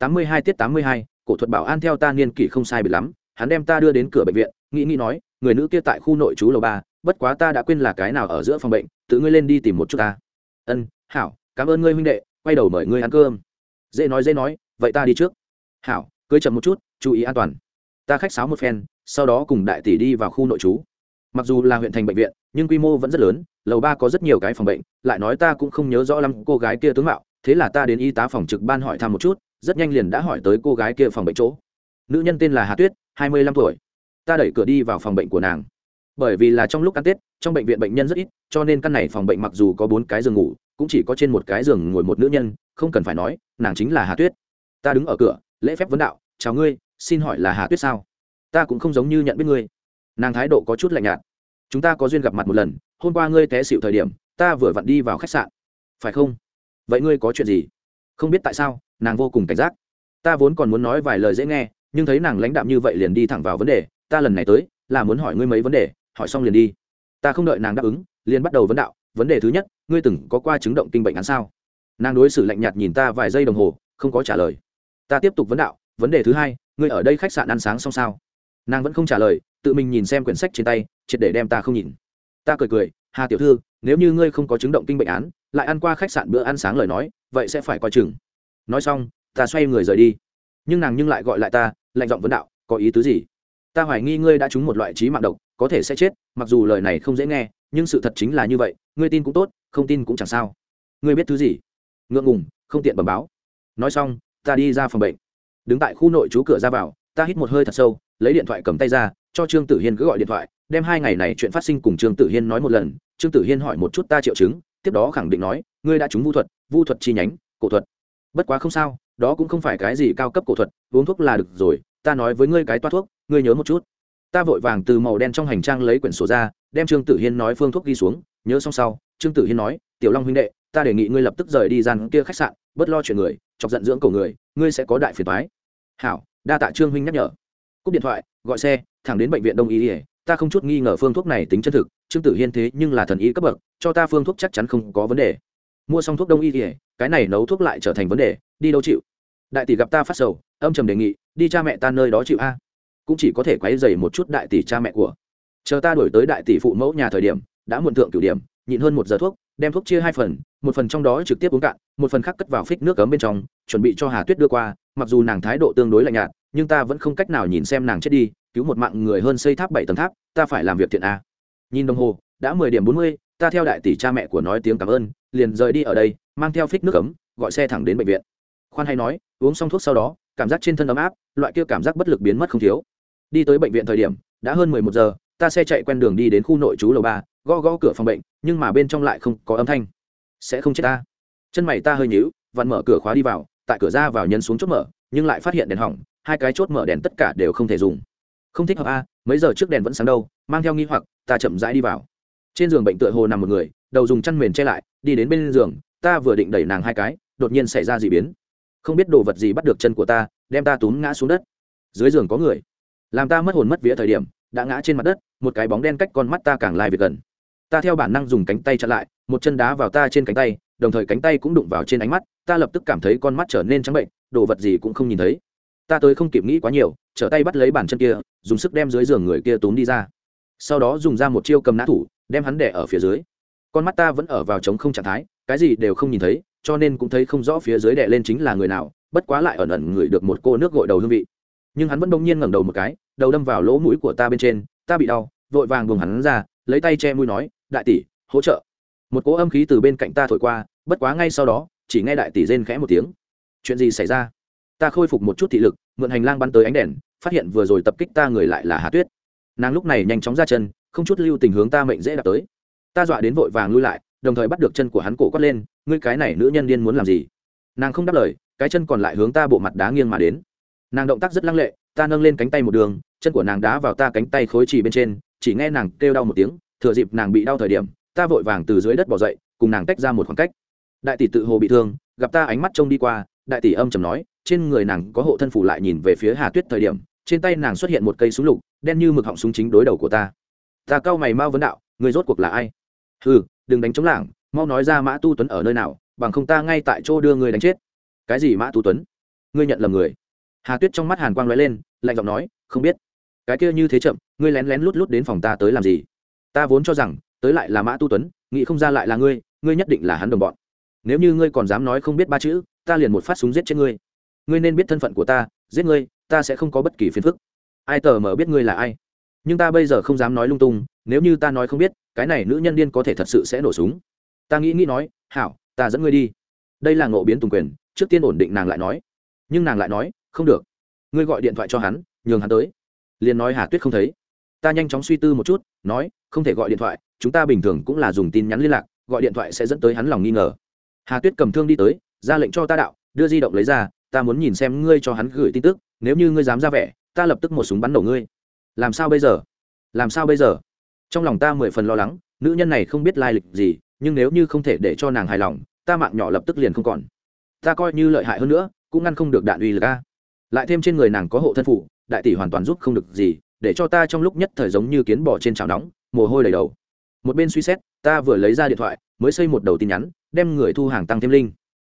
tám mươi hai tiết tám mươi hai, cổ thuật bảo an theo ta niên kỷ không sai bị lắm, hắn đem ta đưa đến cửa bệnh viện, nghĩ nghĩ nói, người nữ kia tại khu nội trú lầu ba, bất quá ta đã quên là cái nào ở giữa phòng bệnh, tự ngươi lên đi tìm một chút ta. Ân, hảo, cảm ơn ngươi huynh đệ, quay đầu mời ngươi ăn cơm. Dễ nói dễ nói, vậy ta đi trước. Hảo, cưới chậm một chút, chú ý an toàn. Ta khách sáo một phen, sau đó cùng đại tỷ đi vào khu nội trú. Mặc dù là huyện thành bệnh viện, nhưng quy mô vẫn rất lớn, lầu ba có rất nhiều cái phòng bệnh, lại nói ta cũng không nhớ rõ lắm cô gái kia tướng mạo, thế là ta đến y tá phòng trực ban hỏi thăm một chút rất nhanh liền đã hỏi tới cô gái kia phòng bệnh chỗ. Nữ nhân tên là hà tuyết, hai mươi lăm tuổi. Ta đẩy cửa đi vào phòng bệnh của nàng. Bởi vì là trong lúc ăn tết, trong bệnh viện bệnh nhân rất ít, cho nên căn này phòng bệnh mặc dù có bốn cái giường ngủ, cũng chỉ có trên một cái giường ngồi một nữ nhân, không cần phải nói, nàng chính là hà tuyết. Ta đứng ở cửa, lễ phép vấn đạo, chào ngươi, xin hỏi là hà tuyết sao? Ta cũng không giống như nhận biết ngươi. Nàng thái độ có chút lạnh nhạt. Chúng ta có duyên gặp mặt một lần, hôm qua ngươi té xịu thời điểm, ta vừa vặn đi vào khách sạn. Phải không? Vậy ngươi có chuyện gì? Không biết tại sao nàng vô cùng cảnh giác. Ta vốn còn muốn nói vài lời dễ nghe, nhưng thấy nàng lãnh đạm như vậy liền đi thẳng vào vấn đề, ta lần này tới, là muốn hỏi ngươi mấy vấn đề, hỏi xong liền đi. Ta không đợi nàng đáp ứng, liền bắt đầu vấn đạo, vấn đề thứ nhất, ngươi từng có qua chứng động kinh bệnh án sao? Nàng đối xử lạnh nhạt nhìn ta vài giây đồng hồ, không có trả lời. Ta tiếp tục vấn đạo, vấn đề thứ hai, ngươi ở đây khách sạn ăn sáng xong sao? Nàng vẫn không trả lời, tự mình nhìn xem quyển sách trên tay, triệt để đem ta không nhìn. Ta cười cười, hà tiểu thư, nếu như ngươi không có chứng động kinh bệnh án, lại ăn qua khách sạn bữa ăn sáng lời nói, vậy sẽ phải coi chừng nói xong, ta xoay người rời đi. Nhưng nàng nhưng lại gọi lại ta, lạnh giọng vấn đạo, có ý tứ gì? Ta hoài nghi ngươi đã trúng một loại trí mạng độc, có thể sẽ chết, mặc dù lời này không dễ nghe, nhưng sự thật chính là như vậy, ngươi tin cũng tốt, không tin cũng chẳng sao. Ngươi biết thứ gì? Ngượng ngùng, không tiện bẩm báo. Nói xong, ta đi ra phòng bệnh. Đứng tại khu nội trú cửa ra vào, ta hít một hơi thật sâu, lấy điện thoại cầm tay ra, cho trương tử hiên cứ gọi điện thoại, đem hai ngày này chuyện phát sinh cùng trương tử hiên nói một lần. Trương tử hiên hỏi một chút ta triệu chứng, tiếp đó khẳng định nói, ngươi đã trúng vu thuật vu thuật chi nhánh, cổ thuật bất quá không sao, đó cũng không phải cái gì cao cấp cổ thuật, uống thuốc là được rồi, ta nói với ngươi cái toa thuốc, ngươi nhớ một chút. Ta vội vàng từ màu đen trong hành trang lấy quyển sổ ra, đem trương tử hiên nói phương thuốc ghi xuống, nhớ xong sau, trương tử hiên nói, tiểu long huynh đệ, ta đề nghị ngươi lập tức rời đi gian kia khách sạn, bớt lo chuyện người, chọc giận dưỡng cổ người, ngươi sẽ có đại phiền toái. Hảo, đa tạ trương huynh nhắc nhở. Cúp điện thoại, gọi xe, thẳng đến bệnh viện đông y ỉa ta không chút nghi ngờ phương thuốc này tính chân thực, trương tử hiên thế nhưng là thần y cấp bậc, cho ta phương thuốc chắc chắn không có vấn đề mua xong thuốc đông y kìa, cái này nấu thuốc lại trở thành vấn đề đi đâu chịu? Đại tỷ gặp ta phát sầu âm trầm đề nghị đi cha mẹ ta nơi đó chịu a. Cũng chỉ có thể quấy dày một chút đại tỷ cha mẹ của. Chờ ta đổi tới đại tỷ phụ mẫu nhà thời điểm đã muộn thượng cửu điểm nhịn hơn một giờ thuốc đem thuốc chia hai phần một phần trong đó trực tiếp uống cạn một phần khác cất vào phích nước cấm bên trong chuẩn bị cho hà tuyết đưa qua mặc dù nàng thái độ tương đối lạnh nhạt nhưng ta vẫn không cách nào nhìn xem nàng chết đi cứu một mạng người hơn xây tháp bảy tầng tháp ta phải làm việc thiện a. Nhìn đồng hồ đã mười điểm bốn mươi ta theo đại tỷ cha mẹ của nói tiếng cảm ơn, liền rời đi ở đây, mang theo phích nước cấm gọi xe thẳng đến bệnh viện. Khoan hay nói, uống xong thuốc sau đó, cảm giác trên thân ấm áp, loại kia cảm giác bất lực biến mất không thiếu. Đi tới bệnh viện thời điểm, đã hơn mười một giờ, ta xe chạy quen đường đi đến khu nội trú lầu ba, gõ gõ cửa phòng bệnh, nhưng mà bên trong lại không có âm thanh. Sẽ không chết ta. Chân mày ta hơi nhíu, vặn mở cửa khóa đi vào, tại cửa ra vào nhân xuống chốt mở, nhưng lại phát hiện đèn hỏng, hai cái chốt mở đèn tất cả đều không thể dùng. Không thích hợp a, mấy giờ trước đèn vẫn sáng đâu, mang theo nghi hoặc, ta chậm rãi đi vào trên giường bệnh tựa hồ nằm một người, đầu dùng chăn mền che lại, đi đến bên giường, ta vừa định đẩy nàng hai cái, đột nhiên xảy ra d ị biến. Không biết đồ vật gì bắt được chân của ta, đem ta túm ngã xuống đất. Dưới giường có người. Làm ta mất hồn mất vía thời điểm, đã ngã trên mặt đất, một cái bóng đen cách con mắt ta càng lai việc gần. Ta theo bản năng dùng cánh tay chặn lại, một chân đá vào ta trên cánh tay, đồng thời cánh tay cũng đụng vào trên ánh mắt, ta lập tức cảm thấy con mắt trở nên trắng bệnh, đồ vật gì cũng không nhìn thấy. Ta tới không kịp nghĩ quá nhiều, trở tay bắt lấy bàn chân kia, dùng sức đem dưới giường người kia túm đi ra. Sau đó dùng ra một chiêu cầm nã thủ đem hắn đẻ ở phía dưới. Con mắt ta vẫn ở vào trống không trạng thái, cái gì đều không nhìn thấy, cho nên cũng thấy không rõ phía dưới đẻ lên chính là người nào, bất quá lại ẩn ẩn ngửi được một cô nước gội đầu hương vị. Nhưng hắn vẫn đông nhiên ngẩng đầu một cái, đầu đâm vào lỗ mũi của ta bên trên, ta bị đau, vội vàng buông hắn ra, lấy tay che mũi nói, đại tỷ, hỗ trợ. Một cỗ âm khí từ bên cạnh ta thổi qua, bất quá ngay sau đó, chỉ nghe đại tỷ rên khẽ một tiếng. Chuyện gì xảy ra? Ta khôi phục một chút thị lực, mượn hành lang bắn tới ánh đèn, phát hiện vừa rồi tập kích ta người lại là hà tuyết. Nàng lúc này nhanh chóng ra chân không chút lưu tình hướng ta mệnh dễ đạt tới. Ta dọa đến vội vàng lui lại, đồng thời bắt được chân của hắn cổ quát lên, ngươi cái này nữ nhân điên muốn làm gì? Nàng không đáp lời, cái chân còn lại hướng ta bộ mặt đá nghiêng mà đến. Nàng động tác rất lăng lệ, ta nâng lên cánh tay một đường, chân của nàng đá vào ta cánh tay khối trì bên trên, chỉ nghe nàng kêu đau một tiếng, thừa dịp nàng bị đau thời điểm, ta vội vàng từ dưới đất bỏ dậy, cùng nàng tách ra một khoảng cách. Đại tỷ tự hồ bị thương, gặp ta ánh mắt trông đi qua, đại tỷ âm chầm nói, trên người nàng có hộ thân phủ lại nhìn về phía hà tuyết thời điểm, trên tay nàng xuất hiện một cây súng lục, đen như mực họng súng chính đối đầu của ta ta cao mày mau vấn đạo người rốt cuộc là ai? Ừ đừng đánh chống lảng, mau nói ra mã tu tuấn ở nơi nào, bằng không ta ngay tại chỗ đưa người đánh chết. Cái gì mã tu tuấn? Ngươi nhận lầm người. Hà tuyết trong mắt hàn quang l ó e lên, lạnh giọng nói, không biết. Cái kia như thế chậm, ngươi lén lén lút lút đến phòng ta tới làm gì? Ta vốn cho rằng, tới lại là mã tu tuấn, nghĩ không ra lại là ngươi ngươi nhất định là hắn đồng bọn. Nếu như ngươi còn dám nói không biết ba chữ, ta liền một phát súng giết chết ngươi. Ngươi nên biết thân phận của ta, giết ngươi, ta sẽ không có bất kỳ phiền phức. Ai tờ mờ biết ngươi là ai? Nhưng ta bây giờ không dám nói lung tung, nếu như ta nói không biết, cái này nữ nhân điên có thể thật sự sẽ nổ súng. Ta nghĩ nghĩ nói, hảo, ta dẫn ngươi đi. Đây là ngộ biến tùng quyền, trước tiên ổn định nàng lại nói. Nhưng nàng lại nói, không được. Ngươi gọi điện thoại cho hắn, nhường hắn tới. Liền nói hà tuyết không thấy. Ta nhanh chóng suy tư một chút, nói, không thể gọi điện thoại, chúng ta bình thường cũng là dùng tin nhắn liên lạc, gọi điện thoại sẽ dẫn tới hắn lòng nghi ngờ. Hà tuyết cầm thương đi tới, ra lệnh cho ta đạo, đưa di động lấy ra, ta muốn nhìn xem ngươi cho hắn gửi tin tức, nếu như ngươi dám ra vẻ, ta lập tức một súng bắn nổ ngươi làm sao bây giờ? Làm sao bây giờ? Trong lòng ta mười phần lo lắng, nữ nhân này không biết lai lịch gì, nhưng nếu như không thể để cho nàng hài lòng, ta mạng nhỏ lập tức liền không còn. Ta coi như lợi hại hơn nữa, cũng ngăn không được đạn uy lực a. Lại thêm trên người nàng có hộ thân phụ, đại tỷ hoàn toàn giúp không được gì, để cho ta trong lúc nhất thời giống như kiến bỏ trên chảo nóng, mồ hôi đầy đầu. Một bên suy xét, ta vừa lấy ra điện thoại, mới xây một đầu tin nhắn, đem người thu hàng tăng thêm linh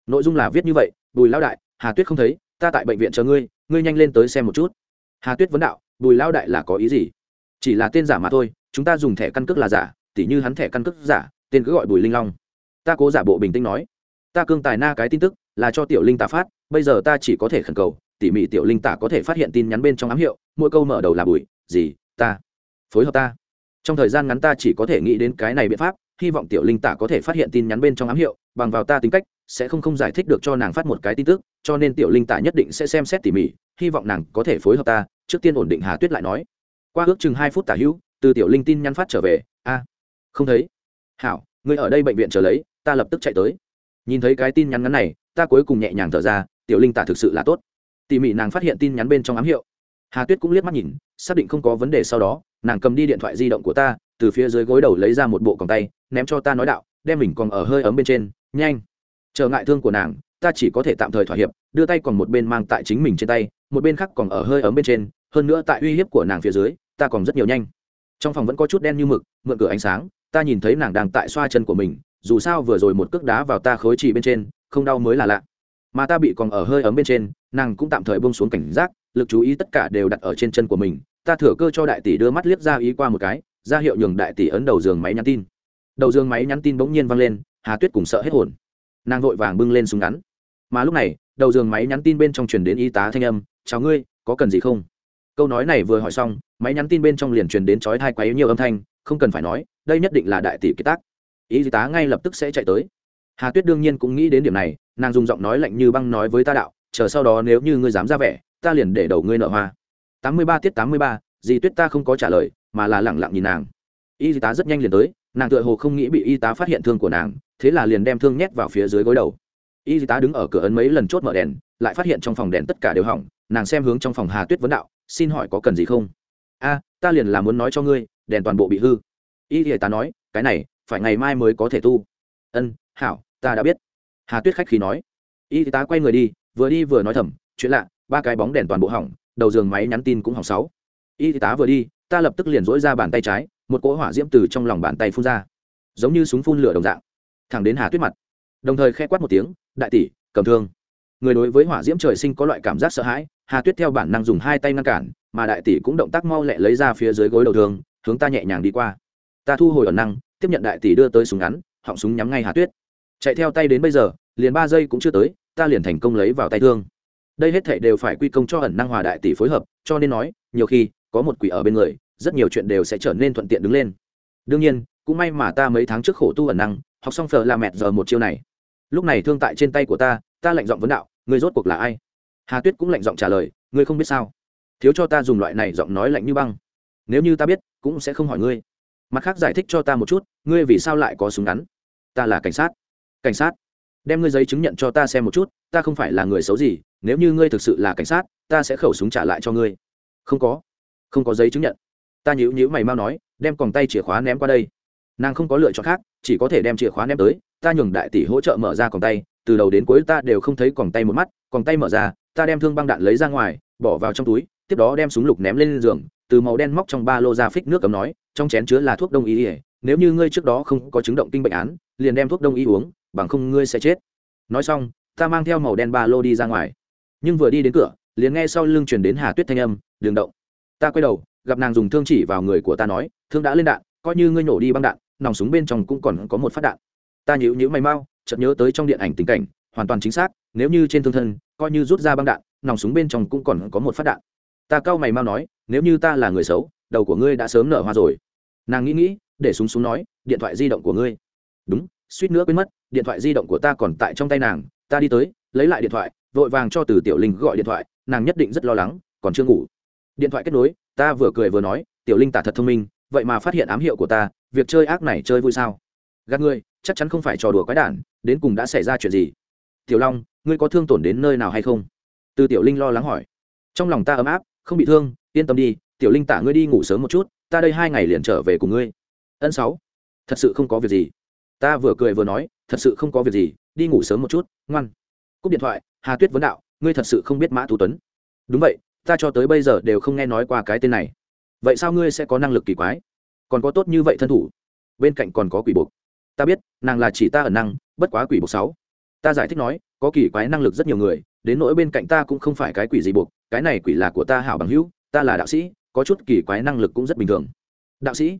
nội dung là viết như vậy, bùi lão đại, hà tuyết không thấy, ta tại bệnh viện chờ ngươi ngươi nhanh lên tới xem một chút. Hà tuyết vấn đạo bùi lao đại là có ý gì? Chỉ là tên giả mà thôi, chúng ta dùng thẻ căn cước là giả, tỉ như hắn thẻ căn cước giả, tên cứ gọi bùi linh long. Ta cố giả bộ bình tĩnh nói. Ta cương tài na cái tin tức, là cho tiểu linh tả phát, bây giờ ta chỉ có thể khẩn cầu, tỉ mỉ tiểu linh tả có thể phát hiện tin nhắn bên trong ám hiệu, mỗi câu mở đầu là bùi, gì, ta, phối hợp ta. Trong thời gian ngắn ta chỉ có thể nghĩ đến cái này biện pháp, hy vọng tiểu linh tả có thể phát hiện tin nhắn bên trong ám hiệu, bằng vào ta tính cách, sẽ không không giải thích được cho nàng phát một cái tin tức, cho nên tiểu linh tả nhất định sẽ xem xét tỉ mỉ, hy vọng nàng có thể phối hợp ta trước tiên ổn định hà tuyết lại nói, qua ước chừng hai phút tả hữu, từ tiểu linh tin nhắn phát trở về. A, không thấy. Hảo người ở đây bệnh viện chờ lấy, ta lập tức chạy tới. Nhìn thấy cái tin nhắn ngắn này, ta cuối cùng nhẹ nhàng thở ra, tiểu linh tả thực sự là tốt. Tỉ mỉ nàng phát hiện tin nhắn bên trong ám hiệu. Hà tuyết cũng liếc mắt nhìn, xác định không có vấn đề sau đó, nàng cầm đi điện thoại di động của ta, từ phía dưới gối đầu lấy ra một bộ còng tay, ném cho ta nói đạo, đem mình còn ở hơi ấm bên trên, nhanh. Trở ngại thương của nàng ta chỉ có thể tạm thời thỏa hiệp, đưa tay còn một bên mang tại chính mình trên tay, một bên khác còn ở hơi ấm bên trên, hơn nữa tại uy hiếp của nàng phía dưới, ta còn rất nhiều nhanh. Trong phòng vẫn có chút đen như mực, mượn cửa ánh sáng, ta nhìn thấy nàng đang tại xoa chân của mình, dù sao vừa rồi một cước đá vào ta khối trì bên trên, không đau mới là lạ. Mà ta bị còn ở hơi ấm bên trên, nàng cũng tạm thời bông xuống cảnh giác, lực chú ý tất cả đều đặt ở trên chân của mình. Ta thừa cơ cho đại tỷ đưa mắt liếc ra ý qua một cái, ra hiệu nhường đại tỷ ấn đầu giường máy nhắn tin. Đầu giường máy nhắn tin bỗng nhiên văng lên, hà tuyết cùng sợ hết hồn. Nàng vội vàng bưng lên súng ngắn mà lúc này, đầu giường máy nhắn tin bên trong truyền đến y tá thanh âm, chào ngươi, có cần gì không? Câu nói này vừa hỏi xong, máy nhắn tin bên trong liền truyền đến chói thai yếu nhiều âm thanh, không cần phải nói, đây nhất định là đại tỷ kiệt tác. Y tá ngay lập tức sẽ chạy tới. Hà tuyết đương nhiên cũng nghĩ đến điểm này, nàng dùng giọng nói lạnh như băng nói với ta đạo, chờ sau đó nếu như ngươi dám ra vẻ, ta liền để đầu ngươi nợ hoa. Tám mươi ba tiết tám mươi ba, dì tuyết ta không có trả lời, mà là lẳng lặng nhìn nàng. Y tá rất nhanh liền tới, nàng tựa hồ không nghĩ bị y tá phát hiện thương của nàng, thế là liền đem thương nhét vào phía dưới gối đầu y tá đứng ở cửa ấn mấy lần chốt mở đèn, lại phát hiện trong phòng đèn tất cả đều hỏng, nàng xem hướng trong phòng hà tuyết vấn đạo, xin hỏi có cần gì không? A, ta liền là muốn nói cho ngươi, đèn toàn bộ bị hư. Y tá nói, cái này, phải ngày mai mới có thể tu. Ân, hảo, ta đã biết. Hà tuyết khách khí nói. Y tá quay người đi, vừa đi vừa nói thầm, chuyện lạ, ba cái bóng đèn toàn bộ hỏng, đầu giường máy nhắn tin cũng hỏng sáu. Y tá vừa đi, ta lập tức liền dỗi ra bàn tay trái, một cỗ hỏa diễm từ trong lòng bàn tay phun ra, giống như súng phun lửa đồng dạng, thẳng đến hà tuyết mặt đồng thời khe quát một tiếng, đại tỷ, cầm thương. Người đối với hỏa diễm trời sinh có loại cảm giác sợ hãi, hà tuyết theo bản năng dùng hai tay ngăn cản, mà đại tỷ cũng động tác mau lẹ lấy ra phía dưới gối đầu thương, hướng ta nhẹ nhàng đi qua. Ta thu hồi ẩn năng, tiếp nhận đại tỷ đưa tới súng ngắn, họng súng nhắm ngay hà tuyết. Chạy theo tay đến bây giờ, liền ba giây cũng chưa tới, ta liền thành công lấy vào tay thương. Đây hết thảy đều phải quy công cho ẩn năng hòa đại tỷ phối hợp, cho nên nói, nhiều khi, có một quỷ ở bên người, rất nhiều chuyện đều sẽ trở nên thuận tiện đứng lên. Đương nhiên, cũng may mà ta mấy tháng trước khổ tu ẩn năng, học xong phở là mẹ giờ một chiêu này lúc này thương tại trên tay của ta ta lạnh giọng vấn đạo người rốt cuộc là ai? Hà tuyết cũng lạnh giọng trả lời, ngươi không biết sao? Thiếu cho ta dùng loại này giọng nói lạnh như băng. Nếu như ta biết, cũng sẽ không hỏi ngươi. Mặt khác giải thích cho ta một chút, ngươi vì sao lại có súng ngắn? Ta là cảnh sát. Cảnh sát? Đem ngươi giấy chứng nhận cho ta xem một chút, ta không phải là người xấu gì, nếu như ngươi thực sự là cảnh sát, ta sẽ khẩu súng trả lại cho ngươi. Không có. Không có giấy chứng nhận. Ta nhíu nhíu mày mau nói, đem còng tay chìa khóa ném qua đây. Nàng không có lựa chọn khác, chỉ có thể đem chìa khóa ném tới ta nhường đại tỷ hỗ trợ mở ra còng tay, từ đầu đến cuối ta đều không thấy còng tay một mắt, còng tay mở ra, ta đem thương băng đạn lấy ra ngoài, bỏ vào trong túi, tiếp đó đem súng lục ném lên giường, từ màu đen móc trong ba lô ra phích nước cấm nói, trong chén chứa là thuốc đông y nếu như ngươi trước đó không có chứng động kinh bệnh án, liền đem thuốc đông y uống, bằng không ngươi sẽ chết. Nói xong, ta mang theo màu đen ba lô đi ra ngoài. Nhưng vừa đi đến cửa, liền nghe sau lưng truyền đến hà tuyết thanh âm đường động. Ta quay đầu, gặp nàng dùng thương chỉ vào người của ta nói, thương đã lên đạn, coi như ngươi nổ đi băng đạn, nòng súng bên trong cũng còn có một phát đạn ta nhíu nhíu mày mau, chợt nhớ tới trong điện ảnh tình cảnh, hoàn toàn chính xác, nếu như trên thương thân, coi như rút ra băng đạn, nòng súng bên trong cũng còn có một phát đạn. Ta cau mày mau nói, nếu như ta là người xấu, đầu của ngươi đã sớm nở hoa rồi. Nàng nghĩ nghĩ, để súng súng nói, điện thoại di động của ngươi. Đúng, suýt nữa quên mất, điện thoại di động của ta còn tại trong tay nàng, ta đi tới, lấy lại điện thoại, vội vàng cho từ tiểu linh gọi điện thoại, nàng nhất định rất lo lắng, còn chưa ngủ. Điện thoại kết nối, ta vừa cười vừa nói, tiểu linh tả thật thông minh, vậy mà phát hiện ám hiệu của ta, việc chơi ác này chơi vui sao? Gạt ngươi, chắc chắn không phải trò đùa quái đản, đến cùng đã xảy ra chuyện gì? Tiểu long, ngươi có thương tổn đến nơi nào hay không? Từ tiểu linh lo lắng hỏi. Trong lòng ta ấm áp, không bị thương, yên tâm đi, tiểu linh tả ngươi đi ngủ sớm một chút, ta đây hai ngày liền trở về cùng ngươi. Ân sáu. Thật sự không có việc gì. Ta vừa cười vừa nói, thật sự không có việc gì, đi ngủ sớm một chút, ngoan. Cúp điện thoại, hà tuyết vấn đạo, ngươi thật sự không biết mã tú tuấn. Đúng vậy, ta cho tới bây giờ đều không nghe nói qua cái tên này. Vậy sao ngươi sẽ có năng lực kỳ quái? Còn có tốt như vậy thân thủ? Bên cạnh còn có quỷ buộc ta biết, nàng là chỉ ta ẩn năng, bất quá quỷ buộc sáu. Ta giải thích nói, có kỳ quái năng lực rất nhiều người, đến nỗi bên cạnh ta cũng không phải cái quỷ gì buộc, cái này quỷ là của ta hảo bằng hữu, ta là đạo sĩ, có chút kỳ quái năng lực cũng rất bình thường. Đạo sĩ?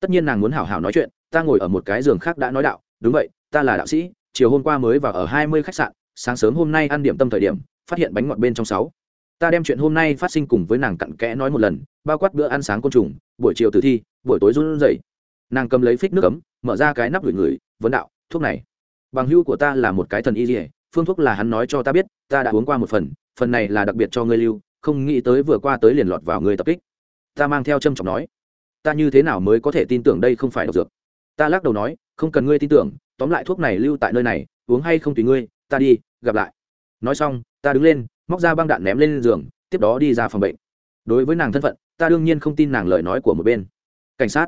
Tất nhiên nàng muốn hảo hảo nói chuyện, ta ngồi ở một cái giường khác đã nói đạo, đúng vậy, ta là đạo sĩ, chiều hôm qua mới vào ở hai mươi khách sạn, sáng sớm hôm nay ăn điểm tâm thời điểm, phát hiện bánh ngọt bên trong sáu. Ta đem chuyện hôm nay phát sinh cùng với nàng cặn kẽ nói một lần, bao quát bữa ăn sáng côn trùng, buổi chiều tử thi, buổi tối run rẩy nàng cầm lấy phích nước cấm mở ra cái nắp gửi người, vấn đạo, thuốc này. Bằng hưu của ta là một cái thần y dỉa phương thuốc là hắn nói cho ta biết, ta đã uống qua một phần phần này là đặc biệt cho ngươi lưu, không nghĩ tới vừa qua tới liền lọt vào ngươi tập kích. Ta mang theo trâm trọng nói, ta như thế nào mới có thể tin tưởng đây không phải độc dược? Ta lắc đầu nói, không cần ngươi tin tưởng, tóm lại thuốc này lưu tại nơi này, uống hay không tùy ngươi, ta đi, gặp lại. Nói xong, ta đứng lên, móc ra băng đạn ném lên giường, tiếp đó đi ra phòng bệnh. Đối với nàng thân phận, ta đương nhiên không tin nàng lời nói của một bên. Cảnh sát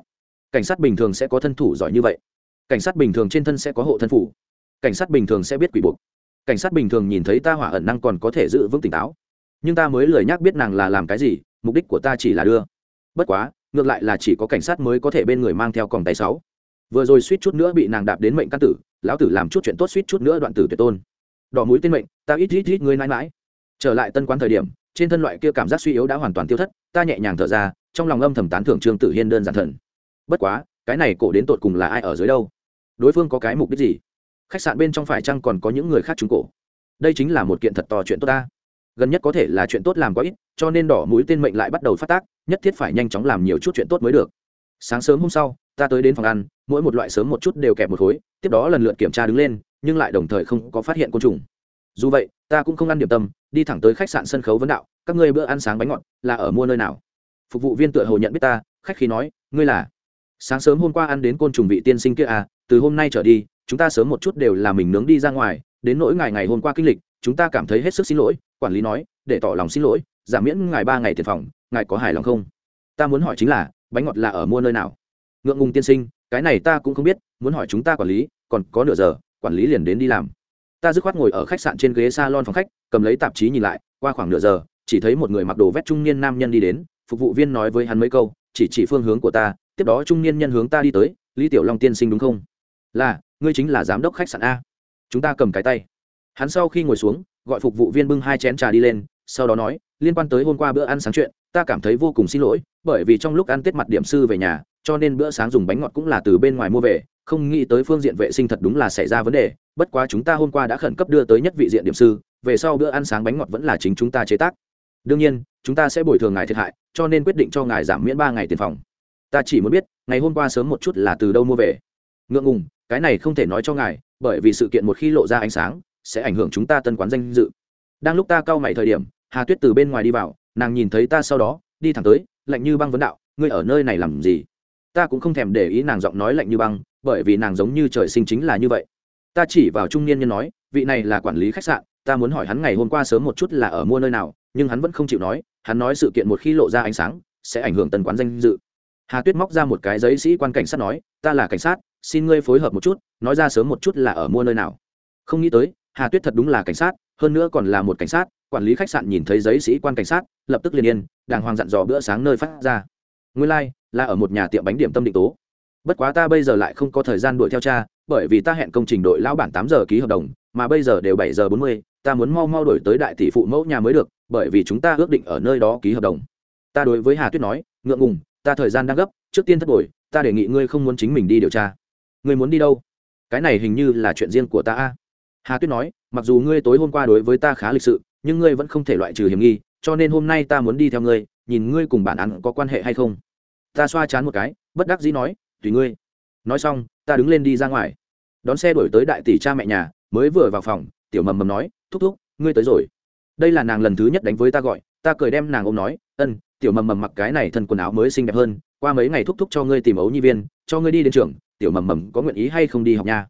cảnh sát bình thường sẽ có thân thủ giỏi như vậy. Cảnh sát bình thường trên thân sẽ có hộ thân phủ. Cảnh sát bình thường sẽ biết quỷ buộc. Cảnh sát bình thường nhìn thấy ta hỏa ẩn năng còn có thể giữ vững tỉnh táo. Nhưng ta mới lười nhắc biết nàng là làm cái gì, mục đích của ta chỉ là đưa. Bất quá, ngược lại là chỉ có cảnh sát mới có thể bên người mang theo còng tay sáu. Vừa rồi suýt chút nữa bị nàng đạp đến mệnh căn tử, lão tử làm chút chuyện tốt suýt chút nữa đoạn tử tuyệt tôn. Đỏ mũi tên mệnh, ta ít ít ít ngươi mãi mãi trở lại tân quán thời điểm, trên thân loại kia cảm giác suy yếu đã hoàn toàn tiêu thất, ta nhẹ nhàng thở ra, trong lòng âm thầm tán thưởng trương tử hiên đơn giản thần bất quá, cái này cổ đến tột cùng là ai ở dưới đâu? Đối phương có cái mục đích gì? Khách sạn bên trong phải chăng còn có những người khác trúng cổ? Đây chính là một kiện thật to chuyện tốt ta. Gần nhất có thể là chuyện tốt làm quá ít, cho nên đỏ mũi tên mệnh lại bắt đầu phát tác, nhất thiết phải nhanh chóng làm nhiều chút chuyện tốt mới được. Sáng sớm hôm sau, ta tới đến phòng ăn, mỗi một loại sớm một chút đều kẹp một khối, tiếp đó lần lượt kiểm tra đứng lên, nhưng lại đồng thời không có phát hiện côn trùng. Dù vậy, ta cũng không ăn điểm tâm, đi thẳng tới khách sạn sân khấu vấn đạo, các ngươi bữa ăn sáng bánh ngọt là ở mua nơi nào? Phục vụ viên tựa hồ nhận biết ta, khách khí nói, ngươi là sáng sớm hôm qua ăn đến côn trùng vị tiên sinh kia à từ hôm nay trở đi, chúng ta sớm một chút đều là mình nướng đi ra ngoài, đến nỗi ngày ngày hôm qua kinh lịch, chúng ta cảm thấy hết sức xin lỗi, quản lý nói, để tỏ lòng xin lỗi, giảm miễn ngài ba ngày tiền phòng, ngài có hài lòng không? Ta muốn hỏi chính là, bánh ngọt là ở mua nơi nào? Ngượng ngùng tiên sinh, cái này ta cũng không biết, muốn hỏi chúng ta quản lý, còn có nửa giờ, quản lý liền đến đi làm. Ta dứt khoát ngồi ở khách sạn trên ghế salon phòng khách, cầm lấy tạp chí nhìn lại, qua khoảng nửa giờ, chỉ thấy một người mặc đồ vét trung niên nam nhân đi đến, phục vụ viên nói với hắn mấy câu, chỉ chỉ phương hướng của ta tiếp đó trung niên nhân hướng ta đi tới, lý tiểu long tiên sinh đúng không? Là, ngươi chính là giám đốc khách sạn a. Chúng ta cầm cái tay. Hắn sau khi ngồi xuống, gọi phục vụ viên bưng hai chén trà đi lên, sau đó nói, liên quan tới hôm qua bữa ăn sáng chuyện, ta cảm thấy vô cùng xin lỗi, bởi vì trong lúc ăn tết mặt điểm sư về nhà, cho nên bữa sáng dùng bánh ngọt cũng là từ bên ngoài mua về, không nghĩ tới phương diện vệ sinh thật đúng là xảy ra vấn đề, bất quá chúng ta hôm qua đã khẩn cấp đưa tới nhất vị diện điểm sư, về sau bữa ăn sáng bánh ngọt vẫn là chính chúng ta chế tác. Đương nhiên, chúng ta sẽ bồi thường ngài thiệt hại, cho nên quyết định cho ngài giảm miễn ba ngày tiền phòng ta chỉ muốn biết, ngày hôm qua sớm một chút là từ đâu mua về. Ngượng ngùng, cái này không thể nói cho ngài, bởi vì sự kiện một khi lộ ra ánh sáng, sẽ ảnh hưởng chúng ta tân quán danh dự. Đang lúc ta cau mày thời điểm, hà tuyết từ bên ngoài đi vào, nàng nhìn thấy ta sau đó, đi thẳng tới, lạnh như băng vấn đạo, ngươi ở nơi này làm gì? Ta cũng không thèm để ý nàng giọng nói lạnh như băng, bởi vì nàng giống như trời sinh chính là như vậy. Ta chỉ vào trung niên nhân nói, vị này là quản lý khách sạn, ta muốn hỏi hắn ngày hôm qua sớm một chút là ở mua nơi nào, nhưng hắn vẫn không chịu nói, hắn nói sự kiện một khi lộ ra ánh sáng, sẽ ảnh hưởng tần quán danh dự hà tuyết móc ra một cái giấy sĩ quan cảnh sát nói ta là cảnh sát xin ngươi phối hợp một chút nói ra sớm một chút là ở mua nơi nào. Không nghĩ tới hà tuyết thật đúng là cảnh sát hơn nữa còn là một cảnh sát quản lý khách sạn nhìn thấy giấy sĩ quan cảnh sát lập tức liền yên đàng hoàng dặn dò bữa sáng nơi phát ra. Nguyên lai、like, là ở một nhà tiệm bánh điểm tâm định tố. Bất quá ta bây giờ lại không có thời gian đuổi theo cha bởi vì ta hẹn công trình đội lão bản tám giờ ký hợp đồng mà bây giờ đều bảy giờ bốn mươi ta muốn mau mau đổi tới đại tỷ phụ mẫu nhà mới được bởi vì chúng ta ước định ở nơi đó ký hợp đồng. Ta đối với hà tuyết nói ngượng ngùng ta thời gian đang gấp, trước tiên thất bội ta đề nghị ngươi không muốn chính mình đi điều tra. Ngươi muốn đi đâu? Cái này hình như là chuyện riêng của ta a. Hà tuyết nói, mặc dù ngươi tối hôm qua đối với ta khá lịch sự, nhưng ngươi vẫn không thể loại trừ hiểm nghi, cho nên hôm nay ta muốn đi theo ngươi, nhìn ngươi cùng bản án có quan hệ hay không. Ta xoa chán một cái, bất đắc dĩ nói, tùy ngươi. Nói xong, ta đứng lên đi ra ngoài. Đón xe đổi tới đại tỷ cha mẹ nhà, mới vừa vào phòng, tiểu mầm mầm nói, thúc thúc, ngươi tới rồi. Đây là nàng lần thứ nhất đánh với ta gọi, ta cười đem nàng ôm nói, ân tiểu mầm mầm mặc cái này thân quần áo mới xinh đẹp hơn, qua mấy ngày thúc thúc cho ngươi tìm ấu nhi viên, cho ngươi đi đến trường, tiểu mầm mầm có nguyện ý hay không đi học nha?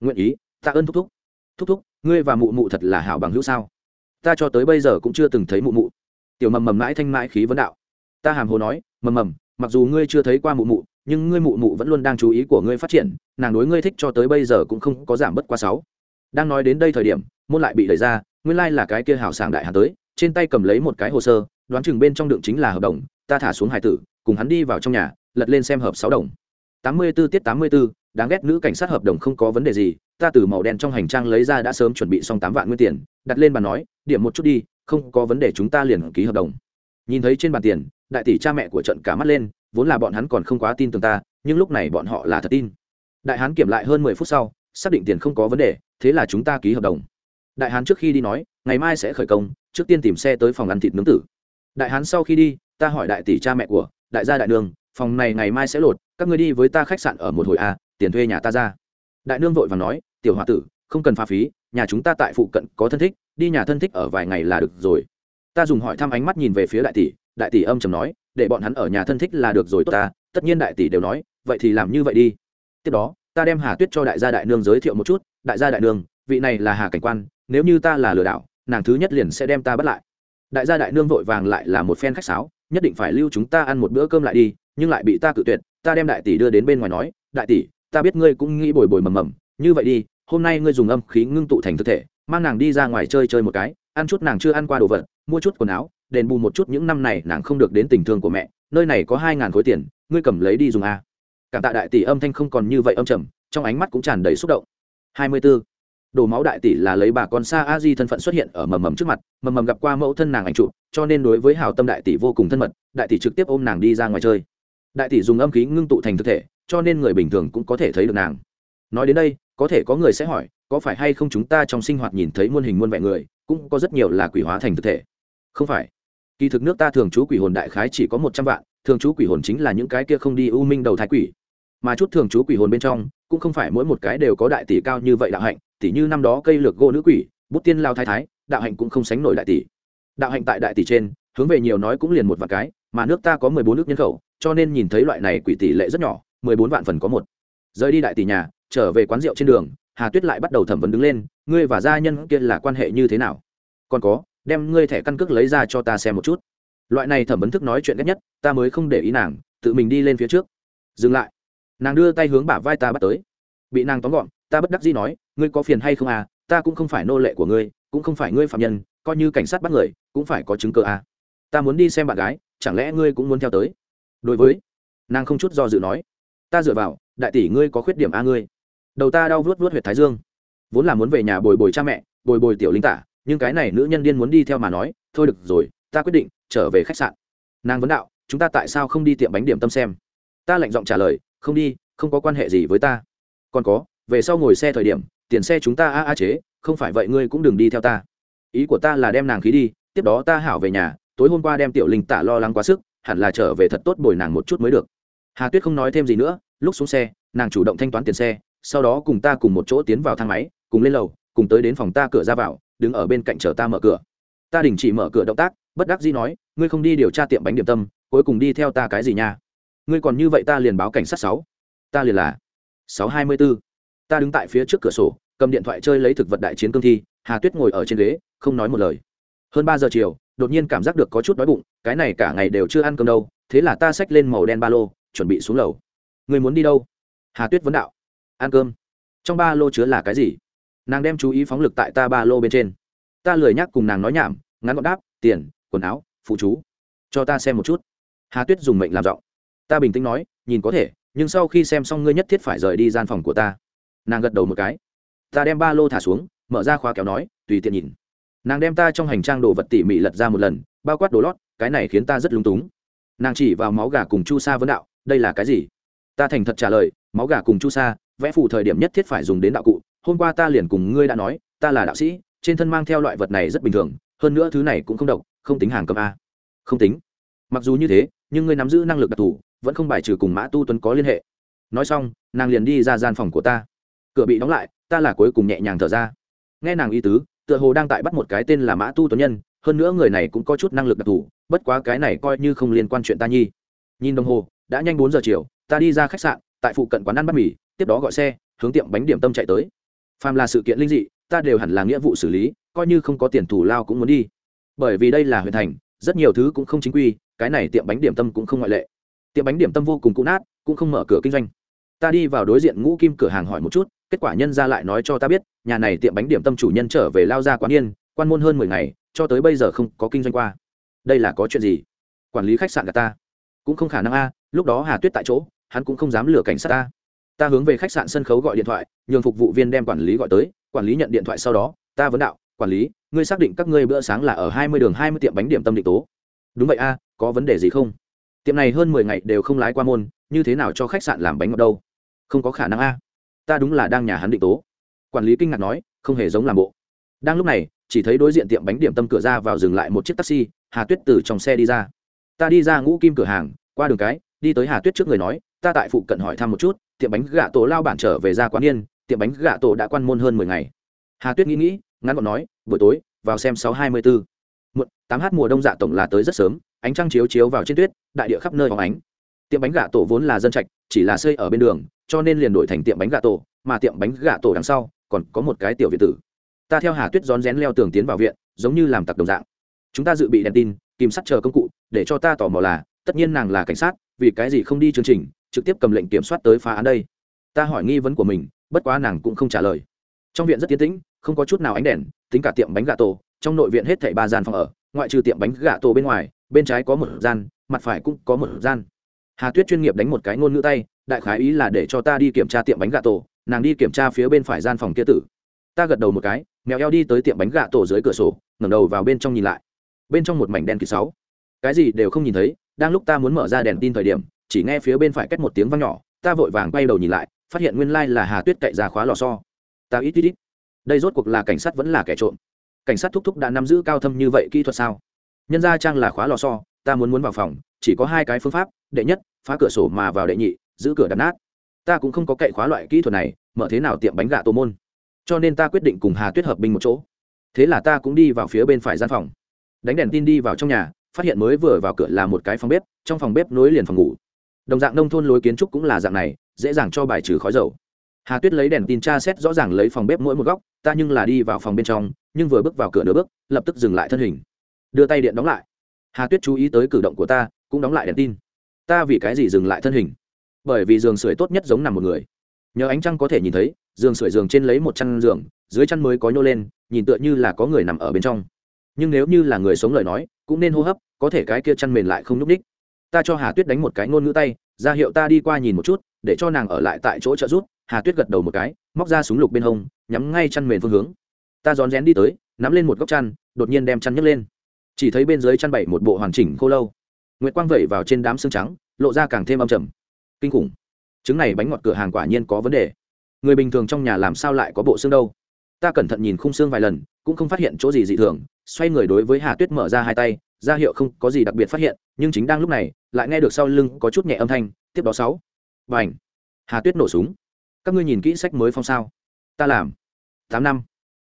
Nguyện ý, tạ ơn thúc thúc. Thúc thúc, ngươi và mụ mụ thật là hảo bằng hữu sao? Ta cho tới bây giờ cũng chưa từng thấy mụ mụ. Tiểu mầm mầm mãi thanh mãi khí vấn đạo. Ta hàm hồ nói, mầm mầm, mặc dù ngươi chưa thấy qua mụ mụ, nhưng ngươi mụ mụ vẫn luôn đang chú ý của ngươi phát triển, nàng đối ngươi thích cho tới bây giờ cũng không có giảm bất qua sáu. Đang nói đến đây thời điểm, môn lại bị đẩy ra, nguyên lai là cái kia hảo sảng đại hà tới trên tay cầm lấy một cái hồ sơ đoán chừng bên trong đựng chính là hợp đồng ta thả xuống hải tử cùng hắn đi vào trong nhà lật lên xem hợp sáu đồng. Tám mươi 84 tiết tám mươi 84, đáng ghét nữ cảnh sát hợp đồng không có vấn đề gì ta từ màu đen trong hành trang lấy ra đã sớm chuẩn bị xong tám vạn nguyên tiền đặt lên bàn nói điểm một chút đi không có vấn đề chúng ta liền ký hợp đồng. Nhìn thấy trên bàn tiền đại tỷ cha mẹ của trận cả mắt lên vốn là bọn hắn còn không quá tin tưởng ta nhưng lúc này bọn họ là thật tin. Đại hán kiểm lại hơn mười phút sau xác định tiền không có vấn đề thế là chúng ta ký hợp đồng đại hán trước khi đi nói, ngày mai sẽ khởi công, trước tiên tìm xe tới phòng ăn thịt nướng tử. Đại hán sau khi đi, ta hỏi đại tỷ cha mẹ của, đại gia đại nương, phòng này ngày mai sẽ lột, các người đi với ta khách sạn ở một hồi a tiền thuê nhà ta ra. Đại nương vội và nói, tiểu h o a tử, không cần pha phí, nhà chúng ta tại phụ cận có thân thích, đi nhà thân thích ở vài ngày là được rồi. Ta dùng hỏi thăm ánh mắt nhìn về phía đại tỷ đại tỷ âm chầm nói, để bọn hắn ở nhà thân thích là được rồi tốt ta, tất nhiên đại tỷ đều nói, vậy thì làm như vậy đi. Tiếp đó, ta đem hà tuyết cho đại gia đại nương giới thiệu một chút, đại gia đại nương, vị này là hà cảnh quan nếu như ta là lừa đảo, nàng thứ nhất liền sẽ đem ta bắt lại. Đại gia đại nương vội vàng lại là một phen khách sáo, nhất định phải lưu chúng ta ăn một bữa cơm lại đi, nhưng lại bị ta cự tuyệt, ta đem đại tỷ đưa đến bên ngoài nói, đại tỷ, ta biết ngươi cũng nghĩ bồi bồi mầm mầm, như vậy đi, hôm nay ngươi dùng âm khí ngưng tụ thành thực thể, mang nàng đi ra ngoài chơi chơi một cái, ăn chút nàng chưa ăn qua đồ vật, mua chút quần áo, đền bù một chút những năm này nàng không được đến tình thương của mẹ, nơi này có hai ngàn khối tiền, ngươi cầm lấy đi dùng a. Cảm tạ đại tỷ âm thanh không còn như vậy âm trầm, trong ánh mắt cũng tràn đầy xúc động. Hai mươi 24 đồ máu đại tỷ là lấy bà con xa a di thân phận xuất hiện ở mầm mầm trước mặt, mầm mầm gặp qua mẫu thân nàng ảnh trụ cho nên đối với hào tâm đại tỷ vô cùng thân mật, đại tỷ trực tiếp ôm nàng đi ra ngoài chơi. Đại tỷ dùng âm khí ngưng tụ thành thực thể, cho nên người bình thường cũng có thể thấy được nàng. Nói đến đây, có thể có người sẽ hỏi, có phải hay không chúng ta trong sinh hoạt nhìn thấy muôn hình muôn vẻ người, cũng có rất nhiều là quỷ hóa thành thực thể? Không phải. Kỳ thực nước ta thường trú quỷ hồn đại khái chỉ có một trăm vạn, thường trú quỷ hồn chính là những cái kia không đi u minh đầu thái quỷ. Mà chút thường trú quỷ hồn bên trong, cũng không phải mỗi một cái đều có đại tỷ cao như vậy đạo hạnh tỷ như năm đó cây lược gỗ nữ quỷ, bút tiên lao thái thái, đạo hạnh cũng không sánh nổi đại tỷ. Đạo hạnh tại đại tỷ trên, hướng về nhiều nói cũng liền một vạn cái, mà nước ta có mười bốn nước nhân khẩu, cho nên nhìn thấy loại này quỷ tỷ lệ rất nhỏ, mười bốn vạn phần có một. Rời đi đại tỷ nhà, trở về quán rượu trên đường, hà tuyết lại bắt đầu thẩm vấn đứng lên, ngươi và gia nhân kia là quan hệ như thế nào? Còn có, đem ngươi thẻ căn cước lấy ra cho ta xem một chút. Loại này thẩm vấn thức nói chuyện ghét nhất, ta mới không để ý nàng, tự mình đi lên phía trước. Dừng lại. Nàng đưa tay hướng bả vai ta bắt tới. Bị nàng tóm gọn ta bất đắc dĩ nói, ngươi có phiền hay không à ta cũng không phải nô lệ của ngươi, cũng không phải ngươi phạm nhân, coi như cảnh sát bắt người, cũng phải có chứng cứ à. Ta muốn đi xem bạn gái, chẳng lẽ ngươi cũng muốn theo tới? Đối với, nàng không chút do dự nói, ta dựa vào, đại tỷ ngươi có khuyết điểm a ngươi. Đầu ta đau vuốt vuốt huyệt thái dương. Vốn là muốn về nhà bồi bồi cha mẹ, bồi bồi tiểu linh tả, nhưng cái này nữ nhân điên muốn đi theo mà nói, thôi được rồi, ta quyết định, trở về khách sạn. Nàng vấn đạo, chúng ta tại sao không đi tiệm bánh điểm tâm xem? Ta lạnh giọng trả lời, không đi, không có quan hệ gì với ta. Còn có về sau ngồi xe thời điểm, tiền xe chúng ta a a chế, không phải vậy ngươi cũng đừng đi theo ta. Ý của ta là đem nàng khí đi, tiếp đó ta hảo về nhà, tối hôm qua đem tiểu linh tả lo lắng quá sức, hẳn là trở về thật tốt bồi nàng một chút mới được. Hà tuyết không nói thêm gì nữa, lúc xuống xe, nàng chủ động thanh toán tiền xe, sau đó cùng ta cùng một chỗ tiến vào thang máy, cùng lên lầu, cùng tới đến phòng ta cửa ra vào, đứng ở bên cạnh chờ ta mở cửa. Ta đình chỉ mở cửa động tác, bất đắc dĩ nói, ngươi không đi điều tra tiệm bánh điểm tâm, cuối cùng đi theo ta cái gì nha? Ngươi còn như vậy ta liền báo cảnh sát sáu. Ta liền là sáu hai mươi bốn ta đứng tại phía trước cửa sổ, cầm điện thoại chơi lấy thực vật đại chiến cương thi, hà tuyết ngồi ở trên ghế, không nói một lời. Hơn ba giờ chiều, đột nhiên cảm giác được có chút đói bụng, cái này cả ngày đều chưa ăn cơm đâu, thế là ta xách lên màu đen ba lô, chuẩn bị xuống lầu. Người muốn đi đâu? Hà tuyết vấn đạo. Ăn cơm. Trong ba lô chứa là cái gì? Nàng đem chú ý phóng lực tại ta ba lô bên trên. Ta lười nhắc cùng nàng nói nhảm, ngắn gọn đáp, tiền, quần áo, phụ chú. Cho ta xem một chút. Hà tuyết dùng mệnh làm giọng. Ta bình tĩnh nói, nhìn có thể, nhưng sau khi xem xong ngươi nhất thiết phải rời đi gian phòng của ta nàng gật đầu một cái. Ta đem ba lô thả xuống, mở ra khóa kéo nói, tùy tiện nhìn. Nàng đem ta trong hành trang đồ vật tỉ mỉ lật ra một lần, bao quát đồ lót, cái này khiến ta rất lung túng. Nàng chỉ vào máu gà cùng chu sa vấn đạo, đây là cái gì? Ta thành thật trả lời, máu gà cùng chu sa, vẽ phù thời điểm nhất thiết phải dùng đến đạo cụ, hôm qua ta liền cùng ngươi đã nói, ta là đạo sĩ, trên thân mang theo loại vật này rất bình thường, hơn nữa thứ này cũng không độc, không tính hàng cầm a. Không tính. Mặc dù như thế, nhưng ngươi nắm giữ năng lực đặc thù, vẫn không bài trừ cùng mã tu tuấn có liên hệ. Nói xong, nàng liền đi ra gian phòng của ta cửa bị đóng lại, ta là cuối cùng nhẹ nhàng thở ra. Nghe nàng y tứ, tựa hồ đang tại bắt một cái tên là mã tu tuấn nhân, hơn nữa người này cũng có chút năng lực đặc thù, bất quá cái này coi như không liên quan chuyện ta nhi. Nhìn đồng hồ, đã nhanh bốn giờ chiều, ta đi ra khách sạn, tại phụ cận quán ăn bát mì, tiếp đó gọi xe, hướng tiệm bánh điểm tâm chạy tới. Phàm là sự kiện linh dị, ta đều hẳn là nghĩa vụ xử lý, coi như không có tiền thủ lao cũng muốn đi. Bởi vì đây là huyện thành, rất nhiều thứ cũng không chính quy, cái này tiệm bánh điểm tâm cũng không ngoại lệ. Tiệm bánh điểm tâm vô cùng cũ nát, cũng không mở cửa kinh doanh. Ta đi vào đối diện ngũ kim cửa hàng hỏi một chút kết quả nhân ra lại nói cho ta biết, nhà này tiệm bánh điểm tâm chủ nhân trở về lao ra quán yên, quan môn hơn mười ngày, cho tới bây giờ không có kinh doanh qua. Đây là có chuyện gì? Quản lý khách sạn gà ta. Cũng không khả năng a, lúc đó hà tuyết tại chỗ, hắn cũng không dám lừa cảnh sát ta. Ta hướng về khách sạn sân khấu gọi điện thoại, nhường phục vụ viên đem quản lý gọi tới, quản lý nhận điện thoại sau đó, ta vấn đạo, quản lý, ngươi xác định các ngươi bữa sáng là ở hai mươi đường hai mươi tiệm bánh điểm tâm định tố? Đúng vậy a, có vấn đề gì không? Tiệm này hơn mười ngày đều không lái qua môn, như thế nào cho khách sạn làm bánh ngọt đâu? Không có khả năng a ta đúng là đang nhà hắn định tố. Quản lý kinh ngạc nói, không hề giống làm bộ. Đang lúc này, chỉ thấy đối diện tiệm bánh điểm tâm cửa ra vào dừng lại một chiếc taxi, hà tuyết từ trong xe đi ra. Ta đi ra ngũ kim cửa hàng, qua đường cái, đi tới hà tuyết trước người nói, ta tại phụ cận hỏi thăm một chút, tiệm bánh gà tổ lao bản trở về ra quán yên, tiệm bánh gà tổ đã quan môn hơn mười ngày. Hà tuyết nghĩ nghĩ, ngắn gọn nói, buổi tối, vào xem sáu hai mươi bốn một tám h mùa đông dạ tổng là tới rất sớm, ánh trăng chiếu chiếu vào trên tuyết, đại địa khắp nơi phóng ánh tiệm bánh gà tổ vốn là dân trạch, chỉ là xây ở bên đường, cho nên liền đổi thành tiệm bánh gà tổ, mà tiệm bánh gà tổ đằng sau còn có một cái tiểu viện tử. Ta theo hà tuyết rón rén leo tường tiến vào viện, giống như làm tặc đồng dạng. Chúng ta dự bị đèn tin, kìm sắt chờ công cụ, để cho ta tò mò là, tất nhiên nàng là cảnh sát, vì cái gì không đi chương trình, trực tiếp cầm lệnh kiểm soát tới phá án đây? Ta hỏi nghi vấn của mình, bất quá nàng cũng không trả lời. Trong viện rất tiến tĩnh, không có chút nào ánh đèn, tính cả tiệm bánh gà tổ, trong nội viện hết thảy ba gian phòng ở, ngoại trừ tiệm bánh gà tổ bên ngoài, bên trái có một gian, mặt phải cũng có một gian hà tuyết chuyên nghiệp đánh một cái ngôn ngữ tay, đại khái ý là để cho ta đi kiểm tra tiệm bánh gà tổ, nàng đi kiểm tra phía bên phải gian phòng kia tử. Ta gật đầu một cái, mèo eo đi tới tiệm bánh gà tổ dưới cửa sổ, ngẩng đầu vào bên trong nhìn lại. Bên trong một mảnh đen kỳ sáu. Cái gì đều không nhìn thấy, đang lúc ta muốn mở ra đèn tin thời điểm, chỉ nghe phía bên phải cách một tiếng vang nhỏ, ta vội vàng quay đầu nhìn lại, phát hiện nguyên lai là hà tuyết cậy ra khóa lò so ta ít ít ít. Đây rốt cuộc là cảnh sát vẫn là kẻ trộm. Cảnh sát thúc thúc đã nắm giữ cao thâm như vậy kỹ thuật sao? Nhân ra trang là khóa lò so ta muốn muốn vào phòng, chỉ có hai cái phương pháp, đệ nhất, phá cửa sổ mà vào đệ nhị, giữ cửa đập nát. Ta cũng không có cậy khóa loại kỹ thuật này, mở thế nào tiệm bánh gà tô môn. Cho nên ta quyết định cùng hà tuyết hợp binh một chỗ. Thế là ta cũng đi vào phía bên phải gian phòng. Đánh đèn tin đi vào trong nhà, phát hiện mới vừa vào cửa là một cái phòng bếp, trong phòng bếp nối liền phòng ngủ. Đồng dạng nông thôn lối kiến trúc cũng là dạng này, dễ dàng cho bài trừ khói dầu. Hà tuyết lấy đèn tin tra xét rõ ràng lấy phòng bếp mỗi một góc, ta nhưng là đi vào phòng bên trong, nhưng vừa bước vào cửa nửa bước, lập tức dừng lại thân hình. Đưa tay điện đóng lại hà tuyết chú ý tới cử động của ta, cũng đóng lại đèn tin. Ta vì cái gì dừng lại thân hình? Bởi vì giường sưởi tốt nhất giống nằm một người. Nhờ ánh trăng có thể nhìn thấy, giường sưởi giường trên lấy một chăn giường, dưới chăn mới có nhô lên, nhìn tựa như là có người nằm ở bên trong. Nhưng nếu như là người sống lời nói, cũng nên hô hấp, có thể cái kia chăn mền lại không n ú c ních ta cho hà tuyết đánh một cái ngôn ngữ tay, ra hiệu ta đi qua nhìn một chút, để cho nàng ở lại tại chỗ trợ rút hà tuyết gật đầu một cái, móc ra súng lục bên hông, nhắm ngay chăn mền phương hướng. Ta rón rén đi tới, nắm lên một góc chăn, đột nhiên đem chăn nhấc lên chỉ thấy bên dưới chăn bảy một bộ hoàn chỉnh khô lâu. Nguyệt quang vẩy vào trên đám xương trắng, lộ ra càng thêm âm trầm. Kinh khủng. Trứng này bánh ngọt cửa hàng quả nhiên có vấn đề. Người bình thường trong nhà làm sao lại có bộ xương đâu? Ta cẩn thận nhìn khung xương vài lần, cũng không phát hiện chỗ gì dị thường, xoay người đối với hà tuyết mở ra hai tay, ra hiệu không có gì đặc biệt phát hiện, nhưng chính đang lúc này, lại nghe được sau lưng có chút nhẹ âm thanh, tiếp đó sáu. Và ảnh hà tuyết nổ súng. Các ngươi nhìn kỹ sách mới phong sao. Ta làm. Tám năm.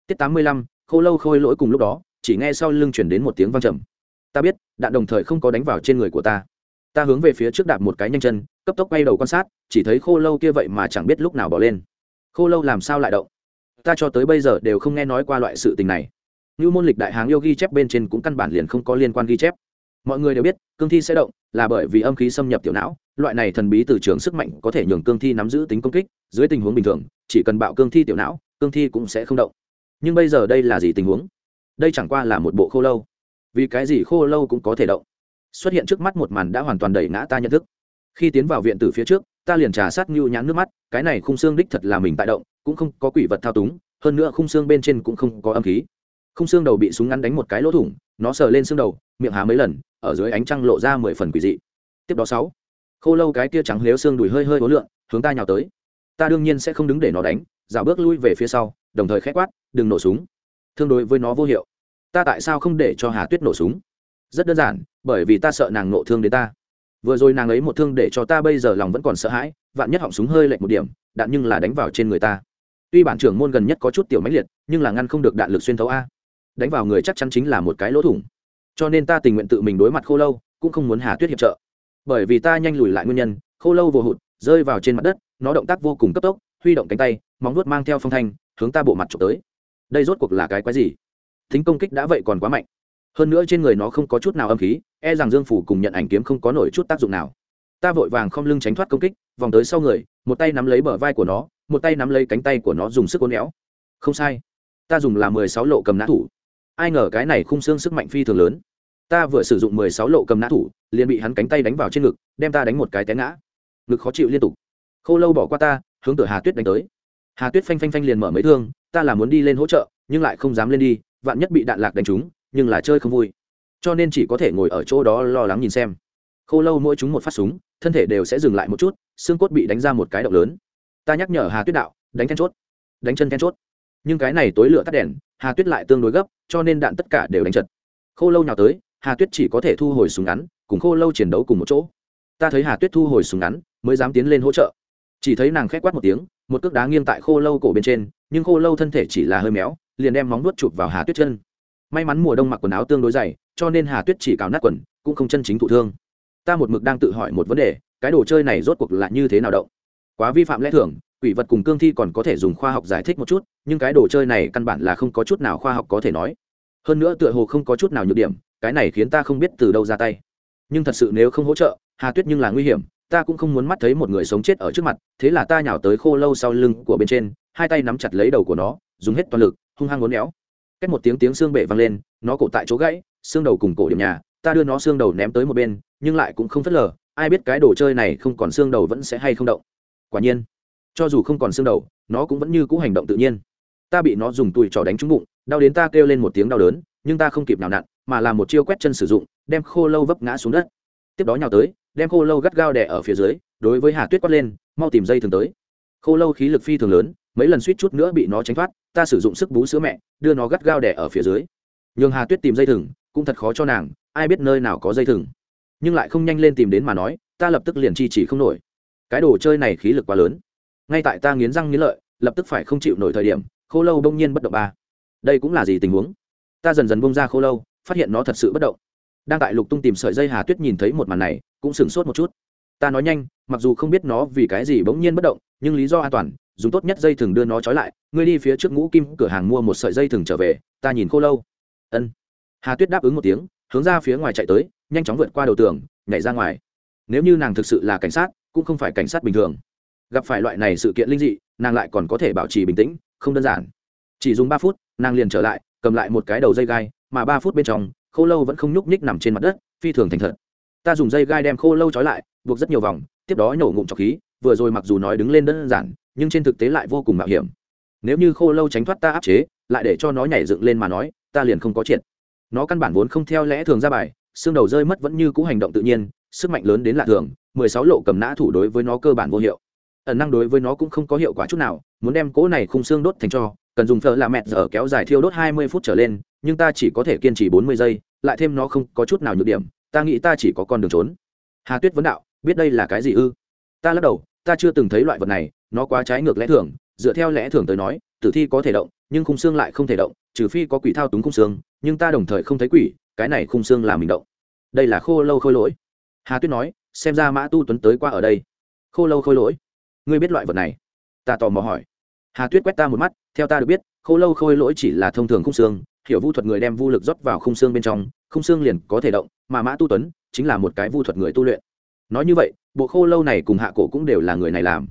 Tiết tám mươi lăm, khô lâu khôi lỗi cùng lúc đó chỉ nghe sau lưng chuyển đến một tiếng vang trầm. Ta biết, đạn đồng thời không có đánh vào trên người của ta. Ta hướng về phía trước đạp một cái nhanh chân, cấp tốc quay đầu quan sát, chỉ thấy khô lâu kia vậy mà chẳng biết lúc nào bỏ lên. Khô lâu làm sao lại động? Ta cho tới bây giờ đều không nghe nói qua loại sự tình này. Như môn lịch đại háng yêu ghi chép bên trên cũng căn bản liền không có liên quan ghi chép. Mọi người đều biết, cương thi sẽ động, là bởi vì âm khí xâm nhập tiểu não, loại này thần bí từ trường sức mạnh có thể nhường cương thi nắm giữ tính công kích, dưới tình huống bình thường, chỉ cần bạo cương thi tiểu não, cương thi cũng sẽ không động. Nhưng bây giờ đây là gì tình huống? Đây chẳng qua là một bộ khô lâu. Vì cái gì khô lâu cũng có thể động? Xuất hiện trước mắt một màn đã hoàn toàn đẩy ngã ta nhận thức. Khi tiến vào viện từ phía trước, ta liền trà sát nhu nhãn nước mắt, cái này khung xương đích thật là mình tại động, cũng không có quỷ vật thao túng, hơn nữa khung xương bên trên cũng không có âm khí. Khung xương đầu bị súng ngắn đánh một cái lỗ thủng, nó sờ lên xương đầu, miệng há mấy lần, ở dưới ánh trăng lộ ra mười phần quỷ dị. Tiếp đó sáu, khô lâu cái kia trắng lếu xương đùi hơi hơi hối lượng hướng ta nhào tới. Ta đương nhiên sẽ không đứng để nó đánh, dạo bước lui về phía sau, đồng thời khét quát, đừng nổ súng thương đối với nó vô hiệu. Ta tại sao không để cho hà tuyết nổ súng? Rất đơn giản, bởi vì ta sợ nàng nộ thương đến ta. Vừa rồi nàng ấy một thương để cho ta bây giờ lòng vẫn còn sợ hãi, vạn nhất họng súng hơi lệch một điểm, đạn nhưng là đánh vào trên người ta. Tuy bản trưởng môn gần nhất có chút tiểu máy liệt, nhưng là ngăn không được đạn lực xuyên thấu a. Đánh vào người chắc chắn chính là một cái lỗ thủng. Cho nên ta tình nguyện tự mình đối mặt khô lâu, cũng không muốn hà tuyết hiệp trợ. Bởi vì ta nhanh lùi lại nguyên nhân, khô lâu vô hụt, rơi vào trên mặt đất, nó động tác vô cùng cấp tốc, huy động cánh tay, móng vuốt mang theo phong thanh, hướng ta bộ mặt trộm tới đây rốt cuộc là cái quái gì? Thính công kích đã vậy còn quá mạnh. Hơn nữa trên người nó không có chút nào âm khí e rằng dương phủ cùng nhận ảnh kiếm không có nổi chút tác dụng nào. Ta vội vàng không lưng tránh thoát công kích, vòng tới sau người, một tay nắm lấy bờ vai của nó, một tay nắm lấy cánh tay của nó dùng sức cố néo không sai. Ta dùng là mười sáu lộ cầm nã thủ. Ai ngờ cái này khung xương sức mạnh phi thường lớn. Ta vừa sử dụng mười sáu lộ cầm nã thủ, liền bị hắn cánh tay đánh vào trên ngực, đem ta đánh một cái té ngã. Ngực khó chịu liên tục. Khô lâu bỏ qua ta, hướng từ hà tuyết đánh tới. Hà tuyết phanh phanh phanh liền mở mấy thương ta là muốn đi lên hỗ trợ, nhưng lại không dám lên đi, vạn nhất bị đạn lạc đánh trúng nhưng là chơi không vui. Cho nên chỉ có thể ngồi ở chỗ đó lo lắng nhìn xem. Khô lâu mỗi chúng một phát súng, thân thể đều sẽ dừng lại một chút, xương cốt bị đánh ra một cái động lớn. Ta nhắc nhở hà tuyết đạo, đánh then chốt, đánh chân then chốt. Nhưng cái này tối lửa tắt đèn, hà tuyết lại tương đối gấp, cho nên đạn tất cả đều đánh chật. Khô lâu nhào tới, hà tuyết chỉ có thể thu hồi súng ngắn, cùng khô lâu chiến đấu cùng một chỗ. Ta thấy hà tuyết thu hồi súng ngắn, mới dám tiến lên hỗ trợ chỉ thấy nàng khét quát một tiếng, một cước đá nghiêng tại khô lâu cổ bên trên, nhưng khô lâu thân thể chỉ là hơi méo, liền đem móng nuốt chụp vào hà tuyết chân. May mắn mùa đông mặc quần áo tương đối dày, cho nên hà tuyết chỉ cào nát quần, cũng không chân chính thụ thương. Ta một mực đang tự hỏi một vấn đề, cái đồ chơi này rốt cuộc là như thế nào động? Quá vi phạm lẽ thường, quỷ vật cùng cương thi còn có thể dùng khoa học giải thích một chút, nhưng cái đồ chơi này căn bản là không có chút nào khoa học có thể nói. Hơn nữa tựa hồ không có chút nào nhược điểm, cái này khiến ta không biết từ đâu ra tay. Nhưng thật sự nếu không hỗ trợ, hà tuyết nhưng là nguy hiểm ta cũng không muốn mắt thấy một người sống chết ở trước mặt, thế là ta nhào tới khô lâu sau lưng của bên trên, hai tay nắm chặt lấy đầu của nó, dùng hết toàn lực, hung hăng ngốn éo. Cách một tiếng tiếng xương bể vang lên, nó cổ tại chỗ gãy, xương đầu cùng cổ điểm nhà, ta đưa nó xương đầu ném tới một bên, nhưng lại cũng không phớt lờ, ai biết cái đồ chơi này không còn xương đầu vẫn sẽ hay không động. Quả nhiên, cho dù không còn xương đầu, nó cũng vẫn như cũ hành động tự nhiên. Ta bị nó dùng tùi trò đánh trúng bụng, đau đến ta kêu lên một tiếng đau đớn, nhưng ta không kịp nào nặn, mà làm một chiêu quét chân sử dụng, đem khô lâu vấp ngã xuống đất. Tiếp đó nhào tới đem khô lâu gắt gao đẻ ở phía dưới, đối với hà tuyết quát lên, mau tìm dây thường tới. Khô lâu khí lực phi thường lớn, mấy lần suýt chút nữa bị nó tránh thoát, ta sử dụng sức bú sữa mẹ, đưa nó gắt gao đẻ ở phía dưới. Nhường hà tuyết tìm dây thừng cũng thật khó cho nàng, ai biết nơi nào có dây thừng nhưng lại không nhanh lên tìm đến mà nói, ta lập tức liền chi chỉ không nổi. Cái đồ chơi này khí lực quá lớn. Ngay tại ta nghiến răng nghiến lợi, lập tức phải không chịu nổi thời điểm, khô lâu đông nhiên bất động ba. Đây cũng là gì tình huống? Ta dần dần bông ra khô lâu, phát hiện nó thật sự bất động đang tại lục tung tìm sợi dây hà tuyết nhìn thấy một màn này, cũng sửng sốt một chút. Ta nói nhanh, mặc dù không biết nó vì cái gì bỗng nhiên bất động, nhưng lý do an toàn, dùng tốt nhất dây thừng đưa nó trói lại, ngươi đi phía trước ngũ kim cửa hàng mua một sợi dây thừng trở về, ta nhìn khô lâu. Ân. Hà tuyết đáp ứng một tiếng, hướng ra phía ngoài chạy tới, nhanh chóng vượt qua đầu tường, nhảy ra ngoài. Nếu như nàng thực sự là cảnh sát, cũng không phải cảnh sát bình thường. Gặp phải loại này sự kiện linh dị, nàng lại còn có thể bảo trì bình tĩnh, không đơn giản. Chỉ dùng ba phút, nàng liền trở lại, cầm lại một cái đầu dây gai, mà ba phút bên trong khô lâu vẫn không nhúc nhích nằm trên mặt đất, phi thường thành thật. Ta dùng dây gai đem khô lâu trói lại, buộc rất nhiều vòng, tiếp đó nhổ ngụm trọc khí, vừa rồi mặc dù nói đứng lên đơn giản, nhưng trên thực tế lại vô cùng mạo hiểm. Nếu như khô lâu tránh thoát ta áp chế, lại để cho nó nhảy dựng lên mà nói, ta liền không có triệt. Nó căn bản vốn không theo lẽ thường ra bài, xương đầu rơi mất vẫn như cũ hành động tự nhiên, sức mạnh lớn đến lạ thường, mười sáu lộ cầm nã thủ đối với nó cơ bản vô hiệu. Ẩn năng đối với nó cũng không có hiệu quả chút nào, muốn đem cỗ này khung xương đốt thành cho cần dùng thợ là mẹt giờ kéo dài thiêu đốt hai mươi phút trở lên, nhưng ta chỉ có thể kiên trì bốn mươi giây, lại thêm nó không có chút nào nhược điểm, ta nghĩ ta chỉ có con đường trốn. Hà tuyết vấn đạo, biết đây là cái gì ư? Ta lắc đầu, ta chưa từng thấy loại vật này, nó quá trái ngược lẽ thường, dựa theo lẽ thường tới nói, tử thi có thể động, nhưng khung xương lại không thể động, trừ phi có quỷ thao túng khung xương, nhưng ta đồng thời không thấy quỷ, cái này khung xương là mình động. Đây là khô lâu khôi lỗi. Hà tuyết nói, xem ra mã tu tuấn tới qua ở đây. Khô lâu khôi lỗi. Ngươi biết loại vật này? Ta tò mò hỏi. Hà tuyết quét ta một mắt theo ta được biết, khô lâu khôi lỗi chỉ là thông thường khung xương, hiểu vu thuật người đem vu lực rót vào khung xương bên trong, khung xương liền có thể động, mà mã tu tuấn chính là một cái vu thuật người tu luyện. Nói như vậy, bộ khô lâu này cùng hạ cổ cũng đều là người này làm.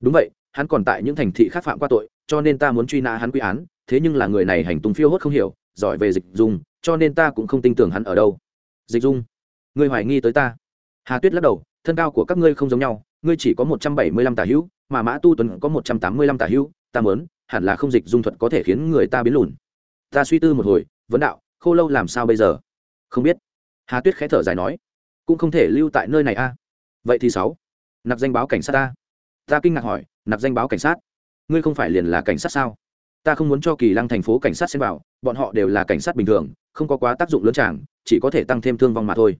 Đúng vậy, hắn còn tại những thành thị khác phạm qua tội, cho nên ta muốn truy nã hắn quy án, thế nhưng là người này hành tung phiêu hốt không hiểu, giỏi về dịch dung, cho nên ta cũng không tin tưởng hắn ở đâu. Dịch dung, ngươi hoài nghi tới ta. Hà tuyết lắc đầu, thân cao của các ngươi không giống nhau, ngươi chỉ có một trăm bảy mươi lăm tả hữu, mà mã tu tuấn có một trăm tám mươi lăm tả hữu, ta mớn hẳn là không dịch dung thuật có thể khiến người ta biến lùn. Ta suy tư một hồi vấn đạo khô lâu làm sao bây giờ? Không biết. Hà tuyết khẽ thở dài nói cũng không thể lưu tại nơi này a. Vậy thì sáu nạp danh báo cảnh sát ta. Ta kinh ngạc hỏi nạp danh báo cảnh sát? Ngươi không phải liền là cảnh sát sao? Ta không muốn cho kỳ lăng thành phố cảnh sát xem vào bọn họ đều là cảnh sát bình thường không có quá tác dụng lớn chẳng, chỉ có thể tăng thêm thương vong mà thôi.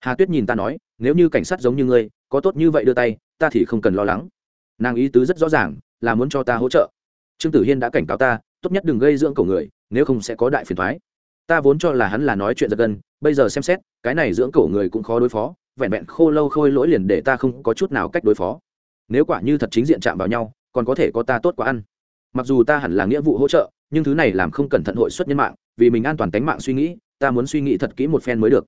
Hà tuyết nhìn ta nói nếu như cảnh sát giống như ngươi có tốt như vậy đưa tay ta thì không cần lo lắng. Nàng ý tứ rất rõ ràng là muốn cho ta hỗ trợ trương tử hiên đã cảnh cáo ta, tốt nhất đừng gây dưỡng cổ người, nếu không sẽ có đại phiền thoái. Ta vốn cho là hắn là nói chuyện giật gân, bây giờ xem xét, cái này dưỡng cổ người cũng khó đối phó, vẹn vẹn khô lâu khôi lỗi liền để ta không có chút nào cách đối phó. Nếu quả như thật chính diện chạm vào nhau, còn có thể có ta tốt quá ăn. Mặc dù ta hẳn là nghĩa vụ hỗ trợ, nhưng thứ này làm không cẩn thận hội xuất nhân mạng, vì mình an toàn tính mạng suy nghĩ, ta muốn suy nghĩ thật kỹ một phen mới được.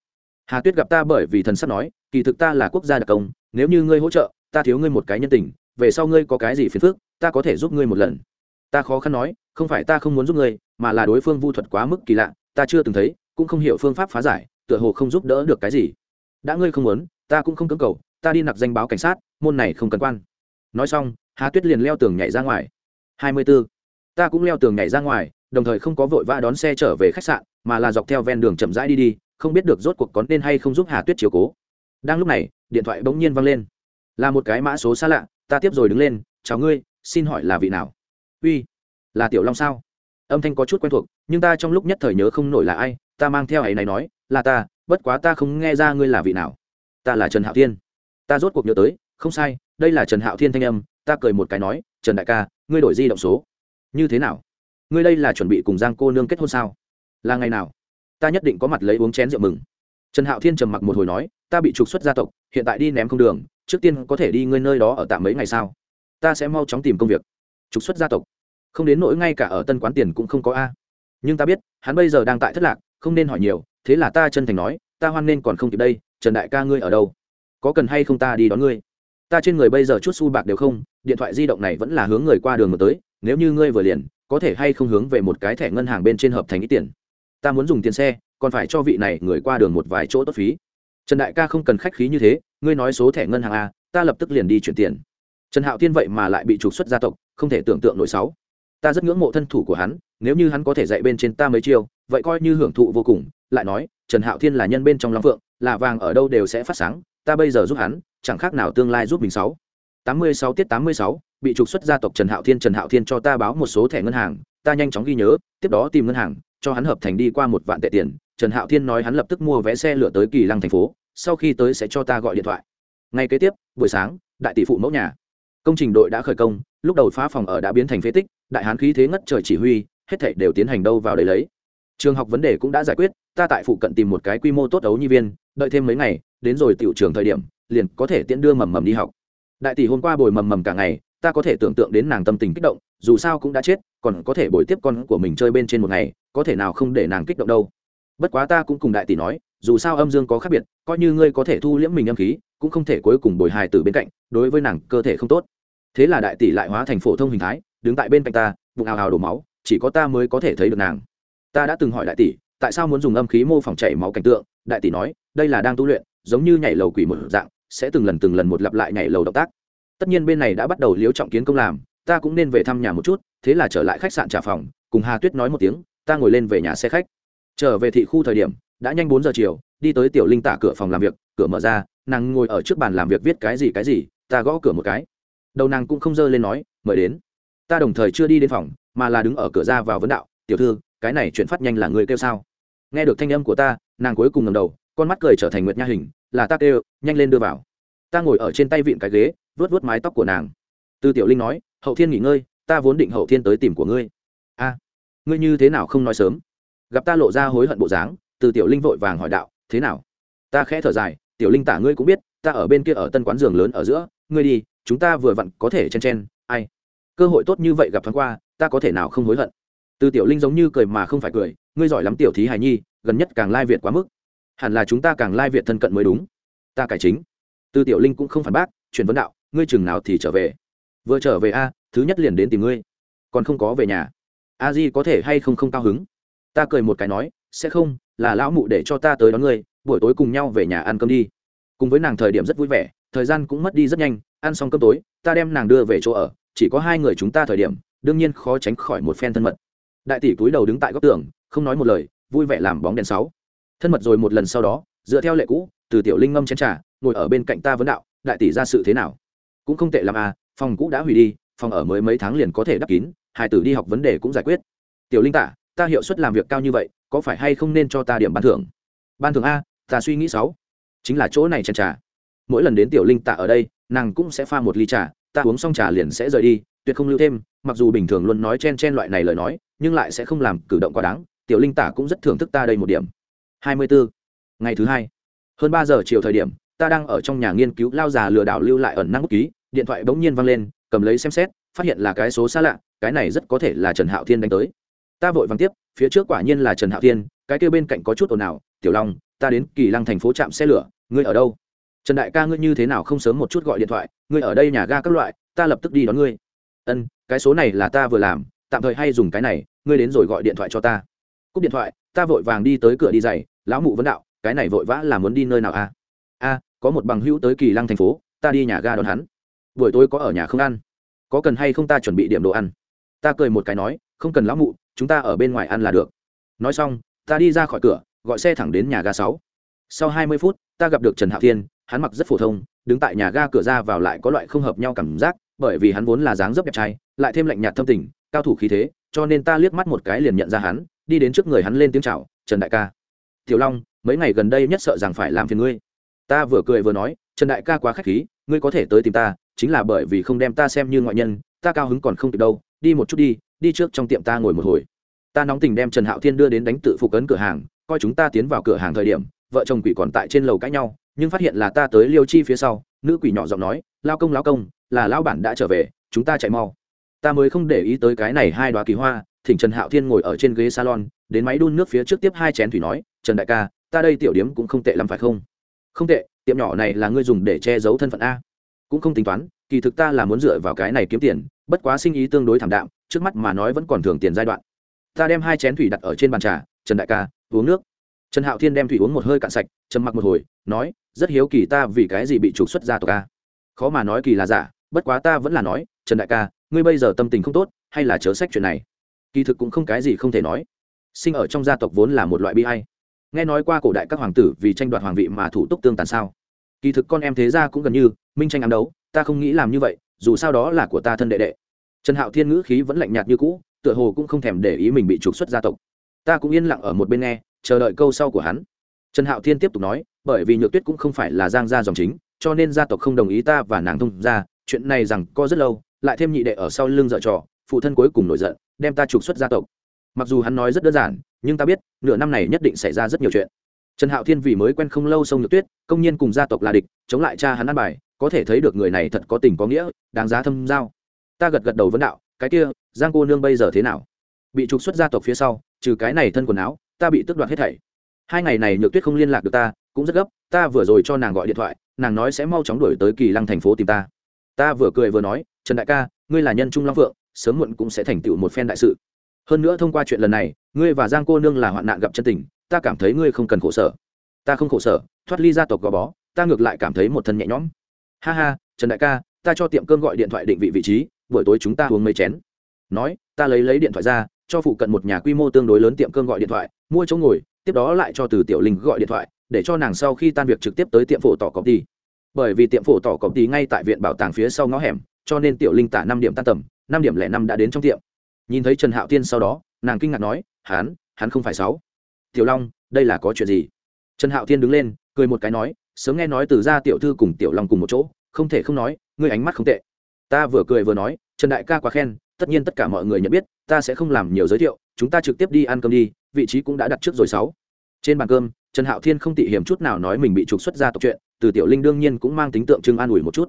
Hà tuyết gặp ta bởi vì thần sắp nói, kỳ thực ta là quốc gia đặc công, nếu như ngươi hỗ trợ, ta thiếu ngươi một cái nhân tình, về sau ngươi có cái gì phiền phức, ta có thể giúp ngươi một lần ta khó khăn nói, không phải ta không muốn giúp ngươi, mà là đối phương vu thuật quá mức kỳ lạ, ta chưa từng thấy, cũng không hiểu phương pháp phá giải, tựa hồ không giúp đỡ được cái gì. Đã ngươi không muốn, ta cũng không cưỡng cầu, ta đi nạp danh báo cảnh sát, môn này không cần quan. Nói xong, hà tuyết liền leo tường nhảy ra ngoài. Hai mươi b ố ta cũng leo tường nhảy ra ngoài, đồng thời không có vội vã đón xe trở về khách sạn, mà là dọc theo ven đường chậm rãi đi đi, không biết được rốt cuộc có nên hay không giúp hà tuyết chiều cố. Đang lúc này, điện thoại bỗng nhiên văng lên. Là một cái mã số xa lạ, ta tiếp rồi đứng lên, chào ngươi, xin hỏi là vị nào? Uy, là tiểu long sao? Âm thanh có chút quen thuộc, nhưng ta trong lúc nhất thời nhớ không nổi là ai, ta mang theo ấy này nói, là ta, bất quá ta không nghe ra ngươi là vị nào. Ta là trần hạo thiên. Ta rốt cuộc nhớ tới, không sai, đây là trần hạo thiên thanh âm, ta cười một cái nói, trần đại ca, ngươi đổi di động số. Như thế nào? Ngươi đây là chuẩn bị cùng giang cô nương kết hôn sao? Là ngày nào? Ta nhất định có mặt lấy uống chén rượu mừng. Trần hạo thiên trầm mặc một hồi nói, ta bị trục xuất gia tộc, hiện tại đi ném không đường, trước tiên có thể đi ngươi nơi đó ở tạm mấy ngày sao? Ta sẽ mau chóng tìm công việc trục xuất gia tộc. Không đến nỗi ngay cả ở tân quán tiền cũng không có a. Nhưng ta biết, hắn bây giờ đang tại thất lạc, không nên hỏi nhiều, thế là ta chân thành nói, ta hoan nên còn không kịp đây, trần đại ca ngươi ở đâu? Có cần hay không ta đi đón ngươi? Ta trên người bây giờ chút xu bạc đều không, điện thoại di động này vẫn là hướng người qua đường mà tới, nếu như ngươi vừa liền, có thể hay không hướng về một cái thẻ ngân hàng bên trên hợp thành ít tiền. Ta muốn dùng tiền xe, còn phải cho vị này người qua đường một vài chỗ tốt phí. Trần đại ca không cần khách khí như thế, ngươi nói số thẻ ngân hàng a, ta lập tức liền đi chuyển tiền trần hạo thiên vậy mà lại bị trục xuất gia tộc, không thể tưởng tượng nổi sáu. Ta rất ngưỡng mộ thân thủ của hắn, nếu như hắn có thể dạy bên trên ta mấy chiêu, vậy coi như hưởng thụ vô cùng. Lại nói, trần hạo thiên là nhân bên trong long phượng, là vàng ở đâu đều sẽ phát sáng, ta bây giờ giúp hắn, chẳng khác nào tương lai giúp mình sáu. Tám mươi sáu tiết tám mươi sáu, bị trục xuất gia tộc trần hạo thiên, trần hạo thiên cho ta báo một số thẻ ngân hàng, ta nhanh chóng ghi nhớ, tiếp đó tìm ngân hàng, cho hắn hợp thành đi qua một vạn tệ tiền. Trần hạo thiên nói hắn lập tức mua vé xe lửa tới kỳ lăng thành phố, sau khi tới sẽ cho ta gọi điện thoại. Ngay kế tiếp, buổi sáng, đại tỷ phụ mẫu nhà công trình đội đã khởi công, lúc đầu phá phòng ở đã biến thành phế tích, đại hán khí thế ngất trời chỉ huy, hết thảy đều tiến hành đâu vào đấy lấy. Trường học vấn đề cũng đã giải quyết, ta tại phụ cận tìm một cái quy mô tốt ấu nhi viên, đợi thêm mấy ngày, đến rồi tiểu trường thời điểm, liền có thể tiễn đưa mầm mầm đi học. Đại tỷ hôm qua bồi mầm mầm cả ngày, ta có thể tưởng tượng đến nàng tâm tình kích động, dù sao cũng đã chết, còn có thể bồi tiếp con của mình chơi bên trên một ngày, có thể nào không để nàng kích động đâu. Bất quá ta cũng cùng đại tỷ nói, dù sao âm dương có khác biệt, coi như ngươi có thể thu liễm mình âm khí, cũng không thể cuối cùng bồi hài từ bên cạnh, đối với nàng cơ thể không tốt thế là đại tỷ lại hóa thành phổ thông hình thái, đứng tại bên cạnh ta, bụng ào ào đổ máu, chỉ có ta mới có thể thấy được nàng. Ta đã từng hỏi đại tỷ, tại sao muốn dùng âm khí mô phỏng chảy máu cảnh tượng? Đại tỷ nói, đây là đang tu luyện, giống như nhảy lầu quỷ một dạng, sẽ từng lần từng lần một lặp lại nhảy lầu động tác. Tất nhiên bên này đã bắt đầu liếu trọng kiến công làm, ta cũng nên về thăm nhà một chút, thế là trở lại khách sạn trả phòng, cùng hà tuyết nói một tiếng, ta ngồi lên về nhà xe khách. Trở về thị khu thời điểm, đã nhanh bốn giờ chiều, đi tới tiểu linh tả cửa phòng làm việc, cửa mở ra, nàng ngồi ở trước bàn làm việc viết cái gì cái gì, ta gõ cửa một cái đầu nàng cũng không dơ lên nói, mời đến. Ta đồng thời chưa đi đến phòng, mà là đứng ở cửa ra vào vấn đạo, tiểu thư, cái này chuyện phát nhanh là người kêu sao? Nghe được thanh âm của ta, nàng cuối cùng ngầm đầu, con mắt cười trở thành nguyệt nha hình, là ta kêu, nhanh lên đưa vào. Ta ngồi ở trên tay vịn cái ghế vớt vớt mái tóc của nàng. Tư tiểu linh nói, hậu thiên nghỉ ngơi, ta vốn định hậu thiên tới tìm của ngươi. A, ngươi như thế nào không nói sớm? Gặp ta lộ ra hối hận bộ dáng, từ tiểu linh vội vàng hỏi đạo, thế nào? Ta khẽ thở dài, tiểu linh tả ngươi cũng biết, ta ở bên kia ở tân quán giường lớn ở giữa, ngươi đi chúng ta vừa vặn có thể chen chen, ai? Cơ hội tốt như vậy gặp thoáng qua, ta có thể nào không hối hận? Từ tiểu linh giống như cười mà không phải cười, ngươi giỏi lắm tiểu thí hài nhi, gần nhất càng lai việt quá mức. Hẳn là chúng ta càng lai việt thân cận mới đúng. Ta cải chính. Từ tiểu linh cũng không phản bác, chuyển vấn đạo, ngươi chừng nào thì trở về? Vừa trở về a, thứ nhất liền đến tìm ngươi. Còn không có về nhà. A di có thể hay không không cao hứng? Ta cười một cái nói, sẽ không, là lão mụ để cho ta tới đón ngươi, buổi tối cùng nhau về nhà ăn cơm đi. Cùng với nàng thời điểm rất vui vẻ thời gian cũng mất đi rất nhanh, ăn xong cơm tối, ta đem nàng đưa về chỗ ở, chỉ có hai người chúng ta thời điểm, đương nhiên khó tránh khỏi một phen thân mật. Đại tỷ cúi đầu đứng tại góc tường, không nói một lời, vui vẻ làm bóng đèn sáu. Thân mật rồi một lần sau đó, dựa theo lệ cũ, từ tiểu linh ngâm chén trà, ngồi ở bên cạnh ta vấn đạo, đại tỷ ra sự thế nào? Cũng không tệ l à phòng cũ đã hủy đi, phòng ở mới mấy tháng liền có thể đắp kín hải tử đi học vấn đề cũng giải quyết. Tiểu linh tả, ta hiệu suất làm việc cao như vậy, có phải hay không nên cho ta điểm ban thưởng? Ban thưởng a, ta suy nghĩ sáu. Chính là chỗ này chén trà mỗi lần đến tiểu linh Tạ ở đây, nàng cũng sẽ pha một ly trà, ta uống xong trà liền sẽ rời đi, tuyệt không lưu thêm, mặc dù bình thường luôn nói chen chen loại này lời nói, nhưng lại sẽ không làm cử động quá đáng, tiểu linh tả cũng rất thưởng thức ta đây một điểm hai mươi 24. ngày thứ hai, hơn ba giờ chiều thời điểm, ta đang ở trong nhà nghiên cứu lao già lừa đảo lưu lại ẩn năng bút ký, điện thoại bỗng nhiên vang lên, cầm lấy xem xét, phát hiện là cái số xa lạ, cái này rất có thể là trần hạo thiên đánh tới ta vội vàng tiếp, phía trước quả nhiên là trần hạo thiên, cái kia bên cạnh có chút ồn ào, tiểu long, ta đến kỳ lăng thành phố trạm xe lửa, ngươi ở đâu trần đại ca ngươi như thế nào không sớm một chút gọi điện thoại, ngươi ở đây nhà ga các loại, ta lập tức đi đón ngươi. Ân, cái số này là ta vừa làm, tạm thời hay dùng cái này, ngươi đến rồi gọi điện thoại cho ta. Cúp điện thoại, ta vội vàng đi tới cửa đi giày, lão mụ vấn đạo, cái này vội vã là muốn đi nơi nào a à? a, có một bằng hữu tới kỳ lăng thành phố, ta đi nhà ga đón hắn. Buổi tối có ở nhà không ăn? Có cần hay không ta chuẩn bị điểm đồ ăn? Ta cười một cái nói, không cần lão mụ, chúng ta ở bên ngoài ăn là được. Nói xong, ta đi ra khỏi cửa, gọi xe thẳng đến nhà ga sáu. Sau hai mươi phút, ta gặp được trần hạo thiên hắn mặc rất phổ thông, đứng tại nhà ga cửa ra vào lại có loại không hợp nhau cảm giác, bởi vì hắn vốn là dáng dấp đẹp trai, lại thêm lạnh nhạt thâm tình, cao thủ khí thế, cho nên ta liếc mắt một cái liền nhận ra hắn, đi đến trước người hắn lên tiếng chào, trần đại ca. Tiểu long, mấy ngày gần đây nhất sợ rằng phải làm phiền ngươi. Ta vừa cười vừa nói, trần đại ca quá k h á c h khí, ngươi có thể tới tìm ta, chính là bởi vì không đem ta xem như ngoại nhân, ta cao hứng còn không kịp đâu, đi một chút đi đi trước trong tiệm ta ngồi một hồi. Ta nóng tình đem trần hạo thiên đưa đến đánh tự phục ấn cửa hàng, coi chúng ta tiến vào cửa hàng thời điểm, vợ chồng quỷ còn tại trên lầu cãi nhau nhưng phát hiện là ta tới liêu chi phía sau, nữ quỷ nhỏ giọng nói, lao công lao công, là lao bản đã trở về, chúng ta chạy mau. Ta mới không để ý tới cái này hai đoá kỳ hoa, thỉnh trần hạo thiên ngồi ở trên ghế salon, đến máy đun nước phía trước tiếp hai chén thủy nói, trần đại ca, ta đây tiểu điếm cũng không tệ lắm phải không? Không tệ, tiệm nhỏ này là ngươi dùng để che giấu thân phận a. Cũng không tính toán, kỳ thực ta là muốn dựa vào cái này kiếm tiền, bất quá sinh ý tương đối thảm đạm, trước mắt mà nói vẫn còn thường tiền giai đoạn. Ta đem hai chén thủy đặt ở trên bàn trà, trần đại ca, uống nước. Trần hạo thiên đem thủy uống một hơi cạn sạch, trầm mặc một hồi, nói rất hiếu kỳ ta vì cái gì bị trục xuất ra tộc a. Khó mà nói kỳ là giả, bất quá ta vẫn là nói, trần đại ca, ngươi bây giờ tâm tình không tốt, hay là chớ sách chuyện này. Kỳ thực cũng không cái gì không thể nói. Sinh ở trong gia tộc vốn là một loại bi hay nghe nói qua cổ đại các hoàng tử vì tranh đoạt hoàng vị mà thủ tục tương tàn sao? Kỳ thực con em thế gia cũng gần như, minh tranh ám đấu, ta không nghĩ làm như vậy, dù sao đó là của ta thân đệ đệ. Trần hạo thiên ngữ khí vẫn lạnh nhạt như cũ, tựa hồ cũng không thèm để ý mình bị trục xuất gia tộc. Ta cũng yên lặng ở một bên nghe, chờ đợi câu sau của hắn. Trần hạo thiên tiếp tục nói bởi vì nhược tuyết cũng không phải là giang gia dòng chính, cho nên gia tộc không đồng ý ta và nàng thông ra chuyện này rằng có rất lâu, lại thêm nhị đệ ở sau lưng dợ trò, phụ thân cuối cùng nổi giận, đem ta trục xuất gia tộc. Mặc dù hắn nói rất đơn giản, nhưng ta biết, nửa năm này nhất định xảy ra rất nhiều chuyện. Trần hạo thiên vì mới quen không lâu sông nhược tuyết, công nhiên cùng gia tộc là địch, chống lại cha hắn ăn bài, có thể thấy được người này thật có tình có nghĩa, đáng giá thâm giao. Ta gật gật đầu vấn đạo, cái kia, giang cô nương bây giờ thế nào? Bị trục xuất gia tộc phía sau, trừ cái này thân quần áo, ta bị tước đoạt hết thảy. Hai ngày này nhược tuyết không liên lạc được ta cũng rất gấp, ta vừa rồi cho nàng gọi điện thoại, nàng nói sẽ mau chóng đuổi tới kỳ lăng thành phố tìm ta. Ta vừa cười vừa nói, trần đại ca, ngươi là nhân trung long phượng, sớm muộn cũng sẽ thành tựu một phen đại sự. Hơn nữa thông qua chuyện lần này, ngươi và giang cô nương là hoạn nạn gặp chân tình, ta cảm thấy ngươi không cần khổ sở. Ta không khổ sở, thoát ly gia tộc gò bó, ta ngược lại cảm thấy một thân nhẹ nhõm. Ha ha, trần đại ca, ta cho tiệm cơm gọi điện thoại định vị vị trí, buổi tối chúng ta uống mấy chén. Nói, ta lấy lấy điện thoại ra, cho phụ cận một nhà quy mô tương đối lớn tiệm cơm gọi điện thoại, mua chỗ ngồi, tiếp đó lại cho từ tiểu linh gọi điện thoại để cho nàng sau khi tan việc trực tiếp tới tiệm phổ tỏ cọp đi bởi vì tiệm phổ tỏ cọp đi ngay tại viện bảo tàng phía sau ngõ hẻm, cho nên tiểu linh tả năm điểm tan tầm, năm điểm lẻ năm đã đến trong tiệm. Nhìn thấy trần hạo tiên sau đó, nàng kinh ngạc nói, hắn hắn không phải sáu. Tiểu long, đây là có chuyện gì? Trần hạo tiên đứng lên, cười một cái nói, sớm nghe nói từ gia tiểu thư cùng tiểu long cùng một chỗ, không thể không nói, ngươi ánh mắt không tệ. Ta vừa cười vừa nói, trần đại ca quá khen, tất nhiên tất cả mọi người nhận biết, ta sẽ không làm nhiều giới thiệu, chúng ta trực tiếp đi ăn cơm đi, vị trí cũng đã đặt trước rồi sáu trên bàn cơm, trần hạo thiên không tị hiểm chút nào nói mình bị trục xuất ra tộc chuyện, từ tiểu linh đương nhiên cũng mang tính tượng trưng an ủi một chút.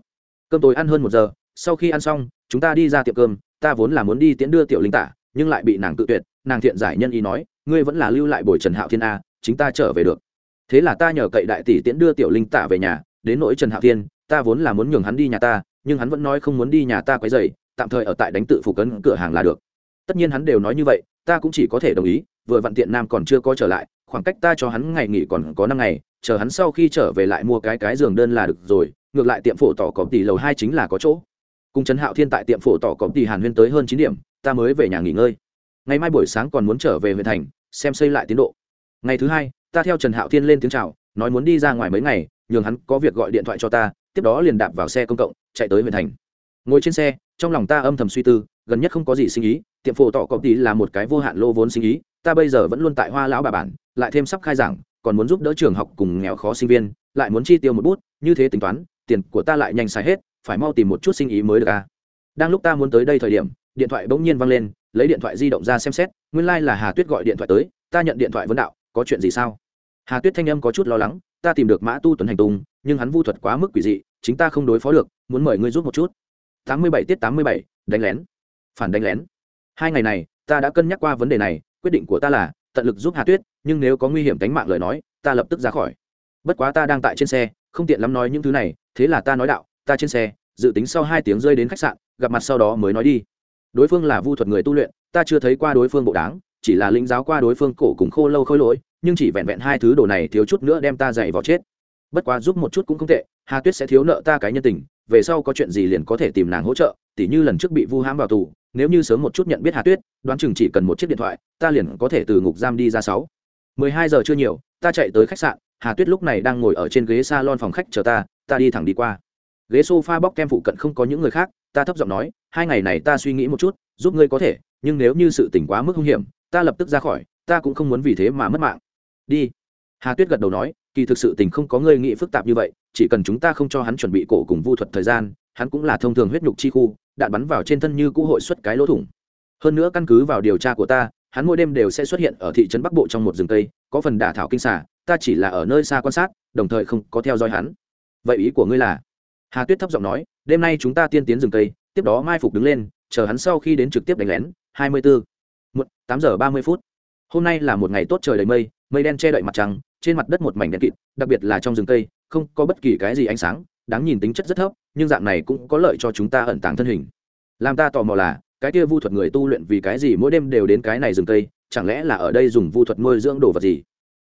Cơm tối ăn hơn một giờ, sau khi ăn xong, chúng ta đi ra tiệm cơm, ta vốn là muốn đi tiễn đưa tiểu linh tả, nhưng lại bị nàng tự tuyệt, nàng thiện giải nhân ý nói, ngươi vẫn là lưu lại bồi trần hạo thiên a, chính ta trở về được. Thế là ta nhờ cậy đại tỷ tiễn đưa tiểu linh tả về nhà, đến nỗi trần hạo thiên, ta vốn là muốn nhường hắn đi nhà ta, nhưng hắn vẫn nói không muốn đi nhà ta quấy dày tạm thời ở tại đánh tự phủ cấn cửa hàng là được. Tất nhiên hắn đều nói như vậy, ta cũng chỉ có thể đồng ý, vừa vặn tiện nam còn chưa có trở lại khoảng cách ta cho hắn ngày nghỉ còn có năm ngày, chờ hắn sau khi trở về lại mua cái cái giường đơn là được rồi, ngược lại tiệm phổ tỏ cọp tỷ lầu hai chính là có chỗ. Cùng trần hạo thiên tại tiệm phổ tỏ cọp tỷ hàn huyên tới hơn chín điểm, ta mới về nhà nghỉ ngơi. Ngày mai buổi sáng còn muốn trở về huyện thành, xem xây lại tiến độ. Ngày thứ hai, ta theo trần hạo thiên lên tiếng c h à o nói muốn đi ra ngoài mấy ngày, nhường hắn có việc gọi điện thoại cho ta, tiếp đó liền đạp vào xe công cộng, chạy tới huyện thành. Ngồi trên xe, trong lòng ta âm thầm suy tư, gần nhất không có gì sinh ý, tiệm phổ tỏ cọp tỷ là một cái vô hạn lô vốn sinh ý ta bây giờ vẫn luôn tại hoa lão bà bản, lại thêm sắp khai giảng, còn muốn giúp đỡ trường học cùng nghèo khó sinh viên, lại muốn chi tiêu một bút, như thế tính toán, tiền của ta lại nhanh xài hết, phải mau tìm một chút sinh ý mới được à. đang lúc ta muốn tới đây thời điểm, điện thoại bỗng nhiên văng lên, lấy điện thoại di động ra xem xét, nguyên lai、like、là hà tuyết gọi điện thoại tới, ta nhận điện thoại vấn đạo, có chuyện gì sao? Hà tuyết thanh âm có chút lo lắng, ta tìm được mã tu tuấn hành tung, nhưng hắn vu thuật quá mức quỷ dị, chính ta không đối phó được, muốn mời ngươi giúp một chút. Tám mươi bảy tiết tám mươi bảy, đánh lén. Phản đánh lén. Hai ngày này, ta đã cân nhắc qua vấn đề này quyết định của ta là, tận lực giúp hà tuyết, nhưng nếu có nguy hiểm tính mạng lời nói, ta lập tức ra khỏi. Bất quá ta đang tại trên xe, không tiện lắm nói những thứ này, thế là ta nói đạo, ta trên xe, dự tính sau hai tiếng rơi đến khách sạn, gặp mặt sau đó mới nói đi. Đối phương là vu thuật người tu luyện, ta chưa thấy qua đối phương bộ đáng chỉ là lĩnh giáo qua đối phương cổ cùng khô lâu khôi lỗi, nhưng chỉ vẹn vẹn hai thứ đồ này thiếu chút nữa đem ta dày vào chết. Bất quá giúp một chút cũng không tệ, hà tuyết sẽ thiếu nợ ta cái nhân tình, về sau có chuyện gì liền có thể tìm nàng hỗ trợ, tỉ như lần trước bị vu hãm vào tù nếu như sớm một chút nhận biết hà tuyết, đoán chừng chỉ cần một chiếc điện thoại, ta liền có thể từ ngục giam đi ra sáu. Mười hai giờ chưa nhiều, ta chạy tới khách sạn, hà tuyết lúc này đang ngồi ở trên ghế salon phòng khách chờ ta ta đi thẳng đi qua. Ghế sofa bọc bóc kem phụ cận không có những người khác, ta thấp giọng nói, hai ngày này ta suy nghĩ một chút, giúp ngươi có thể, nhưng nếu như sự tình quá mức hung hiểm, ta lập tức ra khỏi, ta cũng không muốn vì thế mà mất mạng. Đi. Hà tuyết gật đầu nói, kỳ thực sự tình không có ngươi nghĩ phức tạp như vậy, chỉ cần chúng ta không cho hắn chuẩn bị cổ cùng vu thuật thời gian hắn cũng là thông thường huyết nhục chi khu, đạn bắn vào trên thân như cũ hội xuất cái lỗ thủng. Hơn nữa căn cứ vào điều tra của ta, hắn mỗi đêm đều sẽ xuất hiện ở thị trấn bắc bộ trong một rừng cây, có phần đả thảo kinh xả ta chỉ là ở nơi xa quan sát, đồng thời không có theo dõi hắn. Vậy ý của ngươi là? Hà tuyết thấp giọng nói, đêm nay chúng ta tiên tiến rừng cây, tiếp đó mai phục đứng lên, chờ hắn sau khi đến trực tiếp đánh lén, hai mươi bốn một tám giờ ba mươi phút. Hôm nay là một ngày tốt trời đầy mây mây đen che đậy mặt trăng, trên mặt đất một mảnh đen kịt, đặc biệt là trong rừng cây, không có bất kỳ cái gì ánh sáng đáng nhìn tính chất rất thấp, nhưng dạng này cũng có lợi cho chúng ta ẩn tàng thân hình. Làm ta tò mò là, cái kia vu thuật người tu luyện vì cái gì mỗi đêm đều đến cái này rừng cây, chẳng lẽ là ở đây dùng vu thuật nuôi dưỡng đồ vật gì?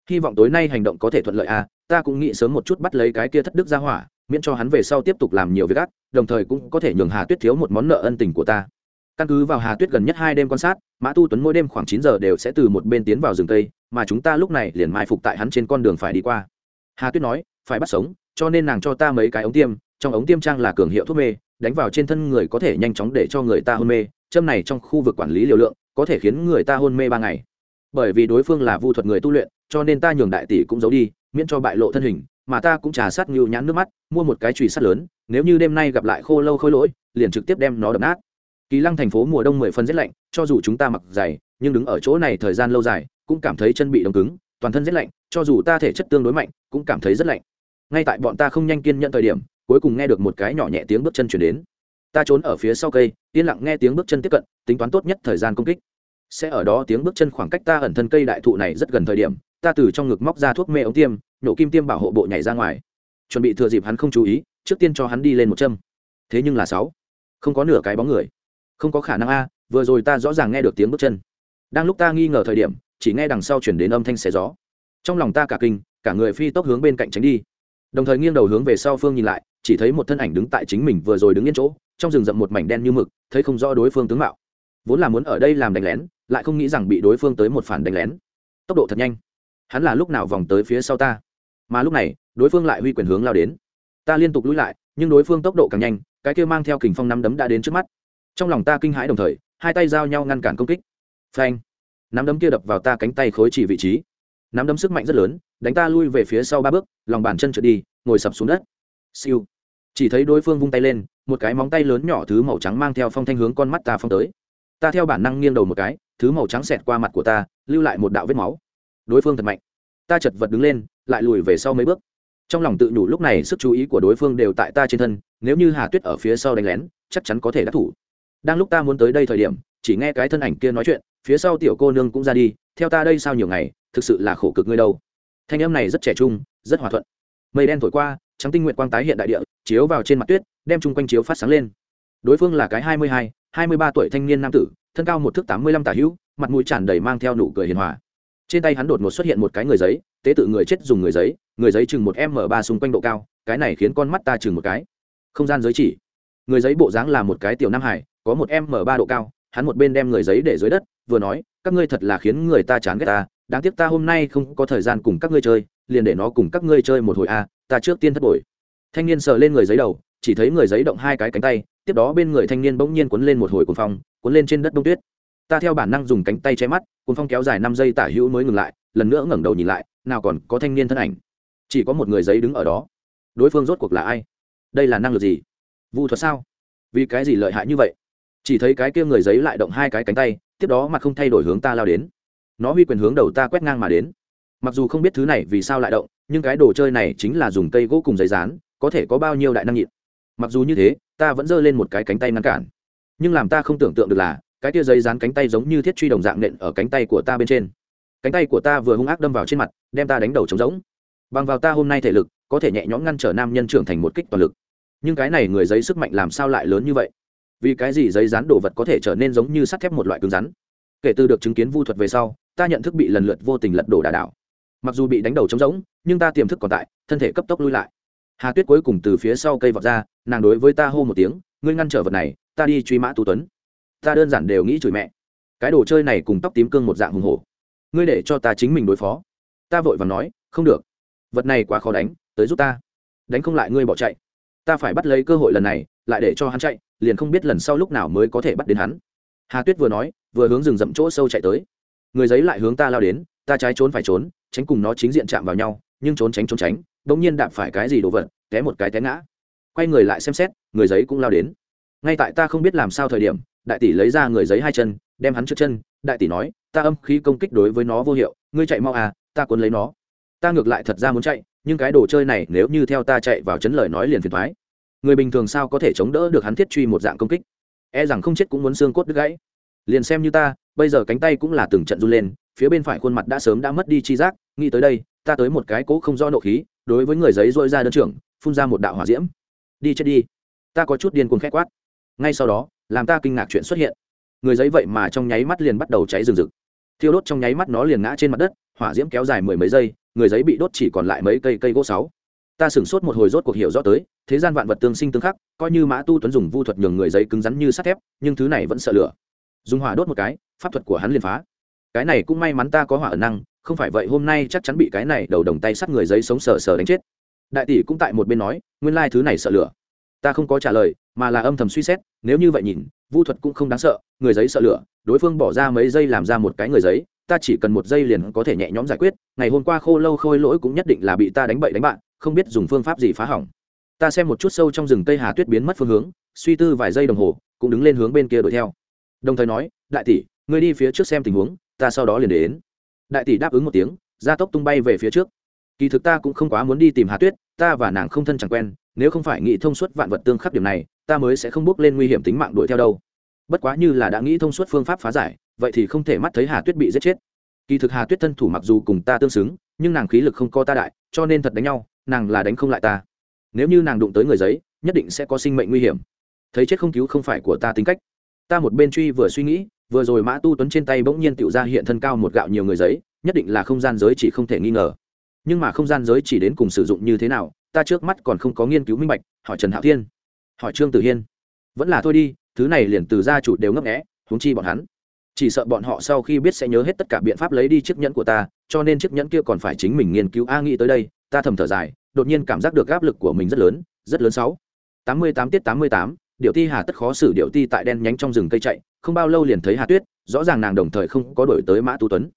Hy vọng tối nay hành động có thể thuận lợi à ta cũng nghĩ sớm một chút bắt lấy cái kia thất đức ra hỏa, miễn cho hắn về sau tiếp tục làm nhiều việc ác, đồng thời cũng có thể nhường hà tuyết thiếu một món nợ ân tình của ta. Căn cứ vào hà tuyết gần nhất hai đêm quan sát, mã tu tuấn mỗi đêm khoảng chín giờ đều sẽ từ một bên tiến vào rừng tây mà chúng ta lúc này liền mai phục tại hắn trên con đường phải đi qua. Hà tuyết nói, phải bắt sống cho nên nàng cho ta mấy cái ống tiêm, trong ống tiêm trang là cường hiệu thuốc mê, đánh vào trên thân người có thể nhanh chóng để cho người ta hôn mê, châm này trong khu vực quản lý liều lượng, có thể khiến người ta hôn mê ba ngày. Bởi vì đối phương là vu thuật người tu luyện, cho nên ta nhường đại tỷ cũng giấu đi, miễn cho bại lộ thân hình, mà ta cũng trà sát ngưu nhãn nước mắt, mua một cái chùy sắt lớn, nếu như đêm nay gặp lại khô lâu khôi lỗi, liền trực tiếp đem nó đập nát. Kỳ lăng thành phố mùa đông mười phân rét lạnh, cho dù chúng ta mặc dày, nhưng đứng ở chỗ này thời gian lâu dài, cũng cảm thấy chân bị đông cứng, toàn thân rét lạnh, cho dù ta thể chất tương đối mạnh, cũng cảm thấy rất lạnh ngay tại bọn ta không nhanh kiên nhận thời điểm, cuối cùng nghe được một cái nhỏ nhẹ tiếng bước chân chuyển đến. Ta trốn ở phía sau cây, yên lặng nghe tiếng bước chân tiếp cận, tính toán tốt nhất thời gian công kích. Sẽ ở đó tiếng bước chân khoảng cách ta ẩn thân cây đại thụ này rất gần thời điểm, ta từ trong ngực móc ra thuốc mê ống tiêm nhổ kim tiêm bảo hộ bộ nhảy ra ngoài. Chuẩn bị thừa dịp hắn không chú ý, trước tiên cho hắn đi lên một châm. Thế nhưng là sáu. Không có nửa cái bóng người. Không có khả năng a, vừa rồi ta rõ ràng nghe được tiếng bước chân. Đang lúc ta nghi ngờ thời điểm, chỉ nghe đằng sau chuyển đến âm thanh xé gió. Trong lòng ta cả kinh, cả người phi tốc hướng bên cạnh tránh đi đồng thời nghiêng đầu hướng về sau phương nhìn lại, chỉ thấy một thân ảnh đứng tại chính mình vừa rồi đứng yên chỗ, trong rừng rậm một mảnh đen như mực, thấy không rõ đối phương tướng mạo. Vốn là muốn ở đây làm đánh lén, lại không nghĩ rằng bị đối phương tới một phản đánh lén. Tốc độ thật nhanh. Hắn là lúc nào vòng tới phía sau ta? Mà lúc này, đối phương lại huy quyền hướng lao đến. Ta liên tục lùi lại, nhưng đối phương tốc độ càng nhanh, cái kia mang theo kình phong nắm đấm đã đến trước mắt. Trong lòng ta kinh hãi đồng thời, hai tay giao nhau ngăn cản công kích. Phanh. Nắm đấm kia đập vào ta cánh tay khối chỉ vị trí. Nắm đấm sức mạnh rất lớn đánh ta lui về phía sau ba bước, lòng bàn chân trượt đi, ngồi sập xuống đất. Siêu. Chỉ thấy đối phương vung tay lên, một cái móng tay lớn nhỏ thứ màu trắng mang theo phong thanh hướng con mắt ta phong tới. Ta theo bản năng nghiêng đầu một cái, thứ màu trắng xẹt qua mặt của ta, lưu lại một đạo vết máu. Đối phương thật mạnh. Ta chật vật đứng lên, lại lùi về sau mấy bước. Trong lòng tự nhủ lúc này sức chú ý của đối phương đều tại ta trên thân, nếu như hà tuyết ở phía sau đánh lén, chắc chắn có thể đắc thủ. Đang lúc ta muốn tới đây thời điểm, chỉ nghe cái thân ảnh kia nói chuyện, phía sau tiểu cô nương cũng ra đi, theo ta đây sao nhiều ngày, thực sự là khổ cực ngươi đâu thanh âm này rất trẻ trung, rất hòa thuận. Mây đen thổi qua, trắng tinh nguyện quang tái hiện đại địa, chiếu vào trên mặt tuyết, đem chung quanh chiếu phát sáng lên. Đối phương là cái hai mươi hai hai mươi ba tuổi thanh niên nam tử, thân cao một thước tám mươi lăm tả hữu, mặt mũi tràn đầy mang theo nụ cười hiền hòa. Trên tay hắn đột ngột xuất hiện một cái người giấy, tế tự người chết dùng người giấy người giấy chừng một m ba xung quanh độ cao, cái này khiến con mắt ta chừng một cái. Không gian giới chỉ. Người giấy bộ dáng là một cái tiểu nam hải có một m ba độ cao hắn một bên đem người giấy để dưới đất, vừa nói, các ngươi thật là khiến người ta chán ghét ta, đáng tiếc ta hôm nay không có thời gian cùng các ngươi chơi, liền để nó cùng các ngươi chơi một hồi a, ta trước tiên thất bội thanh niên sờ lên người giấy đầu, chỉ thấy người giấy động hai cái cánh tay, tiếp đó bên người thanh niên bỗng nhiên cuốn lên một hồi cuồng phong, cuốn lên trên đất đông tuyết. Ta theo bản năng dùng cánh tay che mắt, cuồng phong kéo dài năm giây tả hữu mới ngừng lại, lần nữa ngẩng đầu nhìn lại, nào còn có thanh niên thân ảnh. Chỉ có một người giấy đứng ở đó. Đối phương rốt cuộc là ai? Đây là năng lực gì? Vu thuật sao? Vì cái gì lợi hại như vậy? Chỉ thấy cái kia người giấy lại động hai cái cánh tay, tiếp đó mặt không thay đổi hướng ta lao đến. Nó huy quyền hướng đầu ta quét ngang mà đến. Mặc dù không biết thứ này vì sao lại động, nhưng cái đồ chơi này chính là dùng cây gỗ cùng giấy rán có thể có bao nhiêu đại năng nhịn. Mặc dù như thế, ta vẫn giơ lên một cái cánh tay ngăn cản. Nhưng làm ta không tưởng tượng được là, cái tia giấy dán cánh tay giống như thiết truy đồng dạng nện ở cánh tay của ta bên trên. Cánh tay của ta vừa hung ác đâm vào trên mặt, đem ta đánh đầu trống rỗng. Bằng vào ta hôm nay thể lực, có thể nhẹ nhõm ngăn trở nam nhân trưởng thành một kích toàn lực. Nhưng cái này người giấy sức mạnh làm sao lại lớn như vậy? Vì cái gì giấy dán đồ vật có thể trở nên giống như sắt thép một loại cứng rắn? Kể từ được chứng kiến vu thuật về sau, ta nhận thức bị lần lượt vô tình lật đổ đà đảo. Mặc dù bị đánh đầu trống rỗng, nhưng ta tiềm thức còn tại, thân thể cấp tốc lui lại. Hà tuyết cuối cùng từ phía sau cây vọt ra, nàng đối với ta hô một tiếng, ngươi ngăn trở vật này, ta đi truy mã tu tuấn. Ta đơn giản đều nghĩ chửi mẹ. Cái đồ chơi này cùng tóc tím cương một dạng hùng hổ. Ngươi để cho ta chính mình đối phó. Ta vội và nói, không được. Vật này quá khó đánh, tới giúp ta. Đánh không lại ngươi bỏ chạy. Ta phải bắt lấy cơ hội lần này lại để cho hắn chạy, liền không biết lần sau lúc nào mới có thể bắt đến hắn. Hà tuyết vừa nói, vừa hướng rừng rậm chỗ sâu chạy tới. Người giấy lại hướng ta lao đến, ta trái trốn phải trốn, tránh cùng nó chính diện chạm vào nhau, nhưng trốn tránh trốn tránh đ ỗ n g nhiên đạp phải cái gì đồ vật, té một cái té ngã. Quay người lại xem xét, người giấy cũng lao đến. Ngay tại ta không biết làm sao thời điểm, đại tỷ lấy ra người giấy hai chân, đem hắn trước chân, đại tỷ nói, ta âm khí công kích đối với nó vô hiệu, ngươi chạy mau à ta cuốn lấy nó. Ta ngược lại thật ra muốn chạy, nhưng cái đồ chơi này nếu như theo ta chạy vào chấn lời nói liền phiền thoái người bình thường sao có thể chống đỡ được hắn thiết truy một dạng công kích? E rằng không chết cũng muốn xương cốt đứt gãy. Liền xem như ta, bây giờ cánh tay cũng là từng trận run lên, phía bên phải khuôn mặt đã sớm đã mất đi chi giác, nghĩ tới đây, ta tới một cái cố không do nộ khí, đối với người giấy dội ra đơn trưởng, phun ra một đạo hỏa diễm. Đi chết đi. Ta có chút điên cuồng khét quát. Ngay sau đó, làm ta kinh ngạc chuyện xuất hiện. Người giấy vậy mà trong nháy mắt liền bắt đầu cháy rừng rực. Thiêu đốt trong nháy mắt nó liền ngã trên mặt đất, hỏa diễm kéo dài mười mấy giây, người giấy bị đốt chỉ còn lại mấy cây cây gỗ sáu ta sửng sốt một hồi rốt cuộc hiểu rõ tới, thế gian vạn vật tương sinh tương khắc, coi như mã tu tuấn dùng vu thuật nhường người giấy cứng rắn như sắt thép, nhưng thứ này vẫn sợ lửa. Dùng hỏa đốt một cái, pháp thuật của hắn liền phá. Cái này cũng may mắn ta có hỏa ở năng, không phải vậy hôm nay chắc chắn bị cái này đầu đồng tay sắt người giấy sống sờ sờ đánh chết. Đại tỷ cũng tại một bên nói, nguyên lai thứ này sợ lửa. Ta không có trả lời, mà là âm thầm suy xét, nếu như vậy nhìn, vu thuật cũng không đáng sợ, người giấy sợ lửa, đối phương bỏ ra mấy giây làm ra một cái người giấy, ta chỉ cần một giây liền có thể nhẹ nhõm giải quyết, ngày hôm qua khô lâu khôi lỗi cũng nhất định là bị ta đánh bậy đánh bạn không biết dùng phương pháp gì phá hỏng. Ta xem một chút sâu trong rừng cây hà tuyết biến mất phương hướng, suy tư vài giây đồng hồ, cũng đứng lên hướng bên kia đuổi theo. Đồng thời nói, đại tỷ, ngươi đi phía trước xem tình huống, ta sau đó liền đến. Đại tỷ đáp ứng một tiếng, gia tốc tung bay về phía trước. Kỳ thực ta cũng không quá muốn đi tìm hà tuyết, ta và nàng không thân chẳng quen, nếu không phải nghĩ thông suốt vạn vật tương khắc điểm này, ta mới sẽ không bước lên nguy hiểm tính mạng đuổi theo đâu. Bất quá như là đã nghĩ thông suốt phương pháp phá giải, vậy thì không thể mắt thấy hà tuyết bị giết chết. Kỳ thực hà tuyết thân thủ mặc dù cùng ta tương xứng, nhưng nàng khí lực không co ta đại, cho nên thật đánh nhau nàng là đánh không lại ta. Nếu như nàng đụng tới người giấy, nhất định sẽ có sinh mệnh nguy hiểm. Thấy chết không cứu không phải của ta tính cách. Ta một bên truy vừa suy nghĩ, vừa rồi mã tu tuấn trên tay bỗng nhiên tự ra hiện thân cao một gạo nhiều người giấy, nhất định là không gian giới chỉ không thể nghi ngờ. Nhưng mà không gian giới chỉ đến cùng sử dụng như thế nào, ta trước mắt còn không có nghiên cứu minh bạch, hỏi trần hạo thiên. Hỏi trương tử hiên. Vẫn là thôi đi, thứ này liền từ gia chủ đều ngấp nghẽ huống chi bọn hắn. Chỉ sợ bọn họ sau khi biết sẽ nhớ hết tất cả biện pháp lấy đi chiếc nhẫn của ta, cho nên chiếc nhẫn kia còn phải chính mình nghiên cứu. A, nghĩ tới đây ta thầm thở dài, đột nhiên cảm giác được áp lực của mình rất lớn rất lớn sáu. Tám mươi tám tiết tám mươi tám điệu ti hà tất khó xử điệu ti tại đen nhánh trong rừng cây chạy, không bao lâu liền thấy hà tuyết, rõ ràng nàng đồng thời không có đổi tới mã tu tuấn.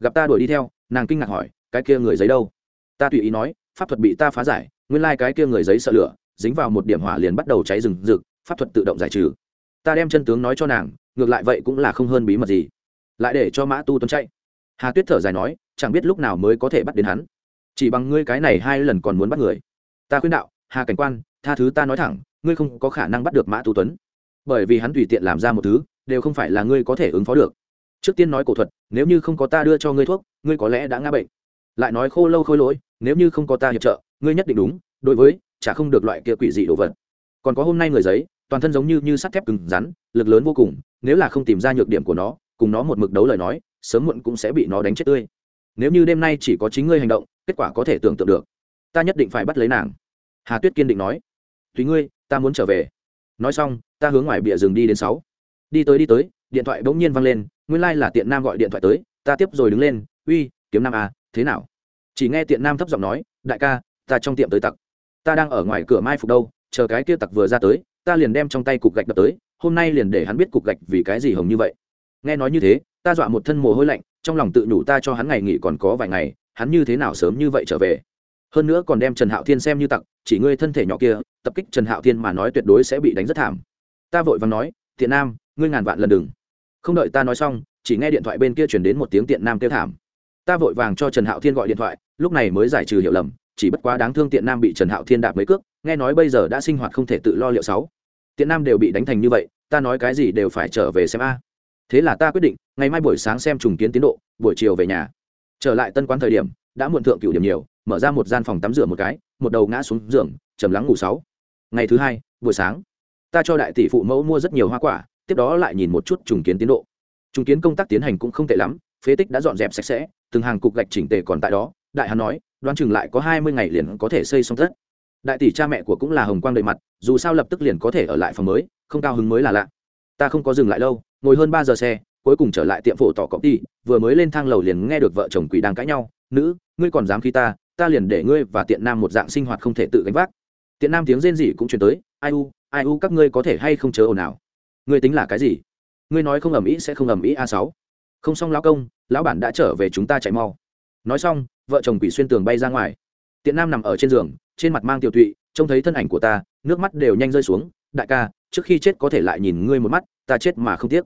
Gặp ta đuổi đi theo, nàng kinh ngạc hỏi, cái kia người giấy đâu? Ta tùy ý nói, pháp thuật bị ta phá giải, nguyên lai、like、cái kia người giấy sợ lửa, dính vào một điểm hỏa liền bắt đầu cháy rừng rực, pháp thuật tự động giải trừ. Ta đem chân tướng nói cho nàng, ngược lại vậy cũng là không hơn bí mật gì. Lại để cho mã tu tuấn chạy. Hà tuyết thở dài nói, chẳng biết lúc nào mới có thể bắt đến hắn chỉ bằng ngươi cái này hai lần còn muốn bắt người. Ta khuyên đạo, hà cảnh quan, tha thứ ta nói thẳng, ngươi không có khả năng bắt được mã tu tuấn. Bởi vì hắn tùy tiện làm ra một thứ, đều không phải là ngươi có thể ứng phó được. Trước tiên nói cổ thuật, nếu như không có ta đưa cho ngươi thuốc, ngươi có lẽ đã ngã bệnh. Lại nói khô lâu khôi lỗi, nếu như không có ta hiệp trợ, ngươi nhất định đúng, đối với, chả không được loại kia quỷ dị đồ vật. Còn có hôm nay người giấy, toàn thân giống như như sắt thép cứng rắn, lực lớn vô cùng, nếu là không tìm ra nhược điểm của nó, cùng nó một mực đấu lời nói, sớm muộn cũng sẽ bị nó đánh chết tươi. Nếu như đêm nay chỉ có chính ngươi hành động kết quả có thể tưởng tượng được. Ta nhất định phải bắt lấy nàng. Hà tuyết kiên định nói. Tùy ngươi, ta muốn trở về. Nói xong, ta hướng ngoài bìa rừng đi đến sáu. Đi tới đi tới. Điện thoại bỗng nhiên văng lên. Nguyên lai、like、là tiện nam gọi điện thoại tới. Ta tiếp rồi đứng lên. Uy, kiếm nam à thế nào? Chỉ nghe tiện nam thấp giọng nói. Đại ca, ta trong tiệm tới tặc. Ta đang ở ngoài cửa mai phục đâu, chờ cái kia tặc vừa ra tới, ta liền đem trong tay cục gạch đập tới, hôm nay liền để hắn biết cục gạch vì cái gì hồng như vậy. Nghe nói như thế, ta dọa một thân mồ hôi lạnh, trong lòng tự nhủ ta cho hắn ngày nghỉ còn có vài ngày hắn như thế nào sớm như vậy trở về? Hơn nữa còn đem trần hạo thiên xem như tặc, chỉ ngươi thân thể nhỏ kia, tập kích trần hạo thiên mà nói tuyệt đối sẽ bị đánh rất thảm. Ta vội vàng nói, tiện nam, ngươi ngàn vạn lần đừng. Không đợi ta nói xong, chỉ nghe điện thoại bên kia chuyển đến một tiếng tiện nam kêu thảm. Ta vội vàng cho trần hạo thiên gọi điện thoại, lúc này mới giải trừ hiểu lầm, chỉ bất quá đáng thương tiện nam bị trần hạo thiên đạp mấy cước, nghe nói bây giờ đã sinh hoạt không thể tự lo liệu sáu. Tiện nam đều bị đánh thành như vậy, ta nói cái gì đều phải trở về xem a. Thế là ta quyết định, ngày mai buổi sáng xem trùng kiến tiến độ, buổi chiều về nhà trở lại tân quán thời điểm, đã muộn thượng cửu điểm nhiều, mở ra một gian phòng tắm rửa một cái, một đầu ngã xuống giường, trầm lắng ngủ sáu. Ngày thứ hai, buổi sáng, ta cho đại tỷ phụ mẫu mua rất nhiều hoa quả, tiếp đó lại nhìn một chút trùng kiến tiến độ. Trùng kiến công tác tiến hành cũng không tệ lắm, phế tích đã dọn dẹp sạch sẽ, từng hàng cục gạch chỉnh tề còn tại đó, đại hắn nói, đoán chừng lại có hai mươi ngày liền có thể xây xong tất. Đại tỷ cha mẹ của cũng là hồng quang đầy mặt, dù sao lập tức liền có thể ở lại phòng mới, không cao hứng mới là lạ. Ta không có dừng lại lâu, ngồi hơn ba giờ xe cuối cùng trở lại tiệm phổ tỏ cọp đi, vừa mới lên thang lầu liền nghe được vợ chồng quỷ đang cãi nhau, nữ, ngươi còn dám khi ta ta liền để ngươi và tiện nam một dạng sinh hoạt không thể tự gánh vác. Tiện nam tiếng rên rỉ cũng chuyển tới, ai u ai u, các ngươi có thể hay không chớ ồn ào? Ngươi tính là cái gì? Ngươi nói không ầm ĩ sẽ không ầm ĩ a sáu. Không xong lão công, lão bản đã trở về chúng ta chạy mau. Nói xong, vợ chồng quỷ xuyên tường bay ra ngoài. Tiện nam nằm ở trên giường, trên mặt mang tiểu tụy, trông thấy thân ảnh của ta, nước mắt đều nhanh rơi xuống, đại ca, trước khi chết có thể lại nhìn ngươi một mắt, ta chết mà không tiếc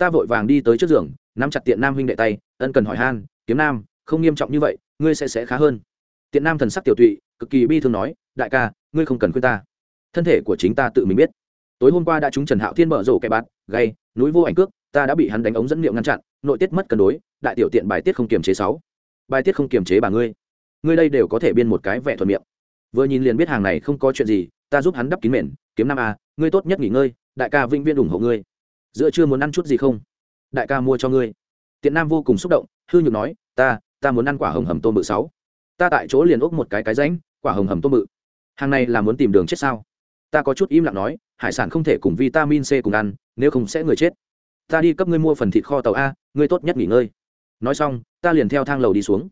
ta vội vàng đi tới trước giường, nắm chặt tiện nam huynh đệ tay, ân cần hỏi han, kiếm nam, không nghiêm trọng như vậy, ngươi sẽ sẽ khá hơn. Tiện nam thần sắc tiểu tụy, cực kỳ bi thương nói, đại ca, ngươi không cần khuyên ta. Thân thể của chính ta tự mình biết. Tối hôm qua đã trúng trần hạo thiên mở rổ kẻ bạt, gay, núi vô ảnh cước, ta đã bị hắn đánh ống dẫn liệu ngăn chặn, nội tiết mất cân đối, đại tiểu tiện bài tiết không kiềm chế sáu. Bài tiết không kiềm chế bà ngươi. Ngươi đây đều có thể biên một cái vẻ thuận miệng. Vừa nhìn liền biết hàng này không có chuyện gì, ta giúp hắn đắp kín mền. Kiếm nam a ngươi tốt nhất nghỉ ngơi, đại ca vĩnh viên ủng hộ ngươi giữa chưa muốn ăn chút gì không? Đại ca mua cho ngươi. Tiện nam vô cùng xúc động, hư nhược nói, ta ta muốn ăn quả hồng hầm tôm bự sáu. Ta tại chỗ liền úp một cái cái ránh quả hồng hầm tôm bự. Hàng này là muốn tìm đường chết sao? Ta có chút im lặng nói, hải sản không thể cùng vitamin c cùng ăn, nếu không sẽ người chết. Ta đi cấp ngươi mua phần thịt kho tàu a, ngươi tốt nhất nghỉ ngơi. Nói xong, ta liền theo thang lầu đi xuống.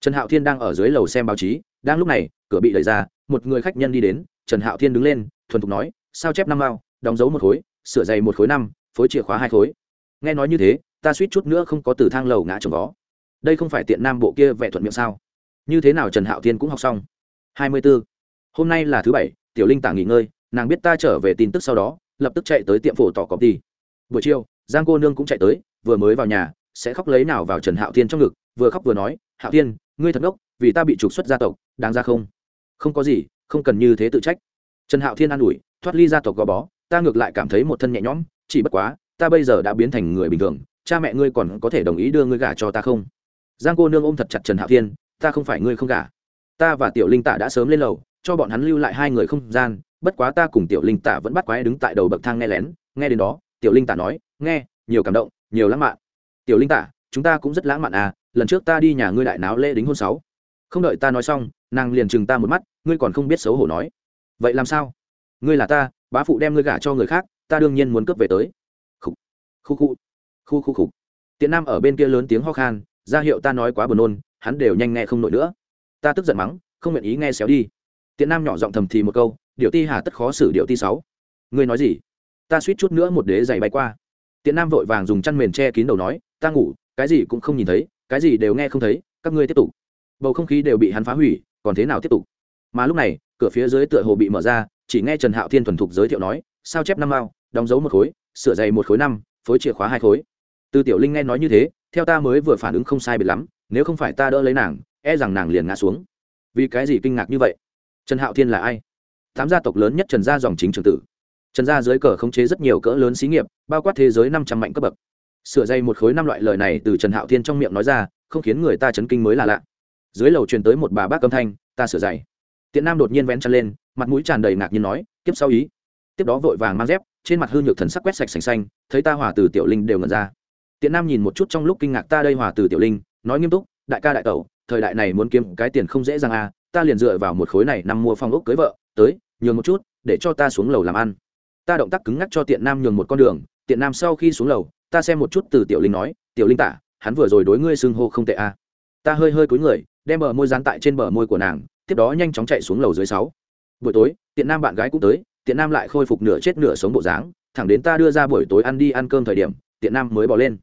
Trần hạo thiên đang ở dưới lầu xem báo chí, đang lúc này, cửa bị đẩy ra, một người khách nhân đi đến. Trần hạo thiên đứng lên, thuần thục nói, sao chép năm mao, đóng dấu một khối, sửa giày một khối năm phối chìa khóa hai khối. Nghe nói như thế, ta suýt chút nữa không có từ thang lầu ngã trồng vó. Đây không phải tiện nam bộ kia vẽ thuận miệng sao? Như thế nào trần hạo thiên cũng học xong. Hai mươi b ố hôm nay là thứ bảy, tiểu linh tả nghỉ ngơi, nàng biết ta trở về tin tức sau đó, lập tức chạy tới tiệm phổ tỏ cọp đi. Buổi chiều, giang cô nương cũng chạy tới, vừa mới vào nhà, sẽ khóc lấy nào vào trần hạo thiên trong ngực, vừa khóc vừa nói, hạo thiên, ngươi thật ngốc, vì ta bị trục xuất gia tộc, đáng ra không? Không có gì, không cần như thế tự trách. Trần hạo thiên an ủi, thoát ly gia tộc gò bó, ta ngược lại cảm thấy một thân nhẹ nhõm chỉ bất quá, ta bây giờ đã biến thành người bình thường, cha mẹ ngươi còn có thể đồng ý đưa ngươi gả cho ta không? Giang cô nương ôm thật chặt trần hạo thiên, ta không phải ngươi không gả. Ta và tiểu linh tạ đã sớm lên lầu, cho bọn hắn lưu lại hai người không gian, bất quá ta cùng tiểu linh tạ vẫn bắt quái đứng tại đầu bậc thang nghe lén, nghe đến đó, tiểu linh tạ nói, nghe, nhiều cảm động, nhiều lãng mạn. Tiểu linh tạ, chúng ta cũng rất lãng mạn à lần trước ta đi nhà ngươi đại náo lễ đính hôn sáu. Không đợi ta nói xong, nàng liền chừng ta một mắt, ngươi còn không biết xấu hổ nói. Vậy làm sao? Ngươi là ta, bá phụ đem ngươi gả cho người khác ta đương nhiên muốn cướp về tới. Khu khu khu khu khu khu tiện nam ở bên kia lớn tiếng ho khan, ra hiệu ta nói quá buồn nôn, hắn đều nhanh nghe không nổi nữa. Ta tức giận mắng, không nguyện ý nghe xéo đi. Tiện nam nhỏ giọng thầm thì một câu điệu ti hà tất khó xử điệu ti sáu. Ngươi nói gì? Ta suýt chút nữa một đế giày bay qua. Tiện nam vội vàng dùng chăn mền che kín đầu nói, ta ngủ, cái gì cũng không nhìn thấy, cái gì đều nghe không thấy, các ngươi tiếp tục. Bầu không khí đều bị hắn phá hủy, còn thế nào tiếp tục? Mà lúc này, cửa phía dưới tựa hồ bị mở ra, chỉ nghe trần hạo thiên thuần thục giới thiệu nói, sao chép năm mao? Đóng dấu một khối, sửa dày một khối năm, phối chìa khóa hai khối. Từ tiểu linh nghe nói như thế, theo ta mới vừa phản ứng không sai biệt lắm, nếu không phải ta đỡ lấy nàng e rằng nàng liền ngã xuống. Vì cái gì kinh ngạc như vậy? Trần hạo thiên là ai? Tám gia tộc lớn nhất trần gia dòng chính trường tử. Trần gia dưới cờ khống chế rất nhiều cỡ lớn xí nghiệp, bao quát thế giới năm trăm mạnh cấp bậc. Sửa dây một khối năm loại lời này từ trần hạo thiên trong miệng nói ra, không khiến người ta chấn kinh mới là lạ. Dưới lầu truyền tới một bà bác âm thanh, ta sửa dày. tiện nam đột nhiên vén chân lên, mặt mũi tràn đầy ngạc nhiên nói tiếp sau ý. Tiếp đó vội vàng mang dép trên mặt hư nhược thần sắc quét sạch sành xanh, thấy ta hòa từ tiểu linh đều ngẩn ra. Tiện nam nhìn một chút trong lúc kinh ngạc ta đây hòa từ tiểu linh, nói nghiêm túc, đại ca đại tẩu, thời đại này muốn kiếm cái tiền không dễ dàng à ta liền dựa vào một khối này nằm mua phong ốc cưới vợ, tới, nhường một chút, để cho ta xuống lầu làm ăn. Ta động tác cứng ngắc cho tiện nam nhường một con đường, tiện nam sau khi xuống lầu, ta xem một chút từ tiểu linh nói, tiểu linh tả, hắn vừa rồi đối ngươi xưng hô không tệ a ta hơi hơi cúi người, đem bờ môi dán tại trên bờ môi của nàng, tiếp đó nhanh chóng chạy xuống lầu dưới sáu. Buổi tối, tiện nam bạn gái cũng tới tiện nam lại khôi phục nửa chết nửa sống bộ dáng, thẳng đến ta đưa ra buổi tối ăn đi ăn cơm thời điểm, tiện nam mới bỏ lên.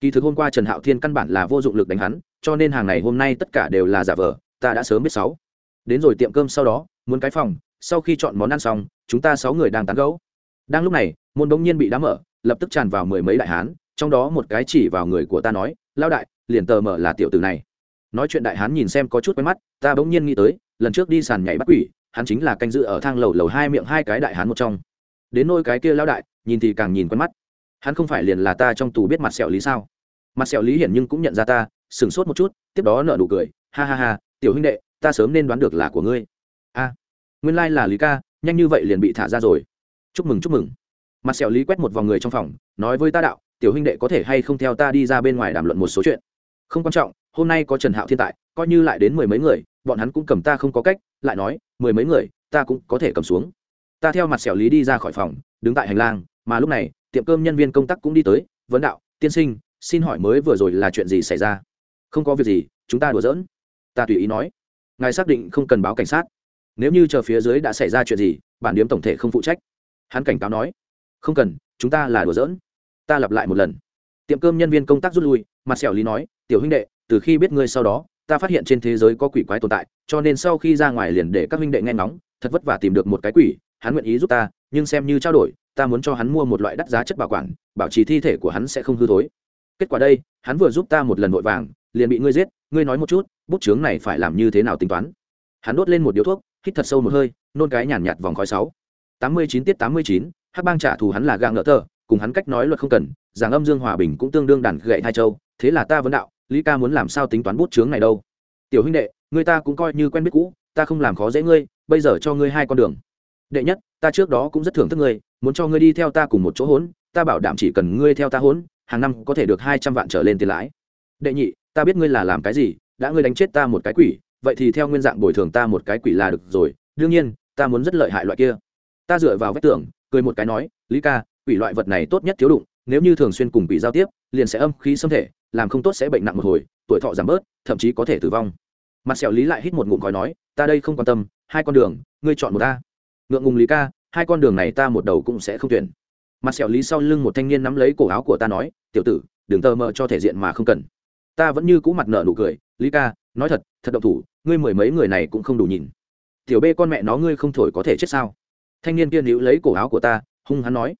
Kỳ thực hôm qua trần hạo thiên căn bản là vô dụng lực đánh hắn, cho nên hàng này hôm nay tất cả đều là giả vờ, ta đã sớm biết sáu. Đến rồi tiệm cơm sau đó, muốn cái phòng, sau khi chọn món ăn xong, chúng ta sáu người đang tán gẫu. Đang lúc này, môn bỗng nhiên bị đá mở, lập tức tràn vào mười mấy đại hán, trong đó một cái chỉ vào người của ta nói lao đại, liền tờ mở là tiểu tử này. Nói chuyện đại hán nhìn xem có chút quen mắt, ta bỗng nhiên nghĩ tới, lần trước đi sàn nhảy bắt quỷ hắn chính là canh dự ở thang lầu lầu hai miệng hai cái đại hắn một trong. Đến nôi cái kia lao đại, nhìn thì càng nhìn quen mắt. Hắn không phải liền là ta trong tù biết mặt sẹo lý sao? Mặt sẹo lý hiển nhưng cũng nhận ra ta, sửng sốt một chút, tiếp đó nợ nụ cười, ha ha ha, tiểu huynh đệ, ta sớm nên đoán được là của ngươi. A, nguyên lai、like、là lý ca, nhanh như vậy liền bị thả ra rồi. Chúc mừng chúc mừng. Mặt sẹo lý quét một vòng người trong phòng, nói với ta đạo, tiểu huynh đệ có thể hay không theo ta đi ra bên ngoài đàm luận một số chuyện? Không quan trọng, hôm nay có trần hạo thiên tại, coi như lại đến mười mấy người, bọn hắn cũng cầm ta không có cách lại nói, mười mấy người, ta cũng có thể cầm xuống. Ta theo mặt sẹo lý đi ra khỏi phòng, đứng tại hành lang, mà lúc này, tiệm cơm nhân viên công tác cũng đi tới, vấn đạo, tiên sinh, xin hỏi mới vừa rồi là chuyện gì xảy ra? Không có việc gì, chúng ta đùa giỡn. Ta tùy ý nói. Ngài xác định không cần báo cảnh sát. Nếu như chờ phía dưới đã xảy ra chuyện gì, bản điếm tổng thể không phụ trách. Hắn cảnh cáo nói. Không cần, chúng ta là đùa giỡn. Ta lặp lại một lần. Tiệm cơm nhân viên công tác rút lui, mặt sẹo lý nói. Tiểu huynh đệ, từ khi biết ngươi sau đó ta phát hiện trên thế giới có quỷ quái tồn tại, cho nên sau khi ra ngoài liền để các huynh đệ nghe ngóng, thật vất vả tìm được một cái quỷ, hắn nguyện ý giúp ta, nhưng xem như trao đổi, ta muốn cho hắn mua một loại đắt giá chất bảo quản, bảo trì thi thể của hắn sẽ không hư thối. Kết quả đây, hắn vừa giúp ta một lần vội vàng, liền bị ngươi giết, ngươi nói một chút, bút chướng này phải làm như thế nào tính toán? Hắn đốt lên một điếu thuốc, hít thật sâu một hơi, nôn cái nhàn nhạt vòng khói sáu. Tám mươi chín tiết tám mươi chín, hắc bang trả thù hắn là gang nợ tờ, cùng hắn cách nói luật không cần, giảng âm dương hòa bình cũng tương đương đàn gậy hai châu, thế là ta vấn đạo lý ca muốn làm sao tính toán bút chướng này đâu? Tiểu huynh đệ, người ta cũng coi như quen biết cũ, ta không làm khó dễ ngươi, bây giờ cho ngươi hai con đường. Đệ nhất, ta trước đó cũng rất thưởng thức ngươi, muốn cho ngươi đi theo ta cùng một chỗ hốn, ta bảo đảm chỉ cần ngươi theo ta hốn, hàng năm có thể được hai trăm vạn trở lên tiền lãi. Đệ nhị, ta biết ngươi là làm cái gì, đã ngươi đánh chết ta một cái quỷ, vậy thì theo nguyên dạng bồi thường ta một cái quỷ là được rồi, đương nhiên, ta muốn rất lợi hại loại kia. Ta dựa vào vách tưởng cười một cái nói, lý ca, quỷ loại vật này tốt nhất thiếu đụng, nếu như thường xuyên cùng quỷ giao tiếp, liền sẽ âm khí xâm thể làm không tốt sẽ bệnh nặng một hồi, tuổi thọ giảm bớt, thậm chí có thể tử vong. Mặt sẹo lý lại hít một ngụm khói nói, ta đây không quan tâm, hai con đường, ngươi chọn một ta ngượng ngùng lý ca, hai con đường này ta một đầu cũng sẽ không tuyển. Mặt sẹo lý sau lưng một thanh niên nắm lấy cổ áo của ta nói, tiểu tử, đừng tờ mờ cho thể diện mà không cần. Ta vẫn như cũ mặt nợ nụ cười, lý ca, nói thật thật độc thủ, ngươi mười mấy người này cũng không đủ nhìn. Tiểu bê con mẹ nó ngươi không thổi có thể chết sao? Thanh niên kia níu lấy cổ áo của ta, hung hắn nói.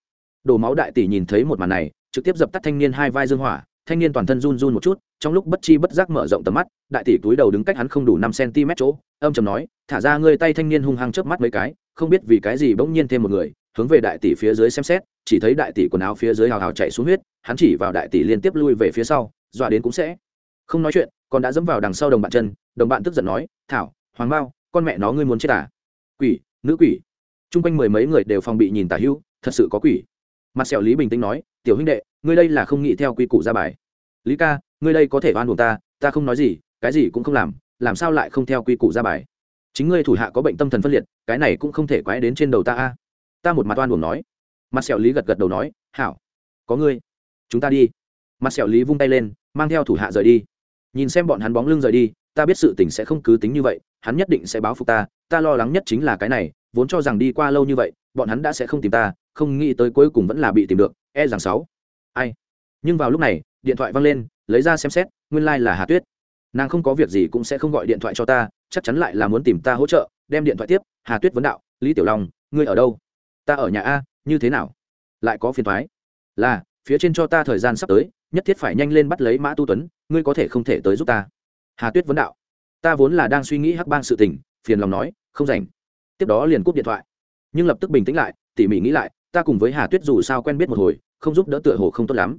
Đổ máu đại tỷ nhìn thấy một màn này, trực tiếp dập tắt thanh niên hai vai dương hỏa thanh niên toàn thân run run một chút, trong lúc bất chi bất giác mở rộng tầm mắt, đại tỷ túi đầu đứng cách hắn không đủ năm cm chỗ, âm chầm nói, thả ra ngươi tay thanh niên hung hăng chớp mắt mấy cái, không biết vì cái gì bỗng nhiên thêm một người, hướng về đại tỷ phía dưới xem xét, chỉ thấy đại tỷ quần áo phía dưới hào hào chạy xuống huyết, hắn chỉ vào đại tỷ liên tiếp lui về phía sau, dọa đến cũng sẽ không nói chuyện, còn đã dẫm vào đằng sau đồng bạn chân, đồng bạn tức giận nói, thảo, hoàng bao con mẹ nó ngươi muốn chết à? Quỷ, nữ quỷ. Chung quanh mười mấy người đều phòng bị nhìn tả hữu, thật sự có quỷ mặt sẹo lý bình tĩnh nói, tiểu huynh đệ, ngươi đây là không nghĩ theo quy củ ra bài. Lý ca, ngươi đây có thể oan buồn ta ta không nói gì, cái gì cũng không làm làm sao lại không theo quy củ ra bài? Chính ngươi thủ hạ có bệnh tâm thần phân liệt, cái này cũng không thể quái đến trên đầu ta a. Ta một mặt oan buồn nói. Mặt sẹo lý gật gật đầu nói, hảo, có ngươi, chúng ta đi. Mặt sẹo lý vung tay lên, mang theo thủ hạ rời đi. Nhìn xem bọn hắn bóng lưng rời đi, ta biết sự tình sẽ không cứ tính như vậy, hắn nhất định sẽ báo phục ta ta lo lắng nhất chính là cái này, vốn cho rằng đi qua lâu như vậy, bọn hắn đã sẽ không tìm ta không nghĩ tới cuối cùng vẫn là bị tìm được e rằng sáu. Ai? Nhưng vào lúc này, điện thoại văng lên, lấy ra xem xét, nguyên lai、like、là hà tuyết. Nàng không có việc gì cũng sẽ không gọi điện thoại cho ta, chắc chắn lại là muốn tìm ta hỗ trợ, đem điện thoại tiếp, hà tuyết vấn đạo, lý tiểu long, ngươi ở đâu? Ta ở nhà a, như thế nào? Lại có phiền thoái là, phía trên cho ta thời gian sắp tới, nhất thiết phải nhanh lên bắt lấy mã tu tuấn, ngươi có thể không thể tới giúp ta. Hà tuyết vấn đạo. Ta vốn là đang suy nghĩ hắc bang sự tình, phiền lòng nói, không rảnh. Tiếp đó liền cúp điện thoại. Nhưng lập tức bình tĩnh lại, tỉ mỉ nghĩ lại ta cùng với hà tuyết dù sao quen biết một hồi, không giúp đỡ tựa hồ không tốt lắm.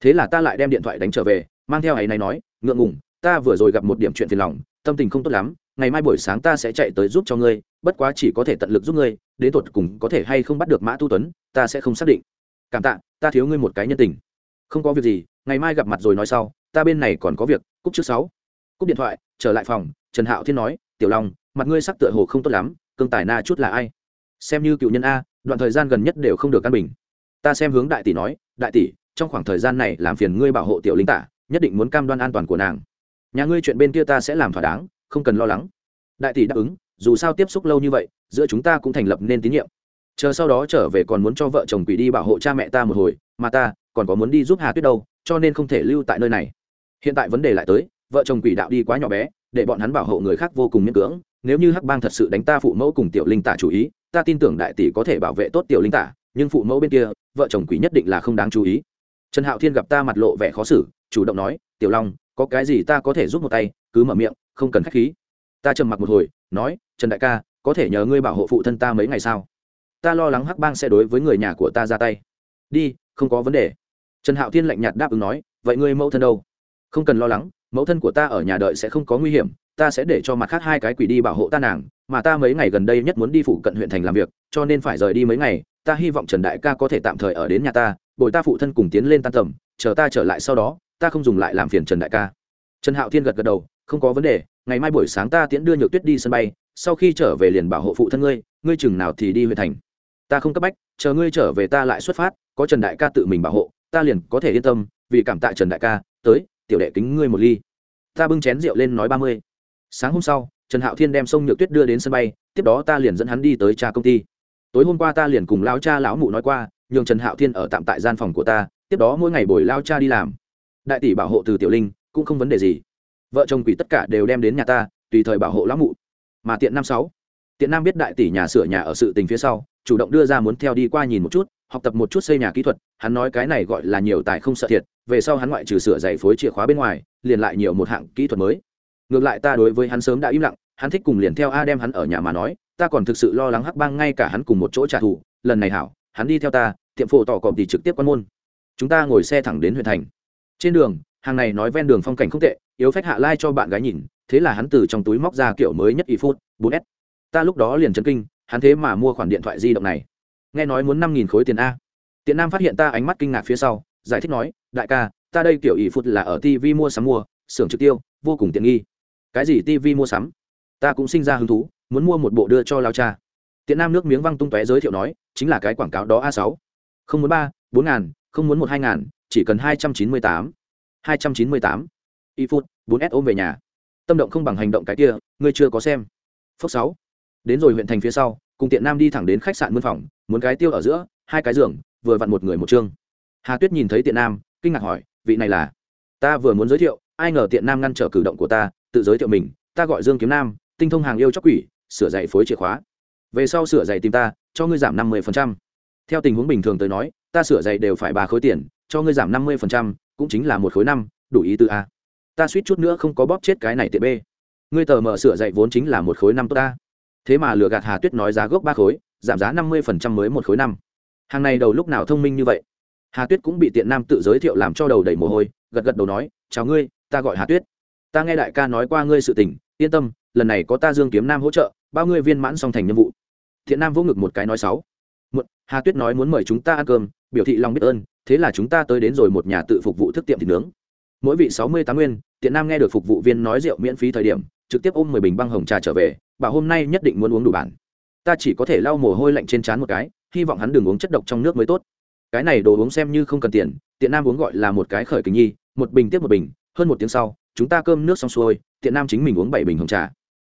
Thế là ta lại đem điện thoại đánh trở về, mang theo ấy này nói, ngượng ngùng, ta vừa rồi gặp một điểm chuyện phiền lòng, tâm tình không tốt lắm, ngày mai buổi sáng ta sẽ chạy tới giúp cho ngươi, bất quá chỉ có thể tận lực giúp ngươi, đến tột cùng có thể hay không bắt được mã tu tuấn, ta sẽ không xác định. Cảm tạ, ta thiếu ngươi một cái nhân tình. Không có việc gì, ngày mai gặp mặt rồi nói sau, ta bên này còn có việc, cúp trước sáu. Cúp điện thoại, trở lại phòng, trần hạo thiên nói, tiểu long, mặt ngươi sắc tựa hồ không tốt lắm, cương tài na chút là ai? Xem như cựu nhân a đoạn thời gian gần nhất đều không được căn bình. Ta xem hướng đại tỷ nói, đại tỷ, trong khoảng thời gian này làm phiền ngươi bảo hộ tiểu linh tả, nhất định muốn cam đoan an toàn của nàng. Nhà ngươi chuyện bên kia ta sẽ làm thỏa đáng, không cần lo lắng. Đại tỷ đáp ứng, dù sao tiếp xúc lâu như vậy, giữa chúng ta cũng thành lập nên tín nhiệm. Chờ sau đó trở về còn muốn cho vợ chồng quỷ đi bảo hộ cha mẹ ta một hồi, mà ta còn có muốn đi giúp hà tuyết đâu, cho nên không thể lưu tại nơi này. Hiện tại vấn đề lại tới, vợ chồng quỷ đạo đi quá nhỏ bé, để bọn hắn bảo hộ người khác vô cùng miễn cưỡng, nếu như hắc bang thật sự đánh ta phụ mẫu cùng tiểu linh tả chủ ý ta tin tưởng đại tỷ có thể bảo vệ tốt tiểu linh tả, nhưng phụ mẫu bên kia, vợ chồng quỷ nhất định là không đáng chú ý. Trần hạo thiên gặp ta mặt lộ vẻ khó xử, chủ động nói, tiểu long, có cái gì ta có thể giúp một tay, cứ mở miệng, không cần k h á c h khí. Ta trầm mặc một hồi, nói, trần đại ca, có thể nhờ ngươi bảo hộ phụ thân ta mấy ngày sao? Ta lo lắng hắc bang sẽ đối với người nhà của ta ra tay. Đi, không có vấn đề. Trần hạo thiên lạnh nhạt đáp ứng nói, vậy ngươi mẫu thân đâu? Không cần lo lắng mẫu thân của ta ở nhà đợi sẽ không có nguy hiểm, ta sẽ để cho mặt khác hai cái quỷ đi bảo hộ ta nàng, mà ta mấy ngày gần đây nhất muốn đi phụ cận huyện thành làm việc, cho nên phải rời đi mấy ngày, ta hy vọng trần đại ca có thể tạm thời ở đến nhà ta, bồi ta phụ thân cùng tiến lên tan tầm, chờ ta trở lại sau đó, ta không dùng lại làm phiền trần đại ca. Trần hạo thiên gật gật đầu, không có vấn đề, ngày mai buổi sáng ta tiễn đưa nhược tuyết đi sân bay, sau khi trở về liền bảo hộ phụ thân ngươi ngươi chừng nào thì đi huyện thành. Ta không cấp bách, chờ ngươi trở về ta lại xuất phát, có trần đại ca tự mình bảo hộ, ta liền có thể yên tâm, vì cảm tạ trần đại ca, tới tiểu đệ kính ngươi một ly. Ta bưng chén rượu lên nói ba mươi. Sáng hôm sau, trần hạo thiên đem sông nhược tuyết đưa đến sân bay, tiếp đó ta liền dẫn hắn đi tới cha công ty. Tối hôm qua ta liền cùng lao cha lão mụ nói qua, nhường trần hạo thiên ở tạm tại gian phòng của ta, tiếp đó mỗi ngày buổi lao cha đi làm. Đại tỷ bảo hộ từ tiểu linh, cũng không vấn đề gì. Vợ chồng quỷ tất cả đều đem đến nhà ta, tùy thời bảo hộ lão mụ. Mà tiện năm sáu. Tiện nam biết đại tỷ nhà sửa nhà ở sự tình phía sau chủ động đưa ra muốn theo đi qua nhìn một chút, học tập một chút xây nhà kỹ thuật, hắn nói cái này gọi là nhiều tài không sợ thiệt, về sau hắn ngoại trừ sửa giày phối chìa khóa bên ngoài, liền lại nhiều một hạng kỹ thuật mới. Ngược lại ta đối với hắn sớm đã im lặng, hắn thích cùng liền theo a đem hắn ở nhà mà nói, ta còn thực sự lo lắng hắc bang ngay cả hắn cùng một chỗ trả thù, lần này hảo, hắn đi theo ta, tiệm phổ tỏ cọp thì trực tiếp quan môn. Chúng ta ngồi xe thẳng đến huyện thành. Trên đường, hàng này nói ven đường phong cảnh không tệ, yếu phách hạ lai cho bạn gái nhìn, thế là hắn từ trong túi móc ra kiểu mới nhất y phút 4S. ta lúc đó liền chấn kinh hắn thế mà mua khoản điện thoại di động này. Nghe nói muốn năm nghìn khối tiền a. Tiện nam phát hiện ta ánh mắt kinh ngạc phía sau, giải thích nói, đại ca, ta đây kiểu y phút là ở tv mua sắm mua, xưởng trực tiêu, vô cùng tiện nghi. Cái gì tv mua sắm? Ta cũng sinh ra hứng thú, muốn mua một bộ đưa cho lao cha. Tiện nam nước miếng văng tung tóe giới thiệu nói, chính là cái quảng cáo đó a sáu. Không muốn ba, bốn ngàn, không muốn một, hai ngàn, chỉ cần hai trăm chín mươi tám. Hai trăm chín mươi tám. Y phút bốn s ôm về nhà. Tâm động không bằng hành động cái kia, ngươi chưa có xem. Phước sáu đến rồi huyện thành phía sau, cùng tiện nam đi thẳng đến khách sạn mân phòng, muốn cái tiêu ở giữa, hai cái giường, vừa vặn một người một chương. Hà tuyết nhìn thấy tiện nam, kinh ngạc hỏi, vị này là? Ta vừa muốn giới thiệu, ai ngờ tiện nam ngăn trở cử động của ta, tự giới thiệu mình, ta gọi dương kiếm nam, tinh thông hàng yêu chóc quỷ, sửa giày phối chìa khóa. Về sau sửa giày tìm ta, cho ngươi giảm năm mươi theo tình huống bình thường tới nói, ta sửa giày đều phải ba khối tiền, cho ngươi giảm năm mươi cũng chính là một khối năm, đủ ý tư a. Ta suýt chút nữa không có bóp chết cái này tiện b ngươi tờ mở sửa giày vốn chính là một khối năm tốt ta thế mà lừa gạt hà tuyết nói giá gốc ba khối, giảm giá năm mươi mới một khối năm. Hàng này đầu lúc nào thông minh như vậy? Hà tuyết cũng bị tiện nam tự giới thiệu làm cho đầu đầy mồ hôi, gật gật đầu nói, chào ngươi, ta gọi hà tuyết. Ta nghe đại ca nói qua ngươi sự tình, yên tâm, lần này có ta dương kiếm nam hỗ trợ, bao ngươi viên mãn song thành nhiệm vụ. Thiện nam vỗ ngực một cái nói sáu. Một hà tuyết nói muốn mời chúng ta ăn cơm, biểu thị lòng biết ơn, thế là chúng ta tới đến rồi một nhà tự phục vụ thức tiệm thịt nướng. Mỗi vị sáu mươi tám nguyên, tiện nam nghe được phục vụ viên nói rượu miễn phí thời điểm trực tiếp ôm mười bình băng hồng trà trở về, bảo hôm nay nhất định muốn uống đủ bản. Ta chỉ có thể lau mồ hôi lạnh trên trán một cái, hy vọng hắn đừng uống chất độc trong nước mới tốt. Cái này đồ uống xem như không cần tiền, tiện nam uống gọi là một cái khởi kính nhi, một bình tiếp một bình, hơn một tiếng sau, chúng ta cơm nước xong xuôi, tiện nam chính mình uống bảy bình hồng trà.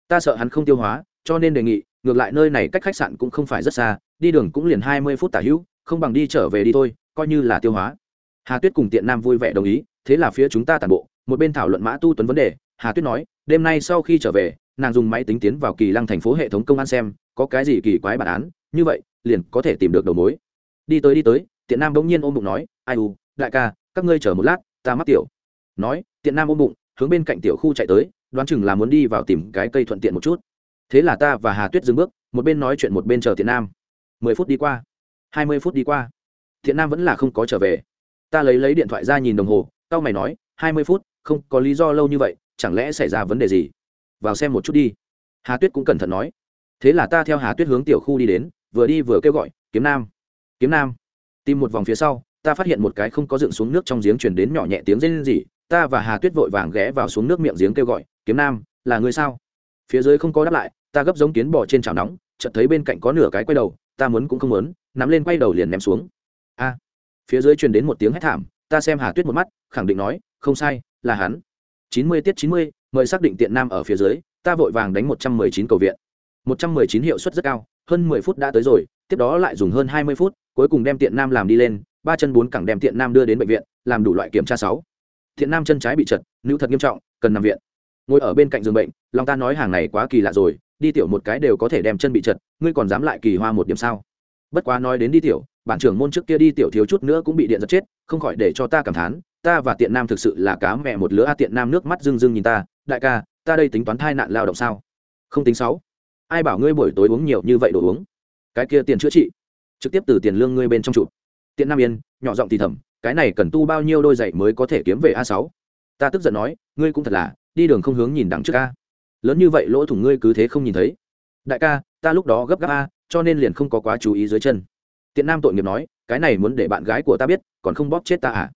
Ta sợ hắn không tiêu hóa, cho nên đề nghị, ngược lại nơi này cách khách sạn cũng không phải rất xa, đi đường cũng liền hai mươi phút tả hữu, không bằng đi trở về đi thôi, coi như là tiêu hóa. Hà tuyết cùng tiện nam vui vẻ đồng ý, thế là phía chúng ta tàn bộ, một bên thảo luận mã tu tuấn vấn đề hà tuyết nói, đêm nay sau khi trở về, nàng dùng máy tính tiến vào kỳ lăng thành phố hệ thống công an xem, có cái gì kỳ quái bản án, như vậy, liền có thể tìm được đầu mối. Đi tới đi tới. Tiện nam bỗng nhiên ôm bụng nói, ai u, đại ca, các ngươi chờ một lát, ta mắc tiểu. Nói, tiện nam ôm bụng, hướng bên cạnh tiểu khu chạy tới, đoán chừng là muốn đi vào tìm cái cây thuận tiện một chút. Thế là ta và hà tuyết dừng bước, một bên nói chuyện một bên chờ tiện nam. Mười phút đi qua, hai mươi phút đi qua thiện nam vẫn là không có trở về. Ta lấy lấy điện thoại ra nhìn đồng hồ tao mày nói, hai mươi phút, không có lý do lâu như vậy chẳng lẽ xảy ra vấn đề gì? Vào xem một chút đi. Hà tuyết cũng cẩn thận nói. Thế là ta theo hà tuyết hướng tiểu khu đi đến, vừa đi vừa kêu gọi, kiếm nam kiếm nam. Tìm một vòng phía sau, ta phát hiện một cái không có dựng xuống nước trong giếng chuyển đến nhỏ nhẹ tiếng rên rỉ. Ta và hà tuyết vội vàng ghé vào xuống nước miệng giếng kêu gọi, kiếm nam, là người sao? Phía dưới không có đáp lại, ta gấp giống kiến bò trên chảo nóng, chợt thấy bên cạnh có nửa cái quay đầu, ta muốn cũng không muốn, nắm lên quay đầu liền ném xuống. A! Phía dưới truyền đến một tiếng hét thảm, ta xem hà tuyết một mắt, khẳng định nói, không sai, là hắn chín mươi tiết chín mươi, mời xác định tiện nam ở phía dưới, ta vội vàng đánh một trăm mười chín cầu viện. Một trăm mười chín hiệu suất rất cao, hơn mười phút đã tới rồi, tiếp đó lại dùng hơn hai mươi phút, cuối cùng đem tiện nam làm đi lên, ba chân bốn cẳng đem tiện nam đưa đến bệnh viện, làm đủ loại kiểm tra sáu. Thiện nam chân trái bị chật nữ thật nghiêm trọng, cần nằm viện. Ngồi ở bên cạnh giường bệnh, lòng ta nói hàng này quá kỳ lạ rồi, đi tiểu một cái đều có thể đem chân bị chật ngươi còn dám lại kỳ hoa một điểm sao? Bất quá nói đến đi tiểu, bản trưởng môn trước kia đi tiểu thiếu chút nữa cũng bị điện giật chết, không khỏi để cho ta cảm thán ta và tiện nam thực sự là cá mẹ một lứa. A tiện nam nước mắt rưng rưng nhìn ta. Đại ca, ta đây tính toán thai nạn lao động sao? Không tính sáu. Ai bảo ngươi buổi tối uống nhiều như vậy đồ uống? Cái kia tiền chữa trị. Trực tiếp từ tiền lương ngươi bên trong chụp. Tiện nam yên, nhỏ giọng thì thầm, cái này cần tu bao nhiêu đôi giày mới có thể kiếm về a sáu? Ta tức giận nói, ngươi cũng thật là, đi đường không hướng nhìn đằng trước a. Lớn như vậy lỗ thủng ngươi cứ thế không nhìn thấy. Đại ca, ta lúc đó gấp gáp a, cho nên liền không có quá chú ý dưới chân. Tiện nam tội nghiệp nói, cái này muốn để bạn gái của ta biết, còn không bóp chết ta à?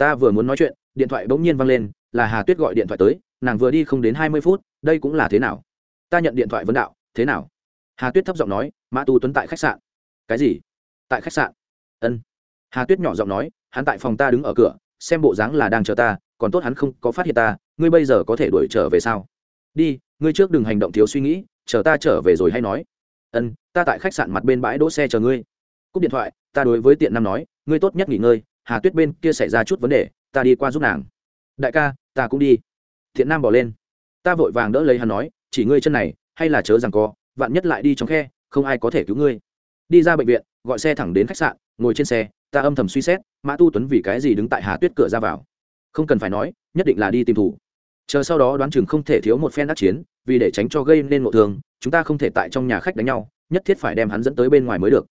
Ta vừa muốn nói chuyện, điện thoại bỗng nhiên văng lên, là hà tuyết gọi điện thoại tới, nàng vừa đi không đến hai mươi phút, đây cũng là thế nào? Ta nhận điện thoại vấn đạo, thế nào? Hà tuyết thấp giọng nói, mã tu tuấn tại khách sạn. Cái gì? Tại khách sạn? Ân. Hà tuyết nhỏ giọng nói, hắn tại phòng ta đứng ở cửa, xem bộ dáng là đang chờ ta, còn tốt hắn không có phát hiện ta, ngươi bây giờ có thể đuổi trở về sao? Đi, ngươi trước đừng hành động thiếu suy nghĩ, chờ ta trở về rồi hay nói. Ân, ta tại khách sạn mặt bên bãi đỗ xe chờ ngươi. Cúp điện thoại, ta đối với tiện nam nói, ngươi tốt nhất nghỉ ngơi hà tuyết bên kia xảy ra chút vấn đề, ta đi qua giúp nàng. Đại ca, ta cũng đi. Thiện nam bỏ lên. Ta vội vàng đỡ lấy hắn nói, chỉ ngươi chân này, hay là chớ rằng co, vạn nhất lại đi trong khe, không ai có thể cứu ngươi. Đi ra bệnh viện, gọi xe thẳng đến khách sạn, ngồi trên xe, ta âm thầm suy xét, mã tu tuấn vì cái gì đứng tại hà tuyết cửa ra vào? Không cần phải nói, nhất định là đi tìm thủ. Chờ sau đó đoán chừng không thể thiếu một phen đắc chiến, vì để tránh cho gây nên ngộ thương, chúng ta không thể tại trong nhà khách đánh nhau, nhất thiết phải đem hắn dẫn tới bên ngoài mới được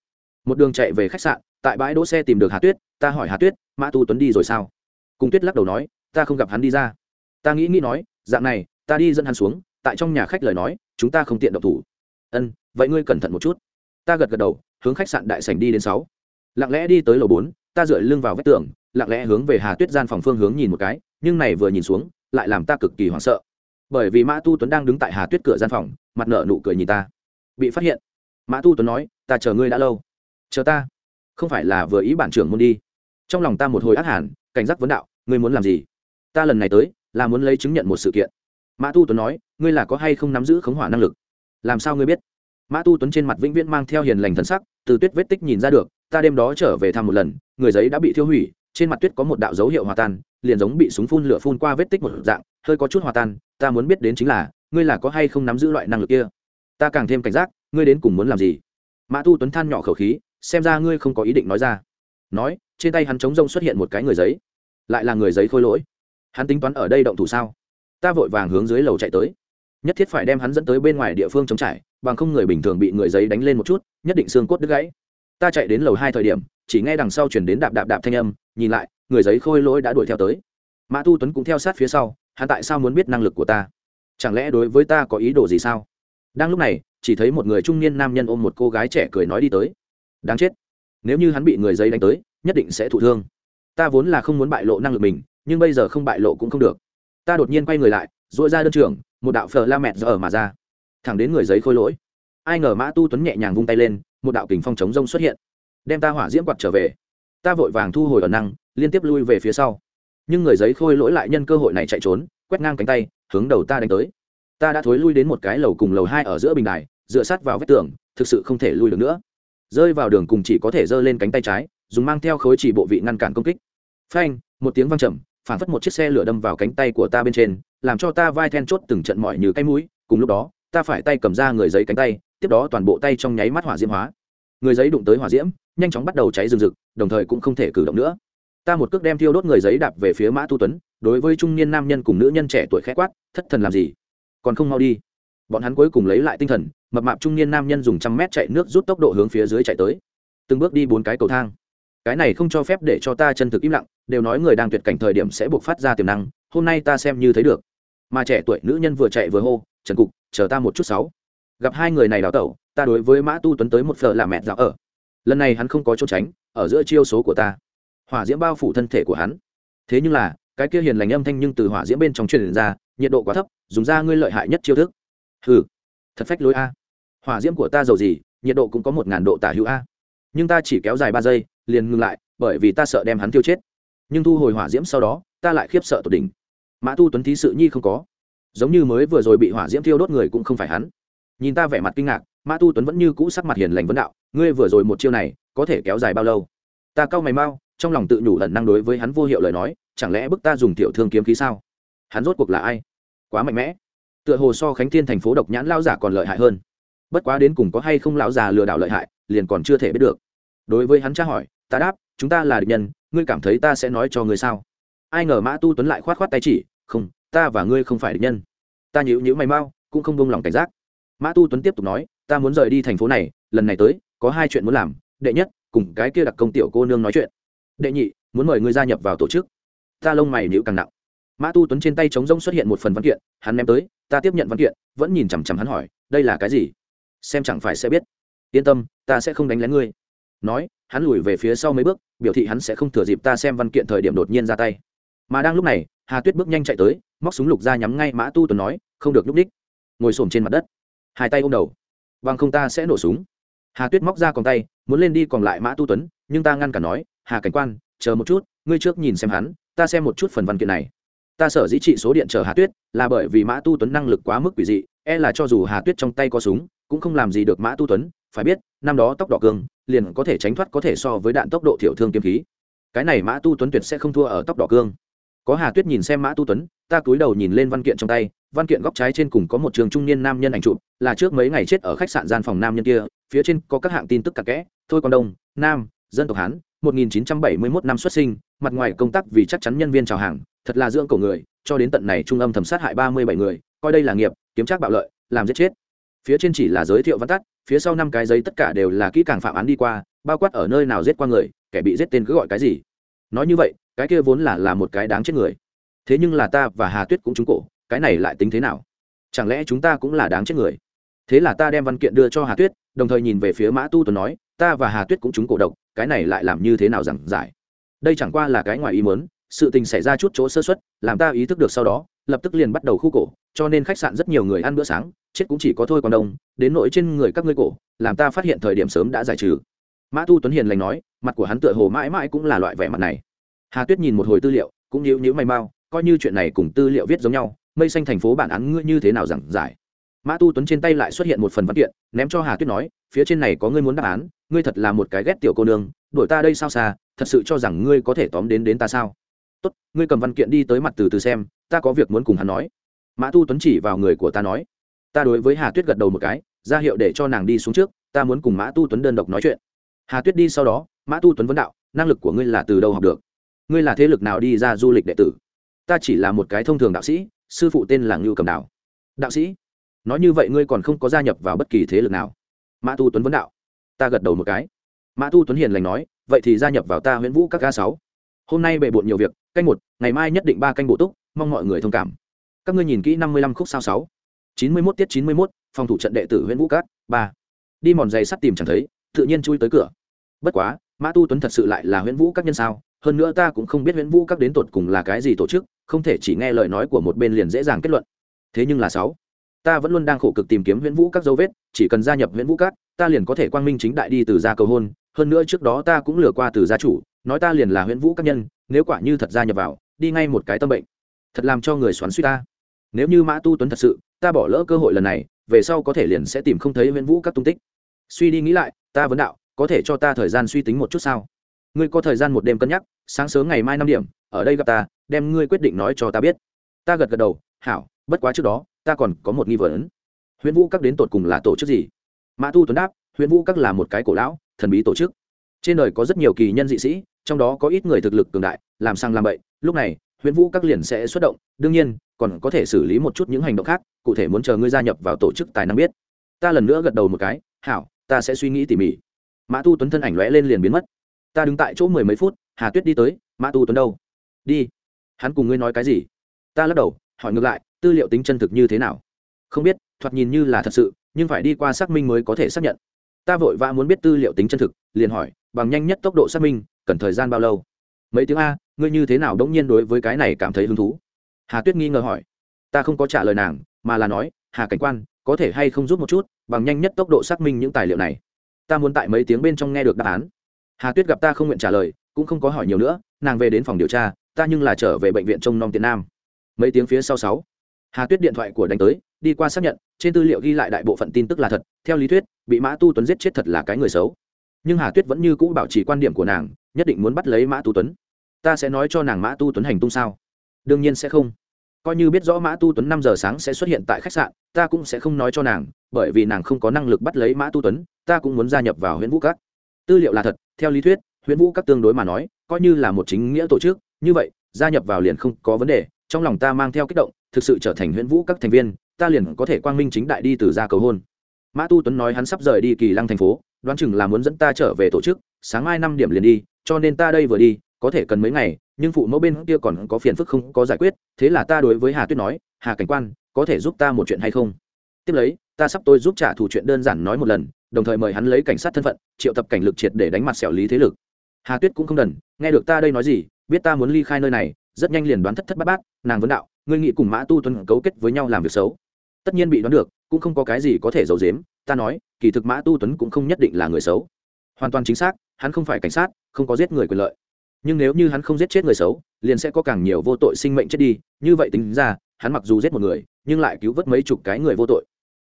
một đường chạy về khách sạn, tại bãi đỗ xe tìm được hà tuyết, ta hỏi hà tuyết, mã tu tuấn đi rồi sao? Cùng tuyết lắc đầu nói, ta không gặp hắn đi ra. Ta nghĩ nghĩ nói, dạng này, ta đi dẫn hắn xuống, tại trong nhà khách lời nói, chúng ta không tiện độc thủ. Ân, vậy ngươi cẩn thận một chút. Ta gật gật đầu, hướng khách sạn đại sảnh đi đến sáu. Lặng lẽ đi tới lầu bốn, ta dựa lưng vào vách tường, lặng lẽ hướng về hà tuyết gian phòng phương hướng nhìn một cái, nhưng này vừa nhìn xuống, lại làm ta cực kỳ hoảng sợ. Bởi vì mã tu tuấn đang đứng tại hà tuyết cửa gian phòng, mặt nợ nụ cười nhìn ta. Bị phát hiện. Mã tu tuấn nói, ta chờ ngươi đã lâu chờ ta. Không phải là vừa ý bản trưởng môn đi. Trong lòng ta một hồi ác hẳn cảnh giác vấn đạo, ngươi muốn làm gì? Ta lần này tới, là muốn lấy chứng nhận một sự kiện. Mã tu tuấn nói, ngươi là có hay không nắm giữ khống hỏa năng lực? Làm sao ngươi biết? Mã tu tuấn trên mặt vĩnh viễn mang theo hiền lành thân sắc, từ tuyết vết tích nhìn ra được, ta đêm đó trở về thăm một lần, người giấy đã bị thiêu hủy, trên mặt tuyết có một đạo dấu hiệu hòa tan, liền giống bị súng phun lửa phun qua vết tích một dạng, hơi có chút hòa tan, ta muốn biết đến chính là, ngươi là có hay không nắm giữ loại năng lực kia? Ta càng thêm cảnh giác, ngươi đến cùng muốn làm gì? Mã tu tuấn than nhỏ khẩu khí xem ra ngươi không có ý định nói ra. Nói, trên tay hắn chống rông xuất hiện một cái người giấy. Lại là người giấy khôi lỗi. Hắn tính toán ở đây động thủ sao? Ta vội vàng hướng dưới lầu chạy tới. Nhất thiết phải đem hắn dẫn tới bên ngoài địa phương chống trải, bằng không người bình thường bị người giấy đánh lên một chút, nhất định xương cốt đứt gãy. Ta chạy đến lầu hai thời điểm, chỉ nghe đằng sau chuyển đến đạp đạp đạp thanh âm, nhìn lại, người giấy khôi lỗi đã đuổi theo tới. Mã tu tuấn cũng theo sát phía sau, hắn tại sao muốn biết năng lực của ta? Chẳng lẽ đối với ta có ý đồ gì sao? Đang lúc này, chỉ thấy một người trung niên nam nhân ôm một cô gái trẻ cười nói đi tới đáng chết. Nếu như hắn bị người giấy đánh tới, nhất định sẽ thụ thương. Ta vốn là không muốn bại lộ năng lực mình, nhưng bây giờ không bại lộ cũng không được. Ta đột nhiên quay người lại dội ra đơn trưởng, một đạo phờ la mẹt giờ ở mà ra. Thẳng đến người giấy khôi lỗi. Ai ngờ mã tu tuấn nhẹ nhàng vung tay lên, một đạo kình phong chống rông xuất hiện. Đem ta hỏa diễm quạt trở về. Ta vội vàng thu hồi ở năng, liên tiếp lui về phía sau. Nhưng người giấy khôi lỗi lại nhân cơ hội này chạy trốn, quét ngang cánh tay, hướng đầu ta đánh tới. Ta đã thối lui đến một cái lầu cùng lầu hai ở giữa bình đài, dựa sát vào vách tường, thực sự không thể lui được nữa rơi vào đường cùng chỉ có thể giơ lên cánh tay trái, dùng mang theo khối chỉ bộ vị ngăn cản công kích. Phanh, một tiếng vang trầm, phản phất một chiếc xe lửa đâm vào cánh tay của ta bên trên, làm cho ta vai then chốt từng trận mỏi như cái mũi, cùng lúc đó, ta phải tay cầm ra người giấy cánh tay, tiếp đó toàn bộ tay trong nháy mắt hỏa diễm hóa. Người giấy đụng tới hỏa diễm, nhanh chóng bắt đầu cháy rừng rực, đồng thời cũng không thể cử động nữa. Ta một cước đem thiêu đốt người giấy đạp về phía mã tu tuấn, đối với trung niên nam nhân cùng nữ nhân trẻ tuổi khẽ quát, thất thần làm gì? Còn không mau đi bọn hắn cuối cùng lấy lại tinh thần, mập mạp trung niên nam nhân dùng trăm mét chạy nước rút tốc độ hướng phía dưới chạy tới. Từng bước đi bốn cái cầu thang. Cái này không cho phép để cho ta chân thực im lặng, đều nói người đang tuyệt cảnh thời điểm sẽ buộc phát ra tiềm năng, hôm nay ta xem như thấy được. Mà trẻ tuổi nữ nhân vừa chạy vừa hô, trần cục, chờ ta một chút sáu. Gặp hai người này đào tẩu, ta đối với mã tu tuấn tới một phở là mẹ dạo ở. Lần này hắn không có trốn tránh, ở giữa chiêu số của ta. Hỏa diễm bao phủ thân thể của hắn. Thế nhưng là, cái kia hiền lành âm thanh nhưng từ hỏa diễm bên trong truyền ra, nhiệt độ quá thấp, dùng ra ngươi lợi hại nhất chiêu thức hừ, thật phách lối a. Hỏa diễm của ta giàu gì, nhiệt độ cũng có một ngàn độ tả hữu a. Nhưng ta chỉ kéo dài ba giây, liền ngừng lại, bởi vì ta sợ đem hắn tiêu chết. Nhưng thu hồi hỏa diễm sau đó, ta lại khiếp sợ tột đỉnh. Mã tu tuấn thí sự nhi không có. Giống như mới vừa rồi bị hỏa diễm thiêu đốt người cũng không phải hắn. Nhìn ta vẻ mặt kinh ngạc, mã tu tuấn vẫn như cũ sắc mặt hiền lành vấn đạo, ngươi vừa rồi một chiêu này, có thể kéo dài bao lâu? Ta cau mày mau, trong lòng tự nhủ lần năng đối với hắn vô hiệu lời nói, chẳng lẽ bức ta dùng tiểu thương kiếm khí sao? Hắn rốt cuộc là ai? Quá mạnh mẽ tựa hồ so khánh thiên thành phố độc nhãn lao giả còn lợi hại hơn. Bất quá đến cùng có hay không lão già lừa đảo lợi hại, liền còn chưa thể biết được. Đối với hắn tra hỏi, ta đáp, chúng ta là địch nhân, ngươi cảm thấy ta sẽ nói cho ngươi sao? Ai ngờ mã tu tuấn lại khoát khoát tay chỉ, không, ta và ngươi không phải địch nhân. Ta nhữ nhữ mày mau, cũng không buông lòng cảnh giác. Mã tu tuấn tiếp tục nói, ta muốn rời đi thành phố này, lần này tới, có hai chuyện muốn làm, đệ nhất, cùng cái kia đặc công tiểu cô nương nói chuyện. Đệ nhị, muốn mời ngươi gia nhập vào tổ chức. Ta lông mày nhữ càng nặng. Mã tu tuấn trên tay chống rông xuất hiện một phần văn kiện, hắn ném tới ta tiếp nhận văn kiện, vẫn nhìn chằm chằm hắn hỏi, đây là cái gì? Xem chẳng phải sẽ biết. Yên tâm, ta sẽ không đánh lén ngươi. Nói, hắn lùi về phía sau mấy bước, biểu thị hắn sẽ không thừa dịp ta xem văn kiện thời điểm đột nhiên ra tay. Mà đang lúc này, hà tuyết bước nhanh chạy tới, móc súng lục ra nhắm ngay mã tu tuấn nói, không được nhúc ních ngồi xổm trên mặt đất. Hai tay ôm đầu. Bằng không ta sẽ nổ súng. Hà tuyết móc ra còn tay, muốn lên đi còn lại mã tu tuấn, nhưng ta ngăn cả nói, hà cảnh quan, chờ một chút, ngươi trước nhìn xem hắn, ta xem một chút phần văn kiện này ta sở dĩ trị số điện chở hà tuyết là bởi vì mã tu tuấn năng lực quá mức quỷ dị e là cho dù hà tuyết trong tay có súng, cũng không làm gì được mã tu tuấn, phải biết, năm đó tóc đỏ cương liền có thể tránh thoát có thể so với đạn tốc độ thiểu thương kiếm khí. Cái này mã tu tuấn tuyệt sẽ không thua ở tóc đỏ cương có hà tuyết nhìn xem mã tu tuấn, ta cúi đầu nhìn lên văn kiện trong tay, văn kiện góc trái trên cùng có một trường trung niên nam nhân ảnh chụp, là trước mấy ngày chết ở khách sạn gian phòng nam nhân kia, phía trên có các hạng tin tức cặp kẽ, thôi còn đông, nam, dân tộc hán 1971 năm xuất sinh, mặt ngoài công tác vì chắc chắn nhân viên chào hàng thật là dưỡng cổ người, cho đến tận này trung âm thẩm sát hại 37 người, coi đây là nghiệp, kiếm trác bạo lợi, làm giết chết. Phía trên chỉ là giới thiệu văn tắt, phía sau năm cái giấy tất cả đều là kỹ càng phạm án đi qua, bao quát ở nơi nào giết qua người, kẻ bị giết tên cứ gọi cái gì. Nói như vậy, cái kia vốn là là một cái đáng chết người. Thế nhưng là ta và hà tuyết cũng trúng cổ, cái này lại tính thế nào? Chẳng lẽ chúng ta cũng là đáng chết người? Thế là ta đem văn kiện đưa cho hà tuyết, đồng thời nhìn về phía mã tu tuấn nói, ta và hà tuyết cũng trúng cổ độc, cái này lại làm như thế nào giảng giải? Đây chẳng qua là cái ngoài ý muốn sự tình xảy ra chút chỗ sơ xuất làm ta ý thức được sau đó, lập tức liền bắt đầu khu cổ, cho nên khách sạn rất nhiều người ăn bữa sáng, chết cũng chỉ có thôi còn đông, đến nỗi trên người các ngươi cổ, làm ta phát hiện thời điểm sớm đã giải trừ. Mã tu tuấn hiền lành nói, mặt của hắn tựa hồ mãi mãi cũng là loại vẻ mặt này. Hà tuyết nhìn một hồi tư liệu, cũng nhíu nhíu mày mau, coi như chuyện này cùng tư liệu viết giống nhau, mây xanh thành phố bản án ngươi như thế nào giảng giải? Mã tu tuấn trên tay lại xuất hiện một phần văn kiện, ném cho hà tuyết nói, phía trên này có ngươi muốn đáp án, ngươi thật là một cái ghét tiểu cô nương đổi ta đây sao xa, thật sự cho rằng ngươi có thể tóm đến đến ta sao? Tốt, ngươi cầm văn kiện đi tới mặt từ từ xem, ta có việc muốn cùng hắn nói. Mã tu tuấn chỉ vào người của ta nói. Ta đối với hà tuyết gật đầu một cái, ra hiệu để cho nàng đi xuống trước, ta muốn cùng mã tu tuấn đơn độc nói chuyện. Hà tuyết đi sau đó, mã tu tuấn vấn đạo, năng lực của ngươi là từ đâu học được? Ngươi là thế lực nào đi ra du lịch đệ tử? Ta chỉ là một cái thông thường đạo sĩ, sư phụ tên là ngưu cầm đào. Đạo sĩ? Nói như vậy ngươi còn không có gia nhập vào bất kỳ thế lực nào. Mã tu tuấn vấn đạo. Ta gật đầu một cái. Mã tu tuấn hiền lành nói, vậy thì gia nhập vào ta huyễn vũ các ga sáu hôm nay bề bộn nhiều việc, canh một, ngày mai nhất định ba canh bộ túc, mong mọi người thông cảm. Các ngươi nhìn kỹ năm mươi lăm khúc sao sáu. chín mươi mốt tiết chín mươi mốt, phòng thủ trận đệ tử huyện vũ cát ba. Đi mòn giày sắt tìm chẳng thấy, tự nhiên chui tới cửa. Bất quá, mã tu tuấn thật sự lại là huyện vũ các nhân sao? Hơn nữa ta cũng không biết huyện vũ các đến tột cùng là cái gì tổ chức, không thể chỉ nghe lời nói của một bên liền dễ dàng kết luận. Thế nhưng là sáu. Ta vẫn luôn đang khổ cực tìm kiếm huyện vũ các dấu vết, chỉ cần gia nhập huyện vũ các, ta liền có thể quang minh chính đại đi từ gia cầu hôn. Hơn nữa trước đó ta cũng lừa qua từ gia chủ nói ta liền là huyễn vũ các nhân, nếu quả như thật ra nhập vào, đi ngay một cái tâm bệnh. Thật làm cho người xoắn suy ta. Nếu như mã tu tuấn thật sự, ta bỏ lỡ cơ hội lần này, về sau có thể liền sẽ tìm không thấy huyễn vũ các tung tích. Suy đi nghĩ lại, ta vấn đạo, có thể cho ta thời gian suy tính một chút sao? Ngươi có thời gian một đêm cân nhắc, sáng sớm ngày mai năm điểm, ở đây gặp ta, đem ngươi quyết định nói cho ta biết. Ta gật gật đầu, hảo, bất quá trước đó, ta còn có một nghi vấn. Huyễn vũ các đến tột cùng là tổ chức gì? Mã tu tuấn đáp, huyễn vũ các là một cái cổ lão, thần bí tổ chức. Trên đời có rất nhiều kỳ nhân dị sĩ trong đó có ít người thực lực cường đại, làm sang làm bậy, lúc này, huyễn vũ các liền sẽ xuất động, đương nhiên, còn có thể xử lý một chút những hành động khác, cụ thể muốn chờ ngươi gia nhập vào tổ chức tài năng biết. Ta lần nữa gật đầu một cái, hảo, ta sẽ suy nghĩ tỉ mỉ. Mã tu tuấn thân ảnh lóe lên liền biến mất. Ta đứng tại chỗ mười mấy phút, hà tuyết đi tới, mã tu tuấn đâu? Đi. Hắn cùng ngươi nói cái gì? Ta lắc đầu, hỏi ngược lại, tư liệu tính chân thực như thế nào? Không biết, thoạt nhìn như là thật sự, nhưng phải đi qua xác minh mới có thể xác nhận. Ta vội vã muốn biết tư liệu tính chân thực, liền hỏi, bằng nhanh nhất tốc độ xác minh cần thời gian bao lâu? Mấy tiếng a, ngươi như thế nào đống nhiên đối với cái này cảm thấy hứng thú? Hà tuyết nghi ngờ hỏi. Ta không có trả lời nàng, mà là nói, hà cảnh quan, có thể hay không giúp một chút, bằng nhanh nhất tốc độ xác minh những tài liệu này. Ta muốn tại mấy tiếng bên trong nghe được đáp án. Hà tuyết gặp ta không nguyện trả lời, cũng không có hỏi nhiều nữa, nàng về đến phòng điều tra, ta nhưng là trở về bệnh viện trông nom tiện nam. Mấy tiếng phía sau sáu, hà tuyết điện thoại của đánh tới, đi qua xác nhận, trên tư liệu ghi lại đại bộ phận tin tức là thật, theo lý thuyết, bị mã tu tuấn giết chết thật là cái người xấu. Nhưng hà tuyết vẫn như cũ bảo trì quan điểm của nàng nhất định muốn bắt lấy mã tu tuấn. Ta sẽ nói cho nàng mã tu tuấn hành tung sao? Đương nhiên sẽ không. Coi như biết rõ mã tu tuấn năm giờ sáng sẽ xuất hiện tại khách sạn, ta cũng sẽ không nói cho nàng, bởi vì nàng không có năng lực bắt lấy mã tu tuấn, ta cũng muốn gia nhập vào huyện vũ các. Tư liệu là thật, theo lý thuyết huyện vũ các tương đối mà nói, coi như là một chính nghĩa tổ chức, như vậy, gia nhập vào liền không có vấn đề, trong lòng ta mang theo kích động, thực sự trở thành huyện vũ các thành viên, ta liền có thể quang minh chính đại đi từ ra cầu hôn. Mã tu tuấn nói hắn sắp rời đi kỳ lăng thành phố, đoán chừng là muốn dẫn ta trở về tổ chức, sáng mai năm điểm liền đi cho nên ta đây vừa đi, có thể cần mấy ngày, nhưng phụ mẫu bên kia còn có phiền phức không có giải quyết, thế là ta đối với hà tuyết nói, hà cảnh quan, có thể giúp ta một chuyện hay không? Tiếp lấy, ta sắp tôi giúp trả thù chuyện đơn giản nói một lần, đồng thời mời hắn lấy cảnh sát thân phận, triệu tập cảnh lực triệt để đánh mặt xẻo lý thế lực. Hà tuyết cũng không đần, nghe được ta đây nói gì, biết ta muốn ly khai nơi này, rất nhanh liền đoán thất thất bát bát, nàng vấn đạo, ngươi nghĩ cùng mã tu tuấn cấu kết với nhau làm việc xấu? Tất nhiên bị đoán được, cũng không có cái gì có thể giấu giếm, ta nói, kỳ thực mã tu tuấn cũng không nhất định là người xấu. Hoàn toàn chính xác hắn không phải cảnh sát, không có giết người quyền lợi. Nhưng nếu như hắn không giết chết người xấu, liền sẽ có càng nhiều vô tội sinh mệnh chết đi. Như vậy tính ra, hắn mặc dù giết một người, nhưng lại cứu vớt mấy chục cái người vô tội.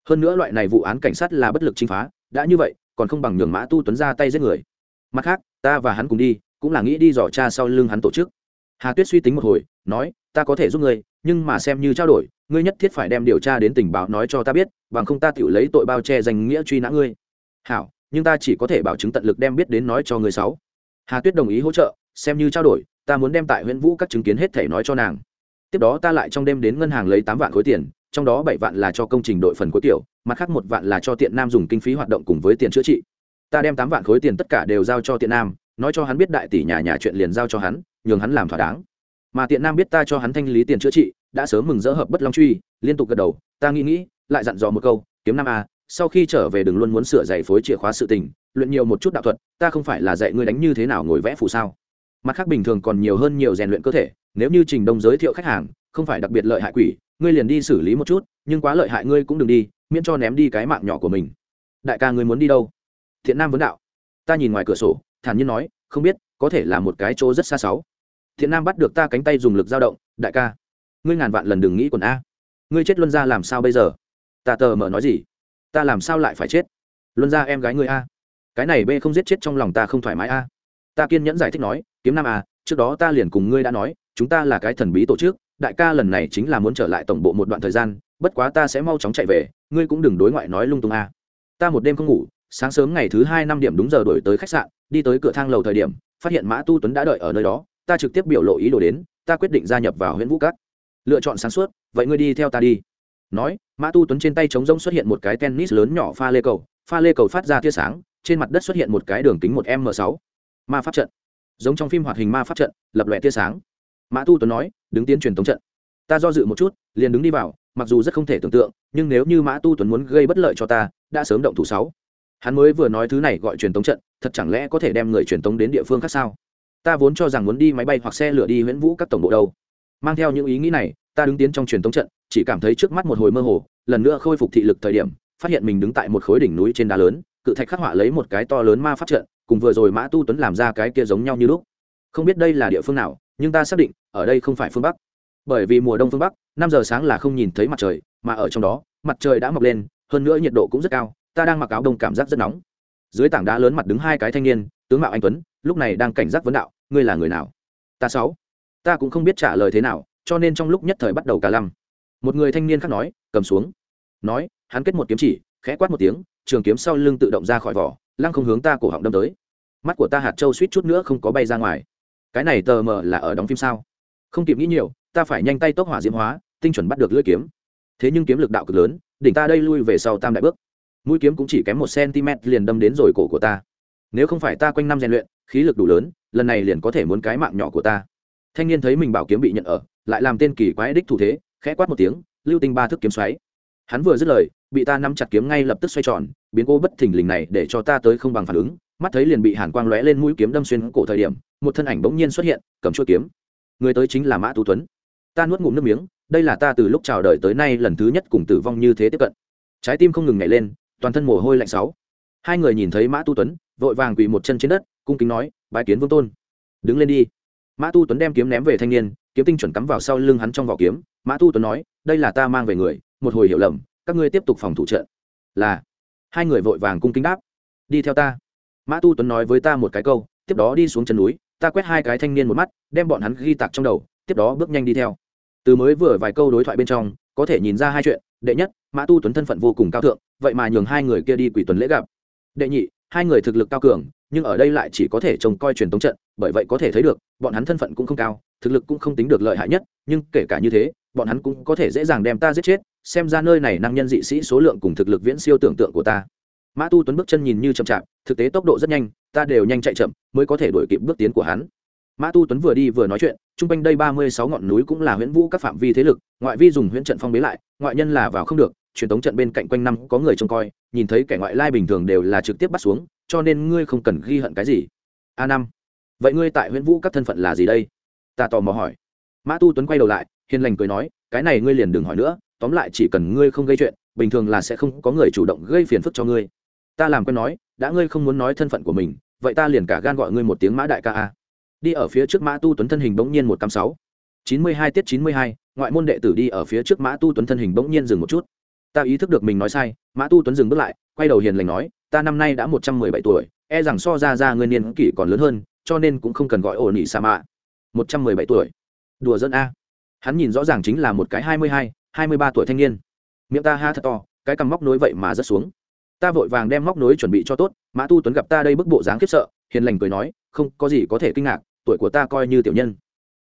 Hơn nữa loại này vụ án cảnh sát là bất lực chinh phá, đã như vậy, còn không bằng nhường mã tu tuấn ra tay giết người. Mặt khác, ta và hắn cùng đi, cũng là nghĩ đi dò cha sau lưng hắn tổ chức. Hà tuyết suy tính một hồi, nói, ta có thể giúp ngươi, nhưng mà xem như trao đổi, ngươi nhất thiết phải đem điều tra đến tình báo nói cho ta biết, bằng không ta tự lấy tội bao che danh nghĩa truy nã ngươi. Hảo nhưng ta chỉ có thể bảo chứng tận lực đem biết đến nói cho người sáu. Hà tuyết đồng ý hỗ trợ, xem như trao đổi, ta muốn đem tại huyện vũ các chứng kiến hết thể nói cho nàng. Tiếp đó ta lại trong đêm đến ngân hàng lấy tám vạn khối tiền, trong đó bảy vạn là cho công trình đội phần cuối tiểu, mặt khác một vạn là cho tiện nam dùng kinh phí hoạt động cùng với tiền chữa trị. Ta đem tám vạn khối tiền tất cả đều giao cho tiện nam, nói cho hắn biết đại tỷ nhà nhà chuyện liền giao cho hắn, nhường hắn làm thỏa đáng. Mà tiện nam biết ta cho hắn thanh lý tiền chữa trị, đã sớm mừng rỡ hợp bất long truy, liên tục gật đầu, ta nghĩ nghĩ, lại dặn dò một câu, kiếm nam a sau khi trở về đừng luôn muốn sửa giày phối chìa khóa sự tình, luyện nhiều một chút đạo thuật, ta không phải là dạy ngươi đánh như thế nào ngồi vẽ phù sao? Mặt khác bình thường còn nhiều hơn nhiều rèn luyện cơ thể, nếu như trình đông giới thiệu khách hàng, không phải đặc biệt lợi hại quỷ, ngươi liền đi xử lý một chút, nhưng quá lợi hại ngươi cũng đừng đi, miễn cho ném đi cái mạng nhỏ của mình. Đại ca ngươi muốn đi đâu? Thiện nam vấn đạo. Ta nhìn ngoài cửa sổ, thản nhiên nói, không biết, có thể là một cái chỗ rất xa xáo. Thiện nam bắt được ta cánh tay dùng lực dao động, đại ca, ngươi ngàn vạn lần đừng nghĩ quần a. Ngươi chết luân ra làm sao bây giờ? Ta tờ mở nói gì? Ta làm sao lại phải chết? Luân ra em gái ngươi a. Cái này b không giết chết trong lòng ta không thoải mái a. Ta kiên nhẫn giải thích nói, kiếm nam a trước đó ta liền cùng ngươi đã nói, chúng ta là cái thần bí tổ chức, đại ca lần này chính là muốn trở lại tổng bộ một đoạn thời gian, bất quá ta sẽ mau chóng chạy về, ngươi cũng đừng đối ngoại nói lung tung a. Ta một đêm không ngủ, sáng sớm ngày thứ hai năm điểm đúng giờ đổi tới khách sạn, đi tới cửa thang lầu thời điểm, phát hiện mã tu tuấn đã đợi ở nơi đó, ta trực tiếp biểu lộ ý đồ đến, ta quyết định gia nhập vào huyện vũ cát lựa chọn sáng suốt, vậy ngươi đi theo ta đi nói, mã tu tuấn trên tay trống rỗng xuất hiện một cái tennis lớn nhỏ pha lê cầu, pha lê cầu phát ra tia sáng, trên mặt đất xuất hiện một cái đường kính một m sáu. Ma pháp trận. Giống trong phim hoạt hình ma pháp trận, lập lòe tia sáng. Mã tu tuấn nói, đứng tiến truyền tống trận. Ta do dự một chút, liền đứng đi vào, mặc dù rất không thể tưởng tượng, nhưng nếu như mã tu tuấn muốn gây bất lợi cho ta, đã sớm động thủ sáu. Hắn mới vừa nói thứ này gọi truyền tống trận, thật chẳng lẽ có thể đem người truyền tống đến địa phương khác sao? Ta vốn cho rằng muốn đi máy bay hoặc xe lửa đi huyễn vũ các tổng bộ đâu. Mang theo những ý nghĩ này ta đứng tiến trong truyền tống trận, chỉ cảm thấy trước mắt một hồi mơ hồ, lần nữa khôi phục thị lực thời điểm, phát hiện mình đứng tại một khối đỉnh núi trên đá lớn, cự thạch khắc họa lấy một cái to lớn ma pháp trận, cùng vừa rồi mã tu tuấn làm ra cái kia giống nhau như lúc. Không biết đây là địa phương nào, nhưng ta xác định, ở đây không phải phương bắc. Bởi vì mùa đông phương bắc, năm giờ sáng là không nhìn thấy mặt trời, mà ở trong đó, mặt trời đã mọc lên, hơn nữa nhiệt độ cũng rất cao, ta đang mặc áo đông cảm giác rất nóng. Dưới tảng đá lớn mặt đứng hai cái thanh niên, tướng mạo anh tuấn, lúc này đang cảnh giác vấn đạo, ngươi là người nào? Ta sáu. Ta cũng không biết trả lời thế nào cho nên trong lúc nhất thời bắt đầu cả lăm. Một người thanh niên khác nói, cầm xuống. Nói, hắn kết một kiếm chỉ, khẽ quát một tiếng, trường kiếm sau lưng tự động ra khỏi vỏ, lăng không hướng ta cổ họng đâm tới. Mắt của ta hạt trâu suýt chút nữa không có bay ra ngoài. Cái này tờ mờ là ở đóng phim sao? Không kịp nghĩ nhiều, ta phải nhanh tay tốc hỏa diễm hóa, tinh chuẩn bắt được lưỡi kiếm. Thế nhưng kiếm lực đạo cực lớn, đỉnh ta đây lui về sau tam đại bước. Mũi kiếm cũng chỉ kém một cm liền đâm đến rồi cổ của ta. Nếu không phải ta quanh năm rèn luyện, khí lực đủ lớn, lần này liền có thể muốn cái mạng nhỏ của ta thanh niên thấy mình bảo kiếm bị nhận ở, lại làm tên kỳ quái đích thủ thế, khẽ quát một tiếng, lưu tinh ba thức kiếm xoáy. Hắn vừa dứt lời, bị ta nắm chặt kiếm ngay lập tức xoay tròn, biến cô bất thình lình này để cho ta tới không bằng phản ứng, mắt thấy liền bị hàn quang lóe lên mũi kiếm đâm xuyên cổ thời điểm, một thân ảnh bỗng nhiên xuất hiện, cầm chuôi kiếm. Người tới chính là mã tú tuấn. Ta nuốt ngụm nước miếng, đây là ta từ lúc chào đời tới nay lần thứ nhất cùng tử vong như thế tiếp cận. Trái tim không ngừng nhảy lên, toàn thân mồ hôi lạnh sáu. Hai người nhìn thấy mã tu tuấn, vội vàng quỳ một chân trên đất, cung kính nói, bái kiến vương tôn. Đứng lên đi mã tu tuấn đem kiếm ném về thanh niên, kiếm tinh chuẩn cắm vào sau lưng hắn trong vỏ kiếm. Mã tu tuấn nói, đây là ta mang về người, một hồi hiểu lầm, các ngươi tiếp tục phòng thủ trận. Là, hai người vội vàng cung kính đáp, đi theo ta. Mã tu tuấn nói với ta một cái câu, tiếp đó đi xuống chân núi, ta quét hai cái thanh niên một mắt, đem bọn hắn ghi tạc trong đầu, tiếp đó bước nhanh đi theo. Từ mới vừa vài câu đối thoại bên trong, có thể nhìn ra hai chuyện, đệ nhất, mã tu tuấn thân phận vô cùng cao thượng, vậy mà nhường hai người kia đi quỷ tuần lễ gặp. Đệ nhị, hai người thực lực cao cường nhưng ở đây lại chỉ có thể trông coi truyền tống trận, bởi vậy có thể thấy được, bọn hắn thân phận cũng không cao, thực lực cũng không tính được lợi hại nhất, nhưng kể cả như thế, bọn hắn cũng có thể dễ dàng đem ta giết chết, xem ra nơi này năng nhân dị sĩ số lượng cùng thực lực viễn siêu tưởng tượng của ta. Mã tu tuấn bước chân nhìn như chậm chạp, thực tế tốc độ rất nhanh, ta đều nhanh chạy chậm mới có thể đuổi kịp bước tiến của hắn. Mã tu tuấn vừa đi vừa nói chuyện, chung quanh đây ba mươi sáu ngọn núi cũng là huyễn vũ các phạm vi thế lực, ngoại vi dùng huyễn trận phong bế lại, ngoại nhân là vào không được, truyền thống trận bên cạnh quanh năm có người trông coi, nhìn thấy kẻ ngoại lai bình thường đều là trực tiếp bắt xuống cho nên ngươi không cần ghi hận cái gì. A năm, vậy ngươi tại huyện vũ các thân phận là gì đây? Ta tò mò hỏi. Mã tu tuấn quay đầu lại, hiền lành cười nói, cái này ngươi liền đừng hỏi nữa, tóm lại chỉ cần ngươi không gây chuyện, bình thường là sẽ không có người chủ động gây phiền phức cho ngươi. Ta làm quen nói, đã ngươi không muốn nói thân phận của mình, vậy ta liền cả gan gọi ngươi một tiếng mã đại ca a. Đi ở phía trước mã tu tuấn thân hình bỗng nhiên một trăm sáu. Chín mươi hai tiết chín mươi hai, ngoại môn đệ tử đi ở phía trước mã tu tuấn thân hình bỗng nhiên dừng một chút. Ta ý thức được mình nói sai, mã tu tuấn dừng bước lại, quay đầu hiền lành nói ta năm nay đã một trăm mười bảy tuổi e rằng so ra ra ngươi niên kỷ còn lớn hơn, cho nên cũng không cần gọi ổn nỉ sa mạ. Một trăm mười bảy tuổi. Đùa dân a. Hắn nhìn rõ ràng chính là một cái hai mươi hai hai mươi ba tuổi thanh niên. Miệng ta ha thật to, cái cằm móc nối vậy mà rất xuống. Ta vội vàng đem móc nối chuẩn bị cho tốt, mã tu tuấn gặp ta đây bức bộ dáng khiếp sợ, hiền lành cười nói, không, có gì có thể kinh ngạc, tuổi của ta coi như tiểu nhân.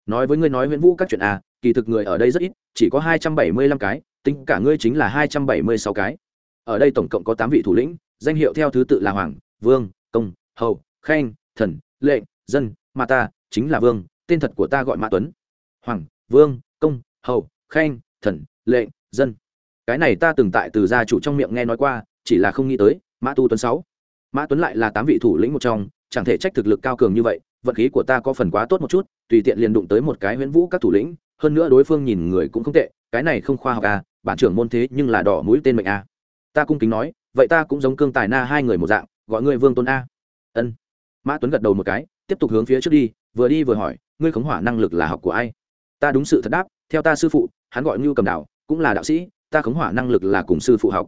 Nói với ngươi nói nguyễn vũ các chuyện à kỳ thực người ở đây rất ít, chỉ có hai trăm bảy mươi lăm cái, tính cả ngươi chính là hai trăm bảy mươi sáu cái. Ở đây tổng cộng có tám vị thủ lĩnh danh hiệu theo thứ tự là hoàng vương công hầu khanh thần lệnh dân mà ta chính là vương tên thật của ta gọi mã tuấn. Hoàng vương công hầu khanh thần lệnh dân. Cái này ta từng tại từ gia chủ trong miệng nghe nói qua chỉ là không nghĩ tới mã tu tuấn sáu. Mã tuấn lại là tám vị thủ lĩnh một trong chẳng thể trách thực lực cao cường như vậy vận khí của ta có phần quá tốt một chút tùy tiện liền đụng tới một cái huyễn vũ các thủ lĩnh hơn nữa đối phương nhìn người cũng không tệ cái này không khoa học à bản trưởng môn thế nhưng là đỏ mũi tên mệnh à, ta cung kính nói vậy ta cũng giống cương tài na hai người một dạng, gọi ngươi vương tôn a. Ân. Mã tuấn gật đầu một cái, tiếp tục hướng phía trước đi, vừa đi vừa hỏi, ngươi khống hỏa năng lực là học của ai? Ta đúng sự thật đáp, theo ta sư phụ, hắn gọi ngưu cầm đào cũng là đạo sĩ, ta khống hỏa năng lực là cùng sư phụ học.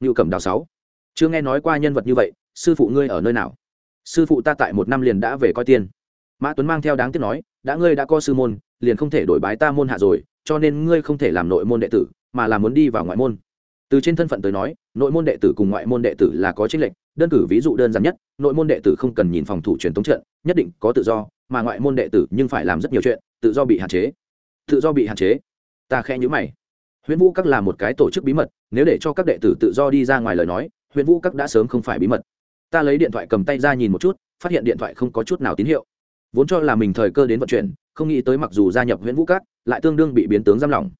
Ngưu cầm đào sáu. Chưa nghe nói qua nhân vật như vậy, sư phụ ngươi ở nơi nào? Sư phụ ta tại một năm liền đã về coi tiên. Mã tuấn mang theo đáng tiếc nói, đã ngươi đã có sư môn, liền không thể đổi bái ta môn hạ rồi, cho nên ngươi không thể làm nội môn đệ tử, mà là muốn đi vào ngoại môn từ trên thân phận tới nói, nội môn đệ tử cùng ngoại môn đệ tử là có trích lệnh đơn cử ví dụ đơn giản nhất, nội môn đệ tử không cần nhìn phòng thủ truyền thống trận, nhất định có tự do, mà ngoại môn đệ tử nhưng phải làm rất nhiều chuyện, tự do bị hạn chế. Tự do bị hạn chế. Ta khe nhữ mày. Huyễn vũ các là một cái tổ chức bí mật, nếu để cho các đệ tử tự do đi ra ngoài lời nói huyễn vũ các đã sớm không phải bí mật. Ta lấy điện thoại cầm tay ra nhìn một chút, phát hiện điện thoại không có chút nào tín hiệu. Vốn cho là mình thời cơ đến vận chuyển, không nghĩ tới mặc dù gia nhập huyễn vũ các, lại tương đương bị biến tướng giam lỏng.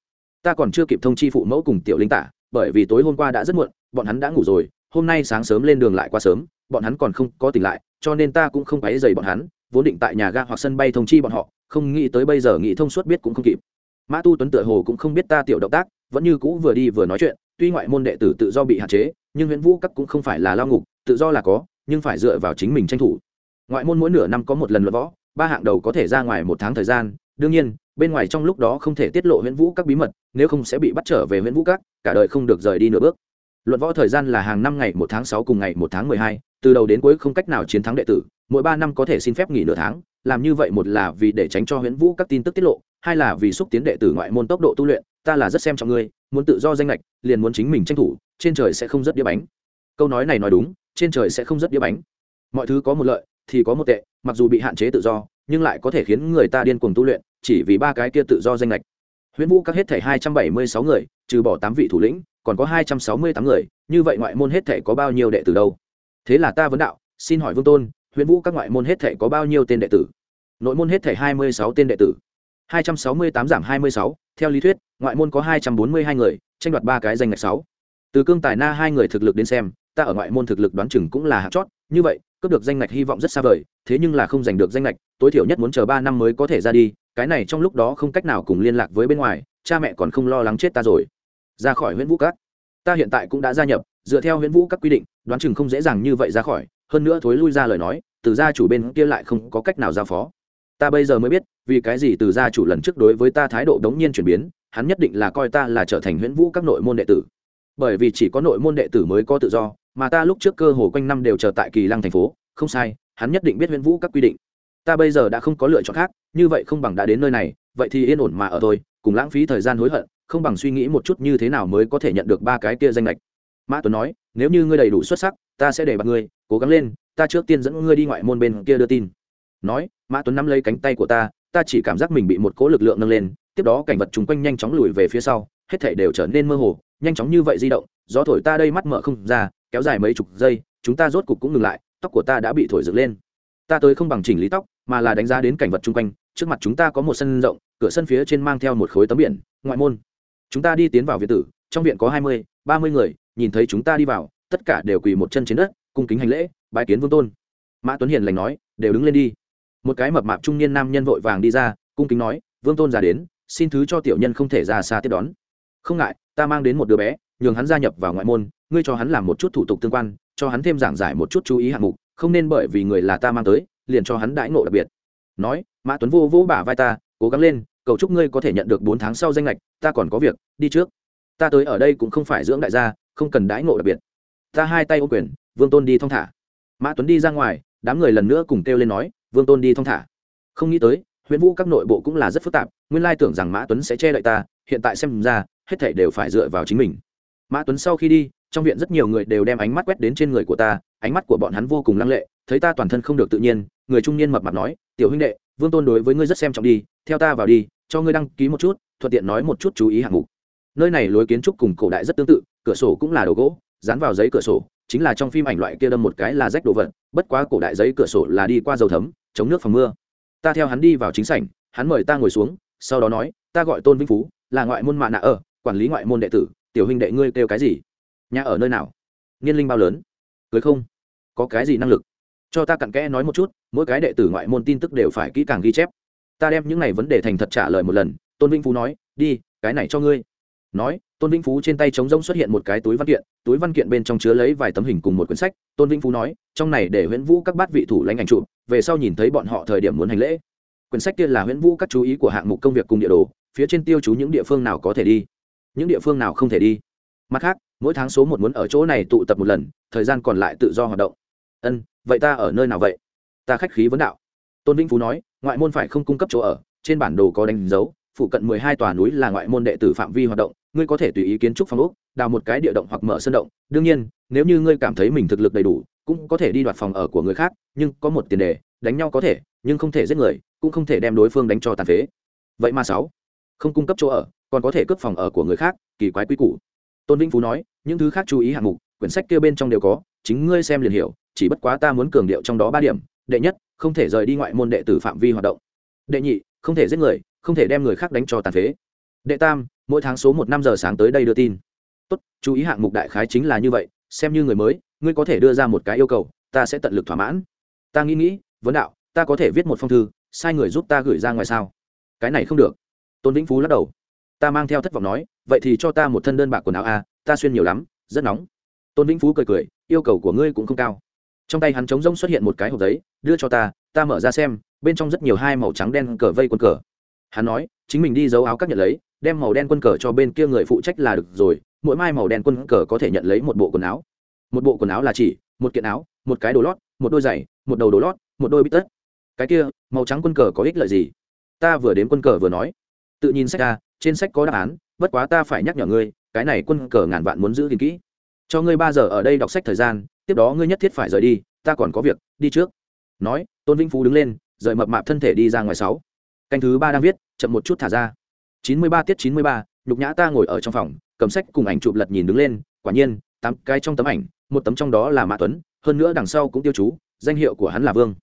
Ta còn chưa kịp thông chi phụ mẫu cùng tiểu linh tả bởi vì tối hôm qua đã rất muộn, bọn hắn đã ngủ rồi, hôm nay sáng sớm lên đường lại quá sớm, bọn hắn còn không có tỉnh lại, cho nên ta cũng không quấy dày bọn hắn, vốn định tại nhà ga hoặc sân bay thông chi bọn họ, không nghĩ tới bây giờ nghĩ thông suốt biết cũng không kịp. Mã tu tuấn tựa hồ cũng không biết ta tiểu động tác, vẫn như cũ vừa đi vừa nói chuyện, tuy ngoại môn đệ tử tự do bị hạn chế, nhưng Huyền vũ các cũng không phải là lao ngục, tự do là có, nhưng phải dựa vào chính mình tranh thủ. Ngoại môn mỗi nửa năm có một lần luận võ, ba hạng đầu có thể ra ngoài một tháng thời gian, đương nhiên bên ngoài trong lúc đó không thể tiết lộ huyễn vũ các bí mật, nếu không sẽ bị bắt trở về huyễn vũ các, cả đời không được rời đi nửa bước. Luận võ thời gian là hàng năm ngày một tháng sáu cùng ngày một tháng mười hai, từ đầu đến cuối không cách nào chiến thắng đệ tử, mỗi ba năm có thể xin phép nghỉ nửa tháng, làm như vậy một là vì để tránh cho huyễn vũ các tin tức tiết lộ, hai là vì xúc tiến đệ tử ngoại môn tốc độ tu luyện, ta là rất xem trọng ngươi, muốn tự do danh lệch liền muốn chính mình tranh thủ, trên trời sẽ không rất đĩa bánh. Câu nói này nói đúng, trên trời sẽ không rất đĩa bánh. Mọi thứ có một lợi thì có một tệ, mặc dù bị hạn chế tự do, nhưng lại có thể khiến người ta điên cuồng tu luyện chỉ vì ba cái kia tự do danh lệch huyễn vũ các hết thể hai trăm bảy mươi sáu người, trừ bỏ tám vị thủ lĩnh, còn có hai trăm sáu mươi tám người, như vậy ngoại môn hết thể có bao nhiêu đệ tử đâu? Thế là ta vấn đạo, xin hỏi vương tôn, huyễn vũ các ngoại môn hết thể có bao nhiêu tên đệ tử? Nội môn hết thể hai mươi sáu tên đệ tử. hai trăm sáu mươi tám giảm hai mươi sáu, theo lý thuyết, ngoại môn có hai trăm bốn mươi hai người, tranh đoạt ba cái danh ngạch sáu. Từ cương tài na hai người thực lực đến xem, ta ở ngoại môn thực lực đoán chừng cũng là hạt chót, như vậy, cướp được danh ngạch hy vọng rất xa vời, thế nhưng là không giành được danh ngạch, tối thiểu nhất muốn chờ ba năm mới có thể ra đi cái này trong lúc đó không cách nào cùng liên lạc với bên ngoài, cha mẹ còn không lo lắng chết ta rồi. Ra khỏi huyện vũ các. Ta hiện tại cũng đã gia nhập, dựa theo huyện vũ các quy định, đoán chừng không dễ dàng như vậy ra khỏi, hơn nữa thối lui ra lời nói, từ gia chủ bên kia lại không có cách nào giao phó. Ta bây giờ mới biết, vì cái gì từ gia chủ lần trước đối với ta thái độ đống nhiên chuyển biến, hắn nhất định là coi ta là trở thành huyễn vũ các nội môn đệ tử. Bởi vì chỉ có nội môn đệ tử mới có tự do, mà ta lúc trước cơ hồ quanh năm đều chờ tại kỳ lăng thành phố, không sai, hắn nhất định biết huyễn vũ các quy định ta bây giờ đã không có lựa chọn khác, như vậy không bằng đã đến nơi này, vậy thì yên ổn mà ở thôi, cùng lãng phí thời gian hối hận, không bằng suy nghĩ một chút như thế nào mới có thể nhận được ba cái kia danh lệch. Mã tuấn nói, nếu như ngươi đầy đủ xuất sắc, ta sẽ để bạt ngươi, cố gắng lên, ta trước tiên dẫn ngươi đi ngoại môn bên kia đưa tin. Nói, mã tuấn nắm lấy cánh tay của ta ta chỉ cảm giác mình bị một cỗ lực lượng nâng lên, tiếp đó cảnh vật chung quanh nhanh chóng lùi về phía sau, hết thảy đều trở nên mơ hồ, nhanh chóng như vậy di động, gió thổi ta đây mắt mở không ra, kéo dài mấy chục giây, chúng ta rốt cục cũng ngừng lại, tóc của ta đã bị thổi dựng lên ta tới không bằng chỉnh lý tóc, mà là đánh giá đến cảnh vật chung quanh, trước mặt chúng ta có một sân rộng, cửa sân phía trên mang theo một khối tấm biển, ngoại môn. Chúng ta đi tiến vào viện tử, trong viện có hai mươi, ba mươi người, nhìn thấy chúng ta đi vào, tất cả đều quỳ một chân trên đất, cung kính hành lễ, bái kiến vương tôn. Mã tuấn hiền lành nói, đều đứng lên đi. Một cái mập mạp trung niên nam nhân vội vàng đi ra, cung kính nói, vương tôn già đến, xin thứ cho tiểu nhân không thể ra xa tiếp đón. Không ngại, ta mang đến một đứa bé, nhường hắn gia nhập vào ngoại môn, ngươi cho hắn làm một chút thủ tục tương quan, cho hắn thêm giảng giải một chút chú ý hạng mục không nên bởi vì người là ta mang tới, liền cho hắn đãi ngộ đặc biệt. Nói, mã tuấn vô vỗ bả vai ta, cố gắng lên, cầu chúc ngươi có thể nhận được bốn tháng sau danh lệch ta còn có việc, đi trước. Ta tới ở đây cũng không phải dưỡng đại gia, không cần đãi ngộ đặc biệt. Ta hai tay ô quyền, vương tôn đi thong thả. Mã tuấn đi ra ngoài, đám người lần nữa cùng kêu lên nói, vương tôn đi thong thả. Không nghĩ tới huyện vũ các nội bộ cũng là rất phức tạp, nguyên lai tưởng rằng mã tuấn sẽ che đậy ta, hiện tại xem ra, hết thảy đều phải dựa vào chính mình. Mã tuấn sau khi đi, trong viện rất nhiều người đều đem ánh mắt quét đến trên người của ta ánh mắt của bọn hắn vô cùng lăng lệ, thấy ta toàn thân không được tự nhiên, người trung niên mập mạp nói, tiểu huynh đệ, vương tôn đối với ngươi rất xem trọng đi, theo ta vào đi, cho ngươi đăng ký một chút, thuận tiện nói một chút chú ý hạng mục. Nơi này lối kiến trúc cùng cổ đại rất tương tự, cửa sổ cũng là đồ gỗ, dán vào giấy cửa sổ, chính là trong phim ảnh loại kia đâm một cái là rách đồ vật, bất quá cổ đại giấy cửa sổ là đi qua dầu thấm, chống nước phòng mưa. Ta theo hắn đi vào chính sảnh, hắn mời ta ngồi xuống, sau đó nói, ta gọi tôn vĩnh phú, là ngoại môn mạ nạ ở, quản lý ngoại môn đệ tử, tiểu huynh đệ ngươi kêu cái gì? Nhà ở nơi nào? Niên linh bao lớn. Cưới không? Có cái gì năng lực? Cho ta cặn kẽ nói một chút, mỗi cái đệ tử ngoại môn tin tức đều phải kỹ càng ghi chép. Ta đem những này vấn đề thành thật trả lời một lần, tôn vĩnh phú nói, đi, cái này cho ngươi. Nói, tôn vĩnh phú trên tay trống rỗng xuất hiện một cái túi văn kiện, túi văn kiện bên trong chứa lấy vài tấm hình cùng một quyển sách. Tôn vĩnh phú nói, trong này để huyễn vũ các bát vị thủ lãnh ảnh trụ về sau nhìn thấy bọn họ thời điểm muốn hành lễ. Quyển sách kia là huyễn vũ các chú ý của hạng mục công việc cùng địa đồ, phía trên tiêu chú những địa phương nào có thể đi, những địa phương nào không thể đi. Mặt khác, mỗi tháng số một muốn ở chỗ này tụ tập một lần, thời gian còn lại tự do hoạt động ân, vậy ta ở nơi nào vậy? Ta khách khí vấn đạo. Tôn vĩnh phú nói, ngoại môn phải không cung cấp chỗ ở, trên bản đồ có đánh dấu, phụ cận mười hai tòa núi là ngoại môn đệ tử phạm vi hoạt động, ngươi có thể tùy ý kiến trúc phòng ốc, đào một cái địa động hoặc mở sân động. Đương nhiên, nếu như ngươi cảm thấy mình thực lực đầy đủ, cũng có thể đi đoạt phòng ở của người khác, nhưng có một tiền đề, đánh nhau có thể, nhưng không thể giết người, cũng không thể đem đối phương đánh cho tàn phế. Vậy mà sáu, không cung cấp chỗ ở, còn có thể cướp phòng ở của người khác, kỳ quái quý củ. Tôn vĩnh phú nói, những thứ khác chú ý hạng mục, quyển sách kia bên trong đều có, chính ngươi xem liền hiểu chỉ bất quá ta muốn cường điệu trong đó ba điểm, đệ nhất, không thể rời đi ngoại môn đệ tử phạm vi hoạt động. Đệ nhị, không thể giết người, không thể đem người khác đánh cho tàn phế. Đệ tam, mỗi tháng số một năm giờ sáng tới đây đưa tin. Tốt, chú ý hạng mục đại khái chính là như vậy, xem như người mới, ngươi có thể đưa ra một cái yêu cầu, ta sẽ tận lực thỏa mãn. Ta nghĩ nghĩ, vấn đạo, ta có thể viết một phong thư, sai người giúp ta gửi ra ngoài sao? Cái này không được. Tôn vĩnh phú lắc đầu. Ta mang theo thất vọng nói, vậy thì cho ta một thân đơn bạc quần áo a, ta xuyên nhiều lắm, rất nóng. Tôn vĩnh phú cười cười, yêu cầu của ngươi cũng không cao trong tay hắn trống rỗng xuất hiện một cái hộp giấy, đưa cho ta ta mở ra xem, bên trong rất nhiều hai màu trắng đen cờ vây quân cờ. Hắn nói, chính mình đi giấu áo các nhận lấy, đem màu đen quân cờ cho bên kia người phụ trách là được rồi, mỗi mai màu đen quân cờ có thể nhận lấy một bộ quần áo. Một bộ quần áo là chỉ, một kiện áo, một cái đồ lót, một đôi giày, một đầu đồ lót, một đôi bít tất. Cái kia, màu trắng quân cờ có ích lợi gì? Ta vừa đến quân cờ vừa nói. Tự nhìn sách ra trên sách có đáp án, bất quá ta phải nhắc nhở ngươi, cái này quân cờ ngàn vạn muốn giữ gìn kỹ. Cho ngươi ba giờ ở đây đọc sách thời gian tiếp đó ngươi nhất thiết phải rời đi, ta còn có việc, đi trước. Nói, tôn vĩnh phú đứng lên, rời mập mạp thân thể đi ra ngoài sáu. Canh thứ ba đang viết, chậm một chút thả ra. Chín mươi ba tiết chín mươi ba, nhục nhã ta ngồi ở trong phòng, cầm sách cùng ảnh chụp lật nhìn đứng lên, quả nhiên, tám cái trong tấm ảnh, một tấm trong đó là mã tuấn, hơn nữa đằng sau cũng tiêu chú, danh hiệu của hắn là vương.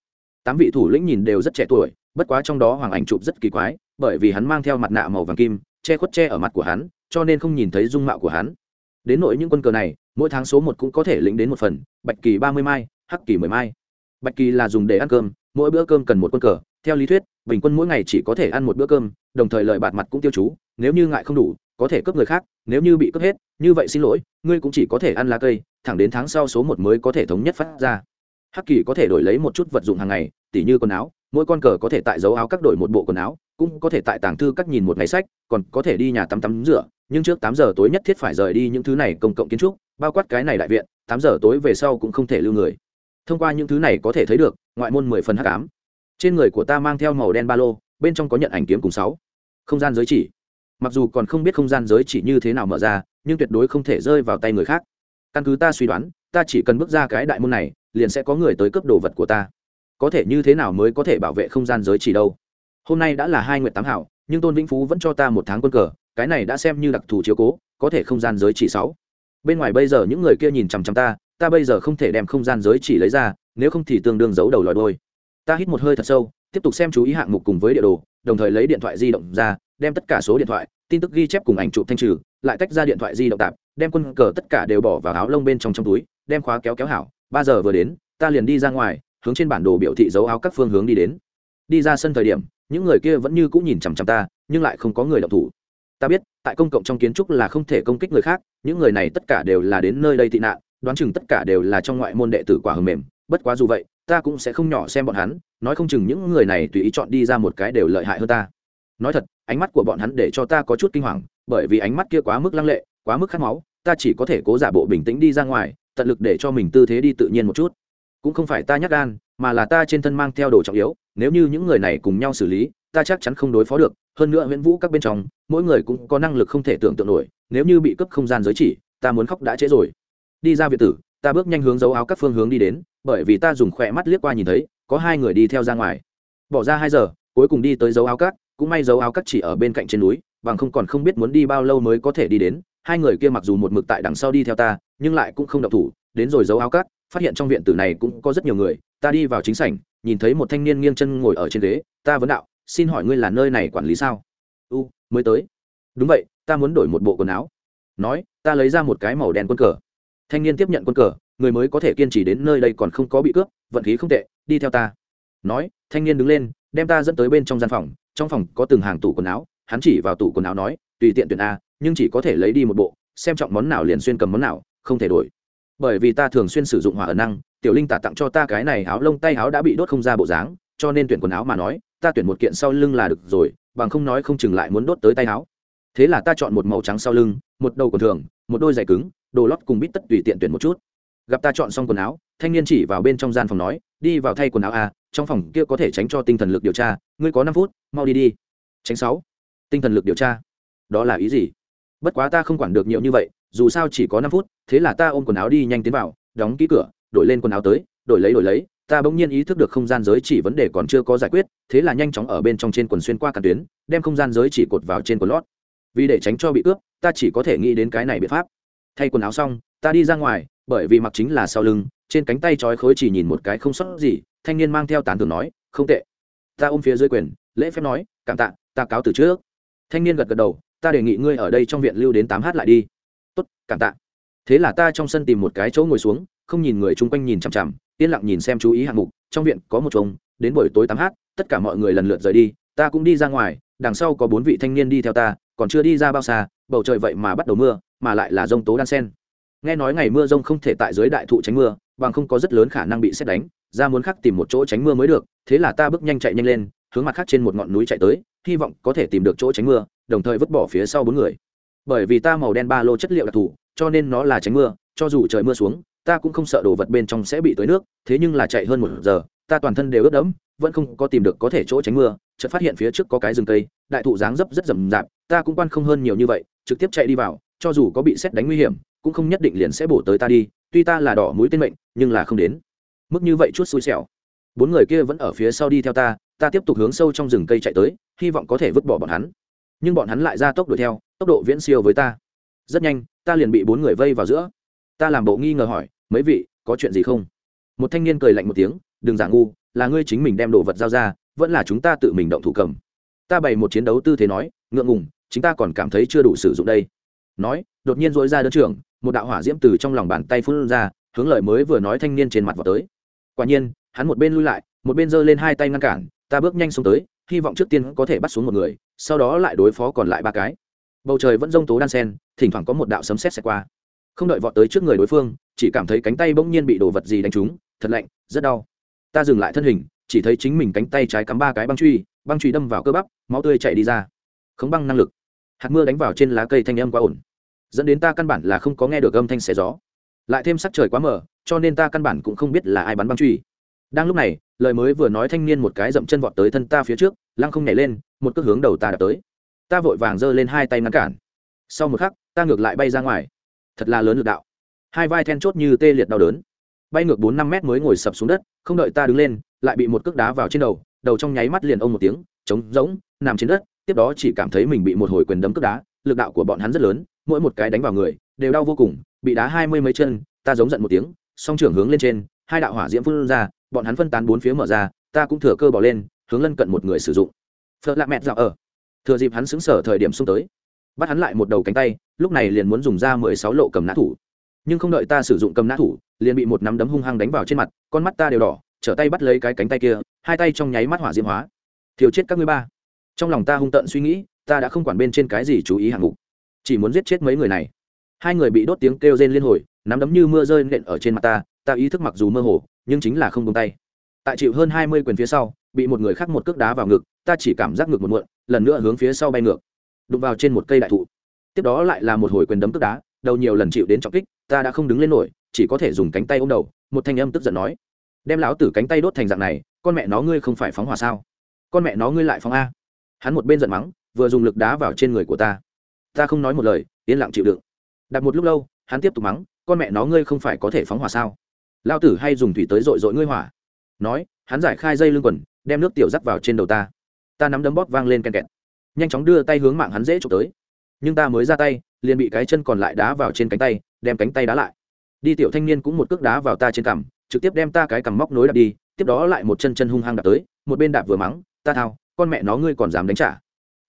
Tám vị thủ lĩnh nhìn đều rất trẻ tuổi, bất quá trong đó hoàng ảnh chụp rất kỳ quái, bởi vì hắn mang theo mặt nạ màu vàng kim, che khuất che ở mặt của hắn, cho nên không nhìn thấy dung mạo của hắn. Đến nội những quân cờ này mỗi tháng số một cũng có thể lĩnh đến một phần, bạch kỳ ba mươi mai, hắc kỳ mười mai. Bạch kỳ là dùng để ăn cơm, mỗi bữa cơm cần một quân cờ. Theo lý thuyết, bình quân mỗi ngày chỉ có thể ăn một bữa cơm, đồng thời lợi bạt mặt cũng tiêu chú, nếu như ngại không đủ, có thể cướp người khác, nếu như bị cướp hết, như vậy xin lỗi, ngươi cũng chỉ có thể ăn lá cây, thẳng đến tháng sau số một mới có thể thống nhất phát ra. Hắc kỳ có thể đổi lấy một chút vật dụng hàng ngày, tỉ như quần áo, mỗi con cờ có thể tại dấu áo các đổi một bộ quần áo, cũng có thể tại tàng thư các nhìn một ngày sách, còn có thể đi nhà tắm tắm rửa, nhưng trước tám giờ tối nhất thiết phải rời đi những thứ này công cộng kiến trúc bao quát cái này đại viện, tám giờ tối về sau cũng không thể lưu người. Thông qua những thứ này có thể thấy được, ngoại môn mười phần hắc ám. Trên người của ta mang theo màu đen ba lô, bên trong có nhận ảnh kiếm cùng sáu. Không gian giới chỉ. Mặc dù còn không biết không gian giới chỉ như thế nào mở ra, nhưng tuyệt đối không thể rơi vào tay người khác. Căn cứ ta suy đoán, ta chỉ cần bước ra cái đại môn này, liền sẽ có người tới cướp đồ vật của ta. Có thể như thế nào mới có thể bảo vệ không gian giới chỉ đâu? Hôm nay đã là hai nguyện tám hảo, nhưng tôn vĩnh phú vẫn cho ta một tháng quân cờ, cái này đã xem như đặc thù chiếu cố, có thể không gian giới chỉ sáu bên ngoài bây giờ những người kia nhìn chằm chằm ta ta bây giờ không thể đem không gian giới chỉ lấy ra, nếu không thì tương đương giấu đầu lòi đôi ta hít một hơi thật sâu, tiếp tục xem chú ý hạng mục cùng với địa đồ, đồng thời lấy điện thoại di động ra, đem tất cả số điện thoại, tin tức ghi chép cùng ảnh chụp thanh trừ, lại tách ra điện thoại di động tạp, đem quân cờ tất cả đều bỏ vào áo lông bên trong trong túi, đem khóa kéo kéo hảo. Ba giờ vừa đến, ta liền đi ra ngoài, hướng trên bản đồ biểu thị dấu áo các phương hướng đi đến. Đi ra sân thời điểm, những người kia vẫn như cũng nhìn chằm chằm ta, nhưng lại không có người động thủ ta biết, tại công cộng trong kiến trúc là không thể công kích người khác, những người này tất cả đều là đến nơi đây tị nạn, đoán chừng tất cả đều là trong ngoại môn đệ tử quả hầm mềm, bất quá dù vậy, ta cũng sẽ không nhỏ xem bọn hắn, nói không chừng những người này tùy ý chọn đi ra một cái đều lợi hại hơn ta. Nói thật, ánh mắt của bọn hắn để cho ta có chút kinh hoàng, bởi vì ánh mắt kia quá mức lăng lệ, quá mức khát máu, ta chỉ có thể cố giả bộ bình tĩnh đi ra ngoài, tận lực để cho mình tư thế đi tự nhiên một chút. Cũng không phải ta nhắc gan, mà là ta trên thân mang theo đồ trọng yếu, nếu như những người này cùng nhau xử lý ta chắc chắn không đối phó được, hơn nữa huyễn vũ các bên trong, mỗi người cũng có năng lực không thể tưởng tượng nổi, nếu như bị cấp không gian giới chỉ, ta muốn khóc đã trễ rồi. Đi ra viện tử, ta bước nhanh hướng dấu áo các phương hướng đi đến, bởi vì ta dùng khỏe mắt liếc qua nhìn thấy, có hai người đi theo ra ngoài. Bỏ ra hai giờ, cuối cùng đi tới dấu áo các, cũng may dấu áo các chỉ ở bên cạnh trên núi, bằng không còn không biết muốn đi bao lâu mới có thể đi đến. Hai người kia mặc dù một mực tại đằng sau đi theo ta, nhưng lại cũng không độc thủ. Đến rồi dấu áo cát phát hiện trong viện tử này cũng có rất nhiều người, ta đi vào chính sảnh, nhìn thấy một thanh niên nghiêng chân ngồi ở trên ghế, ta vấn đạo xin hỏi ngươi là nơi này quản lý sao? U, mới tới. Đúng vậy, ta muốn đổi một bộ quần áo. Nói, ta lấy ra một cái màu đen quân cờ. Thanh niên tiếp nhận quân cờ, người mới có thể kiên trì đến nơi đây còn không có bị cướp, vận khí không tệ, đi theo ta. Nói, thanh niên đứng lên, đem ta dẫn tới bên trong gian phòng. Trong phòng có từng hàng tủ quần áo, hắn chỉ vào tủ quần áo nói, tùy tiện tuyển a, nhưng chỉ có thể lấy đi một bộ, xem trọng món nào liền xuyên cầm món nào, không thể đổi. Bởi vì ta thường xuyên sử dụng hỏa ẩn năng, tiểu linh tả tặng cho ta cái này áo lông tay áo đã bị đốt không ra bộ dáng, cho nên tuyển quần áo mà nói ta tuyển một kiện sau lưng là được rồi, bằng không nói không chừng lại muốn đốt tới tay áo. Thế là ta chọn một màu trắng sau lưng, một đầu quần thường, một đôi giày cứng, đồ lót cùng bít tất tùy tiện tuyển một chút. Gặp ta chọn xong quần áo, thanh niên chỉ vào bên trong gian phòng nói, đi vào thay quần áo a trong phòng kia có thể tránh cho tinh thần lực điều tra, ngươi có năm phút, mau đi đi. Tránh sáu. Tinh thần lực điều tra. Đó là ý gì? Bất quá ta không quản được nhiều như vậy, dù sao chỉ có năm phút, thế là ta ôm quần áo đi nhanh tiến vào, đóng ký cửa, đổi lên quần áo tới, đổi lấy đổi lấy ta bỗng nhiên ý thức được không gian giới chỉ vấn đề còn chưa có giải quyết, thế là nhanh chóng ở bên trong trên quần xuyên qua cản tuyến, đem không gian giới chỉ cột vào trên quần lót. Vì để tránh cho bị cướp, ta chỉ có thể nghĩ đến cái này biện pháp. Thay quần áo xong, ta đi ra ngoài, bởi vì mặc chính là sau lưng, trên cánh tay trói khối chỉ nhìn một cái không sót gì, thanh niên mang theo tán thường nói, không tệ. Ta ôm phía dưới quyền, lễ phép nói, cảm tạ, ta cáo từ trước. Thanh niên gật gật đầu, ta đề nghị ngươi ở đây trong viện lưu đến tám h lại đi. Tốt, cảm tạ. Thế là ta trong sân tìm một cái chỗ ngồi xuống không nhìn người chung quanh nhìn chằm chằm, yên lặng nhìn xem chú ý hạng mục, trong viện có một chồng, đến buổi tối tám h tất cả mọi người lần lượt rời đi, ta cũng đi ra ngoài, đằng sau có bốn vị thanh niên đi theo ta, còn chưa đi ra bao xa, bầu trời vậy mà bắt đầu mưa, mà lại là rông tố đan sen. Nghe nói ngày mưa rông không thể tại dưới đại thụ tránh mưa, bằng không có rất lớn khả năng bị xét đánh, ra muốn khắc tìm một chỗ tránh mưa mới được, thế là ta bước nhanh chạy nhanh lên, hướng mặt khác trên một ngọn núi chạy tới, hy vọng có thể tìm được chỗ tránh mưa, đồng thời vứt bỏ phía sau bốn người. Bởi vì ta màu đen ba lô chất liệu đặc thù, cho nên nó là tránh mưa, cho dù trời mưa xuống ta cũng không sợ đồ vật bên trong sẽ bị tới nước, thế nhưng là chạy hơn một giờ, ta toàn thân đều ướt đẫm, vẫn không có tìm được có thể chỗ tránh mưa, chợt phát hiện phía trước có cái rừng cây, đại thụ dáng dấp rất rậm rạp, ta cũng quan không hơn nhiều như vậy, trực tiếp chạy đi vào, cho dù có bị xét đánh nguy hiểm, cũng không nhất định liền sẽ bổ tới ta đi, tuy ta là đỏ mũi tên mệnh, nhưng là không đến. Mức như vậy chút xui xẻo. Bốn người kia vẫn ở phía sau đi theo ta ta tiếp tục hướng sâu trong rừng cây chạy tới, hy vọng có thể vứt bỏ bọn hắn. Nhưng bọn hắn lại ra tốc đuổi theo, tốc độ viễn siêu với ta. Rất nhanh, ta liền bị bốn người vây vào giữa ta làm bộ nghi ngờ hỏi, mấy vị, có chuyện gì không? Một thanh niên cười lạnh một tiếng, đừng giả ngu, là ngươi chính mình đem đồ vật giao ra, vẫn là chúng ta tự mình động thủ cầm. Ta bày một chiến đấu tư thế nói, ngượng ngùng chúng ta còn cảm thấy chưa đủ sử dụng đây. Nói, đột nhiên dối ra đơn trưởng, một đạo hỏa diễm từ trong lòng bàn tay phun ra, hướng lời mới vừa nói thanh niên trên mặt vào tới. Quả nhiên, hắn một bên lui lại, một bên giơ lên hai tay ngăn cản, ta bước nhanh xuống tới, hy vọng trước tiên có thể bắt xuống một người, sau đó lại đối phó còn lại ba cái. Bầu trời vẫn rông tố đan sen, thỉnh thoảng có một đạo sấm sét xẹt qua không đợi vọt tới trước người đối phương, chỉ cảm thấy cánh tay bỗng nhiên bị đồ vật gì đánh trúng, thật lạnh, rất đau. Ta dừng lại thân hình, chỉ thấy chính mình cánh tay trái cắm ba cái băng truy băng truy đâm vào cơ bắp, máu tươi chảy đi ra. Khống băng năng lực. Hạt mưa đánh vào trên lá cây thanh âm quá ổn dẫn đến ta căn bản là không có nghe được âm thanh xé gió. Lại thêm sắc trời quá mờ, cho nên ta căn bản cũng không biết là ai bắn băng truy. Đang lúc này, lời mới vừa nói thanh niên một cái dậm chân vọt tới thân ta phía trước, lăng không nhảy lên, một cước hướng đầu ta đập tới. Ta vội vàng giơ lên hai tay ngăn cản. Sau một khắc, ta ngược lại bay ra ngoài thật là lớn lực đạo. Hai vai then chốt như tê liệt đau đớn. Bay ngược bốn năm mét mới ngồi sập xuống đất, không đợi ta đứng lên, lại bị một cước đá vào trên đầu đầu trong nháy mắt liền ông một tiếng, trống rỗng, nằm trên đất, tiếp đó chỉ cảm thấy mình bị một hồi quyền đấm cước đá, lực đạo của bọn hắn rất lớn, mỗi một cái đánh vào người, đều đau vô cùng, bị đá hai mươi mấy chân, ta giống giận một tiếng, song trưởng hướng lên trên, hai đạo hỏa diễm phun ra, bọn hắn phân tán bốn phía mở ra, ta cũng thừa cơ bỏ lên, hướng lân cận một người sử dụng. Phật lạ mẹt dạo ở. Thừa dịp hắn xứng sở thời điểm xung tới bắt hắn lại một đầu cánh tay, lúc này liền muốn dùng ra mười sáu lộ cầm nã thủ. Nhưng không đợi ta sử dụng cầm nã thủ, liền bị một nắm đấm hung hăng đánh vào trên mặt, con mắt ta đều đỏ, trở tay bắt lấy cái cánh tay kia, hai tay trong nháy mắt hỏa diễm hóa. Thiêu chết các ngươi ba. Trong lòng ta hung tợn suy nghĩ, ta đã không quản bên trên cái gì chú ý hạng mục, chỉ muốn giết chết mấy người này. Hai người bị đốt tiếng kêu rên liên hồi, nắm đấm như mưa rơi nện ở trên mặt ta ta ý thức mặc dù mơ hồ, nhưng chính là không tung tay. Tại chịu hơn hai mươi quyền phía sau, bị một người khác một cước đá vào ngực, ta chỉ cảm giác ngực một muộn, lần nữa hướng phía sau bay ngược đụng vào trên một cây đại thụ. Tiếp đó lại là một hồi quyền đấm tức đá, đầu nhiều lần chịu đến trọng kích, ta đã không đứng lên nổi, chỉ có thể dùng cánh tay ôm đầu, một thanh âm tức giận nói. Đem lão tử cánh tay đốt thành dạng này, con mẹ nó ngươi không phải phóng hỏa sao? Con mẹ nó ngươi lại phóng a. Hắn một bên giận mắng, vừa dùng lực đá vào trên người của ta. Ta không nói một lời, yên lặng chịu đựng. Đặt một lúc lâu, hắn tiếp tục mắng, con mẹ nó ngươi không phải có thể phóng hỏa sao? Lao tử hay dùng thủy tới dội dội ngươi hỏa. Nói, hắn giải khai dây lưng quần, đem nước tiểu rắc vào trên đầu ta. Ta nắm đấm bóp vang lên ken kẹt nhanh chóng đưa tay hướng mạng hắn dễ trộm tới. Nhưng ta mới ra tay, liền bị cái chân còn lại đá vào trên cánh tay, đem cánh tay đá lại. Đi tiểu thanh niên cũng một cước đá vào ta trên cằm, trực tiếp đem ta cái cằm móc nối đạp đi, tiếp đó lại một chân chân hung hăng đạp tới, một bên đạp vừa mắng, ta thao, con mẹ nó ngươi còn dám đánh trả.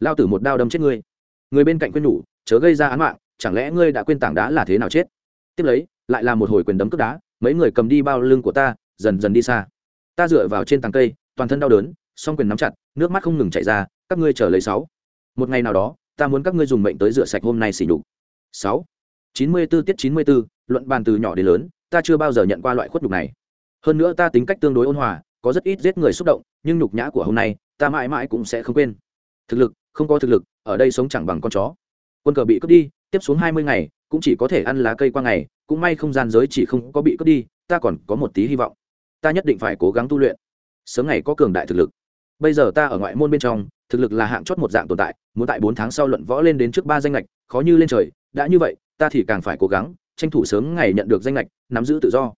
Lao tử một đao đâm chết ngươi. Người bên cạnh quên nhủ, chớ gây ra án mạng, chẳng lẽ ngươi đã quên tảng đá là thế nào chết? Tiếp lấy, lại là một hồi quyền đấm cướp đá, mấy người cầm đi bao lưng của ta, dần dần đi xa. Ta dựa vào trên tàng cây, toàn thân đau đớn, song quyền nắm chặt, nước mắt không ngừng chảy ra các ngươi chờ lấy sáu. Một ngày nào đó ta muốn các ngươi dùng mệnh tới rửa sạch hôm nay xỉ nhục. Sáu. Chín mươi 94 tiết chín mươi 94, luận bàn từ nhỏ đến lớn ta chưa bao giờ nhận qua loại khuất nhục này. Hơn nữa ta tính cách tương đối ôn hòa có rất ít giết người xúc động nhưng nhục nhã của hôm nay ta mãi mãi cũng sẽ không quên. Thực lực không có thực lực ở đây sống chẳng bằng con chó. Quân cờ bị cướp đi tiếp xuống hai mươi ngày cũng chỉ có thể ăn lá cây qua ngày cũng may không gian giới chỉ không có bị cướp đi ta còn có một tí hy vọng. Ta nhất định phải cố gắng tu luyện. Sớm ngày có cường đại thực lực bây giờ ta ở ngoại môn bên trong, thực lực là hạng chót một dạng tồn tại, muốn tại bốn tháng sau luận võ lên đến trước ba danh lệch khó như lên trời, đã như vậy, ta thì càng phải cố gắng, tranh thủ sớm ngày nhận được danh lệch nắm giữ tự do.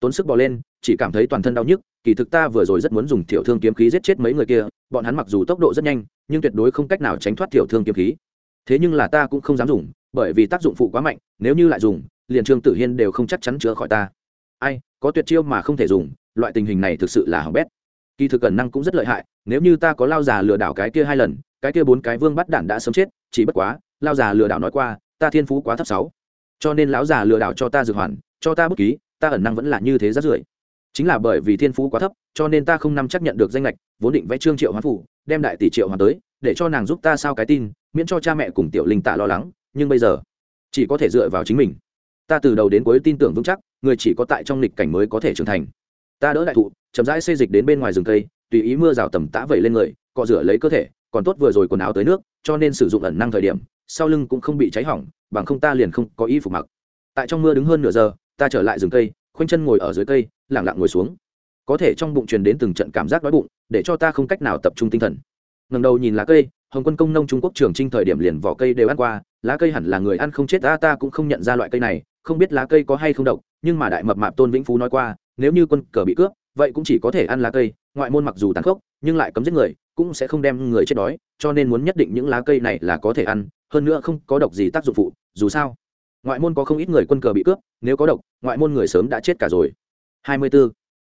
Tốn sức bỏ lên, chỉ cảm thấy toàn thân đau nhức, kỳ thực ta vừa rồi rất muốn dùng tiểu thương kiếm khí giết chết mấy người kia, bọn hắn mặc dù tốc độ rất nhanh, nhưng tuyệt đối không cách nào tránh thoát tiểu thương kiếm khí. Thế nhưng là ta cũng không dám dùng, bởi vì tác dụng phụ quá mạnh, nếu như lại dùng, liền trương tử hiên đều không chắc chắn chữa khỏi ta. Ai, có tuyệt chiêu mà không thể dùng, loại tình hình này thực sự là hỏng bét kỳ thực cẩn năng cũng rất lợi hại, nếu như ta có lao già lừa đảo cái kia hai lần, cái kia bốn cái vương bắt đản đã sớm chết, chỉ bất quá, lao già lừa đảo nói qua, ta thiên phú quá thấp sáu. Cho nên lão già lừa đảo cho ta dược hoàn, cho ta bút ký, ta ẩn năng vẫn là như thế rất rưởi chính là bởi vì thiên phú quá thấp, cho nên ta không nắm chắc nhận được danh lệch vốn định vẽ trương triệu hoán phủ, đem đại tỷ triệu hoàn tới, để cho nàng giúp ta sao cái tin, miễn cho cha mẹ cùng tiểu linh tạ lo lắng, nhưng bây giờ, chỉ có thể dựa vào chính mình. Ta từ đầu đến cuối tin tưởng vững chắc, người chỉ có tại trong lịch cảnh mới có thể trưởng thành. Ta đỡ đại thụ chậm rãi xây dịch đến bên ngoài rừng cây, tùy ý mưa rào tầm tã vẩy lên người, cọ rửa lấy cơ thể, còn tốt vừa rồi quần áo tới nước, cho nên sử dụng ẩn năng thời điểm, sau lưng cũng không bị cháy hỏng, bằng không ta liền không có y phục mặc. Tại trong mưa đứng hơn nửa giờ, ta trở lại rừng cây, khoanh chân ngồi ở dưới cây lẳng lặng ngồi xuống. Có thể trong bụng truyền đến từng trận cảm giác đói bụng, để cho ta không cách nào tập trung tinh thần. Ngầm đầu nhìn lá cây, hồng quân công nông trung quốc trường trinh thời điểm liền vỏ cây đều ăn qua, lá cây hẳn là người ăn không chết ta ta cũng không nhận ra loại cây này, không biết lá cây có hay không độc, nhưng mà đại mập mạp tôn vĩnh phú nói qua, nếu như quân cờ bị cướp vậy cũng chỉ có thể ăn lá cây, ngoại môn mặc dù tàn khốc, nhưng lại cấm giết người, cũng sẽ không đem người chết đói, cho nên muốn nhất định những lá cây này là có thể ăn, hơn nữa không có độc gì tác dụng phụ, dù sao, ngoại môn có không ít người quân cờ bị cướp, nếu có độc, ngoại môn người sớm đã chết cả rồi. Hai mươi bốn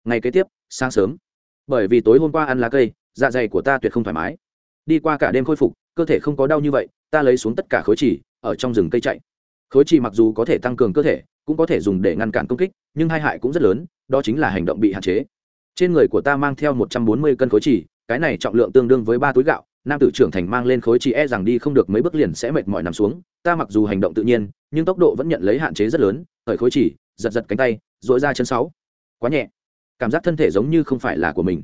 ngày kế tiếp, sáng sớm. Bởi vì tối hôm qua ăn lá cây dạ dày của ta tuyệt không thoải mái. Đi qua cả đêm khôi phục, cơ thể không có đau như vậy, ta lấy xuống tất cả khối chỉ ở trong rừng cây chạy. Khối chỉ mặc dù có thể tăng cường cơ thể, cũng có thể dùng để ngăn cản công kích, nhưng hai hại cũng rất lớn, đó chính là hành động bị hạn chế trên người của ta mang theo một trăm bốn mươi cân khối chỉ, cái này trọng lượng tương đương với ba túi gạo, nam tử trưởng thành mang lên khối chỉ e rằng đi không được mấy bước liền sẽ mệt mỏi nằm xuống, ta mặc dù hành động tự nhiên, nhưng tốc độ vẫn nhận lấy hạn chế rất lớn, khởi khối chỉ, giật giật cánh tay dội ra chân sáu. Quá nhẹ. Cảm giác thân thể giống như không phải là của mình.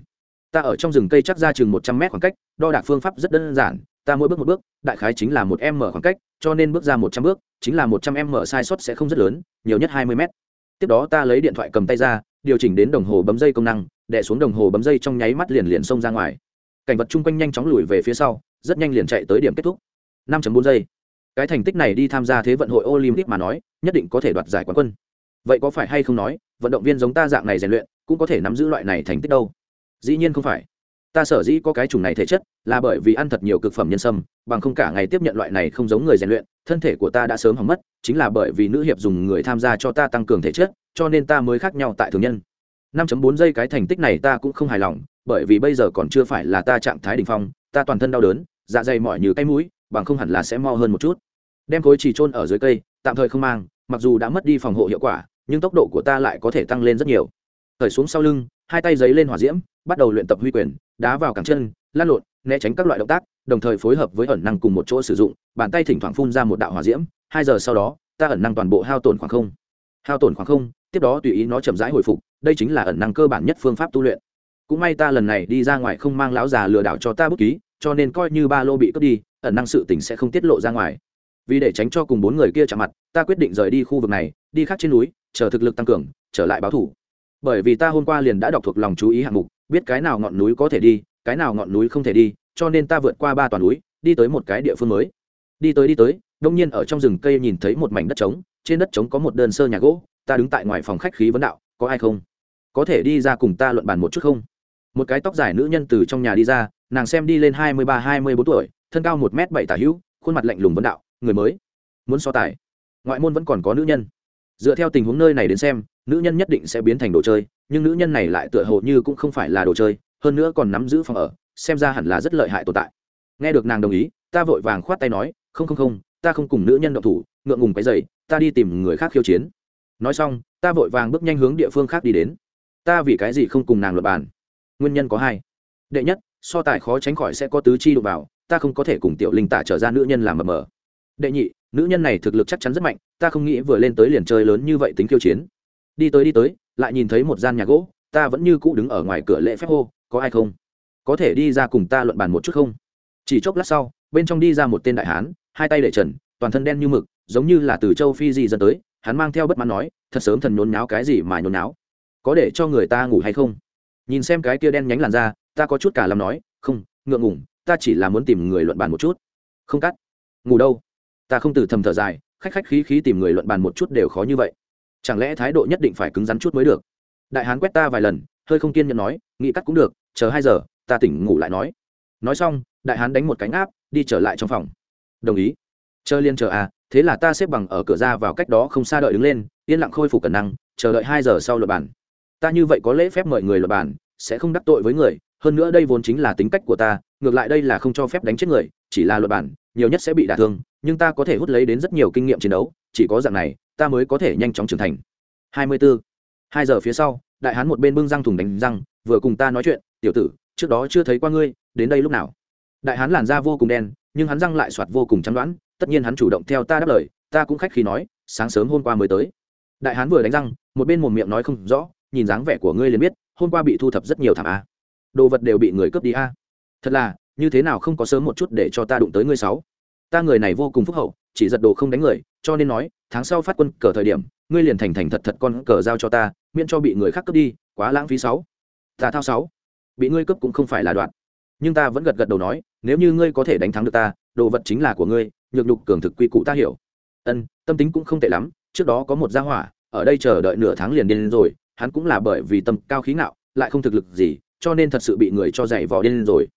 Ta ở trong rừng cây chắc ra chừng một trăm mét khoảng cách, đo đạc phương pháp rất đơn giản, ta mỗi bước một bước, đại khái chính là một m khoảng cách, cho nên bước ra một trăm bước, chính là một trăm m sai sót sẽ không rất lớn, nhiều nhất hai mươi m tiếp đó ta lấy điện thoại cầm tay ra, điều chỉnh đến đồng hồ bấm dây công năng đè xuống đồng hồ bấm dây trong nháy mắt liền liền xông ra ngoài. Cảnh vật chung quanh nhanh chóng lùi về phía sau, rất nhanh liền chạy tới điểm kết thúc. Năm bốn giây. Cái thành tích này đi tham gia thế vận hội olympic mà nói, nhất định có thể đoạt giải quán quân. Vậy có phải hay không nói, vận động viên giống ta dạng này rèn luyện, cũng có thể nắm giữ loại này thành tích đâu? Dĩ nhiên không phải. Ta sở dĩ có cái chủng này thể chất, là bởi vì ăn thật nhiều cực phẩm nhân sâm, bằng không cả ngày tiếp nhận loại này không giống người rèn luyện, thân thể của ta đã sớm hỏng mất, chính là bởi vì nữ hiệp dùng người tham gia cho ta tăng cường thể chất, cho nên ta mới khác nhau tại thường nhân. 5.4 giây cái thành tích này ta cũng không hài lòng, bởi vì bây giờ còn chưa phải là ta trạng thái đỉnh phong, ta toàn thân đau đớn dạ dày mỏi như cái mũi, bằng không hẳn là sẽ mau hơn một chút. Đem khối chỉ trôn ở dưới cây, tạm thời không mang, mặc dù đã mất đi phòng hộ hiệu quả, nhưng tốc độ của ta lại có thể tăng lên rất nhiều. Thời xuống sau lưng, hai tay giấy lên hỏa diễm, bắt đầu luyện tập huy quyền, đá vào cẳng chân lan lộn, né tránh các loại động tác, đồng thời phối hợp với ẩn năng cùng một chỗ sử dụng, bàn tay thỉnh thoảng phun ra một đạo hỏa diễm, hai giờ sau đó, ta ẩn năng toàn bộ hao tổn khoảng không. Hao tổn khoảng không, tiếp đó tùy ý nó chậm rãi hồi phục đây chính là ẩn năng cơ bản nhất phương pháp tu luyện. Cũng may ta lần này đi ra ngoài không mang lão già lừa đảo cho ta bút ký, cho nên coi như ba lô bị cướp đi, ẩn năng sự tình sẽ không tiết lộ ra ngoài. Vì để tránh cho cùng bốn người kia chạm mặt, ta quyết định rời đi khu vực này, đi khác trên núi, chờ thực lực tăng cường, trở lại báo thủ. Bởi vì ta hôm qua liền đã đọc thuộc lòng chú ý hạng mục, biết cái nào ngọn núi có thể đi, cái nào ngọn núi không thể đi, cho nên ta vượt qua ba toàn núi, đi tới một cái địa phương mới. Đi tới đi tới, đông nhiên ở trong rừng cây nhìn thấy một mảnh đất trống, trên đất trống có một đơn sơ nhà gỗ, ta đứng tại ngoài phòng khách khí vấn đạo, có ai không? Có thể đi ra cùng ta luận bàn một chút không? Một cái tóc dài nữ nhân từ trong nhà đi ra, nàng xem đi lên hai mươi ba, hai mươi bốn tuổi, thân cao một m bảy tả hữu, khuôn mặt lạnh lùng vấn đạo, người mới, muốn so tài? Ngoại môn vẫn còn có nữ nhân. Dựa theo tình huống nơi này đến xem, nữ nhân nhất định sẽ biến thành đồ chơi, nhưng nữ nhân này lại tựa hồ như cũng không phải là đồ chơi, hơn nữa còn nắm giữ phòng ở, xem ra hẳn là rất lợi hại tồn tại. Nghe được nàng đồng ý, ta vội vàng khoát tay nói, không không không, ta không cùng nữ nhân động thủ, ngượng ngùng cái dày ta đi tìm người khác khiêu chiến. Nói xong, ta vội vàng bước nhanh hướng địa phương khác đi đến ta vì cái gì không cùng nàng luật bàn? Nguyên nhân có hai. Đệ nhất, so tài khó tránh khỏi sẽ có tứ chi đụng vào, ta không có thể cùng tiểu linh tả trở ra nữ nhân làm mờ mờ. Đệ nhị, nữ nhân này thực lực chắc chắn rất mạnh, ta không nghĩ vừa lên tới liền chơi lớn như vậy tính khiêu chiến. Đi tới đi tới, lại nhìn thấy một gian nhà gỗ, ta vẫn như cũ đứng ở ngoài cửa lễ phép hô, có ai không? Có thể đi ra cùng ta luận bàn một chút không? Chỉ chốc lát sau, bên trong đi ra một tên đại hán, hai tay để trần, toàn thân đen như mực, giống như là từ châu phi gì dân tới, hắn mang theo bất mãn nói, thật sớm thần nhốn nháo cái gì mà nhốn nháo? Có để cho người ta ngủ hay không? Nhìn xem cái kia đen nhánh làn da, ta có chút cả làm nói, không, ngượng ngủng ta chỉ là muốn tìm người luận bàn một chút. Không cắt. Ngủ đâu? Ta không từ thầm thở dài, khách khách khí khí tìm người luận bàn một chút đều khó như vậy. Chẳng lẽ thái độ nhất định phải cứng rắn chút mới được? Đại hán quét ta vài lần, hơi không kiên nhẫn nói, nghĩ cắt cũng được, chờ hai giờ, ta tỉnh ngủ lại nói. Nói xong, đại hán đánh một cánh áp, đi trở lại trong phòng. Đồng ý. Chờ liên chờ à thế là ta xếp bằng ở cửa ra vào cách đó không xa đợi đứng lên, yên lặng khôi phục cẩn năng, chờ đợi hai giờ sau luật bản ta như vậy có lễ phép mời người luật bản, sẽ không đắc tội với người, hơn nữa đây vốn chính là tính cách của ta, ngược lại đây là không cho phép đánh chết người, chỉ là luật bản, nhiều nhất sẽ bị đả thương, nhưng ta có thể hút lấy đến rất nhiều kinh nghiệm chiến đấu, chỉ có dạng này, ta mới có thể nhanh chóng trưởng thành. Hai mươi bốn hai giờ phía sau, đại hán một bên bưng răng thùng đánh răng, vừa cùng ta nói chuyện, tiểu tử, trước đó chưa thấy qua ngươi, đến đây lúc nào? Đại hán làn da vô cùng đen, nhưng hắn răng lại soạt vô cùng chăm đoán, tất nhiên hắn chủ động theo ta đáp lời, ta cũng khách khi nói, sáng sớm hôm qua mới tới. Đại hán vừa đánh răng, một bên một miệng nói không rõ nhìn dáng vẻ của ngươi liền biết, hôm qua bị thu thập rất nhiều thảm a. Đồ vật đều bị người cướp đi a. Thật là, như thế nào không có sớm một chút để cho ta đụng tới ngươi sáu? Ta người này vô cùng phúc hậu, chỉ giật đồ không đánh người, cho nên nói, tháng sau phát quân cờ thời điểm, ngươi liền thành thành thật thật con cờ giao cho ta, miễn cho bị người khác cướp đi, quá lãng phí sáu. Ta thao sáu. Bị ngươi cướp cũng không phải là đoạn. Nhưng ta vẫn gật gật đầu nói, nếu như ngươi có thể đánh thắng được ta, đồ vật chính là của ngươi, nhược nhục cường thực quy cụ ta hiểu. Ân, tâm tính cũng không tệ lắm, trước đó có một gia hỏa, ở đây chờ đợi nửa tháng liền điên rồi hắn cũng là bởi vì tâm cao khí ngạo, lại không thực lực gì, cho nên thật sự bị người cho dạy vò điên rồi.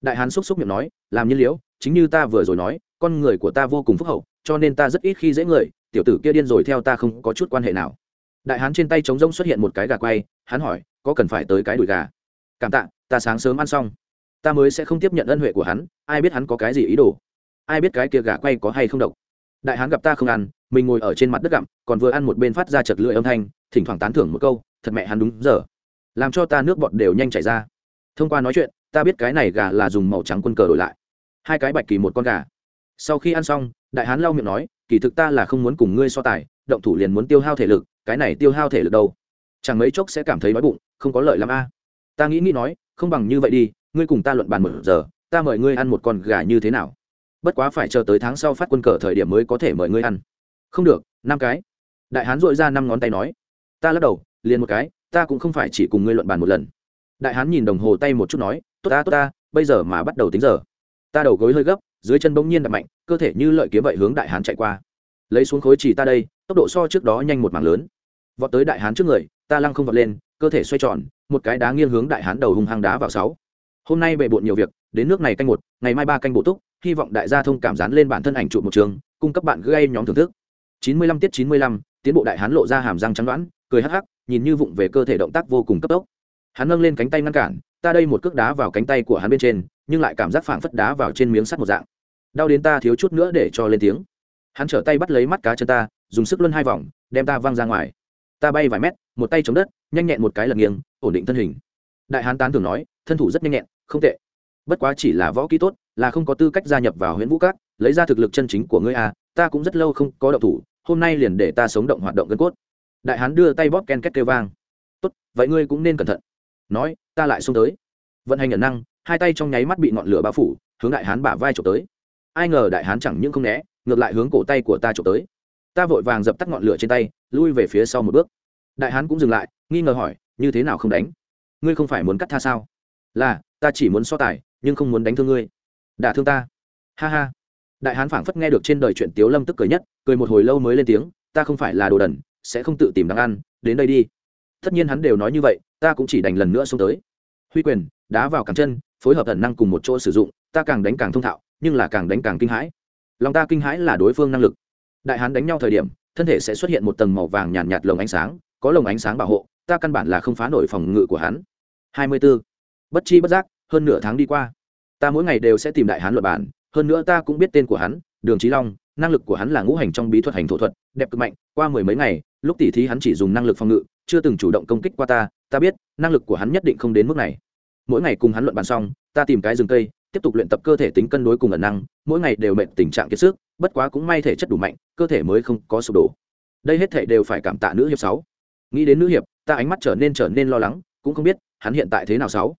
Đại hán xúc xúc miệng nói, làm nhiên liễu, chính như ta vừa rồi nói, con người của ta vô cùng phúc hậu, cho nên ta rất ít khi dễ người, tiểu tử kia điên rồi theo ta không có chút quan hệ nào. Đại hán trên tay trống rông xuất hiện một cái gà quay, hắn hỏi, có cần phải tới cái đùi gà? Cảm tạ, ta sáng sớm ăn xong. Ta mới sẽ không tiếp nhận ân huệ của hắn, ai biết hắn có cái gì ý đồ? Ai biết cái kia gà quay có hay không độc? Đại hán gặp ta không ăn, mình ngồi ở trên mặt đất gặm, còn vừa ăn một bên phát ra chật lưỡi âm thanh, thỉnh thoảng tán thưởng một câu thật mẹ hắn đúng giờ. Làm cho ta nước bọt đều nhanh chảy ra. Thông qua nói chuyện, ta biết cái này gà là dùng màu trắng quân cờ đổi lại. Hai cái bạch kỳ một con gà. Sau khi ăn xong, đại hán lau miệng nói, kỳ thực ta là không muốn cùng ngươi so tài, động thủ liền muốn tiêu hao thể lực, cái này tiêu hao thể lực đâu? Chẳng mấy chốc sẽ cảm thấy đói bụng, không có lợi lắm a. Ta nghĩ nghĩ nói, không bằng như vậy đi, ngươi cùng ta luận bàn một giờ, ta mời ngươi ăn một con gà như thế nào? Bất quá phải chờ tới tháng sau phát quân cờ thời điểm mới có thể mời ngươi ăn. Không được, năm cái. Đại hán dội ra năm ngón tay nói. Ta lắc đầu liền một cái, ta cũng không phải chỉ cùng ngươi luận bàn một lần. Đại hán nhìn đồng hồ tay một chút nói, tốt ta tốt ta, bây giờ mà bắt đầu tính giờ. Ta đầu gối hơi gấp, dưới chân bỗng nhiên đập mạnh, cơ thể như lợi kiếm vậy hướng đại hán chạy qua. Lấy xuống khối chỉ ta đây, tốc độ so trước đó nhanh một mảng lớn. Vọt tới đại hán trước người, ta lăng không vọt lên, cơ thể xoay tròn, một cái đá nghiêng hướng đại hán đầu hung hăng đá vào sáu. Hôm nay bệ bộn nhiều việc, đến nước này canh một, ngày mai ba canh bộ túc, hy vọng đại gia thông cảm dán lên bản thân ảnh trụ một trường, cung cấp bạn gây nhóm thưởng thức. Chín mươi lăm tiết chín mươi lăm, tiến bộ đại hán lộ ra hàm răng trắng đoán, cười hắc hắc nhìn như vụng về cơ thể động tác vô cùng cấp tốc. Hắn nâng lên cánh tay ngăn cản, ta đây một cước đá vào cánh tay của hắn bên trên, nhưng lại cảm giác phảng phất đá vào trên miếng sắt một dạng. Đau đến ta thiếu chút nữa để cho lên tiếng. Hắn trở tay bắt lấy mắt cá chân ta, dùng sức luân hai vòng, đem ta văng ra ngoài. Ta bay vài mét, một tay chống đất, nhanh nhẹn một cái lật nghiêng, ổn định thân hình. Đại hán tán thường nói, thân thủ rất nhanh nhẹn, không tệ. Bất quá chỉ là võ kỹ tốt, là không có tư cách gia nhập vào huyện vũ các, lấy ra thực lực chân chính của ngươi a ta cũng rất lâu không có động thủ, hôm nay liền để ta sống động hoạt động gân cốt đại hán đưa tay bóp ken két kêu vang. Tốt, vậy ngươi cũng nên cẩn thận. Nói, ta lại xông tới. Vận hành ẩn năng, hai tay trong nháy mắt bị ngọn lửa bao phủ, hướng đại hán bả vai trộm tới. Ai ngờ đại hán chẳng những không né, ngược lại hướng cổ tay của ta trộm tới. Ta vội vàng dập tắt ngọn lửa trên tay, lui về phía sau một bước. Đại hán cũng dừng lại, nghi ngờ hỏi, như thế nào không đánh? Ngươi không phải muốn cắt tha sao? Là, ta chỉ muốn so tài, nhưng không muốn đánh thương ngươi. Đả thương ta? Ha ha. Đại hán phảng phất nghe được trên đời chuyện tiếu lâm tức cười nhất, cười một hồi lâu mới lên tiếng, ta không phải là đồ đần sẽ không tự tìm đáng ăn đến đây đi. Tất nhiên hắn đều nói như vậy ta cũng chỉ đành lần nữa xuống tới. Huy quyền đá vào cẳng chân phối hợp thần năng cùng một chỗ sử dụng ta càng đánh càng thông thạo nhưng là càng đánh càng kinh hãi. Lòng ta kinh hãi là đối phương năng lực. Đại hán đánh nhau thời điểm thân thể sẽ xuất hiện một tầng màu vàng nhàn nhạt, nhạt lồng ánh sáng có lồng ánh sáng bảo hộ ta căn bản là không phá nổi phòng ngự của hắn. Hai mươi 24. bất chi bất giác hơn nửa tháng đi qua. Ta mỗi ngày đều sẽ tìm đại hán luật bản hơn nữa ta cũng biết tên của hắn đường trí long năng lực của hắn là ngũ hành trong bí thuật hành thổ thuật, đẹp cực mạnh, qua mười mấy ngày, lúc tỉ thí hắn chỉ dùng năng lực phòng ngự, chưa từng chủ động công kích qua ta ta biết, năng lực của hắn nhất định không đến mức này. Mỗi ngày cùng hắn luận bàn xong, ta tìm cái rừng cây, tiếp tục luyện tập cơ thể tính cân đối cùng ẩn năng, mỗi ngày đều mệt tình trạng kiệt sức, bất quá cũng may thể chất đủ mạnh, cơ thể mới không có sụp đổ. Đây hết thể đều phải cảm tạ nữ hiệp sáu. Nghĩ đến nữ hiệp, ta ánh mắt trở nên trở nên lo lắng, cũng không biết, hắn hiện tại thế nào sáu.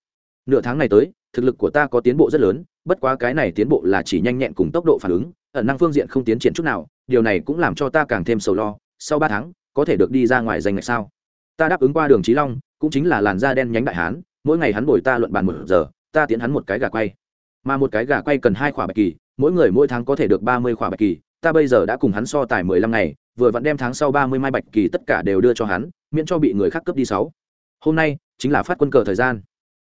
Nửa tháng này tới thực lực của ta có tiến bộ rất lớn, bất quá cái này tiến bộ là chỉ nhanh nhẹn cùng tốc độ phản ứng, ẩn năng phương diện không tiến triển chút nào, điều này cũng làm cho ta càng thêm sầu lo, sau ba tháng, có thể được đi ra ngoài danh ngạch sao? Ta đáp ứng qua đường trí long, cũng chính là làn da đen nhánh đại hán, mỗi ngày hắn bồi ta luận bàn một giờ, ta tiến hắn một cái gà quay. Mà một cái gà quay cần hai khỏa bạch kỳ, mỗi người mỗi tháng có thể được ba mươi khỏa bạch kỳ, ta bây giờ đã cùng hắn so tài mười lăm ngày, vừa vặn đem tháng sau ba mươi mai bạch kỳ tất cả đều đưa cho hắn, miễn cho bị người khác cướp đi sáu. Hôm nay, chính là phát quân cờ thời gian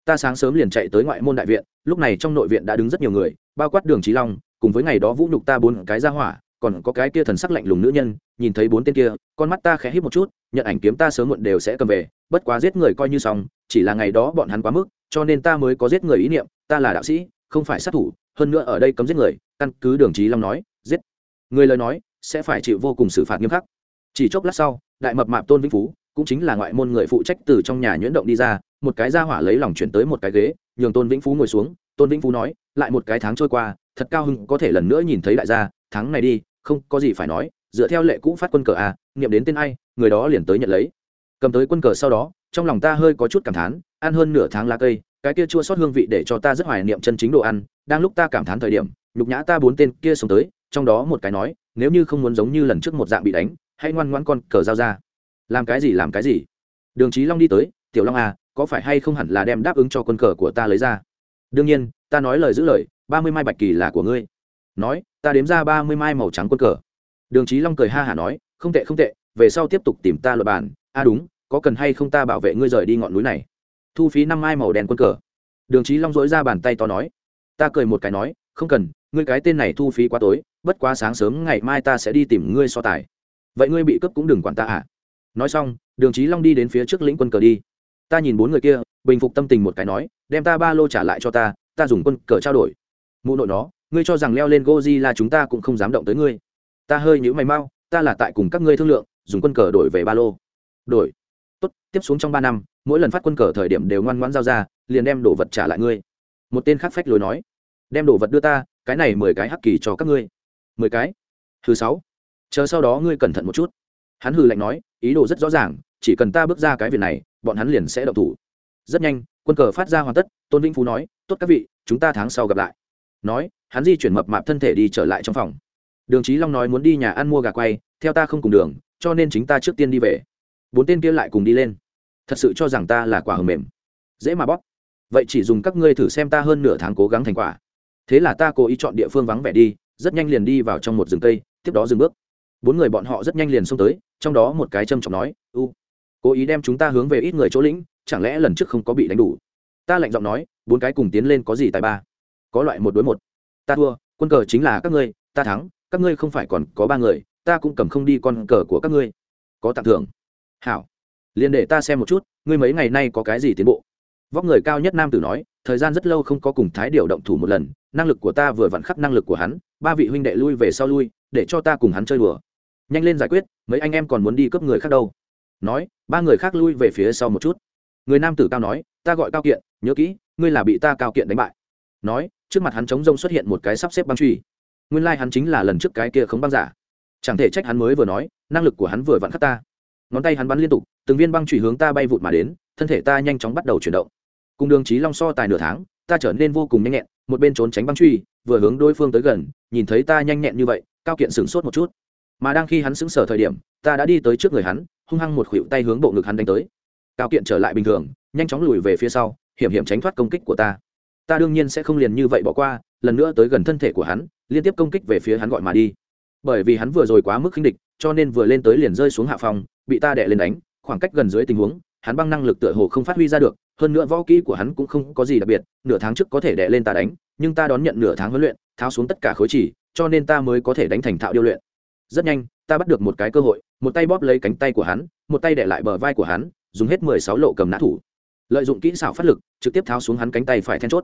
ta sáng sớm liền chạy tới ngoại môn đại viện, lúc này trong nội viện đã đứng rất nhiều người, bao quát đường trí long, cùng với ngày đó vũ nhục ta bốn cái ra hỏa, còn có cái kia thần sắc lạnh lùng nữ nhân, nhìn thấy bốn tên kia, con mắt ta khẽ hít một chút, nhận ảnh kiếm ta sớm muộn đều sẽ cầm về, bất quá giết người coi như xong, chỉ là ngày đó bọn hắn quá mức, cho nên ta mới có giết người ý niệm, ta là đạo sĩ, không phải sát thủ, hơn nữa ở đây cấm giết người, căn cứ đường trí long nói, giết. Người lời nói, sẽ phải chịu vô cùng xử phạt nghiêm khắc. Chỉ chốc lát sau, đại mập mạp tôn vĩnh phú cũng chính là ngoại môn người phụ trách từ trong nhà nhuyễn động đi ra, một cái ra hỏa lấy lòng chuyển tới một cái ghế, nhường tôn vĩnh phú ngồi xuống. Tôn vĩnh phú nói, lại một cái tháng trôi qua, thật cao hưng có thể lần nữa nhìn thấy đại gia, tháng này đi, không, có gì phải nói, dựa theo lệ cũ phát quân cờ à, a nghiệm đến tên ai, người đó liền tới nhận lấy. Cầm tới quân cờ sau đó, trong lòng ta hơi có chút cảm thán, ăn hơn nửa tháng lá cây, cái kia chua sót hương vị để cho ta rất hoài niệm chân chính đồ ăn, đang lúc ta cảm thán thời điểm, nhục nhã ta bốn tên kia xuống tới, trong đó một cái nói, nếu như không muốn giống như lần trước một dạng bị đánh, hãy ngoan ngoãn con cờ giao ra làm cái gì làm cái gì? Đường trí long đi tới, tiểu long à có phải hay không hẳn là đem đáp ứng cho quân cờ của ta lấy ra? Đương nhiên, ta nói lời giữ lời, ba mươi mai bạch kỳ là của ngươi. Nói, ta đếm ra ba mươi mai màu trắng quân cờ. Đường trí long cười ha hả nói, không tệ không tệ, về sau tiếp tục tìm ta luật bàn. A à đúng, có cần hay không ta bảo vệ ngươi rời đi ngọn núi này? Thu phí năm mai màu đen quân cờ. Đường trí long dỗi ra bàn tay to nói, ta cười một cái nói, không cần, ngươi cái tên này thu phí quá tối, bất quá sáng sớm ngày mai ta sẽ đi tìm ngươi so tài. Vậy ngươi bị cướp cũng đừng quản ta à nói xong, đường trí long đi đến phía trước lĩnh quân cờ đi. Ta nhìn bốn người kia, bình phục tâm tình một cái nói, đem ta ba lô trả lại cho ta ta dùng quân cờ trao đổi. Mụ nội nó, ngươi cho rằng leo lên goji là chúng ta cũng không dám động tới ngươi. Ta hơi nhữ mày mau, ta là tại cùng các ngươi thương lượng, dùng quân cờ đổi về ba lô. Đổi. Tốt, tiếp xuống trong ba năm, mỗi lần phát quân cờ thời điểm đều ngoan ngoãn giao ra, liền đem đồ vật trả lại ngươi. Một tên khác phách lối nói, đem đồ vật đưa ta, cái này mười cái hắc kỳ cho các ngươi. Mười cái? Thứ sáu. Chờ sau đó ngươi cẩn thận một chút. Hắn hừ lạnh nói ý đồ rất rõ ràng, chỉ cần ta bước ra cái việc này, bọn hắn liền sẽ động thủ. Rất nhanh, quân cờ phát ra hoàn tất, tôn vĩnh phú nói, tốt các vị, chúng ta tháng sau gặp lại. Nói, hắn di chuyển mập mạp thân thể đi trở lại trong phòng. Đường trí long nói muốn đi nhà ăn mua gà quay, theo ta không cùng đường, cho nên chính ta trước tiên đi về. Bốn tên kia lại cùng đi lên. Thật sự cho rằng ta là quả hầm mềm. Dễ mà bóp. Vậy chỉ dùng các ngươi thử xem ta hơn nửa tháng cố gắng thành quả. Thế là ta cố ý chọn địa phương vắng vẻ đi, rất nhanh liền đi vào trong một rừng cây, tiếp đó dừng bước bốn người bọn họ rất nhanh liền xông tới, trong đó một cái trâm trọng nói, u, cố ý đem chúng ta hướng về ít người chỗ lĩnh, chẳng lẽ lần trước không có bị đánh đủ? Ta lạnh giọng nói, bốn cái cùng tiến lên có gì tài ba? Có loại một đối một. Ta thua, quân cờ chính là các ngươi, ta thắng, các ngươi không phải còn có ba người, ta cũng cầm không đi con cờ của các ngươi. Có tặng thưởng. Hảo, liền để ta xem một chút, ngươi mấy ngày nay có cái gì tiến bộ? Vóc người cao nhất nam tử nói, thời gian rất lâu không có cùng thái điều động thủ một lần, năng lực của ta vừa vặn khắc năng lực của hắn, ba vị huynh đệ lui về sau lui, để cho ta cùng hắn chơi đùa nhanh lên giải quyết, mấy anh em còn muốn đi cướp người khác đâu. Nói, ba người khác lui về phía sau một chút. Người nam tử cao nói, ta gọi cao kiện, nhớ kỹ, ngươi là bị ta cao kiện đánh bại. Nói, trước mặt hắn chống rông xuất hiện một cái sắp xếp băng truy. Nguyên lai、like、hắn chính là lần trước cái kia không băng giả. Chẳng thể trách hắn mới vừa nói, năng lực của hắn vừa vặn khắc ta. Ngón tay hắn bắn liên tục, từng viên băng truy hướng ta bay vụt mà đến, thân thể ta nhanh chóng bắt đầu chuyển động. Cùng đường trí long so tài nửa tháng, ta trở nên vô cùng nhanh nhẹn, một bên trốn tránh băng truy, vừa hướng đối phương tới gần, nhìn thấy ta nhanh nhẹn như vậy, cao kiện sửng sốt một chút mà đang khi hắn sững sờ thời điểm, ta đã đi tới trước người hắn, hung hăng một khuỵu tay hướng bộ ngực hắn đánh tới. Cao kiện trở lại bình thường, nhanh chóng lùi về phía sau, hiểm hiểm tránh thoát công kích của ta. Ta đương nhiên sẽ không liền như vậy bỏ qua, lần nữa tới gần thân thể của hắn, liên tiếp công kích về phía hắn gọi mà đi. Bởi vì hắn vừa rồi quá mức khinh địch, cho nên vừa lên tới liền rơi xuống hạ phòng, bị ta đè lên đánh, khoảng cách gần dưới tình huống, hắn băng năng lực tựa hồ không phát huy ra được, hơn nữa võ kỹ của hắn cũng không có gì đặc biệt, nửa tháng trước có thể đè lên ta đánh, nhưng ta đón nhận nửa tháng huấn luyện, tháo xuống tất cả khối chỉ, cho nên ta mới có thể đánh thành thạo điêu luyện rất nhanh, ta bắt được một cái cơ hội, một tay bóp lấy cánh tay của hắn, một tay để lại bờ vai của hắn, dùng hết mười sáu lộ cầm nã thủ. Lợi dụng kỹ xảo phát lực, trực tiếp tháo xuống hắn cánh tay phải then chốt.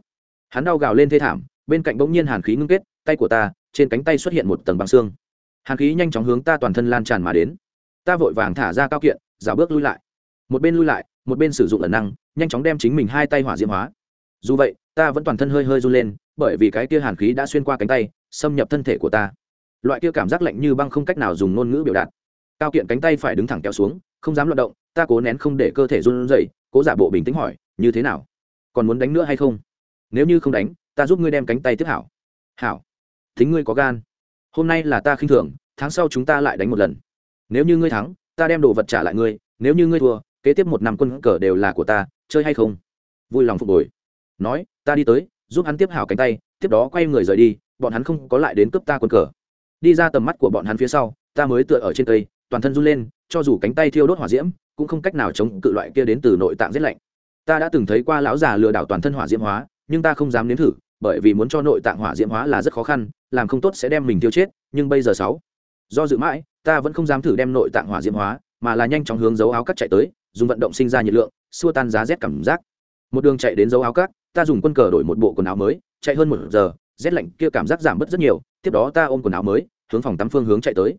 Hắn đau gào lên thê thảm, bên cạnh bỗng nhiên hàn khí ngưng kết, tay của ta, trên cánh tay xuất hiện một tầng băng xương. Hàn khí nhanh chóng hướng ta toàn thân lan tràn mà đến. Ta vội vàng thả ra cao kiện, rào bước lui lại. Một bên lui lại, một bên sử dụng ẩn năng, nhanh chóng đem chính mình hai tay hỏa diễm hóa. Dù vậy, ta vẫn toàn thân hơi hơi run lên, bởi vì cái kia hàn khí đã xuyên qua cánh tay, xâm nhập thân thể của ta loại kia cảm giác lạnh như băng không cách nào dùng ngôn ngữ biểu đạt. Cao kiện cánh tay phải đứng thẳng kéo xuống, không dám loạt động, ta cố nén không để cơ thể run rẩy, cố giả bộ bình tĩnh hỏi, như thế nào? Còn muốn đánh nữa hay không? Nếu như không đánh, ta giúp ngươi đem cánh tay tiếp hảo. Hảo? Thính ngươi có gan. Hôm nay là ta khinh thường, tháng sau chúng ta lại đánh một lần. Nếu như ngươi thắng, ta đem đồ vật trả lại ngươi, nếu như ngươi thua, kế tiếp một năm quân cờ đều là của ta, chơi hay không? Vui lòng phục hồi. Nói, ta đi tới, giúp hắn tiếp hảo cánh tay, tiếp đó quay người rời đi, bọn hắn không có lại đến cướp ta quân cờ đi ra tầm mắt của bọn hắn phía sau, ta mới tựa ở trên cây, toàn thân run lên, cho dù cánh tay thiêu đốt hỏa diễm, cũng không cách nào chống cự loại kia đến từ nội tạng rét lạnh. Ta đã từng thấy qua lão già lừa đảo toàn thân hỏa diễm hóa, nhưng ta không dám nếm thử, bởi vì muốn cho nội tạng hỏa diễm hóa là rất khó khăn, làm không tốt sẽ đem mình tiêu chết, nhưng bây giờ sáu, do dự mãi, ta vẫn không dám thử đem nội tạng hỏa diễm hóa, mà là nhanh chóng hướng dấu áo cắt chạy tới, dùng vận động sinh ra nhiệt lượng, xua tan giá rét cảm giác. Một đường chạy đến dấu áo cắt, ta dùng quân cờ đổi một bộ quần áo mới, chạy hơn một giờ, rét lạnh kia cảm giác giảm bớt rất nhiều, tiếp đó ta ôm quần áo mới hướng phòng tắm phương hướng chạy tới.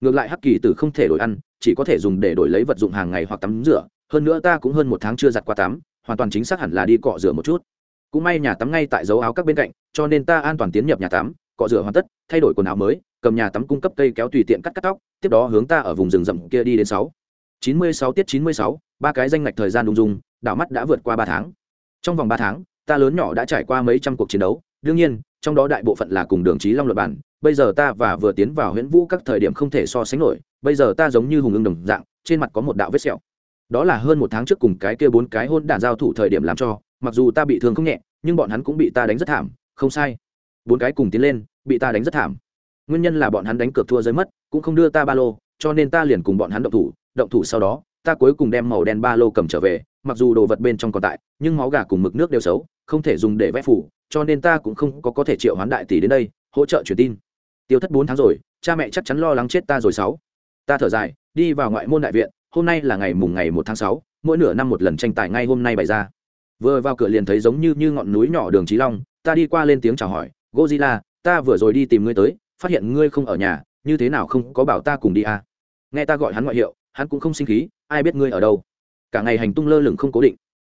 Ngược lại hắc kỳ tử không thể đổi ăn, chỉ có thể dùng để đổi lấy vật dụng hàng ngày hoặc tắm rửa, hơn nữa ta cũng hơn một tháng chưa giặt qua tắm, hoàn toàn chính xác hẳn là đi cọ rửa một chút. Cũng may nhà tắm ngay tại dấu áo các bên cạnh, cho nên ta an toàn tiến nhập nhà tắm, cọ rửa hoàn tất, thay đổi quần áo mới, cầm nhà tắm cung cấp cây kéo tùy tiện cắt cắt tóc, tiếp đó hướng ta ở vùng rừng rậm kia đi đến sáu. Chín mươi sáu tiết chín mươi sáu, ba cái danh ngạch thời gian đung dung, đảo mắt đã vượt qua ba tháng. Trong vòng ba tháng, ta lớn nhỏ đã trải qua mấy trăm cuộc chiến đấu, đương nhiên trong đó đại bộ phận là cùng đường trí long luật bản bây giờ ta và vừa tiến vào huyễn vũ các thời điểm không thể so sánh nổi, bây giờ ta giống như hùng ưng đồng dạng, trên mặt có một đạo vết sẹo. Đó là hơn một tháng trước cùng cái kia bốn cái hôn đản giao thủ thời điểm làm cho, mặc dù ta bị thương không nhẹ, nhưng bọn hắn cũng bị ta đánh rất thảm, không sai. Bốn cái cùng tiến lên, bị ta đánh rất thảm. Nguyên nhân là bọn hắn đánh cược thua giới mất, cũng không đưa ta ba lô, cho nên ta liền cùng bọn hắn động thủ động thủ sau đó, ta cuối cùng đem màu đen ba lô cầm trở về, mặc dù đồ vật bên trong còn tại, nhưng máu gà cùng mực nước đều xấu, không thể dùng để vẽ phủ cho nên ta cũng không có có thể triệu hoán đại tỷ đến đây, hỗ trợ truyền tin. Tiêu thất bốn tháng rồi, cha mẹ chắc chắn lo lắng chết ta rồi sáu. Ta thở dài, đi vào ngoại môn đại viện, hôm nay là ngày mùng ngày một tháng sáu, mỗi nửa năm một lần tranh tài ngay hôm nay bày ra. Vừa vào cửa liền thấy giống như như ngọn núi nhỏ đường trí long, ta đi qua lên tiếng chào hỏi, godzilla, ta vừa rồi đi tìm ngươi tới, phát hiện ngươi không ở nhà, như thế nào không có bảo ta cùng đi à? nghe ta gọi hắn ngoại hiệu, hắn cũng không sinh khí, ai biết ngươi ở đâu? Cả ngày hành tung lơ lửng không cố định.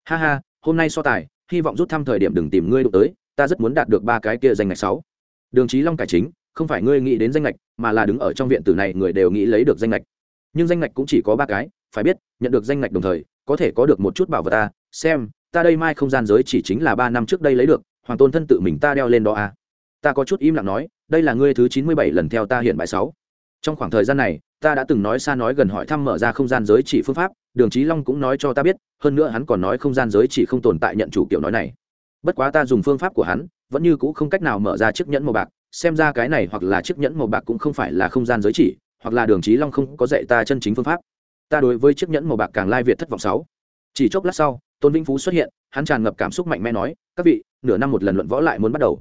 Ha ha, hôm nay so tài hy vọng rút thăm thời điểm đừng tìm ngươi đụng tới, ta rất muốn đạt được ba cái kia danh ngạch sáu. Đường trí long cải chính, không phải ngươi nghĩ đến danh ngạch, mà là đứng ở trong viện tử này người đều nghĩ lấy được danh ngạch. Nhưng danh ngạch cũng chỉ có ba cái, phải biết, nhận được danh ngạch đồng thời, có thể có được một chút bảo vật ta, xem, ta đây mai không gian giới chỉ chính là ba năm trước đây lấy được, hoàng tôn thân tự mình ta đeo lên đó à. ta có chút im lặng nói, đây là ngươi thứ chín mươi bảy lần theo ta hiện bại sáu. Trong khoảng thời gian này ta đã từng nói xa nói gần hỏi thăm mở ra không gian giới chỉ phương pháp, đường trí long cũng nói cho ta biết, hơn nữa hắn còn nói không gian giới chỉ không tồn tại nhận chủ kiểu nói này. Bất quá ta dùng phương pháp của hắn, vẫn như c ũ không cách nào mở ra chiếc nhẫn màu bạc, xem ra cái này hoặc là chiếc nhẫn màu bạc cũng không phải là không gian giới chỉ, hoặc là đường trí long không có dạy ta chân chính phương pháp. Ta đối với chiếc nhẫn màu bạc càng lai việt thất vọng sáu. Chỉ chốc lát sau, tôn vĩnh phú xuất hiện, hắn tràn ngập cảm xúc mạnh mẽ nói, các vị, nửa năm một lần luận võ lại muốn bắt đầu.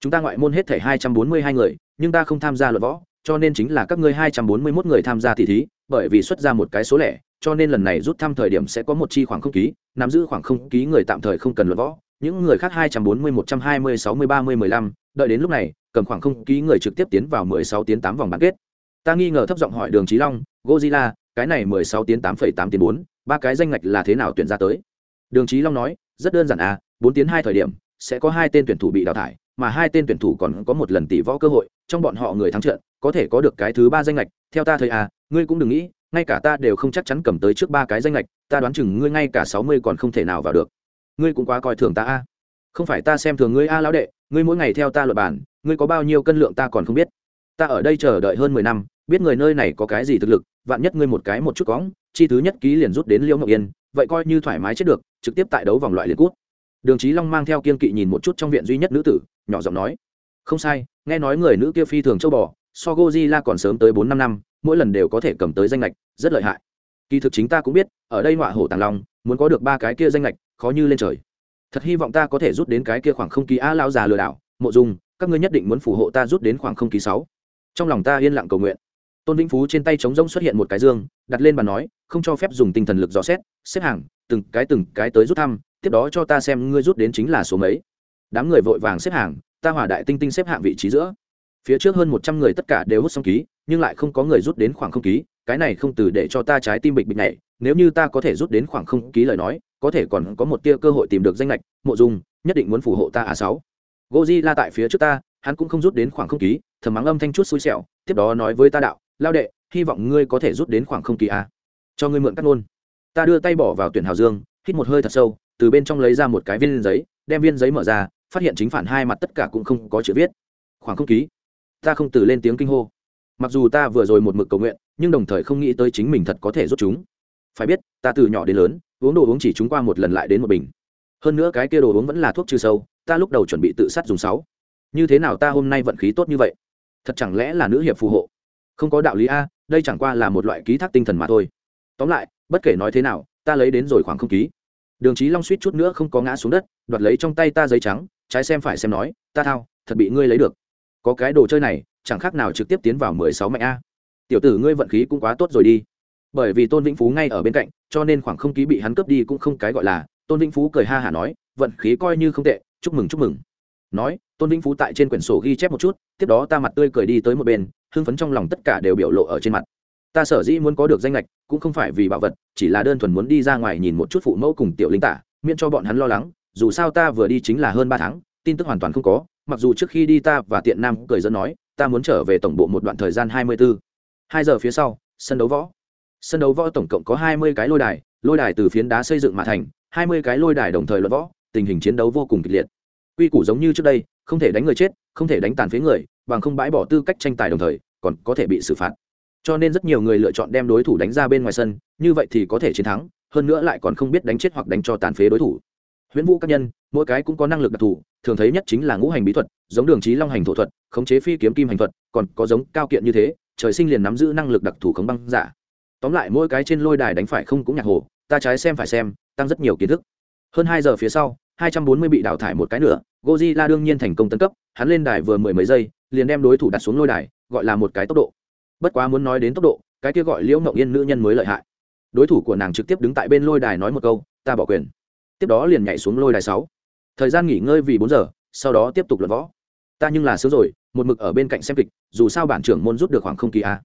Chúng ta ngoại môn hết thể hai trăm bốn mươi hai người, nhưng ta không tham gia luận võ cho nên chính là các ngươi hai trăm bốn mươi 241 người tham gia tỷ thí bởi vì xuất ra một cái số lẻ cho nên lần này rút thăm thời điểm sẽ có một chi khoảng không ký nắm giữ khoảng không ký người tạm thời không cần luận võ. Những người khác hai trăm bốn mươi một trăm hai mươi sáu mươi ba mươi mười lăm đợi đến lúc này cầm khoảng không ký người trực tiếp tiến vào mười sáu tiến tám vòng bán kết. Ta nghi ngờ thấp giọng hỏi đường Chí long Godzilla, cái này mười sáu tiến tám phẩy tám tiến bốn ba cái danh ngạch là thế nào tuyển ra tới? Đường Chí long nói rất đơn giản à bốn tiến hai thời điểm sẽ có hai tên tuyển thủ bị đào thải mà hai tên tuyển thủ còn có một lần tỷ võ cơ hội, trong bọn họ người thắng trận, có thể có được cái thứ ba danh lệch. Theo ta thời à ngươi cũng đừng nghĩ, ngay cả ta đều không chắc chắn cầm tới trước ba cái danh lệch, ta đoán chừng ngươi ngay cả sáu mươi còn không thể nào vào được. Ngươi cũng quá coi thường ta a. Không phải ta xem thường ngươi a lão đệ, ngươi mỗi ngày theo ta luật bản ngươi có bao nhiêu cân lượng ta còn không biết. Ta ở đây chờ đợi hơn mười năm, biết người nơi này có cái gì thực lực, vạn nhất ngươi một cái một chút cóng chi thứ nhất ký liền rút đến liễu ngọc yên, vậy coi như thoải mái chết được, trực tiếp tại đấu vòng loại liền cút. Đường trí long mang theo kiên kỵ nhìn một chút trong viện duy nhất nữ tử nhỏ giọng nói. Không sai, nghe nói người nữ kia phi thường châu bò, so gozilla còn sớm tới bốn năm năm, mỗi lần đều có thể cầm tới danh lệch rất lợi hại. Kỳ thực chính ta cũng biết, ở đây ngọa hổ tàng long, muốn có được ba cái kia danh lệch khó như lên trời. Thật hy vọng ta có thể rút đến cái kia khoảng không khí a lao già lừa đảo. Mộ dung, các ngươi nhất định muốn phù hộ ta rút đến khoảng không khí sáu. Trong lòng ta yên lặng cầu nguyện. Tôn vĩnh phú trên tay trống rỗng xuất hiện một cái dương, đặt lên bàn nói, không cho phép dùng tinh thần lực dò xét, xếp hàng, từng cái từng cái tới rút thăm, tiếp đó cho ta xem ngươi rút đến chính là số mấy đám người vội vàng xếp hàng, ta hỏa đại tinh tinh xếp hạng vị trí giữa. Phía trước hơn một trăm người tất cả đều hút xong ký, nhưng lại không có người rút đến khoảng không ký, cái này không từ để cho ta trái tim bịch bịch này nếu như ta có thể rút đến khoảng không ký lời nói, có thể còn có một tia cơ hội tìm được danh lệch, mộ dung, nhất định muốn phù hộ ta à sáu. Goji la tại phía trước ta, hắn cũng không rút đến khoảng không ký, thầm mắng âm thanh chút xui xẻo, tiếp đó nói với ta đạo, lao đệ, hy vọng ngươi có thể rút đến khoảng không kỳ a à. cho ngươi mượn cắt ngôn ta đưa tay bỏ vào tuyển hào dương, hít một hơi thật sâu, từ bên trong lấy ra một cái viên giấy, đem viên giấy mở ra phát hiện chính phản hai mặt tất cả cũng không có chữ viết. Khoảng không ký. Ta không từ lên tiếng kinh hô. Mặc dù ta vừa rồi một mực cầu nguyện, nhưng đồng thời không nghĩ tới chính mình thật có thể rút chúng. Phải biết, ta từ nhỏ đến lớn, uống đồ uống chỉ chúng qua một lần lại đến một bình. Hơn nữa cái kia đồ uống vẫn là thuốc trừ sâu, ta lúc đầu chuẩn bị tự sát dùng sáu. Như thế nào ta hôm nay vận khí tốt như vậy? Thật chẳng lẽ là nữ hiệp phù hộ? Không có đạo lý a, đây chẳng qua là một loại ký thác tinh thần mà thôi. Tóm lại, bất kể nói thế nào, ta lấy đến rồi khoảng không ký. Đường trí long suýt chút nữa không có ngã xuống đất, đoạt lấy trong tay ta giấy trắng trái xem phải xem nói, ta thao, thật bị ngươi lấy được. Có cái đồ chơi này, chẳng khác nào trực tiếp tiến vào mười sáu mạnh a. Tiểu tử ngươi vận khí cũng quá tốt rồi đi. Bởi vì tôn vĩnh phú ngay ở bên cạnh, cho nên khoảng không khí bị hắn cướp đi cũng không cái gọi là, tôn vĩnh phú cười ha hả nói, vận khí coi như không tệ, chúc mừng chúc mừng. Nói, tôn vĩnh phú tại trên quyển sổ ghi chép một chút, tiếp đó ta mặt tươi cười đi tới một bên, hưng phấn trong lòng tất cả đều biểu lộ ở trên mặt. Ta sở dĩ muốn có được danh lệch cũng không phải vì bảo vật, chỉ là đơn thuần muốn đi ra ngoài nhìn một chút phụ mẫu cùng tiểu linh tả, miễn cho bọn hắn lo lắng dù sao ta vừa đi chính là hơn ba tháng, tin tức hoàn toàn không có, mặc dù trước khi đi ta và tiện nam cười dẫn nói, ta muốn trở về tổng bộ một đoạn thời gian hai mươi bốn hai giờ phía sau, sân đấu võ. Sân đấu võ tổng cộng có hai mươi cái lôi đài lôi đài từ phiến đá xây dựng mà thành, hai mươi cái lôi đài đồng thời luận võ, tình hình chiến đấu vô cùng kịch liệt. Quy củ giống như trước đây, không thể đánh người chết, không thể đánh tàn phế người, bằng không bãi bỏ tư cách tranh tài đồng thời, còn có thể bị xử phạt. Cho nên rất nhiều người lựa chọn đem đối thủ đánh ra bên ngoài sân, như vậy thì có thể chiến thắng, hơn nữa lại còn không biết đánh chết hoặc đánh cho tàn phế đối thủ huyễn vũ các nhân, mỗi cái cũng có năng lực đặc thù, thường thấy nhất chính là ngũ hành bí thuật, giống đường trí long hành thổ thuật, khống chế phi kiếm kim hành thuật, còn có giống cao kiện như thế, trời sinh liền nắm giữ năng lực đặc thù khống băng giả. Tóm lại, mỗi cái trên lôi đài đánh phải không cũng nhạc hồ, ta trái xem phải xem, tăng rất nhiều kiến thức. Hơn hai giờ phía sau, hai trăm bốn mươi bị đào thải một cái nữa gozilla đương nhiên thành công tấn cấp, hắn lên đài vừa mười mấy giây, liền đem đối thủ đặt xuống lôi đài, gọi là một cái tốc độ. Bất quá muốn nói đến tốc độ, cái kia gọi liễu mộng yên nữ nhân mới lợi hại. Đối thủ của nàng trực tiếp đứng tại bên lôi đài nói một câu, ta bỏ quyền tiếp đó liền nhảy xuống lôi đài sáu. Thời gian nghỉ ngơi vì bốn giờ, sau đó tiếp tục luận võ. Ta nhưng là sướng rồi, một mực ở bên cạnh xem kịch, dù sao bản trưởng môn rút được khoảng không kỳ a.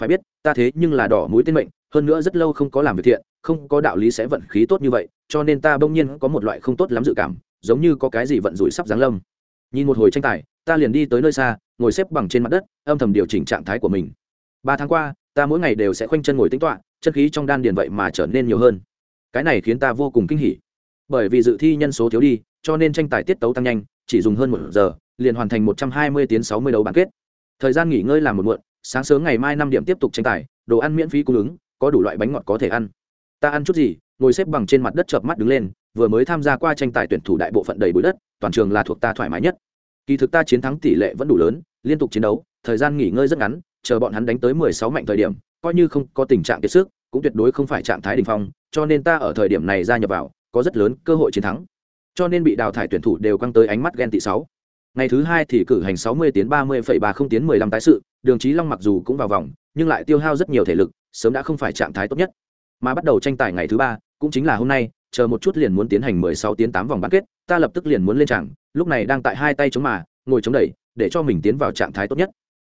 Phải biết, ta thế nhưng là đỏ mũi tên mệnh, hơn nữa rất lâu không có làm việc thiện, không có đạo lý sẽ vận khí tốt như vậy, cho nên ta bỗng nhiên có một loại không tốt lắm dự cảm, giống như có cái gì vận rủi sắp giáng lâm. Nhìn một hồi tranh tài, ta liền đi tới nơi xa, ngồi xếp bằng trên mặt đất, âm thầm điều chỉnh trạng thái của mình. Ba tháng qua, ta mỗi ngày đều sẽ khoanh chân ngồi tính toạ chân khí trong đan điền vậy mà trở nên nhiều hơn. Cái này khiến ta vô cùng kinh hỉ bởi vì dự thi nhân số thiếu đi, cho nên tranh tài tiết tấu tăng nhanh, chỉ dùng hơn một giờ, liền hoàn thành một trăm hai mươi tiếng sáu mươi đấu bán kết. Thời gian nghỉ ngơi là một muộn, sáng sớm ngày mai năm điểm tiếp tục tranh tài, đồ ăn miễn phí cung ứng, có đủ loại bánh ngọt có thể ăn. Ta ăn chút gì? Ngồi xếp bằng trên mặt đất chợp mắt đứng lên, vừa mới tham gia qua tranh tài tuyển thủ đại bộ phận đầy bụi đất, toàn trường là thuộc ta thoải mái nhất. Kỳ thực ta chiến thắng tỷ lệ vẫn đủ lớn, liên tục chiến đấu, thời gian nghỉ ngơi rất ngắn, chờ bọn hắn đánh tới mười sáu mạnh thời điểm, coi như không có tình trạng kiệt sức, cũng tuyệt đối không phải trạng thái đ ỉ n h phong, cho nên ta ở thời điểm này gia nhập vào có rất lớn cơ hội chiến thắng. Cho nên bị đào thải tuyển thủ đều căng tới ánh mắt ghen tị sáu. Ngày thứ hai thì cử hành sáu mươi tiến ba mươi phẩy ba không tiến mười lăm tái sự, đường trí long mặc dù cũng vào vòng, nhưng lại tiêu hao rất nhiều thể lực, sớm đã không phải trạng thái tốt nhất. Mà bắt đầu tranh tài ngày thứ ba, cũng chính là hôm nay, chờ một chút liền muốn tiến hành mười sáu tiến tám vòng bán kết, ta lập tức liền muốn lên tràng, lúc này đang tại hai tay chống mà, ngồi chống đẩy, để cho mình tiến vào trạng thái tốt nhất.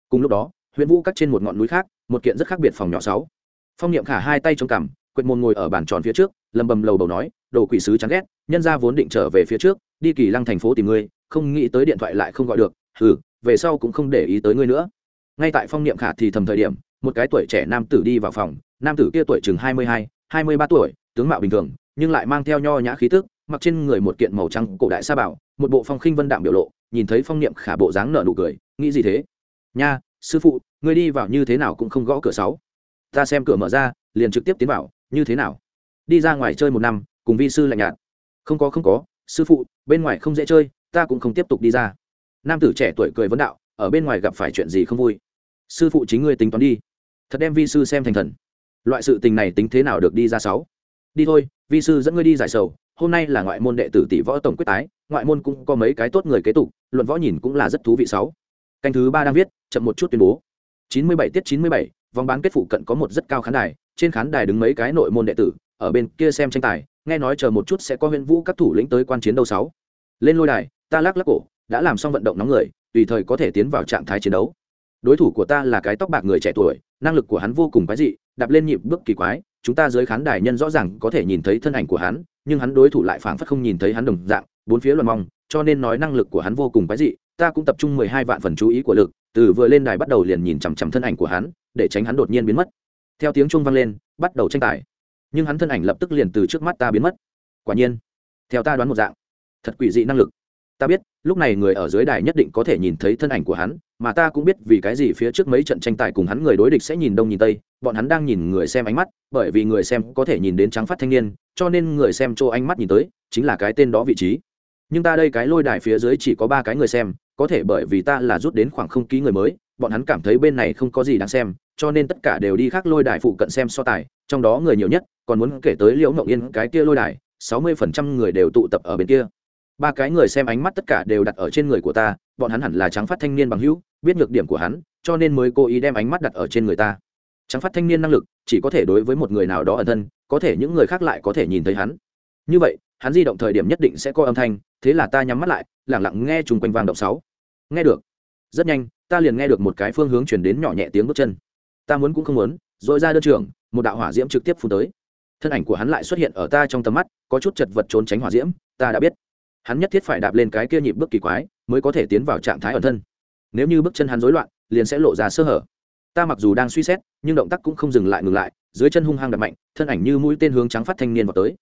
Cùng lúc đó huyện vũ cắt trên một ngọn núi khác, một kiện rất khác biệt phòng nhỏ sáu. Phong niệm khả hai tay chống cằm, quệt môn ngồi ở bàn tròn phía trước, lầm bầm lầu bầu nói đồ quỷ sứ chán ghét, nhân ra vốn định trở về phía trước, đi kỳ lăng thành phố tìm ngươi, không nghĩ tới điện thoại lại không gọi được ừ về sau cũng không để ý tới ngươi nữa. Ngay tại phong niệm khả thì thầm thời điểm, một cái tuổi trẻ nam tử đi vào phòng, nam tử kia tuổi chừng hai mươi hai hai mươi ba tuổi, tướng mạo bình thường, nhưng lại mang theo nho nhã khí tức, mặc trên người một kiện màu trắng cổ đại sa bảo, một bộ phong khinh vân đạm biểu lộ, nhìn thấy phong niệm khả bộ dáng nở nụ cười, nghĩ gì thế? Nha, sư phụ, ngươi đi vào như thế nào cũng không gõ cửa sáu. Ta xem cửa mở ra, liền trực tiếp tiến vào, như thế nào? Đi ra ngoài chơi một năm cùng vi sư lạnh nhạt. Không có không có, sư phụ, bên ngoài không dễ chơi, ta cũng không tiếp tục đi ra. Nam tử trẻ tuổi cười vấn đạo, ở bên ngoài gặp phải chuyện gì không vui? Sư phụ chính ngươi tính toán đi. Thật đem vi sư xem thành thần. Loại sự tình này tính thế nào được đi ra sáu? Đi thôi, vi sư dẫn ngươi đi giải sầu, hôm nay là ngoại môn đệ tử tỷ võ tổng quyết tái, ngoại môn cũng có mấy cái tốt người kế tục, luận võ nhìn cũng là rất thú vị sáu. Canh thứ ba đang viết, chậm một chút tuyên bố. Chín mươi bảy tiết chín mươi bảy, vòng bán kết phụ cận có một rất cao khán đài, trên khán đài đứng mấy cái nội môn đệ tử ở bên kia xem tranh tài, nghe nói chờ một chút sẽ có huyện vũ các thủ lĩnh tới quan chiến đấu sáu. Lên lôi đài, ta lắc lắc cổ, đã làm xong vận động nóng người, tùy thời có thể tiến vào trạng thái chiến đấu. Đối thủ của ta là cái tóc bạc người trẻ tuổi, năng lực của hắn vô cùng quái dị, đạp lên nhịp bước kỳ quái, chúng ta dưới khán đài nhân rõ ràng có thể nhìn thấy thân ảnh của hắn, nhưng hắn đối thủ lại phảng phất không nhìn thấy hắn đồng dạng, bốn phía luận mong cho nên nói năng lực của hắn vô cùng quái dị, ta cũng tập trung mười hai vạn phần chú ý của lực, từ vừa lên đài bắt đầu liền nhìn chằm chằm thân ảnh của hắn, để tránh hắn đột nhiên biến mất. Theo tiếng chuông vang lên, bắt đầu tranh tài nhưng hắn thân ảnh lập tức liền từ trước mắt ta biến mất. Quả nhiên, theo ta đoán một dạng, thật quỷ dị năng lực. Ta biết, lúc này người ở dưới đài nhất định có thể nhìn thấy thân ảnh của hắn, mà ta cũng biết vì cái gì phía trước mấy trận tranh tài cùng hắn người đối địch sẽ nhìn đông nhìn tây, bọn hắn đang nhìn người xem ánh mắt, bởi vì người xem có thể nhìn đến trắng phát thanh niên, cho nên người xem chỗ ánh mắt nhìn tới, chính là cái tên đó vị trí. Nhưng ta đây cái lôi đài phía dưới chỉ có ba cái người xem, có thể bởi vì ta là rút đến khoảng không ký người mới, bọn hắn cảm thấy bên này không có gì đáng xem, cho nên tất cả đều đi khác lôi đài phụ cận xem so tài, trong đó người nhiều nhất còn muốn kể tới liễu ngậu yên cái kia lôi đài, sáu mươi phần trăm người đều tụ tập ở bên kia. Ba cái người xem ánh mắt tất cả đều đặt ở trên người của ta, bọn hắn hẳn là trắng phát thanh niên bằng hữu, biết nhược điểm của hắn, cho nên mới cố ý đem ánh mắt đặt ở trên người ta. Trắng phát thanh niên năng lực, chỉ có thể đối với một người nào đó ẩn thân, có thể những người khác lại có thể nhìn thấy hắn. Như vậy, hắn di động thời điểm nhất định sẽ có âm thanh, thế là ta nhắm mắt lại lẳng lặng nghe chung quanh vang động sáu. Nghe được. Rất nhanh, ta liền nghe được một cái phương hướng chuyển đến nhỏ nhẹ tiếng bước chân. Ta muốn cũng không muốn rồi ra đơn trường, một đạo hỏa diễm trực tiếp phun tới thân ảnh của hắn lại xuất hiện ở ta trong tầm mắt, có chút chật vật trốn tránh hỏa diễm, ta đã biết. Hắn nhất thiết phải đạp lên cái kia nhịp bước kỳ quái, mới có thể tiến vào trạng thái ẩn thân. Nếu như bước chân hắn rối loạn, liền sẽ lộ ra sơ hở. Ta mặc dù đang suy xét, nhưng động tác cũng không dừng lại ngừng lại, dưới chân hung hăng đập mạnh, thân ảnh như mũi tên hướng trắng phát thanh niên vào tới.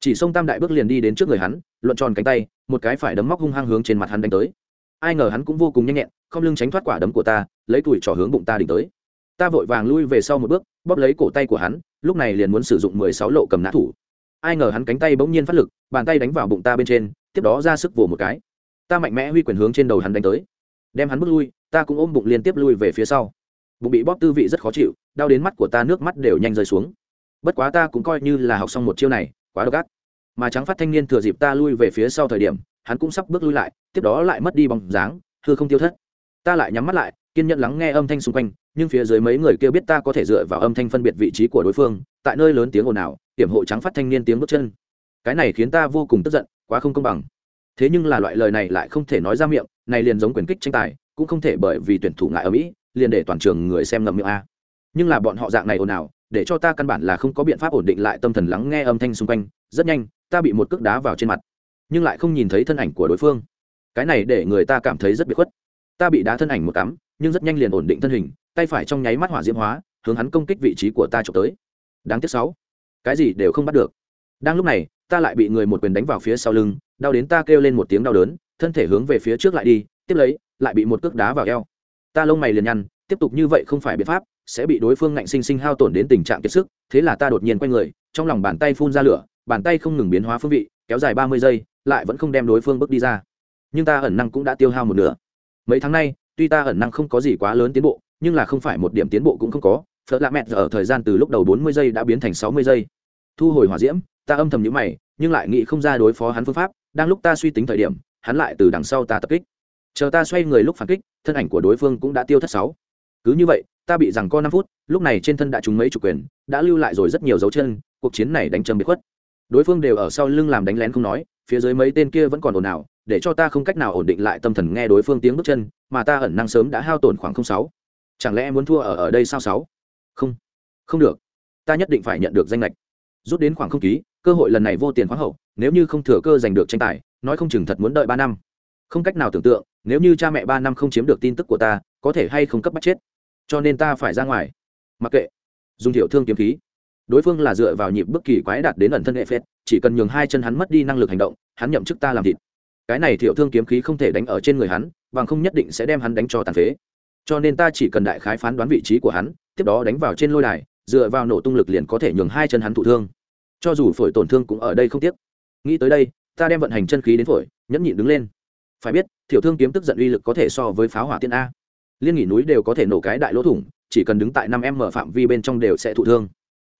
Chỉ xông tam đại bước liền đi đến trước người hắn, luận tròn cánh tay, một cái phải đấm móc hung hăng hướng trên mặt hắn đánh tới. Ai ngờ hắn cũng vô cùng nhanh nhẹn, không lưng tránh thoát quả đấm của ta, lấy tuổi trỏ hướng bụng ta đỉnh tới. Ta vội vàng lui về sau một bước, bóp lấy cổ tay của hắn lúc này liền muốn sử dụng mười sáu lộ cầm nã thủ. Ai ngờ hắn cánh tay bỗng nhiên phát lực, bàn tay đánh vào bụng ta bên trên, tiếp đó ra sức vồ một cái. Ta mạnh mẽ huy quyền hướng trên đầu hắn đánh tới. Đem hắn bước lui, ta cũng ôm bụng liên tiếp lui về phía sau. Bụng bị bóp tư vị rất khó chịu, đau đến mắt của ta nước mắt đều nhanh rơi xuống. Bất quá ta cũng coi như là học xong một chiêu này, quá độc ác. Mà trắng phát thanh niên thừa dịp ta lui về phía sau thời điểm, hắn cũng sắp bước lui lại, tiếp đó lại mất đi bóng dáng, hư không tiêu thất. Ta lại nhắm mắt lại kiên nhẫn lắng nghe âm thanh xung quanh, nhưng phía dưới mấy người kia biết ta có thể dựa vào âm thanh phân biệt vị trí của đối phương, tại nơi lớn tiếng ồn ào, hiểm hộ trắng phát thanh niên tiếng bước chân. Cái này khiến ta vô cùng tức giận, quá không công bằng. Thế nhưng là loại lời này lại không thể nói ra miệng, này liền giống quyền kích tranh tài, cũng không thể bởi vì tuyển thủ ngại ở mỹ, liền để toàn trường người xem ngầm miệng a. Nhưng là bọn họ dạng này ồn ào, để cho ta căn bản là không có biện pháp ổn định lại tâm thần lắng nghe âm thanh xung quanh, rất nhanh, ta bị một cước đá vào trên mặt, nhưng lại không nhìn thấy thân ảnh của đối phương. Cái này để người ta cảm thấy rất bị khuất. Ta bị đá thân ảnh một cắm nhưng rất nhanh liền ổn định thân hình, tay phải trong nháy mắt hỏa diễm hóa, hướng hắn công kích vị trí của ta trộm tới. Đáng tiếc sáu. Cái gì đều không bắt được. Đang lúc này, ta lại bị người một quyền đánh vào phía sau lưng, đau đến ta kêu lên một tiếng đau đớn, thân thể hướng về phía trước lại đi, tiếp lấy, lại bị một cước đá vào eo. Ta lông mày liền nhăn, tiếp tục như vậy không phải biện pháp, sẽ bị đối phương ngạnh sinh sinh hao tổn đến tình trạng kiệt sức, thế là ta đột nhiên quay người, trong lòng bàn tay phun ra lửa, bàn tay không ngừng biến hóa phương vị, kéo dài ba mươi giây, lại vẫn không đem đối phương bước đi ra. Nhưng ta ẩn năng cũng đã tiêu hao một nửa. Mấy tháng nay tuy ta ẩn năng không có gì quá lớn tiến bộ, nhưng là không phải một điểm tiến bộ cũng không có phớt lạ mẹ ở thời gian từ lúc đầu bốn mươi giây đã biến thành sáu mươi giây. Thu hồi hỏa diễm, ta âm thầm nhữ mày, nhưng lại nghĩ không ra đối phó hắn phương pháp, đang lúc ta suy tính thời điểm, hắn lại từ đằng sau ta tập kích. Chờ ta xoay người lúc phản kích, thân ảnh của đối phương cũng đã tiêu thất sáu. Cứ như vậy, ta bị rằng co năm phút, lúc này trên thân đã trúng mấy chủ quyền, đã lưu lại rồi rất nhiều dấu chân, cuộc chiến này đánh châm bị khuất. Đối phương đều ở sau lưng làm đánh lén không nói, phía dưới mấy tên kia vẫn còn ồn ào để cho ta không cách nào ổn định lại tâm thần nghe đối phương tiếng bước chân, mà ta ẩn năng sớm đã hao tổn khoảng không sáu. Chẳng lẽ em muốn thua ở ở đây sao sáu? Không không được. Ta nhất định phải nhận được danh lệch rút đến khoảng không ký, cơ hội lần này vô tiền khoáng hậu, nếu như không thừa cơ giành được tranh tài, nói không chừng thật muốn đợi ba năm. Không cách nào tưởng tượng, nếu như cha mẹ ba năm không chiếm được tin tức của ta, có thể hay không cấp bắt chết. Cho nên ta phải ra ngoài. Mặc kệ. Dùng thiểu thương kiếm khí. Đối phương là dựa vào nhịp bất kỳ quái đạt đến ẩn thân hệ phết, chỉ cần nhường hai chân hắn mất đi năng lực hành động, hắn nhậm chức ta làm thịt cái này thiểu thương kiếm khí không thể đánh ở trên người hắn, bằng không nhất định sẽ đem hắn đánh cho tàn phế. Cho nên ta chỉ cần đại khái phán đoán vị trí của hắn, tiếp đó đánh vào trên lôi đài, dựa vào nổ tung lực liền có thể nhường hai chân hắn thụ thương. Cho dù phổi tổn thương cũng ở đây không tiếc. Nghĩ tới đây, ta đem vận hành chân khí đến phổi, nhẫn nhịn đứng lên. Phải biết, thiểu thương kiếm tức giận uy lực có thể so với pháo hỏa tiên a. Liên nghỉ núi đều có thể nổ cái đại lỗ thủng, chỉ cần đứng tại năm m mở phạm vi bên trong đều sẽ thụ thương.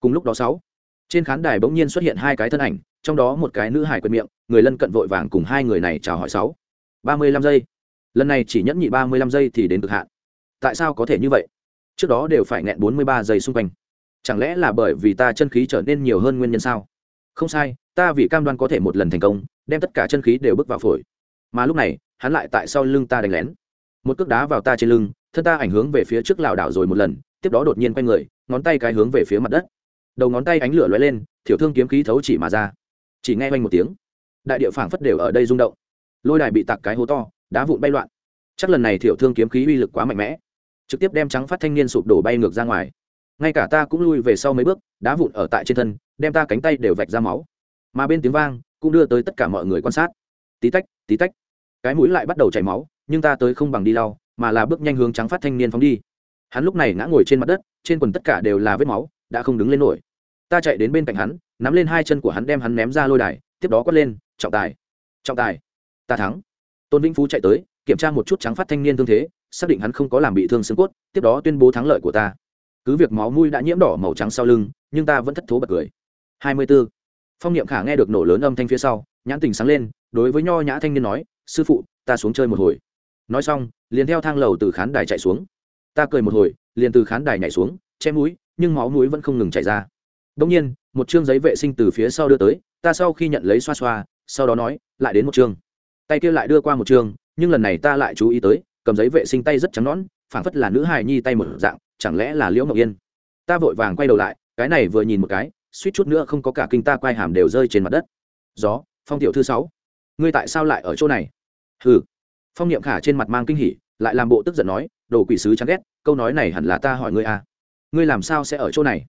Cùng lúc đó sáu trên khán đài bỗng nhiên xuất hiện hai cái thân ảnh, trong đó một cái nữ hải quyền miệng, người lân cận vội vàng cùng hai người này chào hỏi sáu. Ba mươi lăm giây. Lần này chỉ nhẫn nhị ba mươi lăm giây thì đến cực hạn. Tại sao có thể như vậy? Trước đó đều phải nghẹn bốn mươi ba giây xung quanh. Chẳng lẽ là bởi vì ta chân khí trở nên nhiều hơn nguyên nhân sao? Không sai, ta vì cam đoan có thể một lần thành công, đem tất cả chân khí đều bước vào phổi. Mà lúc này, hắn lại tại sau lưng ta đánh lén. Một cước đá vào ta trên lưng, thân ta ảnh hướng về phía trước lảo đảo rồi một lần, tiếp đó đột nhiên quay người, ngón tay cái hướng về phía mặt đất đầu ngón tay ánh lửa lóe lên, thiểu thương kiếm khí thấu chỉ mà ra. Chỉ nghe oanh một tiếng, đại địa phảng phất đều ở đây rung động. Lôi đài bị tặc cái hố to, đá vụn bay loạn. Chắc lần này thiểu thương kiếm khí uy lực quá mạnh mẽ, trực tiếp đem trắng phát thanh niên sụp đổ bay ngược ra ngoài. Ngay cả ta cũng lui về sau mấy bước, đá vụn ở tại trên thân, đem ta cánh tay đều vạch ra máu. Mà bên tiếng vang, cũng đưa tới tất cả mọi người quan sát. Tí tách tí tách, cái mũi lại bắt đầu chảy máu, nhưng ta tới không bằng đi lau, mà là bước nhanh hướng trắng phát thanh niên phóng đi. Hắn lúc này ngã ngồi trên mặt đất, trên quần tất cả đều là vết máu, đã không đứng lên nổi ta chạy đến bên cạnh hắn, nắm lên hai chân của hắn đem hắn ném ra lôi đài, tiếp đó quất lên, trọng tài trọng tài, ta thắng. Tôn vĩnh phú chạy tới, kiểm tra một chút trắng phát thanh niên thương thế, xác định hắn không có làm bị thương xương cốt, tiếp đó tuyên bố thắng lợi của ta. Cứ việc máu mui đã nhiễm đỏ màu trắng sau lưng, nhưng ta vẫn thất thố bật cười. Hai mươi 24. phong niệm khả nghe được nổ lớn âm thanh phía sau, nhãn tình sáng lên, đối với nho nhã thanh niên nói, sư phụ, ta xuống chơi một hồi. Nói xong, liền theo thang lầu từ khán đài chạy xuống. Ta cười một hồi, liền từ khán đài nhảy xuống, che mũi, nhưng máu mũi vẫn không ngừng chảy ra đông nhiên, một chương giấy vệ sinh từ phía sau đưa tới, ta sau khi nhận lấy xoa xoa, sau đó nói, lại đến một chương. Tay kia lại đưa qua một chương, nhưng lần này ta lại chú ý tới, cầm giấy vệ sinh tay rất trắng nõn, phảng phất là nữ hài nhi tay một dạng, chẳng lẽ là liễu mộng yên? Ta vội vàng quay đầu lại, cái này vừa nhìn một cái, suýt chút nữa không có cả kinh ta quay hàm đều rơi trên mặt đất. Gió, phong tiểu thư sáu, ngươi tại sao lại ở chỗ này? Hừ. Phong niệm khả trên mặt mang kinh hỉ, lại làm bộ tức giận nói, đồ quỷ sứ chán ghét, câu nói này hẳn là ta hỏi ngươi à. Ngươi làm sao sẽ ở chỗ này?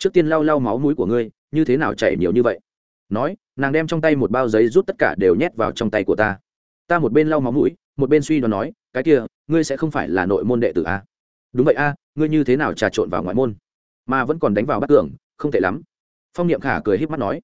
Trước tiên lau lau máu mũi của ngươi như thế nào chảy nhiều như vậy? Nói nàng đem trong tay một bao giấy rút tất cả đều nhét vào trong tay của ta. Ta một bên lau máu mũi một bên suy đoán nói cái kia ngươi sẽ không phải là nội môn đệ tử à? đúng vậy a à, ngươi như thế nào trà trộn vào ngoại môn? Mà vẫn còn đánh vào bắt tưởng không tệ lắm. Phong niệm khả cười h í p mắt nói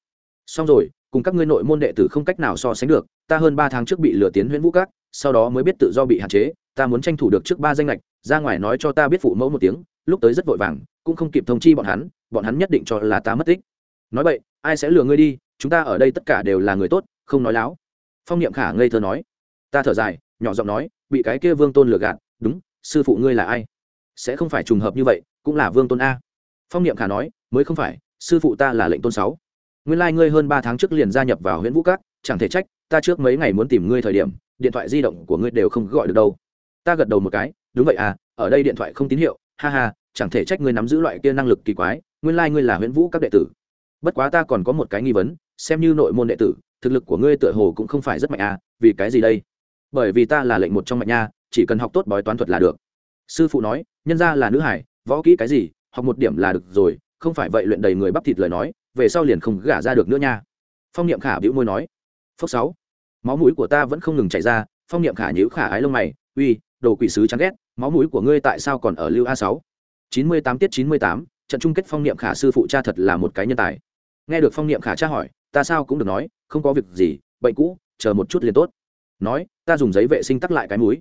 xong rồi cùng các ngươi nội môn đệ tử không cách nào so sánh được ta hơn ba tháng trước bị lừa tiến Huyễn vũ các sau đó mới biết tự do bị hạn chế ta muốn tranh thủ được trước ba danh lệch ra ngoài nói cho ta biết phụ mẫu một tiếng lúc tới rất vội vàng, cũng không kịp thông chi bọn hắn bọn hắn nhất định cho là ta mất tích. Nói vậy, ai sẽ lừa ngươi đi, chúng ta ở đây tất cả đều là người tốt, không nói láo. Phong niệm khả ngây thơ nói. Ta thở dài, nhỏ giọng nói, bị cái kia vương tôn lừa gạt, đúng, sư phụ ngươi là ai? Sẽ không phải trùng hợp như vậy, cũng là vương tôn a. Phong niệm khả nói, mới không phải, sư phụ ta là lệnh tôn sáu. Nguyên lai、like、ngươi hơn ba tháng trước liền gia nhập vào huyện vũ cát chẳng thể trách, ta trước mấy ngày muốn tìm ngươi thời điểm, điện thoại di động của ngươi đều không gọi được đâu. Ta gật đầu một cái, đúng vậy à ở đây điện thoại không tín hiệu ha ha, chẳng thể trách ngươi nắm giữ loại kia năng lực kỳ quái, nguyên lai、like、ngươi là huyễn vũ các đệ tử. Bất quá ta còn có một cái nghi vấn, xem như nội môn đệ tử, thực lực của ngươi tựa hồ cũng không phải rất mạnh à vì cái gì đây? Bởi vì ta là lệnh một trong mạnh nha, chỉ cần học tốt bói toán thuật là được. Sư phụ nói, nhân ra là nữ hải, võ kỹ cái gì, học một điểm là được rồi, không phải vậy luyện đầy người bắp thịt lời nói, về sau liền không gả ra được nữa nha. Phong niệm khả bĩu môi nói. Phốc sáu. Máu mũi của ta vẫn không ngừng chảy ra, phong niệm khả nhíu khả ái lông mày, uy đồ quỷ sứ chán ghét, máu mũi của ngươi tại sao còn ở lưu a sáu? Chín mươi tám tiết chín mươi tám, trận chung kết phong niệm khả sư phụ cha thật là một cái nhân tài. Nghe được phong niệm khả cha hỏi, ta sao cũng được nói, không có việc gì, bệnh cũ, chờ một chút liền tốt. Nói, ta dùng giấy vệ sinh tắc lại cái mũi.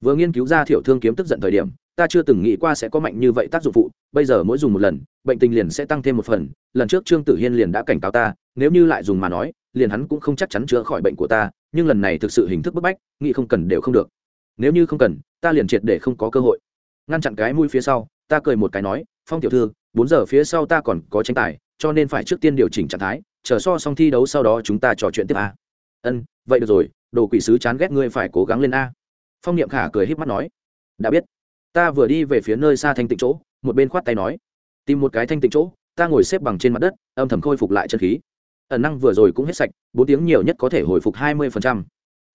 Vừa nghiên cứu ra thiểu thương kiếm tức giận thời điểm, ta chưa từng nghĩ qua sẽ có mạnh như vậy tác dụng phụ, bây giờ mỗi dùng một lần, bệnh tình liền sẽ tăng thêm một phần, lần trước trương tử hiên liền đã cảnh cáo ta, nếu như lại dùng mà nói, liền hắn cũng không chắc chắn chữa khỏi bệnh của ta, nhưng lần này thực sự hình thức bức bách, nghĩ không cần đều không được nếu như không cần, ta liền triệt để không có cơ hội. Ngăn chặn cái mũi phía sau, ta cười một cái nói, phong tiểu thư, bốn giờ phía sau ta còn có tranh tài, cho nên phải trước tiên điều chỉnh trạng thái, chờ so xong thi đấu sau đó chúng ta trò chuyện tiếp a. Ân, vậy được rồi, đồ quỷ sứ chán ghét ngươi phải cố gắng lên a. Phong niệm khả cười híp mắt nói, đã biết. Ta vừa đi về phía nơi xa thanh tịnh chỗ, một bên khoát tay nói, tìm một cái thanh tịnh chỗ, ta ngồi xếp bằng trên mặt đất, âm thầm khôi phục lại chân khí. Ẩn năng vừa rồi cũng hết sạch, bốn tiếng nhiều nhất có thể hồi phục hai mươi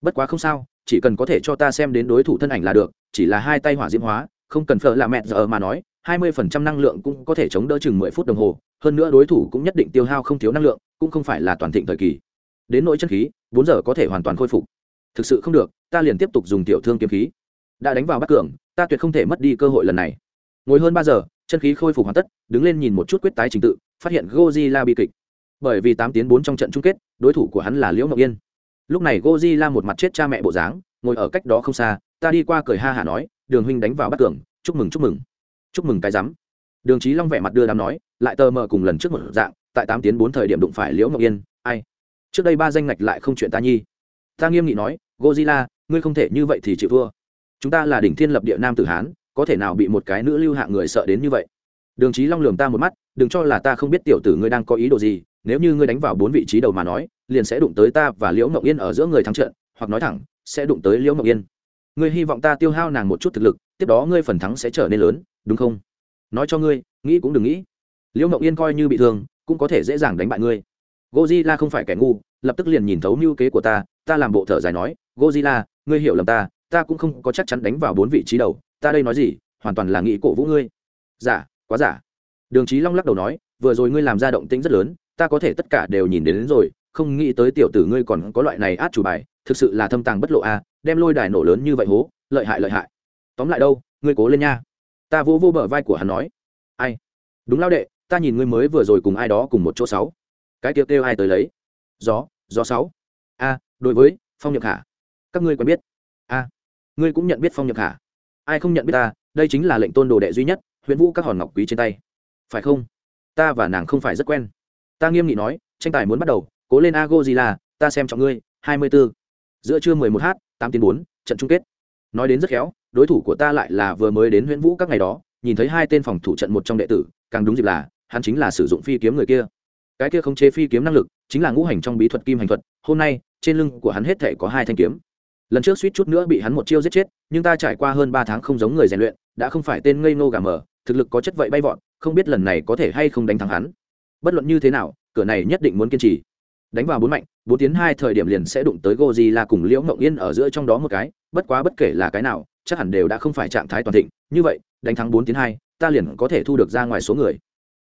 bất quá không sao chỉ cần có thể cho ta xem đến đối thủ thân ảnh là được, chỉ là hai tay hỏa diễm hóa, không cần phở là mẹ giờ mà nói, hai mươi phần trăm năng lượng cũng có thể chống đỡ chừng mười phút đồng hồ, hơn nữa đối thủ cũng nhất định tiêu hao không thiếu năng lượng, cũng không phải là toàn thịnh thời kỳ. Đến nỗi chân khí, bốn giờ có thể hoàn toàn khôi phục. Thực sự không được, ta liền tiếp tục dùng tiểu thương kiếm khí. Đã đánh vào bắt cường, ta tuyệt không thể mất đi cơ hội lần này. Ngồi hơn ba giờ, chân khí khôi phục hoàn tất, đứng lên nhìn một chút quyết tái trình tự, phát hiện gozilla bi kịch. Bởi vì tám tiến bốn trong trận chung kết, đối thủ của hắn là liễu ngọc yên lúc này Godzilla một mặt chết cha mẹ bộ dáng, ngồi ở cách đó không xa, ta đi qua cười ha hả nói, đường huynh đánh vào bắt tường, chúc mừng chúc mừng. Chúc mừng cái rắm. Đường trí long vẻ mặt đưa đám nói, lại tờ mờ cùng lần trước một dạng, tại tám tiếng bốn thời điểm đụng phải liễu ngọc yên, ai? Trước đây ba danh ngạch lại không chuyện ta nhi. Ta nghiêm nghị nói gozilla ngươi không thể như vậy thì chịu thua. Chúng ta là đỉnh thiên lập địa nam tử hán, có thể nào bị một cái nữ lưu hạng người sợ đến như vậy? Đường trí long lường ta một mắt, đừng cho là ta không biết tiểu tử ngươi đang có ý đồ gì nếu như ngươi đánh vào bốn vị trí đầu mà nói, liền sẽ đụng tới ta và liễu mộng yên ở giữa người thắng trận, hoặc nói thẳng, sẽ đụng tới liễu mộng yên. Ngươi hy vọng ta tiêu hao nàng một chút thực lực, tiếp đó ngươi phần thắng sẽ trở nên lớn, đúng không? Nói cho ngươi, nghĩ cũng đừng nghĩ. Liễu mộng yên coi như bị thương, cũng có thể dễ dàng đánh bại ngươi. Gozilla không phải kẻ ngu, lập tức liền nhìn thấu mưu kế của ta ta làm bộ thở dài nói gozilla ngươi hiểu lầm ta ta cũng không có chắc chắn đánh vào bốn vị trí đầu, ta đây nói gì, hoàn toàn là nghĩ cổ vũ ngươi. Giả quá giả. Đường trí long lắc đầu nói, vừa rồi ngươi làm ra động tĩnh rất lớn ta có thể tất cả đều nhìn đến, đến rồi không nghĩ tới tiểu tử ngươi còn có loại này át chủ bài thực sự là thâm tàng bất lộ a đem lôi đài nổ lớn như vậy hố lợi hại lợi hại. Tóm lại đâu ngươi cố lên nha. Ta vỗ vô bờ vai của hắn nói. Ai? Đúng lao đệ ta nhìn ngươi mới vừa rồi cùng ai đó cùng một chỗ sáu. Cái kêu kêu ai tới lấy? Gió gió sáu. A đối với phong nhược hà. Các ngươi quen biết? A ngươi cũng nhận biết phong nhược hà? Ai không nhận biết ta đây chính là lệnh tôn đồ đệ duy nhất huyện vũ các hòn ngọc quý trên tay. Phải không? Ta và nàng không phải rất quen ta nghiêm nghị nói tranh tài muốn bắt đầu cố lên ago gì ta xem trọng ngươi hai mươi 24. giữa trưa mười một h tám tiếng bốn trận chung kết. Nói đến rất khéo đối thủ của ta lại là vừa mới đến huyễn vũ các ngày đó nhìn thấy hai tên phòng thủ trận một trong đệ tử càng đúng dịp là hắn chính là sử dụng phi kiếm người kia. Cái kia không chế phi kiếm năng lực chính là ngũ hành trong bí thuật kim hành thuật hôm nay trên lưng của hắn hết thể có hai thanh kiếm. Lần trước suýt chút nữa bị hắn một chiêu giết chết nhưng ta trải qua hơn ba tháng không giống người rèn luyện đã không phải tên ngây ngô gà mờ thực lực có chất vậy bay vọn, không biết lần này có thể hay không đánh thắng hắn bất luận như thế nào, cửa này nhất định muốn kiên trì. Đánh vào bốn mạnh, bốn tiến hai thời điểm liền sẽ đụng tới goji là cùng liễu ngộng yên ở giữa trong đó một cái, bất quá bất kể là cái nào, chắc hẳn đều đã không phải trạng thái toàn thịnh. Như vậy, đánh thắng bốn tiến hai, ta liền có thể thu được ra ngoài số người.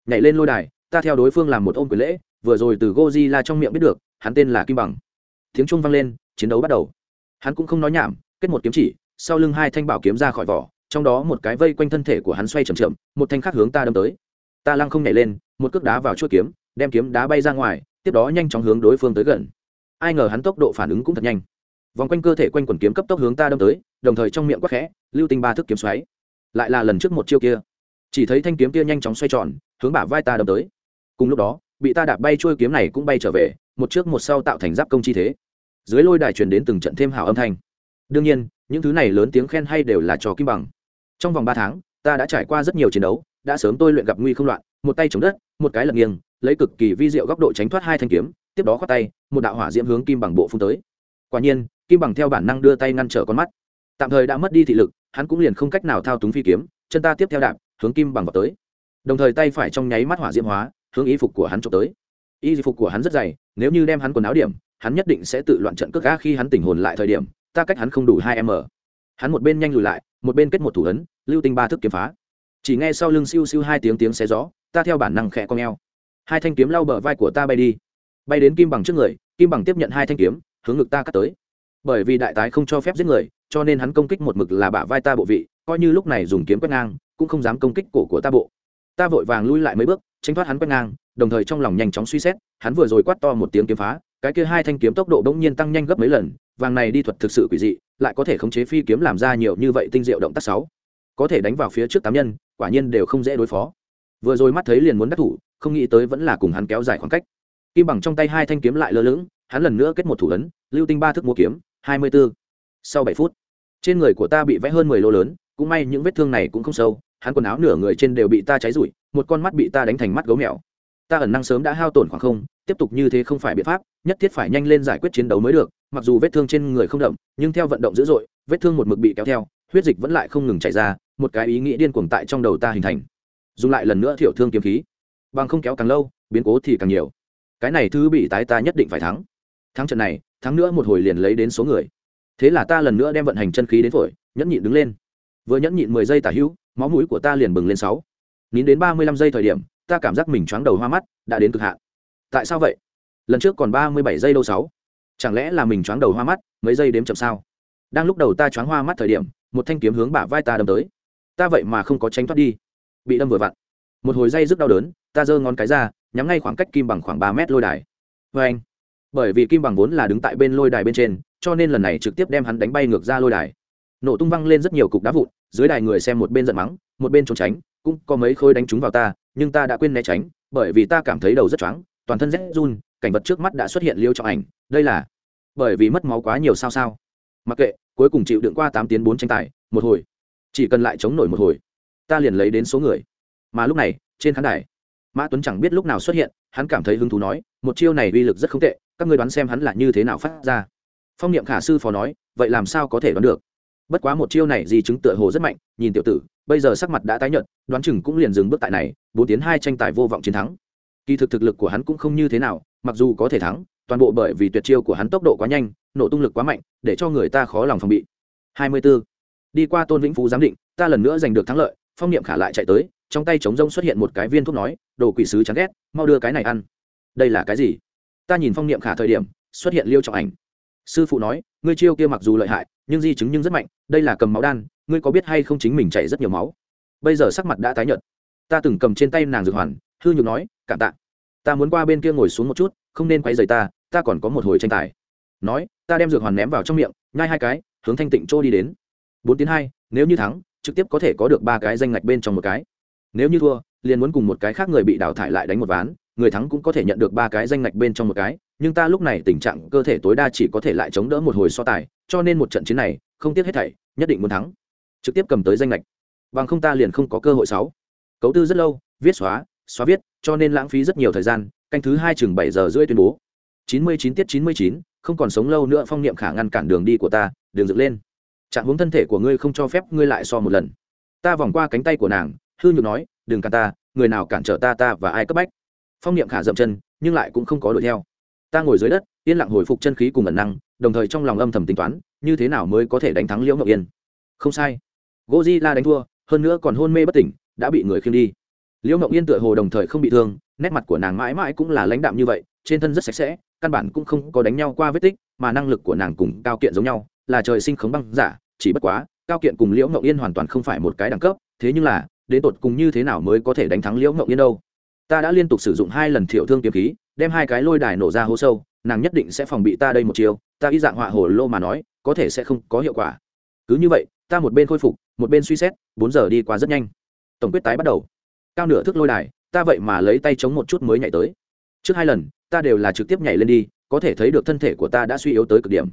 Nhảy lên lôi đài, ta theo đối phương làm một ôm quyền lễ, vừa rồi từ goji la trong miệng biết được, hắn tên là kim bằng. Tiếng trung vang lên, chiến đấu bắt đầu. Hắn cũng không nói nhảm, kết một kiếm chỉ, sau lưng hai thanh bảo kiếm ra khỏi vỏ, trong đó một cái vây quanh thân thể của hắn xoay chậm chậm, một thanh khác hướng ta đâm tới. Ta lăng không nhảy lên một cước đá vào chuôi kiếm, đem kiếm đá bay ra ngoài, tiếp đó nhanh chóng hướng đối phương tới gần. Ai ngờ hắn tốc độ phản ứng cũng thật nhanh. Vòng quanh cơ thể quanh quần kiếm cấp tốc hướng ta đâm tới, đồng thời trong miệng quắc khẽ, lưu tinh ba thức kiếm xoáy. Lại là lần trước một chiêu kia. Chỉ thấy thanh kiếm kia nhanh chóng xoay tròn, hướng bả vai ta đâm tới. Cùng lúc đó, bị ta đạp bay trôi kiếm này cũng bay trở về, một trước một sau tạo thành giáp công chi thế. Dưới lôi đài truyền đến từng trận thêm hào âm thanh. Đương nhiên, những thứ này lớn tiếng khen hay đều là trò kim bằng. Trong vòng ba tháng, ta đã trải qua rất nhiều chiến đấu, đã sớm tôi luyện gặp nguy không loạn một tay chống đất, một cái lật nghiêng, lấy cực kỳ vi diệu góc độ tránh thoát hai thanh kiếm, tiếp đó khoát tay, một đạo hỏa diễm hướng kim bằng bộ phun tới. Quả nhiên, kim bằng theo bản năng đưa tay ngăn trở con mắt. Tạm thời đã mất đi thị lực, hắn cũng liền không cách nào thao túng phi kiếm, chân ta tiếp theo đạp, hướng kim bằng vào tới. Đồng thời tay phải trong nháy mắt hỏa diễm hóa, hướng y phục của hắn trộm tới. Y phục của hắn rất dày, nếu như đem hắn quần áo điểm, hắn nhất định sẽ tự loạn trận cước gã khi hắn tỉnh hồn lại thời điểm, ta cách hắn không đủ hai m. Hắn một bên nhanh lùi lại, một bên kết một thủ ấn, lưu tinh ba thức kiếm phá. Chỉ nghe sau lưng siêu siêu hai tiếng tiếng xé gió ta theo bản năng khẽ cong eo. hai thanh kiếm lau bờ vai của ta bay đi. Bay đến kim bằng trước người, kim bằng tiếp nhận hai thanh kiếm, hướng ngực ta cắt tới. Bởi vì đại tái không cho phép giết người, cho nên hắn công kích một mực là bả vai ta bộ vị, coi như lúc này dùng kiếm quét ngang, cũng không dám công kích cổ của ta bộ. Ta vội vàng lui lại mấy bước, tránh thoát hắn quét ngang, đồng thời trong lòng nhanh chóng suy xét, hắn vừa rồi quát to một tiếng kiếm phá, cái kia hai thanh kiếm tốc độ bỗng nhiên tăng nhanh gấp mấy lần, vàng này đi thuật thực sự quỷ dị, lại có thể khống chế phi kiếm làm ra nhiều như vậy tinh diệu động tác sáu. Có thể đánh vào phía trước tám nhân, quả nhiên đều không dễ đối phó vừa rồi mắt thấy liền muốn đắc thủ, không nghĩ tới vẫn là cùng hắn kéo dài khoảng cách. Kim bằng trong tay hai thanh kiếm lại lơ lửng, hắn lần nữa kết một thủ ấn, lưu tinh ba thức mua kiếm, hai mươi 24. sau bảy phút, trên người của ta bị vẽ hơn mười lô lớn, cũng may những vết thương này cũng không sâu, hắn quần áo nửa người trên đều bị ta cháy rụi, một con mắt bị ta đánh thành mắt gấu mèo. Ta ẩn năng sớm đã hao tổn khoảng không, tiếp tục như thế không phải biện pháp, nhất thiết phải nhanh lên giải quyết chiến đấu mới được, mặc dù vết thương trên người không đậm, nhưng theo vận động dữ dội, vết thương một mực bị kéo theo, huyết dịch vẫn lại không ngừng chảy ra, một cái ý nghĩ điên cuồng tại trong đầu ta hình thành dùng lại lần nữa thiểu thương kiếm khí. Bằng không kéo càng lâu, biến cố thì càng nhiều. Cái này thứ bị tái ta nhất định phải thắng. Thắng trận này, thắng nữa một hồi liền lấy đến số người. Thế là ta lần nữa đem vận hành chân khí đến phổi, nhẫn nhịn đứng lên. Vừa nhẫn nhịn mười giây tả hữu, máu mũi của ta liền bừng lên sáu. Nín đến ba mươi lăm giây thời điểm, ta cảm giác mình choáng đầu hoa mắt, đã đến cực hạn. Tại sao vậy? Lần trước còn ba mươi bảy giây đâu sáu. Chẳng lẽ là mình choáng đầu hoa mắt, mấy giây đếm chậm sao? Đang lúc đầu ta choáng hoa mắt thời điểm, một thanh kiếm hướng bả vai ta đâm tới. Ta vậy mà không có tránh thoát đi bị đâm vừa vặn. Một hồi dây rất đau đớn, ta giơ ngón cái ra, nhắm ngay khoảng cách kim bằng khoảng ba mét lôi đài. Vê anh, bởi vì kim bằng vốn là đứng tại bên lôi đài bên trên, cho nên lần này trực tiếp đem hắn đánh bay ngược ra lôi đài. Nổ tung văng lên rất nhiều cục đá vụn, dưới đài người xem một bên giận mắng, một bên trốn tránh, cũng có mấy khối đánh trúng vào ta, nhưng ta đã quên né tránh, bởi vì ta cảm thấy đầu rất choáng, toàn thân rét run, cảnh vật trước mắt đã xuất hiện liêu trọng ảnh, đây là bởi vì mất máu quá nhiều sao sao. Mặc kệ, cuối cùng chịu đựng qua tám tiếng bốn tranh tài, một hồi. Chỉ cần lại chống nổi một hồi ta liền lấy đến số người. Mà lúc này, trên khán đài, mã tuấn chẳng biết lúc nào xuất hiện, hắn cảm thấy hứng thú nói, một chiêu này uy lực rất không tệ, các người đoán xem hắn là như thế nào phát ra. Phong niệm khả sư phó nói, vậy làm sao có thể đoán được? Bất quá một chiêu này gì chứng tựa hồ rất mạnh, nhìn tiểu tử, bây giờ sắc mặt đã tái nhợt, đoán chừng cũng liền dừng bước tại này, bốn tiến hai tranh tài vô vọng chiến thắng. Kỳ thực thực lực của hắn cũng không như thế nào, mặc dù có thể thắng, toàn bộ bởi vì tuyệt chiêu của hắn tốc độ quá nhanh, nổ tung lực quá mạnh, để cho người ta khó lòng phòng bị. 24. đi qua tôn vĩnh phú giám định, ta lần nữa giành được thắng lợi phong niệm khả lại chạy tới, trong tay trống rông xuất hiện một cái viên thuốc nói, đồ quỷ sứ chán ghét, mau đưa cái này ăn. Đây là cái gì? Ta nhìn phong niệm khả thời điểm, xuất hiện liêu trọng ảnh. Sư phụ nói, ngươi chiêu kia mặc dù lợi hại, nhưng di chứng nhưng rất mạnh, đây là cầm máu đan, ngươi có biết hay không chính mình chảy rất nhiều máu? Bây giờ sắc mặt đã tái nhợt. Ta từng cầm trên tay nàng dược hoàn, hư nhược nói, cảm tạ. Ta muốn qua bên kia ngồi xuống một chút, không nên quay rời ta ta còn có một hồi tranh tài. Nói, ta đem dược hoàn ném vào trong miệng, nhai hai cái, hướng thanh tịnh trô đi đến. Bốn tiếng hai, nếu như thắng trực tiếp có thể có được ba cái danh ngạch bên trong một cái. Nếu như thua, liền muốn cùng một cái khác người bị đào thải lại đánh một ván, người thắng cũng có thể nhận được ba cái danh ngạch bên trong một cái, nhưng ta lúc này tình trạng cơ thể tối đa chỉ có thể lại chống đỡ một hồi so tài, cho nên một trận chiến này, không tiếc hết thảy, nhất định muốn thắng. Trực tiếp cầm tới danh lệch bằng không ta liền không có cơ hội sáu. Cấu tư rất lâu, viết xóa xóa viết, cho nên lãng phí rất nhiều thời gian, canh thứ hai chừng bảy giờ rưỡi tuyên bố. Chín mươi chín tiết chín mươi chín, không còn sống lâu nữa, phong niệm khả ngăn cản đường đi của ta đường dựng lên trạng hướng thân thể của ngươi không cho phép ngươi lại so một lần. Ta vòng qua cánh tay của nàng, hư nhược nói, đừng cản ta, người nào cản trở ta ta và ai cấp bách? Phong niệm khả dậm chân, nhưng lại cũng không có đuổi theo. Ta ngồi dưới đất, yên lặng hồi phục chân khí cùng ẩn năng, đồng thời trong lòng âm thầm tính toán, như thế nào mới có thể đánh thắng liễu ngọc yên? Không sai. Gozilla đánh thua, hơn nữa còn hôn mê bất tỉnh, đã bị người khiêng đi. Liễu ngọc yên tựa hồ đồng thời không bị thương, nét mặt của nàng mãi mãi cũng là lãnh đạm như vậy, trên thân rất sạch sẽ, căn bản cũng không có đánh nhau qua vết tích, mà năng lực của nàng cùng cao kiện giống nhau là trời sinh khống băng giả, chỉ bất quá, cao kiện cùng liễu ngọc yên hoàn toàn không phải một cái đẳng cấp, thế nhưng là, đến tột cùng như thế nào mới có thể đánh thắng liễu ngọc yên đâu? Ta đã liên tục sử dụng hai lần thiệu thương kiếm khí, đem hai cái lôi đài nổ ra hố sâu, nàng nhất định sẽ phòng bị ta đây một chiều ta ý dạng họa hồ lô mà nói, có thể sẽ không có hiệu quả. Cứ như vậy, ta một bên khôi phục, một bên suy xét, bốn giờ đi qua rất nhanh. Tổng quyết tái bắt đầu. Cao nửa thước lôi đài, ta vậy mà lấy tay chống một chút mới nhảy tới. Trước hai lần, ta đều là trực tiếp nhảy lên đi, có thể thấy được thân thể của ta đã suy yếu tới cực điểm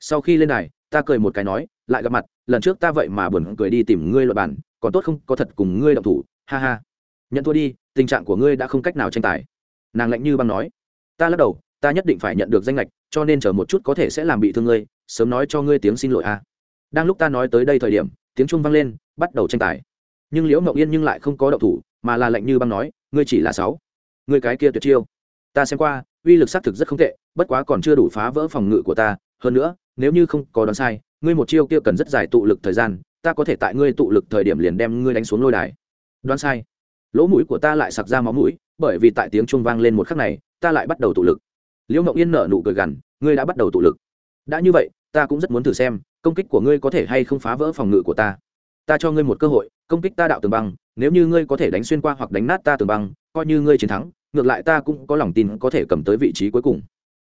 sau khi lên đài, ta cười một cái nói, lại gặp mặt, lần trước ta vậy mà buồn cười đi tìm ngươi luật bản còn tốt không có thật cùng ngươi động thủ, ha ha. Nhận thua đi, tình trạng của ngươi đã không cách nào tranh tài. Nàng lạnh như băng nói. Ta lắc đầu, ta nhất định phải nhận được danh lệch, cho nên chờ một chút có thể sẽ làm bị thương ngươi, sớm nói cho ngươi tiếng xin lỗi a. Đang lúc ta nói tới đây thời điểm, tiếng trung vang lên, bắt đầu tranh tài. Nhưng liễu mậu yên nhưng lại không có động thủ, mà là lạnh như băng nói, ngươi chỉ là sáu. Ngươi cái kia tuyệt chiêu. Ta xem qua, uy lực xác thực rất không tệ, bất quá còn chưa đủ phá vỡ phòng ngự của ta hơn nữa, nếu như không có đoán sai, ngươi một chiêu kia cần rất dài tụ lực thời gian, ta có thể tại ngươi tụ lực thời điểm liền đem ngươi đánh xuống lôi đài. Đoán sai. Lỗ mũi của ta lại sặc ra máu mũi, bởi vì tại tiếng trung vang lên một khắc này, ta lại bắt đầu tụ lực. Liễu mộng yên nở nụ cười gằn, ngươi đã bắt đầu tụ lực. Đã như vậy, ta cũng rất muốn thử xem, công kích của ngươi có thể hay không phá vỡ phòng ngự của ta. Ta cho ngươi một cơ hội, công kích ta đạo tường băng, nếu như ngươi có thể đánh xuyên qua hoặc đánh nát ta tường băng, coi như ngươi chiến thắng, ngược lại ta cũng có lòng tin có thể cầm tới vị trí cuối cùng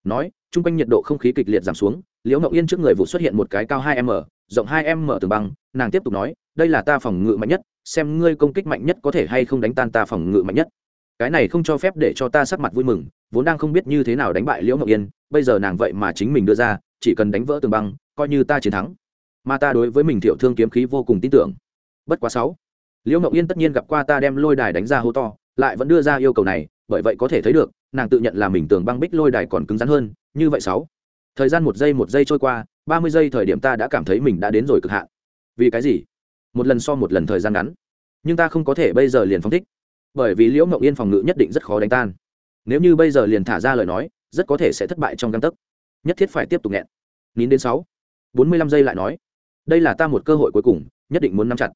nói, chung quanh nhiệt độ không khí kịch liệt giảm xuống, liễu ngậu yên trước người vụ xuất hiện một cái cao hai m, rộng hai m tường băng, nàng tiếp tục nói, đây là ta phòng ngự mạnh nhất, xem ngươi công kích mạnh nhất có thể hay không đánh tan ta phòng ngự mạnh nhất. Cái này không cho phép để cho ta sắc mặt vui mừng, vốn đang không biết như thế nào đánh bại liễu ngậu yên, bây giờ nàng vậy mà chính mình đưa ra, chỉ cần đánh vỡ tường băng, coi như ta chiến thắng. Mà ta đối với mình thiệu thương kiếm khí vô cùng tin tưởng. Bất quá sáu, liễu ngậu yên tất nhiên gặp qua ta đem lôi đài đánh ra hô to, lại vẫn đưa ra yêu cầu này, bởi vậy có thể thấy được nàng tự nhận là mình tường băng bích lôi đài còn cứng rắn hơn, như vậy sáu. Thời gian một giây một giây trôi qua, ba mươi giây thời điểm ta đã cảm thấy mình đã đến rồi cực hạn. Vì cái gì? Một lần so một lần thời gian ngắn. Nhưng ta không có thể bây giờ liền phóng thích. Bởi vì liễu mộng yên phòng ngự nhất định rất khó đánh tan. Nếu như bây giờ liền thả ra lời nói, rất có thể sẽ thất bại trong găng tấc. Nhất thiết phải tiếp tục nghẹn. Nín đến sáu. Bốn mươi lăm giây lại nói. Đây là ta một cơ hội cuối cùng, nhất định muốn nắm chặt.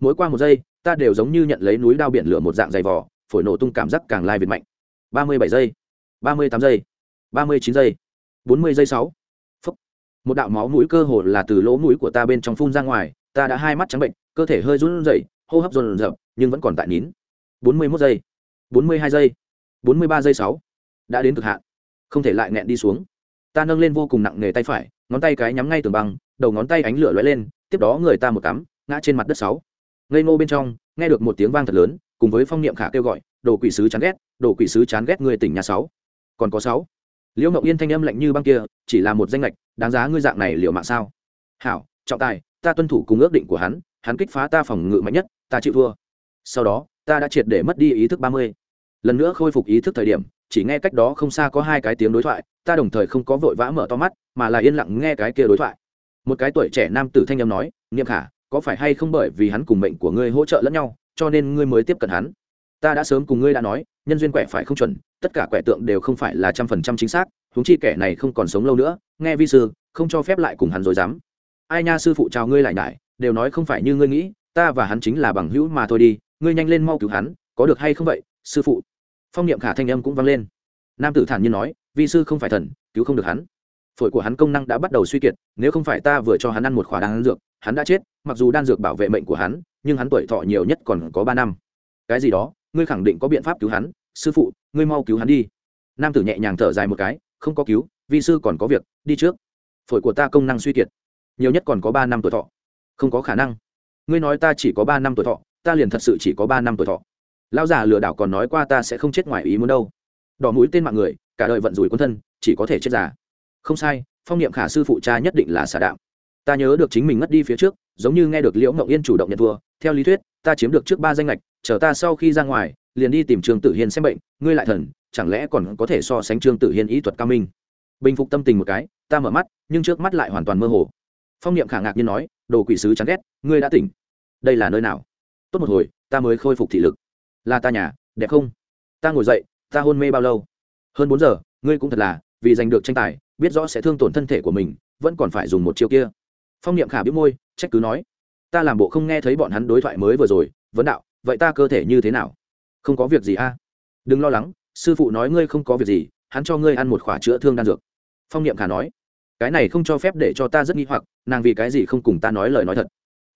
Mỗi qua một giây, ta đều giống như nhận lấy núi đao biển lửa một dạng dày vỏ phổi nổ tung cảm giác càng lai việt mạnh ba mươi bảy giây, ba mươi tám giây, ba mươi chín giây, bốn mươi giây sáu. Một đạo máu mũi cơ hồ là từ lỗ mũi của ta bên trong phun ra ngoài, ta đã hai mắt trắng bệnh, cơ thể hơi run rẩy, hô hấp dồn dập, nhưng vẫn còn tại nín. bốn mươi mốt giây, bốn mươi hai giây, bốn mươi ba giây sáu. Đã đến cực hạn. Không thể lại nghẹn đi xuống. Ta nâng lên vô cùng nặng nề tay phải, ngón tay cái nhắm ngay tường băng, đầu ngón tay ánh lửa lóe lên, tiếp đó người ta một cắm, ngã trên mặt đất sáu. Ngây ngô bên trong, nghe được một tiếng vang thật lớn, cùng với phong niệm khả kêu gọi đồ quỷ sứ chán ghét, đồ quỷ sứ chán ghét người tỉnh nhà sáu. Còn có sáu. Liễu mộng yên thanh âm lạnh như băng kia, chỉ là một danh lệch, đáng giá ngươi dạng này liệu mạng sao? Hảo, trọng tài, ta tuân thủ cùng ước định của hắn hắn kích phá ta phòng ngự mạnh nhất, ta chịu thua. Sau đó, ta đã triệt để mất đi ý thức ba mươi. Lần nữa khôi phục ý thức thời điểm, chỉ nghe cách đó không xa có hai cái tiếng đối thoại, ta đồng thời không có vội vã mở to mắt, mà là yên lặng nghe cái kia đối thoại. Một cái tuổi trẻ nam tử thanh âm nói nghiêm khả, có phải hay không bởi vì hắn cùng mệnh của ngươi hỗ trợ lẫn nhau, cho nên ngươi mới tiếp cận hắn? Ta đã sớm cùng ngươi đã nói, nhân duyên quẻ phải không chuẩn, tất cả quẻ tượng đều không phải là trăm phần trăm chính xác, huống chi kẻ này không còn sống lâu nữa, nghe vi sư, không cho phép lại cùng hắn rồi dám. Ai nha sư phụ chào ngươi lại nại đều nói không phải như ngươi nghĩ, ta và hắn chính là bằng hữu mà thôi đi, ngươi nhanh lên mau cứu hắn, có được hay không vậy, sư phụ? Phong niệm khả thanh âm cũng vang lên. Nam tử thản nhiên nói, vi sư không phải thần, cứu không được hắn. Phổi của hắn công năng đã bắt đầu suy kiệt, nếu không phải ta vừa cho hắn ăn một khỏa đan dược, hắn đã chết, mặc dù đan dược bảo vệ mệnh của hắn, nhưng hắn tuổi thọ nhiều nhất còn có ba năm. Cái gì đó? Ngươi khẳng định có biện pháp cứu hắn, sư phụ, ngươi mau cứu hắn đi. Nam tử nhẹ nhàng thở dài một cái, không có cứu, vi sư còn có việc, đi trước. Phổi của ta công năng suy kiệt, nhiều nhất còn có ba năm tuổi thọ. Không có khả năng. Ngươi nói ta chỉ có ba năm tuổi thọ, ta liền thật sự chỉ có ba năm tuổi thọ. Lão già lừa đảo còn nói qua ta sẽ không chết ngoài ý muốn đâu. Đỏ mũi tên mạng người, cả đời vận rủi quân thân, chỉ có thể chết già. Không sai, phong niệm khả sư phụ cha nhất định là xả đạo ta nhớ được chính mình ngất đi phía trước, giống như nghe được liễu ngậu yên chủ động nhận thua, theo lý thuyết ta chiếm được trước ba danh lệch chờ ta sau khi ra ngoài, liền đi tìm trương tử hiên xem bệnh, ngươi lại thần, chẳng lẽ còn có thể so sánh trương tử hiên ý thuật cao minh? Bình phục tâm tình một cái, ta mở mắt, nhưng trước mắt lại hoàn toàn mơ hồ. Phong niệm khả ngạc nhiên nói, đồ quỷ sứ chán ghét, ngươi đã tỉnh. Đây là nơi nào? Tốt một hồi, ta mới khôi phục thị lực. Là ta nhà, đẹp không? Ta ngồi dậy, ta hôn mê bao lâu? Hơn bốn giờ, ngươi cũng thật là, vì giành được tranh tài, biết rõ sẽ thương tổn thân thể của mình, vẫn còn phải dùng một chiêu kia. Phong niệm khả biết môi, trách cứ nói ta làm bộ không nghe thấy bọn hắn đối thoại mới vừa rồi, vấn đạo, vậy ta cơ thể như thế nào? Không có việc gì a. Đừng lo lắng, sư phụ nói ngươi không có việc gì, hắn cho ngươi ăn một khỏa chữa thương đan dược. Phong niệm khả nói, cái này không cho phép để cho ta rất nghi hoặc, nàng vì cái gì không cùng ta nói lời nói thật?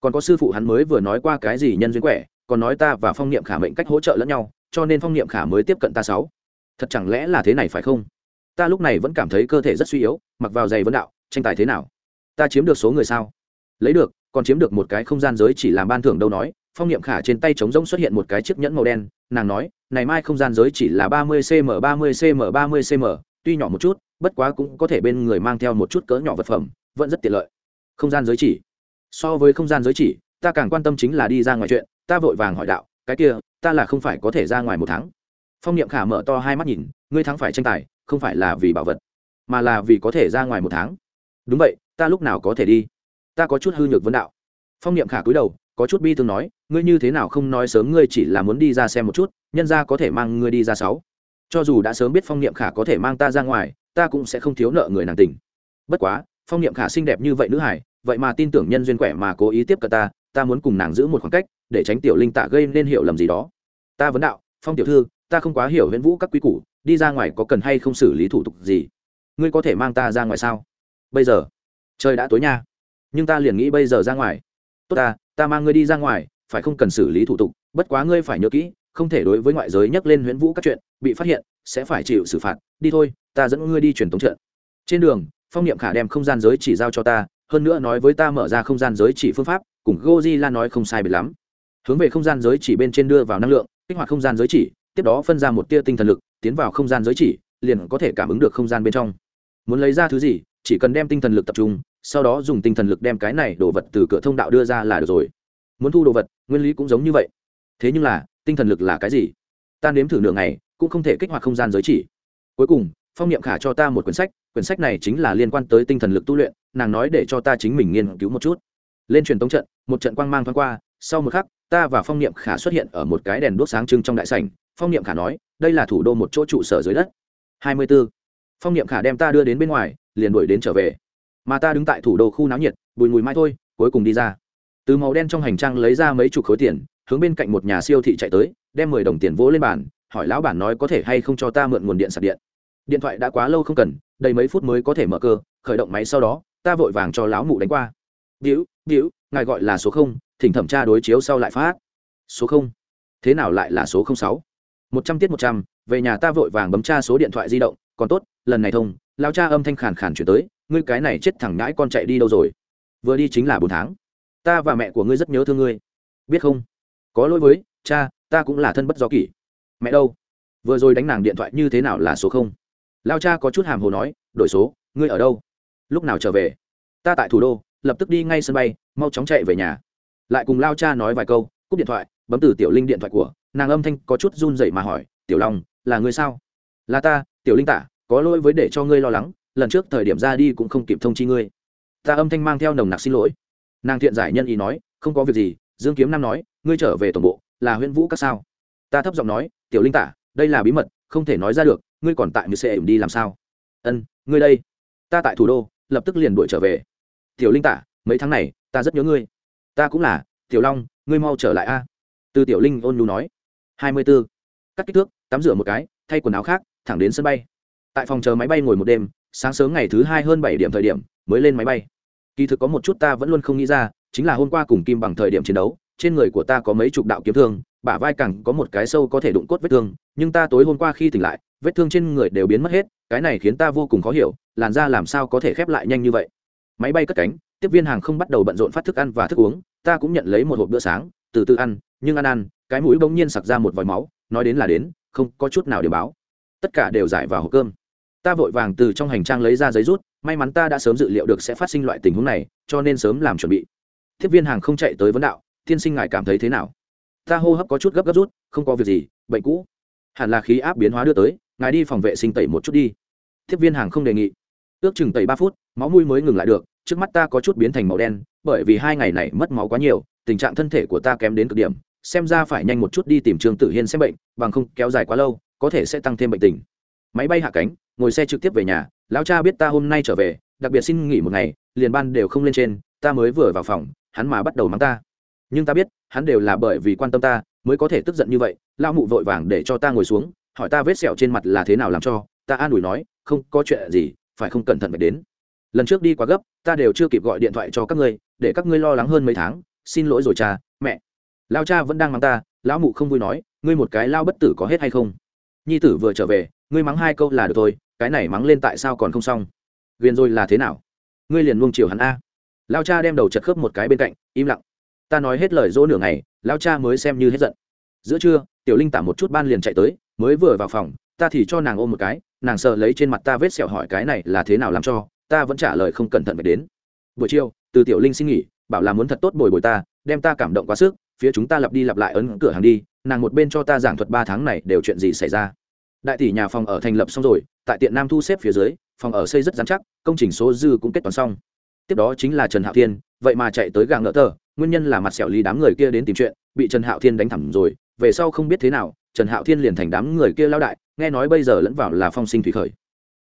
Còn có sư phụ hắn mới vừa nói qua cái gì nhân duyên quẻ, còn nói ta và phong niệm khả mệnh cách hỗ trợ lẫn nhau, cho nên phong niệm khả mới tiếp cận ta sáu. Thật chẳng lẽ là thế này phải không? Ta lúc này vẫn cảm thấy cơ thể rất suy yếu, mặc vào giày vấn đạo, tranh tài thế nào? Ta chiếm được số người sao? Lấy được còn chiếm được một cái không gian giới chỉ làm ban thưởng đâu nói, phong niệm khả trên tay trống rỗng xuất hiện một cái chiếc nhẫn màu đen, nàng nói, này mai không gian giới chỉ là ba mươi cm ba mươi cm ba mươi cm tuy nhỏ một chút, bất quá cũng có thể bên người mang theo một chút cỡ nhỏ vật phẩm, vẫn rất tiện lợi. Không gian giới chỉ. So với không gian giới chỉ, ta càng quan tâm chính là đi ra ngoài chuyện, ta vội vàng hỏi đạo, cái kia, ta là không phải có thể ra ngoài một tháng? Phong niệm khả mở to hai mắt nhìn, ngươi thắng phải tranh tài, không phải là vì bảo vật, mà là vì có thể ra ngoài một tháng. Đúng vậy, ta lúc nào có thể đi? Ta có chút hư nhược vấn đạo. Phong niệm khả cúi đầu, có chút bi thương nói, ngươi như thế nào không nói sớm ngươi chỉ là muốn đi ra xem một chút, nhân ra có thể mang ngươi đi ra sáu. Cho dù đã sớm biết phong niệm khả có thể mang ta ra ngoài, ta cũng sẽ không thiếu nợ người nàng tình. Bất quá, phong niệm khả xinh đẹp như vậy nữ hải, vậy mà tin tưởng nhân duyên quẻ mà cố ý tiếp cận ta ta muốn cùng nàng giữ một khoảng cách, để tránh tiểu linh tạ gây nên hiểu lầm gì đó. Ta vấn đạo, phong tiểu thư, ta không quá hiểu huyễn vũ các quý củ, đi ra ngoài có cần hay không xử lý thủ tục gì? Ngươi có thể mang ta ra ngoài sao? Bây giờ, trời đã tối nha nhưng ta liền nghĩ bây giờ ra ngoài tốt ta ta mang ngươi đi ra ngoài phải không cần xử lý thủ tục bất quá ngươi phải nhớ kỹ không thể đối với ngoại giới nhắc lên huyễn vũ các chuyện bị phát hiện sẽ phải chịu xử phạt đi thôi ta dẫn ngươi đi truyền tống trận trên đường phong niệm khả đem không gian giới chỉ giao cho ta hơn nữa nói với ta mở ra không gian giới chỉ phương pháp cùng Godzilla nói không sai biệt lắm. Hướng về không gian giới chỉ bên trên đưa vào năng lượng, kích hoạt không gian giới chỉ, tiếp đó phân ra một tia tinh thần lực, tiến vào không gian giới chỉ, liền có thể cảm ứng được không gian bên trong. Muốn lấy ra thứ gì, chỉ cần đem tinh thần lực tập trung, sau đó dùng tinh thần lực đem cái này đồ vật từ cửa thông đạo đưa ra là được rồi. Muốn thu đồ vật, nguyên lý cũng giống như vậy. Thế nhưng là, tinh thần lực là cái gì? Ta nếm thử nửa ngày, cũng không thể kích hoạt không gian giới chỉ. Cuối cùng, Phong Niệm Khả cho ta một quyển sách, quyển sách này chính là liên quan tới tinh thần lực tu luyện, nàng nói để cho ta chính mình nghiên cứu một chút lên truyền tống trận một trận quang mang thoáng qua sau một khắc ta và phong niệm khả xuất hiện ở một cái đèn đuốc sáng trưng trong đại sảnh phong niệm khả nói đây là thủ đô một chỗ trụ sở dưới đất hai mươi 24. phong niệm khả đem ta đưa đến bên ngoài liền đuổi đến trở về mà ta đứng tại thủ đô khu náo nhiệt bùi mùi mai thôi cuối cùng đi ra từ màu đen trong hành trang lấy ra mấy chục khối tiền hướng bên cạnh một nhà siêu thị chạy tới đem mười đồng tiền vỗ lên bàn hỏi lão bản nói có thể hay không cho ta mượn nguồn điện sạc điện điện thoại đã quá lâu không cần đầy mấy phút mới có thể mở cơ khởi động máy sau đó ta vội vàng cho lão mụ đánh qua Biểu, biểu, ngài gọi là số không, thỉnh thẩm tra đối chiếu sau lại phát. Số không? Thế nào lại là số không sáu? Một trăm tiết một trăm, về nhà ta vội vàng bấm tra số điện thoại di động, còn tốt, lần này thông, lão cha âm thanh khàn khàn chuyển tới, ngươi cái này chết thẳng ngãi con chạy đi đâu rồi? Vừa đi chính là bốn tháng. Ta và mẹ của ngươi rất nhớ thương ngươi. Biết không? Có lỗi với, cha, ta cũng là thân bất do kỷ. Mẹ đâu? Vừa rồi đánh nàng điện thoại như thế nào là số không? Lão cha có chút hàm hồ nói, đổi số, ngươi ở đâu? Lúc nào trở về? Ta tại thủ đô, lập tức đi ngay sân bay mau chóng chạy về nhà lại cùng lao cha nói vài câu cúp điện thoại bấm từ tiểu linh điện thoại của nàng âm thanh có chút run rẩy mà hỏi tiểu long là người sao là ta tiểu linh tả có lỗi với để cho ngươi lo lắng lần trước thời điểm ra đi cũng không kịp thông chi ngươi. Ta âm thanh mang theo nồng nặc xin lỗi. Nàng thiện giải nhân ý nói, không có việc gì, dương kiếm nam nói, ngươi trở về tổng bộ, là huyện vũ các sao? Ta thấp giọng nói, tiểu linh tả, đây là bí mật, không thể nói ra được, ngươi còn tại như xe đi làm sao? Ân, ngươi đây. Ta tại thủ đô, lập tức liền đuổi trở về. Tiểu linh tả, mấy tháng này, ta rất nhớ ngươi. Ta cũng là, tiểu long, ngươi mau trở lại a. Từ tiểu linh ôn nhu nói. Hai mươi b ố cắt kích thước, tắm rửa một cái, thay quần áo khác, thẳng đến sân bay. Tại phòng chờ máy bay ngồi một đêm sáng sớm ngày thứ hai hơn bảy điểm thời điểm mới lên máy bay. Kỳ thực có một chút ta vẫn luôn không nghĩ ra, chính là hôm qua cùng kim bằng thời điểm chiến đấu, trên người của ta có mấy chục đạo kiếm thương, bả vai cẳng có một cái sâu có thể đụng cốt vết thương, nhưng ta tối hôm qua khi tỉnh lại, vết thương trên người đều biến mất hết, cái này khiến ta vô cùng khó hiểu, làn da làm sao có thể khép lại nhanh như vậy? Máy bay cất cánh, tiếp viên hàng không bắt đầu bận rộn phát thức ăn và thức uống, ta cũng nhận lấy một hộp bữa sáng, từ từ ăn, nhưng ăn ăn, cái mũi bỗng nhiên sặc ra một vòi máu, nói đến là đến, không có chút nào để báo. Tất cả đều giải vào hộp cơm ta vội vàng từ trong hành trang lấy ra giấy rút, may mắn ta đã sớm dự liệu được sẽ phát sinh loại tình huống này, cho nên sớm làm chuẩn bị. Tiếp viên hàng không chạy tới vấn đạo, tiên sinh ngài cảm thấy thế nào? Ta hô hấp có chút gấp gấp rút, không có việc gì, bệnh cũ. Hẳn là khí áp biến hóa đưa tới, ngài đi phòng vệ sinh tẩy một chút đi. Tiếp viên hàng không đề nghị. Ước chừng tẩy ba phút, máu mũi mới ngừng lại được, trước mắt ta có chút biến thành màu đen, bởi vì hai ngày này mất máu quá nhiều, tình trạng thân thể của ta kém đến cực điểm, xem ra phải nhanh một chút đi tìm trương tử hiên xem bệnh, bằng không kéo dài quá lâu, có thể sẽ tăng thêm bệnh tình. Máy bay hạ cánh ngồi xe trực tiếp về nhà, lão cha biết ta hôm nay trở về, đặc biệt xin nghỉ một ngày, liền ban đều không lên trên, ta mới vừa vào phòng, hắn mà bắt đầu mắng ta. Nhưng ta biết, hắn đều là bởi vì quan tâm ta, mới có thể tức giận như vậy, Lão mụ vội vàng để cho ta ngồi xuống, hỏi ta vết sẹo trên mặt là thế nào làm cho, ta an ủi nói, không có chuyện gì, phải không cẩn thận phải đến. Lần trước đi quá gấp, ta đều chưa kịp gọi điện thoại cho các ngươi, để các ngươi lo lắng hơn mấy tháng, xin lỗi rồi cha, mẹ. Lao cha vẫn đang mắng ta, lão mụ không vui nói, ngươi một cái lao bất tử có hết hay không? Nhi tử vừa trở về, ngươi mắng hai câu là được thôi cái này mắng lên tại sao còn không xong? Ghiền rồi là thế nào? Ngươi liền luông chiều hắn a. Lao cha đem đầu chật khớp một cái bên cạnh, im lặng. Ta nói hết lời dỗ nửa ngày, lao cha mới xem như hết giận. Giữa trưa, tiểu linh tả một chút ban liền chạy tới, mới vừa vào phòng, ta thì cho nàng ôm một cái, nàng sợ lấy trên mặt ta vết sẹo hỏi cái này là thế nào làm cho, ta vẫn trả lời không cẩn thận phải đến. Buổi chiều, từ tiểu linh xin nghỉ, bảo là muốn thật tốt bồi bồi ta, đem ta cảm động quá sức, phía chúng ta lặp đi lặp lại ấn cửa hàng đi, nàng một bên cho ta giảng thuật ba tháng này đều chuyện gì xảy ra đại tỷ nhà phòng ở thành lập xong rồi, tại tiện nam thu xếp phía dưới, phòng ở xây rất dán chắc, công trình số dư cũng kết toán xong. Tiếp đó chính là trần hạo thiên, vậy mà chạy tới gàng nợ tờ, nguyên nhân là mặt sẹo lý đám người kia đến tìm chuyện, bị trần hạo thiên đánh thẳng rồi, về sau không biết thế nào, trần hạo thiên liền thành đám người kia lao đại, nghe nói bây giờ lẫn vào là phong sinh thủy khởi.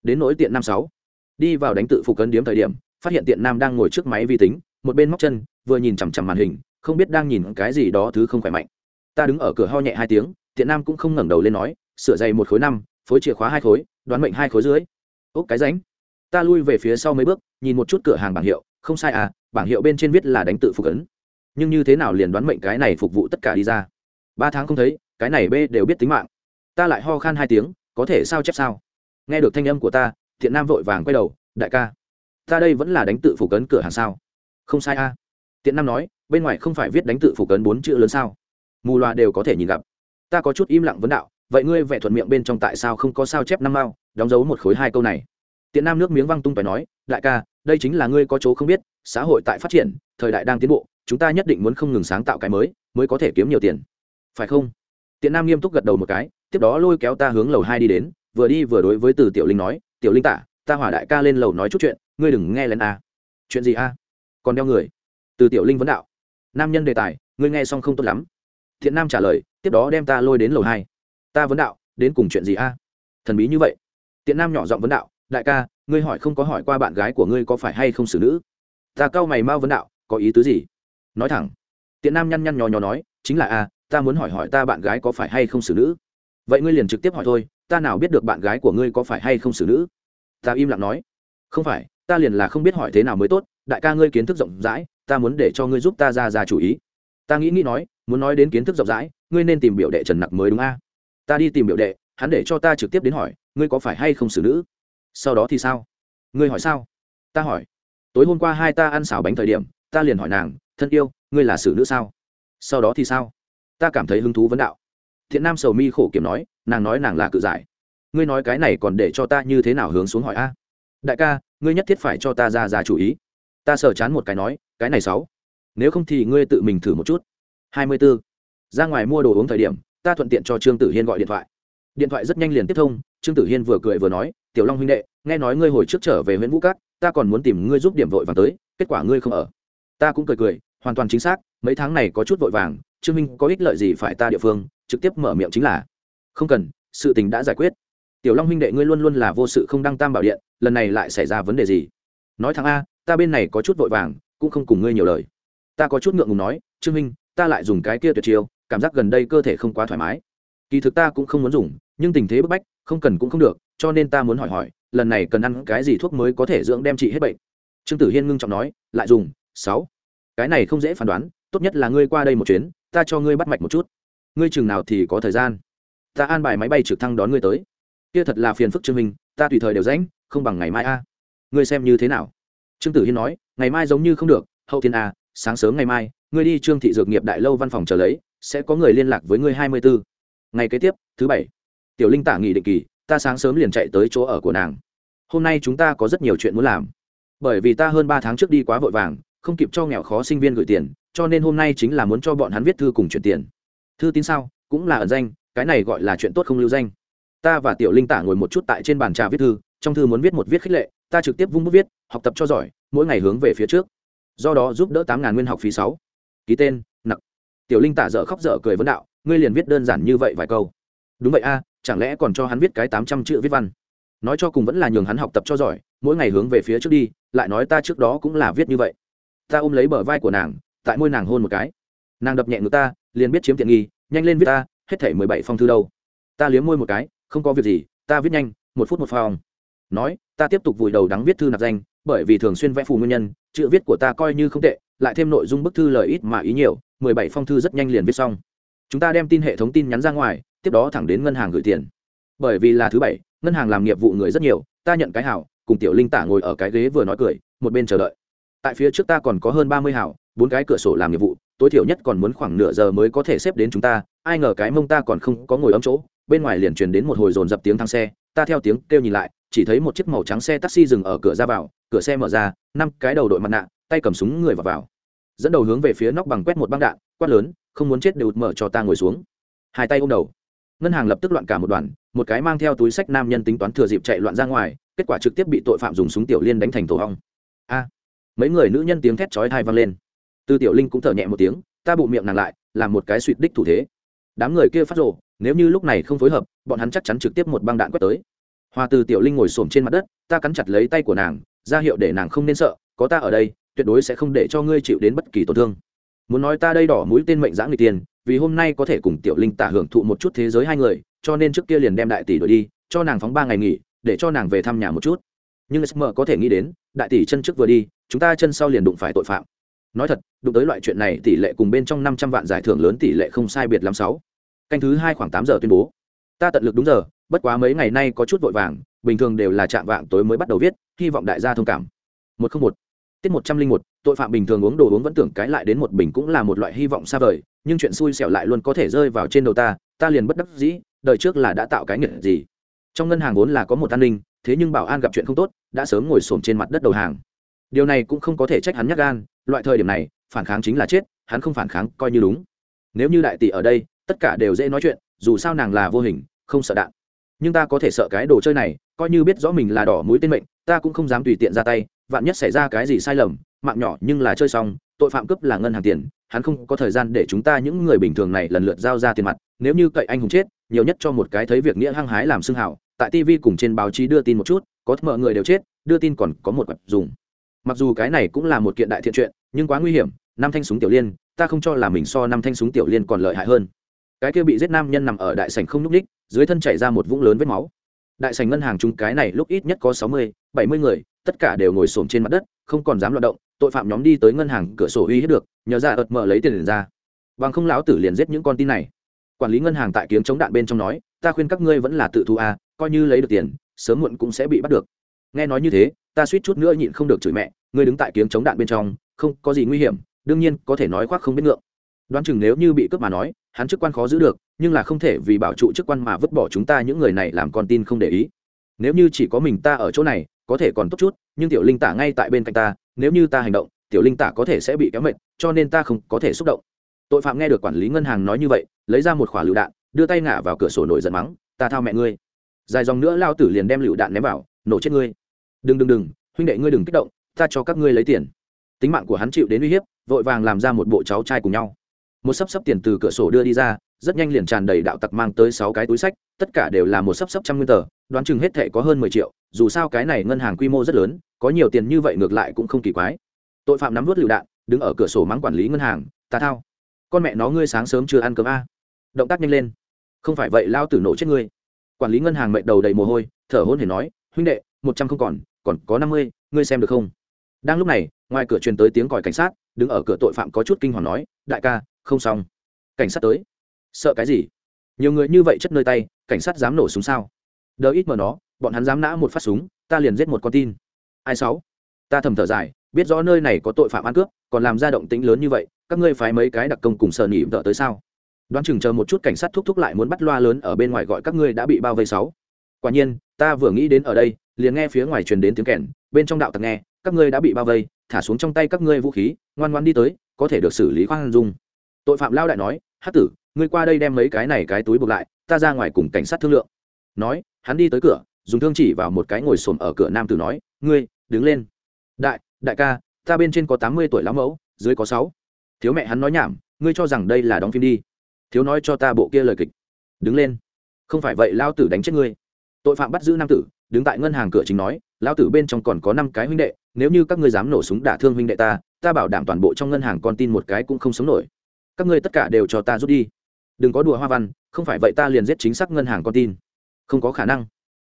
Đến nỗi tiện nam sáu, đi vào đánh tự phục cấn điếm thời điểm, phát hiện tiện nam đang ngồi trước máy vi tính, một bên móc chân, vừa nhìn chằm chằm màn hình, không biết đang nhìn cái gì đó thứ không khỏe mạnh. Ta đứng ở cửa ho nhẹ hai tiếng, tiện nam cũng không ngẩng đầu lên nói sửa dày một khối năm, phối chìa khóa hai khối, đoán mệnh hai khối dưới úc cái ránh. Ta lui về phía sau mấy bước, nhìn một chút cửa hàng bảng hiệu, không sai à bảng hiệu bên trên viết là đánh tự phục ấn. Nhưng như thế nào liền đoán mệnh cái này phục vụ tất cả đi ra? Ba tháng không thấy, cái này b đều biết tính mạng. Ta lại ho khan hai tiếng, có thể sao chép sao? Nghe được thanh âm của ta, thiện nam vội vàng quay đầu, đại ca, ta đây vẫn là đánh tự phục ấn cửa hàng sao? Không sai a. À. tiện nam nói, bên ngoài không phải viết đánh tự phục ấn bốn chữ lớn sao? Mù loà đều có thể nhìn gặp. Ta có chút im lặng vấn đạo vậy ngươi vẽ thuận miệng bên trong tại sao không có sao chép năm mao, đóng dấu một khối hai câu này? Tiện nam nước miếng văng tung phải nói, đại ca, đây chính là ngươi có chỗ không biết, xã hội tại phát triển, thời đại đang tiến bộ, chúng ta nhất định muốn không ngừng sáng tạo cái mới mới có thể kiếm nhiều tiền. Phải không? Tiện nam nghiêm túc gật đầu một cái, tiếp đó lôi kéo ta hướng lầu hai đi đến, vừa đi vừa đối với từ tiểu linh nói, tiểu linh tả, ta hỏa đại ca lên lầu nói chút chuyện, ngươi đừng nghe lên a. Chuyện gì a? Còn đeo người. Từ tiểu linh vấn đạo. Nam nhân đề tài, ngươi nghe xong không tốt lắm. Thiện nam trả lời, tiếp đó đem ta lôi đến lầu hai ta vấn đạo, đến cùng chuyện gì a? Thần bí như vậy. Tiện nam nhỏ giọng vấn đạo, đại ca, ngươi hỏi không có hỏi qua bạn gái của ngươi có phải hay không xử nữ? Ta cau mày mau vấn đạo, có ý tứ gì? Nói thẳng. Tiện nam nhăn nhăn nhò nhò nói, chính là a, ta muốn hỏi hỏi ta bạn gái có phải hay không xử nữ? Vậy ngươi liền trực tiếp hỏi thôi, ta nào biết được bạn gái của ngươi có phải hay không xử nữ? Ta im lặng nói. Không phải, ta liền là không biết hỏi thế nào mới tốt, đại ca ngươi kiến thức rộng rãi, ta muốn để cho ngươi giúp ta ra ra chủ ý. Ta nghĩ nghĩ nói, muốn nói đến kiến thức rộng rãi, ngươi nên tìm biểu đệ trần nặc mới đúng a ta đi tìm biểu đệ, hắn để cho ta trực tiếp đến hỏi, ngươi có phải hay không xử nữ? Sau đó thì sao? Ngươi hỏi sao? Ta hỏi. Tối hôm qua hai ta ăn xào bánh thời điểm, ta liền hỏi nàng, thân yêu, ngươi là xử nữ sao? Sau đó thì sao? Ta cảm thấy hứng thú vấn đạo. Thiện nam sầu mi khổ kiểm nói, nàng nói nàng là cự giải. Ngươi nói cái này còn để cho ta như thế nào hướng xuống hỏi a? Đại ca, ngươi nhất thiết phải cho ta ra ra chủ ý. Ta sờ chán một cái nói, cái này sáu. Nếu không thì ngươi tự mình thử một chút. Hai mươi 24. ra ngoài mua đồ uống thời điểm ta thuận tiện cho trương tử hiên gọi điện thoại. Điện thoại rất nhanh liền tiếp thông, trương tử hiên vừa cười vừa nói, tiểu long huynh đệ, nghe nói ngươi hồi trước trở về huyện vũ cát, ta còn muốn tìm ngươi giúp điểm vội vàng tới, kết quả ngươi không ở. Ta cũng cười cười, hoàn toàn chính xác, mấy tháng này có chút vội vàng, trương minh có ích lợi gì phải ta địa phương, trực tiếp mở miệng chính là. Không cần, sự tình đã giải quyết. Tiểu long huynh đệ, ngươi luôn luôn là vô sự không đăng tam bảo điện, lần này lại xảy ra vấn đề gì? Nói thằng a, ta bên này có chút vội vàng, cũng không cùng ngươi nhiều lời. Ta có chút ngượng ngùng nói, trương minh, ta lại dùng cái kia tuyệt chiêu cảm giác gần đây cơ thể không quá thoải mái. Kỳ thực ta cũng không muốn dùng, nhưng tình thế bức bách, không cần cũng không được, cho nên ta muốn hỏi hỏi, lần này cần ăn cái gì thuốc mới có thể dưỡng đem trị hết bệnh? Trương tử hiên ngưng trọng nói, lại dùng, sáu. Cái này không dễ phán đoán, tốt nhất là ngươi qua đây một chuyến, ta cho ngươi bắt mạch một chút. Ngươi chừng nào thì có thời gian. Ta an bài máy bay trực thăng đón ngươi tới. Kia thật là phiền phức trương minh, ta tùy thời đều rãnh không bằng ngày mai a. Ngươi xem như thế nào? Trương tử hiên nói, ngày mai giống như không được, hậu thiên a, sáng sớm ngày mai, ngươi đi trương thị dược nghiệp đại lâu văn phòng chờ lấy sẽ có người liên lạc với ngươi hai mươi bốn ngày kế tiếp, thứ bảy. Tiểu linh tả nghỉ định kỳ, ta sáng sớm liền chạy tới chỗ ở của nàng. Hôm nay chúng ta có rất nhiều chuyện muốn làm. Bởi vì ta hơn ba tháng trước đi quá vội vàng, không kịp cho nghèo khó sinh viên gửi tiền, cho nên hôm nay chính là muốn cho bọn hắn viết thư cùng chuyển tiền. Thư tín sao? Cũng là ẩn danh, cái này gọi là chuyện tốt không lưu danh. Ta và tiểu linh tả ngồi một chút tại trên bàn trà viết thư, trong thư muốn viết một viết khích lệ, ta trực tiếp vung bút viết, học tập cho giỏi, mỗi ngày hướng về phía trước. Do đó giúp đỡ tám ngàn nguyên học phí sáu. Ký tên, nặc tiểu linh tả dở khóc dở cười vấn đạo, ngươi liền viết đơn giản như vậy vài câu? Đúng vậy a, chẳng lẽ còn cho hắn viết cái tám trăm chữ viết văn? Nói cho cùng vẫn là nhường hắn học tập cho giỏi, mỗi ngày hướng về phía trước đi, lại nói ta trước đó cũng là viết như vậy. Ta ôm lấy bờ vai của nàng, tại môi nàng hôn một cái. Nàng đập nhẹ ngực ta, liền biết chiếm tiện nghi, nhanh lên viết ta, hết thể mười bảy phong thư đâu. Ta liếm môi một cái, không có việc gì, ta viết nhanh, một phút một phòng. Nói, ta tiếp tục vùi đầu đắng viết thư nạp danh, bởi vì thường xuyên vẽ phù nguyên nhân, chữ viết của ta coi như không tệ, lại thêm nội dung bức thư lời ít mà ý nhiều mười bảy phong thư rất nhanh liền viết xong. Chúng ta đem tin hệ thống tin nhắn ra ngoài, tiếp đó thẳng đến ngân hàng gửi tiền. Bởi vì là thứ bảy, ngân hàng làm nghiệp vụ người rất nhiều, ta nhận cái hảo, cùng tiểu linh tả ngồi ở cái ghế vừa nói cười, một bên chờ đợi. Tại phía trước ta còn có hơn ba mươi hảo, bốn cái cửa sổ làm nghiệp vụ, tối thiểu nhất còn muốn khoảng nửa giờ mới có thể xếp đến chúng ta, ai ngờ cái mông ta còn không có ngồi ấm chỗ, bên ngoài liền truyền đến một hồi dồn dập tiếng thang xe, ta theo tiếng kêu nhìn lại, chỉ thấy một chiếc màu trắng xe taxi dừng ở cửa ra vào, cửa xe mở ra, năm cái đầu đội mặt nạ, tay cầm súng người vào vào dẫn đầu hướng về phía nóc bằng quét một băng đạn, quát lớn, không muốn chết đều mở cho ta ngồi xuống. Hai tay ôm đầu. Ngân hàng lập tức loạn cả một đoàn, một cái mang theo túi sách nam nhân tính toán thừa dịp chạy loạn ra ngoài, kết quả trực tiếp bị tội phạm dùng súng tiểu liên đánh thành tổ hong a! Mấy người nữ nhân tiếng thét chói thai vang lên. Tư tiểu linh cũng thở nhẹ một tiếng, ta bụ miệng nàng lại làm một cái suỵt đích thủ thế. Đám người kia phát rộ nếu như lúc này không phối hợp, bọn hắn chắc chắn trực tiếp một băng đạn quét tới. Hoa từ tiểu linh ngồi xổm trên mặt đất, ta cắn chặt lấy tay của nàng, ra hiệu để nàng không nên sợ, có ta ở đây tuyệt đối sẽ không để cho ngươi chịu đến bất kỳ tổn thương. Muốn nói ta đây đỏ mũi tên mệnh giã người tiền, vì hôm nay có thể cùng tiểu linh tả hưởng thụ một chút thế giới hai người, cho nên trước kia liền đem đại tỷ đổi đi, cho nàng phóng ba ngày nghỉ, để cho nàng về thăm nhà một chút. Nhưng sm có thể nghĩ đến, đại tỷ chân trước vừa đi, chúng ta chân sau liền đụng phải tội phạm. Nói thật, đụng tới loại chuyện này tỷ lệ cùng bên trong năm trăm vạn giải thưởng lớn tỷ lệ không sai biệt lắm sáu. Canh thứ hai khoảng tám giờ tuyên bố. Ta tận lực đúng giờ, bất quá mấy ngày nay có chút vội vàng, bình thường đều là chạm vạng tối mới bắt đầu viết, hy vọng đại gia thông cảm. Một không một tiết một trăm linh một, tội phạm bình thường uống đồ uống vẫn tưởng cái lại đến một bình cũng là một loại hy vọng xa vời, nhưng chuyện xui xẻo lại luôn có thể rơi vào trên đầu ta ta liền bất đắc dĩ, đời trước là đã tạo cái nghiệp gì. Trong ngân hàng vốn là có một an ninh, thế nhưng bảo an gặp chuyện không tốt, đã sớm ngồi xổm trên mặt đất đầu hàng. Điều này cũng không có thể trách hắn nhắc gan, loại thời điểm này, phản kháng chính là chết, hắn không phản kháng coi như đúng. Nếu như đại tỷ ở đây, tất cả đều dễ nói chuyện, dù sao nàng là vô hình, không sợ đạn. Nhưng ta có thể sợ cái đồ chơi này, coi như biết rõ mình là đỏ mũi tên mệnh, ta cũng không dám tùy tiện ra tay vạn nhất xảy ra cái gì sai lầm, mạng nhỏ nhưng là chơi xong, tội phạm cướp là ngân hàng tiền, hắn không có thời gian để chúng ta những người bình thường này lần lượt giao ra tiền mặt, nếu như cậy anh hùng chết, nhiều nhất cho một cái thấy việc nghĩa hăng hái làm xưng hảo, tại tv cùng trên báo chí đưa tin một chút, có mọi người đều chết, đưa tin còn có một vật dùng. Mặc dù cái này cũng là một kiện đại thiện chuyện, nhưng quá nguy hiểm, năm thanh súng tiểu liên, ta không cho là mình so năm thanh súng tiểu liên còn lợi hại hơn. Cái kia bị giết nam nhân nằm ở đại sảnh không nhúc ních dưới thân chảy ra một vũng lớn vết máu đại sảnh ngân hàng chúng cái này lúc ít nhất có sáu mươi, bảy mươi người, tất cả đều ngồi xổm trên mặt đất, không còn dám loạt động, tội phạm nhóm đi tới ngân hàng cửa sổ uy hiếp được, nhờ ra ợt mở lấy tiền liền ra. Bằng không lão tử liền giết những con tin này. Quản lý ngân hàng tại kiếng chống đạn bên trong nói, ta khuyên các ngươi vẫn là tự thu a coi như lấy được tiền, sớm muộn cũng sẽ bị bắt được. Nghe nói như thế, ta suýt chút nữa nhịn không được chửi mẹ, ngươi đứng tại kiếng chống đạn bên trong, không có gì nguy hiểm, đương nhiên có thể nói khoác không biết ngượng. Đoán chừng nếu như bị cướp mà nói hắn chức quan khó giữ được, nhưng là không thể vì bảo trụ chức quan mà vứt bỏ chúng ta, những người này làm con tin không để ý. Nếu như chỉ có mình ta ở chỗ này, có thể còn tốt chút, nhưng tiểu linh tả ngay tại bên cạnh ta, nếu như ta hành động, tiểu linh tả có thể sẽ bị kéo mệt, cho nên ta không có thể xúc động. Tội phạm nghe được quản lý ngân hàng nói như vậy, lấy ra một khỏa lựu đạn, đưa tay ngả vào cửa sổ nổi giận mắng, ta thao mẹ ngươi. Dài dòng nữa lao tử liền đem lựu đạn ném vào, nổ chết ngươi. Đừng đừng đừng, huynh đệ ngươi đừng kích động, ta cho các ngươi lấy tiền. Tính mạng của hắn chịu đến uy hiếp, vội vàng làm ra một bộ cháu trai cùng nhau một sấp sấp tiền từ cửa sổ đưa đi ra, rất nhanh liền tràn đầy đạo tặc mang tới sáu cái túi sách, tất cả đều là một sấp sấp trăm nguyên tờ, đoán chừng hết thệ có hơn mười triệu, dù sao cái này ngân hàng quy mô rất lớn, có nhiều tiền như vậy ngược lại cũng không kỳ quái. Tội phạm nắm vớt lựu đạn, đứng ở cửa sổ mắng quản lý ngân hàng, ta thao, con mẹ nó ngươi sáng sớm chưa ăn cơm a. Động tác nhanh lên. Không phải vậy, lao tử nổ chết ngươi. Quản lý ngân hàng mệnh đầu đầy mồ hôi, thở hôn hề nói, huynh đệ, một trăm không còn còn có năm mươi, ngươi xem được không? Đang lúc này, ngoài cửa truyền tới tiếng còi cảnh sát, đứng ở cửa tội phạm có chút kinh hoàng nói, đại ca không xong. Cảnh sát tới. Sợ cái gì? Nhiều người như vậy chất nơi tay, cảnh sát dám nổ súng sao? Đỡ ít mờ nó, bọn hắn dám nã một phát súng, ta liền giết một con tin. Ai sáu? Ta thầm thở dài, biết rõ nơi này có tội phạm ăn cướp, còn làm ra động tĩnh lớn như vậy, các ngươi phái mấy cái đặc công cùng sợ nỉ vợ tới sao? Đoán chừng chờ một chút cảnh sát thúc thúc lại muốn bắt loa lớn ở bên ngoài gọi các ngươi đã bị bao vây sáu. Quả nhiên, ta vừa nghĩ đến ở đây, liền nghe phía ngoài truyền đến tiếng kèn, bên trong đạo tặc nghe, các ngươi đã bị bao vây, thả xuống trong tay các ngươi vũ khí, ngoan ngoan đi tới, có thể được xử lý khoan dung tội phạm lao đại nói hát tử, ngươi qua đây đem mấy cái này cái túi buộc lại, ta ra ngoài cùng cảnh sát thương lượng. Nói, hắn đi tới cửa, dùng thương chỉ vào một cái ngồi xổm ở cửa nam tử nói, ngươi, đứng lên. Đại đại ca, ta bên trên có tám mươi tuổi lão mẫu, dưới có sáu. Thiếu mẹ hắn nói nhảm, ngươi cho rằng đây là đóng phim đi. Thiếu nói cho ta bộ kia lời kịch. Đứng lên. Không phải vậy lao tử đánh chết ngươi. Tội phạm bắt giữ nam tử, đứng tại ngân hàng cửa chính nói lao tử bên trong còn có năm cái huynh đệ, nếu như các ngươi dám nổ súng đả thương huynh đệ ta ta bảo đảm toàn bộ trong ngân hàng con tin một cái cũng không sống nổi các ngươi tất cả đều cho ta rút đi. Đừng có đùa hoa văn, không phải vậy ta liền giết chính xác ngân hàng con tin. Không có khả năng.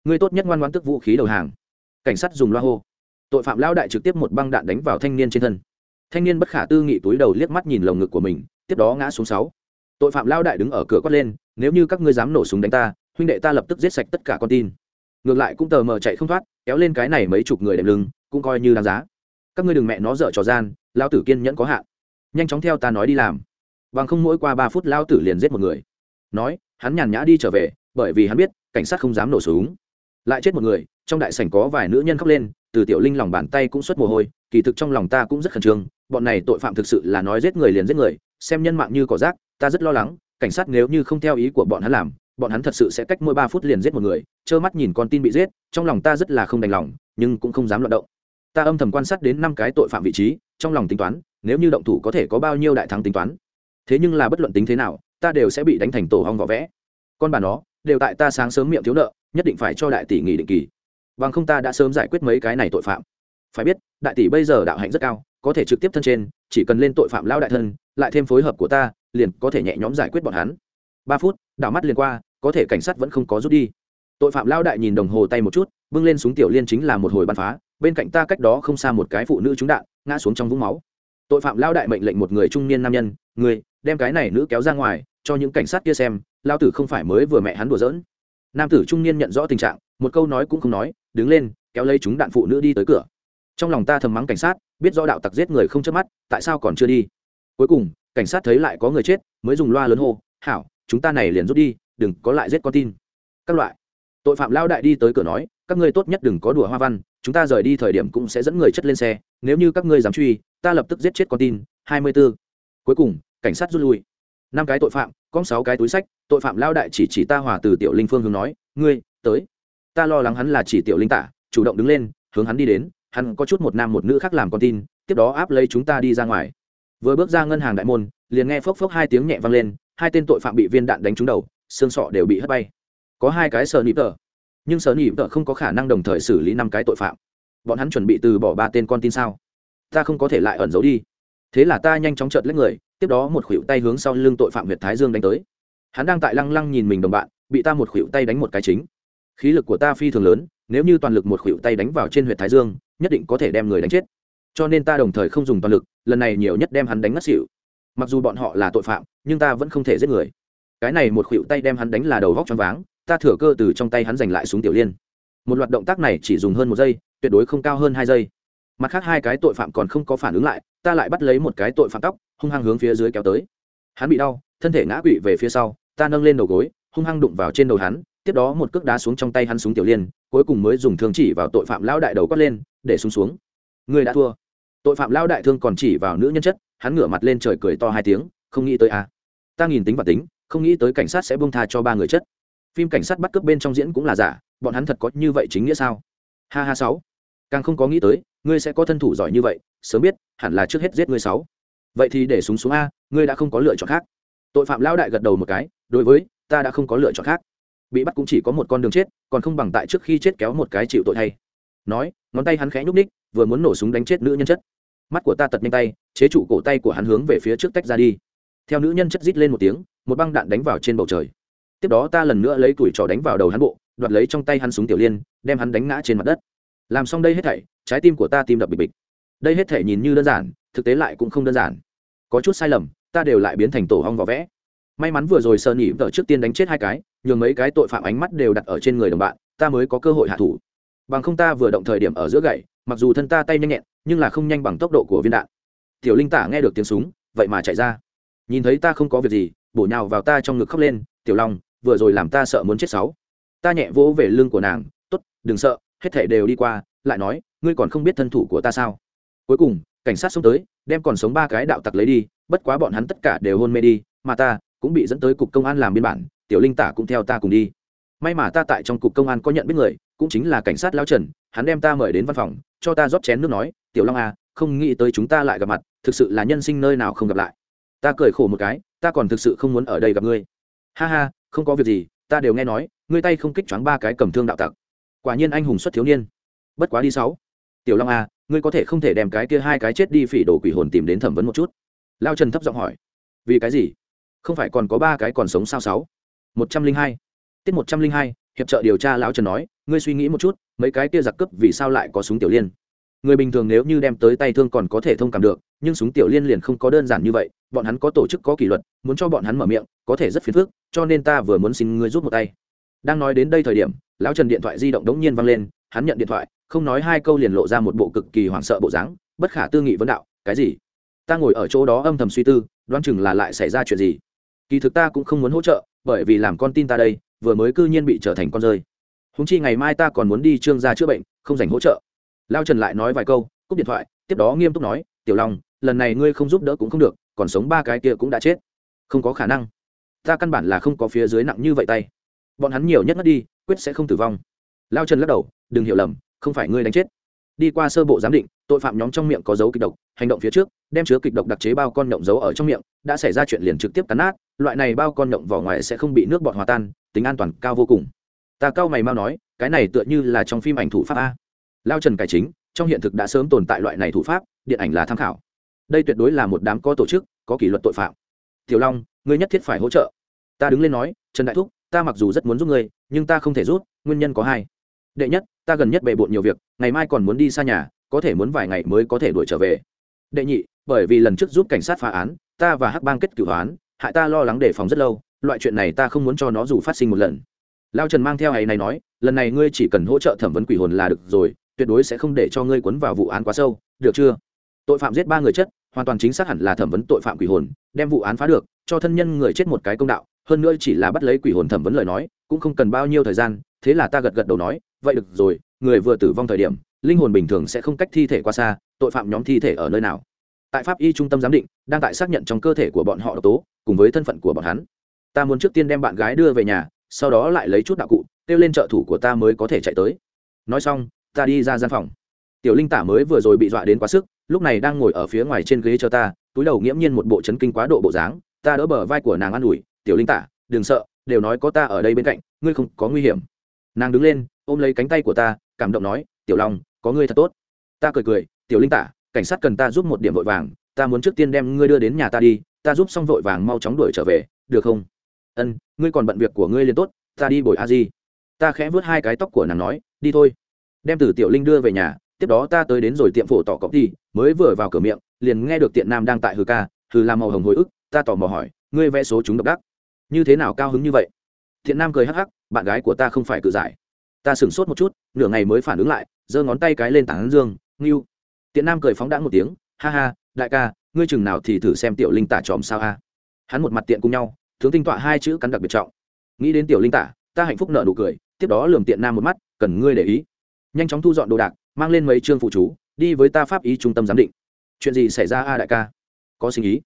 Ngươi tốt nhất ngoan ngoan tức vũ khí đầu hàng. Cảnh sát dùng loa hô. Tội phạm lão đại trực tiếp một băng đạn đánh vào thanh niên trên thân. Thanh niên bất khả tư nghị túi đầu liếc mắt nhìn lồng ngực của mình, tiếp đó ngã xuống sáu. Tội phạm lão đại đứng ở cửa quát lên, nếu như các ngươi dám nổ súng đánh ta, huynh đệ ta lập tức giết sạch tất cả con tin. Ngược lại cũng tờ mờ chạy không thoát, kéo lên cái này mấy chục người đệm lưng, cũng coi như đáng giá. Các ngươi đừng mẹ nó dở trò gian lao tử kiên nhẫn có hạn. Nhanh chóng theo ta nói đi làm bằng không mỗi qua ba phút lao tử liền giết một người. Nói, hắn nhàn nhã đi trở về, bởi vì hắn biết, cảnh sát không dám nổ súng. Lại chết một người, trong đại sảnh có vài nữ nhân khóc lên, từ tiểu linh lòng bàn tay cũng xuất mồ hôi, kỳ thực trong lòng ta cũng rất khẩn trương, bọn này tội phạm thực sự là nói giết người liền giết người, xem nhân mạng như cỏ rác, ta rất lo lắng, cảnh sát nếu như không theo ý của bọn hắn làm, bọn hắn thật sự sẽ cách mỗi ba phút liền giết một người, trơ mắt nhìn con tin bị giết, trong lòng ta rất là không đành lòng, nhưng cũng không dám loạt động. Ta âm thầm quan sát đến năm cái tội phạm vị trí, trong lòng tính toán, nếu như động thủ có thể có bao nhiêu đại thắng tính toán thế nhưng là bất luận tính thế nào, ta đều sẽ bị đánh thành tổ hong vỏ vẽ. Con bà nó, đều tại ta sáng sớm miệng thiếu nợ, nhất định phải cho đại tỷ nghỉ định kỳ. Bằng không ta đã sớm giải quyết mấy cái này tội phạm. Phải biết, đại tỷ bây giờ đạo hạnh rất cao, có thể trực tiếp thân trên, chỉ cần lên tội phạm lao đại thân, lại thêm phối hợp của ta, liền có thể nhẹ nhõm giải quyết bọn hắn. Ba phút, đảo mắt liền qua, có thể cảnh sát vẫn không có rút đi. Tội phạm lao đại nhìn đồng hồ tay một chút, bưng lên súng tiểu liên chính là một hồi bắn phá, bên cạnh ta cách đó không xa một cái phụ nữ trúng đạn, ngã xuống trong vũng máu tội phạm lao đại mệnh lệnh một người trung niên nam nhân người đem cái này nữ kéo ra ngoài, cho những cảnh sát kia xem, lao tử không phải mới vừa mẹ hắn đùa giỡn. Nam tử trung niên nhận rõ tình trạng, một câu nói cũng không nói, đứng lên, kéo lấy chúng đạn phụ nữ đi tới cửa. Trong lòng ta thầm mắng cảnh sát, biết do đạo tặc giết người không chớp mắt, tại sao còn chưa đi? Cuối cùng, cảnh sát thấy lại có người chết, mới dùng loa lớn hô, hảo, chúng ta này liền rút đi, đừng có lại giết con tin. Các loại. Tội phạm lao đại đi tới cửa nói, các ngươi tốt nhất đừng có đùa hoa văn, chúng ta rời đi thời điểm cũng sẽ dẫn người chất lên xe nếu như các ngươi dám truy, ta lập tức giết chết con tin, hai mươi b ố cuối cùng, cảnh sát rút lui. Năm cái tội phạm con sáu cái túi sách, tội phạm lao đại chỉ chỉ ta hòa từ tiểu linh phương hướng nói, ngươi, tới. Ta lo lắng hắn là chỉ tiểu linh tả, chủ động đứng lên, hướng hắn đi đến, hắn có chút một nam một nữ khác làm con tin, tiếp đó áp lấy chúng ta đi ra ngoài. Vừa bước ra ngân hàng đại môn, liền nghe phốc phốc hai tiếng nhẹ vang lên, hai tên tội phạm bị viên đạn đánh trúng đầu, xương sọ đều bị hất bay. Có hai cái sờ nịp tờ, nhưng sờ nịp tờ không có khả năng đồng thời xử lý năm cái tội phạm bọn hắn chuẩn bị từ bỏ ba tên con tin sao? Ta không có thể lại ẩn giấu đi. Thế là ta nhanh chóng trợt lấy người, tiếp đó một khuỷu tay hướng sau lưng tội phạm huyện thái dương đánh tới. Hắn đang tại lăng lăng nhìn mình đồng bạn, bị ta một khuỷu tay đánh một cái chính. Khí lực của ta phi thường lớn, nếu như toàn lực một khuỷu tay đánh vào trên huyện thái dương, nhất định có thể đem người đánh chết. Cho nên ta đồng thời không dùng toàn lực, lần này nhiều nhất đem hắn đánh ngất xỉu. Mặc dù bọn họ là tội phạm, nhưng ta vẫn không thể giết người. Cái này một khuỷu tay đem hắn đánh là đầu vóc choáng váng, ta thừa cơ từ trong tay hắn giành lại súng tiểu liên. Một loạt động tác này chỉ dùng hơn một giây tuyệt đối không cao hơn hai giây. Mặt khác hai cái tội phạm còn không có phản ứng lại, ta lại bắt lấy một cái tội phạm tóc, hung hăng hướng phía dưới kéo tới. Hắn bị đau, thân thể ngã quỵ về phía sau, ta nâng lên đầu gối, hung hăng đụng vào trên đầu hắn, tiếp đó một cước đá xuống trong tay hắn súng tiểu liên, cuối cùng mới dùng thương chỉ vào tội phạm lão đại đầu quát lên, để xuống xuống. Người đã thua. Tội phạm lão đại thương còn chỉ vào nữ nhân chất, hắn ngửa mặt lên trời cười to hai tiếng, không nghĩ tới à. ta nhìn tính và tính, không nghĩ tới cảnh sát sẽ buông tha cho ba người chất. Phim cảnh sát bắt cướp bên trong diễn cũng là giả, bọn hắn thật có như vậy chính nghĩa sao? Ha ha sáu càng không có nghĩ tới, ngươi sẽ có thân thủ giỏi như vậy, sớm biết, hẳn là trước hết giết ngươi sáu. Vậy thì để súng xuống a, ngươi đã không có lựa chọn khác. Tội phạm lão đại gật đầu một cái, đối với, ta đã không có lựa chọn khác. Bị bắt cũng chỉ có một con đường chết, còn không bằng tại trước khi chết kéo một cái chịu tội thay. Nói, ngón tay hắn khẽ nhúc ních vừa muốn nổ súng đánh chết nữ nhân chất. Mắt của ta tật nhanh tay, chế trụ cổ tay của hắn hướng về phía trước tách ra đi. Theo nữ nhân chất rít lên một tiếng, một băng đạn đánh vào trên bầu trời. Tiếp đó ta lần nữa lấy tuổi trò đánh vào đầu hắn bộ, đoạt lấy trong tay hắn súng tiểu liên, đem hắn đánh ngã trên mặt đất làm xong đây hết thảy, trái tim của ta tim đập bịch bịch. Đây hết thảy nhìn như đơn giản, thực tế lại cũng không đơn giản. Có chút sai lầm, ta đều lại biến thành tổ hong vỏ vẽ. May mắn vừa rồi sơ nhị vợ trước tiên đánh chết hai cái, nhường mấy cái tội phạm ánh mắt đều đặt ở trên người đồng bạn, ta mới có cơ hội hạ thủ. Bằng không ta vừa động thời điểm ở giữa gậy, mặc dù thân ta tay nhanh nhẹn, nhưng là không nhanh bằng tốc độ của viên đạn. Tiểu linh tả nghe được tiếng súng, vậy mà chạy ra. Nhìn thấy ta không có việc gì, bổ nhào vào ta trong ngực khóc lên, tiểu long, vừa rồi làm ta sợ muốn chết sáu. Ta nhẹ vỗ về lưng của nàng, tốt, đừng sợ hết thảy đều đi qua, lại nói, ngươi còn không biết thân thủ của ta sao? Cuối cùng, cảnh sát xông tới, đem còn sống ba cái đạo tặc lấy đi, bất quá bọn hắn tất cả đều hôn mê đi, mà ta cũng bị dẫn tới cục công an làm biên bản, tiểu linh tả cũng theo ta cùng đi. May mà ta tại trong cục công an có nhận biết người, cũng chính là cảnh sát Lão trần, hắn đem ta mời đến văn phòng, cho ta rót chén nước nói, tiểu long à không nghĩ tới chúng ta lại gặp mặt, thực sự là nhân sinh nơi nào không gặp lại. Ta cười khổ một cái, ta còn thực sự không muốn ở đây gặp ngươi. Ha ha, không có việc gì, ta đều nghe nói, ngươi tay không kích choáng ba cái cầm thương đạo tặc quả nhiên anh hùng xuất thiếu niên. Bất quá đi sáu. Tiểu long a, ngươi có thể không thể đem cái kia hai cái chết đi phỉ đồ quỷ hồn tìm đến thẩm vấn một chút? Lao trần thấp giọng hỏi. Vì cái gì? Không phải còn có ba cái còn sống sao sáu? Một trăm linh hai. Tiết một trăm linh hai hiệp trợ điều tra lão trần nói ngươi suy nghĩ một chút mấy cái kia giặc cướp vì sao lại có súng tiểu liên? Người bình thường nếu như đem tới tay thương còn có thể thông cảm được nhưng súng tiểu liên liền không có đơn giản như vậy bọn hắn có tổ chức có kỷ luật muốn cho bọn hắn mở miệng có thể rất phiền phức cho nên ta vừa muốn xin ngươi rút một tay. Đang nói đến đây thời điểm lão trần điện thoại di động đống nhiên văng lên, hắn nhận điện thoại, không nói hai câu liền lộ ra một bộ cực kỳ hoảng sợ bộ dáng, bất khả tư nghị vấn đạo, cái gì? Ta ngồi ở chỗ đó âm thầm suy tư, đoán chừng là lại xảy ra chuyện gì. Kỳ thực ta cũng không muốn hỗ trợ, bởi vì làm con tin ta đây, vừa mới cư nhiên bị trở thành con rơi. Húng chi ngày mai ta còn muốn đi trương gia chữa bệnh, không dành hỗ trợ. Lao trần lại nói vài câu, cúp điện thoại, tiếp đó nghiêm túc nói, tiểu long, lần này ngươi không giúp đỡ cũng không được, còn sống ba cái kia cũng đã chết. Không có khả năng. Ta căn bản là không có phía dưới nặng như vậy tay. Bọn hắn nhiều nhất mất đi quyết sẽ không tử vong. Lao trần lắc đầu, đừng hiểu lầm, không phải ngươi đánh chết. Đi qua sơ bộ giám định, tội phạm nhóm trong miệng có dấu kịch độc, hành động phía trước, đem chứa kịch độc đặc chế bao con nhộng giấu ở trong miệng, đã xảy ra chuyện liền trực tiếp cắn nát, loại này bao con nhộng vỏ ngoài sẽ không bị nước bọt hòa tan, tính an toàn cao vô cùng. Ta cao mày mau nói, cái này tựa như là trong phim ảnh thủ pháp a. Lao trần cải chính, trong hiện thực đã sớm tồn tại loại này thủ pháp, điện ảnh là tham khảo. Đây tuyệt đối là một đám có tổ chức, có kỷ luật tội phạm. Tiểu long, ngươi nhất thiết phải hỗ trợ. Ta đứng lên nói, trần đại thúc ta mặc dù rất muốn giúp ngươi, nhưng ta không thể giúp. nguyên nhân có hai. Đệ nhất, ta gần nhất bề bộn nhiều việc, ngày mai còn muốn đi xa nhà, có thể muốn vài ngày mới có thể đuổi trở về. Đệ nhị, bởi vì lần trước giúp cảnh sát phá án, ta và hắc bang kết cửu án hại ta lo lắng đề phòng rất lâu, loại chuyện này ta không muốn cho nó dù phát sinh một lần. Lao trần mang theo ấy này nói, lần này ngươi chỉ cần hỗ trợ thẩm vấn quỷ hồn là được rồi, tuyệt đối sẽ không để cho ngươi cuốn vào vụ án quá sâu, được chưa? Tội phạm giết ba người chất, hoàn toàn chính xác hẳn là thẩm vấn tội phạm quỷ hồn, đem vụ án phá được, cho thân nhân người chết một cái công đạo hơn nữa chỉ là bắt lấy quỷ hồn thẩm vấn lời nói, cũng không cần bao nhiêu thời gian, thế là ta gật gật đầu nói, vậy được rồi, người vừa tử vong thời điểm, linh hồn bình thường sẽ không cách thi thể qua xa, tội phạm nhóm thi thể ở nơi nào? Tại pháp y trung tâm giám định, đang tại xác nhận trong cơ thể của bọn họ độc tố, cùng với thân phận của bọn hắn. Ta muốn trước tiên đem bạn gái đưa về nhà, sau đó lại lấy chút đạo cụ, kêu lên trợ thủ của ta mới có thể chạy tới. Nói xong, ta đi ra gian phòng. Tiểu linh tả mới vừa rồi bị dọa đến quá sức, lúc này đang ngồi ở phía ngoài trên ghế cho ta, túi đầu nghiễm nhiên một bộ chấn kinh quá độ bộ dáng, ta đỡ bờ vai của nàng an ủi tiểu linh tả, đừng sợ, đều nói có ta ở đây bên cạnh, ngươi không có nguy hiểm. Nàng đứng lên, ôm lấy cánh tay của ta, cảm động nói, tiểu long, có ngươi thật tốt. Ta cười cười, tiểu linh tả, cảnh sát cần ta giúp một điểm vội vàng, ta muốn trước tiên đem ngươi đưa đến nhà ta đi, ta giúp xong vội vàng mau chóng đuổi trở về, được không? Ân, ngươi còn bận việc của ngươi liền tốt, ta đi bồi a di. Ta khẽ vớt hai cái tóc của nàng nói, đi thôi. Đem từ tiểu linh đưa về nhà, tiếp đó ta tới đến rồi tiệm phổ tỏ cọc đi, mới vừa vào cửa miệng, liền nghe được tiện nam đang tại hư ca, hư làm màu hồng hồi ức, ta tò mò hỏi, ngươi vẽ số chúng độc đắc? Như thế nào cao hứng như vậy? Thiện nam cười hắc hắc, bạn gái của ta không phải cự giải. Ta sửng sốt một chút, nửa ngày mới phản ứng lại, giơ ngón tay cái lên tảng dương, ngưu. Tiện nam cười phóng đãng một tiếng, ha ha, đại ca, ngươi chừng nào thì thử xem tiểu linh tả tròm sao a? Hắn một mặt tiện cùng nhau tướng tinh tọa hai chữ cắn đặc biệt trọng. Nghĩ đến tiểu linh tả, ta hạnh phúc nợ nụ cười, tiếp đó lườm tiện nam một mắt, cần ngươi để ý. Nhanh chóng thu dọn đồ đạc, mang lên mấy chương phụ chú, đi với ta pháp ý trung tâm giám định. Chuyện gì xảy ra a đại ca? Có sinh ý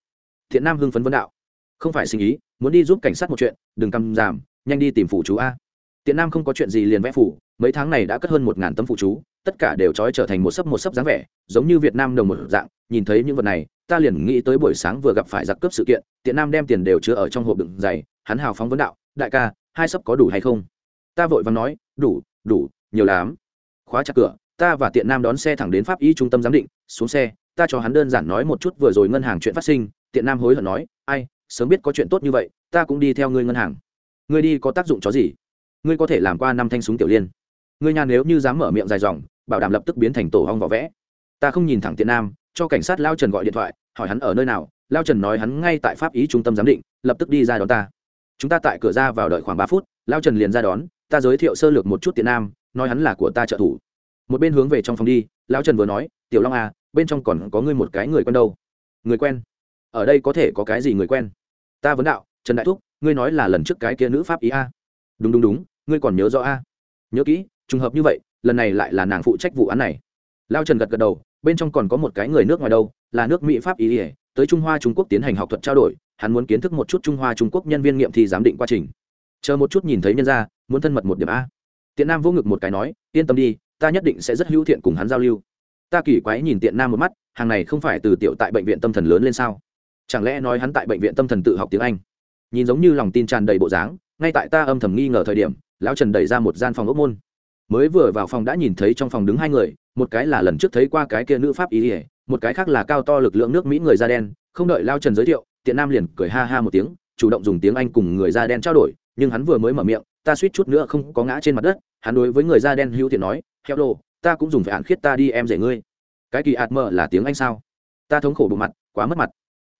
thiện nam hưng phấn vấn đạo không phải sinh ý, muốn đi giúp cảnh sát một chuyện, đừng cầm giảm nhanh đi tìm phụ chú a. Tiện nam không có chuyện gì liền vẽ phủ, mấy tháng này đã cất hơn một ngàn tấm phụ chú, tất cả đều trói trở thành một sấp một sấp dáng vẻ, giống như việt nam đồng một dạng, nhìn thấy những vật này, ta liền nghĩ tới buổi sáng vừa gặp phải giặc cướp sự kiện, tiện nam đem tiền đều chứa ở trong hộp đựng giày, hắn hào phóng vấn đạo, đại ca, hai sấp có đủ hay không? Ta vội và nói, đủ đủ, nhiều lắm. Khóa chặt cửa, ta và tiện nam đón xe thẳng đến pháp y trung tâm giám định, xuống xe, ta cho hắn đơn giản nói một chút vừa rồi ngân hàng chuyện phát sinh. Tiện nam hối hận nói, ai sớm biết có chuyện tốt như vậy, ta cũng đi theo ngươi ngân hàng. Ngươi đi có tác dụng chó gì? Ngươi có thể làm qua năm thanh súng tiểu liên. Ngươi nhà nếu như dám mở miệng dài dòng, bảo đảm lập tức biến thành tổ hong vỏ vẽ. Ta không nhìn thẳng tiện nam, cho cảnh sát lao trần gọi điện thoại, hỏi hắn ở nơi nào. Lao trần nói hắn ngay tại pháp ý trung tâm giám định, lập tức đi ra đón ta. Chúng ta tại cửa ra vào đợi khoảng ba phút, lao trần liền ra đón, ta giới thiệu sơ lược một chút tiện nam, nói hắn là của ta trợ thủ. Một bên hướng về trong phòng đi, lao trần vừa nói, tiểu long à bên trong còn có ngươi một cái người quen đâu? Người quen? Ở đây có thể có cái gì người quen? Ta vấn đạo, trần đại thúc, ngươi nói là lần trước cái kia nữ pháp ý a? Đúng đúng đúng, ngươi còn nhớ rõ a? Nhớ kỹ, trùng hợp như vậy, lần này lại là nàng phụ trách vụ án này. Lao trần gật gật đầu, bên trong còn có một cái người nước ngoài đâu, là nước mỹ pháp ý ỉa tới trung hoa trung quốc tiến hành học thuật trao đổi, hắn muốn kiến thức một chút trung hoa trung quốc nhân viên nghiệm thi giám định quá trình. Chờ một chút nhìn thấy nhân ra muốn thân mật một điểm a. Tiện nam vô ngực một cái nói, yên tâm đi, ta nhất định sẽ rất hữu thiện cùng hắn giao lưu. Ta kỳ quái nhìn tiện nam một mắt, hàng này không phải từ tiểu tại bệnh viện tâm thần lớn lên sao? Chẳng lẽ nói hắn tại bệnh viện tâm thần tự học tiếng anh? Nhìn giống như lòng tin tràn đầy bộ dáng, ngay tại ta âm thầm nghi ngờ thời điểm, lão trần đẩy ra một gian phòng ốc môn. Mới vừa vào phòng đã nhìn thấy trong phòng đứng hai người, một cái là lần trước thấy qua cái kia nữ pháp ý ỉa một cái khác là cao to lực lượng nước mỹ người da đen. Không đợi lao trần giới thiệu, tiện nam liền cười ha ha một tiếng, chủ động dùng tiếng anh cùng người da đen trao đổi, nhưng hắn vừa mới mở miệng, ta suýt chút nữa không có ngã trên mặt đất. Hắn đối với người da đen hữu thiện nói theo đồ ta cũng dùng phải hạn khiết ta đi em rể ngươi. Cái kỳ ạt mờ là tiếng anh sao? Ta thống khổ bộ mặt, quá mất mặt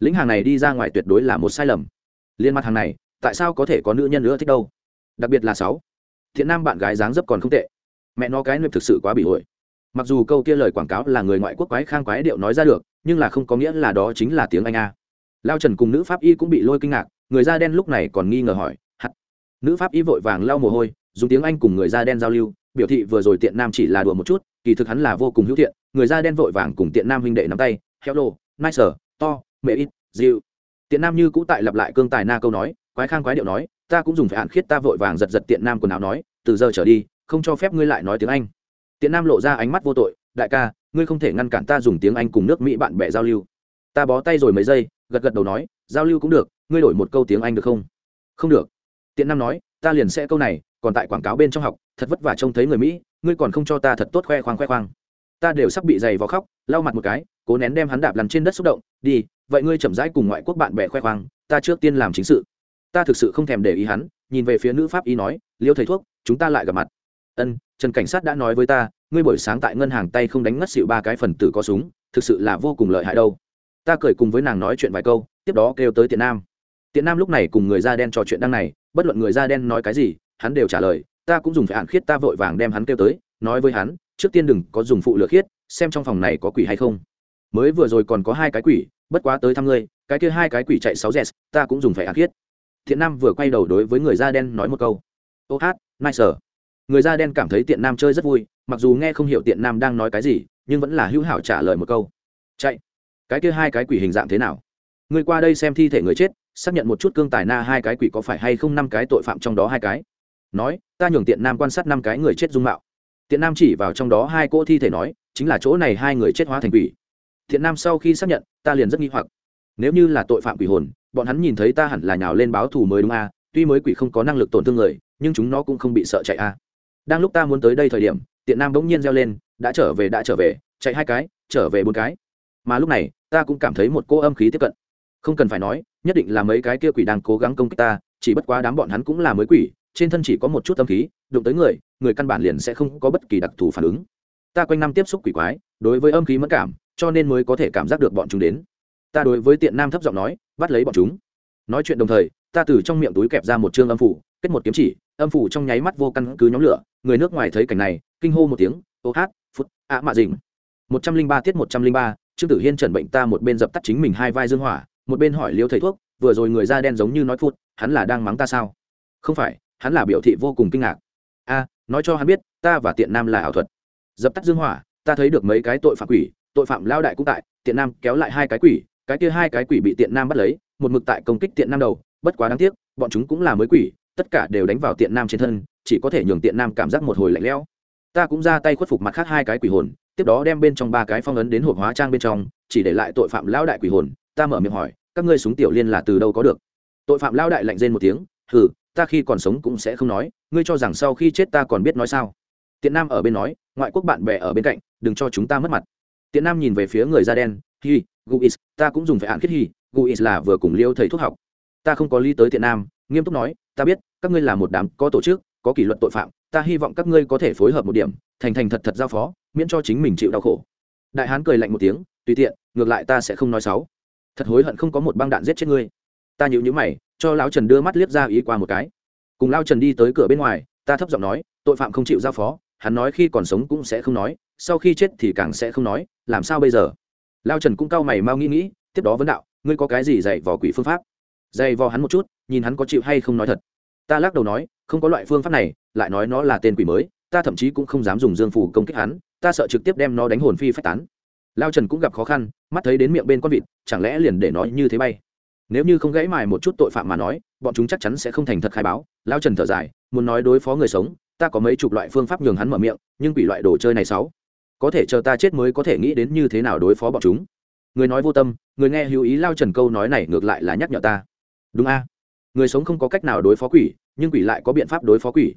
lĩnh hàng này đi ra ngoài tuyệt đối là một sai lầm. Liên mặt hàng này, tại sao có thể có nữ nhân nữa thích đâu? Đặc biệt là sáu. Thiện nam bạn gái dáng dấp còn không tệ. Mẹ nó cái nệp thực sự quá bị ổi mặc dù câu kia lời quảng cáo là người ngoại quốc quái khang quái điệu nói ra được, nhưng là không có nghĩa là đó chính là tiếng anh a. Lao trần cùng nữ pháp y cũng bị lôi kinh ngạc, người da đen lúc này còn nghi ngờ hỏi hắt nữ pháp y vội vàng lau mồ hôi, dùng tiếng anh cùng người da đen giao lưu, biểu thị vừa rồi tiện nam chỉ là đùa một chút, kỳ thực hắn là vô cùng hữu thiện, người da đen vội vàng cùng tiện nam huynh đệ nắm tay, hello, nice to mẹ ít, dịu. Tiện nam như cũ tại lặp lại cương tài na câu nói, quái khang quái điệu nói, ta cũng dùng phải hạn khiết ta vội vàng giật giật tiện nam quần áo nói, từ giờ trở đi, không cho phép ngươi lại nói tiếng anh. Tiện nam lộ ra ánh mắt vô tội, đại ca, ngươi không thể ngăn cản ta dùng tiếng anh cùng nước mỹ bạn bè giao lưu. Ta bó tay rồi mấy giây, gật gật đầu nói, giao lưu cũng được, ngươi đổi một câu tiếng anh được không? Không được. Tiện nam nói, ta liền sẽ câu này, còn tại quảng cáo bên trong học, thật vất vả trông thấy người mỹ, ngươi còn không cho ta thật tốt khoe khoang khoe khoang. Ta đều sắp bị dày vào khóc, lau mặt một cái, cố nén đem hắn đạp lăn trên đất xúc động, đi vậy ngươi chậm rãi cùng ngoại quốc bạn bè khoe khoang, ta trước tiên làm chính sự. Ta thực sự không thèm để ý hắn, nhìn về phía nữ pháp y nói, liêu thầy thuốc, chúng ta lại gặp mặt. Ân, trần cảnh sát đã nói với ta, ngươi buổi sáng tại ngân hàng tay không đánh ngất xịu ba cái phần tử có súng, thực sự là vô cùng lợi hại đâu. Ta cười cùng với nàng nói chuyện vài câu, tiếp đó kêu tới tiện nam. Tiện nam lúc này cùng người da đen trò chuyện đăng này, bất luận người da đen nói cái gì, hắn đều trả lời, ta cũng dùng phải hạn khiết, ta vội vàng đem hắn kêu tới, nói với hắn, trước tiên đừng có dùng phụ lửa khiết, xem trong phòng này có quỷ hay không. Mới vừa rồi còn có hai cái quỷ bất quá tới thăm ngươi, cái kia hai cái quỷ chạy sáu dẹt, ta cũng dùng phải ác khiết thiện nam vừa quay đầu đối với người da đen nói một câu. Ô hát, nice người da đen cảm thấy tiện nam chơi rất vui, mặc dù nghe không hiểu tiện nam đang nói cái gì, nhưng vẫn là hữu hảo trả lời một câu. Chạy. Cái kia hai cái quỷ hình dạng thế nào? Người qua đây xem thi thể người chết, xác nhận một chút cương tài na hai cái quỷ có phải hay không năm cái tội phạm trong đó hai cái. Nói, ta nhường tiện nam quan sát năm cái người chết dung mạo. Tiện nam chỉ vào trong đó hai cỗ thi thể nói, chính là chỗ này hai người chết hóa thành quỷ thiện nam sau khi xác nhận, ta liền rất nghi hoặc. Nếu như là tội phạm quỷ hồn, bọn hắn nhìn thấy ta hẳn là nhào lên báo thù mới đúng a, tuy mới quỷ không có năng lực tổn thương người, nhưng chúng nó cũng không bị sợ chạy a. Đang lúc ta muốn tới đây thời điểm tiện nam bỗng nhiên reo lên, đã trở về, đã trở về, chạy hai cái, trở về bốn cái. Mà lúc này, ta cũng cảm thấy một cô âm khí tiếp cận. Không cần phải nói, nhất định là mấy cái kia quỷ đang cố gắng công kích ta, chỉ bất quá đám bọn hắn cũng là mới quỷ, trên thân chỉ có một chút âm khí, đụng tới người người căn bản liền sẽ không có bất kỳ đặc thù phản ứng. Ta quanh năm tiếp xúc quỷ quái, đối với âm khí mất cảm cho nên mới có thể cảm giác được bọn chúng đến. Ta đối với tiện nam thấp giọng nói, bắt lấy bọn chúng. Nói chuyện đồng thời, ta từ trong miệng túi kẹp ra một chương âm phủ, kết một kiếm chỉ, âm phủ trong nháy mắt vô căn cứ nhóm lửa, người nước ngoài thấy cảnh này, kinh hô một tiếng, ô hát, phút, ạ mạ dình một trăm linh ba tiết một trăm linh ba, trương tử hiên trần bệnh ta một bên dập tắt chính mình hai vai dương hỏa, một bên hỏi liêu thầy thuốc, vừa rồi người da đen giống như nói phút hắn là đang mắng ta sao? Không phải, hắn là biểu thị vô cùng kinh ngạc. A, nói cho hắn biết, ta và tiện nam là ảo thuật. Dập tắt dương hỏa, ta thấy được mấy cái tội phạm quỷ tội phạm lao đại cũng tại, tiện nam kéo lại hai cái quỷ, cái kia hai cái quỷ bị tiện nam bắt lấy, một mực tại công kích tiện nam đầu, bất quá đáng tiếc, bọn chúng cũng là mới quỷ, tất cả đều đánh vào tiện nam trên thân, chỉ có thể nhường tiện nam cảm giác một hồi lạnh lẽo. Ta cũng ra tay khuất phục mặt khác hai cái quỷ hồn, tiếp đó đem bên trong ba cái phong ấn đến hộp hóa trang bên trong, chỉ để lại tội phạm lão đại quỷ hồn, ta mở miệng hỏi, các ngươi súng tiểu liên là từ đâu có được? Tội phạm lão đại lạnh rên một tiếng, hừ, ta khi còn sống cũng sẽ không nói, ngươi cho rằng sau khi chết ta còn biết nói sao? Tiện nam ở bên nói, ngoại quốc bạn bè ở bên cạnh, đừng cho chúng ta mất mặt tiện nam nhìn về phía người da đen, hi guis ta cũng dùng phải hạn khiết hi guis là vừa cùng liêu thầy thuốc học. Ta không có lý tới tiện nam, nghiêm túc nói, ta biết, các ngươi là một đám có tổ chức, có kỷ luật tội phạm, ta hy vọng các ngươi có thể phối hợp một điểm, thành thành thật thật giao phó, miễn cho chính mình chịu đau khổ. Đại hán cười lạnh một tiếng, tùy tiện, ngược lại ta sẽ không nói xấu. Thật hối hận không có một băng đạn giết chết ngươi. Ta nhịu nhữ mày, cho lão trần đưa mắt liếc ra ý qua một cái. Cùng lao trần đi tới cửa bên ngoài, ta thấp giọng nói, tội phạm không chịu giao phó, hắn nói khi còn sống cũng sẽ không nói sau khi chết thì càng sẽ không nói, làm sao bây giờ? Lao trần cũng cau mày mau nghĩ nghĩ, tiếp đó vấn đạo, ngươi có cái gì dạy vò quỷ phương pháp? Dạy vò hắn một chút, nhìn hắn có chịu hay không nói thật. Ta lắc đầu nói, không có loại phương pháp này, lại nói nó là tên quỷ mới, ta thậm chí cũng không dám dùng dương phủ công kích hắn, ta sợ trực tiếp đem nó đánh hồn phi phách tán. Lao trần cũng gặp khó khăn, mắt thấy đến miệng bên con vịt, chẳng lẽ liền để nó như thế bay? Nếu như không gãy mài một chút tội phạm mà nói, bọn chúng chắc chắn sẽ không thành thật khai báo. Lao trần thở dài, muốn nói đối phó người sống, ta có mấy chục loại phương pháp nhường hắn mở miệng, nhưng quỷ loại đồ chơi này sáu có thể chờ ta chết mới có thể nghĩ đến như thế nào đối phó bọn chúng. Người nói vô tâm, người nghe hữu ý lao trần câu nói này ngược lại là nhắc nhở ta. Đúng a. Người sống không có cách nào đối phó quỷ, nhưng quỷ lại có biện pháp đối phó quỷ.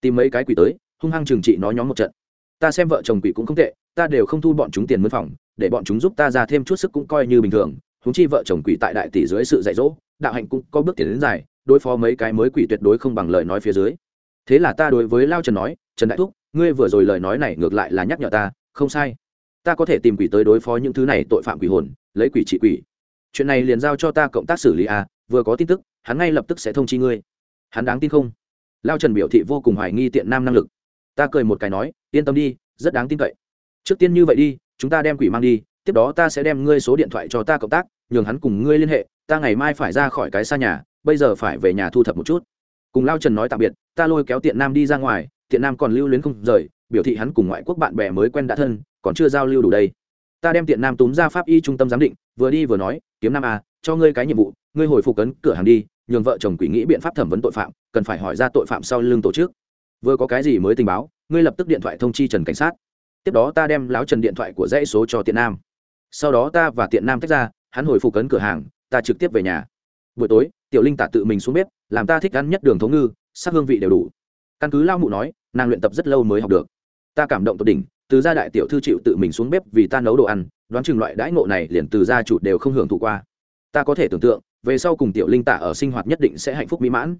Tìm mấy cái quỷ tới, hung hăng trừng trị nó nhóm một trận. Ta xem vợ chồng quỷ cũng không tệ, ta đều không thu bọn chúng tiền mướn phòng, để bọn chúng giúp ta ra thêm chút sức cũng coi như bình thường. Húng chi vợ chồng quỷ tại đại tỷ dưới sự dạy dỗ, đạo hạnh cũng có bước tiến đến dài, đối phó mấy cái mới quỷ tuyệt đối không bằng lời nói phía dưới. Thế là ta đối với lao trần nói, trần đại thúc, ngươi vừa rồi lời nói này ngược lại là nhắc nhở ta không sai. Ta có thể tìm quỷ tới đối phó những thứ này tội phạm quỷ hồn, lấy quỷ trị quỷ. Chuyện này liền giao cho ta cộng tác xử lý à vừa có tin tức, hắn ngay lập tức sẽ thông chi ngươi. Hắn đáng tin không? Lao trần biểu thị vô cùng hoài nghi tiện nam năng lực. Ta cười một cái nói, yên tâm đi, rất đáng tin cậy. Trước tiên như vậy đi, chúng ta đem quỷ mang đi, tiếp đó ta sẽ đem ngươi số điện thoại cho ta cộng tác, nhường hắn cùng ngươi liên hệ, ta ngày mai phải ra khỏi cái xa nhà, bây giờ phải về nhà thu thập một chút. Cùng lao trần nói tạm biệt, ta lôi kéo tiện nam đi ra ngoài, tiện nam còn lưu luyến không rời biểu thị hắn cùng ngoại quốc bạn bè mới quen đã thân, còn chưa giao lưu đủ đây. Ta đem tiện nam túm ra pháp y trung tâm giám định, vừa đi vừa nói, kiếm nam à cho ngươi cái nhiệm vụ, ngươi hồi phục cấn cửa hàng đi, nhường vợ chồng quỷ nghĩ biện pháp thẩm vấn tội phạm, cần phải hỏi ra tội phạm sau lưng tổ chức. Vừa có cái gì mới tình báo, ngươi lập tức điện thoại thông chi trần cảnh sát. Tiếp đó ta đem láo trần điện thoại của dãy số cho tiện nam. Sau đó ta và tiện nam tách ra, hắn hồi phục cấn cửa hàng, ta trực tiếp về nhà. Buổi tối, tiểu linh tạ tự mình xuống bếp, làm ta thích ăn nhất đường thống ngư, sắc hương vị đều đủ. Căn cứ lao mụ nói, nàng luyện tập rất lâu mới học được ta cảm động tột đỉnh, từ gia đại tiểu thư chịu tự mình xuống bếp vì ta nấu đồ ăn, đoán chừng loại đãi ngộ này liền từ gia chủ đều không hưởng thụ qua. Ta có thể tưởng tượng, về sau cùng tiểu linh tạ ở sinh hoạt nhất định sẽ hạnh phúc mỹ mãn.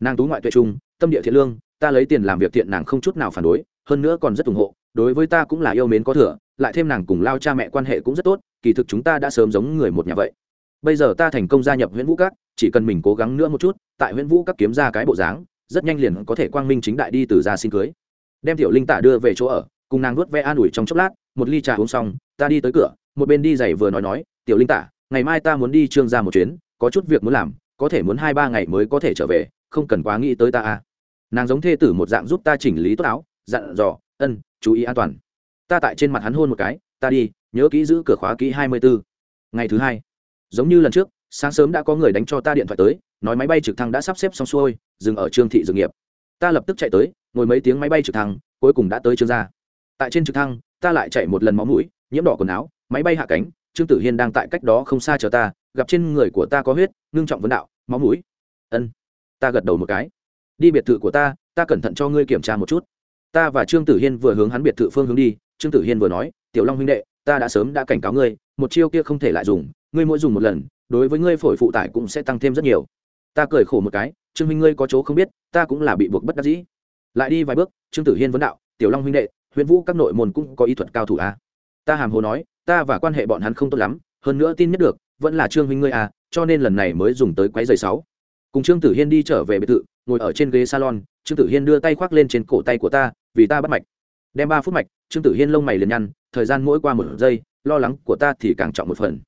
Nàng tú ngoại tuệ trung, tâm địa thiện lương, ta lấy tiền làm việc thiện nàng không chút nào phản đối, hơn nữa còn rất ủng hộ, đối với ta cũng là yêu mến có thừa, lại thêm nàng cùng lao cha mẹ quan hệ cũng rất tốt, kỳ thực chúng ta đã sớm giống người một nhà vậy. Bây giờ ta thành công gia nhập huyện vũ các, chỉ cần mình cố gắng nữa một chút, tại huyện vũ các kiếm ra cái bộ dáng, rất nhanh liền có thể quang minh chính đại đi từ ra xin cưới đem tiểu linh tả đưa về chỗ ở, cùng nàng nuốt ve an ủi trong chốc lát, một ly trà uống xong, ta đi tới cửa, một bên đi giày vừa nói nói, tiểu linh tả, ngày mai ta muốn đi trương ra một chuyến, có chút việc muốn làm, có thể muốn hai ba ngày mới có thể trở về, không cần quá nghĩ tới ta à. Nàng giống thê tử một dạng giúp ta chỉnh lý tốt áo, dặn dò, ân, chú ý an toàn. Ta tại trên mặt hắn hôn một cái, ta đi, nhớ kỹ giữ cửa khóa kỹ hai mươi bốn ngày thứ hai, giống như lần trước, sáng sớm đã có người đánh cho ta điện thoại tới, nói máy bay trực thăng đã sắp xếp xong xuôi, dừng ở trương thị dược nghiệp ta lập tức chạy tới, ngồi mấy tiếng máy bay trực thăng, cuối cùng đã tới trương gia. Tại trên trực thăng, ta lại chạy một lần máu mũi, nhiễm đỏ quần áo, máy bay hạ cánh, trương tử hiên đang tại cách đó không xa chờ ta, gặp trên người của ta có huyết, ngưng trọng vấn đạo, máu mũi. Ân, ta gật đầu một cái. Đi biệt thự của ta ta cẩn thận cho ngươi kiểm tra một chút. Ta và trương tử hiên vừa hướng hắn biệt thự phương hướng đi, trương tử hiên vừa nói, tiểu long huynh đệ, ta đã sớm đã cảnh cáo ngươi, một chiêu kia không thể lại dùng, ngươi mỗi dùng một lần, đối với ngươi phổi phụ tải cũng sẽ tăng thêm rất nhiều ta cười khổ một cái, trương minh ngươi có chỗ không biết, ta cũng là bị buộc bất đắc dĩ. Lại đi vài bước, trương tử hiên vấn đạo, tiểu long huynh đệ huyện vũ các nội môn cũng có ý thuật cao thủ à. ta hàm hồ nói, ta và quan hệ bọn hắn không tốt lắm, hơn nữa tin nhất được, vẫn là trương huynh ngươi à cho nên lần này mới dùng tới quái giày sáu. Cùng trương tử hiên đi trở về biệt thự, ngồi ở trên ghế salon, trương tử hiên đưa tay khoác lên trên cổ tay của ta, vì ta bắt mạch. Đem ba phút mạch, trương tử hiên lông mày liền nhăn, thời gian mỗi qua một giây, lo lắng của ta thì càng trọng một phần.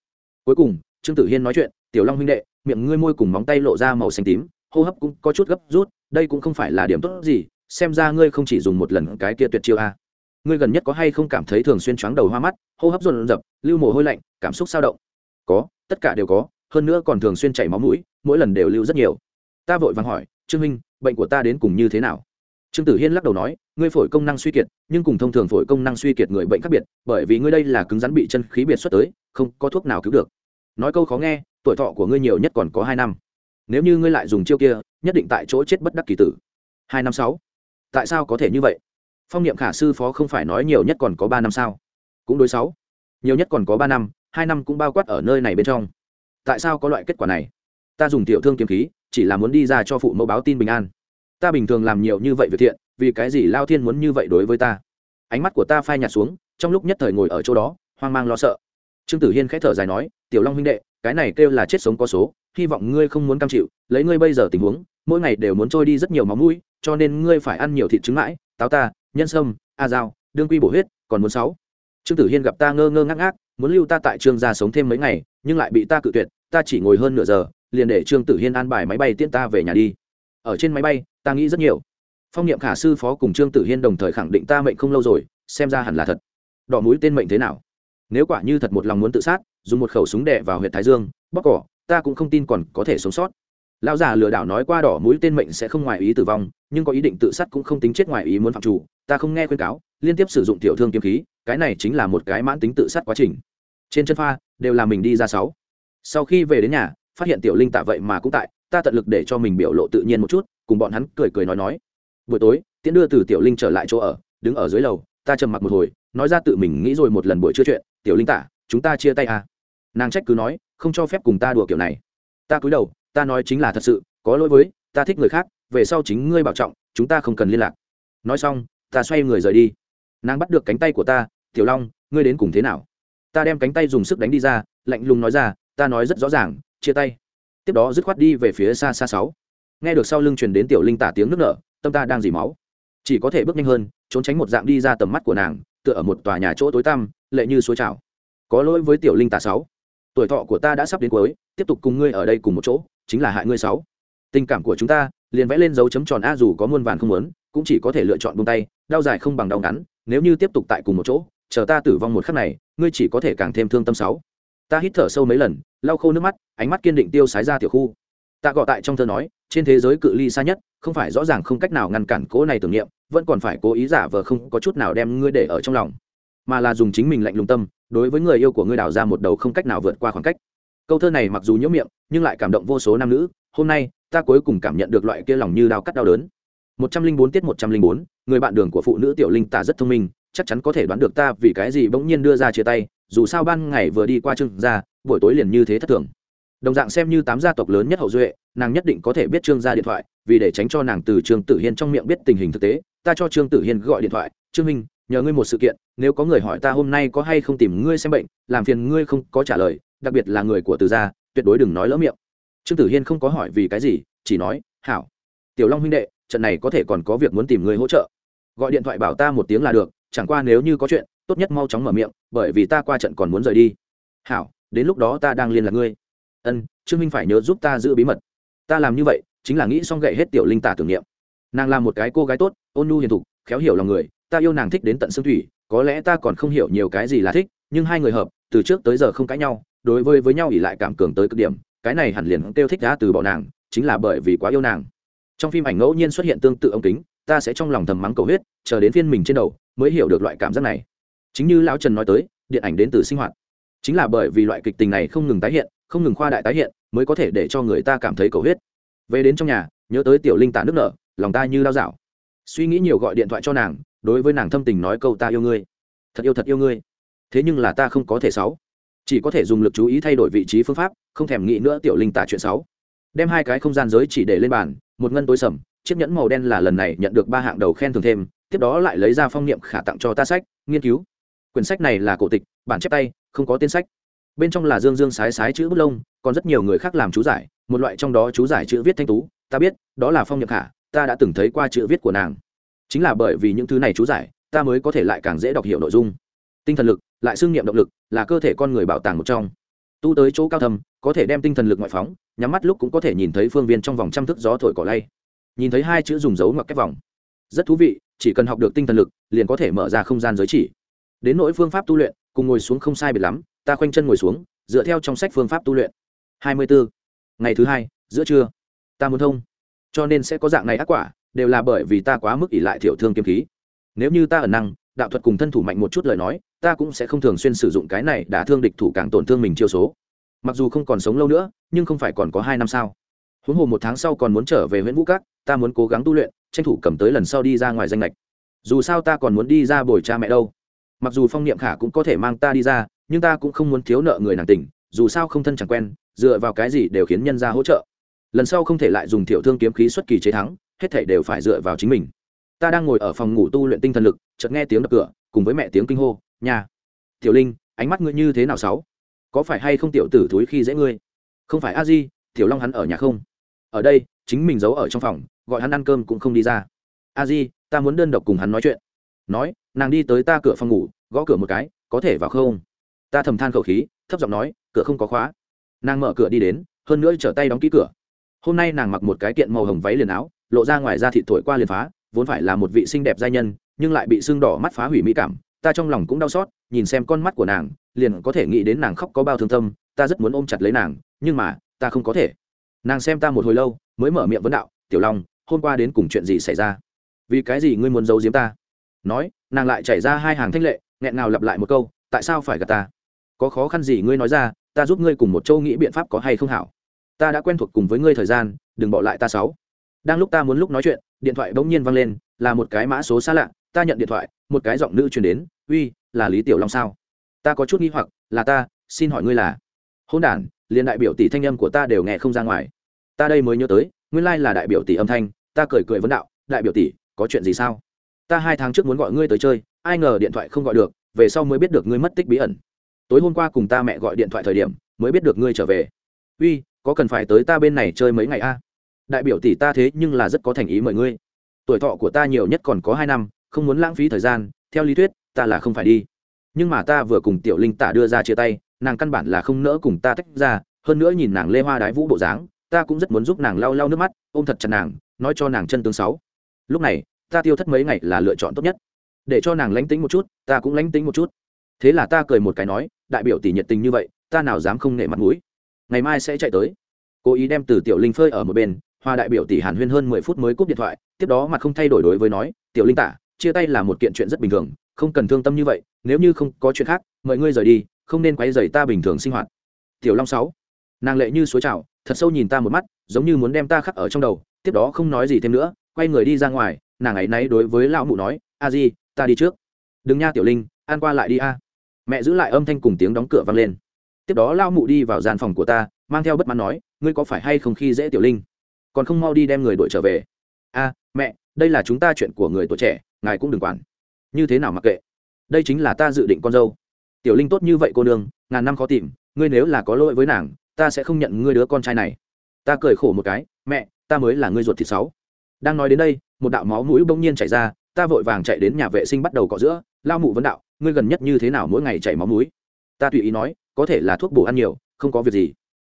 Cuối cùng, trương tử hiên nói chuyện tiểu long huynh đệ, miệng ngươi môi cùng móng tay lộ ra màu xanh tím, hô hấp cũng có chút gấp rút, đây cũng không phải là điểm tốt gì, xem ra ngươi không chỉ dùng một lần cái kia tuyệt chiêu a. Ngươi gần nhất có hay không cảm thấy thường xuyên choáng đầu hoa mắt, hô hấp dồn dập lưu mồ hôi lạnh, cảm xúc sao động? Có, tất cả đều có, hơn nữa còn thường xuyên chảy máu mũi, mỗi lần đều lưu rất nhiều. Ta vội vàng hỏi, trương minh bệnh của ta đến cùng như thế nào? Trương tử hiên lắc đầu nói, ngươi phổi công năng suy kiệt, nhưng cùng thông thường phổi công năng suy kiệt người bệnh khác biệt, bởi vì ngươi đây là cứng rắn bị chân khí biệt xuất tới, không có thuốc nào cứu được nói câu khó nghe, tuổi thọ của ngươi nhiều nhất còn có hai năm. Nếu như ngươi lại dùng chiêu kia, nhất định tại chỗ chết bất đắc kỳ tử. Hai năm sáu. Tại sao có thể như vậy? Phong niệm khả sư phó không phải nói nhiều nhất còn có ba năm sao? Cũng đối sáu. Nhiều nhất còn có ba năm, hai năm cũng bao quát ở nơi này bên trong. Tại sao có loại kết quả này? Ta dùng tiểu thương kiếm khí, chỉ là muốn đi ra cho phụ mẫu báo tin bình an. Ta bình thường làm nhiều như vậy việc thiện, vì cái gì lao thiên muốn như vậy đối với ta? Ánh mắt của ta phai nhạt xuống, trong lúc nhất thời ngồi ở chỗ đó, hoang mang lo sợ trương tử hiên khẽ thở dài nói, tiểu long huynh đệ, cái này kêu là chết sống có số, hy vọng ngươi không muốn cam chịu, lấy ngươi bây giờ tình huống, mỗi ngày đều muốn trôi đi rất nhiều máu mũi, cho nên ngươi phải ăn nhiều thịt trứng mãi, táo ta, nhân sâm, a dao, đương quy bổ huyết, còn muốn sáu. Trương tử hiên gặp ta ngơ ngơ ngác ngác, muốn lưu ta tại trương gia sống thêm mấy ngày, nhưng lại bị ta cự tuyệt, ta chỉ ngồi hơn nửa giờ, liền để trương tử hiên an bài máy bay tiễn ta về nhà đi. Ở trên máy bay, ta nghĩ rất nhiều. Phong niệm khả sư phó cùng trương tử hiên đồng thời khẳng định ta mệnh không lâu rồi, xem ra hẳn là thật. Đỏ mũi tên mệnh thế nào? Nếu quả như thật một lòng muốn tự sát, dùng một khẩu súng đẻ vào huyện thái dương bóc cỏ, ta cũng không tin còn có thể sống sót. Lão già lừa đảo nói qua đỏ mũi tên mệnh sẽ không ngoài ý tử vong, nhưng có ý định tự sát cũng không tính chết ngoài ý muốn phạm chủ, ta không nghe khuyên cáo, liên tiếp sử dụng tiểu thương kiếm khí, cái này chính là một cái mãn tính tự sát quá trình. Trên chân pha, đều là mình đi ra sáu. Sau khi về đến nhà, phát hiện tiểu linh tạ vậy mà cũng tại, ta tận lực để cho mình biểu lộ tự nhiên một chút, cùng bọn hắn cười cười nói nói. Buổi tối, tiễn đưa từ tiểu linh trở lại chỗ ở, đứng ở dưới lầu, ta trầm mặc một hồi nói ra tự mình nghĩ rồi một lần buổi trưa chuyện, tiểu linh tả, chúng ta chia tay à? Nàng trách cứ nói, không cho phép cùng ta đùa kiểu này. Ta cúi đầu, ta nói chính là thật sự, có lỗi với, ta thích người khác, về sau chính ngươi bảo trọng, chúng ta không cần liên lạc. Nói xong, ta xoay người rời đi. Nàng bắt được cánh tay của ta, tiểu long, ngươi đến cùng thế nào? Ta đem cánh tay dùng sức đánh đi ra, lạnh lùng nói ra, ta nói rất rõ ràng, chia tay. Tiếp đó dứt khoát đi về phía xa xa sáu. Nghe được sau lưng truyền đến tiểu linh tả tiếng nước nở, tâm ta đang dì máu. Chỉ có thể bước nhanh hơn, trốn tránh một dạng đi ra tầm mắt của nàng tựa ở một tòa nhà chỗ tối tăm, lệ như suối trào. Có lỗi với tiểu linh tà sáu. Tuổi thọ của ta đã sắp đến cuối, tiếp tục cùng ngươi ở đây cùng một chỗ, chính là hại ngươi sáu. Tình cảm của chúng ta liền vẽ lên dấu chấm tròn a, dù có muôn vàn không muốn, cũng chỉ có thể lựa chọn buông tay, đau dài không bằng đau ngắn, nếu như tiếp tục tại cùng một chỗ, chờ ta tử vong một khắc này, ngươi chỉ có thể càng thêm thương tâm sáu. Ta hít thở sâu mấy lần, lau khô nước mắt, ánh mắt kiên định tiêu sái ra tiểu khu. Ta gọi tại trong thơ nói, trên thế giới cự ly xa nhất, không phải rõ ràng không cách nào ngăn cản cố này tưởng niệm vẫn còn phải cố ý giả vờ không có chút nào đem ngươi để ở trong lòng, mà là dùng chính mình lạnh lùng tâm, đối với người yêu của ngươi đào ra một đầu không cách nào vượt qua khoảng cách. Câu thơ này mặc dù nhiễu miệng, nhưng lại cảm động vô số nam nữ. Hôm nay, ta cuối cùng cảm nhận được loại kia lòng như đau cắt đau đớn. Một trăm linh bốn tiết một trăm linh bốn, người bạn đường của phụ nữ tiểu linh tả rất thông minh, chắc chắn có thể đoán được ta vì cái gì bỗng nhiên đưa ra chia tay, dù sao ban ngày vừa đi qua trương gia, buổi tối liền như thế thất thường. Đồng dạng xem như tám gia tộc lớn nhất hậu duệ, nàng nhất định có thể biết trương gia điện thoại, vì để tránh cho nàng từ trương tử hiên trong miệng biết tình hình thực tế ta cho trương tử hiên gọi điện thoại, trương minh, nhờ ngươi một sự kiện, nếu có người hỏi ta hôm nay có hay không tìm ngươi xem bệnh, làm phiền ngươi không có trả lời, đặc biệt là người của từ gia, tuyệt đối đừng nói lỡ miệng. Trương tử hiên không có hỏi vì cái gì, chỉ nói, hảo, tiểu long huynh đệ, trận này có thể còn có việc muốn tìm ngươi hỗ trợ. Gọi điện thoại bảo ta một tiếng là được, chẳng qua nếu như có chuyện, tốt nhất mau chóng mở miệng, bởi vì ta qua trận còn muốn rời đi. Hảo, đến lúc đó ta đang liên lạc ngươi. Ân, trương minh phải nhớ giúp ta giữ bí mật. Ta làm như vậy, chính là nghĩ xong gậy hết tiểu linh tả tưởng niệm nàng là một cái cô gái tốt, ôn nhu hiền thục, khéo hiểu lòng người, ta yêu nàng thích đến tận xương thủy, có lẽ ta còn không hiểu nhiều cái gì là thích, nhưng hai người hợp, từ trước tới giờ không cãi nhau, đối với với nhau ỉ lại cảm cường tới cực điểm, cái này hẳn liền kêu thích đã từ bỏ nàng, chính là bởi vì quá yêu nàng. Trong phim ảnh ngẫu nhiên xuất hiện tương tự ống kính, ta sẽ trong lòng thầm mắng cầu huyết, chờ đến phiên mình trên đầu, mới hiểu được loại cảm giác này. Chính như lão trần nói tới, điện ảnh đến từ sinh hoạt. Chính là bởi vì loại kịch tình này không ngừng tái hiện, không ngừng khoa đại tái hiện, mới có thể để cho người ta cảm thấy cầu huyết. Về đến trong nhà, nhớ tới tiểu linh tả nước nở lòng ta như lao dạo. Suy nghĩ nhiều gọi điện thoại cho nàng, đối với nàng thâm tình nói câu ta yêu ngươi. Thật yêu thật yêu ngươi. Thế nhưng là ta không có thể sáu. Chỉ có thể dùng lực chú ý thay đổi vị trí phương pháp, không thèm nghĩ nữa tiểu linh tả chuyện sáu. Đem hai cái không gian giới chỉ để lên bàn, một ngân tối sầm, chiếc nhẫn màu đen là lần này nhận được ba hạng đầu khen thường thêm, tiếp đó lại lấy ra phong niệm khả tặng cho ta sách, nghiên cứu. Quyển sách này là cổ tịch, bản chép tay, không có tên sách. Bên trong là dương dương sái sái chữ bút lông, còn rất nhiều người khác làm chú giải, một loại trong đó chú giải chữ viết thanh tú, ta biết, đó là phong niệm khả ta đã từng thấy qua chữ viết của nàng. Chính là bởi vì những thứ này chú giải, ta mới có thể lại càng dễ đọc hiểu nội dung. Tinh thần lực, lại xương nghiệm động lực, là cơ thể con người bảo tàng một trong. Tu tới chỗ cao thầm có thể đem tinh thần lực ngoại phóng, nhắm mắt lúc cũng có thể nhìn thấy phương viên trong vòng trăm thước gió thổi cỏ lay. Nhìn thấy hai chữ dùng dấu ngoặc kép vòng. Rất thú vị, chỉ cần học được tinh thần lực, liền có thể mở ra không gian giới chỉ. Đến nỗi phương pháp tu luyện, cùng ngồi xuống không sai biệt lắm, ta khoanh chân ngồi xuống, dựa theo trong sách phương pháp tu luyện. Hai mươi bốn ngày thứ hai, giữa trưa. Ta muốn thông cho nên sẽ có dạng này ác quả đều là bởi vì ta quá mức ỷ lại thiểu thương kiếm khí. Nếu như ta ẩn năng đạo thuật cùng thân thủ mạnh một chút lời nói ta cũng sẽ không thường xuyên sử dụng cái này đã thương địch thủ càng tổn thương mình chiêu số. Mặc dù không còn sống lâu nữa nhưng không phải còn có hai năm sao? Huống hồ một tháng sau còn muốn trở về huyện vũ Cát, ta muốn cố gắng tu luyện tranh thủ cầm tới lần sau đi ra ngoài danh lệch dù sao ta còn muốn đi ra bồi cha mẹ đâu. Mặc dù phong niệm khả cũng có thể mang ta đi ra nhưng ta cũng không muốn thiếu nợ người nàng tình dù sao không thân chẳng quen dựa vào cái gì đều khiến nhân ra hỗ trợ lần sau không thể lại dùng tiểu thương kiếm khí xuất kỳ chế thắng, hết thảy đều phải dựa vào chính mình. Ta đang ngồi ở phòng ngủ tu luyện tinh thần lực, chợt nghe tiếng đập cửa, cùng với mẹ tiếng kinh hô nhà tiểu linh, ánh mắt ngươi như thế nào sáu? Có phải hay không tiểu tử thúi khi dễ ngươi? Không phải a di, tiểu long hắn ở nhà không? Ở đây, chính mình giấu ở trong phòng, gọi hắn ăn cơm cũng không đi ra. A di, ta muốn đơn độc cùng hắn nói chuyện. Nói, nàng đi tới ta cửa phòng ngủ, gõ cửa một cái, có thể vào không? Ta thầm than khẩu khí, thấp giọng nói, cửa không có khóa. Nàng mở cửa đi đến, hơn nữa trở tay đóng ký cửa hôm nay nàng mặc một cái kiện màu hồng váy liền áo, lộ ra ngoài da thịt thổi qua liền phá, vốn phải là một vị xinh đẹp giai nhân, nhưng lại bị sưng đỏ mắt phá hủy mỹ cảm, ta trong lòng cũng đau xót, nhìn xem con mắt của nàng, liền có thể nghĩ đến nàng khóc có bao thương tâm, ta rất muốn ôm chặt lấy nàng, nhưng mà, ta không có thể. Nàng xem ta một hồi lâu, mới mở miệng vấn đạo, tiểu long, hôm qua đến cùng chuyện gì xảy ra? Vì cái gì ngươi muốn giấu giếm ta? Nói, nàng lại chảy ra hai hàng thanh lệ, nghẹn ngào lặp lại một câu, tại sao phải gặp ta? Có khó khăn gì ngươi nói ra, ta giúp ngươi cùng một châu nghĩ biện pháp có hay không hảo? Ta đã quen thuộc cùng với ngươi thời gian, đừng bỏ lại ta sáu. Đang lúc ta muốn lúc nói chuyện, điện thoại bỗng nhiên văng lên, là một cái mã số xa lạ, ta nhận điện thoại, một cái giọng nữ truyền đến, uy, là lý tiểu long sao? Ta có chút nghi hoặc, là ta, xin hỏi ngươi là? Hôn đản, liền đại biểu tỷ thanh âm của ta đều nghe không ra ngoài. Ta đây mới nhớ tới, nguyên lai là đại biểu tỷ âm thanh, ta cười cười vấn đạo, đại biểu tỷ, có chuyện gì sao? Ta hai tháng trước muốn gọi ngươi tới chơi, ai ngờ điện thoại không gọi được, về sau mới biết được ngươi mất tích bí ẩn. Tối hôm qua cùng ta mẹ gọi điện thoại thời điểm, mới biết được ngươi trở về. Uy có cần phải tới ta bên này chơi mấy ngày a? Đại biểu tỷ ta thế nhưng là rất có thành ý mời ngươi. Tuổi thọ của ta nhiều nhất còn có hai năm, không muốn lãng phí thời gian, theo lý thuyết, ta là không phải đi. Nhưng mà ta vừa cùng tiểu linh tả đưa ra chia tay, nàng căn bản là không nỡ cùng ta tách ra, hơn nữa nhìn nàng lê hoa đái vũ bộ dáng, ta cũng rất muốn giúp nàng lau lau nước mắt, ôm thật chặt nàng, nói cho nàng chân tướng sáu. Lúc này, ta tiêu thất mấy ngày là lựa chọn tốt nhất. Để cho nàng lánh tính một chút, ta cũng lánh tính một chút. Thế là ta cười một cái nói, đại biểu tỷ nhiệt tình như vậy, ta nào dám không nể mặt mũi ngày mai sẽ chạy tới. Cố ý đem từ tiểu linh phơi ở một bên, hoa đại biểu tỷ hàn huyên hơn mười phút mới cúp điện thoại, tiếp đó mặt không thay đổi đối với nói, tiểu linh tả, chia tay là một kiện chuyện rất bình thường, không cần thương tâm như vậy, nếu như không có chuyện khác, mời ngươi rời đi, không nên quấy rầy ta bình thường sinh hoạt. Tiểu long sáu, nàng lệ như suối trào, thật sâu nhìn ta một mắt, giống như muốn đem ta khắc ở trong đầu, tiếp đó không nói gì thêm nữa, quay người đi ra ngoài, nàng ấy náy đối với lão mụ nói, a di, ta đi trước. Đừng nha tiểu linh an qua lại đi a. Mẹ giữ lại âm thanh cùng tiếng đóng cửa vang lên tiếp đó lao mụ đi vào gian phòng của ta, mang theo bất mãn nói, ngươi có phải hay không khi dễ tiểu linh? Còn không mau đi đem người đuổi trở về. A, mẹ, đây là chúng ta chuyện của người tuổi trẻ, ngài cũng đừng quản. Như thế nào mặc kệ? Đây chính là ta dự định con dâu. Tiểu linh tốt như vậy cô nương, ngàn năm khó tìm, ngươi nếu là có lỗi với nàng, ta sẽ không nhận ngươi đứa con trai này. Ta cười khổ một cái, mẹ, ta mới là ngươi ruột thịt sáu. Đang nói đến đây, một đạo máu mũi bỗng nhiên chảy ra, ta vội vàng chạy đến nhà vệ sinh bắt đầu cọ giữa. Lao mụ vấn đạo, ngươi gần nhất như thế nào mỗi ngày chảy máu mũi? Ta tùy ý nói có thể là thuốc bổ ăn nhiều, không có việc gì.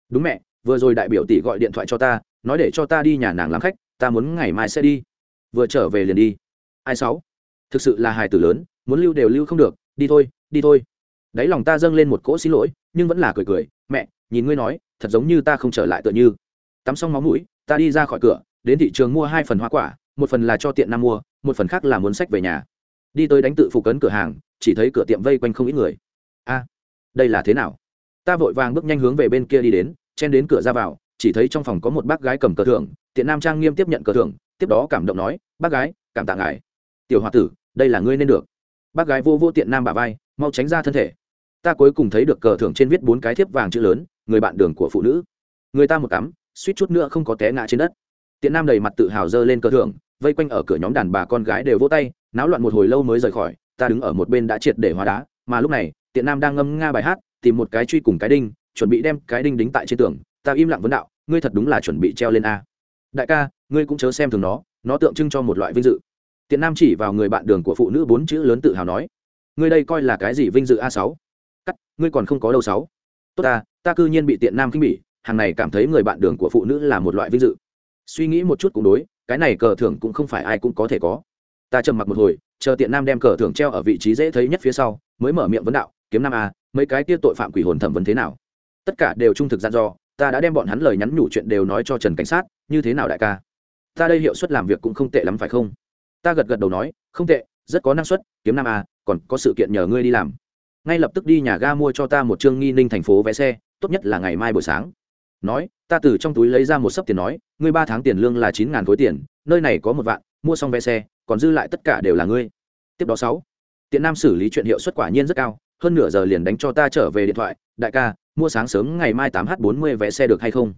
Đúng mẹ, vừa rồi đại biểu tỷ gọi điện thoại cho ta, nói để cho ta đi nhà nàng làm khách, ta muốn ngày mai sẽ đi. Vừa trở về liền đi. Ai sáu? Thực sự là hài tử lớn, muốn lưu đều lưu không được, đi thôi đi thôi. Đáy lòng ta dâng lên một cỗ xin lỗi, nhưng vẫn là cười cười, mẹ, nhìn ngươi nói, thật giống như ta không trở lại tựa như. Tắm xong máu mũi, ta đi ra khỏi cửa, đến thị trường mua hai phần hoa quả, một phần là cho tiện nam mua, một phần khác là muốn sách về nhà. Đi tới đánh tự phục cấn cửa hàng, chỉ thấy cửa tiệm vây quanh không ít người. A đây là thế nào? Ta vội vàng bước nhanh hướng về bên kia đi đến, chen đến cửa ra vào, chỉ thấy trong phòng có một bác gái cầm cờ thưởng, tiện nam trang nghiêm tiếp nhận cờ thưởng, tiếp đó cảm động nói, bác gái, cảm tạ ngài. Tiểu h o a tử, đây là ngươi nên được. Bác gái vô vô tiện nam bà vai, mau tránh ra thân thể. Ta cuối cùng thấy được cờ thưởng trên viết bốn cái thiếp vàng chữ lớn, người bạn đường của phụ nữ. Người ta một cắm, suýt chút nữa không có té ngã trên đất. Tiện nam đầy mặt tự hào dơ lên cờ thưởng, vây quanh ở cửa nhóm đàn bà con gái đều vỗ tay, náo loạn một hồi lâu mới rời khỏi, ta đứng ở một bên đã triệt để hóa đá, mà lúc này tiện nam đang ngâm nga bài hát, tìm một cái truy cùng cái đinh, chuẩn bị đem cái đinh đính tại trên tường. Ta im lặng vấn đạo, ngươi thật đúng là chuẩn bị treo lên a. Đại ca, ngươi cũng chớ xem thường nó nó tượng trưng cho một loại vinh dự. Tiện nam chỉ vào người bạn đường của phụ nữ bốn chữ lớn tự hào nói, ngươi đây coi là cái gì vinh dự a sáu? Cắt, ngươi còn không có đâu sáu. Tốt ta ta cư nhiên bị tiện nam khinh bỉ, hàng này cảm thấy người bạn đường của phụ nữ là một loại vinh dự. Suy nghĩ một chút cũng đối, cái này cờ thưởng cũng không phải ai cũng có thể có. Ta trầm mặc một hồi, chờ tiện nam đem cờ thưởng treo ở vị trí dễ thấy nhất phía sau, mới mở miệng vấn đạo kiếm nam a, mấy cái kia tội phạm quỷ hồn thẩm vấn thế nào? Tất cả đều trung thực gian do ta đã đem bọn hắn lời nhắn nhủ chuyện đều nói cho trần cảnh sát, như thế nào đại ca? Ta đây hiệu suất làm việc cũng không tệ lắm phải không? Ta gật gật đầu nói, không tệ, rất có năng suất, kiếm nam a, còn có sự kiện nhờ ngươi đi làm. Ngay lập tức đi nhà ga mua cho ta một chương nghi ninh thành phố vé xe, tốt nhất là ngày mai buổi sáng. Nói, ta từ trong túi lấy ra một sấp tiền nói, ngươi ba tháng tiền lương là chín ngàn khối tiền, nơi này có một vạn, mua xong vé xe, còn dư lại tất cả đều là ngươi. Tiếp đó sáu, tiện nam xử lý chuyện hiệu suất quả nhiên rất cao hơn nửa giờ liền đánh cho ta trở về điện thoại, đại ca, mua sáng sớm ngày mai tám h bốn mươi vé xe được hay không?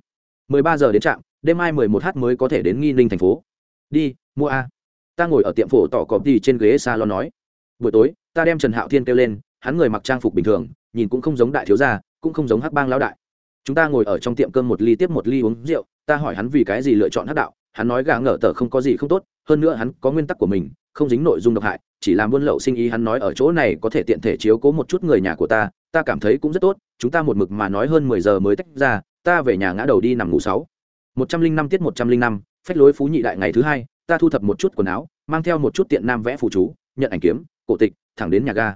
Mười ba giờ đến trạm, đêm mai mười một h mới có thể đến nghi ninh thành phố. Đi, mua a. Ta ngồi ở tiệm phổ tỏ cọp đi trên ghế salon nói. Buổi tối, ta đem trần hạo thiên kêu lên, hắn người mặc trang phục bình thường, nhìn cũng không giống đại thiếu gia, cũng không giống hắc bang lão đại. Chúng ta ngồi ở trong tiệm cơm một ly tiếp một ly uống rượu, ta hỏi hắn vì cái gì lựa chọn hắc đạo hắn nói gã ngờ tờ không có gì không tốt, hơn nữa hắn có nguyên tắc của mình, không dính nội dung độc hại, chỉ làm buôn lậu sinh ý hắn nói ở chỗ này có thể tiện thể chiếu cố một chút người nhà của ta ta cảm thấy cũng rất tốt, chúng ta một mực mà nói hơn mười giờ mới tách ra, ta về nhà ngã đầu đi nằm ngủ sáu. Một trăm linh năm tiết một trăm linh năm, phách lối phú nhị đại ngày thứ hai, ta thu thập một chút quần áo, mang theo một chút tiện nam vẽ phụ chú, nhận ảnh kiếm, cổ tịch, thẳng đến nhà ga.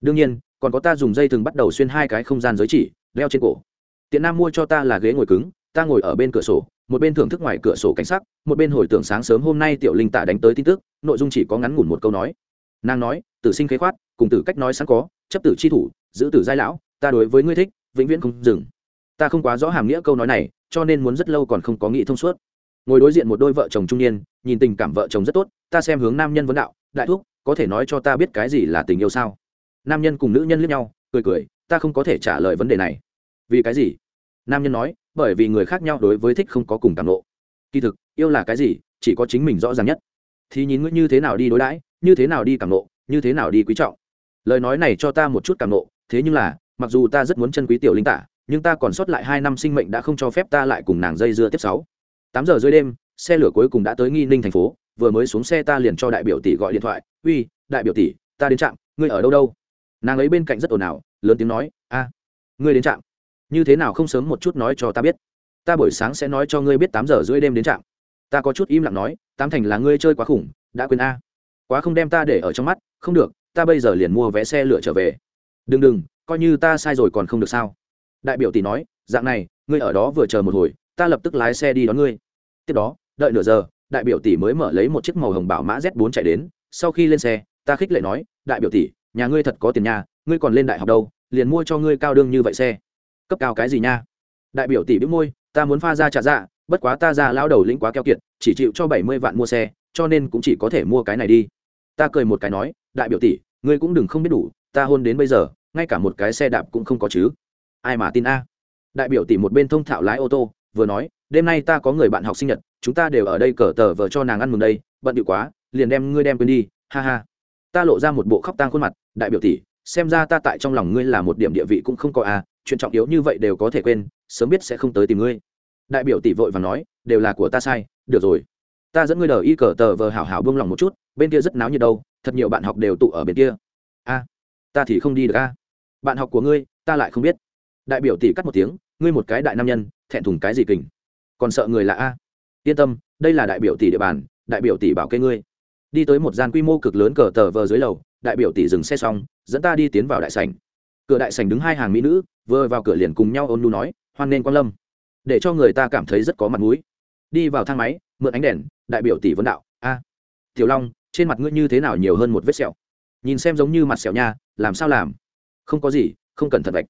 Đương nhiên, còn có ta dùng dây thừng bắt đầu xuyên hai cái không gian giới chỉ đeo trên cổ. Tiện nam mua cho ta là ghế ngồi cứng ta ngồi ở bên cửa sổ, một bên thưởng thức ngoài cửa sổ cảnh sắc, một bên hồi tưởng sáng sớm hôm nay tiểu linh tạ đánh tới tin tức, nội dung chỉ có ngắn ngủn một câu nói. Nàng nói, tử sinh khế khoát, cùng tử cách nói sẵn có, chấp tử chi thủ, giữ tử giai lão, ta đối với ngươi thích, vĩnh viễn không dừng. Ta không quá rõ hàm nghĩa câu nói này, cho nên muốn rất lâu còn không có nghĩ thông suốt. Ngồi đối diện một đôi vợ chồng trung niên, nhìn tình cảm vợ chồng rất tốt, ta xem hướng nam nhân vấn đạo, đại thúc, có thể nói cho ta biết cái gì là tình yêu sao? Nam nhân cùng nữ nhân liếc nhau, cười cười, ta không có thể trả lời vấn đề này. Vì cái gì? Nam nhân nói bởi vì người khác nhau đối với thích không có cùng cảm nộ. Kỳ thực, yêu là cái gì, chỉ có chính mình rõ ràng nhất. Thì nhìn ngươi như thế nào đi đối đãi, như thế nào đi cảm nộ, như thế nào đi quý trọng. Lời nói này cho ta một chút cảm nộ, thế nhưng là, mặc dù ta rất muốn chân quý tiểu linh tả, nhưng ta còn sót lại hai năm sinh mệnh đã không cho phép ta lại cùng nàng dây dưa tiếp sáu. Tám giờ dưới đêm, xe lửa cuối cùng đã tới nghi ninh thành phố, vừa mới xuống xe ta liền cho đại biểu tỷ gọi điện thoại, uy, đại biểu tỷ, ta đến trạm, ngươi ở đâu đâu? Nàng ấy bên cạnh rất ồn ào, lớn tiếng nói, a, ngươi đến trạm như thế nào không sớm một chút nói cho ta biết? Ta buổi sáng sẽ nói cho ngươi biết tám giờ rưỡi đêm đến trạm. Ta có chút im lặng nói, tám thành là ngươi chơi quá khủng, đã quên a. Quá không đem ta để ở trong mắt, không được, ta bây giờ liền mua vé xe lửa trở về. Đừng đừng, coi như ta sai rồi còn không được sao? Đại biểu tỷ nói, dạng này, ngươi ở đó vừa chờ một hồi, ta lập tức lái xe đi đón ngươi. Tiếp đó, đợi nửa giờ, đại biểu tỷ mới mở lấy một chiếc màu hồng bảo mã z 4 chạy đến. Sau khi lên xe, ta khích lệ nói, đại biểu tỷ, nhà ngươi thật có tiền nhà ngươi còn lên đại học đâu, liền mua cho ngươi cao đương như vậy xe cấp cao cái gì nha? Đại biểu tỷ bĩu môi, ta muốn pha ra trả dạ bất quá ta ra lao đầu lĩnh quá keo kiệt, chỉ chịu cho bảy mươi vạn mua xe, cho nên cũng chỉ có thể mua cái này đi. Ta cười một cái nói, đại biểu tỷ, ngươi cũng đừng không biết đủ, ta hôn đến bây giờ, ngay cả một cái xe đạp cũng không có chứ. Ai mà tin a? Đại biểu tỷ một bên thông thạo lái ô tô, vừa nói, đêm nay ta có người bạn học sinh nhật, chúng ta đều ở đây cờ tờ vờ cho nàng ăn mừng đây, bận điệu quá, liền đem ngươi đem quên đi, ha ha. Ta lộ ra một bộ khóc tang khuôn mặt, đại biểu tỷ xem ra ta tại trong lòng ngươi là một điểm địa vị cũng không có à chuyện trọng yếu như vậy đều có thể quên, sớm biết sẽ không tới tìm ngươi. Đại biểu tỷ vội và nói, đều là của ta sai, được rồi. Ta dẫn ngươi đờ y cờ tờ vờ hảo hảo buông lòng một chút, bên kia rất náo nhiệt đâu, thật nhiều bạn học đều tụ ở bên kia. A ta thì không đi được a bạn học của ngươi, ta lại không biết. Đại biểu tỷ cắt một tiếng, ngươi một cái đại nam nhân, thẹn thùng cái gì kình? Còn sợ người là a yên tâm, đây là đại biểu tỷ địa bàn, đại biểu tỷ bảo kê ngươi đi tới một gian quy mô cực lớn cờ tờ vờ dưới lầu, đại biểu tỷ dừng xe xong, dẫn ta đi tiến vào đại sảnh. Cửa đại sảnh đứng hai hàng mỹ nữ, vừa vào cửa liền cùng nhau ôn nu nói, hoan nên quan lâm. Để cho người ta cảm thấy rất có mặt mũi. Đi vào thang máy, mượn ánh đèn, đại biểu tỷ vấn đạo, a, tiểu long, trên mặt ngươi như thế nào nhiều hơn một vết sẹo? Nhìn xem giống như mặt sẹo nha, làm sao làm? Không có gì, không cần thật vạch.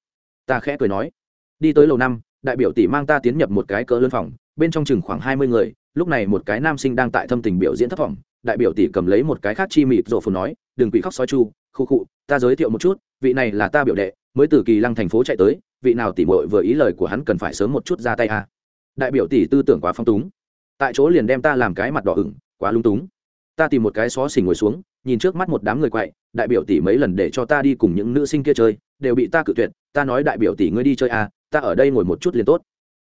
Ta khẽ cười nói. Đi tới lầu năm, đại biểu tỷ mang ta tiến nhập một cái cỡ lớn phòng, bên trong chừng khoảng hai mươi người, lúc này một cái nam sinh đang tại thâm tình biểu diễn thất vọng đại biểu tỷ cầm lấy một cái khác chi mịt rộ phù nói, đừng quỷ khóc sói chu, khu khụ ta giới thiệu một chút, vị này là ta biểu đệ, mới từ kỳ lăng thành phố chạy tới, vị nào tỷ muội vừa ý lời của hắn cần phải sớm một chút ra tay à. đại biểu tỷ tư tưởng quá phong túng. Tại chỗ liền đem ta làm cái mặt đỏ ửng, quá lung túng. Ta tìm một cái xó xỉnh ngồi xuống, nhìn trước mắt một đám người quậy, đại biểu tỷ mấy lần để cho ta đi cùng những nữ sinh kia chơi, đều bị ta cự tuyệt, ta nói đại biểu tỷ ngươi đi chơi à ta ở đây ngồi một chút liền tốt.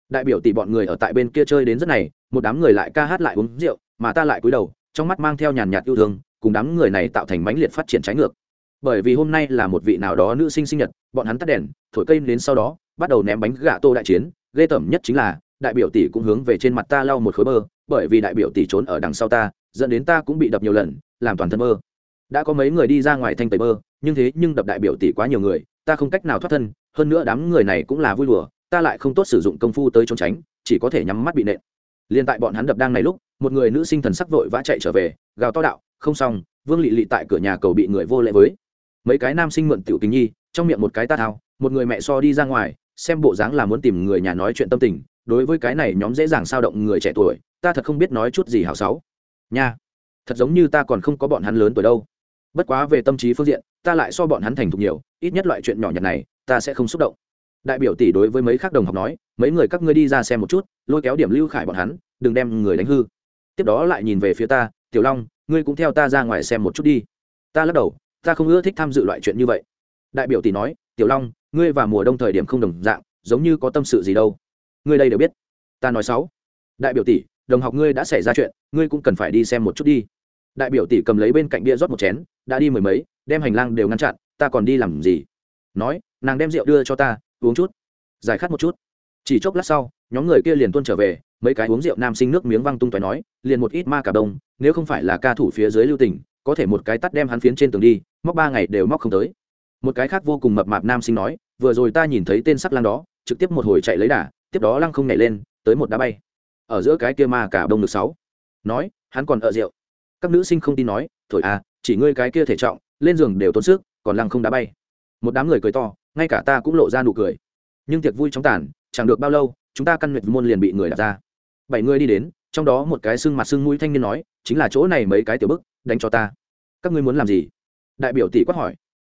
Đại biểu tỷ bọn người ở tại bên kia chơi đến rất này, một đám người lại ca hát lại uống rượu, mà ta lại cúi đầu trong mắt mang theo nhàn nhạt yêu thương, cùng đám người này tạo thành mãnh liệt phát triển trái ngược. Bởi vì hôm nay là một vị nào đó nữ sinh sinh nhật, bọn hắn tắt đèn, thổi cây đến sau đó, bắt đầu ném bánh gà tô đại chiến, ghê tởm nhất chính là, đại biểu tỷ cũng hướng về trên mặt ta lau một khối bơ, bởi vì đại biểu tỷ trốn ở đằng sau ta, dẫn đến ta cũng bị đập nhiều lần, làm toàn thân mơ đã có mấy người đi ra ngoài thanh tẩy mơ nhưng thế nhưng đập đại biểu tỷ quá nhiều người, ta không cách nào thoát thân, hơn nữa đám người này cũng là vui đùa, ta lại không tốt sử dụng công phu tới trốn tránh, chỉ có thể nhắm mắt bị nện. Liên tại bọn hắn đập đang này lúc một người nữ sinh thần sắc vội vã chạy trở về, gào to đạo, không xong, vương lị lị tại cửa nhà cầu bị người vô lễ với. Mấy cái nam sinh mượn tiểu tình nhi, trong miệng một cái ta thao, một người mẹ so đi ra ngoài, xem bộ dáng là muốn tìm người nhà nói chuyện tâm tình, đối với cái này nhóm dễ dàng sao động người trẻ tuổi, ta thật không biết nói chút gì hào sáu nha, thật giống như ta còn không có bọn hắn lớn tuổi đâu. Bất quá về tâm trí phương diện, ta lại so bọn hắn thành thục nhiều, ít nhất loại chuyện nhỏ nhặt này, ta sẽ không xúc động. Đại biểu tỷ đối với mấy khác đồng học nói, mấy người các ngươi đi ra xem một chút, lôi kéo điểm lưu khải bọn hắn, đừng đem người đánh hư tiếp đó lại nhìn về phía ta, tiểu long, ngươi cũng theo ta ra ngoài xem một chút đi. Ta lắc đầu, ta không ưa thích tham dự loại chuyện như vậy. Đại biểu tỷ nói, tiểu long, ngươi và mùa đông thời điểm không đồng dạng, giống như có tâm sự gì đâu. Ngươi đây đều biết. Ta nói sáu. Đại biểu tỷ, đồng học ngươi đã xảy ra chuyện, ngươi cũng cần phải đi xem một chút đi. Đại biểu tỷ cầm lấy bên cạnh bia rót một chén, đã đi mười mấy, đem hành lang đều ngăn chặn, ta còn đi làm gì? Nói, nàng đem rượu đưa cho ta, uống chút. Giải khát một chút. Chỉ chốc lát sau, nhóm người kia liền tuôn trở về mấy cái uống rượu nam sinh nước miếng văng tung tóe nói, liền một ít ma cả đông, nếu không phải là ca thủ phía dưới lưu tỉnh có thể một cái tắt đem hắn phiến trên tường đi, móc ba ngày đều móc không tới. Một cái khác vô cùng mập mạp nam sinh nói, vừa rồi ta nhìn thấy tên sắc lang đó, trực tiếp một hồi chạy lấy đà, tiếp đó lăng không nhảy lên, tới một đá bay. Ở giữa cái kia ma cả đông được sáu. Nói, hắn còn ở rượu. Các nữ sinh không tin nói, thổi à chỉ ngươi cái kia thể trọng, lên giường đều tốn sức, còn lăng không đá bay. Một đám người cười to, ngay cả ta cũng lộ ra nụ cười. Nhưng tiệc vui chóng tàn, chẳng được bao lâu, chúng ta căn nguyệt môn liền bị người đặt ra bảy người đi đến, trong đó một cái xương mặt xương mũi thanh niên nói, chính là chỗ này mấy cái tiểu bức, đánh cho ta. Các ngươi muốn làm gì? Đại biểu tỷ quát hỏi.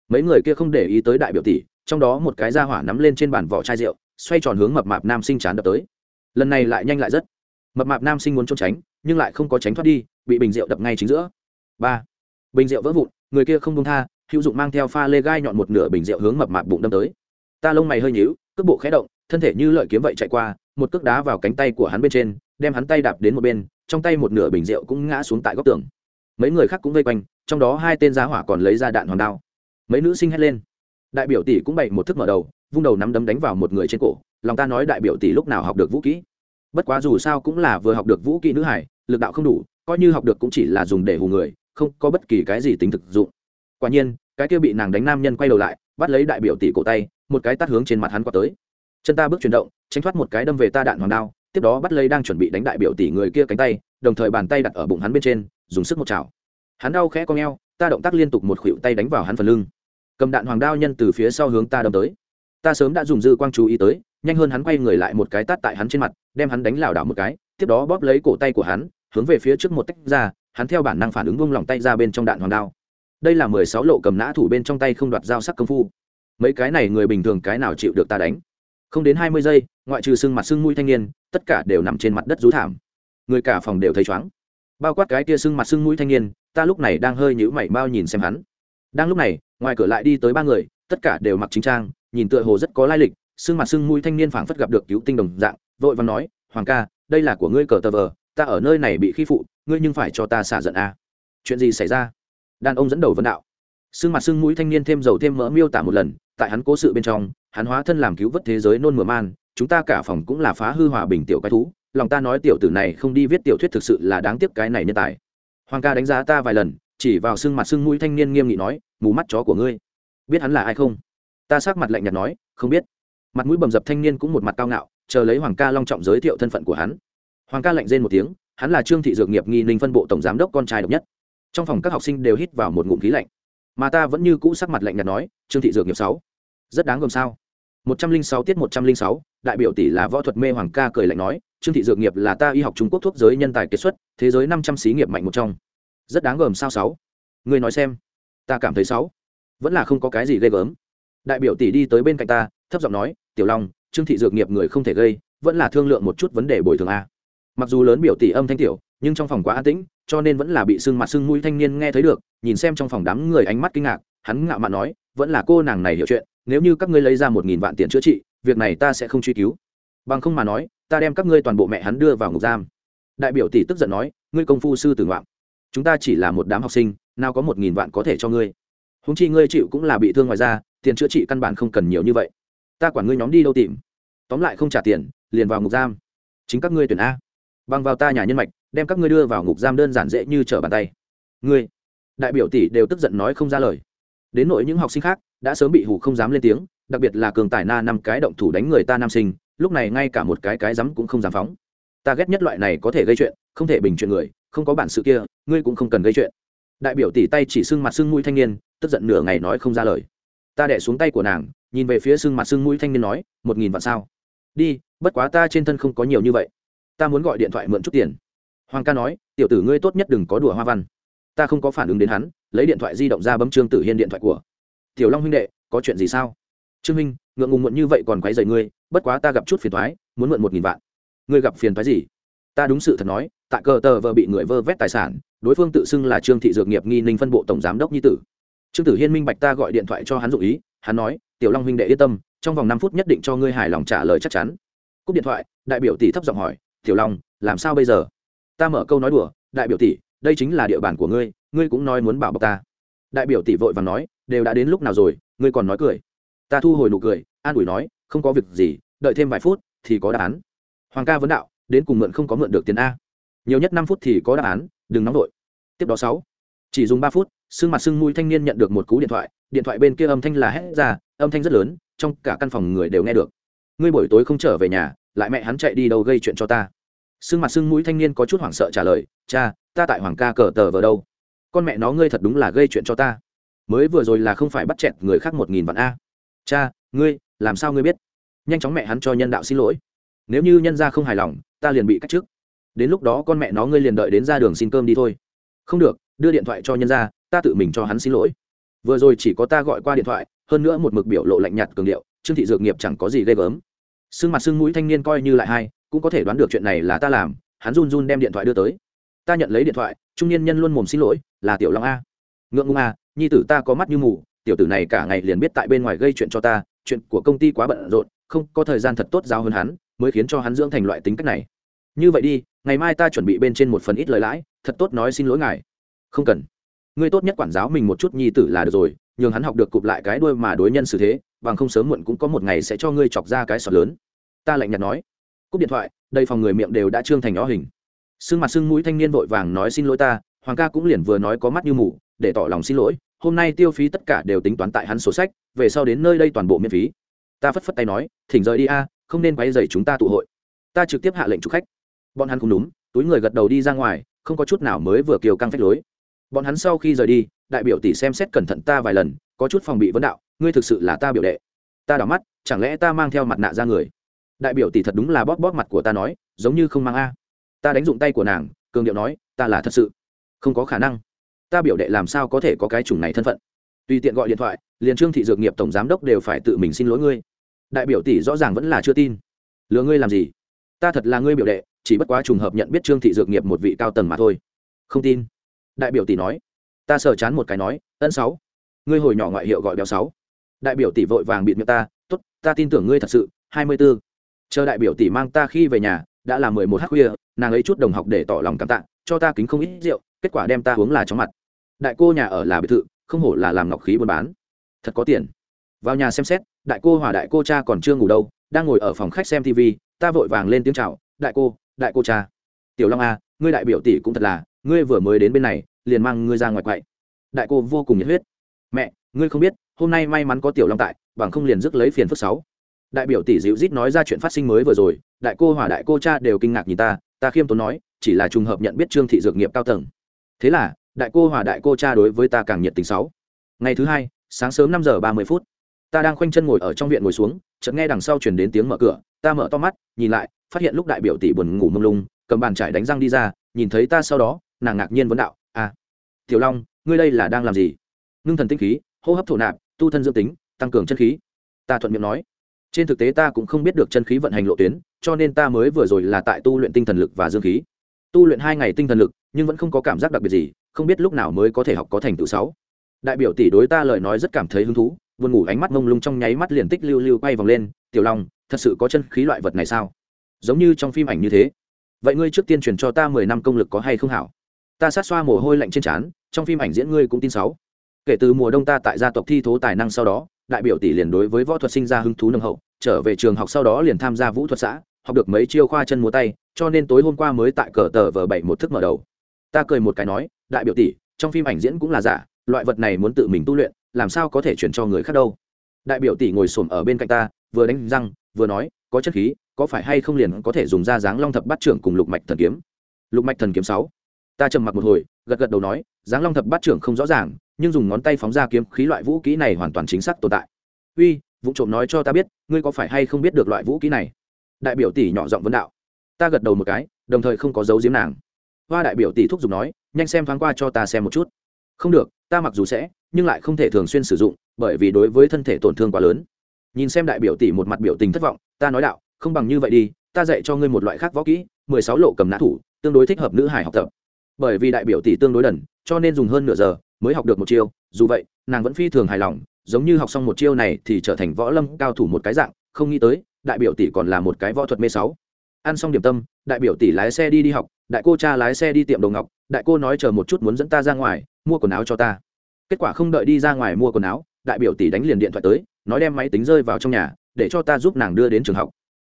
Mấy người kia không để ý tới đại biểu tỷ, trong đó một cái ra hỏa nắm lên trên bàn vỏ chai rượu, xoay tròn hướng mập mạp nam sinh chán đập tới. Lần này lại nhanh lại rất. Mập mạp nam sinh muốn trốn tránh, nhưng lại không có tránh thoát đi, bị bình rượu đập ngay chính giữa. Ba. Bình rượu vỡ vụn, người kia không đông tha, hữu dụng mang theo pha lê gai nhọn một nửa bình rượu hướng mập mạp bụng đâm tới. Ta lông mày hơi nhíu, cước bộ khẽ động, thân thể như lợi kiếm vậy chạy qua một cước đá vào cánh tay của hắn bên trên, đem hắn tay đạp đến một bên, trong tay một nửa bình rượu cũng ngã xuống tại góc tường. Mấy người khác cũng vây quanh, trong đó hai tên giá hỏa còn lấy ra đạn hoàng đao. Mấy nữ sinh hét lên. Đại biểu tỷ cũng bày một thức mở đầu, vung đầu nắm đấm đánh vào một người trên cổ, lòng ta nói đại biểu tỷ lúc nào học được vũ kỹ. Bất quá dù sao cũng là vừa học được vũ kỹ nữ hải, lực đạo không đủ, coi như học được cũng chỉ là dùng để hù người, không có bất kỳ cái gì tính thực dụng. Quả nhiên, cái kia bị nàng đánh nam nhân quay đầu lại, bắt lấy đại biểu tỷ cổ tay, một cái tắt hướng trên mặt hắn qua tới chân ta bước chuyển động, tránh thoát một cái đâm về ta đạn hoàng đao, tiếp đó bắt lấy đang chuẩn bị đánh đại biểu tỷ người kia cánh tay, đồng thời bàn tay đặt ở bụng hắn bên trên, dùng sức một chảo. Hắn đau khẽ con g ta động tác liên tục một khuỷu tay đánh vào hắn phần lưng. Cầm đạn hoàng đao nhân từ phía sau hướng ta đâm tới. Ta sớm đã dùng dư quang chú ý tới, nhanh hơn hắn quay người lại một cái tát tại hắn trên mặt, đem hắn đánh lảo đảo một cái, tiếp đó bóp lấy cổ tay của hắn, hướng về phía trước một tách ra, hắn theo bản năng phản ứng vung lòng tay ra bên trong đạn hoàng đao. Đây là mười sáu lộ cầm nã thủ bên trong tay không đoạt dao sắc công phu. Mấy cái này người bình thường cái nào chịu được ta đánh? Không đến hai mươi giây, ngoại trừ sưng mặt sưng mũi thanh niên, tất cả đều nằm trên mặt đất rú thảm. Người cả phòng đều thấy chóng bao quát cái kia sưng mặt sưng mũi thanh niên, ta lúc này đang hơi nhữ mảy bao nhìn xem hắn. Đang lúc này, ngoài cửa lại đi tới ba người, tất cả đều mặc chính trang, nhìn tựa hồ rất có lai lịch, sưng mặt sưng mũi thanh niên phảng phất gặp được cứu tinh đồng dạng, vội và nói, hoàng ca, đây là của ngươi cờ tờ vờ, ta ở nơi này bị khi phụ, ngươi nhưng phải cho ta xả giận a à. chuyện gì xảy ra? Đàn ông dẫn đầu vấn đạo. Sưng mặt sưng mũi thanh niên thêm dầu thêm mỡ miêu tả một lần tại hắn cố sự bên trong, hắn hóa thân làm cứu vớt thế giới nôn mửa man, chúng ta cả phòng cũng là phá hư hòa bình tiểu cái thú, lòng ta nói tiểu tử này không đi viết tiểu thuyết thực sự là đáng tiếc cái này nhân tài. Hoàng ca đánh giá ta vài lần, chỉ vào xương mặt xương mũi thanh niên nghiêm nghị nói, mù mắt chó của ngươi. Biết hắn là ai không? Ta sắc mặt lạnh nhạt nói, không biết. Mặt mũi bầm dập thanh niên cũng một mặt cao ngạo, chờ lấy hoàng ca long trọng giới thiệu thân phận của hắn. Hoàng ca lạnh rên một tiếng, hắn là trương thị dược nghiệp nghi ninh phân bộ tổng giám đốc con trai độc nhất. Trong phòng các học sinh đều hít vào một ngụm khí lạnh. Mà ta vẫn như cũ sắc mặt lạnh nhạt nói, trương thị dược nghiệp sáu rất đáng gồm sao? Một trăm linh sáu tiết một trăm linh sáu, đại biểu tỷ là võ thuật mê hoàng ca cười lạnh nói, trương thị dược nghiệp là ta y học trung quốc thuốc giới nhân tài kết xuất, thế giới năm trăm xí nghiệp mạnh một trong. Rất đáng gờm sao sáu? Ngươi nói xem. Ta cảm thấy sáu. Vẫn là không có cái gì ghê gớm. Đại biểu tỷ đi tới bên cạnh ta, thấp giọng nói, tiểu long, trương thị dược nghiệp người không thể gây, vẫn là thương lượng một chút vấn đề bồi thường a. Mặc dù lớn biểu tỷ âm thanh tiểu, nhưng trong phòng quá an tĩnh, cho nên vẫn là bị sưng mặt sưng mũi thanh niên nghe thấy được, nhìn xem trong phòng đám người ánh mắt kinh ngạc, hắn ngạo mạn nói, vẫn là cô nàng này hiểu chuyện nếu như các ngươi lấy ra một nghìn vạn tiền chữa trị, việc này ta sẽ không truy cứu. Bằng không mà nói, ta đem các ngươi toàn bộ mẹ hắn đưa vào ngục giam. Đại biểu tỷ tức giận nói, ngươi công phu sư tử ngoạm, chúng ta chỉ là một đám học sinh, nào có một nghìn vạn có thể cho ngươi. Húng chi ngươi chịu cũng là bị thương ngoài ra tiền chữa trị căn bản không cần nhiều như vậy. Ta quản ngươi nhóm đi đâu tìm. Tóm lại không trả tiền, liền vào ngục giam. Chính các ngươi tuyển a. Bằng vào ta nhà nhân mạch, đem các ngươi đưa vào ngục giam đơn giản dễ như trở bàn tay. Ngươi. Đại biểu tỷ đều tức giận nói không ra lời đến nội những học sinh khác đã sớm bị hủ không dám lên tiếng, đặc biệt là cường tài na năm cái động thủ đánh người ta nam sinh, lúc này ngay cả một cái cái rắm cũng không dám phóng. Ta ghét nhất loại này có thể gây chuyện, không thể bình chuyện người, không có bản sự kia, ngươi cũng không cần gây chuyện. Đại biểu tỉ tay chỉ xưng mặt xưng mũi thanh niên, tức giận nửa ngày nói không ra lời. Ta đẻ xuống tay của nàng, nhìn về phía xưng mặt xưng mũi thanh niên nói, một nghìn vạn sao? Đi, bất quá ta trên thân không có nhiều như vậy. Ta muốn gọi điện thoại mượn chút tiền. Hoàng ca nói, tiểu tử ngươi tốt nhất đừng có đùa hoa văn. Ta không có phản ứng đến hắn lấy điện thoại di động ra bấm trương tử hiên điện thoại của. Tiểu long huynh đệ, có chuyện gì sao? Trương minh ngượng ngùng muộn như vậy còn quấy dày ngươi, bất quá ta gặp chút phiền thoái muốn mượn một nghìn vạn. Ngươi gặp phiền thoái gì? Ta đúng sự thật nói, tại cờ tờ vợ bị người vơ vét tài sản, đối phương tự xưng là trương thị dược nghiệp nghi ninh phân bộ tổng giám đốc nhi tử. Trương tử hiên minh bạch ta gọi điện thoại cho hắn dụ ý, hắn nói, tiểu long huynh đệ yên tâm, trong vòng năm phút nhất định cho ngươi hài lòng trả lời chắc chắn. Cúp điện thoại, đại biểu tỷ thấp giọng hỏi, tiểu long, làm sao bây giờ? Ta mở câu nói đùa, đại biểu tỷ, đây chính là địa bàn của ngươi ngươi cũng nói muốn bảo bọc ta. Đại biểu tỷ vội và nói, đều đã đến lúc nào rồi, ngươi còn nói cười. Ta thu hồi nụ cười, an ủi nói, không có việc gì, đợi thêm vài phút thì có đáp án. Hoàng ca vấn đạo, đến cùng mượn không có mượn được tiền a. Nhiều nhất năm phút thì có đáp án, đừng nóng vội. Tiếp đó sáu. Chỉ dùng ba phút sưng mặt sưng mũi thanh niên nhận được một cú điện thoại điện thoại bên kia âm thanh là hét ra, âm thanh rất lớn, trong cả căn phòng người đều nghe được. Ngươi buổi tối không trở về nhà, lại mẹ hắn chạy đi đâu gây chuyện cho ta. Sưng mặt sưng mũi thanh niên có chút hoảng sợ trả lời, cha, ta tại hoàng ca cờ tờ vờ đâu? Con mẹ nó ngươi thật đúng là gây chuyện cho ta. Mới vừa rồi là không phải bắt chẹt người khác một nghìn vạn a. Cha, ngươi, làm sao ngươi biết? Nhanh chóng mẹ hắn cho nhân đạo xin lỗi. Nếu như nhân gia không hài lòng, ta liền bị cách chức đến lúc đó con mẹ nó ngươi liền đợi đến ra đường xin cơm đi thôi. Không được, đưa điện thoại cho nhân gia, ta tự mình cho hắn xin lỗi. Vừa rồi chỉ có ta gọi qua điện thoại, hơn nữa một mực biểu lộ lạnh nhạt cường điệu, trương thị dược nghiệp chẳng có gì ghê gớm. Sưng mặt sưng mũi thanh niên coi như lại hai cũng có thể đoán được chuyện này là ta làm, hắn run run đem điện thoại đưa tới. Ta nhận lấy điện thoại, trung niên nhân luôn mồm xin lỗi là tiểu long a. Ngượng ngùng a, nhi tử ta có mắt như mù, tiểu tử này cả ngày liền biết tại bên ngoài gây chuyện cho ta, chuyện của công ty quá bận rộn, không có thời gian thật tốt giao hơn hắn, mới khiến cho hắn dưỡng thành loại tính cách này. Như vậy đi, ngày mai ta chuẩn bị bên trên một phần ít lời lãi, thật tốt nói xin lỗi ngài. Không cần. Ngươi tốt nhất quản giáo mình một chút nhi tử là được rồi, nhường hắn học được cụp lại cái đuôi mà đối nhân xử thế, bằng không sớm muộn cũng có một ngày sẽ cho ngươi chọc ra cái sọt lớn. Ta lạnh nhạt nói. Cúp điện thoại đây phòng người miệng đều đã trương thành ó hình. Sưng mặt sưng mũi thanh niên vội vàng nói xin lỗi ta hoàng ca cũng liền vừa nói có mắt như mù, để tỏ lòng xin lỗi, hôm nay tiêu phí tất cả đều tính toán tại hắn sổ sách, về sau đến nơi đây toàn bộ miễn phí. Ta phất phất tay nói, thỉnh rời đi a, không nên quay dày chúng ta tụ hội. Ta trực tiếp hạ lệnh chụp khách. Bọn hắn không đúng, túi người gật đầu đi ra ngoài, không có chút nào mới vừa kiều căng phách lối. Bọn hắn sau khi rời đi, đại biểu tỷ xem xét cẩn thận ta vài lần, có chút phòng bị vấn đạo, ngươi thực sự là ta biểu đệ. Ta đỏ mắt, chẳng lẽ ta mang theo mặt nạ ra người? Đại biểu tỷ thật đúng là bóp bóp mặt của ta nói, giống như không mang a. Ta đánh dụng tay của nàng, cường điệu nói, ta là thật sự không có khả năng. Ta biểu đệ làm sao có thể có cái chủng này thân phận? Tùy tiện gọi điện thoại, liền trương thị dược nghiệp tổng giám đốc đều phải tự mình xin lỗi ngươi. Đại biểu tỷ rõ ràng vẫn là chưa tin. Lừa ngươi làm gì? Ta thật là ngươi biểu đệ, chỉ bất quá trùng hợp nhận biết trương thị dược nghiệp một vị cao tầng mà thôi. Không tin. Đại biểu tỷ nói. Ta sờ chán một cái nói, ân sáu, ngươi hồi nhỏ ngoại hiệu gọi béo sáu. Đại biểu tỷ vội vàng bịt miệng ta t ố t ta tin tưởng ngươi thật sự, hai mươi b ố chờ đại biểu tỷ mang ta khi về nhà, đã là mười một h khuya, nàng ấy chút đồng học để tỏ lòng cảm tạ, cho ta kính không ít rượu kết quả đem ta uống là chóng mặt. Đại cô nhà ở là biệt thự, không hổ là làm ngọc khí buôn bán. Thật có tiền. Vào nhà xem xét, đại cô hòa đại cô cha còn chưa ngủ đâu, đang ngồi ở phòng khách xem tv ta vội vàng lên tiếng c h à o đại cô đại cô cha. Tiểu long a ngươi đại biểu tỷ cũng thật là, ngươi vừa mới đến bên này, liền mang ngươi ra ngoài quậy. Đại cô vô cùng nhiệt huyết. Mẹ, ngươi không biết, hôm nay may mắn có tiểu long tại, bằng không liền rước lấy phiền phức sáu. Đại biểu tỷ dịu rít nói ra chuyện phát sinh mới vừa rồi, đại cô hòa đại cô cha đều kinh ngạc nhìn ta ta khiêm tốn nói, chỉ là trùng hợp nhận biết trương thị dược nghiệp cao tầng thế là, đại cô hòa đại cô cha đối với ta càng nhiệt tình sáu. Ngày thứ hai, sáng sớm năm giờ ba mươi phút, ta đang khoanh chân ngồi ở trong viện ngồi xuống, chợt nghe đằng sau chuyển đến tiếng mở cửa, ta mở to mắt, nhìn lại, phát hiện lúc đại biểu tỷ buồn ngủ mông lung, cầm bàn trải đánh răng đi ra, nhìn thấy ta sau đó, nàng ngạc nhiên vấn đạo à tiểu long, ngươi đây là đang làm gì? Ngưng thần tinh khí, hô hấp thổ nạp, tu thân dương tính, tăng cường chân khí. Ta thuận miệng nói, trên thực tế ta cũng không biết được chân khí vận hành lộ tuyến, cho nên ta mới vừa rồi là tại tu luyện tinh thần lực và dương khí tu luyện hai ngày tinh thần lực, nhưng vẫn không có cảm giác đặc biệt gì, không biết lúc nào mới có thể học có thành tựu sáu. Đại biểu tỷ đối ta lời nói rất cảm thấy hứng thú vườn ngủ ánh mắt mông lung trong nháy mắt liền tích lưu lưu quay vòng lên, tiểu long, thật sự có chân khí loại vật này sao? Giống như trong phim ảnh như thế. Vậy ngươi trước tiên truyền cho ta mười năm công lực có hay không hảo? Ta sát xoa mồ hôi lạnh trên trán, trong phim ảnh diễn ngươi cũng tin sáu. Kể từ mùa đông ta tại gia tộc thi thố tài năng sau đó, đại biểu tỷ liền đối với võ thuật sinh ra hứng thú nâng hậu, trở về trường học sau đó liền tham gia vũ thuật xã, học được mấy chiêu khoa chân múa tay cho nên tối hôm qua mới tại cờ tờ vờ bảy một thức mở đầu. Ta cười một cái nói, đại biểu tỷ, trong phim ảnh diễn cũng là giả, loại vật này muốn tự mình tu luyện, làm sao có thể chuyển cho người khác đâu? Đại biểu tỷ ngồi xổm ở bên cạnh ta, vừa đánh răng, vừa nói, có chất khí, có phải hay không liền có thể dùng ra dáng long thập bát trưởng cùng lục mạch thần kiếm? Lục mạch thần kiếm sáu. Ta trầm mặc một hồi, gật gật đầu nói, dáng long thập bát trưởng không rõ ràng, nhưng dùng ngón tay phóng ra kiếm khí loại vũ kỹ này hoàn toàn chính xác tồn tại. Uy, vụ trộm nói cho ta biết, ngươi có phải hay không biết được loại vũ kỹ này? Đại biểu tỷ nhỏ giọng vấn đạo ta gật đầu một cái, đồng thời không có dấu giếm nàng. Hoa đại biểu tỷ thúc giục nói, nhanh xem thoáng qua cho ta xem một chút. Không được, ta mặc dù sẽ, nhưng lại không thể thường xuyên sử dụng, bởi vì đối với thân thể tổn thương quá lớn. Nhìn xem đại biểu tỷ một mặt biểu tình thất vọng, ta nói đạo, không bằng như vậy đi, ta dạy cho ngươi một loại khác võ kỹ, mười sáu lộ cầm nã thủ, tương đối thích hợp nữ hải học tập. Bởi vì đại biểu tỷ tương đối đần, cho nên dùng hơn nửa giờ mới học được một chiêu, dù vậy, nàng vẫn phi thường hài lòng, giống như học xong một chiêu này thì trở thành võ lâm cao thủ một cái dạng, không nghĩ tới, đại biểu tỷ còn là một cái võ thuật mê sáu ăn xong điểm tâm, đại biểu tỷ lái xe đi đi học, đại cô cha lái xe đi tiệm đồ ngọc, đại cô nói chờ một chút muốn dẫn ta ra ngoài, mua quần áo cho ta. Kết quả không đợi đi ra ngoài mua quần áo, đại biểu tỷ đánh liền điện thoại tới, nói đem máy tính rơi vào trong nhà, để cho ta giúp nàng đưa đến trường học.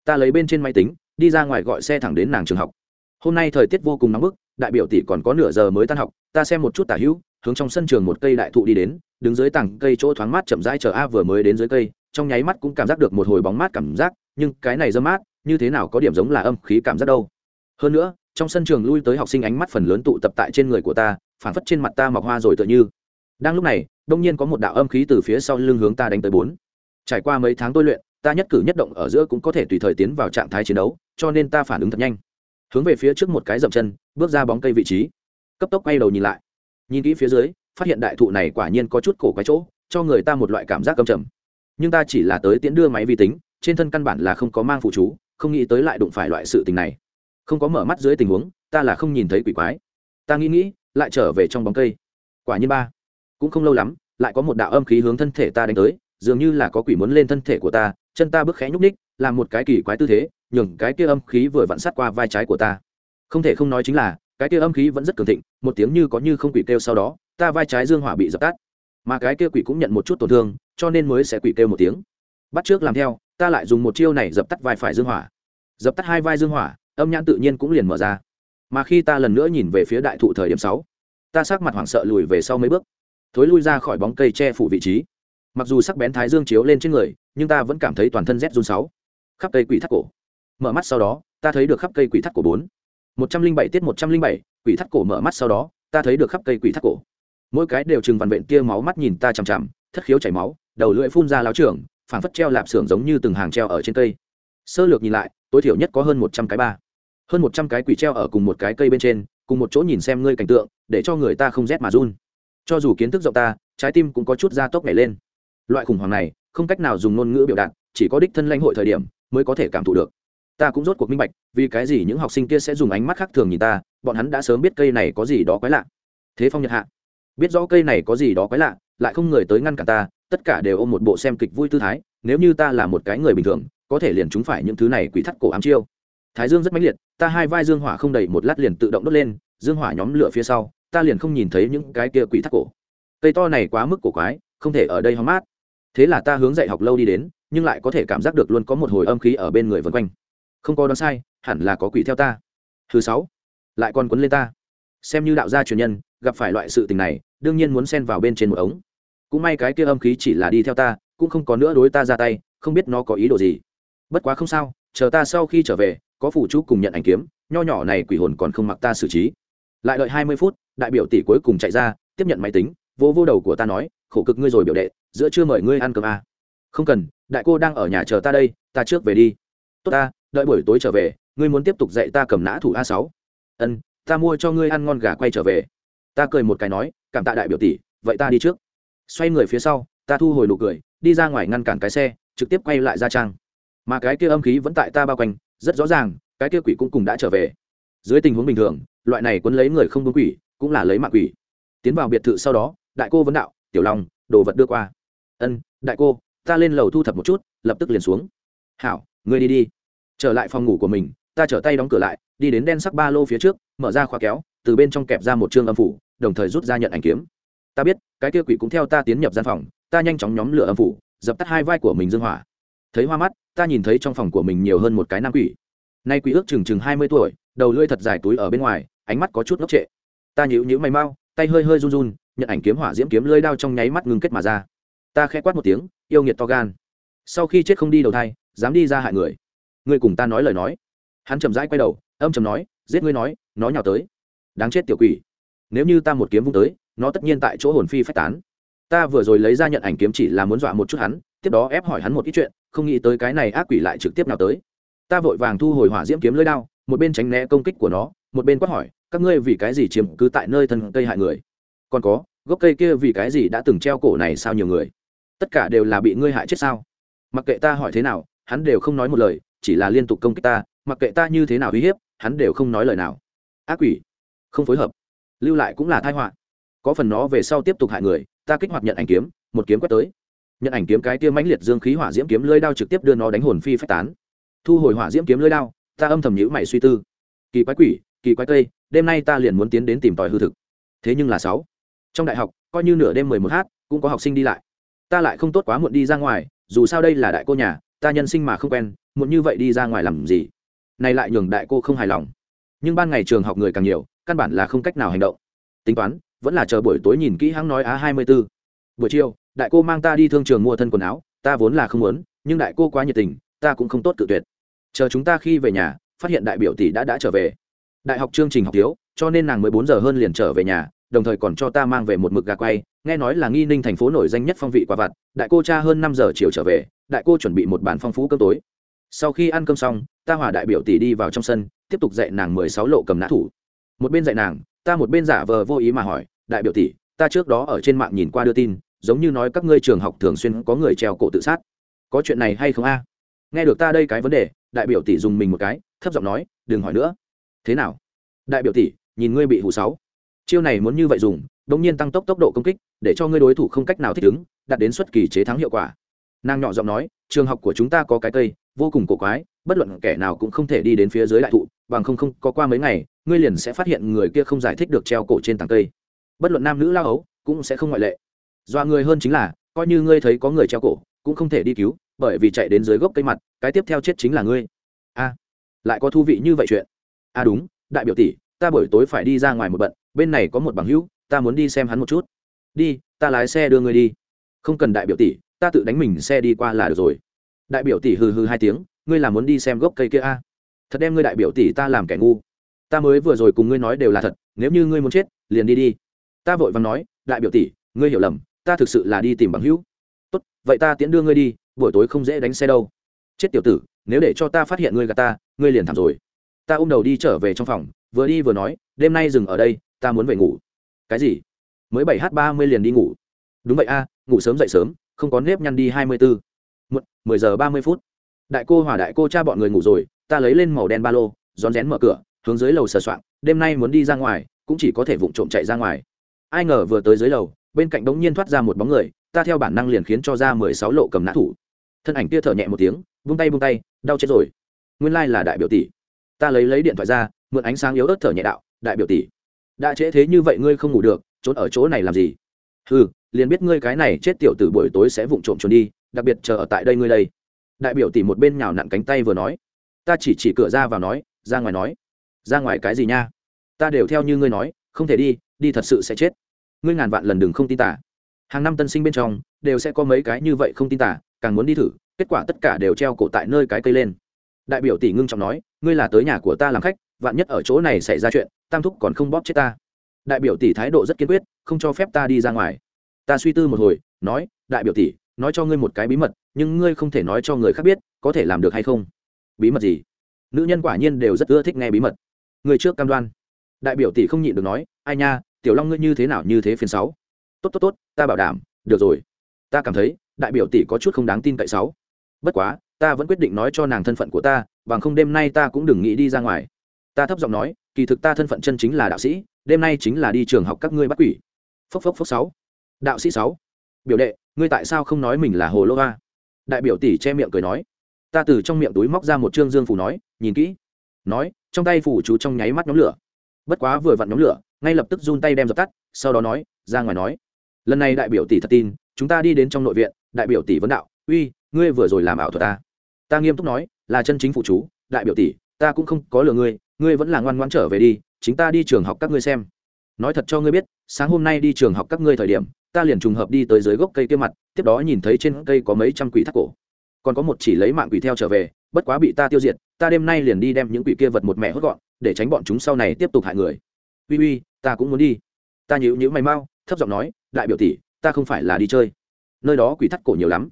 Ta lấy bên trên máy tính, đi ra ngoài gọi xe thẳng đến nàng trường học. Hôm nay thời tiết vô cùng nóng bức, đại biểu tỷ còn có nửa giờ mới tan học, ta xem một chút tả hữu, hướng trong sân trường một cây đại thụ đi đến, đứng dưới tảng cây chỗ thoáng mát chậm rãi chờ a vừa mới đến dưới cây, trong nháy mắt cũng cảm giác được một hồi bóng mát cảm giác, nhưng cái này dơ mát như thế nào có điểm giống là âm khí cảm giác đâu. Hơn nữa, trong sân trường lui tới học sinh ánh mắt phần lớn tụ tập tại trên người của ta phản phất trên mặt ta mọc hoa rồi tựa như. Đang lúc này, đông nhiên có một đạo âm khí từ phía sau lưng hướng ta đánh tới bốn. Trải qua mấy tháng tôi luyện, ta nhất cử nhất động ở giữa cũng có thể tùy thời tiến vào trạng thái chiến đấu, cho nên ta phản ứng thật nhanh. Hướng về phía trước một cái dậm chân, bước ra bóng cây vị trí. Cấp tốc quay đầu nhìn lại. Nhìn kỹ phía dưới, phát hiện đại thụ này quả nhiên có chút cổ quái chỗ, cho người ta một loại cảm giác cầm trầm. Nhưng ta chỉ là tới tiễn đưa máy vi tính, trên thân căn bản là không có mang phụ chú không nghĩ tới lại đụng phải loại sự tình này. Không có mở mắt dưới tình huống, ta là không nhìn thấy quỷ quái. Ta nghĩ nghĩ, lại trở về trong bóng cây. Quả nhiên ba. Cũng không lâu lắm, lại có một đạo âm khí hướng thân thể ta đánh tới, dường như là có quỷ muốn lên thân thể của ta, chân ta bước khẽ nhúc ních làm một cái kỳ quái tư thế, nhường cái kia âm khí vừa vặn sát qua vai trái của ta. Không thể không nói chính là, cái kia âm khí vẫn rất cường thịnh, một tiếng như có như không quỷ kêu sau đó, ta vai trái dương hỏa bị dập tắt. Mà cái kia quỷ cũng nhận một chút tổn thương, cho nên mới sẽ quỷ kêu một tiếng. Bắt trước làm theo ta lại dùng một chiêu này dập tắt vai phải dương hỏa. Dập tắt hai vai dương hỏa, âm nhãn tự nhiên cũng liền mở ra. Mà khi ta lần nữa nhìn về phía đại thụ thời điểm sáu, ta sắc mặt hoảng sợ lùi về sau mấy bước, thối lui ra khỏi bóng cây che phủ vị trí. Mặc dù sắc bén thái dương chiếu lên trên người, nhưng ta vẫn cảm thấy toàn thân rét run sáu. Khắp cây quỷ thắt cổ. Mở mắt sau đó, ta thấy được khắp cây quỷ thắt cổ bốn. Một trăm linh bảy tiết một trăm linh bảy, quỷ thắt cổ mở mắt sau đó, ta thấy được khắp cây quỷ thắt cổ. Mỗi cái đều chừng vằn vện kia máu mắt nhìn ta chằm chằm, thất khiếu chảy máu, đầu lưỡi phun ra láo trưởng phảng phất treo lạp xưởng giống như từng hàng treo ở trên cây. Sơ lược nhìn lại, tối thiểu nhất có hơn một trăm cái ba. Hơn một trăm cái quỷ treo ở cùng một cái cây bên trên, cùng một chỗ nhìn xem ngươi cảnh tượng, để cho người ta không rét mà run. Cho dù kiến thức rộng ta, trái tim cũng có chút da tốc nhảy lên. Loại khủng hoảng này, không cách nào dùng ngôn ngữ biểu đạt, chỉ có đích thân lãnh hội thời điểm mới có thể cảm thụ được. Ta cũng rốt cuộc minh bạch, vì cái gì những học sinh kia sẽ dùng ánh mắt khác thường nhìn ta, bọn hắn đã sớm biết cây này có gì đó quái lạ. Thế phong nhật hạ, biết rõ cây này có gì đó quái lạ, lại không người tới ngăn cả ta tất cả đều ôm một bộ xem kịch vui tư thái, nếu như ta là một cái người bình thường, có thể liền chúng phải những thứ này quỷ thắt cổ ám chiêu. Thái dương rất mãnh liệt, ta hai vai dương hỏa không đầy một lát liền tự động đốt lên, dương hỏa nhóm lửa phía sau, ta liền không nhìn thấy những cái kia quỷ thắt cổ. Cây to này quá mức cổ quái, không thể ở đây hóng mát. Thế là ta hướng dạy học lâu đi đến, nhưng lại có thể cảm giác được luôn có một hồi âm khí ở bên người vân quanh. Không có đoán sai, hẳn là có quỷ theo ta. Thứ sáu, lại còn quấn lên ta. Xem như đạo gia truyền nhân, gặp phải loại sự tình này, đương nhiên muốn xen vào bên trên một ống cũng may cái kia âm khí chỉ là đi theo ta, cũng không có nữa đối ta ra tay, không biết nó có ý đồ gì. Bất quá không sao, chờ ta sau khi trở về, có phủ chú cùng nhận ảnh kiếm, nho nhỏ này quỷ hồn còn không mặc ta xử trí. Lại đợi hai mươi phút, đại biểu tỷ cuối cùng chạy ra, tiếp nhận máy tính vô vô đầu của ta nói, khổ cực ngươi rồi biểu đệ, giữa chưa mời ngươi ăn cơm à. không cần, đại cô đang ở nhà chờ ta đây, ta trước về đi. Tốt ta, đợi buổi tối trở về, ngươi muốn tiếp tục dạy ta cầm nã thủ a sáu. Ân, ta mua cho ngươi ăn ngon gà quay trở về. Ta cười một cái nói, cảm tạ đại biểu tỷ, vậy ta đi trước xoay người phía sau, ta thu hồi nụ cười, đi ra ngoài ngăn cản cái xe, trực tiếp quay lại ra trang. Mà cái kia âm khí vẫn tại ta bao quanh, rất rõ ràng, cái kia quỷ cũng cùng đã trở về. Dưới tình huống bình thường, loại này quấn lấy người không đúng quỷ, cũng là lấy mạng quỷ. Tiến vào biệt thự sau đó, đại cô vấn đạo, tiểu long, đồ vật đưa qua. Ân, đại cô, ta lên lầu thu thập một chút, lập tức liền xuống. Hảo, ngươi đi đi. Trở lại phòng ngủ của mình, ta trở tay đóng cửa lại, đi đến đen sắc ba lô phía trước, mở ra khóa kéo, từ bên trong kẹp ra một chương âm phủ, đồng thời rút ra nhận ảnh kiếm ta biết, cái kia quỷ cũng theo ta tiến nhập gian phòng, ta nhanh chóng nhóm lửa âm phủ, dập tắt hai vai của mình dương hỏa. Thấy hoa mắt, ta nhìn thấy trong phòng của mình nhiều hơn một cái nam quỷ. Nay quỷ ước chừng chừng hai mươi tuổi, đầu lưỡi thật dài túi ở bên ngoài, ánh mắt có chút ngốc trệ. Ta nhíu nhíu mày mau, tay hơi hơi run run, nhận ảnh kiếm hỏa diễm kiếm lưỡi đao trong nháy mắt ngưng kết mà ra. Ta khẽ quát một tiếng, yêu nghiệt to gan. Sau khi chết không đi đầu thai, dám đi ra hại người. Ngươi cùng ta nói lời nói. Hắn chậm rãi quay đầu, âm chầm nói, giết ngươi nói, nó nhào tới. Đáng chết tiểu quỷ. Nếu như ta một kiếm vung tới nó tất nhiên tại chỗ hồn phi phách tán. Ta vừa rồi lấy ra nhận ảnh kiếm chỉ là muốn dọa một chút hắn, tiếp đó ép hỏi hắn một ít chuyện, không nghĩ tới cái này ác quỷ lại trực tiếp nào tới. Ta vội vàng thu hồi hỏa diễm kiếm lưỡi đao, một bên tránh né công kích của nó, một bên quát hỏi, các ngươi vì cái gì chiếm cứ tại nơi thân cây hại người? Còn có, gốc cây kia vì cái gì đã từng treo cổ này sao nhiều người? Tất cả đều là bị ngươi hại chết sao? Mặc kệ ta hỏi thế nào, hắn đều không nói một lời, chỉ là liên tục công kích ta, mặc kệ ta như thế nào uy hiếp, hắn đều không nói lời nào. Ác quỷ, không phối hợp. Lưu lại cũng là thai họa có phần nó về sau tiếp tục hại người, ta kích hoạt nhận ảnh kiếm, một kiếm quét tới. Nhận ảnh kiếm cái tia mãnh liệt dương khí hỏa diễm kiếm lưỡi đao trực tiếp đưa nó đánh hồn phi phách tán. Thu hồi hỏa diễm kiếm lưỡi đao, ta âm thầm nhữ mày suy tư. Kỳ quái quỷ, kỳ quái cây, đêm nay ta liền muốn tiến đến tìm tòi hư thực. Thế nhưng là sáu. Trong đại học, coi như nửa đêm mười một h cũng có học sinh đi lại. Ta lại không tốt quá muộn đi ra ngoài, dù sao đây là đại cô nhà, ta nhân sinh mà không quen, muộn như vậy đi ra ngoài làm gì? Này lại nhường đại cô không hài lòng. Nhưng ban ngày trường học người càng nhiều, căn bản là không cách nào hành động. Tính toán vẫn là chờ buổi tối nhìn kỹ hắn nói á hai mươi b ố buổi chiều, đại cô mang ta đi thương trường mua thân quần áo, ta vốn là không muốn, nhưng đại cô quá nhiệt tình, ta cũng không tốt tự tuyệt. Chờ chúng ta khi về nhà, phát hiện đại biểu tỷ đã đã trở về. Đại học chương trình học thiếu, cho nên nàng mới bốn giờ hơn liền trở về nhà, đồng thời còn cho ta mang về một mực gà quay, nghe nói là nghi ninh thành phố nổi danh nhất phong vị quả vặt, đại cô cha hơn năm giờ chiều trở về, đại cô chuẩn bị một bàn phong phú cơm tối. Sau khi ăn cơm xong, ta hòa đại biểu tỷ đi vào trong sân, tiếp tục dạy nàng mười sáu lộ cầm nã thủ. Một bên dạy nàng, ta một bên giả vờ vô ý mà hỏi đại biểu tỷ, ta trước đó ở trên mạng nhìn qua đưa tin, giống như nói các ngươi trường học thường xuyên có người treo cổ tự sát. Có chuyện này hay không a? Nghe được ta đây cái vấn đề, đại biểu tỷ dùng mình một cái, thấp giọng nói, đừng hỏi nữa. Thế nào? Đại biểu tỷ, nhìn ngươi bị hụ sáu. Chiêu này muốn như vậy dùng đống nhiên tăng tốc tốc độ công kích, để cho ngươi đối thủ không cách nào thích ứng, đạt đến xuất kỳ chế thắng hiệu quả. Nàng nhỏ giọng nói, trường học của chúng ta có cái cây, vô cùng cổ quái, bất luận kẻ nào cũng không thể đi đến phía dưới đại thụ, bằng không không, có qua mấy ngày, ngươi liền sẽ phát hiện người kia không giải thích được treo cổ trên tảng cây bất luận nam nữ lao ấu cũng sẽ không ngoại lệ. Dọa người hơn chính là, coi như ngươi thấy có người treo cổ, cũng không thể đi cứu, bởi vì chạy đến dưới gốc cây mặt, cái tiếp theo chết chính là ngươi. A, lại có thú vị như vậy chuyện. A, đúng, đại biểu tỷ, ta buổi tối phải đi ra ngoài một bận, bên này có một bằng hữu, ta muốn đi xem hắn một chút. Đi, ta lái xe đưa ngươi đi. Không cần đại biểu tỷ, ta tự đánh mình xe đi qua là được rồi. Đại biểu tỷ hừ hừ hai tiếng, ngươi là muốn đi xem gốc cây kia a? Thật đem ngươi đại biểu tỷ ta làm kẻ ngu. Ta mới vừa rồi cùng ngươi nói đều là thật, nếu như ngươi muốn chết, liền đi đi ta vội vàng nói, đại biểu tỷ, ngươi hiểu lầm, ta thực sự là đi tìm bằng hữu. Tốt, vậy ta tiễn đưa ngươi đi, buổi tối không dễ đánh xe đâu. Chết tiểu tử, nếu để cho ta phát hiện ngươi gà ta, ngươi liền thảm rồi. Ta ôm đầu đi trở về trong phòng, vừa đi vừa nói, đêm nay dừng ở đây, ta muốn về ngủ. Cái gì? Mới bảy h ba mươi liền đi ngủ. Đúng vậy a, ngủ sớm dậy sớm, không có nếp nhăn đi hai mươi bốn một mười giờ ba mươi phút. Đại cô hòa, đại cô cha bọn người ngủ rồi, ta lấy lên màu đen ba lô, rón rén mở cửa, hướng dưới lầu sờ soạn. đêm nay muốn đi ra ngoài, cũng chỉ có thể vụng trộm chạy ra ngoài ai ngờ vừa tới dưới lầu, bên cạnh đống nhiên thoát ra một bóng người, ta theo bản năng liền khiến cho ra mười sáu lộ cầm nã thủ. Thân ảnh kia thở nhẹ một tiếng, vung tay vung tay, đau chết rồi. Nguyên lai là đại biểu tỷ. Ta lấy lấy điện thoại ra, mượn ánh sáng yếu ớt thở nhẹ đạo, đại biểu tỷ. Đã trễ thế như vậy ngươi không ngủ được, trốn ở chỗ này làm gì? Ừ liền biết ngươi cái này chết tiểu từ buổi tối sẽ vụng trộm trốn đi, đặc biệt chờ ở tại đây ngươi đây. Đại biểu tỷ một bên nhào nặn cánh tay vừa nói. Ta chỉ chỉ cửa ra vào nói, ra ngoài nói. Ra ngoài cái gì nha? Ta đều theo như ngươi nói, không thể đi đi thật sự sẽ chết ngươi ngàn vạn lần đừng không tin tả. Hàng năm tân sinh bên trong, đều sẽ có mấy cái như vậy không tin tả, càng muốn đi thử, kết quả tất cả đều treo cổ tại nơi cái cây lên. Đại biểu tỷ ngưng trọng nói, ngươi là tới nhà của ta làm khách, vạn nhất ở chỗ này xảy ra chuyện, tam thúc còn không bóp chết ta. Đại biểu tỷ thái độ rất kiên quyết, không cho phép ta đi ra ngoài. Ta suy tư một hồi, nói, đại biểu tỷ, nói cho ngươi một cái bí mật, nhưng ngươi không thể nói cho người khác biết, có thể làm được hay không? Bí mật gì? Nữ nhân quả nhiên đều rất ưa thích nghe bí mật. Người trước cam đoan. Đại biểu tỷ không nhịn được nói, ai nha tiểu long ngươi như thế nào như thế phiên sáu? Tốt tốt tốt, ta bảo đảm, được rồi. Ta cảm thấy, đại biểu tỷ có chút không đáng tin cậy sáu. Bất quá, ta vẫn quyết định nói cho nàng thân phận của ta, bằng không đêm nay ta cũng đừng nghĩ đi ra ngoài. Ta thấp giọng nói, kỳ thực ta thân phận chân chính là đạo sĩ, đêm nay chính là đi trường học các ngươi bắt quỷ. Phốc phốc phốc sáu. Đạo sĩ sáu. Biểu đệ, ngươi tại sao không nói mình là hồ lô va đại biểu tỷ che miệng cười nói. Ta từ trong miệng túi móc ra một trương dương phủ nói, nhìn kỹ. Nói, trong tay phủ chú trong nháy mắt nhóm lửa. Bất quá vừa vặn nhóm lửa ngay lập tức run tay đem dập tắt, sau đó nói, ra ngoài nói. Lần này đại biểu tỷ thật tin, chúng ta đi đến trong nội viện, đại biểu tỷ vấn đạo, uy, ngươi vừa rồi làm ảo thuật ta. Ta nghiêm túc nói, là chân chính phụ chú, đại biểu tỷ, ta cũng không có lừa ngươi ngươi vẫn là ngoan ngoan trở về đi, chính ta đi trường học các ngươi xem. Nói thật cho ngươi biết, sáng hôm nay đi trường học các ngươi thời điểm, ta liền trùng hợp đi tới dưới gốc cây kia mặt, tiếp đó nhìn thấy trên cây có mấy trăm quỷ thác cổ. Còn có một chỉ lấy mạng quỷ theo trở về, bất quá bị ta tiêu diệt, ta đêm nay liền đi đem những quỷ kia vật một mẹ hốt gọn, để tránh bọn chúng sau này tiếp tục hại người uy uy, ta cũng muốn đi. Ta nhữ nhữ mày mau, thấp giọng nói, đại biểu tỷ, ta không phải là đi chơi. Nơi đó quỷ thắt cổ nhiều lắm.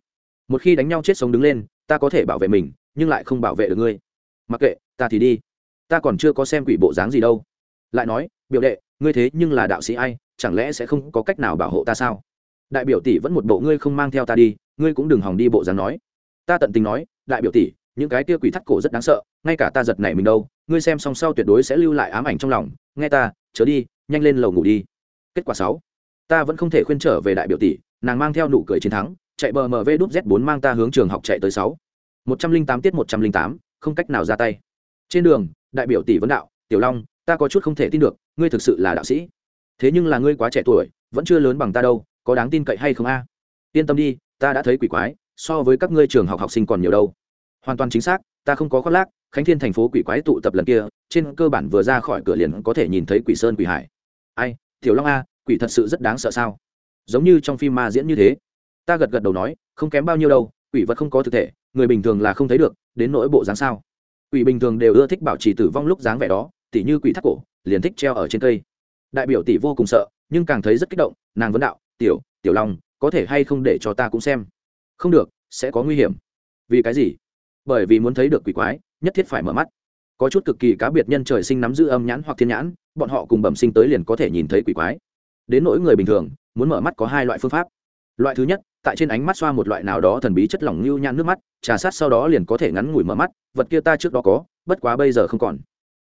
Một khi đánh nhau chết sống đứng lên, ta có thể bảo vệ mình, nhưng lại không bảo vệ được ngươi. Mặc kệ, ta thì đi. Ta còn chưa có xem quỷ bộ dáng gì đâu. Lại nói, biểu đệ, ngươi thế nhưng là đạo sĩ ai, chẳng lẽ sẽ không có cách nào bảo hộ ta sao? Đại biểu tỷ vẫn một bộ, ngươi không mang theo ta đi, ngươi cũng đừng hòng đi bộ dáng nói. Ta tận tình nói, đại biểu tỷ, những cái kia quỷ thắt cổ rất đáng sợ, ngay cả ta giật nảy mình đâu, ngươi xem xong sau tuyệt đối sẽ lưu lại ám ảnh trong lòng, nghe ta chớ đi, nhanh lên lầu ngủ đi. Kết quả sáu. Ta vẫn không thể khuyên trở về đại biểu tỷ, nàng mang theo nụ cười chiến thắng, chạy bờ mv đúp z 4 mang ta hướng trường học chạy tới sáu. Một trăm linh tám tiết một trăm linh tám, không cách nào ra tay. Trên đường, đại biểu tỷ vấn đạo, tiểu long, ta có chút không thể tin được, ngươi thực sự là đạo sĩ. Thế nhưng là ngươi quá trẻ tuổi, vẫn chưa lớn bằng ta đâu, có đáng tin cậy hay không a? Yên tâm đi, ta đã thấy quỷ quái, so với các ngươi trường học học sinh còn nhiều đâu. Hoàn toàn chính xác ta không có khoác lác, khánh thiên thành phố quỷ quái tụ tập lần kia, trên cơ bản vừa ra khỏi cửa liền có thể nhìn thấy quỷ sơn quỷ hải. Ai, tiểu long a, quỷ thật sự rất đáng sợ sao? Giống như trong phim ma diễn như thế. Ta gật gật đầu nói, không kém bao nhiêu đâu, quỷ vật không có thực thể, người bình thường là không thấy được, đến nỗi bộ dáng sao? Quỷ bình thường đều ưa thích bảo trì tử vong lúc dáng vẻ đó, tỉ như quỷ thắt cổ, liền thích treo ở trên cây. Đại biểu tỷ vô cùng sợ, nhưng càng thấy rất kích động, nàng vấn đạo, tiểu tiểu long, có thể hay không để cho ta cũng xem? Không được, sẽ có nguy hiểm. Vì cái gì? Bởi vì muốn thấy được quỷ quái, nhất thiết phải mở mắt. Có chút cực kỳ cá biệt nhân trời sinh nắm giữ âm nhãn hoặc thiên nhãn, bọn họ cùng bẩm sinh tới liền có thể nhìn thấy quỷ quái. Đến nỗi người bình thường, muốn mở mắt có hai loại phương pháp. Loại thứ nhất, tại trên ánh mắt xoa một loại nào đó thần bí chất lỏng lưu nhan nước mắt, trà sát sau đó liền có thể ngắn ngủi mở mắt, vật kia ta trước đó có, bất quá bây giờ không còn.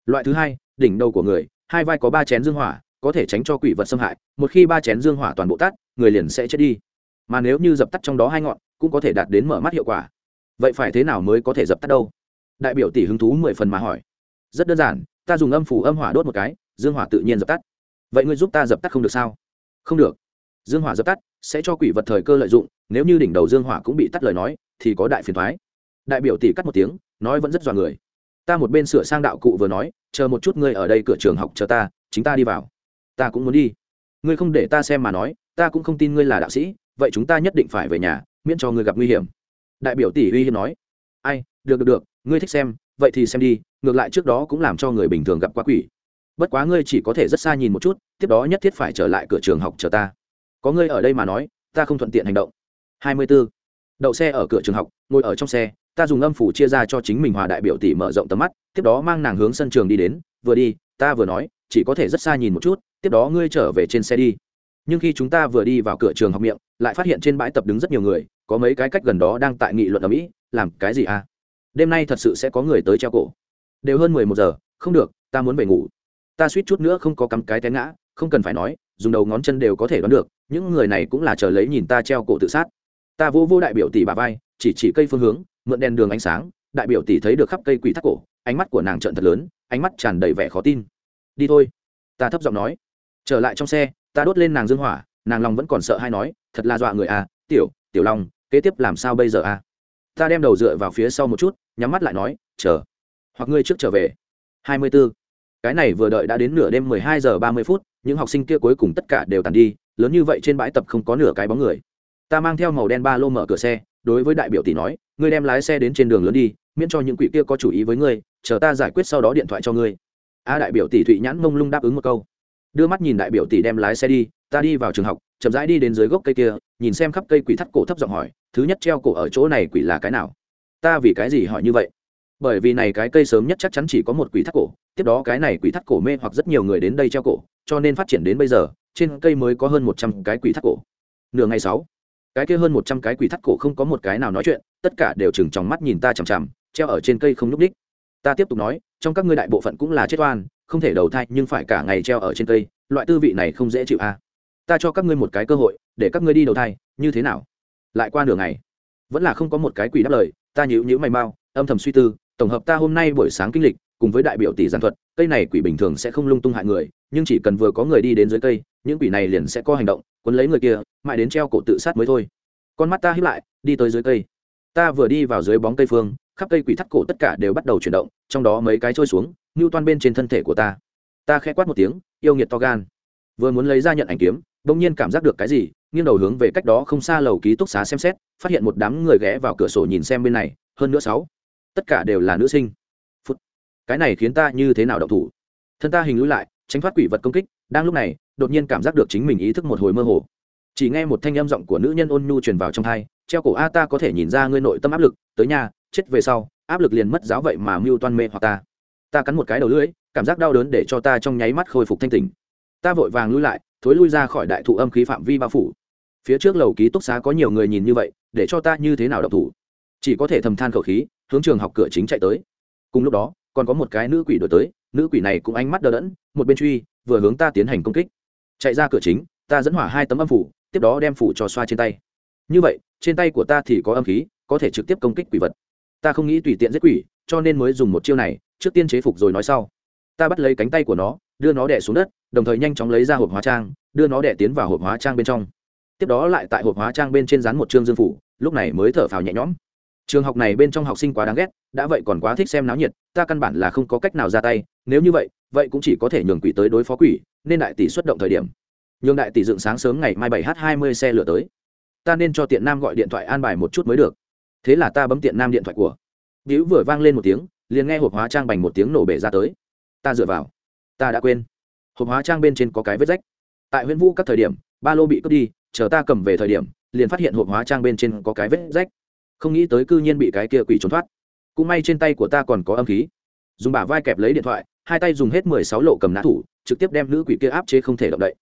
Loại thứ hai, đỉnh đầu của người, hai vai có ba chén dương hỏa, có thể tránh cho quỷ vật xâm hại, một khi ba chén dương hỏa toàn bộ tắt, người liền sẽ chết đi. Mà nếu như dập tắt trong đó hai ngọn, cũng có thể đạt đến mở mắt hiệu quả vậy phải thế nào mới có thể dập tắt đâu? Đại biểu tỷ hứng thú mười phần mà hỏi. Rất đơn giản, ta dùng âm phủ âm hỏa đốt một cái, dương hỏa tự nhiên dập tắt. Vậy ngươi giúp ta dập tắt không được sao? Không được. Dương hỏa dập tắt sẽ cho quỷ vật thời cơ lợi dụng, nếu như đỉnh đầu dương hỏa cũng bị tắt lời nói, thì có đại phiền thoái. Đại biểu tỷ cắt một tiếng, nói vẫn rất dọa người. Ta một bên sửa sang đạo cụ vừa nói, chờ một chút ngươi ở đây cửa trường học chờ ta, chính ta đi vào. Ta cũng muốn đi. Ngươi không để ta xem mà nói, ta cũng không tin ngươi là đạo sĩ, vậy chúng ta nhất định phải về nhà, miễn cho ngươi gặp nguy hiểm đại biểu tỷ uy hiếp nói, ai, được được được, ngươi thích xem, vậy thì xem đi, ngược lại trước đó cũng làm cho người bình thường gặp quá quỷ. Bất quá ngươi chỉ có thể rất xa nhìn một chút, tiếp đó nhất thiết phải trở lại cửa trường học chờ ta. Có ngươi ở đây mà nói, ta không thuận tiện hành động. Hai mươi 24. đậu xe ở cửa trường học, ngồi ở trong xe, ta dùng âm phủ chia ra cho chính mình hòa đại biểu tỷ mở rộng tầm mắt, tiếp đó mang nàng hướng sân trường đi đến, vừa đi, ta vừa nói, chỉ có thể rất xa nhìn một chút, tiếp đó ngươi trở về trên xe đi nhưng khi chúng ta vừa đi vào cửa trường học miệng, lại phát hiện trên bãi tập đứng rất nhiều người, có mấy cái cách gần đó đang tại nghị luận ở mỹ, làm cái gì à? Đêm nay thật sự sẽ có người tới treo cổ. Đều hơn mười một giờ, không được, ta muốn về ngủ. Ta suýt chút nữa không có cắm cái té ngã, không cần phải nói, dùng đầu ngón chân đều có thể đoán được, những người này cũng là chờ lấy nhìn ta treo cổ tự sát. Ta vô vô đại biểu tỷ bà vai, chỉ chỉ cây phương hướng, mượn đèn đường ánh sáng, đại biểu tỷ thấy được khắp cây quỷ thắt cổ, ánh mắt của nàng trợn thật lớn, ánh mắt tràn đầy vẻ khó tin. Đi thôi, ta thấp giọng nói. Trở lại trong xe ta đốt lên nàng dương hỏa, nàng lòng vẫn còn sợ hay nói, thật là dọa người à tiểu tiểu long, kế tiếp làm sao bây giờ à? Ta đem đầu dựa vào phía sau một chút, nhắm mắt lại nói, chờ, hoặc ngươi trước trở về. Hai mươi 24. cái này vừa đợi đã đến nửa đêm mười hai giờ ba mươi phút, những học sinh kia cuối cùng tất cả đều tàn đi, lớn như vậy trên bãi tập không có nửa cái bóng người. Ta mang theo màu đen ba lô mở cửa xe, đối với đại biểu tỷ nói, ngươi đem lái xe đến trên đường lớn đi, miễn cho những quỷ kia có chủ ý với ngươi, chờ ta giải quyết sau đó điện thoại cho ngươi. A đại biểu tỷ thụy nhãn mông lung đáp ứng một câu đưa mắt nhìn đại biểu tỷ đem lái xe đi, ta đi vào trường học, chậm rãi đi đến dưới gốc cây kia, nhìn xem khắp cây quỷ thắt cổ thấp giọng hỏi, thứ nhất treo cổ ở chỗ này quỷ là cái nào? Ta vì cái gì hỏi như vậy? Bởi vì này cái cây sớm nhất chắc chắn chỉ có một quỷ thắt cổ, tiếp đó cái này quỷ thắt cổ mê hoặc rất nhiều người đến đây treo cổ, cho nên phát triển đến bây giờ, trên cây mới có hơn một trăm cái quỷ thắt cổ. Nửa ngày sáu cái kia hơn một trăm cái quỷ thắt cổ không có một cái nào nói chuyện, tất cả đều chừng trong mắt nhìn ta chằm chằm, treo ở trên cây không nhúc ních ta tiếp tục nói, trong các ngươi đại bộ phận cũng là chết oan không thể đầu thai nhưng phải cả ngày treo ở trên cây, loại tư vị này không dễ chịu a. À. ta cho các ngươi một cái cơ hội, để các ngươi đi đầu thai, như thế nào? Lại qua nửa ngày, vẫn là không có một cái quỷ đáp lời, ta nhíu nhíu mày mau, âm thầm suy tư, tổng hợp ta hôm nay buổi sáng kinh lịch, cùng với đại biểu tỷ giản thuật, cây này quỷ bình thường sẽ không lung tung hại người, nhưng chỉ cần vừa có người đi đến dưới cây, những quỷ này liền sẽ có hành động quấn lấy người kia, mãi đến treo cổ tự sát mới thôi. Con mắt ta hiếp lại, đi tới dưới cây. Ta vừa đi vào dưới bóng cây phương khắp cây quỷ thắt cổ tất cả đều bắt đầu chuyển động, trong đó mấy cái trôi xuống ngưu toan bên trên thân thể của ta. Ta khẽ quát một tiếng, yêu nghiệt to gan. Vừa muốn lấy ra nhận ảnh kiếm, bỗng nhiên cảm giác được cái gì, nghiêng đầu hướng về cách đó không xa lầu ký túc xá xem xét, phát hiện một đám người ghé vào cửa sổ nhìn xem bên này, hơn nữa sáu. Tất cả đều là nữ sinh. Phút. Cái này khiến ta như thế nào động thủ? Thân ta hình lũi lại, tránh thoát quỷ vật công kích, đang lúc này, đột nhiên cảm giác được chính mình ý thức một hồi mơ hồ. Chỉ nghe một thanh âm giọng của nữ nhân ôn nhu truyền vào trong thai treo cổ a, ta có thể nhìn ra ngươi nội tâm áp lực, tới nhà chết về sau, áp lực liền mất giáo vậy mà mưu toan mê hoặc ta. Ta cắn một cái đầu lưỡi, cảm giác đau đớn để cho ta trong nháy mắt khôi phục thanh tỉnh. Ta vội vàng lui lại, thối lui ra khỏi đại thụ âm khí phạm vi bao phủ. Phía trước lầu ký túc xá có nhiều người nhìn như vậy, để cho ta như thế nào độc thủ? Chỉ có thể thầm than khẩu khí, hướng trường học cửa chính chạy tới. Cùng lúc đó, còn có một cái nữ quỷ đổi tới, nữ quỷ này cũng ánh mắt đờ đẫn, một bên truy, vừa hướng ta tiến hành công kích. Chạy ra cửa chính, ta dẫn hỏa hai tấm âm phủ, tiếp đó đem phủ cho xoa trên tay. Như vậy, trên tay của ta thì có âm khí, có thể trực tiếp công kích quỷ vật ta không nghĩ tùy tiện giết quỷ, cho nên mới dùng một chiêu này, trước tiên chế phục rồi nói sau. Ta bắt lấy cánh tay của nó, đưa nó đẻ xuống đất, đồng thời nhanh chóng lấy ra hộp hóa trang, đưa nó đẻ tiến vào hộp hóa trang bên trong. Tiếp đó lại tại hộp hóa trang bên trên dán một chương dương phủ, lúc này mới thở phào nhẹ nhõm. Trường học này bên trong học sinh quá đáng ghét, đã vậy còn quá thích xem náo nhiệt, ta căn bản là không có cách nào ra tay, nếu như vậy vậy cũng chỉ có thể nhường quỷ tới đối phó quỷ, nên đại tỷ xuất động thời điểm. Nhường đại tỷ dựng sáng sớm ngày mai bảy h hai mươi xe lửa tới. Ta nên cho tiện nam gọi điện thoại an bài một chút mới được thế là ta bấm tiện nam điện thoại của. Víu vừa vang lên một tiếng, liền nghe hộp hóa trang bành một tiếng nổ bể ra tới. Ta dựa vào. Ta đã quên. Hộp hóa trang bên trên có cái vết rách. Tại huyện vũ các thời điểm, ba lô bị cướp đi, chờ ta cầm về thời điểm, liền phát hiện hộp hóa trang bên trên có cái vết rách. Không nghĩ tới cư nhiên bị cái kia quỷ trốn thoát. Cũng may trên tay của ta còn có âm khí. Dùng bả vai kẹp lấy điện thoại, hai tay dùng hết mười sáu lộ cầm nã thủ, trực tiếp đem nữ quỷ kia áp chế không thể động đậy.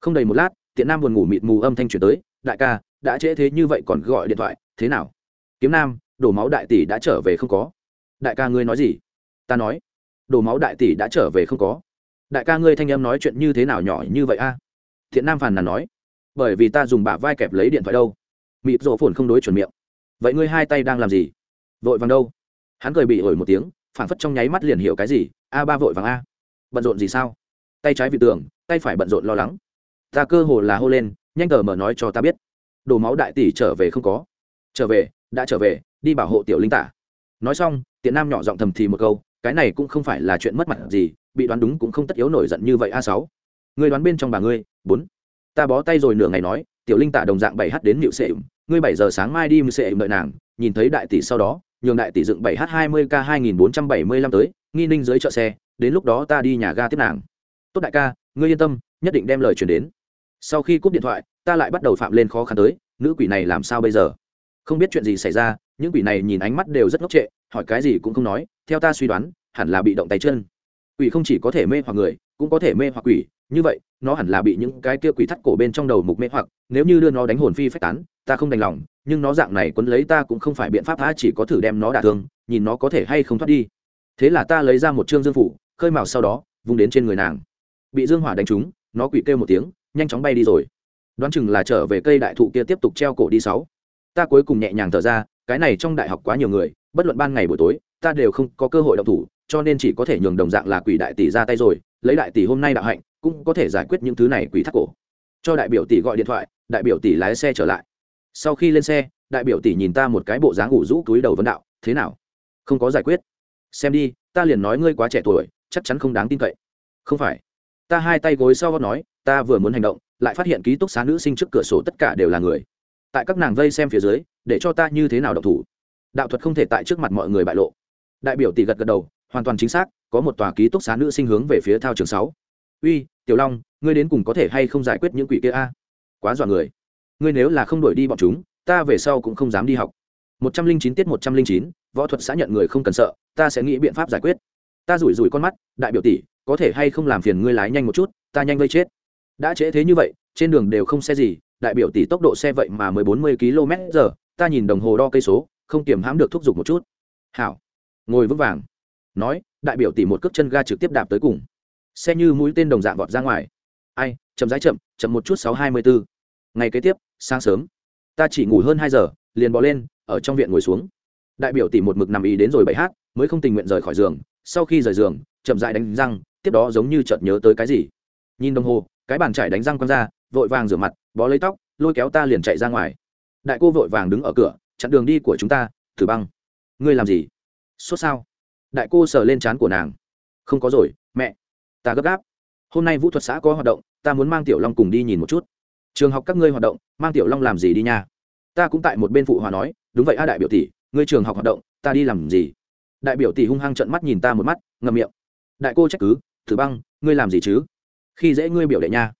Không đầy một lát, tiện nam buồn ngủ mịt mù âm thanh chuyển tới. Đại ca, đã trễ thế như vậy còn gọi điện thoại, thế nào? Kiếm nam, đổ máu đại tỷ đã trở về không có. Đại ca ngươi nói gì? Ta nói, đổ máu đại tỷ đã trở về không có. Đại ca ngươi thanh em nói chuyện như thế nào nhỏ như vậy a? Thiện nam phàn nàn nói, bởi vì ta dùng bả vai kẹp lấy điện thoại đâu. Mịp rộ phồn không đối chuẩn miệng. Vậy ngươi hai tay đang làm gì? Vội vàng đâu? Hắn cười bị ổi một tiếng, phản phất trong nháy mắt liền hiểu cái gì. A ba vội vàng a. Bận rộn gì sao? Tay trái vị tường, tay phải bận rộn lo lắng. Ta cơ hồ là hô lên, nhanh tờ mở nói cho ta biết. Đổ máu đại tỷ trở về không có. Trở về đã trở về, đi bảo hộ tiểu linh tả. Nói xong, tiện nam nhỏ giọng thầm thì một câu, cái này cũng không phải là chuyện mất mặt gì, bị đoán đúng cũng không tất yếu nổi giận như vậy a sáu. Người đoán bên trong bà ngươi, bốn. Ta bó tay rồi nửa ngày nói, tiểu linh tả đồng dạng bảy h đến nịu sệ ngươi bảy giờ sáng mai đi mưu sệ đợi nàng, nhìn thấy đại tỷ sau đó, nhường đại tỷ dựng bảy h hai mươi k hai nghìn bốn trăm bảy mươi lăm tới, nghi ninh dưới chợ xe, đến lúc đó ta đi nhà ga tiếp nàng. Tốt đại ca, ngươi yên tâm, nhất định đem lời chuyển đến. Sau khi cúp điện thoại, ta lại bắt đầu phạm lên khó khăn tới, nữ quỷ này làm sao bây giờ? Không biết chuyện gì xảy ra những quỷ này nhìn ánh mắt đều rất ngốc trệ hỏi cái gì cũng không nói theo ta suy đoán hẳn là bị động tay chân. Quỷ không chỉ có thể mê hoặc người cũng có thể mê hoặc quỷ như vậy nó hẳn là bị những cái kia quỷ thắt cổ bên trong đầu mục mê hoặc nếu như đưa nó đánh hồn phi phách tán ta không đành lòng nhưng nó dạng này quấn lấy ta cũng không phải biện pháp tha, chỉ có thử đem nó đả thương nhìn nó có thể hay không thoát đi. Thế là ta lấy ra một chương dương phủ khơi mào sau đó vung đến trên người nàng. Bị dương hỏa đánh trúng nó quỷ kêu một tiếng nhanh chóng bay đi rồi. Đoán chừng là trở về cây đại thụ kia tiếp tục treo cổ đi sáu ta cuối cùng nhẹ nhàng thở ra, cái này trong đại học quá nhiều người, bất luận ban ngày buổi tối, ta đều không có cơ hội động thủ, cho nên chỉ có thể nhường đồng dạng là quỷ đại tỷ ra tay rồi, lấy đại tỷ hôm nay đạo hạnh, cũng có thể giải quyết những thứ này quỷ thắc cổ. Cho đại biểu tỷ gọi điện thoại, đại biểu tỷ lái xe trở lại. Sau khi lên xe, đại biểu tỷ nhìn ta một cái bộ dáng ủ rũ túi đầu vấn đạo, thế nào? Không có giải quyết? Xem đi, ta liền nói ngươi quá trẻ tuổi, chắc chắn không đáng tin cậy. Không phải. Ta hai tay gối sau nói, ta vừa muốn hành động, lại phát hiện ký túc xá nữ sinh trước cửa sổ tất cả đều là người tại các nàng vây xem phía dưới, để cho ta như thế nào độc thủ. Đạo thuật không thể tại trước mặt mọi người bại lộ. Đại biểu tỷ gật gật đầu, hoàn toàn chính xác, có một tòa ký túc xá nữ sinh hướng về phía thao trường sáu. Uy, tiểu long, ngươi đến cùng có thể hay không giải quyết những quỷ kia a? Quá dọa người. Ngươi nếu là không đuổi đi bọn chúng, ta về sau cũng không dám đi học. Một trăm linh chín tiết một trăm linh chín, võ thuật xã nhận người không cần sợ, ta sẽ nghĩ biện pháp giải quyết. Ta rủi rủi con mắt, đại biểu tỷ, có thể hay không làm phiền ngươi lái nhanh một chút, ta nhanh vây chết. Đã trễ thế như vậy, trên đường đều không xe gì đại biểu tỷ tốc độ xe vậy mà mới bốn mươi km/h, ta nhìn đồng hồ đo cây số không kiểm hãm được thúc giục một chút. Hảo. Ngồi vững vàng. Nói đại biểu tỷ một cước chân ga trực tiếp đạp tới cùng. Xe như mũi tên đồng dạng vọt ra ngoài. Ai chậm rãi chậm chậm một chút sáu hai mươi bốn ngày kế tiếp sáng sớm. Ta chỉ ngủ hơn hai giờ liền bỏ lên ở trong viện ngồi xuống. Đại biểu tỷ một mực nằm ý đến rồi bảy hát mới không tình nguyện rời khỏi giường. Sau khi rời giường chậm rãi đánh răng tiếp đó giống như chợt nhớ tới cái gì. Nhìn đồng hồ cái bàn trải đánh răng quăng ra, vội vàng rửa mặt, bó lấy tóc, lôi kéo ta liền chạy ra ngoài. Đại cô vội vàng đứng ở cửa, chặn đường đi của chúng ta, thử băng. Ngươi làm gì? Sốt sao? Đại cô sờ lên trán của nàng. Không có rồi, mẹ. Ta gấp gáp. Hôm nay vũ thuật xã có hoạt động, ta muốn mang tiểu long cùng đi nhìn một chút. Trường học các ngươi hoạt động, mang tiểu long làm gì đi nha? Ta cũng tại một bên phụ hòa nói, đúng vậy a đại biểu tỷ, ngươi trường học hoạt động, ta đi làm gì? Đại biểu tỷ hung hăng trận mắt nhìn ta một mắt, ngậm miệng. Đại cô trách cứ, thử băng, ngươi làm gì chứ? Khi dễ ngươi biểu đệ nha.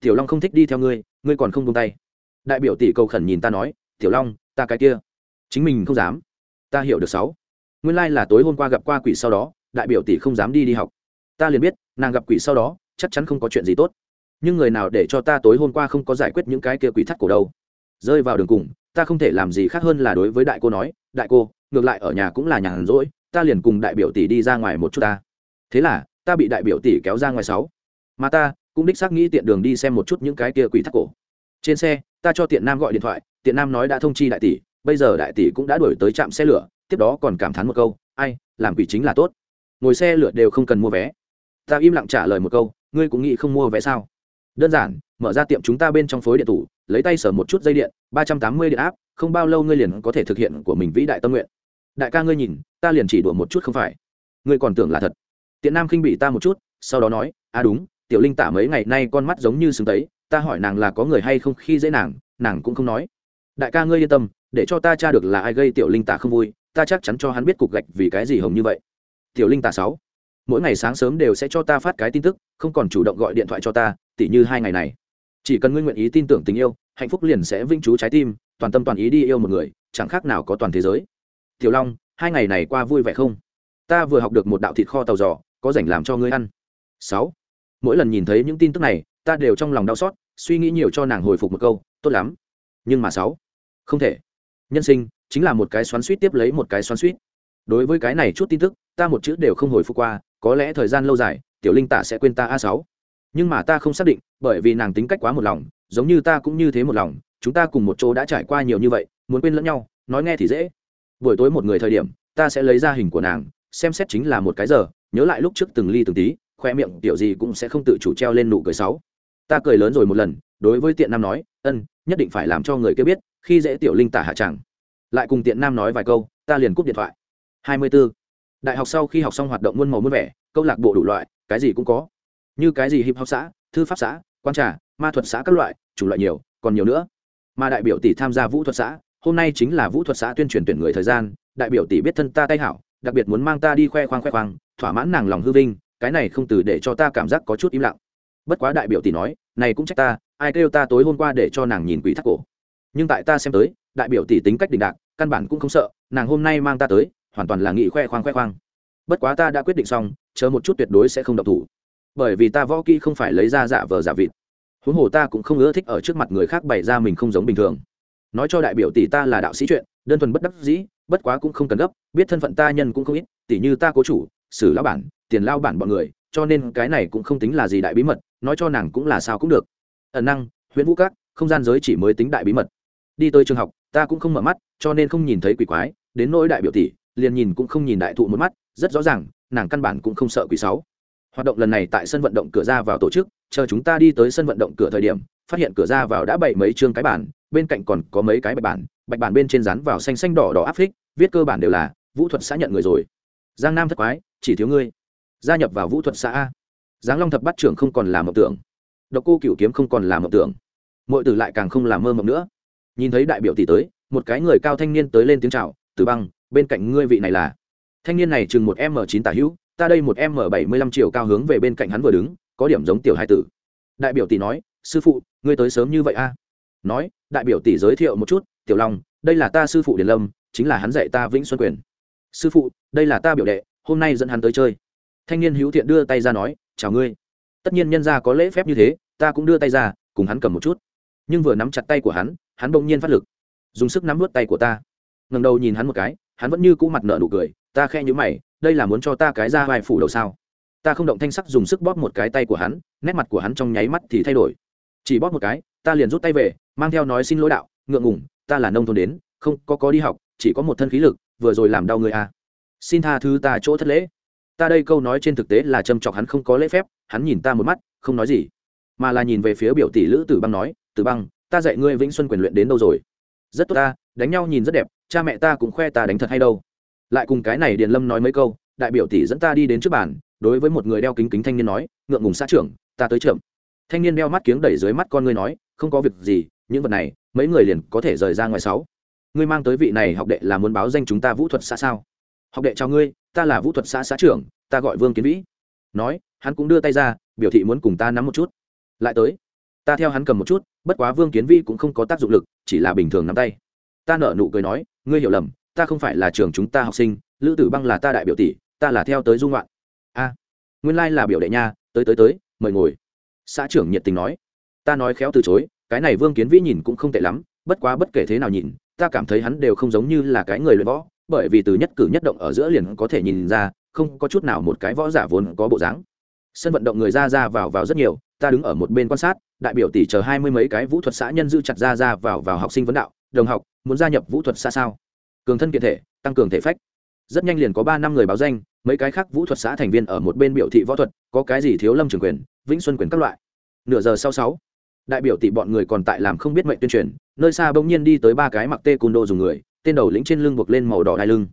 Tiểu long không thích đi theo ngươi ngươi còn không buông tay. Đại biểu tỷ cầu khẩn nhìn ta nói, tiểu long, ta cái kia, chính mình không dám. Ta hiểu được sáu. Nguyên lai là tối hôm qua gặp qua quỷ sau đó, đại biểu tỷ không dám đi đi học. Ta liền biết, nàng gặp quỷ sau đó, chắc chắn không có chuyện gì tốt. Nhưng người nào để cho ta tối hôm qua không có giải quyết những cái kia quỷ thắt cổ đâu? Rơi vào đường cùng, ta không thể làm gì khác hơn là đối với đại cô nói, đại cô, ngược lại ở nhà cũng là nhàn rỗi, ta liền cùng đại biểu tỷ đi ra ngoài một chút ta. Thế là, ta bị đại biểu tỷ kéo ra ngoài sáu mà ta cũng đích xác nghĩ tiện đường đi xem một chút những cái kia quỷ thác cổ. Trên xe, ta cho tiện nam gọi điện thoại, tiện nam nói đã thông chi đại tỷ, bây giờ đại tỷ cũng đã đuổi tới trạm xe lửa, tiếp đó còn cảm thán một câu, ai, làm quỷ chính là tốt. Ngồi xe lửa đều không cần mua vé. Ta im lặng trả lời một câu, ngươi cũng nghĩ không mua vé sao? Đơn giản, mở ra tiệm chúng ta bên trong phối điện tủ lấy tay sở một chút dây điện, ba trăm tám mươi điện áp, không bao lâu ngươi liền có thể thực hiện của mình vĩ đại tâm nguyện. Đại ca ngươi nhìn, ta liền chỉ đùa một chút không phải. Ngươi còn tưởng là thật. Tiện nam khinh bị ta một chút, sau đó nói à đúng tiểu linh tả mấy ngày nay con mắt giống như sừng tấy, ta hỏi nàng là có người hay không, khi dễ nàng nàng cũng không nói. Đại ca ngươi yên tâm, để cho ta tra được là ai gây tiểu linh tả không vui, ta chắc chắn cho hắn biết cục gạch vì cái gì hồng như vậy. Tiểu linh tả sáu, mỗi ngày sáng sớm đều sẽ cho ta phát cái tin tức, không còn chủ động gọi điện thoại cho ta, tỉ như hai ngày này. Chỉ cần ngươi nguyện ý tin tưởng tình yêu, hạnh phúc liền sẽ vinh trú trái tim, toàn tâm toàn ý đi yêu một người, chẳng khác nào có toàn thế giới. Tiểu long, hai ngày này qua vui vẻ không? Ta vừa học được một đạo thịt kho tàu giò, có rảnh làm cho ngươi ăn. Sáu mỗi lần nhìn thấy những tin tức này, ta đều trong lòng đau xót, suy nghĩ nhiều cho nàng hồi phục một câu, tốt lắm. Nhưng mà sáu, không thể. Nhân sinh chính là một cái xoắn suýt tiếp lấy một cái xoắn suýt. Đối với cái này chút tin tức, ta một chữ đều không hồi phục qua, có lẽ thời gian lâu dài, tiểu linh tả sẽ quên ta a sáu. Nhưng mà ta không xác định, bởi vì nàng tính cách quá một lòng, giống như ta cũng như thế một lòng, chúng ta cùng một chỗ đã trải qua nhiều như vậy, muốn quên lẫn nhau, nói nghe thì dễ. Buổi tối một người thời điểm, ta sẽ lấy ra hình của nàng, xem xét chính là một cái giờ, nhớ lại lúc trước từng ly từng tí khoe miệng tiểu gì cũng sẽ không tự chủ treo lên nụ cười sáu ta cười lớn rồi một lần, đối với tiện nam nói, ân, nhất định phải làm cho người kia biết, khi dễ tiểu linh tả hạ chẳng. Lại cùng tiện nam nói vài câu, ta liền cúp điện thoại. 24. đại học sau khi học xong hoạt động muôn màu muôn vẻ, câu lạc bộ đủ loại, cái gì cũng có. Như cái gì hip hop xã, thư pháp xã, quan trà, ma thuật xã các loại, chủ loại nhiều, còn nhiều nữa. Mà đại biểu tỷ tham gia vũ thuật xã, hôm nay chính là vũ thuật xã tuyên truyền tuyển người thời gian, đại biểu tỷ biết thân ta tay hảo, đặc biệt muốn mang ta đi khoe khoang khoe khoang, thỏa mãn nàng lòng hư vinh cái này không từ để cho ta cảm giác có chút im lặng. Bất quá đại biểu tỷ nói, này cũng trách ta, ai kêu ta tối hôm qua để cho nàng nhìn quỷ thác cổ. Nhưng tại ta xem tới, đại biểu tỷ tính cách đình đạc, căn bản cũng không sợ, nàng hôm nay mang ta tới, hoàn toàn là nghị khoe khoang khoe khoang. Bất quá ta đã quyết định xong, chờ một chút tuyệt đối sẽ không độc thủ. Bởi vì ta võ kỹ không phải lấy ra giả vờ giả vịt. Huống hồ ta cũng không ưa thích ở trước mặt người khác bày ra mình không giống bình thường. Nói cho đại biểu tỷ ta là đạo sĩ chuyện, đơn thuần bất đắc dĩ, bất quá cũng không cần gấp, biết thân phận ta nhân cũng không ít tỷ như ta cố chủ xử lão bản, tiền lao bản bọn người, cho nên cái này cũng không tính là gì đại bí mật, nói cho nàng cũng là sao cũng được. Ẩn năng, huyện vũ các, không gian giới chỉ mới tính đại bí mật. Đi tới trường học, ta cũng không mở mắt, cho nên không nhìn thấy quỷ quái, đến nỗi đại biểu tỷ, liền nhìn cũng không nhìn đại thụ một mắt, rất rõ ràng, nàng căn bản cũng không sợ quỷ sáu. Hoạt động lần này tại sân vận động cửa ra vào tổ chức, chờ chúng ta đi tới sân vận động cửa thời điểm, phát hiện cửa ra vào đã bày mấy chương cái bản, bên cạnh còn có mấy cái bạch bản bạch bản bên trên rán vào xanh xanh đỏ đỏ áp phích, viết cơ bản đều là, vũ thuật xã nhận người rồi giang nam thất quái, chỉ thiếu ngươi. Gia nhập vào vũ thuật xã a. Giáng long thập bắt trưởng không còn làm mộng tưởng. Độc cô cựu kiếm không còn làm mộng tưởng. Mọi tử lại càng không làm mơ mộng nữa. Nhìn thấy đại biểu tỷ tới, một cái người cao thanh niên tới lên tiếng chào từ băng, bên cạnh ngươi vị này là? Thanh niên này chừng một m chín tả hữu, ta đây một m bảy mươi lăm chiều cao hướng về bên cạnh hắn vừa đứng, có điểm giống tiểu hai tử. Đại biểu tỷ nói, sư phụ, ngươi tới sớm như vậy a? Nói, đại biểu tỷ giới thiệu một chút, tiểu long, đây là ta sư phụ điền lâm, chính là hắn dạy ta vĩnh xuân quyền sư phụ, đây là ta biểu đệ, hôm nay dẫn hắn tới chơi. Thanh niên hữu thiện đưa tay ra nói, chào ngươi. Tất nhiên nhân gia có lễ phép như thế, ta cũng đưa tay ra, cùng hắn cầm một chút. Nhưng vừa nắm chặt tay của hắn hắn bỗng nhiên phát lực. Dùng sức nắm vớt tay của ta. Ngầm đầu nhìn hắn một cái, hắn vẫn như cũ mặt nợ nụ cười, ta khe nhữ mày, đây là muốn cho ta cái ra vai phủ đầu sao? Ta không động thanh sắc dùng sức bóp một cái tay của hắn, nét mặt của hắn trong nháy mắt thì thay đổi. Chỉ bóp một cái, ta liền rút tay về, mang theo nói xin lỗi đạo, ngượng ngủng ta là nông thôn đến, không có có đi học, chỉ có một thân khí lực vừa rồi làm đau người à. xin tha thứ ta chỗ thất lễ. Ta đây câu nói trên thực tế là châm chọc hắn không có lễ phép, hắn nhìn ta một mắt, không nói gì. Mà là nhìn về phía biểu tỷ lữ tử băng nói, tử băng, ta dạy ngươi vĩnh xuân quyền luyện đến đâu rồi? Rất tốt ta, đánh nhau nhìn rất đẹp, cha mẹ ta cũng khoe ta đánh thật hay đâu. Lại cùng cái này điền lâm nói mấy câu, đại biểu tỷ dẫn ta đi đến trước bàn, đối với một người đeo kính kính thanh niên nói, ngượng ngùng xã trưởng, ta tới trưởng. Thanh niên đeo mắt kiếng đẩy dưới mắt con ngươi nói, không có việc gì, những vật này, mấy người liền có thể rời ra ngoài sáu ngươi mang tới vị này học đệ là muốn báo danh chúng ta vũ thuật xã sao? Học đệ chào ngươi, ta là vũ thuật xã xã trưởng, ta gọi vương kiến vĩ. Nói, hắn cũng đưa tay ra, biểu thị muốn cùng ta nắm một chút. Lại tới, ta theo hắn cầm một chút, bất quá vương kiến vĩ cũng không có tác dụng lực, chỉ là bình thường nắm tay. Ta nở nụ cười nói, ngươi hiểu lầm, ta không phải là trường chúng ta học sinh, lữ tử băng là ta đại biểu tỷ, ta là theo tới dung loạn. A, nguyên lai là biểu đệ nha, tới tới tới, mời ngồi. Xã trưởng nhiệt tình nói. Ta nói khéo từ chối, cái này vương kiến vĩ nhìn cũng không tệ lắm, bất quá bất kể thế nào nhìn ta cảm thấy hắn đều không giống như là cái người luyện võ, bởi vì từ nhất cử nhất động ở giữa liền có thể nhìn ra, không có chút nào một cái võ giả vốn có bộ dáng. Sân vận động người ra ra vào vào rất nhiều, ta đứng ở một bên quan sát, đại biểu tỷ chờ hai mươi mấy cái vũ thuật xã nhân dư chặt ra ra vào vào học sinh vấn đạo, đồng học, muốn gia nhập vũ thuật xã sao? Cường thân kiện thể, tăng cường thể phách. Rất nhanh liền có ba năm người báo danh, mấy cái khác vũ thuật xã thành viên ở một bên biểu thị võ thuật, có cái gì thiếu lâm trường quyền, vĩnh xuân quyền các loại. Nửa giờ sau sáu đại biểu tỷ bọn người còn tại làm không biết mệnh tuyên truyền, nơi xa bỗng nhiên đi tới ba cái mặc tê cùn đô dùng người, tên đầu lĩnh trên lưng buộc lên màu đỏ đai lưng.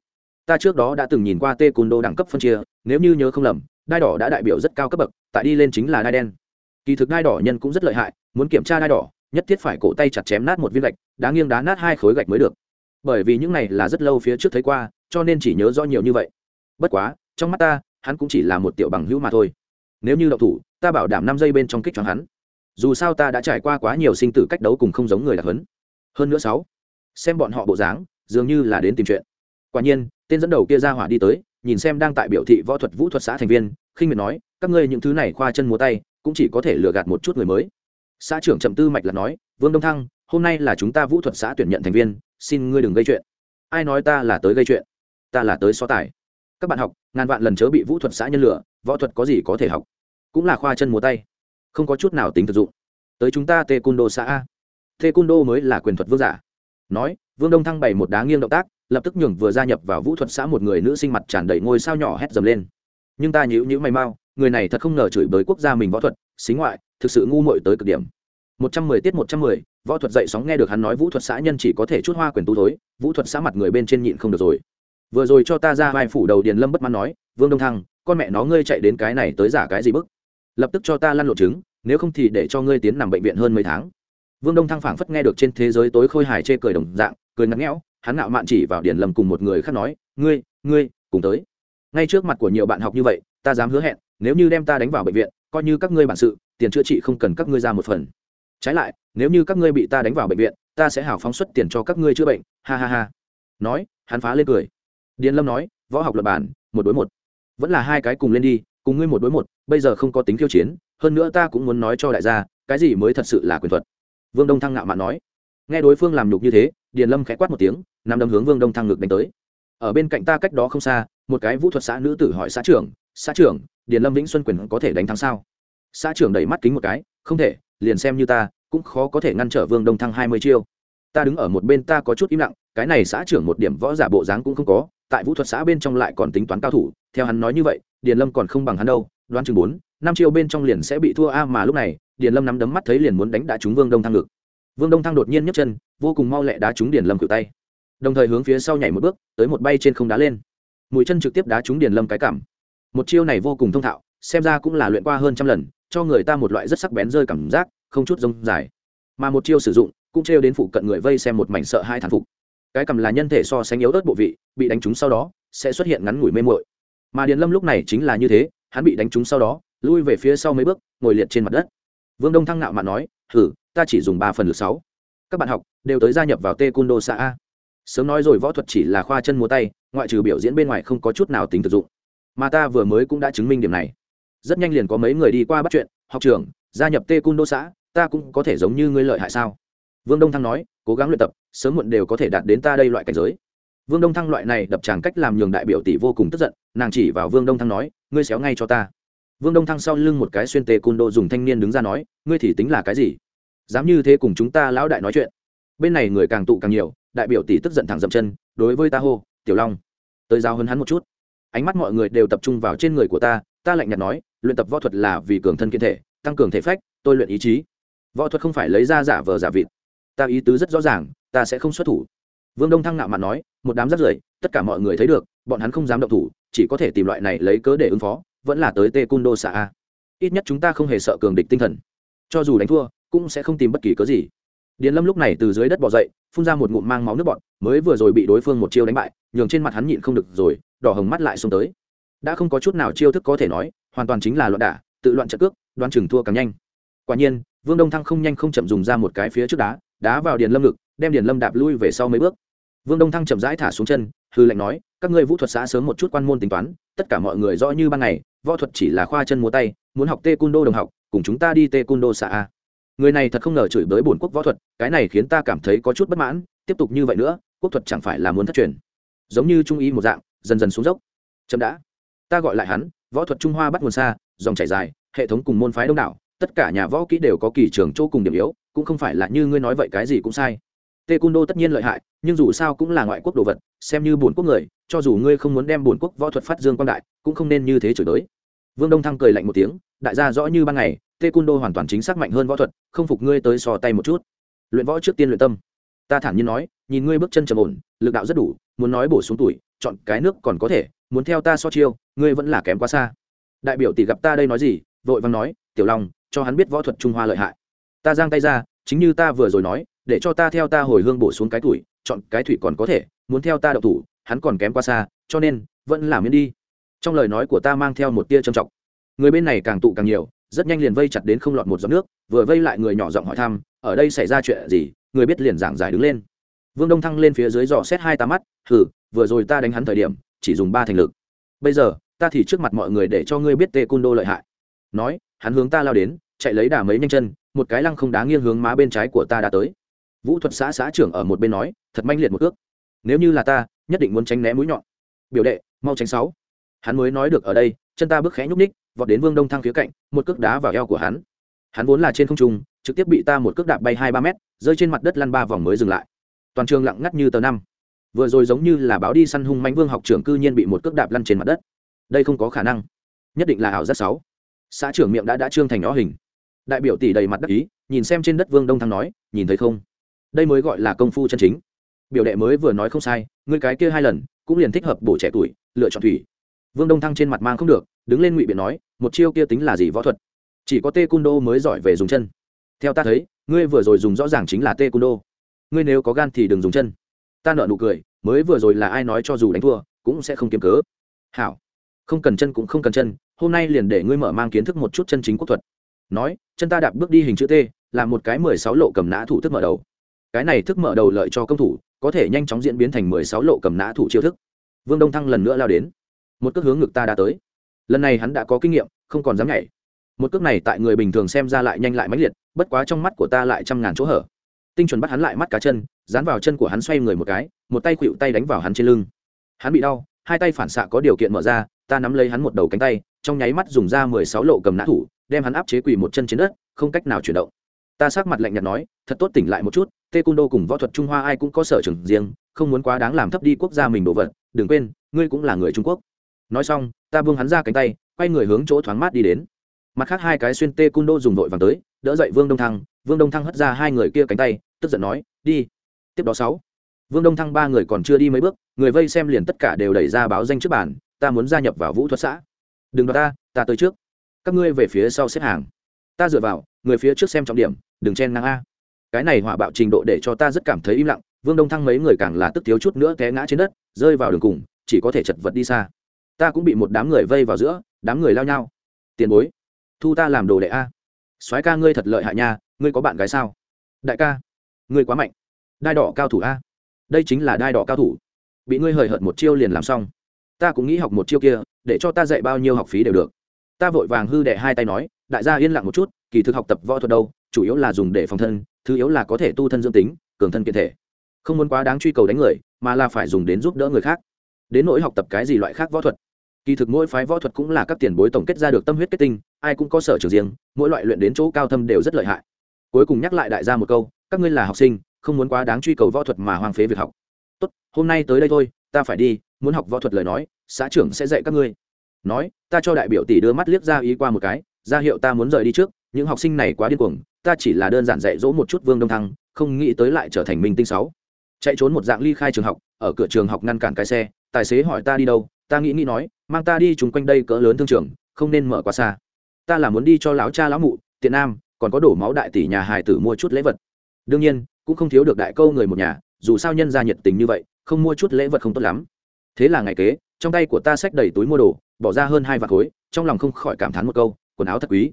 Ta trước đó đã từng nhìn qua tê cùn đô đẳng cấp phân chia, nếu như nhớ không lầm, đai đỏ đã đại biểu rất cao cấp bậc, tại đi lên chính là đai đen. Kỳ thực đai đỏ nhân cũng rất lợi hại, muốn kiểm tra đai đỏ, nhất thiết phải cổ tay chặt chém nát một viên gạch, đá nghiêng đá nát hai khối gạch mới được. Bởi vì những này là rất lâu phía trước thấy qua, cho nên chỉ nhớ rõ nhiều như vậy. Bất quá, trong mắt ta, hắn cũng chỉ là một tiểu bằng hữu mà thôi. Nếu như đậu thủ, ta bảo đảm năm giây bên trong kích cho hắn dù sao ta đã trải qua quá nhiều sinh tử cách đấu cùng không giống người đặc hấn. Hơn nữa sáu, xem bọn họ bộ dáng, dường như là đến tìm chuyện. Quả nhiên, tên dẫn đầu kia ra hỏa đi tới, nhìn xem đang tại biểu thị võ thuật vũ thuật xã thành viên, khinh miệt nói, các ngươi những thứ này khoa chân múa tay, cũng chỉ có thể lừa gạt một chút người mới. Xã trưởng trầm tư mạch là nói, vương đông thăng, hôm nay là chúng ta vũ thuật xã tuyển nhận thành viên, xin ngươi đừng gây chuyện. Ai nói ta là tới gây chuyện? Ta là tới so tài. Các bạn học, ngàn vạn lần chớ bị vũ thuật xã nhân lửa võ thuật có gì có thể học? Cũng là khoa chân múa tay không có chút nào tính thực dụng. Tới chúng ta tê cung đô xã a. Tê cung đô mới là quyền thuật vương giả. Nói, vương đông thăng bày một đá nghiêng động tác, lập tức nhường vừa gia nhập vào vũ thuật xã một người nữ sinh mặt tràn đầy ngôi sao nhỏ hét dầm lên. Nhưng ta nhữ nhữ mày mau, người này thật không ngờ chửi bới quốc gia mình võ thuật, xính ngoại, thực sự ngu muội tới cực điểm. Một trăm mười tiết một trăm mười, võ thuật dậy sóng nghe được hắn nói vũ thuật xã nhân chỉ có thể chút hoa quyền tu thối, vũ thuật xã mặt người bên trên nhịn không được rồi. Vừa rồi cho ta ra vai phủ đầu điền lâm bất mãn nói, vương đông thăng, con mẹ nó ngươi chạy đến cái này tới giả cái gì bức? Lập tức cho ta lăn lộ chứng nếu không thì để cho ngươi tiến nằm bệnh viện hơn mấy tháng. Vương đông thăng phảng phất nghe được trên thế giới tối khôi hài chê cười đồng dạng, cười ngắn ngẽo hắn ngạo mạn chỉ vào điền lâm cùng một người khác nói, ngươi ngươi, cùng tới. Ngay trước mặt của nhiều bạn học như vậy, ta dám hứa hẹn, nếu như đem ta đánh vào bệnh viện, coi như các ngươi bản sự, tiền chữa trị không cần các ngươi ra một phần. Trái lại, nếu như các ngươi bị ta đánh vào bệnh viện, ta sẽ hào phóng xuất tiền cho các ngươi chữa bệnh, ha ha ha. Nói, hắn phá lên cười. Điền lâm nói, võ học luật bản, một đối một. Vẫn là hai cái cùng lên đi cùng ngươi một đối một, bây giờ không có tính khiêu chiến, hơn nữa ta cũng muốn nói cho đại gia, cái gì mới thật sự là quyền thuật? Vương đông thăng ngạo mạn nói. Nghe đối phương làm nhục như thế, điền lâm khẽ quát một tiếng nằm đâm hướng vương đông thăng ngực đánh tới. Ở bên cạnh ta cách đó không xa, một cái vũ thuật xã nữ tử hỏi xã trưởng xã trưởng, điền lâm vĩnh xuân quyền có thể đánh thắng sao? Xã trưởng đẩy mắt kính một cái, không thể, liền xem như ta, cũng khó có thể ngăn trở vương đông thăng hai mươi chiêu. Ta đứng ở một bên ta có chút im lặng, cái này xã trưởng một điểm võ giả bộ dáng cũng không có tại vũ thuật xã bên trong lại còn tính toán cao thủ, theo hắn nói như vậy, điền lâm còn không bằng hắn đâu, đoán chừng bốn, năm chiêu bên trong liền sẽ bị thua a mà lúc này, điền lâm nắm đấm mắt thấy liền muốn đánh đã trúng vương đông thăng ngực. Vương đông thăng đột nhiên nhấc chân, vô cùng mau lẹ đá trúng điền lâm cự tay. Đồng thời hướng phía sau nhảy một bước, tới một bay trên không đá lên. Mũi chân trực tiếp đá trúng điền lâm cái cảm. Một chiêu này vô cùng thông thạo, xem ra cũng là luyện qua hơn trăm lần, cho người ta một loại rất sắc bén rơi cảm giác, không chút rông dài. Mà một chiêu sử dụng, cũng trêu đến phụ cận người vây xem một mảnh sợ hai thản phục cái cầm là nhân thể so sánh yếu ớt bộ vị, bị đánh trúng sau đó, sẽ xuất hiện ngắn ngủi mê mội mà điền lâm lúc này chính là như thế, hắn bị đánh trúng sau đó, lui về phía sau mấy bước, ngồi liệt trên mặt đất. Vương đông thăng nạo mạn nói thử ta chỉ dùng ba phần lực sáu. Các bạn học, đều tới gia nhập vào tê cung đô xã a. Sớm nói rồi võ thuật chỉ là khoa chân múa tay, ngoại trừ biểu diễn bên ngoài không có chút nào tính thực dụng. Mà ta vừa mới cũng đã chứng minh điểm này. Rất nhanh liền có mấy người đi qua bắt chuyện, học trường gia nhập tê cung đô xã ta cũng có thể giống như ngươi lợi hại sao? Vương đông thăng nói, cố gắng luyện tập, sớm muộn đều có thể đạt đến ta đây loại cảnh giới. Vương đông thăng loại này đập tràng cách làm nhường đại biểu tỷ vô cùng tức giận, nàng chỉ vào vương đông thăng nói, ngươi xéo ngay cho ta. Vương đông thăng sau lưng một cái xuyên tê côn đô dùng thanh niên đứng ra nói, ngươi thì tính là cái gì? Dám như thế cùng chúng ta lão đại nói chuyện. Bên này người càng tụ càng nhiều, đại biểu tỷ tức giận thẳng dậm chân, đối với ta hô, tiểu long, tới giao hơn hắn một chút. Ánh mắt mọi người đều tập trung vào trên người của ta ta lạnh nhạt nói, luyện tập võ thuật là vì cường thân kiên thể, tăng cường thể phách, tôi luyện ý chí. Võ thuật không phải lấy ra giả vờ giả vịt ta ý tứ rất rõ ràng, ta sẽ không xuất thủ. Vương đông thăng nạo mặt nói, một đám rắt rưởi tất cả mọi người thấy được, bọn hắn không dám động thủ, chỉ có thể tìm loại này lấy cớ để ứng phó, vẫn là tới tê cun đô xạ a. Ít nhất chúng ta không hề sợ cường địch tinh thần. Cho dù đánh thua, cũng sẽ không tìm bất kỳ cớ gì. Điền lâm lúc này từ dưới đất bỏ dậy, phun ra một ngụm mang máu nước bọn mới vừa rồi bị đối phương một chiêu đánh bại, nhường trên mặt hắn nhịn không được rồi, đỏ hồng mắt lại xông tới. Đã không có chút nào chiêu thức có thể nói, hoàn toàn chính là loạn đả, tự loạn trợ cước đoan chừng thua càng nhanh. Quả nhiên, vương đông thăng không nhanh không chậm dùng ra một cái phía trước đá đá vào điền lâm ngực, đem điền lâm đạp lui về sau mấy bước. Vương đông thăng chậm rãi thả xuống chân, hư lệnh nói, các ngươi vũ thuật xã sớm một chút quan môn tính toán, tất cả mọi người rõ như ban ngày, võ thuật chỉ là khoa chân múa tay, muốn học tê cung đô đồng học, cùng chúng ta đi tê cung đô xã a. Người này thật không ngờ chửi bới bổn quốc võ thuật, cái này khiến ta cảm thấy có chút bất mãn, tiếp tục như vậy nữa, quốc thuật chẳng phải là muốn thất truyền. Giống như trung ý một dạng, dần dần xuống dốc. Chậm đã. Ta gọi lại hắn, võ thuật trung hoa bắt nguồn xa, dòng chảy dài, hệ thống cùng môn phái đông đảo, tất cả nhà võ kỹ đều có kỳ trường chỗ cùng điểm yếu cũng không phải là như ngươi nói vậy cái gì cũng sai. Tê cung đô tất nhiên lợi hại, nhưng dù sao cũng là ngoại quốc đồ vật, xem như bổn quốc người, cho dù ngươi không muốn đem bổn quốc võ thuật phát dương quan đại, cũng không nên như thế chửi tới vương đông thăng cười lạnh một tiếng, đại gia rõ như ban ngày tê cung đô hoàn toàn chính xác mạnh hơn võ thuật, không phục ngươi tới sò tay một chút. Luyện võ trước tiên luyện tâm. Ta thản nhiên nói, nhìn ngươi bước chân trầm ổn, lực đạo rất đủ, muốn nói bổ xuống tuổi, chọn cái nước còn có thể, muốn theo ta so chiêu, ngươi vẫn là kém quá xa. Đại biểu tỷ gặp ta đây nói gì, vội vàng nói, tiểu long, cho hắn biết võ thuật trung hoa lợi hại ta giang tay ra, chính như ta vừa rồi nói, để cho ta theo ta hồi hương bổ xuống cái tuổi, chọn cái thủy còn có thể, muốn theo ta đậu thủ, hắn còn kém quá xa, cho nên, vẫn làm miễn đi. Trong lời nói của ta mang theo một tia trầm trọng. Người bên này càng tụ càng nhiều, rất nhanh liền vây chặt đến không lọt một giọt nước, vừa vây lại người nhỏ giọng hỏi thăm, ở đây xảy ra chuyện gì? Người biết liền giảng giải đứng lên. Vương đông thăng lên phía dưới dò xét hai ta mắt thử vừa rồi ta đánh hắn thời điểm, chỉ dùng ba thành lực. Bây giờ, ta thì trước mặt mọi người để cho ngươi biết tê cun đô lợi hại. Nói, hắn hướng ta lao đến, chạy lấy đà mấy nhanh chân một cái lăng không đá nghiêng hướng má bên trái của ta đã tới. Vũ thuật xã xã trưởng ở một bên nói, thật manh liệt một ước nếu như là ta, nhất định muốn tránh né mũi nhọn. Biểu đệ, mau tránh sáu. Hắn mới nói được ở đây, chân ta bước khẽ nhúc ních vọt đến vương đông thăng phía cạnh, một cước đá vào eo của hắn. Hắn vốn là trên không trung, trực tiếp bị ta một cước đạp bay hai ba mét, rơi trên mặt đất lăn ba vòng mới dừng lại. Toàn trường lặng ngắt như tờ năm. Vừa rồi giống như là báo đi săn hung mánh vương học trưởng cư nhiên bị một cước đạp lăn trên mặt đất. Đây không có khả năng. Nhất định là ảo giác sáu. Xã trưởng miệng đã đã trương thành nó hình đại biểu tỷ đầy mặt đắc ý, nhìn xem trên đất vương đông thăng nói, nhìn thấy không? Đây mới gọi là công phu chân chính. Biểu đệ mới vừa nói không sai, ngươi cái kia hai lần, cũng liền thích hợp bổ trẻ tuổi, lựa chọn thủy. Vương đông thăng trên mặt mang không được, đứng lên ngụy biện nói, một chiêu kia tính là gì võ thuật? Chỉ có tê cung đô mới giỏi về dùng chân. Theo ta thấy, ngươi vừa rồi dùng rõ ràng chính là tê cung đô. Ngươi nếu có gan thì đừng dùng chân. Ta nợ nụ cười, mới vừa rồi là ai nói cho dù đánh thua, cũng sẽ không kiếm cớ. Hảo. Không cần chân cũng không cần chân, hôm nay liền để ngươi mở mang kiến thức một chút chân chính quốc thuật nói, chân ta đạp bước đi hình chữ t, là một cái mười sáu lộ cầm nã thủ thức mở đầu. Cái này thức mở đầu lợi cho công thủ, có thể nhanh chóng diễn biến thành mười sáu lộ cầm nã thủ chiêu thức. Vương đông thăng lần nữa lao đến. Một cước hướng ngực ta đã tới. Lần này hắn đã có kinh nghiệm, không còn dám nhảy. Một cước này tại người bình thường xem ra lại nhanh lại mãnh liệt, bất quá trong mắt của ta lại trăm ngàn chỗ hở. Tinh chuẩn bắt hắn lại mắt cá chân, dán vào chân của hắn xoay người một cái, một tay khuỵu tay đánh vào hắn trên lưng. Hắn bị đau, hai tay phản xạ có điều kiện mở ra, ta nắm lấy hắn một đầu cánh tay, trong nháy mắt dùng ra mười sáu lộ cầm nã thủ đem hắn áp chế quỳ một chân trên đất, không cách nào chuyển động. Ta sắc mặt lạnh nhạt nói, thật tốt, tỉnh lại một chút tê cung đô cùng võ thuật trung hoa ai cũng có sở trường riêng, không muốn quá đáng làm thấp đi quốc gia mình đồ vật, đừng quên, ngươi cũng là người trung quốc. Nói xong, ta buông hắn ra cánh tay, quay người hướng chỗ thoáng mát đi đến. Mặt khác hai cái xuyên tê cung đô dùng vội vàng tới, đỡ dậy vương đông thăng, vương đông thăng hất ra hai người kia cánh tay, tức giận nói, đi, tiếp đó sáu. Vương đông thăng ba người còn chưa đi mấy bước, người vây xem liền tất cả đều đẩy ra báo danh trước bàn, ta muốn gia nhập vào vũ thuật xã. Đừng đoạt ta ta tới trước các ngươi về phía sau xếp hàng. Ta dựa vào, người phía trước xem trọng điểm, đừng chen ngang a. Cái này hỏa bạo trình độ để cho ta rất cảm thấy im lặng, vương đông thăng mấy người càng là tức thiếu chút nữa té ngã trên đất, rơi vào đường cùng, chỉ có thể chật vật đi xa. Ta cũng bị một đám người vây vào giữa, đám người lao nhau. Tiền bối, thu ta làm đồ đệ a. Soái ca ngươi thật lợi hại nha, ngươi có bạn gái sao? Đại ca, ngươi quá mạnh. Đai đỏ cao thủ a. Đây chính là đai đỏ cao thủ. Bị ngươi hời hợt một chiêu liền làm xong. Ta cũng nghĩ học một chiêu kia, để cho ta dạy bao nhiêu học phí đều được ta vội vàng hư đệ hai tay nói, đại gia yên lặng một chút, kỳ thực học tập võ thuật đâu, chủ yếu là dùng để phòng thân, thứ yếu là có thể tu thân dương tính, cường thân kiện thể. Không muốn quá đáng truy cầu đánh người, mà là phải dùng đến giúp đỡ người khác. Đến nỗi học tập cái gì loại khác võ thuật? Kỳ thực mỗi phái võ thuật cũng là các tiền bối tổng kết ra được tâm huyết kết tinh, ai cũng có sở trường riêng, mỗi loại luyện đến chỗ cao thâm đều rất lợi hại. Cuối cùng nhắc lại đại gia một câu, các ngươi là học sinh, không muốn quá đáng truy cầu võ thuật mà hoang phế việc học. Tốt, hôm nay tới đây thôi, ta phải đi, muốn học võ thuật lời nói, xã trưởng sẽ dạy các ngươi nói, ta cho đại biểu tỷ đưa mắt liếc ra ý qua một cái, ra hiệu ta muốn rời đi trước, những học sinh này quá điên cuồng, ta chỉ là đơn giản dạy dỗ một chút vương đông thăng, không nghĩ tới lại trở thành minh tinh sáu. Chạy trốn một dạng ly khai trường học, ở cửa trường học ngăn cản cái xe, tài xế hỏi ta đi đâu, ta nghĩ nghĩ nói, mang ta đi chung quanh đây cỡ lớn thương trường, không nên mở quá xa. Ta là muốn đi cho lão cha lão mụ, tiện nam, còn có đổ máu đại tỷ nhà hài tử mua chút lễ vật. Đương nhiên, cũng không thiếu được đại câu người một nhà, dù sao nhân gia nhiệt tình như vậy, không mua chút lễ vật không tốt lắm. Thế là ngày kế, trong tay của ta xách đầy túi mua đồ bỏ ra hơn hai vạt khối, trong lòng không khỏi cảm thán một câu, quần áo thật quý.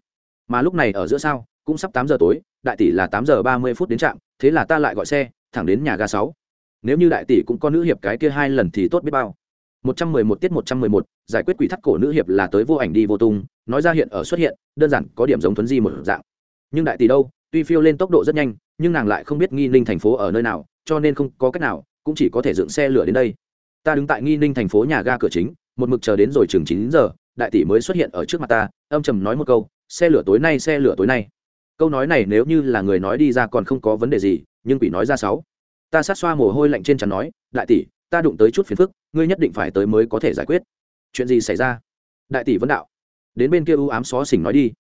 Mà lúc này ở giữa sao, cũng sắp tám giờ tối, đại tỷ là tám giờ ba mươi phút đến trạm, thế là ta lại gọi xe, thẳng đến nhà ga sáu. Nếu như đại tỷ cũng có nữ hiệp cái kia hai lần thì tốt biết bao. Một trăm mười một tiết một trăm mười một, giải quyết quỷ thắt cổ nữ hiệp là tới vô ảnh đi vô tung, nói ra hiện ở xuất hiện, đơn giản có điểm giống thuấn di một dạng. Nhưng đại tỷ đâu, tuy phiêu lên tốc độ rất nhanh, nhưng nàng lại không biết nghi ninh thành phố ở nơi nào, cho nên không có cách nào, cũng chỉ có thể dựng xe lửa đến đây. Ta đứng tại nghi ninh thành phố nhà ga cửa chính một mực chờ đến rồi chừng chín giờ, đại tỷ mới xuất hiện ở trước mặt ta, âm trầm nói một câu, xe lửa tối nay, xe lửa tối nay. Câu nói này nếu như là người nói đi ra còn không có vấn đề gì, nhưng quỷ nói ra sáu. Ta sát xoa mồ hôi lạnh trên chắn nói, đại tỷ, ta đụng tới chút phiền phức, ngươi nhất định phải tới mới có thể giải quyết. Chuyện gì xảy ra? Đại tỷ vấn đạo. Đến bên kia u ám xó xỉnh nói đi.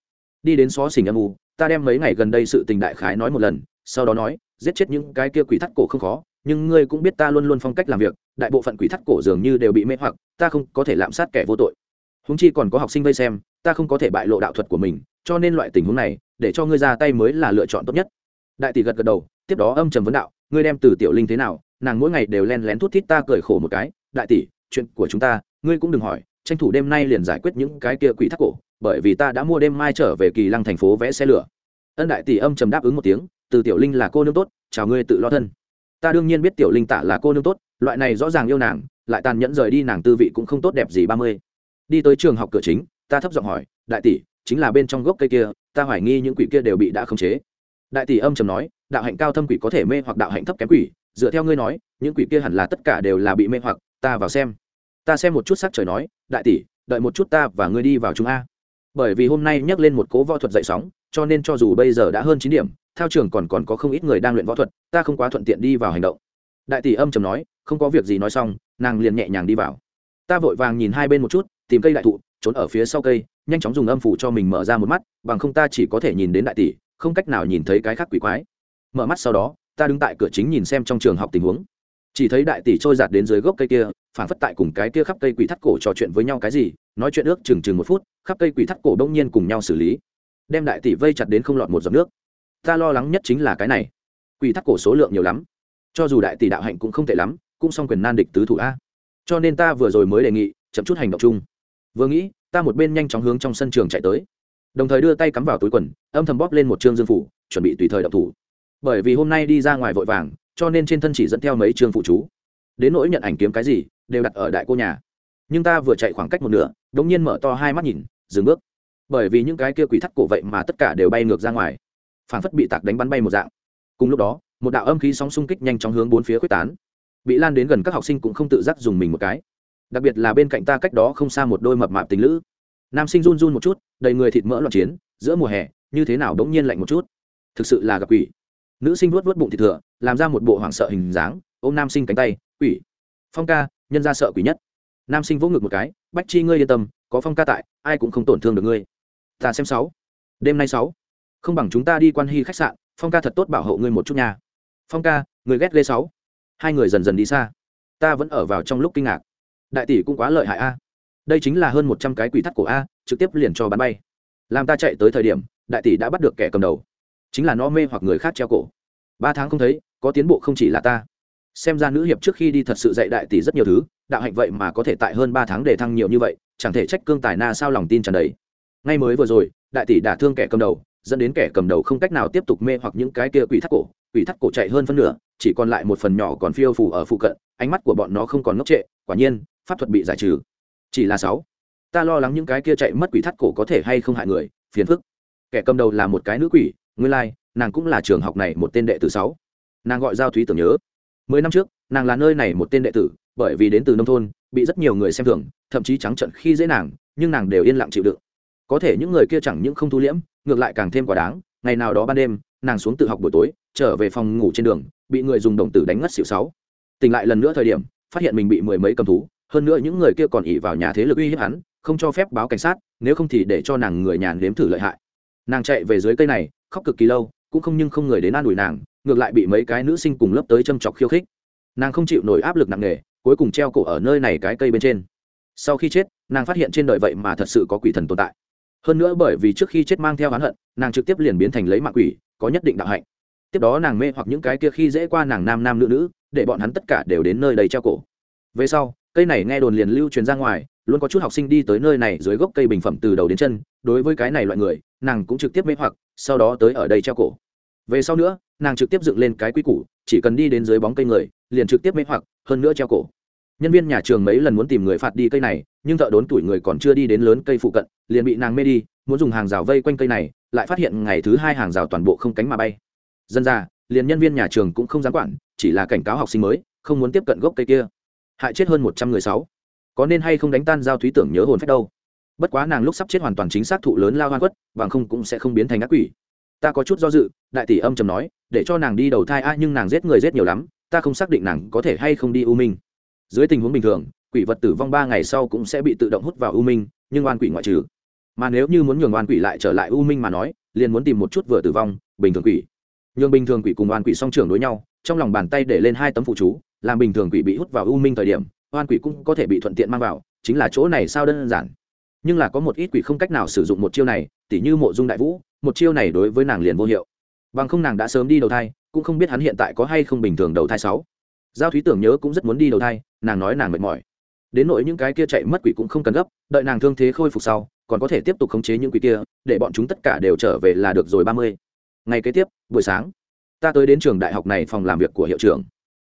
Đi đến xó xỉnh âm u, ta đem mấy ngày gần đây sự tình đại khái nói một lần, sau đó nói, giết chết những cái kia quỷ thắt cổ không khó nhưng ngươi cũng biết ta luôn luôn phong cách làm việc, đại bộ phận quỷ thắt cổ dường như đều bị mê hoặc, ta không có thể lạm sát kẻ vô tội. Húng chi còn có học sinh vây xem, ta không có thể bại lộ đạo thuật của mình, cho nên loại tình huống này, để cho ngươi ra tay mới là lựa chọn tốt nhất. Đại tỷ gật gật đầu, tiếp đó âm trầm vấn đạo, ngươi đem từ tiểu linh thế nào, nàng mỗi ngày đều len lén thút thít ta cười khổ một cái, đại tỷ, chuyện của chúng ta, ngươi cũng đừng hỏi, tranh thủ đêm nay liền giải quyết những cái kia quỷ thắt cổ, bởi vì ta đã mua đêm mai trở về kỳ lăng thành phố vẽ xe lửa. Ân đại tỷ âm trầm đáp ứng một tiếng, từ tiểu linh là cô nương tốt, chào ngươi tự lo thân ta đương nhiên biết tiểu linh tả là cô nương tốt, loại này rõ ràng yêu nàng, lại tàn nhẫn rời đi nàng tư vị cũng không tốt đẹp gì ba mươi. Đi tới trường học cửa chính, ta thấp giọng hỏi, đại tỷ, chính là bên trong gốc cây kia, ta hoài nghi những quỷ kia đều bị đã khống chế. Đại tỷ âm trầm nói, đạo hạnh cao thâm quỷ có thể mê hoặc đạo hạnh thấp kém quỷ, dựa theo ngươi nói, những quỷ kia hẳn là tất cả đều là bị mê hoặc, ta vào xem. Ta xem một chút sắc trời nói, đại tỷ, đợi một chút ta và ngươi đi vào chúng a. Bởi vì hôm nay nhắc lên một cố võ thuật dậy sóng cho nên cho dù bây giờ đã hơn chín điểm theo trường còn còn có không ít người đang luyện võ thuật, ta không quá thuận tiện đi vào hành động. Đại tỷ âm trầm nói, không có việc gì nói xong, nàng liền nhẹ nhàng đi vào. Ta vội vàng nhìn hai bên một chút, tìm cây đại thụ, trốn ở phía sau cây, nhanh chóng dùng âm phủ cho mình mở ra một mắt, bằng không ta chỉ có thể nhìn đến đại tỷ, không cách nào nhìn thấy cái khác quỷ quái. Mở mắt sau đó, ta đứng tại cửa chính nhìn xem trong trường học tình huống. Chỉ thấy đại tỷ trôi giạt đến dưới gốc cây kia phản phất tại cùng cái kia khắp cây quỷ thắt cổ trò chuyện với nhau cái gì, nói chuyện ước chừng chừng một phút, khắp cây quỷ thắt cổ đông nhiên cùng nhau xử lý đem đại tỷ vây chặt đến không lọt một giọt nước. Ta lo lắng nhất chính là cái này. Quỷ thắt cổ số lượng nhiều lắm. Cho dù đại tỷ đạo hạnh cũng không tệ lắm, cũng xong quyền nan địch tứ thủ a. Cho nên ta vừa rồi mới đề nghị, chậm chút hành động chung. Vừa nghĩ, ta một bên nhanh chóng hướng trong sân trường chạy tới. Đồng thời đưa tay cắm vào túi quần, âm thầm bóp lên một chương dương phủ, chuẩn bị tùy thời đập thủ. Bởi vì hôm nay đi ra ngoài vội vàng, cho nên trên thân chỉ dẫn theo mấy chương phụ chú. Đến nỗi nhận ảnh kiếm cái gì, đều đặt ở đại cô nhà. Nhưng ta vừa chạy khoảng cách một nửa đ ỗ n g nhiên mở to hai mắt nhìn, dừng bước bởi vì những cái kia quỷ thắt cổ vậy mà tất cả đều bay ngược ra ngoài. Phản phất bị tạc đánh bắn bay một dạng. Cùng lúc đó, một đạo âm khí sóng xung kích nhanh chóng hướng bốn phía quyết tán. Bị lan đến gần các học sinh cũng không tự giác dùng mình một cái. Đặc biệt là bên cạnh ta cách đó không xa một đôi mập mạp tình lữ. Nam sinh run run một chút, đầy người thịt mỡ loạn chiến, giữa mùa hè, như thế nào đống nhiên lạnh một chút. Thực sự là gặp quỷ. Nữ sinh vuốt vuốt bụng thịt thừa, làm ra một bộ hoảng sợ hình dáng, ôm nam sinh cánh tay, quỷ, phong ca, nhân ra sợ quỷ nhất. Nam sinh vỗ ngực một cái, bách chi ngươi yên tâm, có phong ca tại, ai cũng không tổn thương được ngươi ta xem sáu. Đêm nay sáu. Không bằng chúng ta đi quan hy khách sạn, phong ca thật tốt bảo hộ ngươi một chút nhà phong ca, người ghét lê sáu. Hai người dần dần đi xa. Ta vẫn ở vào trong lúc kinh ngạc. Đại tỷ cũng quá lợi hại a. Đây chính là hơn một trăm cái quỷ thắt cổ a, trực tiếp liền cho bắn bay. Làm ta chạy tới thời điểm, đại tỷ đã bắt được kẻ cầm đầu. Chính là nó mê hoặc người khác treo cổ. Ba tháng không thấy, có tiến bộ không chỉ là ta. Xem ra nữ hiệp trước khi đi thật sự dạy đại tỷ rất nhiều thứ, đạo hạnh vậy mà có thể tại hơn ba tháng để thăng nhiều như vậy, chẳng thể trách cương tài na sao lòng tin tràn đầy ngay mới vừa rồi đại tỷ đả thương kẻ cầm đầu dẫn đến kẻ cầm đầu không cách nào tiếp tục mê hoặc những cái kia quỷ thắt cổ. Quỷ thắt cổ chạy hơn phân nửa chỉ còn lại một phần nhỏ còn phiêu phủ ở phụ cận ánh mắt của bọn nó không còn ngốc trệ quả nhiên pháp thuật bị giải trừ. Chỉ là sáu. Ta lo lắng những cái kia chạy mất quỷ thắt cổ có thể hay không hại người phiền phức. Kẻ cầm đầu là một cái nữ quỷ nguyên lai, nàng cũng là trường học này một tên đệ tử sáu. Nàng gọi giao thúy tưởng nhớ. Mười năm trước nàng là nơi này một tên đệ tử bởi vì đến từ nông thôn bị rất nhiều người xem thường thậm chí trắng trận khi dễ nàng nhưng nàng đều yên lặng chịu đựng có thể những người kia chẳng những không thu liễm, ngược lại càng thêm quả đáng, ngày nào đó ban đêm, nàng xuống tự học buổi tối, trở về phòng ngủ trên đường, bị người dùng đồng tử đánh ngất xỉu sáu. Tỉnh lại lần nữa thời điểm, phát hiện mình bị mười mấy cầm thú, hơn nữa những người kia còn ỉ vào nhà thế lực uy hiếp hắn, không cho phép báo cảnh sát, nếu không thì để cho nàng người nhà nếm thử lợi hại. Nàng chạy về dưới cây này, khóc cực kỳ lâu, cũng không nhưng không người đến an ủi nàng, ngược lại bị mấy cái nữ sinh cùng lớp tới châm chọc khiêu khích. Nàng không chịu nổi áp lực nặng nề, cuối cùng treo cổ ở nơi này cái cây bên trên. Sau khi chết, nàng phát hiện trên đời vậy mà thật sự có quỷ thần tồn tại hơn nữa bởi vì trước khi chết mang theo oán hận, nàng trực tiếp liền biến thành lấy mạng quỷ, có nhất định đạo hạnh. Tiếp đó nàng mê hoặc những cái kia khi dễ qua nàng nam nam nữ nữ, để bọn hắn tất cả đều đến nơi đầy treo cổ. Về sau, cây này nghe đồn liền lưu truyền ra ngoài, luôn có chút học sinh đi tới nơi này dưới gốc cây bình phẩm từ đầu đến chân, đối với cái này loại người, nàng cũng trực tiếp mê hoặc, sau đó tới ở đây treo cổ. Về sau nữa, nàng trực tiếp dựng lên cái quy củ, chỉ cần đi đến dưới bóng cây người, liền trực tiếp mê hoặc, hơn nữa treo cổ. Nhân viên nhà trường mấy lần muốn tìm người phạt đi cây này, nhưng thợ đốn tuổi người còn chưa đi đến lớn cây phụ cận liền bị nàng mê đi, muốn dùng hàng rào vây quanh cây này, lại phát hiện ngày thứ hai hàng rào toàn bộ không cánh mà bay. Dân ra, liền nhân viên nhà trường cũng không dám quản, chỉ là cảnh cáo học sinh mới, không muốn tiếp cận gốc cây kia. Hại chết hơn một trăm người sáu. Có nên hay không đánh tan giao thúy tưởng nhớ hồn phách đâu? Bất quá nàng lúc sắp chết hoàn toàn chính xác thụ lớn lao hoan quất bằng không cũng sẽ không biến thành ác quỷ. Ta có chút do dự, đại tỷ âm trầm nói, để cho nàng đi đầu thai a, nhưng nàng giết người giết nhiều lắm, ta không xác định nàng có thể hay không đi u minh. Dưới tình huống bình thường, quỷ vật tử vong ba ngày sau cũng sẽ bị tự động hút vào u minh, nhưng oan quỷ ngoại trừ mà nếu như muốn nhường oan quỷ lại trở lại u minh mà nói, liền muốn tìm một chút vừa tử vong, bình thường quỷ. Nhường bình thường quỷ cùng oan quỷ song trưởng đối nhau, trong lòng bàn tay để lên hai tấm phụ chú, làm bình thường quỷ bị hút vào u minh thời điểm, oan quỷ cũng có thể bị thuận tiện mang vào, chính là chỗ này sao đơn giản. Nhưng là có một ít quỷ không cách nào sử dụng một chiêu này, tỉ như mộ dung đại vũ, một chiêu này đối với nàng liền vô hiệu. Bằng không nàng đã sớm đi đầu thai, cũng không biết hắn hiện tại có hay không bình thường đầu thai sáu. Giao thúy tưởng nhớ cũng rất muốn đi đầu thai, nàng nói nàng mệt mỏi đến nỗi những cái kia chạy mất quỷ cũng không cần gấp, đợi nàng thương thế khôi phục sau, còn có thể tiếp tục khống chế những quỷ kia, để bọn chúng tất cả đều trở về là được rồi ba mươi. Ngày kế tiếp, buổi sáng, ta tới đến trường đại học này phòng làm việc của hiệu trưởng.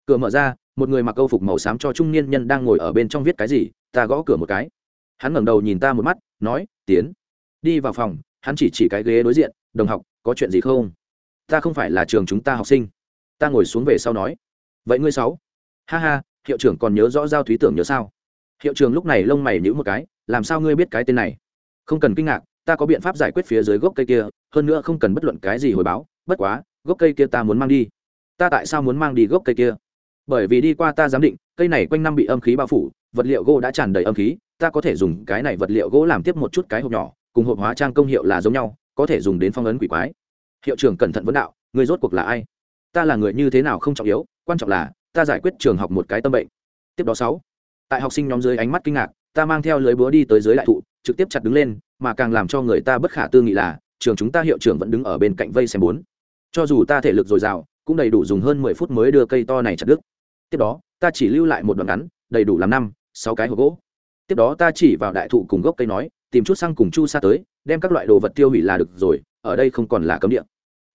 Cửa mở ra, một người mặc câu phục màu xám cho trung niên nhân đang ngồi ở bên trong viết cái gì, ta gõ cửa một cái. Hắn ngẩng đầu nhìn ta một mắt, nói, tiến, đi vào phòng. Hắn chỉ chỉ cái ghế đối diện, đồng học, có chuyện gì không? Ta không phải là trường chúng ta học sinh. Ta ngồi xuống về sau nói, vậy ngươi sáu? Ha ha, hiệu trưởng còn nhớ rõ giao thúy tưởng nhớ sao? Hiệu trưởng lúc này lông mày nhữ một cái, làm sao ngươi biết cái tên này? Không cần kinh ngạc, ta có biện pháp giải quyết phía dưới gốc cây kia, hơn nữa không cần bất luận cái gì hồi báo, bất quá, gốc cây kia ta muốn mang đi. Ta tại sao muốn mang đi gốc cây kia? Bởi vì đi qua ta giám định, cây này quanh năm bị âm khí bao phủ, vật liệu gỗ đã tràn đầy âm khí, ta có thể dùng cái này vật liệu gỗ làm tiếp một chút cái hộp nhỏ, cùng hộp hóa trang công hiệu là giống nhau, có thể dùng đến phong ấn quỷ quái. Hiệu trưởng cẩn thận vấn đạo người rốt cuộc là ai? Ta là người như thế nào không trọng yếu, quan trọng là, ta giải quyết trường học một cái tâm bệnh. Tiếp đó sáu tại học sinh nhóm dưới ánh mắt kinh ngạc, ta mang theo lưới búa đi tới dưới đại thụ, trực tiếp chặt đứng lên, mà càng làm cho người ta bất khả tư nghị là, trường chúng ta hiệu trưởng vẫn đứng ở bên cạnh vây xem bốn. Cho dù ta thể lực dồi dào, cũng đầy đủ dùng hơn mười phút mới đưa cây to này chặt đứt. Tiếp đó, ta chỉ lưu lại một đoạn ngắn, đầy đủ làm năm, sáu cái hộp gỗ. Tiếp đó ta chỉ vào đại thụ cùng gốc cây nói, tìm chút xăng cùng chu sa tới, đem các loại đồ vật tiêu hủy là được rồi, ở đây không còn là cấm địa.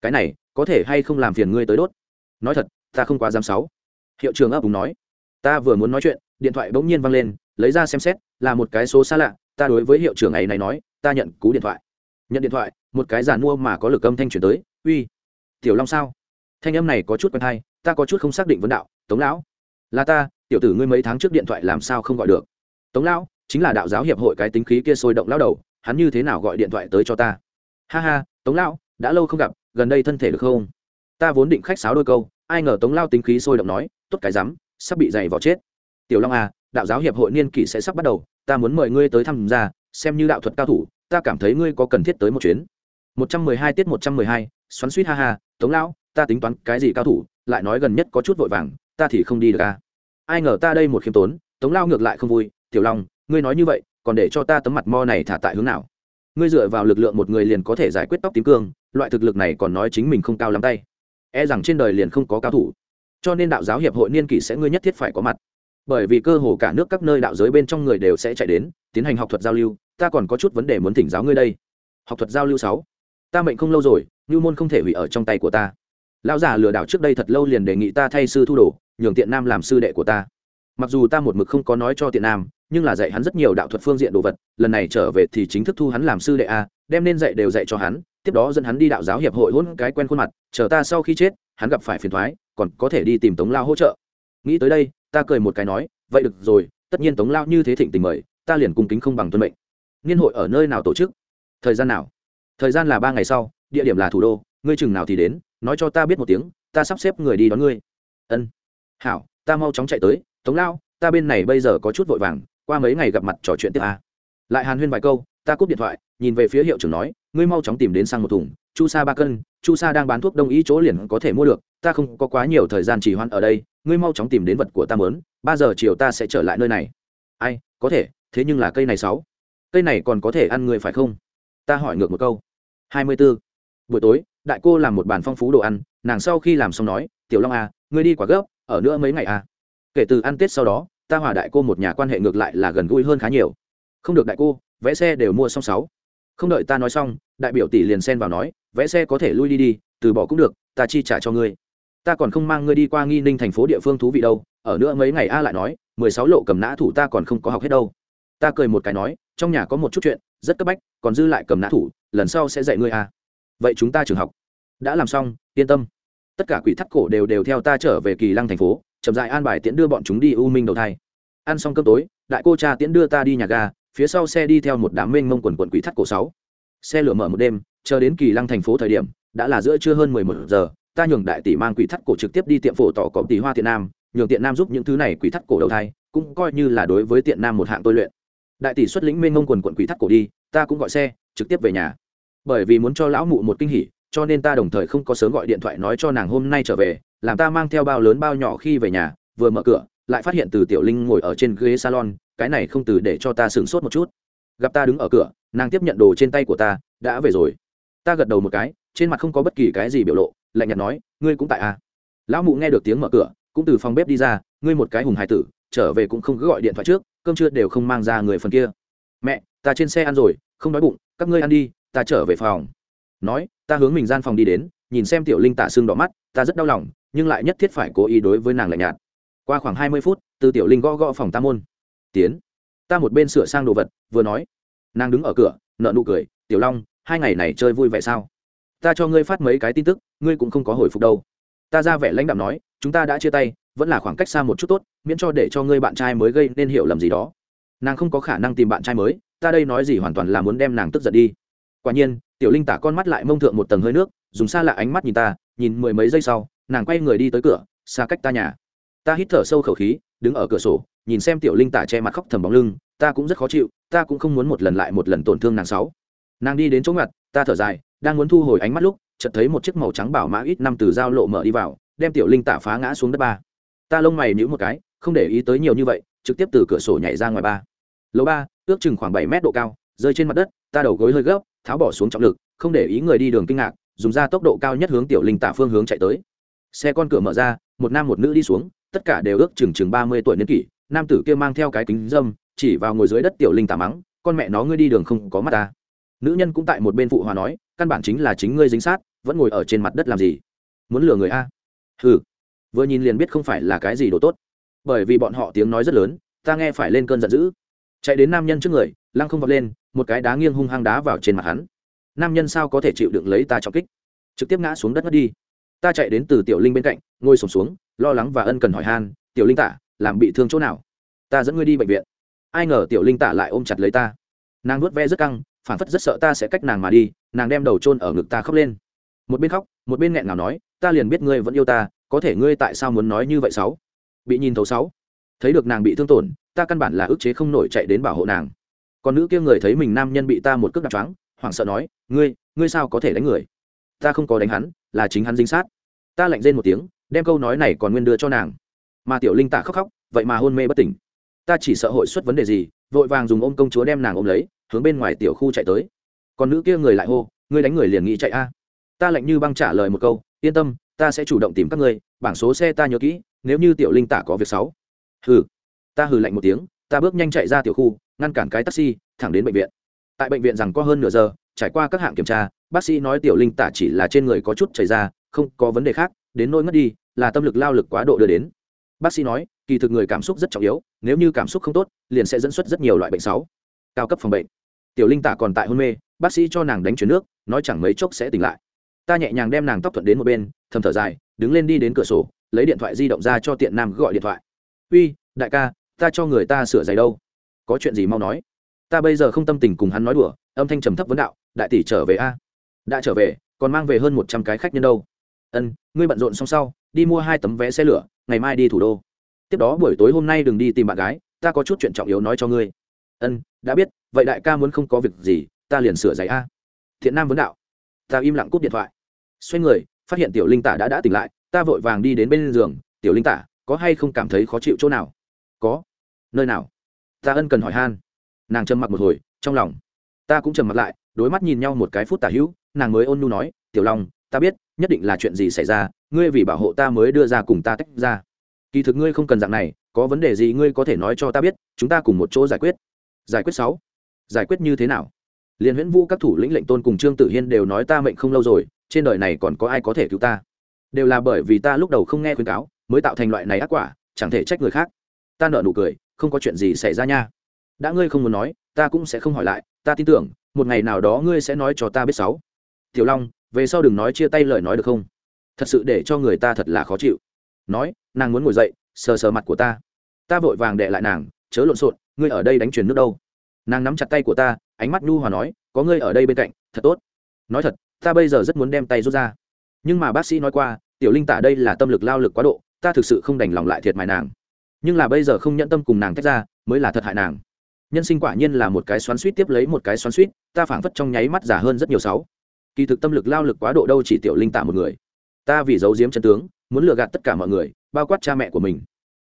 Cái này, có thể hay không làm phiền ngươi tới đốt? Nói thật, ta không quá dám sáu. Hiệu trưởng ấp úng nói, ta vừa muốn nói chuyện điện thoại bỗng nhiên văng lên, lấy ra xem xét, là một cái số xa lạ, ta đối với hiệu trưởng ấy này nói, ta nhận cú điện thoại. Nhận điện thoại, một cái giàn mua mà có lực âm thanh chuyển tới, uy, tiểu long sao? Thanh âm này có chút quen hay ta có chút không xác định vấn đạo, tống lão, là ta, tiểu tử ngươi mấy tháng trước điện thoại làm sao không gọi được? Tống lão, chính là đạo giáo hiệp hội cái tính khí kia sôi động lao đầu, hắn như thế nào gọi điện thoại tới cho ta? Ha ha, tống lão, đã lâu không gặp, gần đây thân thể được không? Ta vốn định khách sáo đôi câu, ai ngờ tống lao tính khí sôi động nói, tốt cái rắm, sắp bị dày vào chết tiểu long à đạo giáo hiệp hội niên kỷ sẽ sắp bắt đầu, ta muốn mời ngươi tới tham gia, xem như đạo thuật cao thủ, ta cảm thấy ngươi có cần thiết tới một chuyến. Một trăm mười hai tiết một trăm mười hai, xoắn suýt ha ha, tống lão, ta tính toán cái gì cao thủ, lại nói gần nhất có chút vội vàng, ta thì không đi được à. Ai ngờ ta đây một khiêm tốn, tống lao ngược lại không vui, tiểu long, ngươi nói như vậy, còn để cho ta tấm mặt mo này thả tại hướng nào? Ngươi dựa vào lực lượng một người liền có thể giải quyết tóc tím cương, loại thực lực này còn nói chính mình không cao lắm tay. E rằng trên đời liền không có cao thủ. Cho nên đạo giáo hiệp hội niên kỷ sẽ ngươi nhất thiết phải có mặt bởi vì cơ hồ cả nước các nơi đạo giới bên trong người đều sẽ chạy đến, tiến hành học thuật giao lưu, ta còn có chút vấn đề muốn thỉnh giáo ngươi đây. Học thuật giao lưu sáu. Ta mệnh không lâu rồi ngưu môn không thể hủy ở trong tay của ta. Lão già lừa đảo trước đây thật lâu liền đề nghị ta thay sư thu đồ, nhường tiện nam làm sư đệ của ta. Mặc dù ta một mực không có nói cho tiện nam, nhưng là dạy hắn rất nhiều đạo thuật phương diện đồ vật, lần này trở về thì chính thức thu hắn làm sư đệ a, đem nên dạy đều dạy cho hắn, tiếp đó dẫn hắn đi đạo giáo hiệp hội hôn cái quen khuôn mặt, chờ ta sau khi chết, hắn gặp phải phiền thoái, còn có thể đi tìm tống lao hỗ trợ. Nghĩ tới đây ta cười một cái nói, vậy được rồi, tất nhiên tống lao như thế thịnh tình mời, ta liền cung kính không bằng tuân mệnh. Niên hội ở nơi nào tổ chức? Thời gian nào? Thời gian là ba ngày sau, địa điểm là thủ đô, ngươi chừng nào thì đến, nói cho ta biết một tiếng, ta sắp xếp người đi đón ngươi. Ân. Hảo, ta mau chóng chạy tới, tống lao, ta bên này bây giờ có chút vội vàng, qua mấy ngày gặp mặt trò chuyện tiếp a lại hàn huyên vài câu, ta cúp điện thoại, nhìn về phía hiệu trưởng nói, ngươi mau chóng tìm đến sang một thùng, chu sa ba cân, chu sa đang bán thuốc đông y chỗ liền có thể mua được ta không có quá nhiều thời gian trì hoãn ở đây, ngươi mau chóng tìm đến vật của ta mớn, ba giờ chiều ta sẽ trở lại nơi này. Ai, có thể, thế nhưng là cây này sáu. Cây này còn có thể ăn người phải không? Ta hỏi ngược một câu. Hai mươi 24. buổi tối, đại cô làm một bàn phong phú đồ ăn, nàng sau khi làm xong nói, tiểu long à ngươi đi quá gấp, ở nữa mấy ngày à. Kể từ ăn tết sau đó, ta hòa đại cô một nhà quan hệ ngược lại là gần gũi hơn khá nhiều. Không được đại cô vẽ xe đều mua xong sáu. Không đợi ta nói xong, đại biểu tỷ liền xen vào nói vẽ xe có thể lui đi đi, từ bỏ cũng được, ta chi trả cho ngươi ta còn không mang ngươi đi qua nghi ninh thành phố địa phương thú vị đâu, ở nữa mấy ngày a lại nói, mười sáu lộ cầm nã thủ ta còn không có học hết đâu. Ta cười một cái nói, trong nhà có một chút chuyện, rất cấp bách, còn dư lại cầm nã thủ, lần sau sẽ dạy ngươi a. Vậy chúng ta trường học. Đã làm xong, yên tâm. Tất cả quỷ thắt cổ đều đều theo ta trở về kỳ lăng thành phố, chậm dại an bài tiễn đưa bọn chúng đi u minh đầu thai. Ăn xong cơm tối, đại cô cha tiễn đưa ta đi nhà ga, phía sau xe đi theo một đám mênh mông quần quần quỷ thắt cổ sáu. Xe lửa mở một đêm, chờ đến kỳ lăng thành phố thời điểm, đã là giữa trưa hơn mười một giờ ta nhường đại tỷ mang quỷ thắt cổ trực tiếp đi tiệm phổ tỏ có tỷ hoa tiện nam, nhường tiện nam giúp những thứ này quỷ thắt cổ đầu thai, cũng coi như là đối với tiện nam một hạng tôi luyện. Đại tỷ xuất lĩnh mênh mông quần quận quỷ thắt cổ đi, ta cũng gọi xe, trực tiếp về nhà. Bởi vì muốn cho lão mụ một kinh hỉ, cho nên ta đồng thời không có sớm gọi điện thoại nói cho nàng hôm nay trở về, làm ta mang theo bao lớn bao nhỏ khi về nhà, vừa mở cửa, lại phát hiện từ tiểu linh ngồi ở trên ghế salon, cái này không từ để cho ta sửng sốt một chút. Gặp ta đứng ở cửa, nàng tiếp nhận đồ trên tay của ta, đã về rồi. Ta gật đầu một cái, trên mặt không có bất kỳ cái gì biểu lộ lạnh nhạt nói, ngươi cũng tại à? Lão mụ nghe được tiếng mở cửa, cũng từ phòng bếp đi ra, ngươi một cái hùng hải tử, trở về cũng không cứ gọi điện thoại trước, cơm trưa đều không mang ra người phần kia. Mẹ, ta trên xe ăn rồi, không đói bụng, các ngươi ăn đi, ta trở về phòng. Nói, ta hướng mình gian phòng đi đến, nhìn xem tiểu linh tạ xương đỏ mắt, ta rất đau lòng, nhưng lại nhất thiết phải cố ý đối với nàng lạnh nhạt. Qua khoảng hai mươi phút, từ tiểu linh gõ gõ phòng ta môn. Tiến. Ta một bên sửa sang đồ vật, vừa nói. Nàng đứng ở cửa nợ nụ cười, tiểu long, hai ngày này chơi vui vẻ sao? Ta cho ngươi phát mấy cái tin tức, ngươi cũng không có hồi phục đâu. Ta ra vẻ lãnh đạm nói, chúng ta đã chia tay, vẫn là khoảng cách xa một chút tốt, miễn cho để cho ngươi bạn trai mới gây nên hiểu lầm gì đó. Nàng không có khả năng tìm bạn trai mới, ta đây nói gì hoàn toàn là muốn đem nàng tức giận đi. Quả nhiên, tiểu linh tả con mắt lại mông thượng một tầng hơi nước, dùng xa lạ ánh mắt nhìn ta, nhìn mười mấy giây sau, nàng quay người đi tới cửa, xa cách ta nhà. Ta hít thở sâu khẩu khí, đứng ở cửa sổ, nhìn xem tiểu linh tả che mặt khóc thầm bóng lưng, ta cũng rất khó chịu, ta cũng không muốn một lần lại một lần tổn thương nàng sáu. Nàng đi đến chỗ ngặt, ta thở dài đang muốn thu hồi ánh mắt lúc, chợt thấy một chiếc màu trắng bảo mã ít năm từ giao lộ mở đi vào, đem tiểu linh tả phá ngã xuống đất ba. Ta lông mày nhíu một cái, không để ý tới nhiều như vậy, trực tiếp từ cửa sổ nhảy ra ngoài ba. Lầu ba, ước chừng khoảng bảy mét độ cao, rơi trên mặt đất, ta đầu gối hơi gấp, tháo bỏ xuống trọng lực, không để ý người đi đường kinh ngạc, dùng ra tốc độ cao nhất hướng tiểu linh tả phương hướng chạy tới. Xe con cửa mở ra, một nam một nữ đi xuống, tất cả đều ước chừng chừng ba mươi tuổi niên kỷ, nam tử kia mang theo cái kính dâm chỉ vào ngồi dưới đất tiểu linh tả mắng, con mẹ nó, ngươi đi đường không có mắt ta. Nữ nhân cũng tại một bên phụ hòa nói căn bản chính là chính ngươi dính sát, vẫn ngồi ở trên mặt đất làm gì? Muốn lừa người a? Ừ vừa nhìn liền biết không phải là cái gì đồ tốt. Bởi vì bọn họ tiếng nói rất lớn, ta nghe phải lên cơn giận dữ. Chạy đến nam nhân trước người, lăng không vọt lên, một cái đá nghiêng hung hăng đá vào trên mặt hắn. Nam nhân sao có thể chịu đựng lấy ta trọng kích? Trực tiếp ngã xuống đất mất đi. Ta chạy đến từ tiểu linh bên cạnh, ngồi sổm xuống, lo lắng và ân cần hỏi han, tiểu linh tả, làm bị thương chỗ nào? Ta dẫn ngươi đi bệnh viện. Ai ngờ tiểu linh tả lại ôm chặt lấy ta. Nàng nuốt ve rất căng phản phất rất sợ ta sẽ cách nàng mà đi, nàng đem đầu chôn ở ngực ta khóc lên. Một bên khóc, một bên nghẹn ngào nói, ta liền biết ngươi vẫn yêu ta, có thể ngươi tại sao muốn nói như vậy sáu? Bị nhìn thấu sáu. Thấy được nàng bị thương tổn, ta căn bản là ức chế không nổi chạy đến bảo hộ nàng. Còn nữ kia người thấy mình nam nhân bị ta một cước đạp choáng, hoảng sợ nói, ngươi ngươi sao có thể đánh người? Ta không có đánh hắn, là chính hắn dính sát. Ta lạnh rên một tiếng, đem câu nói này còn nguyên đưa cho nàng. Mà tiểu linh tạ khóc khóc, vậy mà hôn mê bất tỉnh. Ta chỉ sợ hội xuất vấn đề gì, vội vàng dùng ôm công chúa đem nàng ôm lấy hướng bên ngoài tiểu khu chạy tới. Còn nữ kia người lại hô, ngươi đánh người liền nghĩ chạy a. Ta lạnh như băng trả lời một câu, yên tâm, ta sẽ chủ động tìm các ngươi, bảng số xe ta nhớ kỹ, nếu như tiểu linh tả có việc sáu hừ. Ta hừ lạnh một tiếng, ta bước nhanh chạy ra tiểu khu, ngăn cản cái taxi, thẳng đến bệnh viện. Tại bệnh viện rằng có hơn nửa giờ, trải qua các hạng kiểm tra, bác sĩ nói tiểu linh tả chỉ là trên người có chút chảy ra, không có vấn đề khác, đến nỗi ngất đi, là tâm lực lao lực quá độ đưa đến. Bác sĩ nói, kỳ thực người cảm xúc rất trọng yếu, nếu như cảm xúc không tốt, liền sẽ dẫn xuất rất nhiều loại bệnh sáu cao cấp phòng bệnh. Tiểu linh tả còn tại hôn mê, bác sĩ cho nàng đánh chuyển nước, nói chẳng mấy chốc sẽ tỉnh lại. Ta nhẹ nhàng đem nàng tóc thuận đến một bên, thầm thở dài, đứng lên đi đến cửa sổ, lấy điện thoại di động ra cho tiện nam gọi điện thoại. Uy, đại ca, ta cho người ta sửa giày đâu? Có chuyện gì mau nói. Ta bây giờ không tâm tình cùng hắn nói đùa, âm thanh trầm thấp vấn đạo, đại tỷ trở về a? Đã trở về, còn mang về hơn một trăm cái khách nhân đâu. Ân, ngươi bận rộn xong sau, đi mua hai tấm vé xe lửa, ngày mai đi thủ đô. Tiếp đó buổi tối hôm nay đừng đi tìm bạn gái, ta có chút chuyện trọng yếu nói cho ngươi ân, đã biết, vậy đại ca muốn không có việc gì, ta liền sửa giày a. Thiện nam vấn đạo. Ta im lặng cúp điện thoại. Xoay người, phát hiện tiểu linh tả đã đã tỉnh lại, ta vội vàng đi đến bên giường. Tiểu linh tả, có hay không cảm thấy khó chịu chỗ nào? Có. Nơi nào? Ta ân cần hỏi han. Nàng trầm mặc một hồi, trong lòng. Ta cũng trầm mặc lại, đối mắt nhìn nhau một cái phút tả hữu, nàng mới ôn nu nói, tiểu long, ta biết, nhất định là chuyện gì xảy ra, ngươi vì bảo hộ ta mới đưa ra cùng ta tách ra. Kỳ thực ngươi không cần dạng này, có vấn đề gì ngươi có thể nói cho ta biết, chúng ta cùng một chỗ giải quyết giải quyết sáu. Giải quyết như thế nào? Liền huyễn vũ các thủ lĩnh lệnh tôn cùng trương tử hiên đều nói ta mệnh không lâu rồi, trên đời này còn có ai có thể cứu ta? Đều là bởi vì ta lúc đầu không nghe khuyên cáo, mới tạo thành loại này ác quả, chẳng thể trách người khác. Ta nợ nụ cười, không có chuyện gì xảy ra nha. Đã ngươi không muốn nói, ta cũng sẽ không hỏi lại, ta tin tưởng, một ngày nào đó ngươi sẽ nói cho ta biết sáu. Tiểu long, về sau đừng nói chia tay lời nói được không? Thật sự để cho người ta thật là khó chịu. Nói, nàng muốn ngồi dậy, sờ sờ mặt của ta. Ta vội vàng đệ lại nàng chớ lộn xộn, ngươi ở đây đánh truyền nước đâu? Nàng nắm chặt tay của ta, ánh mắt nhu hòa nói, có ngươi ở đây bên cạnh, thật tốt. Nói thật, ta bây giờ rất muốn đem tay rút ra. Nhưng mà bác sĩ nói qua, tiểu linh tả đây là tâm lực lao lực quá độ, ta thực sự không đành lòng lại thiệt mài nàng. Nhưng là bây giờ không nhận tâm cùng nàng tách ra, mới là thật hại nàng. Nhân sinh quả nhiên là một cái xoắn suýt tiếp lấy một cái xoắn suýt, ta phảng phất trong nháy mắt giả hơn rất nhiều sáu. Kỳ thực tâm lực lao lực quá độ đâu chỉ tiểu linh tả một người. Ta vì giấu giếm chân tướng, muốn lừa gạt tất cả mọi người, bao quát cha mẹ của mình.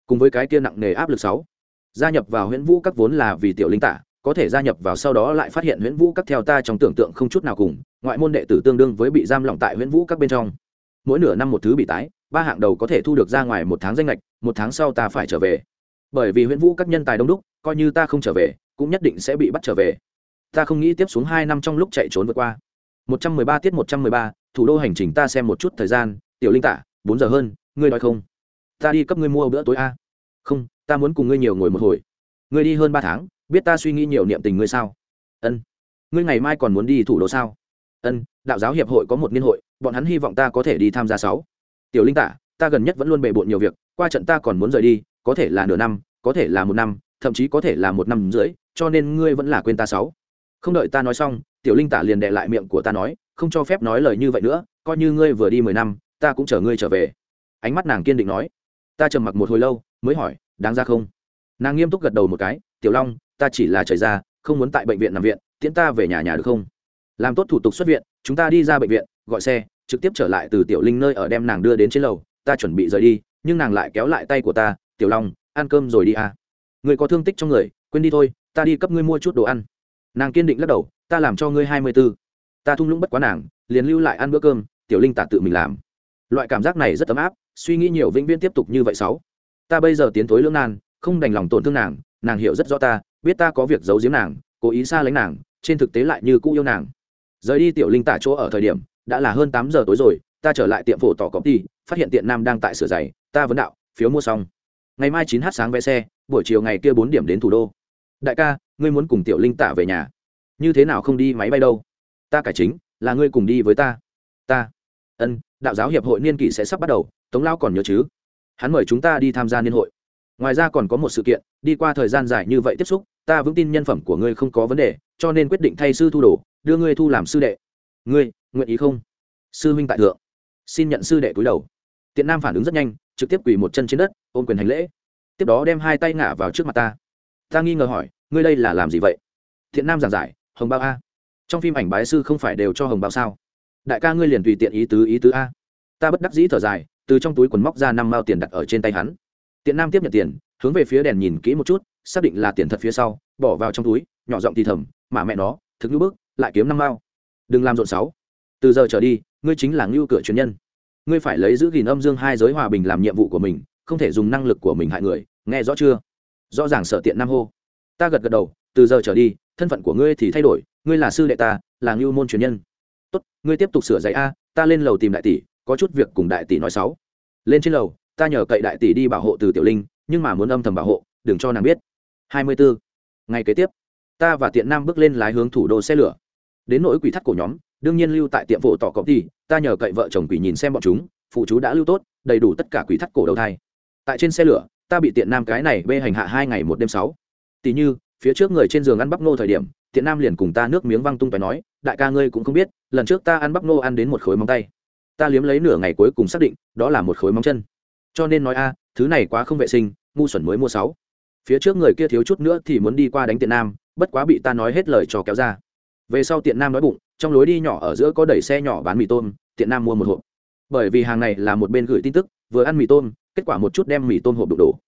Cùng với cái kia nặng nề áp lực sáu gia nhập vào huyễn vũ các vốn là vì tiểu linh tả, có thể gia nhập vào sau đó lại phát hiện huyễn vũ các theo ta trong tưởng tượng không chút nào cùng, ngoại môn đệ tử tương đương với bị giam lỏng tại huyễn vũ các bên trong. Mỗi nửa năm một thứ bị tái, ba hạng đầu có thể thu được ra ngoài một tháng danh lệch một tháng sau ta phải trở về. Bởi vì huyễn vũ các nhân tài đông đúc, coi như ta không trở về, cũng nhất định sẽ bị bắt trở về. Ta không nghĩ tiếp xuống hai năm trong lúc chạy trốn vượt qua. Một trăm mười ba tiết một trăm mười ba, thủ đô hành trình ta xem một chút thời gian, tiểu linh tả, bốn giờ hơn, ngươi nói không? Ta đi cấp ngươi mua bữa tối a. Không ta muốn cùng ngươi nhiều ngồi một hồi. Ngươi đi hơn ba tháng, biết ta suy nghĩ nhiều niệm tình ngươi sao? Ân. Ngươi ngày mai còn muốn đi thủ đô sao? Ân, đạo giáo hiệp hội có một niên hội, bọn hắn hy vọng ta có thể đi tham gia sáu. Tiểu linh tả, ta gần nhất vẫn luôn bề bộn nhiều việc, qua trận ta còn muốn rời đi, có thể là nửa năm, có thể là một năm, thậm chí có thể là một năm rưỡi, cho nên ngươi vẫn là quên ta sáu. Không đợi ta nói xong, tiểu linh tả liền đệ lại miệng của ta nói, không cho phép nói lời như vậy nữa, coi như ngươi vừa đi mười năm, ta cũng chờ ngươi trở về. Ánh mắt nàng kiên định nói. Ta trầm mặc một hồi lâu, mới hỏi đáng ra không? Nàng nghiêm túc gật đầu một cái, tiểu long, ta chỉ là trời ra, không muốn tại bệnh viện nằm viện, tiễn ta về nhà nhà được không? Làm tốt thủ tục xuất viện, chúng ta đi ra bệnh viện, gọi xe, trực tiếp trở lại từ tiểu linh nơi ở đem nàng đưa đến trên lầu, ta chuẩn bị rời đi, nhưng nàng lại kéo lại tay của ta, tiểu long, ăn cơm rồi đi à? Người có thương tích trong người, quên đi thôi, ta đi cấp ngươi mua chút đồ ăn. Nàng kiên định lắc đầu, ta làm cho ngươi hai mươi b ố ta thung lũng bất quá nàng, liền lưu lại ăn bữa cơm, tiểu linh tả tự mình làm. Loại cảm giác này rất ấm áp, suy nghĩ nhiều vĩnh viễn tiếp tục như vậy sáu ta bây giờ tiến thối lưỡng nan, không đành lòng tổn thương nàng nàng hiểu rất rõ ta, biết ta có việc giấu giếm nàng, cố ý xa lánh nàng, trên thực tế lại như cũ yêu nàng. Rời đi tiểu linh tả chỗ ở thời điểm, đã là hơn tám giờ tối rồi, ta trở lại tiệm phổ tỏ copy phát hiện tiện nam đang tại sửa giày, ta vấn đạo, phiếu mua xong. Ngày mai chín h sáng vé xe, buổi chiều ngày kia bốn điểm đến thủ đô. Đại ca, ngươi muốn cùng tiểu linh tả về nhà. Như thế nào không đi máy bay đâu? Ta cải chính, là ngươi cùng đi với ta. Ta. Ân, đạo giáo hiệp hội niên kỷ sẽ sắp bắt đầu, tống lao còn nhớ chứ? Hắn mời chúng ta đi tham gia niên hội. Ngoài ra còn có một sự kiện, đi qua thời gian dài như vậy tiếp xúc, ta vững tin nhân phẩm của ngươi không có vấn đề, cho nên quyết định thay sư thu đồ, đưa ngươi thu làm sư đệ. Ngươi, nguyện ý không? Sư huynh tại thượng. Xin nhận sư đệ cúi đầu. Tiện nam phản ứng rất nhanh, trực tiếp quỳ một chân trên đất, ôm quyền hành lễ. Tiếp đó đem hai tay ngả vào trước mặt ta. Ta nghi ngờ hỏi, ngươi đây là làm gì vậy? Thiện nam giảng giải, hồng bao a. Trong phim ảnh bái sư không phải đều cho hồng bao sao? Đại ca ngươi liền tùy tiện ý tứ ý tứ a. Ta bất đắc dĩ thở dài từ trong túi quần móc ra năm mao tiền đặt ở trên tay hắn. Tiện nam tiếp nhận tiền, hướng về phía đèn nhìn kỹ một chút, xác định là tiền thật phía sau, bỏ vào trong túi, nhỏ giọng thì thầm, mà mẹ nó, thực như bước lại kiếm năm mao. Đừng làm rộn sáu từ giờ trở đi, ngươi chính là ngưu cửa truyền nhân. Ngươi phải lấy giữ gìn âm dương hai giới hòa bình làm nhiệm vụ của mình, không thể dùng năng lực của mình hại người, nghe rõ chưa? Rõ ràng sợ tiện nam hô. Ta gật gật đầu, từ giờ trở đi, thân phận của ngươi thì thay đổi, ngươi là sư đệ ta, là ngưu môn truyền nhân. Tốt, ngươi tiếp tục sửa giấy a, ta lên lầu tìm đại tỷ có chút việc cùng đại tỷ nói sáu lên trên lầu, ta nhờ cậy đại tỷ đi bảo hộ từ tiểu linh, nhưng mà muốn âm thầm bảo hộ, đừng cho nàng biết. Hai mươi bốn ngày kế tiếp, ta và tiện nam bước lên lái hướng thủ đô xe lửa. Đến nỗi quỷ thắt cổ nhóm, đương nhiên lưu tại tiệm vụ tỏ cọp đi, ta nhờ cậy vợ chồng quỷ nhìn xem bọn chúng, phụ chú đã lưu tốt, đầy đủ tất cả quỷ thắt cổ đầu thai. Tại trên xe lửa, ta bị tiện nam cái này bê hành hạ hai ngày một đêm sáu. Tỷ như, phía trước người trên giường ăn bắp nô thời điểm, tiện nam liền cùng ta nước miếng văng tung phải nói, đại ca ngươi cũng không biết, lần trước ta ăn bắp nô ăn đến một khối móng tay ta liếm lấy nửa ngày cuối cùng xác định, đó là một khối móng chân. Cho nên nói a, thứ này quá không vệ sinh, ngu xuẩn mới mua sáu. Phía trước người kia thiếu chút nữa thì muốn đi qua đánh tiện nam, bất quá bị ta nói hết lời cho kéo ra. Về sau tiện nam nói bụng, trong lối đi nhỏ ở giữa có đẩy xe nhỏ bán mì tôm, tiện nam mua một hộp. Bởi vì hàng này là một bên gửi tin tức, vừa ăn mì tôm, kết quả một chút đem mì tôm hộp đục đổ.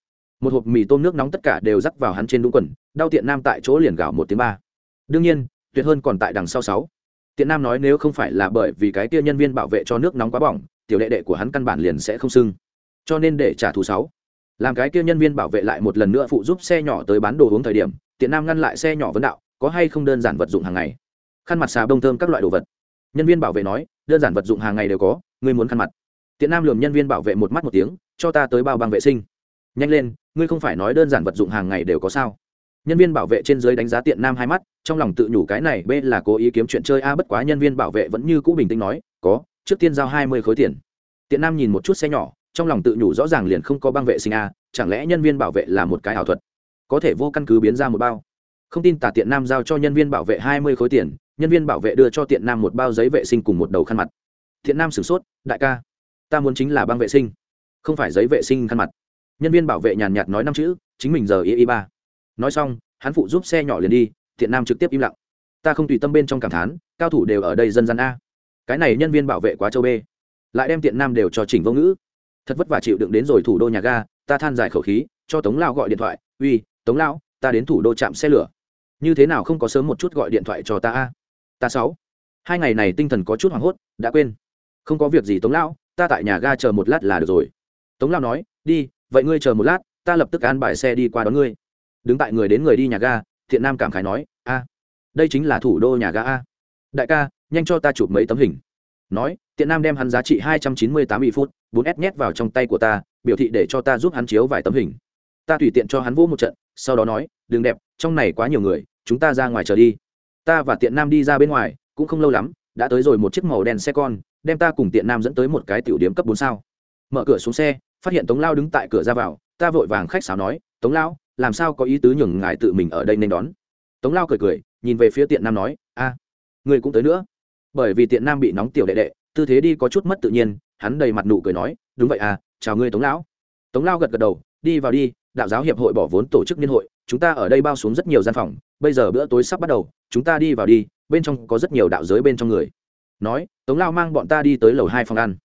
Một hộp mì tôm nước nóng tất cả đều rắc vào hắn trên đúng quần, đau tiện nam tại chỗ liền gạo một tiếng ba. Đương nhiên, tuyệt hơn còn tại đằng sau sáu tiện nam nói nếu không phải là bởi vì cái kia nhân viên bảo vệ cho nước nóng quá bỏng, tiểu đệ đệ của hắn căn bản liền sẽ không sưng. Cho nên để trả thù sáu. Làm cái kia nhân viên bảo vệ lại một lần nữa phụ giúp xe nhỏ tới bán đồ uống thời điểm, tiện nam ngăn lại xe nhỏ vấn đạo, có hay không đơn giản vật dụng hàng ngày? Khăn mặt xà bông thơm các loại đồ vật. Nhân viên bảo vệ nói, đơn giản vật dụng hàng ngày đều có, ngươi muốn khăn mặt. Tiện nam lườm nhân viên bảo vệ một mắt một tiếng, cho ta tới bao băng vệ sinh. Nhanh lên, ngươi không phải nói đơn giản vật dụng hàng ngày đều có sao? Nhân viên bảo vệ trên dưới đánh giá tiện nam hai mắt, trong lòng tự nhủ cái này b là cố ý kiếm chuyện chơi a, bất quá nhân viên bảo vệ vẫn như cũ bình tĩnh nói, có, trước tiên giao hai mươi khối tiền. Tiện nam nhìn một chút xe nhỏ, trong lòng tự nhủ rõ ràng liền không có băng vệ sinh a, chẳng lẽ nhân viên bảo vệ là một cái ảo thuật? Có thể vô căn cứ biến ra một bao. Không tin tả tiện nam giao cho nhân viên bảo vệ hai mươi khối tiền, nhân viên bảo vệ đưa cho tiện nam một bao giấy vệ sinh cùng một đầu khăn mặt. Thiện nam sửng sốt, đại ca, ta muốn chính là băng vệ sinh, không phải giấy vệ sinh khăn mặt. Nhân viên bảo vệ nhàn nhạt nói năm chữ, chính mình giờ y y ba nói xong, hắn phụ giúp xe nhỏ liền đi, thiện nam trực tiếp im lặng. Ta không tùy tâm bên trong cảm thán, cao thủ đều ở đây dân gian a. Cái này nhân viên bảo vệ quá châu b lại đem tiện nam đều cho chỉnh vô ngữ. Thật vất vả chịu đựng đến rồi thủ đô nhà ga, ta than dài khẩu khí, cho tống lao gọi điện thoại, uy, tống lão, ta đến thủ đô trạm xe lửa. Như thế nào không có sớm một chút gọi điện thoại cho ta a? Ta sáu. Hai ngày này tinh thần có chút hoảng hốt, đã quên. Không có việc gì tống lão, ta tại nhà ga chờ một lát là được rồi. Tống lão nói, đi, vậy ngươi chờ một lát, ta lập tức an bài xe đi qua đón ngươi đứng tại người đến người đi nhà ga, thiện nam cảm khái nói, a, đây chính là thủ đô nhà ga a. Đại ca, nhanh cho ta chụp mấy tấm hình. Nói tiện nam đem hắn giá trị hai trăm chín mươi tám bị phút, bốn s nhét vào trong tay của ta, biểu thị để cho ta giúp hắn chiếu vài tấm hình. Ta tùy tiện cho hắn vỗ một trận, sau đó nói, đừng đẹp, trong này quá nhiều người, chúng ta ra ngoài chờ đi. Ta và tiện nam đi ra bên ngoài, cũng không lâu lắm, đã tới rồi một chiếc màu đen xe con, đem ta cùng tiện nam dẫn tới một cái tiểu điếm cấp bốn sao. Mở cửa xuống xe, phát hiện tống lao đứng tại cửa ra vào, ta vội vàng khách sáo nói, tống lao làm sao có ý tứ nhường ngài tự mình ở đây nên đón? Tống lao cười cười, nhìn về phía tiện nam nói, a, người cũng tới nữa. Bởi vì tiện nam bị nóng tiểu đệ đệ, tư thế đi có chút mất tự nhiên, hắn đầy mặt nụ cười nói, đúng vậy à chào ngươi tống lão. Tống lao gật gật đầu, đi vào đi, đạo giáo hiệp hội bỏ vốn tổ chức niên hội, chúng ta ở đây bao xuống rất nhiều gian phòng, bây giờ bữa tối sắp bắt đầu, chúng ta đi vào đi, bên trong có rất nhiều đạo giới bên trong người. Nói, tống lao mang bọn ta đi tới lầu hai phòng ăn.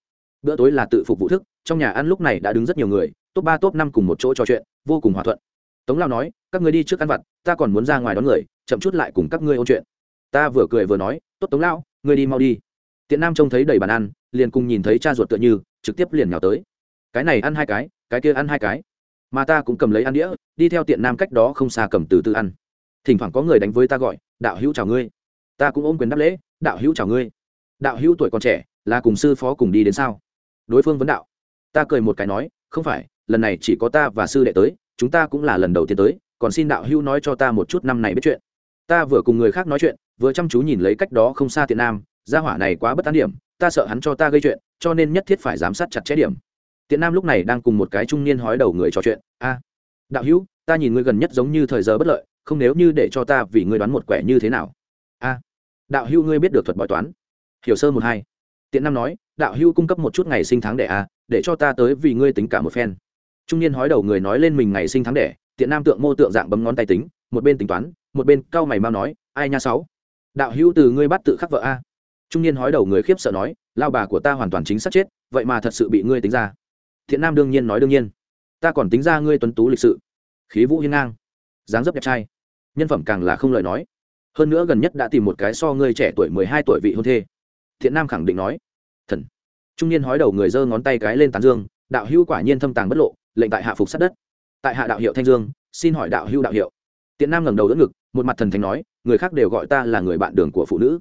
Bữa tối là tự phục vụ thức, trong nhà ăn lúc này đã đứng rất nhiều người, top ba, top năm cùng một chỗ trò chuyện, vô cùng hòa thuận tống lao nói, các người đi trước ăn vặt, ta còn muốn ra ngoài đón người, chậm chút lại cùng các ngươi ôn chuyện. Ta vừa cười vừa nói, tốt tống lao, ngươi đi mau đi. Tiện nam trông thấy đầy bàn ăn, liền cùng nhìn thấy cha ruột tựa như, trực tiếp liền nhào tới. Cái này ăn hai cái cái kia ăn hai cái. Mà ta cũng cầm lấy ăn đĩa, đi theo tiện nam cách đó không xa cầm từ từ ăn. Thỉnh thoảng có người đánh với ta gọi, đạo hữu chào ngươi. Ta cũng ôm quyền đáp lễ, đạo hữu chào ngươi. Đạo hữu tuổi còn trẻ, là cùng sư phó cùng đi đến sao? Đối phương vấn đạo. Ta cười một cái nói, không phải, lần này chỉ có ta và sư đệ tới chúng ta cũng là lần đầu tiên tới, còn xin đạo hữu nói cho ta một chút năm này biết chuyện. Ta vừa cùng người khác nói chuyện, vừa chăm chú nhìn lấy cách đó không xa tiện nam, gia hỏa này quá bất an điểm, ta sợ hắn cho ta gây chuyện, cho nên nhất thiết phải giám sát chặt chẽ điểm. Tiện nam lúc này đang cùng một cái trung niên hói đầu người trò chuyện, a, đạo hữu, ta nhìn ngươi gần nhất giống như thời giờ bất lợi, không nếu như để cho ta vì ngươi đoán một quẻ như thế nào? A, đạo hữu ngươi biết được thuật bói toán. Hiểu sơ một hai. Tiện nam nói, đạo hữu cung cấp một chút ngày sinh tháng đẻ a, để cho ta tới vì ngươi tính cả một phen trung niên hói đầu người nói lên mình ngày sinh tháng đẻ, tiện nam tượng mô tượng dạng bấm ngón tay tính, một bên tính toán, một bên cau mày mau nói, ai nha sáu? Đạo hữu từ ngươi bắt tự khắc vợ a. Trung niên hói đầu người khiếp sợ nói, lao bà của ta hoàn toàn chính xác chết, vậy mà thật sự bị ngươi tính ra. Thiện nam đương nhiên nói đương nhiên, ta còn tính ra ngươi tuấn tú lịch sự. Khí vũ hiên ngang, dáng dấp đẹp trai, nhân phẩm càng là không lời nói. Hơn nữa gần nhất đã tìm một cái so ngươi trẻ tuổi mười hai tuổi vị hôn thê. Thiện nam khẳng định nói, thần. Trung niên hói đầu người giơ ngón tay cái lên tán dương, đạo hữu quả nhiên thâm tàng bất lộ lệnh tại hạ phục sát đất. Tại hạ đạo hiệu thanh dương, xin hỏi đạo hưu đạo hiệu. Tiện nam ngẩng đầu đỡ ngực, một mặt thần thánh nói, người khác đều gọi ta là người bạn đường của phụ nữ.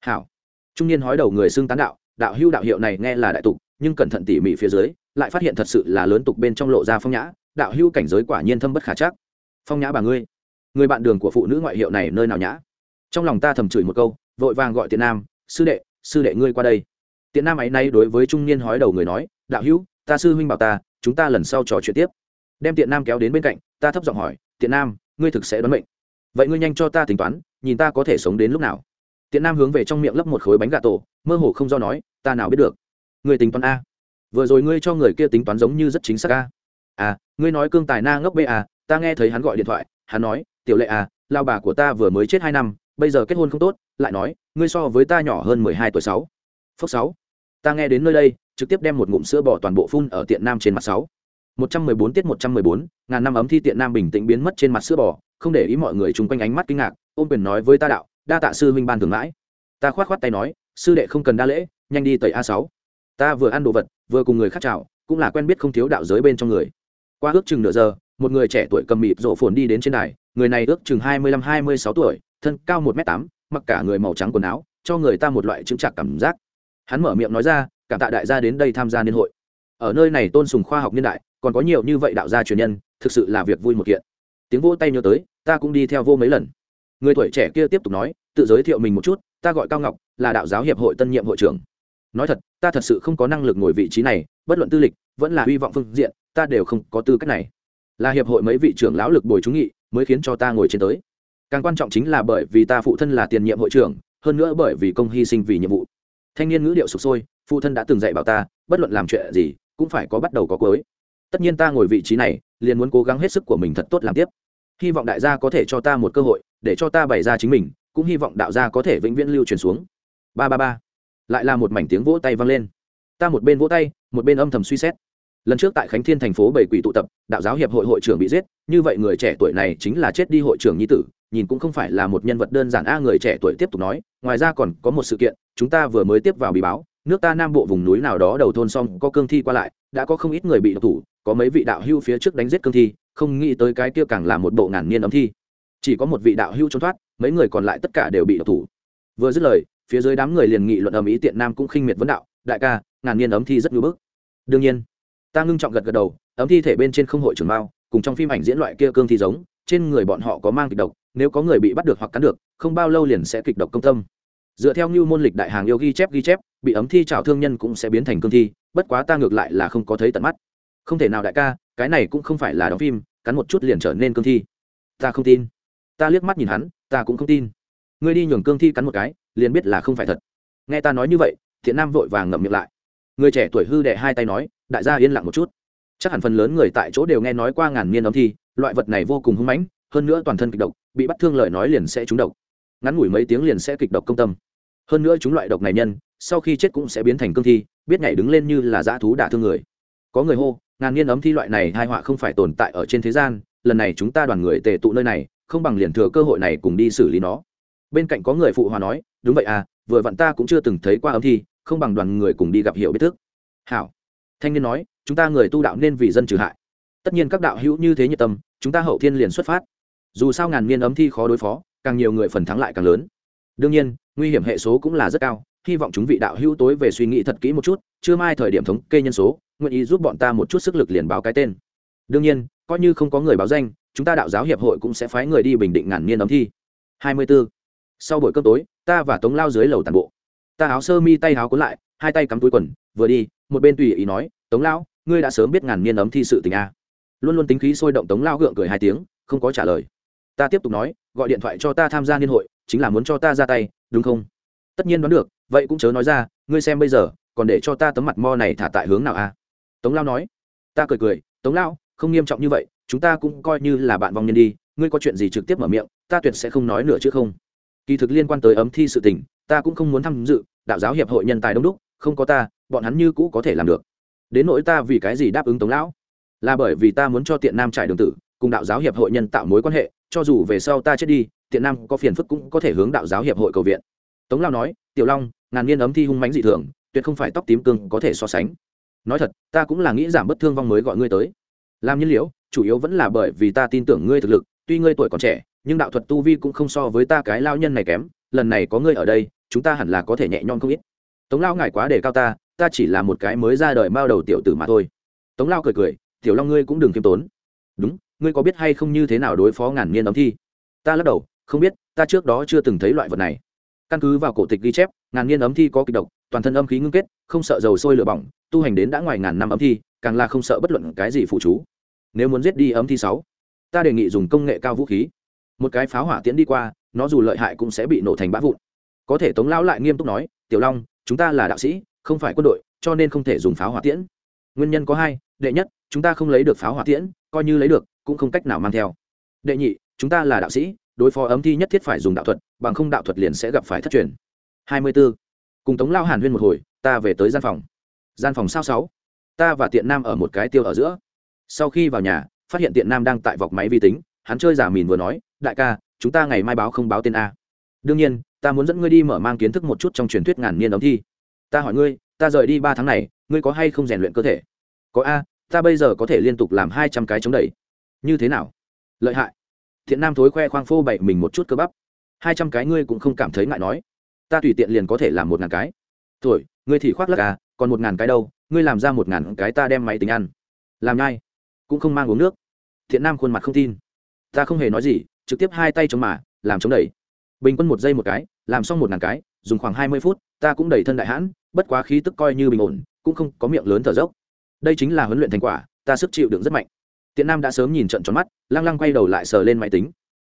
Hảo. Trung niên hói đầu người xưng tán đạo đạo hưu đạo hiệu này nghe là đại tục, nhưng cẩn thận tỉ mỉ phía dưới, lại phát hiện thật sự là lớn tục bên trong lộ ra phong nhã, đạo hưu cảnh giới quả nhiên thâm bất khả chắc. Phong nhã bà ngươi, người bạn đường của phụ nữ ngoại hiệu này nơi nào nhã? Trong lòng ta thầm chửi một câu, vội vàng gọi tiện nam, sư đệ sư đệ ngươi qua đây. Tiện nam ấy nay đối với trung niên hói đầu người nói, đạo hữu, ta sư huynh bảo ta chúng ta lần sau trò chuyện tiếp. Đem tiện nam kéo đến bên cạnh, ta thấp giọng hỏi, tiện nam, ngươi thực sẽ đoán mệnh. Vậy ngươi nhanh cho ta tính toán, nhìn ta có thể sống đến lúc nào. Tiện nam hướng về trong miệng lấp một khối bánh gà tổ, mơ hồ không do nói, ta nào biết được. Ngươi tính toán a. Vừa rồi ngươi cho người kia tính toán giống như rất chính xác a. À ngươi nói cương tài na ngốc bê à ta nghe thấy hắn gọi điện thoại, hắn nói, tiểu lệ à lao bà của ta vừa mới chết hai năm, bây giờ kết hôn không tốt, lại nói, ngươi so với ta nhỏ hơn mười hai tuổi sáu. Phúc sáu, ta nghe đến nơi đây trực tiếp đem một ngụm sữa bò toàn bộ phun ở tiện nam trên mặt sáu. Một trăm mười bốn tiết một trăm mười bốn, ngàn năm ấm thi tiện nam bình tĩnh biến mất trên mặt sữa bò, không để ý mọi người chung quanh ánh mắt kinh ngạc, ôm quyền nói với ta đạo, đa tạ sư huynh ban thường mãi. Ta khoát khoát tay nói, sư đệ không cần đa lễ, nhanh đi tẩy a sáu. Ta vừa ăn đồ vật, vừa cùng người khác chào, cũng là quen biết không thiếu đạo giới bên trong người. Qua ước chừng nửa giờ, một người trẻ tuổi cầm mịt rộ phồn đi đến trên đài, người này ước chừng hai mươi lăm, hai mươi sáu tuổi, thân cao một m tám, mặc cả người màu trắng quần áo, cho người ta một loại chứng trạc cảm giác. Hắn mở miệng nói ra cảm tạ đại gia đến đây tham gia niên hội. Ở nơi này tôn sùng khoa học niên đại, còn có nhiều như vậy đạo gia truyền nhân, thực sự là việc vui một kiện. Tiếng vỗ tay nhớ tới, ta cũng đi theo vô mấy lần. Người tuổi trẻ kia tiếp tục nói, tự giới thiệu mình một chút, ta gọi cao ngọc, là đạo giáo hiệp hội tân nhiệm hội trưởng. Nói thật, ta thật sự không có năng lực ngồi vị trí này, bất luận tư lịch, vẫn là hy vọng phương diện, ta đều không có tư cách này. Là hiệp hội mấy vị trưởng lão lực bồi trúng nghị, mới khiến cho ta ngồi trên tới. Càng quan trọng chính là bởi vì ta phụ thân là tiền nhiệm hội trưởng, hơn nữa bởi vì công hy sinh vì nhiệm vụ thanh niên ngữ điệu sụp sôi, phụ thân đã từng dạy bảo ta, bất luận làm chuyện gì, cũng phải có bắt đầu có cuối. Tất nhiên ta ngồi vị trí này, liền muốn cố gắng hết sức của mình thật tốt làm tiếp. Hy vọng đại gia có thể cho ta một cơ hội, để cho ta bày ra chính mình, cũng hy vọng đạo gia có thể vĩnh viễn lưu truyền xuống. Ba ba ba. Lại là một mảnh tiếng vỗ tay vang lên. Ta một bên vỗ tay, một bên âm thầm suy xét lần trước tại khánh thiên thành phố bảy quỷ tụ tập, đạo giáo hiệp hội hội trưởng bị giết, như vậy người trẻ tuổi này chính là chết đi hội trưởng nhi tử, nhìn cũng không phải là một nhân vật đơn giản a, người trẻ tuổi tiếp tục nói, ngoài ra còn có một sự kiện, chúng ta vừa mới tiếp vào bị báo, nước ta nam bộ vùng núi nào đó đầu thôn xong có cương thi qua lại, đã có không ít người bị độc thủ, có mấy vị đạo hưu phía trước đánh giết cương thi, không nghĩ tới cái kia càng là một bộ ngàn niên ấm thi. Chỉ có một vị đạo hưu trốn thoát, mấy người còn lại tất cả đều bị độc thủ. Vừa dứt lời, phía dưới đám người liền nghị luận ầm ý tiện nam cũng khinh miệt vấn đạo, đại ca, ngàn niên ấm thi rất ngưỡng bức. Đương nhiên ta ngưng trọng gật gật đầu, ấm thi thể bên trên không hội trường mao, cùng trong phim ảnh diễn loại kia cương thi giống, trên người bọn họ có mang kịch độc, nếu có người bị bắt được hoặc cắn được, không bao lâu liền sẽ kịch độc công tâm. Dựa theo như môn lịch đại hàng yêu ghi chép ghi chép, bị ấm thi trào thương nhân cũng sẽ biến thành cương thi, bất quá ta ngược lại là không có thấy tận mắt. Không thể nào đại ca, cái này cũng không phải là đóng phim, cắn một chút liền trở nên cương thi. Ta không tin. Ta liếc mắt nhìn hắn, ta cũng không tin. Ngươi đi nhường cương thi cắn một cái, liền biết là không phải thật. Nghe ta nói như vậy, thiện nam vội vàng ngậm miệng lại. Người trẻ tuổi hư đệ hai tay nói đại gia yên lặng một chút. Chắc hẳn phần lớn người tại chỗ đều nghe nói qua ngàn niên ấm thi, loại vật này vô cùng hung mãnh, hơn nữa toàn thân kịch độc, bị bắt thương lời nói liền sẽ trúng độc. Ngắn ngủi mấy tiếng liền sẽ kịch độc công tâm. Hơn nữa chúng loại độc này nhân, sau khi chết cũng sẽ biến thành cương thi, biết nhảy đứng lên như là dã thú đả thương người. Có người hô, ngàn niên ấm thi loại này hai họa không phải tồn tại ở trên thế gian, lần này chúng ta đoàn người tề tụ nơi này, không bằng liền thừa cơ hội này cùng đi xử lý nó. Bên cạnh có người phụ hòa nói, đúng vậy à vừa vặn ta cũng chưa từng thấy qua ấm thi, không bằng đoàn người cùng đi gặp hiểu biết thức. Hảo thanh niên nói, chúng ta người tu đạo nên vì dân trừ hại. Tất nhiên các đạo hữu như thế nhiệt tâm, chúng ta hậu thiên liền xuất phát. Dù sao ngàn niên ấm thi khó đối phó, càng nhiều người phần thắng lại càng lớn. Đương nhiên, nguy hiểm hệ số cũng là rất cao, hy vọng chúng vị đạo hữu tối về suy nghĩ thật kỹ một chút, chưa mai thời điểm thống kê nhân số, nguyện ý giúp bọn ta một chút sức lực liền báo cái tên. Đương nhiên, coi như không có người báo danh, chúng ta đạo giáo hiệp hội cũng sẽ phái người đi bình định ngàn niên ấm thi. Hai mươi 24. sau buổi cơm tối, ta và tống lao dưới lầu tàn bộ. Ta áo sơ mi tay áo cuốn lại, hai tay cắm túi quần, vừa đi một bên tùy ý nói, tống lao ngươi đã sớm biết ngàn niên ấm thi sự tình a. Luôn luôn tính khí sôi động tống lao gượng cười hai tiếng, không có trả lời. Ta tiếp tục nói, gọi điện thoại cho ta tham gia niên hội, chính là muốn cho ta ra tay, đúng không? Tất nhiên đoán được, vậy cũng chớ nói ra, ngươi xem bây giờ, còn để cho ta tấm mặt mo này thả tại hướng nào a? Tống lao nói. Ta cười cười, tống lao không nghiêm trọng như vậy, chúng ta cũng coi như là bạn vong nhân đi, ngươi có chuyện gì trực tiếp mở miệng, ta tuyệt sẽ không nói nữa chứ không. Kỳ thực liên quan tới ấm thi sự tình, ta cũng không muốn tham dự, đạo giáo hiệp hội nhân tài đông đúc, không có ta bọn hắn như cũ có thể làm được. Đến nỗi ta vì cái gì đáp ứng tống lão? Là bởi vì ta muốn cho tiện nam trải đường tử, cùng đạo giáo hiệp hội nhân tạo mối quan hệ, cho dù về sau ta chết đi, tiện nam có phiền phức cũng có thể hướng đạo giáo hiệp hội cầu viện. Tống lao nói, tiểu long, ngàn niên ấm thi hung mánh dị thường, tuyệt không phải tóc tím cương có thể so sánh. Nói thật, ta cũng là nghĩ giảm bất thương vong mới gọi ngươi tới. Làm nhiên liễu chủ yếu vẫn là bởi vì ta tin tưởng ngươi thực lực, tuy ngươi tuổi còn trẻ, nhưng đạo thuật tu vi cũng không so với ta cái lao nhân này kém, lần này có ngươi ở đây, chúng ta hẳn là có thể nhẹ nhõm không ít. Tống lao ngại quá để cao ta ta chỉ là một cái mới ra đời mao đầu tiểu tử mà thôi. Tống lao cười cười, tiểu long ngươi cũng đừng kiêm tốn. Đúng, ngươi có biết hay không như thế nào đối phó ngàn niên ấm thi? Ta lắc đầu, không biết, ta trước đó chưa từng thấy loại vật này. Căn cứ vào cổ tịch ghi chép, ngàn niên ấm thi có kịch độc, toàn thân âm khí ngưng kết, không sợ dầu sôi lửa bỏng, tu hành đến đã ngoài ngàn năm ấm thi, càng là không sợ bất luận cái gì phụ chú. Nếu muốn giết đi ấm thi sáu, ta đề nghị dùng công nghệ cao vũ khí. Một cái pháo hỏa tiễn đi qua, nó dù lợi hại cũng sẽ bị nổ thành bã vụn. Có thể tống lão lại nghiêm túc nói, tiểu long, chúng ta là đạo sĩ không phải quân đội, cho nên không thể dùng pháo hỏa tiễn. Nguyên nhân có hai, đệ nhất, chúng ta không lấy được pháo hỏa tiễn, coi như lấy được, cũng không cách nào mang theo. Đệ nhị, chúng ta là đạo sĩ, đối phó ấm thi nhất thiết phải dùng đạo thuật, bằng không đạo thuật liền sẽ gặp phải thất truyền. Hai mươi 24. cùng tống lao hàn huyên một hồi, ta về tới gian phòng. Gian phòng sao sáu? Ta và tiện nam ở một cái tiêu ở giữa. Sau khi vào nhà, phát hiện tiện nam đang tại vọc máy vi tính, hắn chơi giả mìn vừa nói, đại ca, chúng ta ngày mai báo không báo tên a. Đương nhiên, ta muốn dẫn ngươi đi mở mang kiến thức một chút trong truyền thuyết ngàn niên ấm thi ta hỏi ngươi, ta rời đi ba tháng này, ngươi có hay không rèn luyện cơ thể? Có a, ta bây giờ có thể liên tục làm hai trăm cái chống đẩy. Như thế nào? Lợi hại. Thiện nam thối khoe khoang phô bậy mình một chút cơ bắp. Hai trăm cái ngươi cũng không cảm thấy ngại nói. Ta tùy tiện liền có thể làm một ngàn cái. Tuổi ngươi thì khoác lắc à còn một ngàn cái đâu, ngươi làm ra một ngàn cái ta đem máy tính ăn. Làm nhai. Cũng không mang uống nước. Thiện nam khuôn mặt không tin. Ta không hề nói gì, trực tiếp hai tay chống mà, làm chống đẩy. Bình quân một giây một cái, làm xong một ngàn cái dùng khoảng hai mươi phút, ta cũng đẩy thân đại hãn, bất quá khí tức coi như bình ổn, cũng không có miệng lớn thở dốc. Đây chính là huấn luyện thành quả, ta sức chịu đựng rất mạnh. Tiện nam đã sớm nhìn trận tròn mắt, lăng lăng quay đầu lại sờ lên máy tính.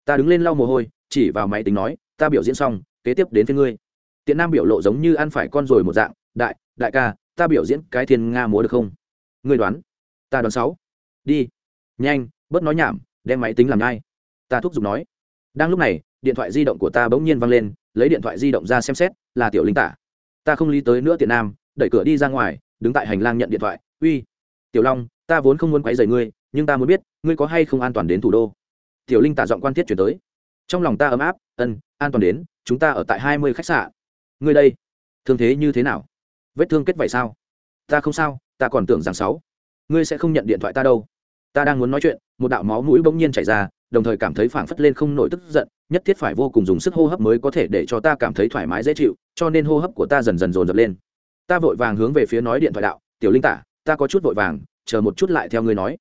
Ta đứng lên lau mồ hôi, chỉ vào máy tính nói, ta biểu diễn xong, kế tiếp đến phía ngươi. Tiện nam biểu lộ giống như ăn phải con rồi một dạng, đại đại ca, ta biểu diễn cái thiên nga múa được không? Ngươi đoán. Ta đoán sáu. Đi. Nhanh, bớt nói nhảm, đem máy tính làm ngay ta thúc giục nói. Đang lúc này, điện thoại di động của ta bỗng nhiên văng lên lấy điện thoại di động ra xem xét, là tiểu linh tả. Ta không lý tới nữa tiện nam, đẩy cửa đi ra ngoài, đứng tại hành lang nhận điện thoại, uy, tiểu long, ta vốn không muốn quấy rầy ngươi, nhưng ta muốn biết, ngươi có hay không an toàn đến thủ đô? Tiểu linh tả giọng quan thiết chuyển tới. Trong lòng ta ấm áp, ân, an toàn đến, chúng ta ở tại hai mươi khách sạn. Ngươi đây, thương thế như thế nào? Vết thương kết vậy sao? Ta không sao, ta còn tưởng rằng sáu. Ngươi sẽ không nhận điện thoại ta đâu. Ta đang muốn nói chuyện, một đạo máu mũi bỗng nhiên chảy ra đồng thời cảm thấy phảng phất lên không nổi tức giận, nhất thiết phải vô cùng dùng sức hô hấp mới có thể để cho ta cảm thấy thoải mái dễ chịu, cho nên hô hấp của ta dần dần dồn dập lên. Ta vội vàng hướng về phía nói điện thoại đạo, tiểu linh tả, ta có chút vội vàng, chờ một chút lại theo ngươi nói.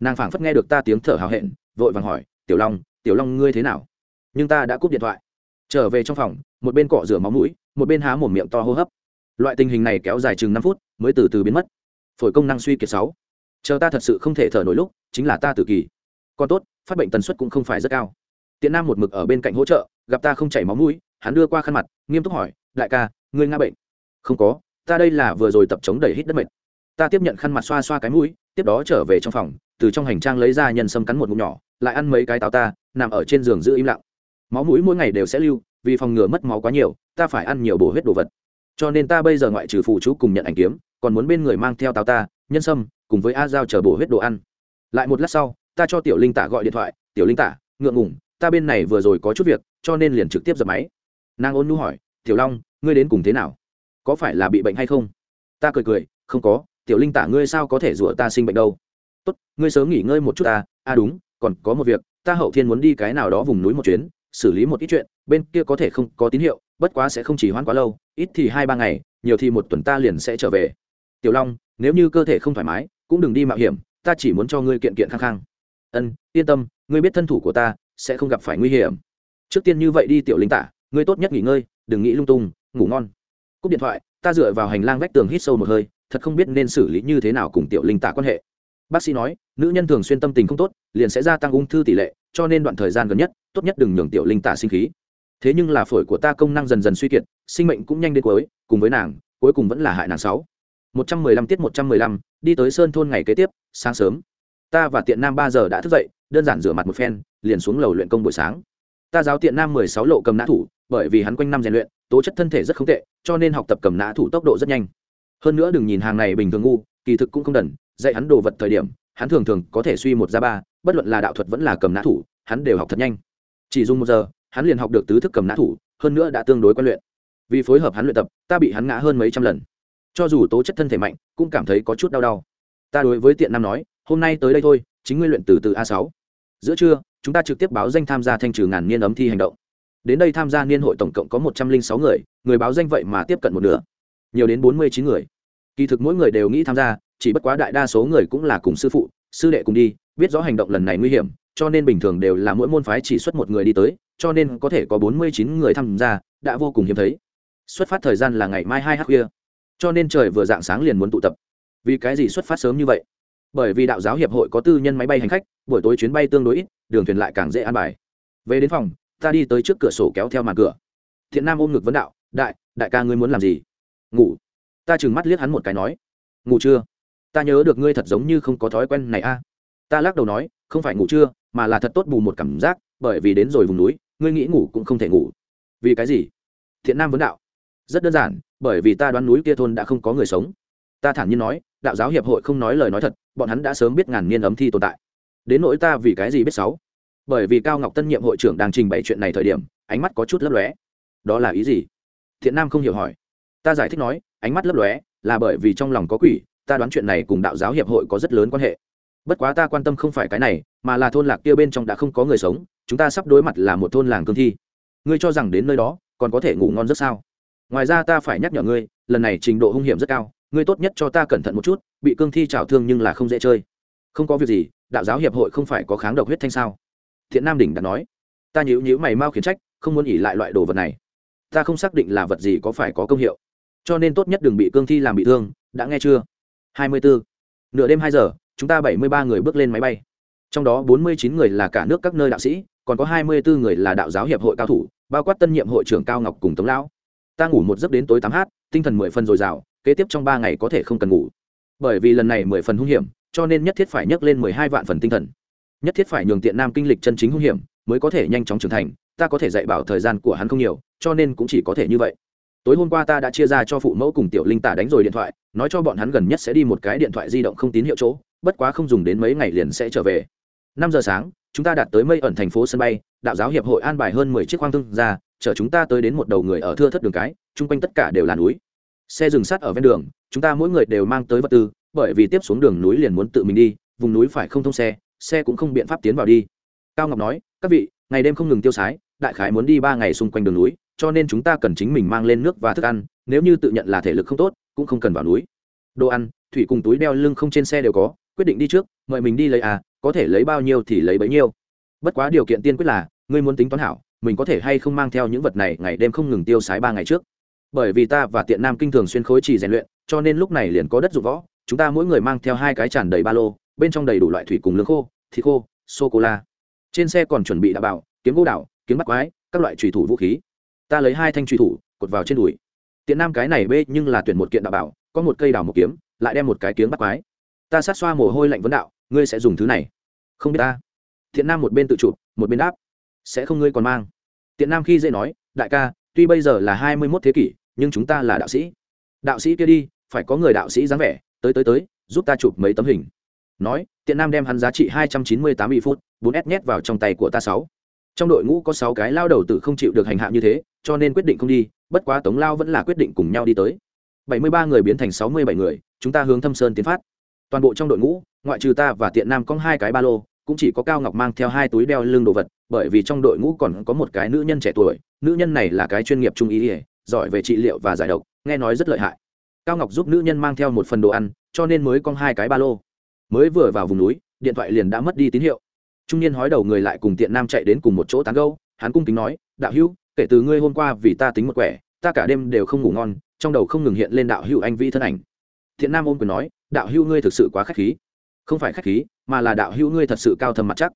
Nàng phảng phất nghe được ta tiếng thở hào hẹn, vội vàng hỏi, tiểu long tiểu long ngươi thế nào? Nhưng ta đã cúp điện thoại. Trở về trong phòng, một bên cọ rửa máu mũi, một bên há một miệng to hô hấp. Loại tình hình này kéo dài chừng năm phút mới từ từ biến mất. Phổi công năng suy kiệt sáu. Chờ ta thật sự không thể thở nổi lúc, chính là ta tự kỳ còn tốt, phát bệnh tần suất cũng không phải rất cao. Tiện nam một mực ở bên cạnh hỗ trợ, gặp ta không chảy máu mũi, hắn đưa qua khăn mặt, nghiêm túc hỏi, đại ca, ngươi nga bệnh? Không có, ta đây là vừa rồi tập chống đẩy hít đất mệt. Ta tiếp nhận khăn mặt xoa xoa cái mũi, tiếp đó trở về trong phòng, từ trong hành trang lấy ra nhân sâm cắn một ngụm nhỏ, lại ăn mấy cái táo ta, nằm ở trên giường giữ im lặng. Máu mũi mỗi ngày đều sẽ lưu, vì phòng ngừa mất máu quá nhiều, ta phải ăn nhiều bổ huyết đồ vật. Cho nên ta bây giờ ngoại trừ phụ chú cùng nhận ảnh kiếm, còn muốn bên người mang theo táo ta, nhân sâm, cùng với a giao chờ bổ huyết đồ ăn. Lại một lát sau ta cho tiểu linh tả gọi điện thoại, tiểu linh tả, ngượng ngủng ta bên này vừa rồi có chút việc, cho nên liền trực tiếp dập máy. Nàng ôn nhu hỏi, tiểu long, ngươi đến cùng thế nào? Có phải là bị bệnh hay không? Ta cười cười, không có, tiểu linh tả ngươi sao có thể rủa ta sinh bệnh đâu? Tốt, ngươi sớm nghỉ ngơi một chút ta. À đúng, còn có một việc, ta hậu thiên muốn đi cái nào đó vùng núi một chuyến, xử lý một ít chuyện, bên kia có thể không có tín hiệu, bất quá sẽ không chỉ hoãn quá lâu, ít thì hai ba ngày, nhiều thì một tuần ta liền sẽ trở về. Tiểu long, nếu như cơ thể không thoải mái, cũng đừng đi mạo hiểm, ta chỉ muốn cho ngươi kiện kiện khang khang ân, yên tâm, ngươi biết thân thủ của ta sẽ không gặp phải nguy hiểm. Trước tiên như vậy đi, tiểu linh tả, ngươi tốt nhất nghỉ ngơi, đừng nghĩ lung tung, ngủ ngon. Cúp điện thoại, ta dựa vào hành lang vách tường hít sâu một hơi, thật không biết nên xử lý như thế nào cùng tiểu linh tả quan hệ. Bác sĩ nói, nữ nhân thường xuyên tâm tình không tốt, liền sẽ gia tăng ung thư tỷ lệ, cho nên đoạn thời gian gần nhất, tốt nhất đừng nhường tiểu linh tả sinh khí. Thế nhưng là phổi của ta công năng dần dần suy kiệt, sinh mệnh cũng nhanh đến cuối, cùng với nàng, cuối cùng vẫn là hại nàng sáu. Một trăm mười lăm tiết một trăm mười lăm, đi tới sơn thôn ngày kế tiếp, sáng sớm ta và tiện nam ba giờ đã thức dậy, đơn giản rửa mặt một phen, liền xuống lầu luyện công buổi sáng. Ta giáo tiện nam mười sáu lộ cầm nã thủ, bởi vì hắn quanh năm rèn luyện, tố chất thân thể rất không tệ, cho nên học tập cầm nã thủ tốc độ rất nhanh. Hơn nữa đừng nhìn hàng này bình thường ngu, kỳ thực cũng không đần, dạy hắn đồ vật thời điểm, hắn thường thường có thể suy một ra ba, bất luận là đạo thuật vẫn là cầm nã thủ, hắn đều học thật nhanh. Chỉ dùng một giờ, hắn liền học được tứ thức cầm nã thủ, hơn nữa đã tương đối quen luyện. Vì phối hợp hắn luyện tập, ta bị hắn ngã hơn mấy trăm lần. Cho dù tố chất thân thể mạnh, cũng cảm thấy có chút đau đau. Ta đối với tiện nam nói hôm nay tới đây thôi, chính ngươi luyện từ từ a sáu. Giữa trưa, chúng ta trực tiếp báo danh tham gia thanh trừ ngàn niên ấm thi hành động. Đến đây tham gia niên hội tổng cộng có một trăm linh sáu người người báo danh vậy mà tiếp cận một nửa. Nhiều đến bốn mươi chín người. Kỳ thực mỗi người đều nghĩ tham gia, chỉ bất quá đại đa số người cũng là cùng sư phụ, sư đệ cùng đi, biết rõ hành động lần này nguy hiểm, cho nên bình thường đều là mỗi môn phái chỉ xuất một người đi tới, cho nên có thể có bốn mươi chín người tham gia, đã vô cùng hiếm thấy. Xuất phát thời gian là ngày mai hai h khuya. Cho nên trời vừa dạng sáng liền muốn tụ tập. Vì cái gì xuất phát sớm như vậy? Bởi vì đạo giáo hiệp hội có tư nhân máy bay hành khách, buổi tối chuyến bay tương đối ít, đường thuyền lại càng dễ an bài. Về đến phòng, ta đi tới trước cửa sổ kéo theo màn cửa. Thiện nam ôm ngực vấn đạo, đại đại ca ngươi muốn làm gì? Ngủ. Ta chừng mắt liếc hắn một cái nói, ngủ chưa? Ta nhớ được ngươi thật giống như không có thói quen này a. Ta lắc đầu nói, không phải ngủ chưa, mà là thật tốt bù một cảm giác, bởi vì đến rồi vùng núi, ngươi nghĩ ngủ cũng không thể ngủ. Vì cái gì? Thiện nam vấn đạo, rất đơn giản, bởi vì ta đoán núi kia thôn đã không có người sống. Ta thản nhiên nói đạo giáo hiệp hội không nói lời nói thật, bọn hắn đã sớm biết ngàn niên ấm thi tồn tại. Đến nỗi ta vì cái gì biết sáu? Bởi vì cao ngọc tân nhiệm hội trưởng đang trình bày chuyện này thời điểm, ánh mắt có chút lấp lóe. Đó là ý gì? Thiện nam không hiểu hỏi. Ta giải thích nói, ánh mắt lấp lóe là bởi vì trong lòng có quỷ, ta đoán chuyện này cùng đạo giáo hiệp hội có rất lớn quan hệ. Bất quá ta quan tâm không phải cái này, mà là thôn lạc kia bên trong đã không có người sống, chúng ta sắp đối mặt là một thôn làng cương thi. Ngươi cho rằng đến nơi đó, còn có thể ngủ ngon rất sao? Ngoài ra ta phải nhắc nhở ngươi, lần này trình độ hung hiểm rất cao ngươi tốt nhất cho ta cẩn thận một chút, bị cương thi trào thương nhưng là không dễ chơi. Không có việc gì, đạo giáo hiệp hội không phải có kháng độc huyết thanh sao? Thiện nam đỉnh đã nói. Ta nhữ nhữ mày mau khiển trách, không muốn ỉ lại loại đồ vật này. Ta không xác định là vật gì có phải có công hiệu. Cho nên tốt nhất đừng bị cương thi làm bị thương, đã nghe chưa? Hai mươi bốn nửa đêm hai giờ, chúng ta bảy mươi ba người bước lên máy bay. Trong đó bốn mươi chín người là cả nước các nơi đạo sĩ, còn có hai mươi bốn người là đạo giáo hiệp hội cao thủ, bao quát tân nhiệm hội trưởng cao ngọc cùng tống lão. Ta ngủ một giấc đến tối tám h, tinh thần mười phân dồi dào kế tiếp trong ba ngày có thể không cần ngủ. Bởi vì lần này mười phần hung hiểm, cho nên nhất thiết phải nhấc lên mười hai vạn phần tinh thần. Nhất thiết phải nhường tiện nam kinh lịch chân chính hung hiểm, mới có thể nhanh chóng trưởng thành, ta có thể dạy bảo thời gian của hắn không nhiều, cho nên cũng chỉ có thể như vậy. Tối hôm qua ta đã chia ra cho phụ mẫu cùng tiểu linh tả đánh rồi điện thoại, nói cho bọn hắn gần nhất sẽ đi một cái điện thoại di động không tín hiệu chỗ, bất quá không dùng đến mấy ngày liền sẽ trở về. Năm giờ sáng, chúng ta đạt tới mây ẩn thành phố sân bay, đạo giáo hiệp hội an bài hơn mười chiếc khoang thương ra, chở chúng ta tới đến một đầu người ở thưa thất đường cái, chung quanh tất cả đều là núi xe dừng sát ở ven đường, chúng ta mỗi người đều mang tới vật tư, bởi vì tiếp xuống đường núi liền muốn tự mình đi, vùng núi phải không thông xe xe cũng không biện pháp tiến vào đi. Cao ngọc nói, các vị, ngày đêm không ngừng tiêu sái, đại khái muốn đi ba ngày xung quanh đường núi, cho nên chúng ta cần chính mình mang lên nước và thức ăn, nếu như tự nhận là thể lực không tốt, cũng không cần vào núi. Đồ ăn, thủy cùng túi đeo lưng không trên xe đều có, quyết định đi trước, mời mình đi lấy à có thể lấy bao nhiêu thì lấy bấy nhiêu. Bất quá điều kiện tiên quyết là, ngươi muốn tính toán hảo, mình có thể hay không mang theo những vật này ngày đêm không ngừng tiêu sái ba ngày trước bởi vì ta và tiện nam kinh thường xuyên khối trì rèn luyện, cho nên lúc này liền có đất dụng võ, chúng ta mỗi người mang theo hai cái tràn đầy ba lô, bên trong đầy đủ loại thủy cùng lương khô, thịt khô sô cô la trên xe còn chuẩn bị đạo bảo, kiếm gỗ đảo, kiếm bắt quái, các loại trùy thủ vũ khí. Ta lấy hai thanh trùy thủ, cột vào trên đùi. Tiện nam cái này bê nhưng là tuyển một kiện đạo bảo, có một cây đào một kiếm, lại đem một cái kiếm bắt quái. Ta sát xoa mồ hôi lạnh vấn đạo, ngươi sẽ dùng thứ này. Không biết ta. Thiện nam một bên tự chụp, một bên đáp. Sẽ không ngươi còn mang. Tiện nam khi dễ nói, đại ca, tuy bây giờ là hai mươi mốt thế kỷ nhưng chúng ta là đạo sĩ. Đạo sĩ kia đi, phải có người đạo sĩ dáng vẻ, tới tới tới, giúp ta chụp mấy tấm hình. Nói, tiện nam đem hắn giá trị hai trăm chín mươi tám y phút, bốn s nhét vào trong tay của ta sáu. Trong đội ngũ có sáu cái lao đầu tử không chịu được hành hạ như thế, cho nên quyết định không đi, bất quá tống lao vẫn là quyết định cùng nhau đi tới. Bảy mươi ba người biến thành sáu mươi bảy người, chúng ta hướng thâm sơn tiến phát. Toàn bộ trong đội ngũ, ngoại trừ ta và tiện nam có hai cái ba lô, cũng chỉ có cao ngọc mang theo hai túi đeo lưng đồ vật, bởi vì trong đội ngũ còn có một cái nữ nhân trẻ tuổi, nữ nhân này là cái chuyên nghiệp trung ý ỉa giỏi về trị liệu và giải độc, nghe nói rất lợi hại. Cao ngọc giúp nữ nhân mang theo một phần đồ ăn, cho nên mới con hai cái ba lô. Mới vừa vào vùng núi, điện thoại liền đã mất đi tín hiệu. Trung niên hói đầu người lại cùng tiện nam chạy đến cùng một chỗ tán gâu hắn cung kính nói, đạo hữu, kể từ ngươi hôm qua vì ta tính một quẻ, ta cả đêm đều không ngủ ngon, trong đầu không ngừng hiện lên đạo hữu anh vĩ thân ảnh. Thiện nam ôm quyền nói, đạo hữu ngươi thực sự quá k h á c h khí. Không phải k h á c h khí, mà là đạo hữu ngươi thật sự cao thầm mặt chắc.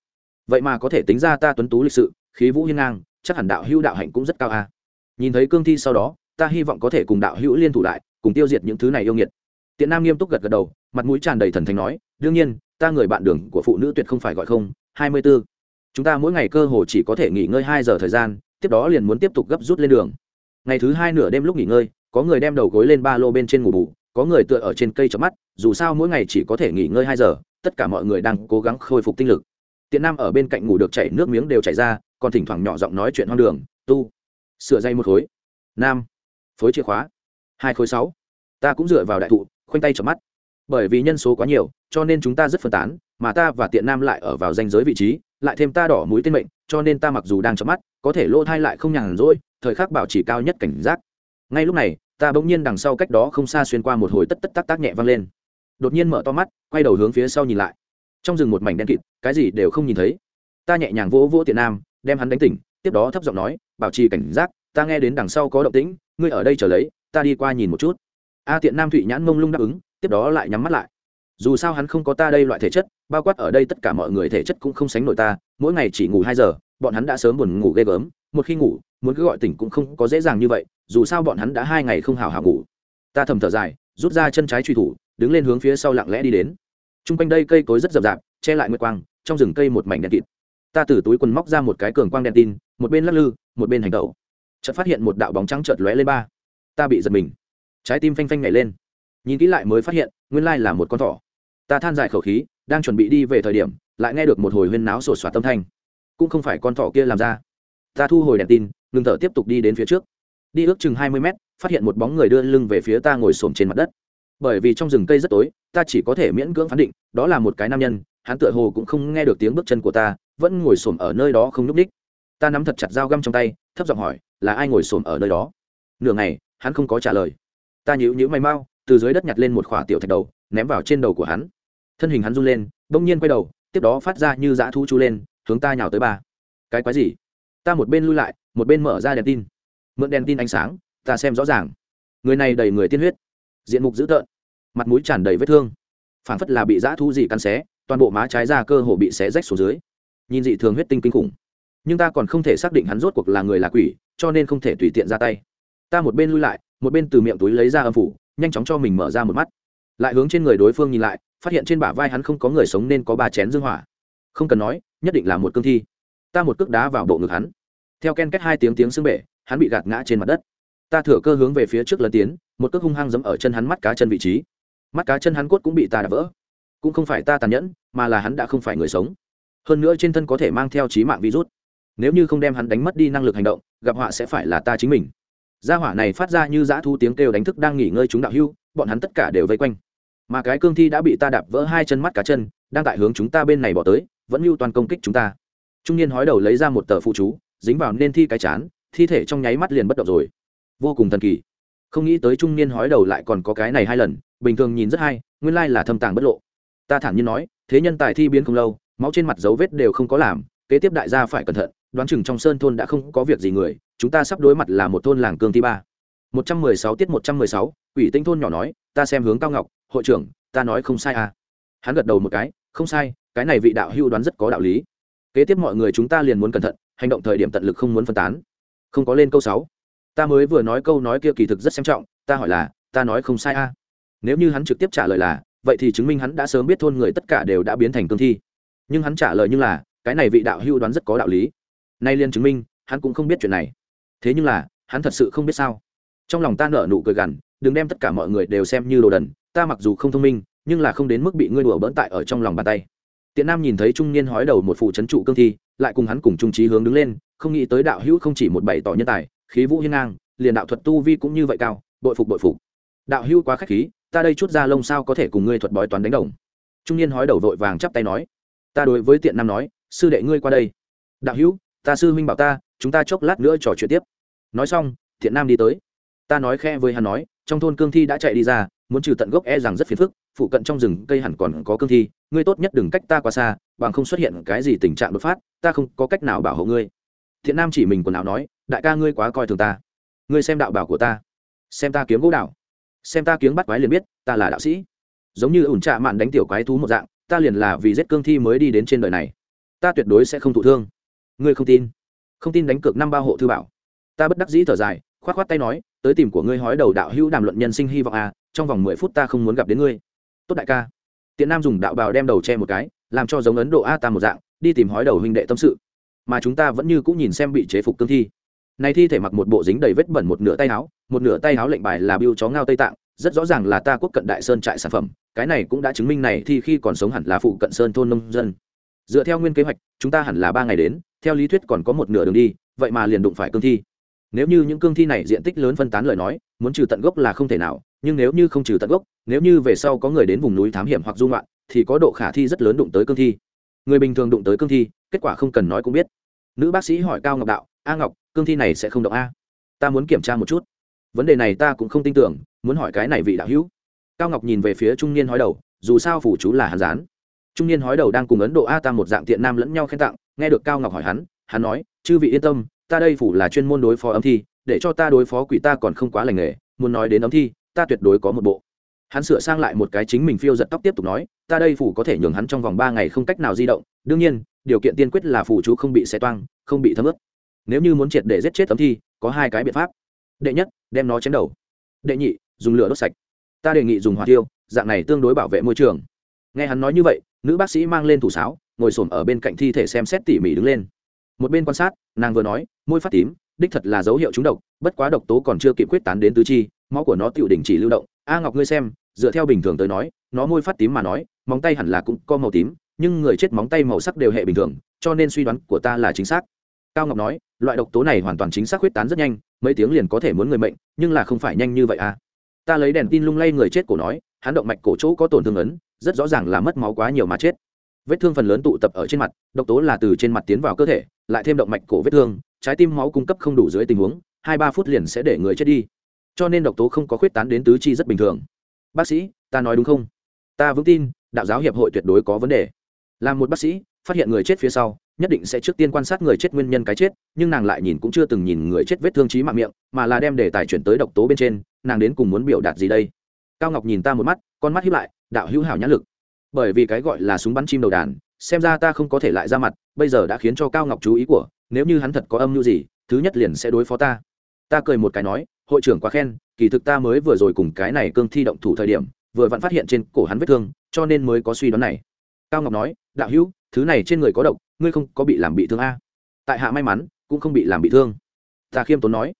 Vậy mà có thể tính ra ta tuấn tú lịch sự, khí vũ hiên ngang, chắc hẳn đạo hữu đạo hạnh cũng rất cao a. à nhìn thấy cương thi sau đó, ta hy vọng có thể cùng đạo hữu liên thủ lại, cùng tiêu diệt những thứ này yêu nghiệt. Tiện nam nghiêm túc gật gật đầu, mặt mũi tràn đầy thần thánh nói, đương nhiên, ta người bạn đường của phụ nữ tuyệt không phải gọi không, hai mươi b ố chúng ta mỗi ngày cơ hồ chỉ có thể nghỉ ngơi hai giờ thời gian, tiếp đó liền muốn tiếp tục gấp rút lên đường. Ngày thứ hai nửa đêm lúc nghỉ ngơi, có người đem đầu gối lên ba lô bên trên ngủ bù, có người tựa ở trên cây chợp mắt, dù sao mỗi ngày chỉ có thể nghỉ ngơi hai giờ, tất cả mọi người đang cố gắng khôi phục tinh lực. Tiện nam ở bên cạnh ngủ được chảy nước miếng đều chảy ra, còn thỉnh thoảng nhỏ giọng nói chuyện hoang đường, tu sửa dây một khối. Nam. Phối chìa khóa. Hai khối sáu. Ta cũng dựa vào đại thụ, khoanh tay chợp mắt. Bởi vì nhân số quá nhiều, cho nên chúng ta rất phân tán, mà ta và tiện nam lại ở vào danh giới vị trí, lại thêm ta đỏ mũi tên mệnh, cho nên ta mặc dù đang chợp mắt, có thể lỗ thai lại không nhàn rỗi, thời khắc bảo trì cao nhất cảnh giác. Ngay lúc này, ta bỗng nhiên đằng sau cách đó không xa xuyên qua một hồi tất tất tắc tác nhẹ vang lên. Đột nhiên mở to mắt, quay đầu hướng phía sau nhìn lại. Trong rừng một mảnh đen kịt, cái gì đều không nhìn thấy. Ta nhẹ nhàng vỗ vỗ tiện nam, đem hắn đánh tỉnh tiếp đó thấp giọng nói, bảo trì cảnh giác, ta nghe đến đằng sau có động tĩnh, ngươi ở đây chờ lấy, ta đi qua nhìn một chút. A tiện nam thụy nhãn mông lung đáp ứng, tiếp đó lại nhắm mắt lại. Dù sao hắn không có ta đây loại thể chất, bao quát ở đây tất cả mọi người thể chất cũng không sánh nổi ta, mỗi ngày chỉ ngủ hai giờ, bọn hắn đã sớm buồn ngủ ghê gớm, một khi ngủ, muốn cứ gọi tỉnh cũng không có dễ dàng như vậy, dù sao bọn hắn đã hai ngày không hào hào ngủ. Ta thầm thở dài, rút ra chân trái truy thủ, đứng lên hướng phía sau lặng lẽ đi đến. T r u n g quanh đây cây cối rất rậm rạp, che lại nguyệt quang, trong rừng cây một mảnh đèn kịt ta từ túi quần móc ra một cái cường quang đèn tin, một bên lắc lư, một bên hành tẩu. Chợt phát hiện một đạo bóng trắng chợt lóe lên ba. Ta bị giật mình. Trái tim phanh phanh nhảy lên. Nhìn kỹ lại mới phát hiện, nguyên lai là một con thỏ. Ta than dài khẩu khí, đang chuẩn bị đi về thời điểm, lại nghe được một hồi huyên náo sổ soạt tâm thanh. Cũng không phải con thỏ kia làm ra. Ta thu hồi đèn tin, ngừng thở tiếp tục đi đến phía trước. Đi ước chừng hai mươi mét, phát hiện một bóng người đưa lưng về phía ta ngồi xổm trên mặt đất. Bởi vì trong rừng cây rất tối, ta chỉ có thể miễn cưỡng phán định, đó là một cái nam nhân, hắn tựa hồ cũng không nghe được tiếng bước chân của ta vẫn ngồi xổm ở nơi đó không nhúc ních. Ta nắm thật chặt dao găm trong tay, thấp giọng hỏi, là ai ngồi xổm ở nơi đó? Nửa ngày, hắn không có trả lời. Ta nhíu nhíu mày mau, từ dưới đất nhặt lên một khỏa tiểu thạch đầu, ném vào trên đầu của hắn. Thân hình hắn run lên, bỗng nhiên quay đầu, tiếp đó phát ra như dã thu chu lên, hướng ta nhào tới ba. Cái quái gì? Ta một bên lui lại, một bên mở ra đèn tin. Mượn đèn tin ánh sáng, ta xem rõ ràng. Người này đầy người tiên huyết. Diện mục dữ tợn. Mặt mũi tràn đầy vết thương. Phảng phất là bị dã thu gì cắn xé, toàn bộ má trái ra cơ hồ bị xé rách xuống dưới nhìn dị thường huyết tinh kinh khủng. Nhưng ta còn không thể xác định hắn rốt cuộc là người là quỷ, cho nên không thể tùy tiện ra tay. Ta một bên lui lại, một bên từ miệng túi lấy ra âm phủ, nhanh chóng cho mình mở ra một mắt. Lại hướng trên người đối phương nhìn lại, phát hiện trên bả vai hắn không có người sống nên có ba chén dương hỏa. Không cần nói, nhất định là một cương thi. Ta một cước đá vào bộ ngực hắn. Theo ken kết hai tiếng tiếng xương bể, hắn bị gạt ngã trên mặt đất. Ta thửa cơ hướng về phía trước lần tiến, một cước hung hăng giẫm ở chân hắn mắt cá chân vị trí. Mắt cá chân hắn cốt cũng bị ta đập vỡ. Cũng không phải ta tàn nhẫn, mà là hắn đã không phải người sống hơn nữa trên thân có thể mang theo trí mạng virus. Nếu như không đem hắn đánh mất đi năng lực hành động, gặp họa sẽ phải là ta chính mình. Gia hỏa này phát ra như dã thu tiếng kêu đánh thức đang nghỉ ngơi chúng đạo hưu, bọn hắn tất cả đều vây quanh. Mà cái cương thi đã bị ta đạp vỡ hai chân mắt cá chân, đang tại hướng chúng ta bên này bỏ tới, vẫn lưu toàn công kích chúng ta. Trung niên hói đầu lấy ra một tờ phụ chú, dính vào nên thi cái chán, thi thể trong nháy mắt liền bất động rồi. Vô cùng thần kỳ. Không nghĩ tới trung niên hói đầu lại còn có cái này hai lần, bình thường nhìn rất hay, nguyên lai là thâm tàng bất lộ. Ta thản nhiên nói, thế nhân tài thi biến không lâu máu trên mặt dấu vết đều không có làm, kế tiếp đại gia phải cẩn thận, đoán chừng trong sơn thôn đã không có việc gì người, chúng ta sắp đối mặt là một thôn làng cương thi ba. Một trăm mười sáu tiết một trăm mười sáu ủy tinh thôn nhỏ nói, ta xem hướng cao ngọc, hội trưởng, ta nói không sai à. Hắn gật đầu một cái, không sai, cái này vị đạo hưu đoán rất có đạo lý. Kế tiếp mọi người chúng ta liền muốn cẩn thận, hành động thời điểm tận lực không muốn phân tán. Không có lên câu sáu. Ta mới vừa nói câu nói kia kỳ thực rất xem trọng, ta hỏi là, ta nói không sai a nếu như hắn trực tiếp trả lời là, vậy thì chứng minh hắn đã sớm biết thôn người tất cả đều đã biến thành cương thi nhưng hắn trả lời như là, cái này vị đạo hưu đoán rất có đạo lý. Nay liên chứng minh, hắn cũng không biết chuyện này. Thế nhưng là, hắn thật sự không biết sao. Trong lòng ta nở nụ cười gằn, đừng đem tất cả mọi người đều xem như đồ đần, ta mặc dù không thông minh, nhưng là không đến mức bị ngươi đùa bỡn tại ở trong lòng bàn tay. Tiện nam nhìn thấy trung niên hói đầu một phụ trấn trụ cương thi, lại cùng hắn cùng trung trí hướng đứng lên, không nghĩ tới đạo hữu không chỉ một bày tỏ nhân tài, khí vũ hiên ngang, liền đạo thuật tu vi cũng như vậy cao, bội phục bội phục. Đạo hữu quá khách khí, ta đây chút ra lông sao có thể cùng ngươi thuật bói toán đánh đồng? Trung niên hói đầu vội vàng chắp tay nói ta đối với tiện nam nói, sư đệ ngươi qua đây. Đạo hữu, ta sư huynh bảo ta, chúng ta chốc lát nữa trò chuyện tiếp. Nói xong, thiện nam đi tới. Ta nói khe với hắn nói, trong thôn cương thi đã chạy đi ra, muốn trừ tận gốc e rằng rất phiền phức, phụ cận trong rừng cây hẳn còn có cương thi, ngươi tốt nhất đừng cách ta quá xa, bằng không xuất hiện cái gì tình trạng đột phát, ta không có cách nào bảo hộ ngươi. Thiện nam chỉ mình quần áo nói, đại ca ngươi quá coi thường ta. Ngươi xem đạo bảo của ta. Xem ta kiếm gỗ đạo xem ta kiếm bắt quái liền biết, ta là đạo sĩ. Giống như ủn trạ mạn đánh tiểu quái thú một dạng ta liền là vì giết cương thi mới đi đến trên đời này. Ta tuyệt đối sẽ không thụ thương. Ngươi không tin? Không tin đánh cược năm ba hộ thư bảo. Ta bất đắc dĩ thở dài, khoát khoát tay nói, tới tìm của ngươi hói đầu đạo hữu đàm luận nhân sinh hy vọng à trong vòng mười phút ta không muốn gặp đến ngươi. Tốt đại ca. Tiện nam dùng đạo bào đem đầu che một cái, làm cho giống ấn độ a ta một dạng, đi tìm hói đầu huynh đệ tâm sự. Mà chúng ta vẫn như cũng nhìn xem bị chế phục cương thi. Này thi thể mặc một bộ dính đầy vết bẩn một nửa tay áo, một nửa tay áo lệnh bài là biêu chó ngao tây tạng rất rõ ràng là ta quốc cận đại sơn trại sản phẩm, cái này cũng đã chứng minh này thì khi còn sống hẳn là phụ cận sơn thôn nông dân. Dựa theo nguyên kế hoạch, chúng ta hẳn là ba ngày đến, theo lý thuyết còn có một nửa đường đi, vậy mà liền đụng phải cương thi. Nếu như những cương thi này diện tích lớn phân tán lời nói, muốn trừ tận gốc là không thể nào, nhưng nếu như không trừ tận gốc, nếu như về sau có người đến vùng núi thám hiểm hoặc dung loạn thì có độ khả thi rất lớn đụng tới cương thi. Người bình thường đụng tới cương thi, kết quả không cần nói cũng biết. Nữ bác sĩ hỏi cao ngọc đạo, a ngọc, cương thi này sẽ không động a? Ta muốn kiểm tra một chút. Vấn đề này ta cũng không tin tưởng muốn hỏi cái này vị đạo hữu. Cao ngọc nhìn về phía trung niên hói đầu, dù sao phủ chú là hàn gián. Trung niên hói đầu đang cùng ấn độ a tam một dạng tiện nam lẫn nhau khen tặng, nghe được cao ngọc hỏi hắn hắn nói, chư vị yên tâm, ta đây phủ là chuyên môn đối phó âm thi, để cho ta đối phó quỷ ta còn không quá lành nghề, muốn nói đến âm thi, ta tuyệt đối có một bộ. Hắn sửa sang lại một cái chính mình phiêu giật tóc tiếp tục nói, ta đây phủ có thể nhường hắn trong vòng ba ngày không cách nào di động, đương nhiên, điều kiện tiên quyết là phủ chú không bị xe toang, không bị thấm ướt. Nếu như muốn triệt để giết chết âm thi, có hai cái biện pháp. Đệ nhất, đem nó chém đầu. Đệ nhị dùng lửa đốt sạch. Ta đề nghị dùng hỏa tiêu dạng này tương đối bảo vệ môi trường. Nghe hắn nói như vậy, nữ bác sĩ mang lên thủ sáo, ngồi s ở bên cạnh thi thể xem xét tỉ mỉ đứng lên. Một bên quan sát, nàng vừa nói, môi phát tím, đích thật là dấu hiệu trúng độc, bất quá độc tố còn chưa kịp quyết tán đến tứ chi, máu của nó tự đình chỉ lưu động. A ngọc ngươi xem, dựa theo bình thường tới nói, nó môi phát tím mà nói, móng tay hẳn là cũng có màu tím, nhưng người chết móng tay màu sắc đều hệ bình thường, cho nên suy đoán của ta là chính xác. Cao ngọc nói, loại độc tố này hoàn toàn chính xác huyết tán rất nhanh, mấy tiếng liền có thể muốn người mệnh, nhưng là không phải nhanh như vậy à ta lấy đèn tin lung lay người chết cổ nói, hắn động mạch cổ chỗ có tổn thương ấn, rất rõ ràng là mất máu quá nhiều mà chết. Vết thương phần lớn tụ tập ở trên mặt, độc tố là từ trên mặt tiến vào cơ thể, lại thêm động mạch cổ vết thương, trái tim máu cung cấp không đủ dưới tình huống, hai ba phút liền sẽ để người chết đi. Cho nên độc tố không có khuyết tán đến tứ chi rất bình thường. Bác sĩ, ta nói đúng không? Ta vững tin, đạo giáo hiệp hội tuyệt đối có vấn đề. Làm một bác sĩ phát hiện người chết phía sau, nhất định sẽ trước tiên quan sát người chết nguyên nhân cái chết, nhưng nàng lại nhìn cũng chưa từng nhìn người chết vết thương trí mạng miệng, mà là đem đề tài chuyển tới độc tố bên trên, nàng đến cùng muốn biểu đạt gì đây? Cao ngọc nhìn ta một mắt, con mắt hiếp lại, đạo hữu hảo nhãn lực. Bởi vì cái gọi là súng bắn chim đầu đàn, xem ra ta không có thể lại ra mặt, bây giờ đã khiến cho cao ngọc chú ý của, nếu như hắn thật có âm mưu gì, thứ nhất liền sẽ đối phó ta. Ta cười một cái nói, hội trưởng quá khen, kỳ thực ta mới vừa rồi cùng cái này cương thi động thủ thời điểm, vừa vặn phát hiện trên cổ hắn vết thương, cho nên mới có suy đoán này. Cao ngọc nói, đạo hữu thứ này trên người có độc, ngươi không có bị làm bị thương a? Tại hạ may mắn, cũng không bị làm bị thương. Ta khiêm tốn nói.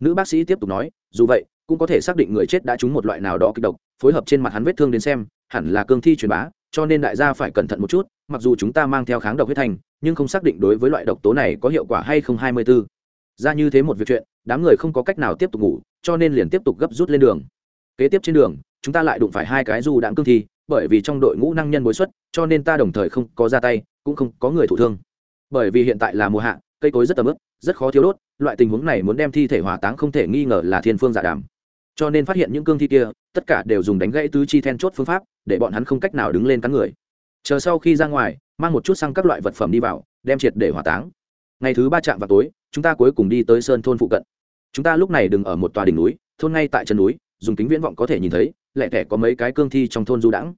Nữ bác sĩ tiếp tục nói, dù vậy, cũng có thể xác định người chết đã trúng một loại nào đó kịch độc, phối hợp trên mặt hắn vết thương đến xem, hẳn là cương thi truyền bá, cho nên đại gia phải cẩn thận một chút, mặc dù chúng ta mang theo kháng độc huyết thành, nhưng không xác định đối với loại độc tố này có hiệu quả hay không. Hai mươi b ố ra như thế một việc chuyện, đám người không có cách nào tiếp tục ngủ, cho nên liền tiếp tục gấp rút lên đường. Kế tiếp trên đường, chúng ta lại đụng phải hai cái dù đạn cương thi bởi vì trong đội ngũ năng nhân bối xuất, cho nên ta đồng thời không có ra tay, cũng không có người thụ thương. Bởi vì hiện tại là mùa hạ, cây cối rất tầm ướp rất khó thiếu đốt, loại tình huống này muốn đem thi thể hỏa táng không thể nghi ngờ là thiên phương giả đàm. Cho nên phát hiện những cương thi kia, tất cả đều dùng đánh gãy tứ chi then chốt phương pháp, để bọn hắn không cách nào đứng lên cắn người. Chờ sau khi ra ngoài, mang một chút sang các loại vật phẩm đi vào, đem triệt để hỏa táng. Ngày thứ ba chạm vào tối, chúng ta cuối cùng đi tới sơn thôn phụ cận. Chúng ta lúc này đừng ở một tòa đỉnh núi, thôn ngay tại chân núi, dùng kính viễn vọng có thể nhìn thấy lẹ tẻ có mấy cái cương thi trong thôn du đãng.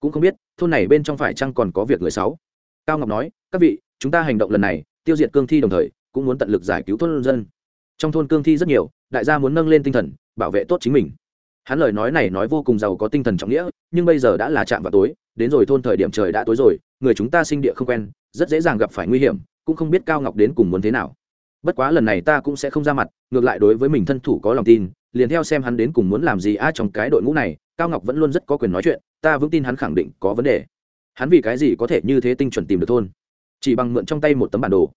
Cũng không biết, thôn này bên trong phải chăng còn có việc người sáu. Cao ngọc nói, các vị, chúng ta hành động lần này, tiêu diệt cương thi đồng thời, cũng muốn tận lực giải cứu thôn dân. Trong thôn cương thi rất nhiều, đại gia muốn nâng lên tinh thần, bảo vệ tốt chính mình. Hắn lời nói này nói vô cùng giàu có tinh thần trọng nghĩa, nhưng bây giờ đã là chạm vào tối, đến rồi thôn thời điểm trời đã tối rồi, người chúng ta sinh địa không quen, rất dễ dàng gặp phải nguy hiểm, cũng không biết cao ngọc đến cùng muốn thế nào. Bất quá lần này ta cũng sẽ không ra mặt, ngược lại đối với mình thân thủ có lòng tin, liền theo xem hắn đến cùng muốn làm gì a trong cái đội ngũ này cao ngọc vẫn luôn rất có quyền nói chuyện, ta vững tin hắn khẳng định có vấn đề. Hắn vì cái gì có thể như thế tinh chuẩn tìm được thôn? Chỉ bằng mượn trong tay một tấm bản đồ.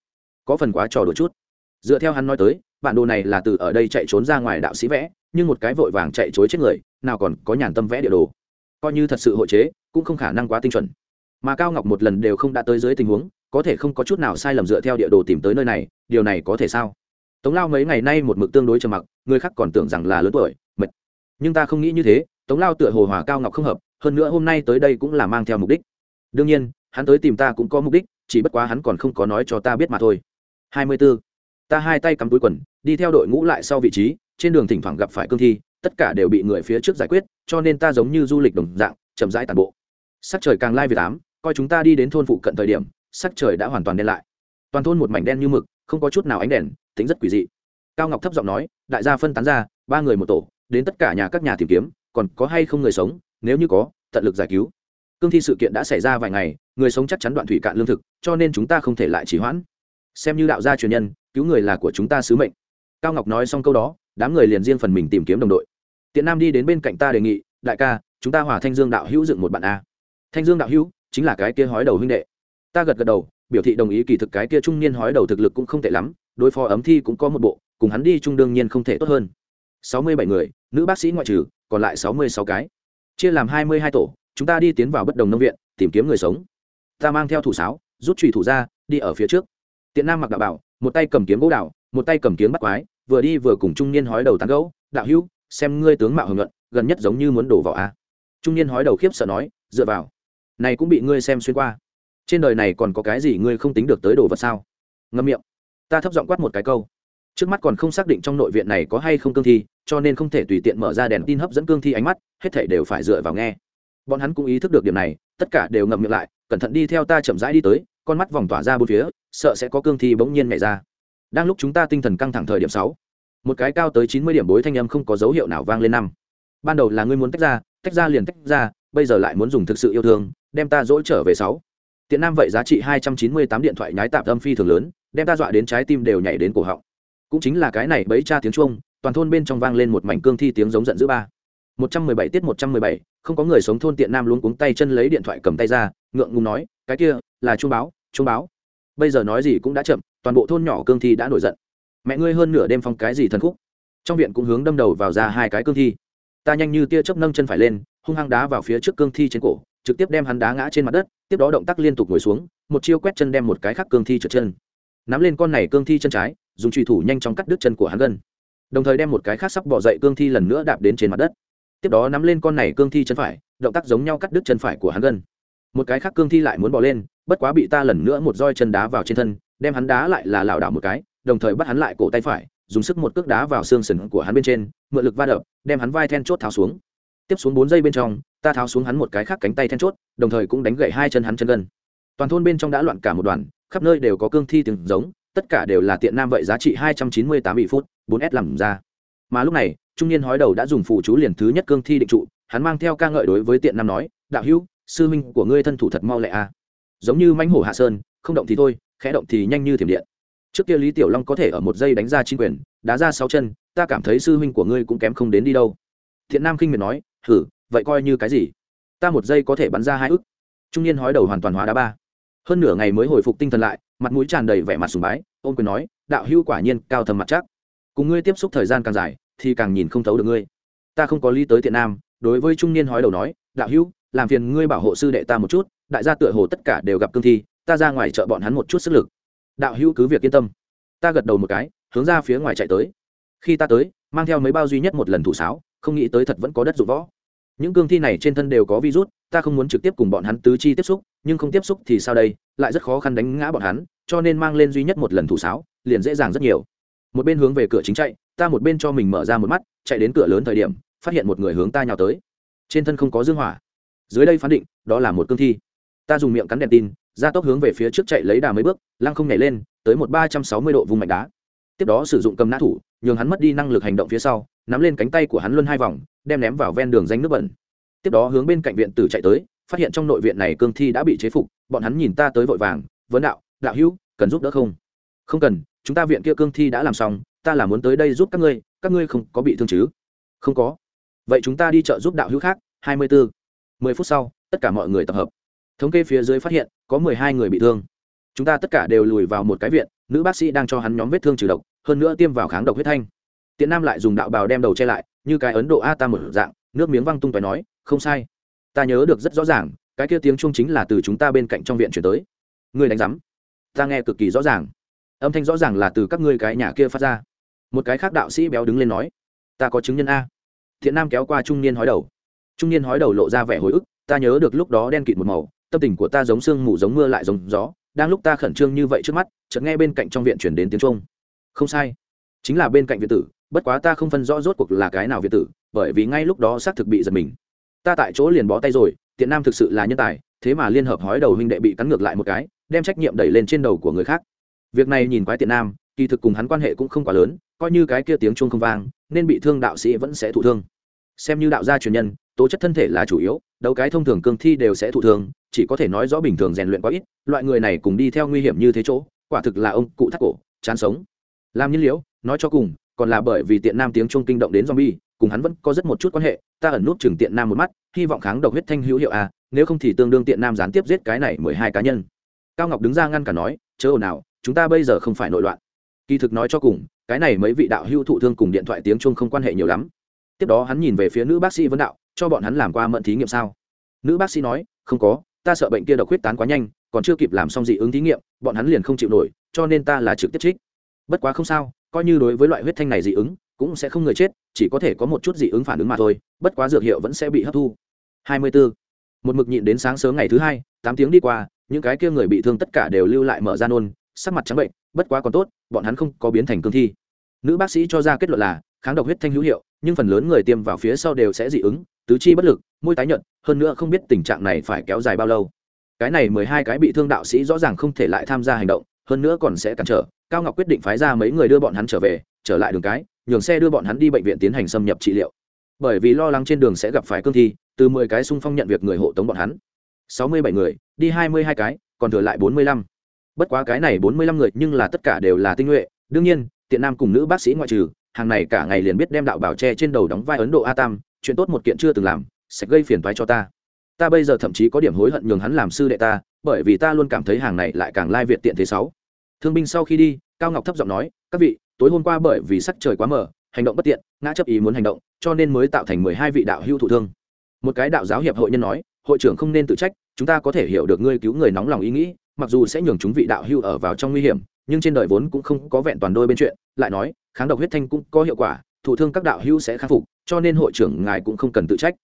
Có phần quá trò đùa chút. Dựa theo hắn nói tới, bản đồ này là từ ở đây chạy trốn ra ngoài đạo sĩ vẽ, nhưng một cái vội vàng chạy chối chết người, nào còn có nhàn tâm vẽ địa đồ. Coi như thật sự hội chế, cũng không khả năng quá tinh chuẩn. Mà cao ngọc một lần đều không đã tới dưới tình huống, có thể không có chút nào sai lầm dựa theo địa đồ tìm tới nơi này, điều này có thể sao? Tống lao mấy ngày nay một mực tương đối trầm mặc, người khác còn tưởng rằng là lớn tuổi, mệt. Nhưng ta không nghĩ như thế tống lao tựa hồ hòa cao ngọc không hợp, hơn nữa hôm nay tới đây cũng là mang theo mục đích. Đương nhiên, hắn tới tìm ta cũng có mục đích, chỉ bất quá hắn còn không có nói cho ta biết mà thôi. Hai mươi 24. ta hai tay cắm túi quần, đi theo đội ngũ lại sau vị trí, trên đường thỉnh thoảng gặp phải cương thi, tất cả đều bị người phía trước giải quyết, cho nên ta giống như du lịch đồng dạng, chậm rãi tàn bộ. Sắc trời càng lai việt tám coi chúng ta đi đến thôn phụ cận thời điểm, sắc trời đã hoàn toàn đen lại. Toàn thôn một mảnh đen như mực, không có chút nào ánh đèn, tính rất quỷ dị. Cao ngọc thấp giọng nói, đại gia phân tán ra, ba người một tổ, đến tất cả nhà các nhà tìm kiếm còn có hay không người sống, nếu như có, tận lực giải cứu. Cương thi sự kiện đã xảy ra vài ngày, người sống chắc chắn đoạn thủy cạn lương thực, cho nên chúng ta không thể lại chỉ hoãn. Xem như đạo gia truyền nhân, cứu người là của chúng ta sứ mệnh. Cao ngọc nói xong câu đó, đám người liền riêng phần mình tìm kiếm đồng đội. Tiện nam đi đến bên cạnh ta đề nghị, đại ca, chúng ta hòa thanh dương đạo hữu dựng một bạn a. Thanh dương đạo hữu, chính là cái kia hói đầu huynh đệ. Ta gật gật đầu, biểu thị đồng ý kỳ thực cái kia trung niên hói đầu thực lực cũng không tệ lắm, đối phó ấm thi cũng có một bộ, cùng hắn đi chung đương nhiên không thể tốt hơn sáu mươi bảy người, nữ bác sĩ ngoại trừ, còn lại sáu mươi sáu cái. Chia làm hai mươi hai tổ, chúng ta đi tiến vào bất đồng nông viện, tìm kiếm người sống. Ta mang theo thủ sáo, rút trùy thủ ra, đi ở phía trước. Tiện nam mặc đạo bảo, một tay cầm kiếm gỗ đào, một tay cầm kiếm bắt quái, vừa đi vừa cùng trung niên hói đầu tán gẫu. đạo hữu, xem ngươi tướng mạo hưởng luận, gần nhất giống như muốn đổ vào a. Trung niên hói đầu khiếp sợ nói, dựa vào, này cũng bị ngươi xem xuyên qua. Trên đời này còn có cái gì ngươi không tính được tới đồ vật sao? Ngâm miệng. Ta thấp giọng quát một cái câu trước mắt còn không xác định trong nội viện này có hay không cương thi, cho nên không thể tùy tiện mở ra đèn tin hấp dẫn cương thi ánh mắt, hết thể đều phải dựa vào nghe. Bọn hắn cũng ý thức được điểm này, tất cả đều ngậm miệng lại, cẩn thận đi theo ta chậm rãi đi tới, con mắt vòng tỏa ra bốn phía, sợ sẽ có cương thi bỗng nhiên nhảy ra. Đang lúc chúng ta tinh thần căng thẳng thời điểm sáu, một cái cao tới chín mươi điểm bối thanh âm không có dấu hiệu nào vang lên năm. Ban đầu là ngươi muốn tách ra tách ra liền tách ra, bây giờ lại muốn dùng thực sự yêu thương, đem ta dỗi trở về sáu. Tiện nam vậy giá trị hai trăm chín mươi tám điện thoại nhái tạp âm phi thường lớn, đem ta dọa đến trái tim đều nhảy đến cổ họng cũng chính là cái này bấy cha tiếng chuông, toàn thôn bên trong vang lên một mảnh cương thi tiếng giống giận dữ ba. Một trăm mười bảy tiết một trăm mười bảy, không có người sống thôn tiện nam luống cuống tay chân lấy điện thoại cầm tay ra, ngượng ngùng nói, cái kia, là chuông báo chuông báo. Bây giờ nói gì cũng đã chậm, toàn bộ thôn nhỏ cương thi đã nổi giận. Mẹ ngươi hơn nửa đêm phong cái gì thần khúc? Trong viện cũng hướng đâm đầu vào ra hai cái cương thi. Ta nhanh như tia chớp nâng chân phải lên, hung hăng đá vào phía trước cương thi trên cổ, trực tiếp đem hắn đá ngã trên mặt đất, tiếp đó động tác liên tục ngồi xuống, một chiêu quét chân đem một cái khác cương thi trượt chân nắm lên con này cương thi chân trái, dùng trùy thủ nhanh chóng cắt đứt chân của hắn gân. Đồng thời đem một cái khác sắp bỏ dậy cương thi lần nữa đạp đến trên mặt đất. Tiếp đó nắm lên con này cương thi chân phải, động tác giống nhau cắt đứt chân phải của hắn gân. Một cái khác cương thi lại muốn bỏ lên, bất quá bị ta lần nữa một roi chân đá vào trên thân, đem hắn đá lại là lảo đảo một cái, đồng thời bắt hắn lại cổ tay phải, dùng sức một cước đá vào xương sừng của hắn bên trên, mượn lực va đập, đem hắn vai then chốt tháo xuống. Tiếp xuống bốn giây bên trong, ta tháo xuống hắn một cái khác cánh tay then chốt, đồng thời cũng đánh gậy hai chân hắn chân gân. Toàn thôn bên trong đã loạn cả một đoàn khắp nơi đều có cương thi từng giống, tất cả đều là tiện nam vậy giá trị hai trăm chín mươi tám bị phút, bốn s làm ra. Mà lúc này, trung niên hói đầu đã dùng phụ chú liền thứ nhất cương thi định trụ, hắn mang theo ca ngợi đối với tiện nam nói, đạo hữu, sư minh của ngươi thân thủ thật mau lẹ a. Giống như mãnh hổ hạ sơn, không động thì thôi, khẽ động thì nhanh như thiểm điện. Trước kia lý tiểu long có thể ở một giây đánh ra chính quyền, đá ra sáu chân, ta cảm thấy sư huynh của ngươi cũng kém không đến đi đâu. Thiện nam khinh miệt nói thử vậy coi như cái gì? Ta một giây có thể bắn ra hai ức. Trung niên hói đầu hoàn toàn hóa đá ba hơn nửa ngày mới hồi phục tinh thần lại, mặt mũi tràn đầy vẻ mặt sùng bái, ôn quyền nói, đạo hữu quả nhiên cao thầm mặt chắc. Cùng ngươi tiếp xúc thời gian càng dài, thì càng nhìn không thấu được ngươi. Ta không có lý tới thiện nam. Đối với trung niên hói đầu nói, đạo hữu, làm phiền ngươi bảo hộ sư đệ ta một chút, đại gia tựa hồ tất cả đều gặp cương thi, ta ra ngoài chợ bọn hắn một chút sức lực. Đạo hữu cứ việc yên tâm. Ta gật đầu một cái, hướng ra phía ngoài chạy tới. Khi ta tới, mang theo mấy bao duy nhất một lần thủ sáo, không nghĩ tới thật vẫn có đất dụng võ những cương thi này trên thân đều có virus, ta không muốn trực tiếp cùng bọn hắn tứ chi tiếp xúc, nhưng không tiếp xúc thì sao đây? Lại rất khó khăn đánh ngã bọn hắn, cho nên mang lên duy nhất một lần thủ sáo, liền dễ dàng rất nhiều. Một bên hướng về cửa chính chạy, ta một bên cho mình mở ra một mắt, chạy đến cửa lớn thời điểm, phát hiện một người hướng ta nhào tới. Trên thân không có dương hỏa. Dưới đây phán định, đó là một cương thi. Ta dùng miệng cắn đèn tin, ra tốc hướng về phía trước chạy lấy đà mấy bước, lăng không nhảy lên, tới một ba trăm sáu mươi độ vùng mạnh đá. Tiếp đó sử dụng cầm nã thủ nhường hắn mất đi năng lực hành động phía sau, nắm lên cánh tay của hắn luân hai vòng, đem ném vào ven đường danh nước bẩn. Tiếp đó hướng bên cạnh viện tử chạy tới, phát hiện trong nội viện này cương thi đã bị chế phục, bọn hắn nhìn ta tới vội vàng, vấn đạo đạo hữu, cần giúp đỡ không? Không cần, chúng ta viện kia cương thi đã làm xong, ta là muốn tới đây giúp các ngươi các ngươi không có bị thương chứ? Không có. Vậy chúng ta đi chợ giúp đạo hữu khác, hai mươi bốn mười phút sau, tất cả mọi người tập hợp. Thống kê phía dưới phát hiện, có mười hai người bị thương. Chúng ta tất cả đều lùi vào một cái viện nữ bác sĩ đang cho hắn nhóm vết thương trừ độc, hơn nữa tiêm vào kháng độc huyết thanh. Tiện nam lại dùng đạo bào đem đầu che lại, như cái ấn độ a ta một dạng, nước miếng văng tung tói nói, không sai. Ta nhớ được rất rõ ràng, cái kia tiếng chuông chính là từ chúng ta bên cạnh trong viện chuyển tới. Người đánh giám. Ta nghe cực kỳ rõ ràng. Âm thanh rõ ràng là từ các ngươi cái nhà kia phát ra. Một cái khác đạo sĩ béo đứng lên nói, ta có chứng nhân a. Thiện nam kéo qua trung niên hói đầu. Trung niên hói đầu lộ ra vẻ hồi ức, ta nhớ được lúc đó đen kịt một màu, tâm tình của ta giống sương mù giống mưa lại giống gió đang lúc ta khẩn trương như vậy trước mắt, chợt nghe bên cạnh trong viện chuyển đến tiếng trung không sai, chính là bên cạnh viện tử, bất quá ta không phân rõ rốt cuộc là cái nào viện tử, bởi vì ngay lúc đó xác thực bị giật mình. Ta tại chỗ liền bó tay rồi, tiện nam thực sự là nhân tài, thế mà liên hợp hói đầu huynh đệ bị cắn ngược lại một cái, đem trách nhiệm đẩy lên trên đầu của người khác. Việc này nhìn quái tiện nam, kỳ thực cùng hắn quan hệ cũng không quá lớn, coi như cái kia tiếng chuông không vang, nên bị thương đạo sĩ vẫn sẽ thụ thương. Xem như đạo gia truyền nhân tố chất thân thể là chủ yếu, đấu cái thông thường cương thi đều sẽ thụ thương chỉ có thể nói rõ bình thường rèn luyện quá ít, loại người này cùng đi theo nguy hiểm như thế chỗ, quả thực là ông cụ thắt cổ, chán sống. Làm nhiên liễu, nói cho cùng, còn là bởi vì tiện nam tiếng chuông kinh động đến zombie, cùng hắn vẫn có rất một chút quan hệ, ta ẩn nút chừng tiện nam một mắt, hy vọng kháng độc huyết thanh hữu hiệu à nếu không thì tương đương tiện nam gián tiếp giết cái này mười hai cá nhân. Cao ngọc đứng ra ngăn cả nói, chớ ồn nào chúng ta bây giờ không phải nội loạn. Kỳ thực nói cho cùng, cái này mấy vị đạo hưu thụ thương cùng điện thoại tiếng chuông không quan hệ nhiều lắm. Tiếp đó hắn nhìn về phía nữ bác sĩ vấn đạo cho bọn hắn làm qua mận thí nghiệm sao? Nữ bác sĩ nói, không có, ta sợ bệnh kia độc huyết tán quá nhanh, còn chưa kịp làm xong dị ứng thí nghiệm, bọn hắn liền không chịu nổi, cho nên ta là trực tiếp trích. Bất quá không sao, coi như đối với loại huyết thanh này dị ứng, cũng sẽ không người chết, chỉ có thể có một chút dị ứng phản ứng mà thôi, bất quá dược hiệu vẫn sẽ bị hấp thu. 24. một mực nhịn đến sáng sớm ngày thứ hai, tám tiếng đi qua, những cái kia người bị thương tất cả đều lưu lại mở ra nôn, sắc mặt trắng bệnh, bất quá còn tốt, bọn hắn không có biến thành cương thi. Nữ bác sĩ cho ra kết luận là, kháng độc huyết thanh hữu hiệu nhưng phần lớn người tiêm vào phía sau đều sẽ dị ứng, tứ chi bất lực, môi tái nhợt, hơn nữa không biết tình trạng này phải kéo dài bao lâu. Cái này mười hai cái bị thương đạo sĩ rõ ràng không thể lại tham gia hành động, hơn nữa còn sẽ cản trở. Cao ngọc quyết định phái ra mấy người đưa bọn hắn trở về, trở lại đường cái, nhường xe đưa bọn hắn đi bệnh viện tiến hành xâm nhập trị liệu. Bởi vì lo lắng trên đường sẽ gặp phải cương thi, từ mười cái xung phong nhận việc người hộ tống bọn hắn. Sáu mươi bảy người, đi hai mươi hai cái, còn thừa lại bốn mươi lăm. Bất quá cái này bốn mươi lăm người nhưng là tất cả đều là tinh nhuệ. Đương nhiên, tiện nam cùng nữ bác sĩ ngoại trừ hàng này cả ngày liền biết đem đạo bảo tre trên đầu đóng vai ấn độ a tam, chuyện tốt một kiện chưa từng làm, sẽ gây phiền toái cho ta. Ta bây giờ thậm chí có điểm hối hận nhường hắn làm sư đệ ta, bởi vì ta luôn cảm thấy hàng này lại càng lai việt tiện thế sáu. Thương binh sau khi đi, cao ngọc thấp giọng nói, các vị, tối hôm qua bởi vì sắc trời quá mờ, hành động bất tiện, ngã chấp ý muốn hành động, cho nên mới tạo thành mười hai vị đạo hưu thụ thương. Một cái đạo giáo hiệp hội nhân nói, hội trưởng không nên tự trách, chúng ta có thể hiểu được ngươi cứu người nóng lòng ý nghĩ, mặc dù sẽ nhường chúng vị đạo hưu ở vào trong nguy hiểm, nhưng trên đời vốn cũng không có vẹn toàn đôi bên chuyện. Lại nói kháng độc huyết thanh cũng có hiệu quả, thụ thương các đạo hưu sẽ khắc phục, cho nên hội trưởng ngài cũng không cần tự trách.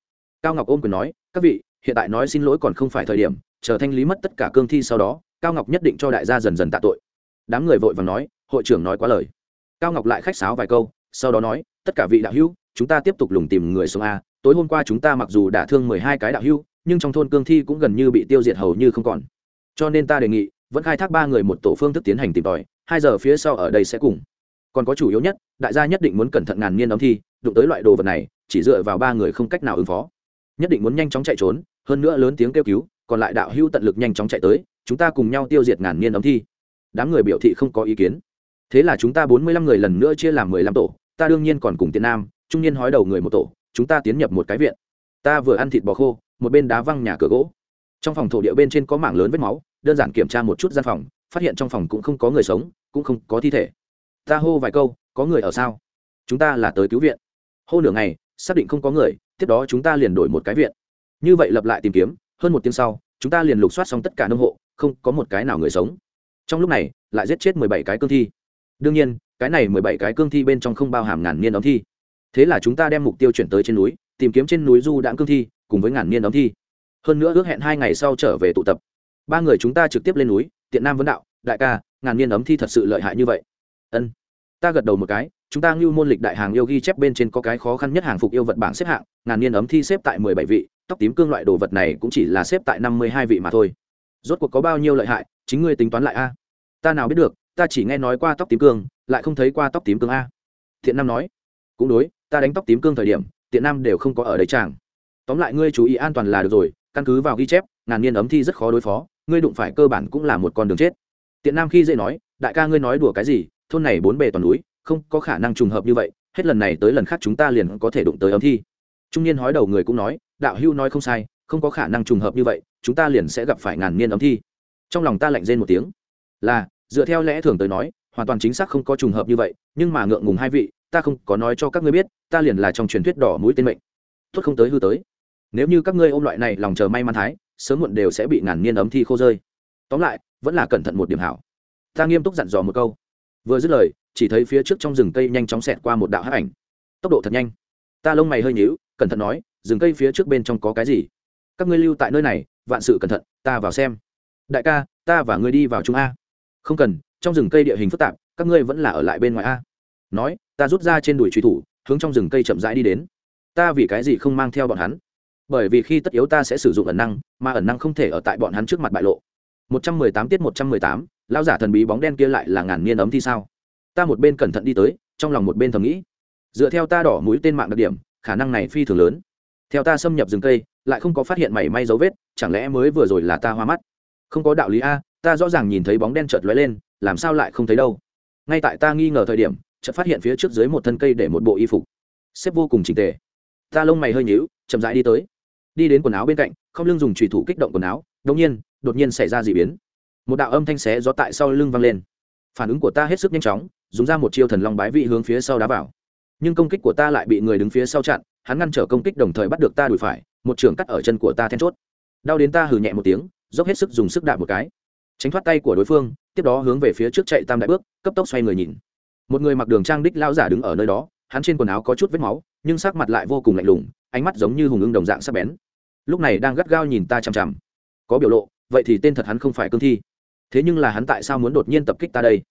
Cao ngọc ôm quyền nói, các vị, hiện tại nói xin lỗi còn không phải thời điểm, chờ thanh lý mất tất cả cương thi sau đó, cao ngọc nhất định cho đại gia dần dần tạ tội. Đám người vội vàng nói, hội trưởng nói quá lời. Cao ngọc lại khách sáo vài câu, sau đó nói, tất cả vị đạo hữu, chúng ta tiếp tục lùng tìm người sống a, tối hôm qua chúng ta mặc dù đã thương mười hai cái đạo hữu, nhưng trong thôn cương thi cũng gần như bị tiêu diệt hầu như không còn. Cho nên ta đề nghị, vẫn khai thác ba người một tổ phương thức tiến hành tìm tòi, hai giờ phía sau ở đây sẽ cùng còn có chủ yếu nhất, đại gia nhất định muốn cẩn thận ngàn niên đóng thi, đụng tới loại đồ vật này, chỉ dựa vào ba người không cách nào ứng phó. Nhất định muốn nhanh chóng chạy trốn, hơn nữa lớn tiếng kêu cứu, còn lại đạo hưu tận lực nhanh chóng chạy tới, chúng ta cùng nhau tiêu diệt ngàn niên đóng thi. Đám người biểu thị không có ý kiến. Thế là chúng ta bốn mươi lăm người lần nữa chia làm mười lăm tổ, ta đương nhiên còn cùng tiền nam, trung niên hói đầu người một tổ, chúng ta tiến nhập một cái viện. Ta vừa ăn thịt bò khô, một bên đá văng nhà cửa gỗ. Trong phòng thổ địa bên trên có mảng lớn vết máu, đơn giản kiểm tra một chút gian phòng, phát hiện trong phòng cũng không có người sống, cũng không có thi thể ta hô vài câu, có người ở sao? Chúng ta là tới cứu viện. Hô nửa ngày, xác định không có người, tiếp đó chúng ta liền đổi một cái viện. Như vậy lập lại tìm kiếm, hơn một tiếng sau, chúng ta liền lục soát xong tất cả nông hộ, không có một cái nào người sống. Trong lúc này, lại giết chết mười bảy cái cương thi. Đương nhiên, cái này mười bảy cái cương thi bên trong không bao hàm ngàn niên đóng thi. Thế là chúng ta đem mục tiêu chuyển tới trên núi, tìm kiếm trên núi du đãng cương thi, cùng với ngàn niên đóng thi. Hơn nữa ước hẹn hai ngày sau trở về tụ tập. Ba người chúng ta trực tiếp lên núi, tiện nam vấn đạo, đại ca, ngàn niên ấm thi thật sự lợi hại như vậy ân. Ta gật đầu một cái, chúng ta ngưu môn lịch đại hàng yêu ghi chép bên trên có cái khó khăn nhất hàng phục yêu vật bảng xếp hạng, ngàn niên ấm thi xếp tại mười bảy vị, tóc tím cương loại đồ vật này cũng chỉ là xếp tại năm mươi hai vị mà thôi. Rốt cuộc có bao nhiêu lợi hại, chính ngươi tính toán lại a. Ta nào biết được, ta chỉ nghe nói qua tóc tím cương, lại không thấy qua tóc tím cương a. Thiện nam nói, cũng đối, ta đánh tóc tím cương thời điểm tiện nam đều không có ở đấy chàng. Tóm lại ngươi chú ý an toàn là được rồi, căn cứ vào ghi chép, ngàn niên ấm thi rất khó đối phó, ngươi đụng phải cơ bản cũng là một con đường chết. Tiện nam khi dễ nói, đại ca ngươi nói đùa cái gì thôn này bốn bề toàn núi, không có khả năng trùng hợp như vậy, hết lần này tới lần khác chúng ta liền có thể đụng tới ấm thi. Trung niên hói đầu người cũng nói, đạo hưu nói không sai, không có khả năng trùng hợp như vậy, chúng ta liền sẽ gặp phải ngàn niên ấm thi. Trong lòng ta lạnh rên một tiếng. Là, dựa theo lẽ thường tới nói, hoàn toàn chính xác không có trùng hợp như vậy, nhưng mà ngượng ngùng hai vị, ta không có nói cho các ngươi biết, ta liền là trong truyền thuyết đỏ mũi tên mệnh. Tốt không tới hư tới. Nếu như các ngươi ôm loại này lòng chờ may mắn thái, sớm muộn đều sẽ bị ngàn niên ấm thi khô rơi. Tóm lại, vẫn là cẩn thận một điểm hảo. Ta nghiêm túc dặn dò một câu vừa dứt lời, chỉ thấy phía trước trong rừng cây nhanh chóng xẹt qua một đạo hắc ảnh. Tốc độ thật nhanh. Ta lông mày hơi nhíu, cẩn thận nói, rừng cây phía trước bên trong có cái gì? Các ngươi lưu tại nơi này, vạn sự cẩn thận, ta vào xem. Đại ca, ta và ngươi đi vào trung a. Không cần, trong rừng cây địa hình phức tạp, các ngươi vẫn là ở lại bên ngoài a. Nói, ta rút ra trên đùi truy thủ, hướng trong rừng cây chậm rãi đi đến. Ta vì cái gì không mang theo bọn hắn? Bởi vì khi tất yếu ta sẽ sử dụng ẩn năng, mà ẩn năng không thể ở tại bọn hắn trước mặt bại lộ một trăm mười tám tiết một trăm mười tám, lão giả thần bí bóng đen kia lại là ngàn niên ấm thì sao? Ta một bên cẩn thận đi tới, trong lòng một bên thầm nghĩ. Dựa theo ta đỏ mũi tên mạng đặc điểm, khả năng này phi thường lớn. Theo ta xâm nhập rừng cây, lại không có phát hiện mảy may dấu vết, chẳng lẽ mới vừa rồi là ta hoa mắt? Không có đạo lý a, ta rõ ràng nhìn thấy bóng đen chợt lóe lên, làm sao lại không thấy đâu? Ngay tại ta nghi ngờ thời điểm, chợt phát hiện phía trước dưới một thân cây để một bộ y phục. Xếp vô cùng trình tề. Ta lông mày hơi nhíu, chậm rãi đi tới. Đi đến quần áo bên cạnh, không lưng dùng trùy thủ kích động quần áo, đột nhiên đột nhiên xảy ra d ị biến. Một đạo âm thanh xé gió tại sau lưng vang lên. Phản ứng của ta hết sức nhanh chóng, dùng ra một chiêu thần long bái vị hướng phía sau đá vào. Nhưng công kích của ta lại bị người đứng phía sau chặn, hắn ngăn trở công kích đồng thời bắt được ta đùi phải, một trường cắt ở chân của ta then chốt. Đau đến ta hừ nhẹ một tiếng, dốc hết sức dùng sức đạp một cái. Tránh thoát tay của đối phương, tiếp đó hướng về phía trước chạy tam đại bước, cấp tốc xoay người nhìn. Một người mặc đường trang đích lao giả đứng ở nơi đó, hắn trên quần áo có chút vết máu, nhưng sắc mặt lại vô cùng lạnh lùng, ánh mắt giống như hùng ưng đồng dạng sắc bén. Lúc này đang gắt gao nhìn ta chằm chằm. Có biểu lộ vậy thì tên thật hắn không phải cương thi. Thế nhưng là hắn tại sao muốn đột nhiên tập kích ta đây?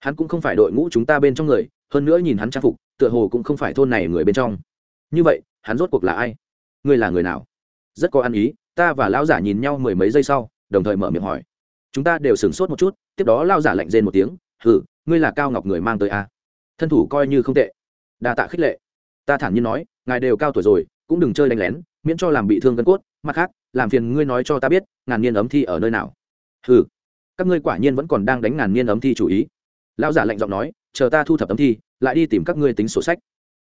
Hắn cũng không phải đội ngũ chúng ta bên trong người, hơn nữa nhìn hắn trang phục, tựa hồ cũng không phải thôn này người bên trong. Như vậy, hắn rốt cuộc là ai? Ngươi là người nào? Rất có ăn ý, ta và lão giả nhìn nhau mười mấy giây sau, đồng thời mở miệng hỏi. Chúng ta đều sửng sốt một chút, tiếp đó lao giả lạnh rên một tiếng hử ngươi là cao ngọc người mang tới a? À? thân thủ coi như không tệ. Đa tạ khích lệ. Ta thản nhiên nói, ngài đều cao tuổi rồi, cũng đừng chơi đánh lén, miễn cho làm bị thương gân cốt, mặt khác làm phiền ngươi nói cho ta biết, ngàn niên ấm thi ở nơi nào. Hừ. Các ngươi quả nhiên vẫn còn đang đánh ngàn niên ấm thi chủ ý. Lão giả lạnh giọng nói, chờ ta thu thập ấm thi, lại đi tìm các ngươi tính sổ sách.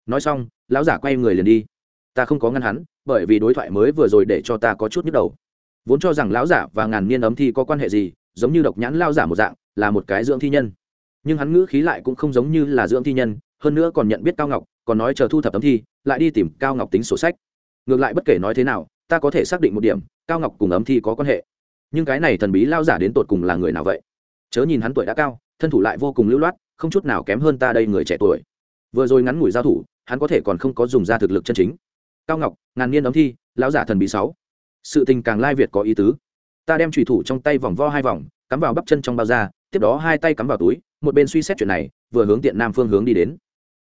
Nói xong, lão giả quay người liền đi. Ta không có ngăn hắn, bởi vì đối thoại mới vừa rồi để cho ta có chút nhức đầu. Vốn cho rằng lão giả và ngàn niên ấm thi có quan hệ gì, giống như độc nhãn lao giả một dạng, là một cái dưỡng thi nhân. Nhưng hắn ngữ khí lại cũng không giống như là dưỡng thi nhân, hơn nữa còn nhận biết cao ngọc, còn nói chờ thu thập ấm thi, lại đi tìm cao ngọc tính sổ sách. Ngược lại bất kể nói thế nào ta có thể xác định một điểm, cao ngọc cùng ấm thi có quan hệ. Nhưng cái này thần bí lao giả đến tột cùng là người nào vậy? Chớ nhìn hắn tuổi đã cao, thân thủ lại vô cùng lưu loát, không chút nào kém hơn ta đây người trẻ tuổi. Vừa rồi ngắn ngủi giao thủ, hắn có thể còn không có dùng ra thực lực chân chính. Cao ngọc, ngàn niên ấm thi, lão giả thần bí sáu. Sự tình càng lai việt có ý tứ. Ta đem trùy thủ trong tay vòng vo hai vòng, cắm vào bắp chân trong bao da, tiếp đó hai tay cắm vào túi, một bên suy xét chuyện này, vừa hướng tiện nam phương hướng đi đến.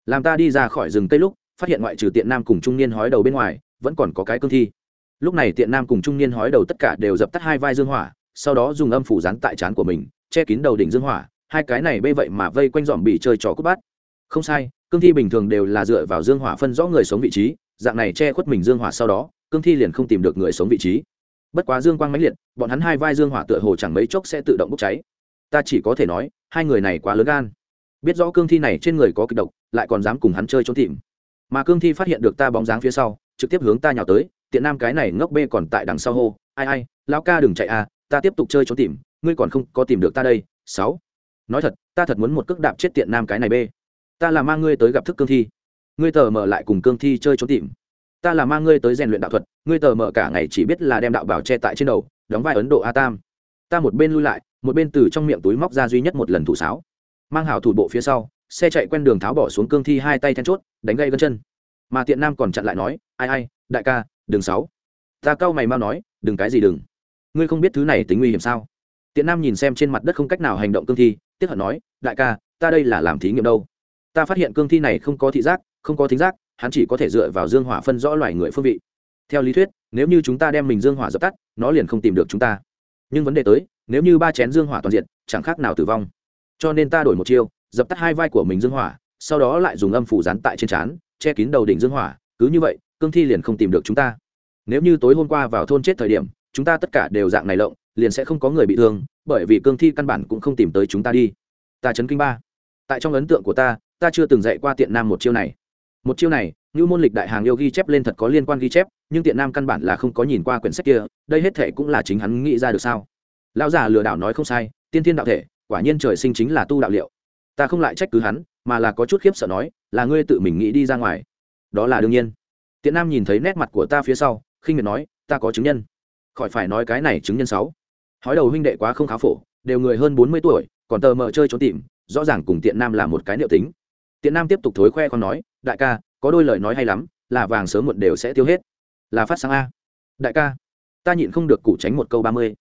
Làm ta đi ra khỏi rừng cây lúc, phát hiện ngoại trừ tiện nam cùng trung niên hói đầu bên ngoài, vẫn còn có cái cương thi lúc này tiện nam cùng trung niên hói đầu tất cả đều dập tắt hai vai dương hỏa, sau đó dùng âm phủ rán tại trán của mình, che kín đầu đỉnh dương hỏa, hai cái này bê vậy mà vây quanh dòm bị chơi trò cút bát. Không sai, cương thi bình thường đều là dựa vào dương hỏa phân rõ người sống vị trí, dạng này che khuất mình dương hỏa sau đó, cương thi liền không tìm được người sống vị trí. Bất quá dương quang mãnh liệt, bọn hắn hai vai dương hỏa tựa hồ chẳng mấy chốc sẽ tự động bốc cháy. Ta chỉ có thể nói, hai người này quá lớn gan. Biết rõ cương thi này trên người có kịch độc, lại còn dám cùng hắn chơi trốn tìm. Mà cương thi phát hiện được ta bóng dáng phía sau, trực tiếp hướng ta nhào tới tiện nam cái này ngốc bê còn tại đằng sau hô, ai ai, lão ca đừng chạy à ta tiếp tục chơi trốn tìm, ngươi còn không có tìm được ta đây. Sáu. Nói thật, ta thật muốn một cước đạp chết tiện nam cái này bê. Ta là mang ngươi tới gặp thức cương thi. Ngươi tờ mở lại cùng cương thi chơi trốn tìm. Ta là mang ngươi tới rèn luyện đạo thuật, ngươi tờ mở cả ngày chỉ biết là đem đạo bảo che tại trên đầu, đóng vai ấn độ a tam. Ta một bên lui lại, một bên từ trong miệng túi móc ra duy nhất một lần thủ sáo. Mang hảo thủ bộ phía sau, xe chạy quen đường tháo bỏ xuống cương thi hai tay then chốt, đánh gây gân chân. Mà tiện nam còn chặn lại nói, ai ai, đại ca Đừng sáu. Ta cau mày mau nói, đừng cái gì đừng. Ngươi không biết thứ này tính nguy hiểm sao? Tiện nam nhìn xem trên mặt đất không cách nào hành động cương thi tiếp hận nói, đại ca, ta đây là làm thí nghiệm đâu? Ta phát hiện cương thi này không có thị giác, không có thính giác, hắn chỉ có thể dựa vào dương hỏa phân rõ loài người phương vị. Theo lý thuyết, nếu như chúng ta đem mình dương hỏa dập tắt, nó liền không tìm được chúng ta. Nhưng vấn đề tới, nếu như ba chén dương hỏa toàn diện, chẳng khác nào tử vong. Cho nên ta đổi một chiêu, dập tắt hai vai của mình dương hỏa, sau đó lại dùng âm phủ rán tại trên trán che kín đầu đỉnh dương hỏa, cứ như vậy cương thi liền không tìm được chúng ta. Nếu như tối hôm qua vào thôn chết thời điểm, chúng ta tất cả đều dạng này lộng, liền sẽ không có người bị thương, bởi vì cương thi căn bản cũng không tìm tới chúng ta đi. Ta chấn kinh ba. Tại trong ấn tượng của ta ta chưa từng dạy qua tiện nam một chiêu này. Một chiêu này như môn lịch đại hàng yêu ghi chép lên thật có liên quan ghi chép, nhưng tiện nam căn bản là không có nhìn qua quyển sách kia, đây hết thể cũng là chính hắn nghĩ ra được sao? Lão già lừa đảo nói không sai, tiên thiên đạo thể, quả nhiên trời sinh chính là tu đạo liệu. Ta không lại trách cứ hắn, mà là có chút khiếp sợ nói, là ngươi tự mình nghĩ đi ra ngoài. Đó là đương nhiên tiện nam nhìn thấy nét mặt của ta phía sau, khinh miệt nói, ta có chứng nhân. Khỏi phải nói cái này chứng nhân sáu. Hói đầu huynh đệ quá không khá phổ, đều người hơn bốn mươi tuổi, còn tờ mờ chơi trốn tìm, rõ ràng cùng tiện nam là một cái liệu tính. Tiện nam tiếp tục thối khoe con nói, đại ca, có đôi lời nói hay lắm, là vàng sớm muộn đều sẽ tiêu hết. Là phát sáng a. Đại ca, ta nhịn không được củ tránh một câu ba mươi.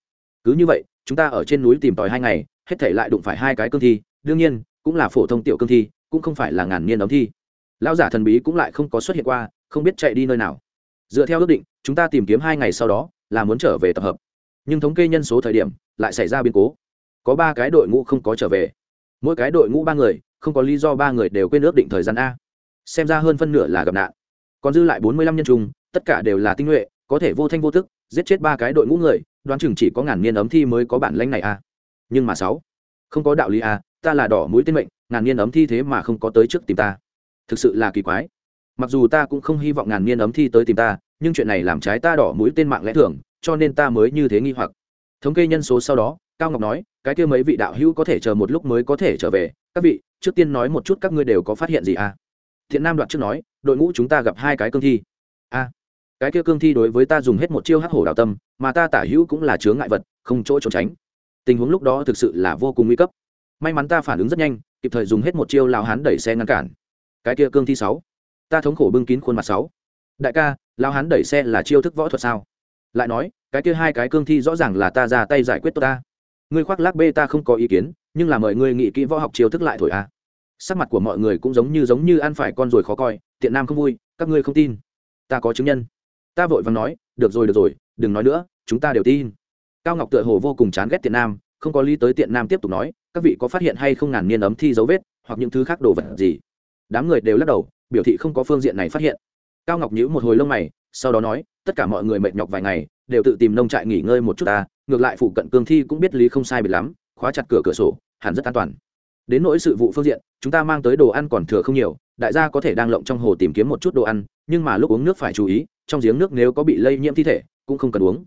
Cứ như vậy, chúng ta ở trên núi tìm tòi hai ngày, hết thể lại đụng phải hai cái cương thi, đương nhiên, cũng là phổ thông tiểu cương thi, cũng không phải là ngàn niên đóng thi. Lão giả thần bí cũng lại không có xuất hiện qua không biết chạy đi nơi nào. Dựa theo ước định, chúng ta tìm kiếm hai ngày sau đó, là muốn trở về tập hợp. Nhưng thống kê nhân số thời điểm, lại xảy ra biến cố. Có ba cái đội ngũ không có trở về. Mỗi cái đội ngũ ba người, không có lý do ba người đều quên ước định thời gian a. Xem ra hơn phân nửa là gặp nạn. Còn dư lại bốn mươi lăm nhân trung tất cả đều là tinh nhuệ, có thể vô thanh vô tức, giết chết ba cái đội ngũ người, đoán chừng chỉ có ngàn niên ấm thi mới có bản lãnh này a. Nhưng mà sáu, không có đạo lý a, ta là đỏ mũi tên mệnh, ngàn niên ấm thi thế mà không có tới trước tìm ta. Thực sự là kỳ quái mặc dù ta cũng không hy vọng ngàn niên ấm thi tới tìm ta, nhưng chuyện này làm trái ta đỏ mũi tên mạng lẽ thường, cho nên ta mới như thế nghi hoặc. Thống kê nhân số sau đó, cao ngọc nói, cái kia mấy vị đạo hữu có thể chờ một lúc mới có thể trở về. Các vị, trước tiên nói một chút các ngươi đều có phát hiện gì à? Thiện nam đoạt trước nói, đội ngũ chúng ta gặp hai cái cương thi. A cái kia cương thi đối với ta dùng hết một chiêu hắc hổ đạo tâm, mà ta tả hữu cũng là chướng ngại vật, không chỗ trốn tránh. Tình huống lúc đó thực sự là vô cùng nguy cấp. May mắn ta phản ứng rất nhanh, kịp thời dùng hết một chiêu lao hán đẩy xe ngăn cản. Cái kia cương thi sáu ta thống khổ bưng kín khuôn mặt sáu. Đại ca lao hán đẩy xe là chiêu thức võ thuật sao? Lại nói, cái kia hai cái cương thi rõ ràng là ta ra tay giải quyết tốt ta. Ngươi khoác lác bê ta không có ý kiến, nhưng là mời ngươi nghĩ kỹ võ học chiêu thức lại thổi a. Sắc mặt của mọi người cũng giống như giống như ăn phải con rồi khó coi, tiện nam không vui, các ngươi không tin. Ta có chứng nhân. Ta vội vàng nói, được rồi được rồi, đừng nói nữa, chúng ta đều tin. Cao ngọc tựa hồ vô cùng chán ghét tiện nam, không có lý tới tiện nam tiếp tục nói, các vị có phát hiện hay không ngàn niên ấm thi dấu vết, hoặc những thứ khác đồ vật gì? Đám người đều lắc đầu biểu thị không có phương diện này phát hiện. Cao ngọc nhữ một hồi lông mày, sau đó nói, tất cả mọi người mệt nhọc vài ngày, đều tự tìm nông trại nghỉ ngơi một chút ta, ngược lại phụ cận cương thi cũng biết lý không sai biệt lắm, khóa chặt cửa cửa sổ, hẳn rất an toàn. Đến nỗi sự vụ phương diện, chúng ta mang tới đồ ăn còn thừa không nhiều, đại gia có thể đang lộng trong hồ tìm kiếm một chút đồ ăn, nhưng mà lúc uống nước phải chú ý, trong giếng nước nếu có bị lây nhiễm thi thể, cũng không cần uống.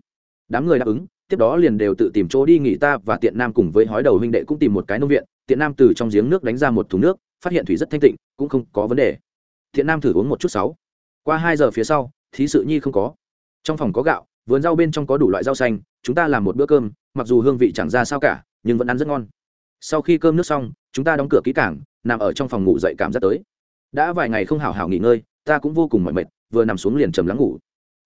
Đám người đáp ứng, tiếp đó liền đều tự tìm chỗ đi nghỉ ta và tiện nam cùng với hói đầu huynh đệ cũng tìm một cái nông viện. Tiện nam từ trong giếng nước đánh ra một thùng nước, phát hiện thủy rất thanh tịnh, cũng không có vấn đề thiện nam thử uống một chút sáu. Qua hai giờ phía sau, thí sự nhi không có. Trong phòng có gạo, vườn rau bên trong có đủ loại rau xanh, chúng ta làm một bữa cơm, mặc dù hương vị chẳng ra sao cả, nhưng vẫn ăn rất ngon. Sau khi cơm nước xong, chúng ta đóng cửa kỹ cảng nằm ở trong phòng ngủ dậy cảm giác tới. Đã vài ngày không hảo hảo nghỉ ngơi, ta cũng vô cùng mỏi mệt, vừa nằm xuống liền trầm lắng ngủ.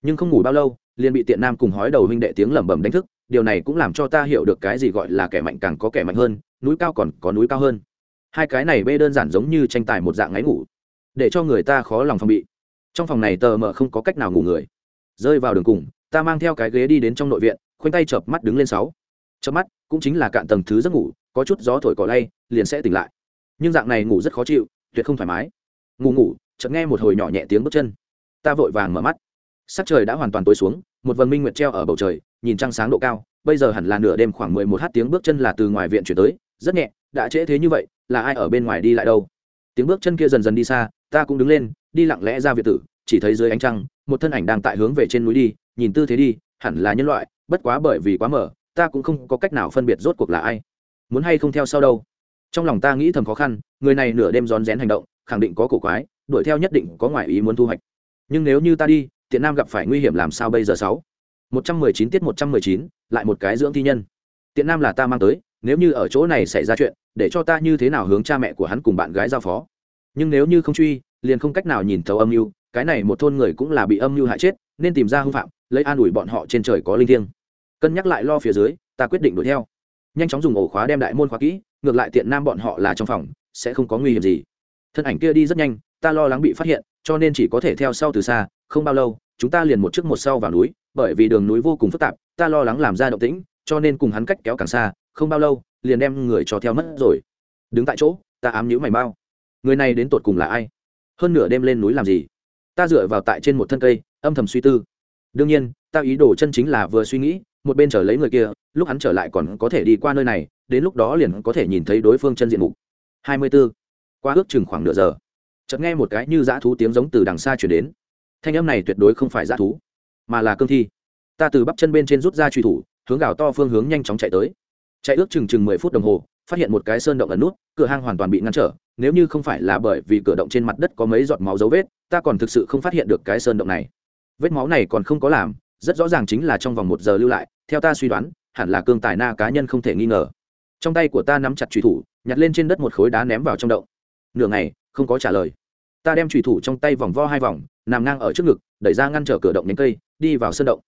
Nhưng không ngủ bao lâu, liền bị tiện nam cùng hói đầu huynh đệ tiếng lẩm bẩm đánh thức, điều này cũng làm cho ta hiểu được cái gì gọi là kẻ mạnh càng có kẻ mạnh hơn, núi cao còn có núi cao hơn. Hai cái này bê đơn giản giống như tranh tài một dạng ngáy ngủ để cho người ta khó lòng phòng bị. Trong phòng này tờ mờ không có cách nào ngủ người. Rơi vào đường cùng, ta mang theo cái ghế đi đến trong nội viện, khoanh tay chợp mắt đứng lên sáu. Chợp mắt, cũng chính là cạn tầng thứ giấc ngủ, có chút gió thổi cỏ lay, liền sẽ tỉnh lại. Nhưng dạng này ngủ rất khó chịu, tuyệt không thoải mái. Ngủ ngủ, chợt nghe một hồi nhỏ nhẹ tiếng bước chân. Ta vội vàng mở mắt. Sắc trời đã hoàn toàn tối xuống, một vần minh nguyệt treo ở bầu trời, nhìn trăng sáng độ cao, bây giờ hẳn là nửa đêm khoảng mười một h tiếng bước chân là từ ngoài viện chuyển tới, rất nhẹ, đã trễ thế như vậy, là ai ở bên ngoài đi lại đâu? Tiếng bước chân kia dần dần đi xa ta cũng đứng lên, đi lặng lẽ ra việt tử, chỉ thấy dưới ánh trăng, một thân ảnh đang tại hướng về trên núi đi, nhìn tư thế đi, hẳn là nhân loại, bất quá bởi vì quá mở ta cũng không có cách nào phân biệt rốt cuộc là ai. Muốn hay không theo sau đâu? Trong lòng ta nghĩ thầm khó khăn, người này nửa đêm rón rén hành động, khẳng định có cổ quái, đuổi theo nhất định có ngoại ý muốn thu hoạch. Nhưng nếu như ta đi tiện nam gặp phải nguy hiểm làm sao bây giờ sáu? Một trăm mười chín tiết một trăm mười chín, lại một cái dưỡng thi nhân. Tiện nam là ta mang tới, nếu như ở chỗ này xảy ra chuyện, để cho ta như thế nào hướng cha mẹ của hắn cùng bạn gái giao phó? Nhưng nếu như không truy, liền không cách nào nhìn thấu âm mưu, cái này một thôn người cũng là bị âm mưu hại chết, nên tìm ra hư phạm, lấy an ủi bọn họ trên trời có linh thiêng. Cân nhắc lại lo phía dưới, ta quyết định đuổi theo. Nhanh chóng dùng ổ khóa đem đại môn khóa kỹ, ngược lại tiện nam bọn họ là trong phòng, sẽ không có nguy hiểm gì. Thân ảnh kia đi rất nhanh, ta lo lắng bị phát hiện, cho nên chỉ có thể theo sau từ xa, không bao lâu, chúng ta liền một trước một sau vào núi, bởi vì đường núi vô cùng phức tạp, ta lo lắng làm ra động tĩnh, cho nên cùng hắn cách kéo càng xa, không bao lâu, liền đem người cho theo mất rồi. Đứng tại chỗ, ta ám nhữ mày mau người này đến tột cùng là ai? Hơn nửa đêm lên núi làm gì? Ta dựa vào tại trên một thân cây, âm thầm suy tư. Đương nhiên, ta ý đồ chân chính là vừa suy nghĩ, một bên chờ lấy người kia, lúc hắn trở lại còn có thể đi qua nơi này, đến lúc đó liền có thể nhìn thấy đối phương chân diện mục. Hai mươi b ố qua ước chừng khoảng nửa giờ. Chợt nghe một cái như dã thú tiếng giống từ đằng xa chuyển đến. Thanh âm này tuyệt đối không phải dã thú, mà là cương thi. Ta từ bắp chân bên trên rút ra truy thủ, hướng gào to phương hướng nhanh chóng chạy tới. Chạy ước chừng chừng mười phút đồng hồ, phát hiện một cái sơn động ẩn nút, cửa hang hoàn toàn bị ngăn trở nếu như không phải là bởi vì cửa động trên mặt đất có mấy giọt máu dấu vết, ta còn thực sự không phát hiện được cái sơn động này. Vết máu này còn không có làm, rất rõ ràng chính là trong vòng một giờ lưu lại, theo ta suy đoán, hẳn là cương tài na cá nhân không thể nghi ngờ. Trong tay của ta nắm chặt trùy thủ, nhặt lên trên đất một khối đá ném vào trong động. Nửa ngày, không có trả lời. Ta đem trùy thủ trong tay vòng vo hai vòng, nằm ngang ở trước ngực, đẩy ra ngăn trở cửa động nhánh cây, đi vào sơn động.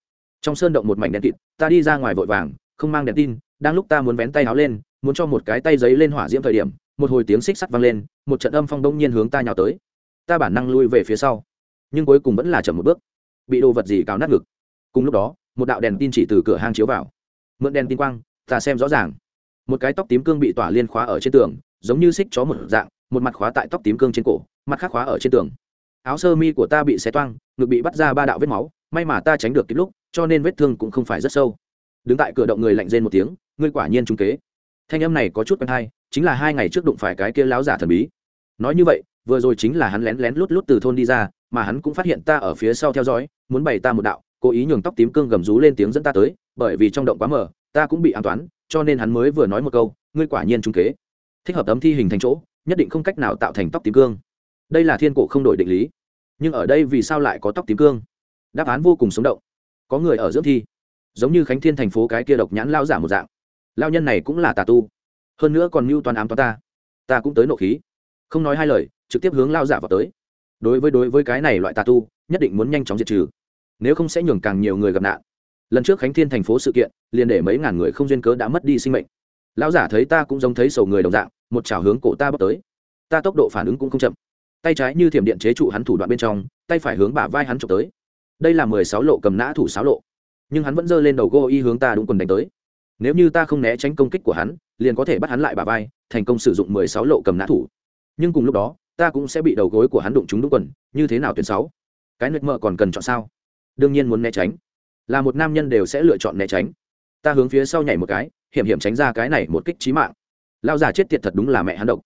Trong sơn động một mảnh đèn kịt, ta đi ra ngoài vội vàng, không mang đèn tin, đang lúc ta muốn vén tay áo lên, muốn cho một cái tay giấy lên hỏa diễm thời điểm một hồi tiếng xích sắt vang lên, một trận âm phong đông nhiên hướng ta nhào tới. Ta bản năng lui về phía sau, nhưng cuối cùng vẫn là chậm một bước, bị đồ vật gì cào nát ngực. Cùng lúc đó, một đạo đèn tin chỉ từ cửa hang chiếu vào. Mượn đèn tin quang, ta xem rõ ràng. Một cái tóc tím cương bị tỏa liên khóa ở trên tường, giống như xích chó một dạng, một mặt khóa tại tóc tím cương trên cổ, mặt khác khóa ở trên tường. Áo sơ mi của ta bị xé toang, ngực bị bắt ra ba đạo vết máu, may mà ta tránh được kịp lúc, cho nên vết thương cũng không phải rất sâu. Đứng tại cửa động người lạnh rên một tiếng, ngươi quả nhiên trung kế. Thanh âm này có chút quen hay chính là hai ngày trước đụng phải cái kia láo giả thần bí. Nói như vậy, vừa rồi chính là hắn lén lén lút lút từ thôn đi ra, mà hắn cũng phát hiện ta ở phía sau theo dõi, muốn bày ta một đạo, cố ý nhường tóc tím cương gầm rú lên tiếng dẫn ta tới, bởi vì trong động quá mờ, ta cũng bị an toán, cho nên hắn mới vừa nói một câu, ngươi quả nhiên trung kế. Thích hợp tấm thi hình thành chỗ, nhất định không cách nào tạo thành tóc tím cương. Đây là thiên cổ không đổi định lý. Nhưng ở đây vì sao lại có tóc tím cương? Đáp án vô cùng sống động. Có người ở dưỡng thi. Giống như khánh thiên thành phố cái kia độc nhãn lao giả một dạng. Lao nhân này cũng là tà tu hơn nữa còn mưu toàn ám toán ta. Ta cũng tới nộ khí. Không nói hai lời, trực tiếp hướng lao giả vào tới. Đối với đối với cái này loại tà tu, nhất định muốn nhanh chóng diệt trừ. Nếu không sẽ nhường càng nhiều người gặp nạn. Lần trước khánh thiên thành phố sự kiện, liền để mấy ngàn người không duyên cớ đã mất đi sinh mệnh. Lão giả thấy ta cũng giống thấy sầu người đồng dạng, một chảo hướng cổ ta bóc tới. Ta tốc độ phản ứng cũng không chậm. Tay trái như thiểm điện chế trụ hắn thủ đoạn bên trong, tay phải hướng bả vai hắn trộm tới. Đây là mười sáu lộ cầm nã thủ sáu lộ. Nhưng hắn vẫn giơ lên đầu gô y hướng ta đúng quần đánh tới nếu như ta không né tránh công kích của hắn, liền có thể bắt hắn lại bà vai, thành công sử dụng mười sáu lộ cầm nã thủ. Nhưng cùng lúc đó, ta cũng sẽ bị đầu gối của hắn đụng trúng đúng quần, như thế nào tuyển sáu? Cái nứt mợ còn cần chọn sao? Đương nhiên muốn né tránh. Là một nam nhân đều sẽ lựa chọn né tránh. Ta hướng phía sau nhảy một cái, hiểm hiểm tránh ra cái này một kích trí mạng. Lao già chết tiệt thật đúng là mẹ hắn độc.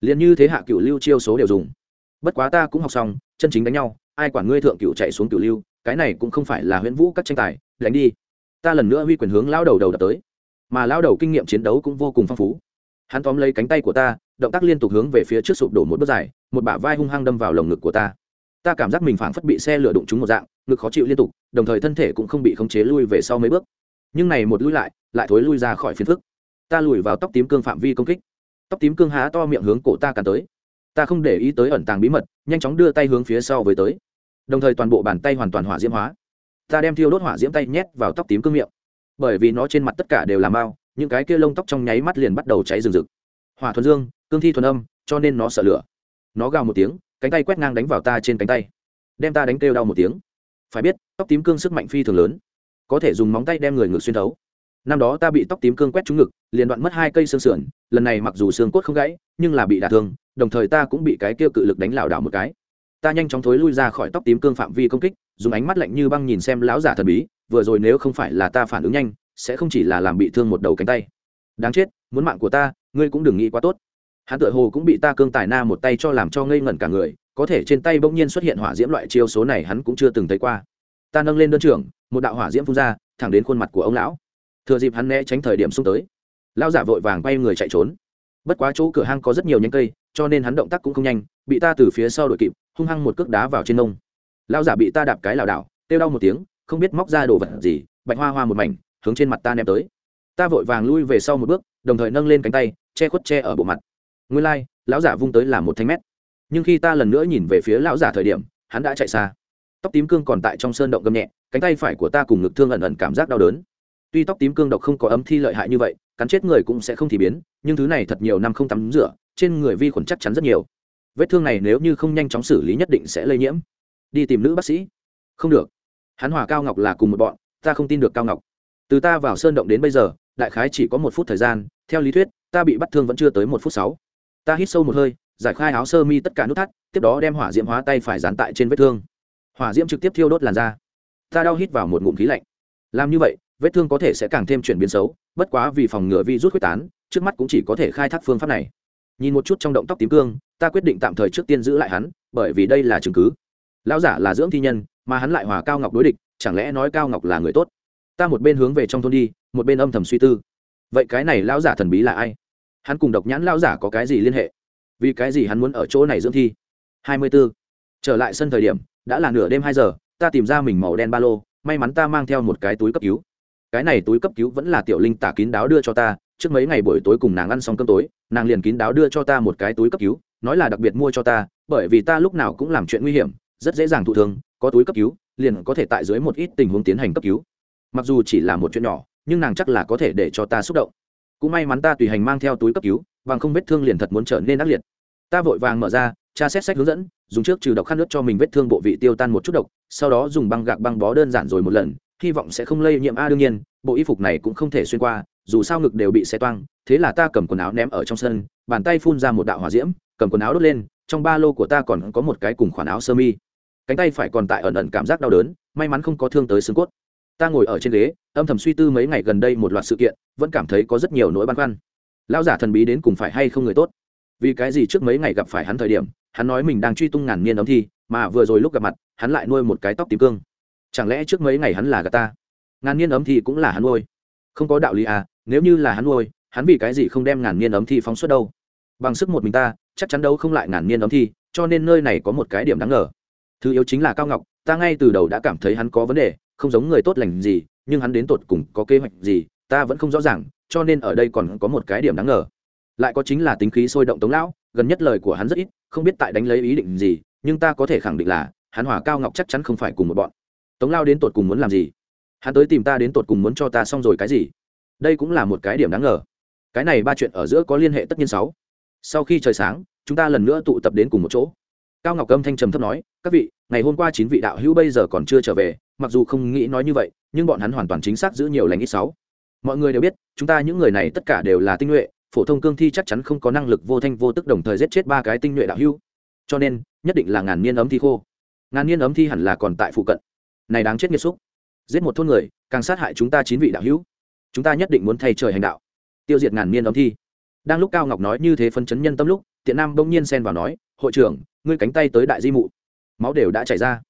Liền như thế hạ cựu lưu chiêu số đều dùng. Bất quá ta cũng học xong, chân chính đánh nhau, ai quản ngươi thượng cựu chạy xuống cựu lưu, cái này cũng không phải là huyễn vũ các tranh tài, đánh đi. Ta lần nữa huy quyền hướng lao đầu đầu đập tới mà lao đầu kinh nghiệm chiến đấu cũng vô cùng phong phú. Hắn tóm lấy cánh tay của ta, động tác liên tục hướng về phía trước sụp đổ một bước dài, một bả vai hung hăng đâm vào lồng ngực của ta. Ta cảm giác mình phảng phất bị xe lửa đụng trúng một dạng, ngực khó chịu liên tục, đồng thời thân thể cũng không bị khống chế lui về sau mấy bước. Nhưng này một lui lại lại thối lui ra khỏi phiến phức. Ta lùi vào tóc tím cương phạm vi công kích. Tóc tím cương há to miệng hướng cổ ta càn tới. Ta không để ý tới ẩn tàng bí mật, nhanh chóng đưa tay hướng phía sau với tới. Đồng thời toàn bộ bàn tay hoàn toàn hỏa diễm hóa. Ta đem thiêu đốt hỏa diễm tay nhét vào tóc tím cương miệng bởi vì nó trên mặt tất cả đều là mao, những cái kia lông tóc trong nháy mắt liền bắt đầu cháy rừng rực. Hỏa thuần dương, cương thi thuần âm, cho nên nó sợ lửa. Nó gào một tiếng, cánh tay quét ngang đánh vào ta trên cánh tay. Đem ta đánh kêu đau một tiếng. Phải biết, tóc tím cương sức mạnh phi thường lớn. Có thể dùng móng tay đem người ngực xuyên thấu. Năm đó ta bị tóc tím cương quét trúng ngực, liền đoạn mất hai cây xương sườn, lần này mặc dù xương cốt không gãy, nhưng là bị đả thương, đồng thời ta cũng bị cái kêu cự lực đánh lảo đảo một cái. Ta nhanh chóng thối lui ra khỏi tóc tím cương phạm vi công kích, dùng ánh mắt lạnh như băng nhìn xem lão giả thần bí vừa rồi nếu không phải là ta phản ứng nhanh, sẽ không chỉ là làm bị thương một đầu cánh tay. Đáng chết, muốn mạng của ta, ngươi cũng đừng nghĩ quá tốt. Hắn tự hồ cũng bị ta cương tài na một tay cho làm cho ngây ngẩn cả người, có thể trên tay bỗng nhiên xuất hiện hỏa diễm loại chiêu số này hắn cũng chưa từng thấy qua. Ta nâng lên đơn trưởng, một đạo hỏa diễm phun ra, thẳng đến khuôn mặt của ông lão. Thừa dịp hắn né tránh thời điểm xung tới, lão giả vội vàng quay người chạy trốn. Bất quá chỗ cửa hang có rất nhiều nhánh cây, cho nên hắn động tác cũng không nhanh, bị ta từ phía sau đội kịp, hung hăng một cước đá vào trên nông. Lão giả bị ta đạp cái lảo đảo, kêu đau một tiếng không biết móc ra đồ vật gì bạch hoa hoa một mảnh hướng trên mặt ta ném tới. Ta vội vàng lui về sau một bước đồng thời nâng lên cánh tay che khuất che ở bộ mặt. Nguyên lai、like, lão giả vung tới là một thanh mét. Nhưng khi ta lần nữa nhìn về phía lão giả thời điểm hắn đã chạy xa. Tóc tím cương còn tại trong sơn động gầm nhẹ cánh tay phải của ta cùng ngực thương ẩn ẩn cảm giác đau đớn. Tuy tóc tím cương độc không có ấm thi lợi hại như vậy cắn chết người cũng sẽ không thì biến nhưng thứ này thật nhiều năm không tắm rửa trên người vi khuẩn chắc chắn rất nhiều. Vết thương này nếu như không nhanh chóng xử lý nhất định sẽ lây nhiễm. Đi tìm nữ bác sĩ. Không được hắn hòa cao ngọc là cùng một bọn, ta không tin được cao ngọc. Từ ta vào sơn động đến bây giờ, đại khái chỉ có một phút thời gian, theo lý thuyết, ta bị bắt thương vẫn chưa tới một phút sáu. Ta hít sâu một hơi, giải khai áo sơ mi tất cả nút thắt, tiếp đó đem hỏa diễm hóa tay phải dán tại trên vết thương. Hỏa diễm trực tiếp thiêu đốt làn da. Ta đau hít vào một ngụm khí lạnh. Làm như vậy, vết thương có thể sẽ càng thêm chuyển biến xấu, bất quá vì phòng ngừa vi rút quyết tán, trước mắt cũng chỉ có thể khai thác phương pháp này. Nhìn một chút trong động tóc tím cương, ta quyết định tạm thời trước tiên giữ lại hắn, bởi vì đây là chứng cứ. Lão giả là dưỡng thi nhân mà hắn lại hòa cao ngọc đối địch, chẳng lẽ nói cao ngọc là người tốt? Ta một bên hướng về trong thôn đi, một bên âm thầm suy tư. Vậy cái này lão giả thần bí là ai? Hắn cùng độc nhãn lão giả có cái gì liên hệ? Vì cái gì hắn muốn ở chỗ này dưỡng thi? Hai mươi 24. trở lại sân thời điểm, đã là nửa đêm hai giờ, ta tìm ra mình màu đen ba lô, may mắn ta mang theo một cái túi cấp cứu. Cái này túi cấp cứu vẫn là tiểu linh tả kín đáo đưa cho ta, trước mấy ngày buổi tối cùng nàng ăn xong cơm tối, nàng liền kín đáo đưa cho ta một cái túi cấp cứu, nói là đặc biệt mua cho ta, bởi vì ta lúc nào cũng làm chuyện nguy hiểm, rất dễ dàng thụ thương có túi cấp cứu, liền có thể tại dưới một ít tình huống tiến hành cấp cứu. Mặc dù chỉ là một chuyện nhỏ, nhưng nàng chắc là có thể để cho ta xúc động. Cũng may mắn ta tùy hành mang theo túi cấp cứu, bằng không vết thương liền thật muốn trở nên ác liệt. Ta vội vàng mở ra, tra xét sách hướng dẫn, dùng trước trừ độc khăn nước cho mình vết thương bộ vị tiêu tan một chút độc, sau đó dùng băng gạc băng bó đơn giản rồi một lần, hy vọng sẽ không lây nhiễm. A, đương nhiên, bộ y phục này cũng không thể xuyên qua, dù sao ngực đều bị xe toang, thế là ta cầm quần áo ném ở trong sân, bàn tay phun ra một đạo hỏa diễm, cầm quần áo đốt lên, trong ba lô của ta còn có một cái cùng khoản áo sơ mi cánh tay phải còn tại ẩn ẩn cảm giác đau đớn, may mắn không có thương tới xương cốt. Ta ngồi ở trên ghế, âm thầm suy tư mấy ngày gần đây một loạt sự kiện, vẫn cảm thấy có rất nhiều nỗi băn khoăn. Lão giả thần bí đến cùng phải hay không người tốt? Vì cái gì trước mấy ngày gặp phải hắn thời điểm, hắn nói mình đang truy tung ngàn niên ấm thi, mà vừa rồi lúc gặp mặt, hắn lại nuôi một cái tóc tím cương. Chẳng lẽ trước mấy ngày hắn là gà ta? Ngàn niên ấm thi cũng là hắn nuôi. Không có đạo lý à nếu như là hắn nuôi, hắn vì cái gì không đem ngàn niên ấm thi phóng xuất đâu? Bằng sức một mình ta, chắc chắn đâu không lại ngàn niên ấm thi, cho nên nơi này có một cái điểm đáng ngờ thứ yếu chính là cao ngọc, ta ngay từ đầu đã cảm thấy hắn có vấn đề, không giống người tốt lành gì, nhưng hắn đến tột cùng có kế hoạch gì, ta vẫn không rõ ràng, cho nên ở đây còn có một cái điểm đáng ngờ. Lại có chính là tính khí sôi động tống lão, gần nhất lời của hắn rất ít, không biết tại đánh lấy ý định gì, nhưng ta có thể khẳng định là, hắn hòa cao ngọc chắc chắn không phải cùng một bọn. Tống lao đến tột cùng muốn làm gì? Hắn tới tìm ta đến tột cùng muốn cho ta xong rồi cái gì? Đây cũng là một cái điểm đáng ngờ. Cái này ba chuyện ở giữa có liên hệ tất nhiên sáu. Sau khi trời sáng, chúng ta lần nữa tụ tập đến cùng một chỗ cao ngọc âm thanh trầm thấp nói, các vị, ngày hôm qua chín vị đạo hữu bây giờ còn chưa trở về, mặc dù không nghĩ nói như vậy, nhưng bọn hắn hoàn toàn chính xác giữ nhiều lành ít sáu. Mọi người đều biết, chúng ta những người này tất cả đều là tinh nhuệ, phổ thông cương thi chắc chắn không có năng lực vô thanh vô tức đồng thời giết chết ba cái tinh nhuệ đạo hữu. Cho nên, nhất định là ngàn niên ấm thi khô. Ngàn niên ấm thi hẳn là còn tại phụ cận. Này đáng chết nghiệt xúc. Giết một thôn người, càng sát hại chúng ta chín vị đạo hữu. Chúng ta nhất định muốn thay trời hành đạo, tiêu diệt ngàn niên ấm thi. Đang lúc cao ngọc nói như thế phân chấn nhân tâm lúc, tiện nam bỗng nhiên xen vào nói, hội trưởng ngươi cánh tay tới đại di mụ. Máu đều đã chảy ra.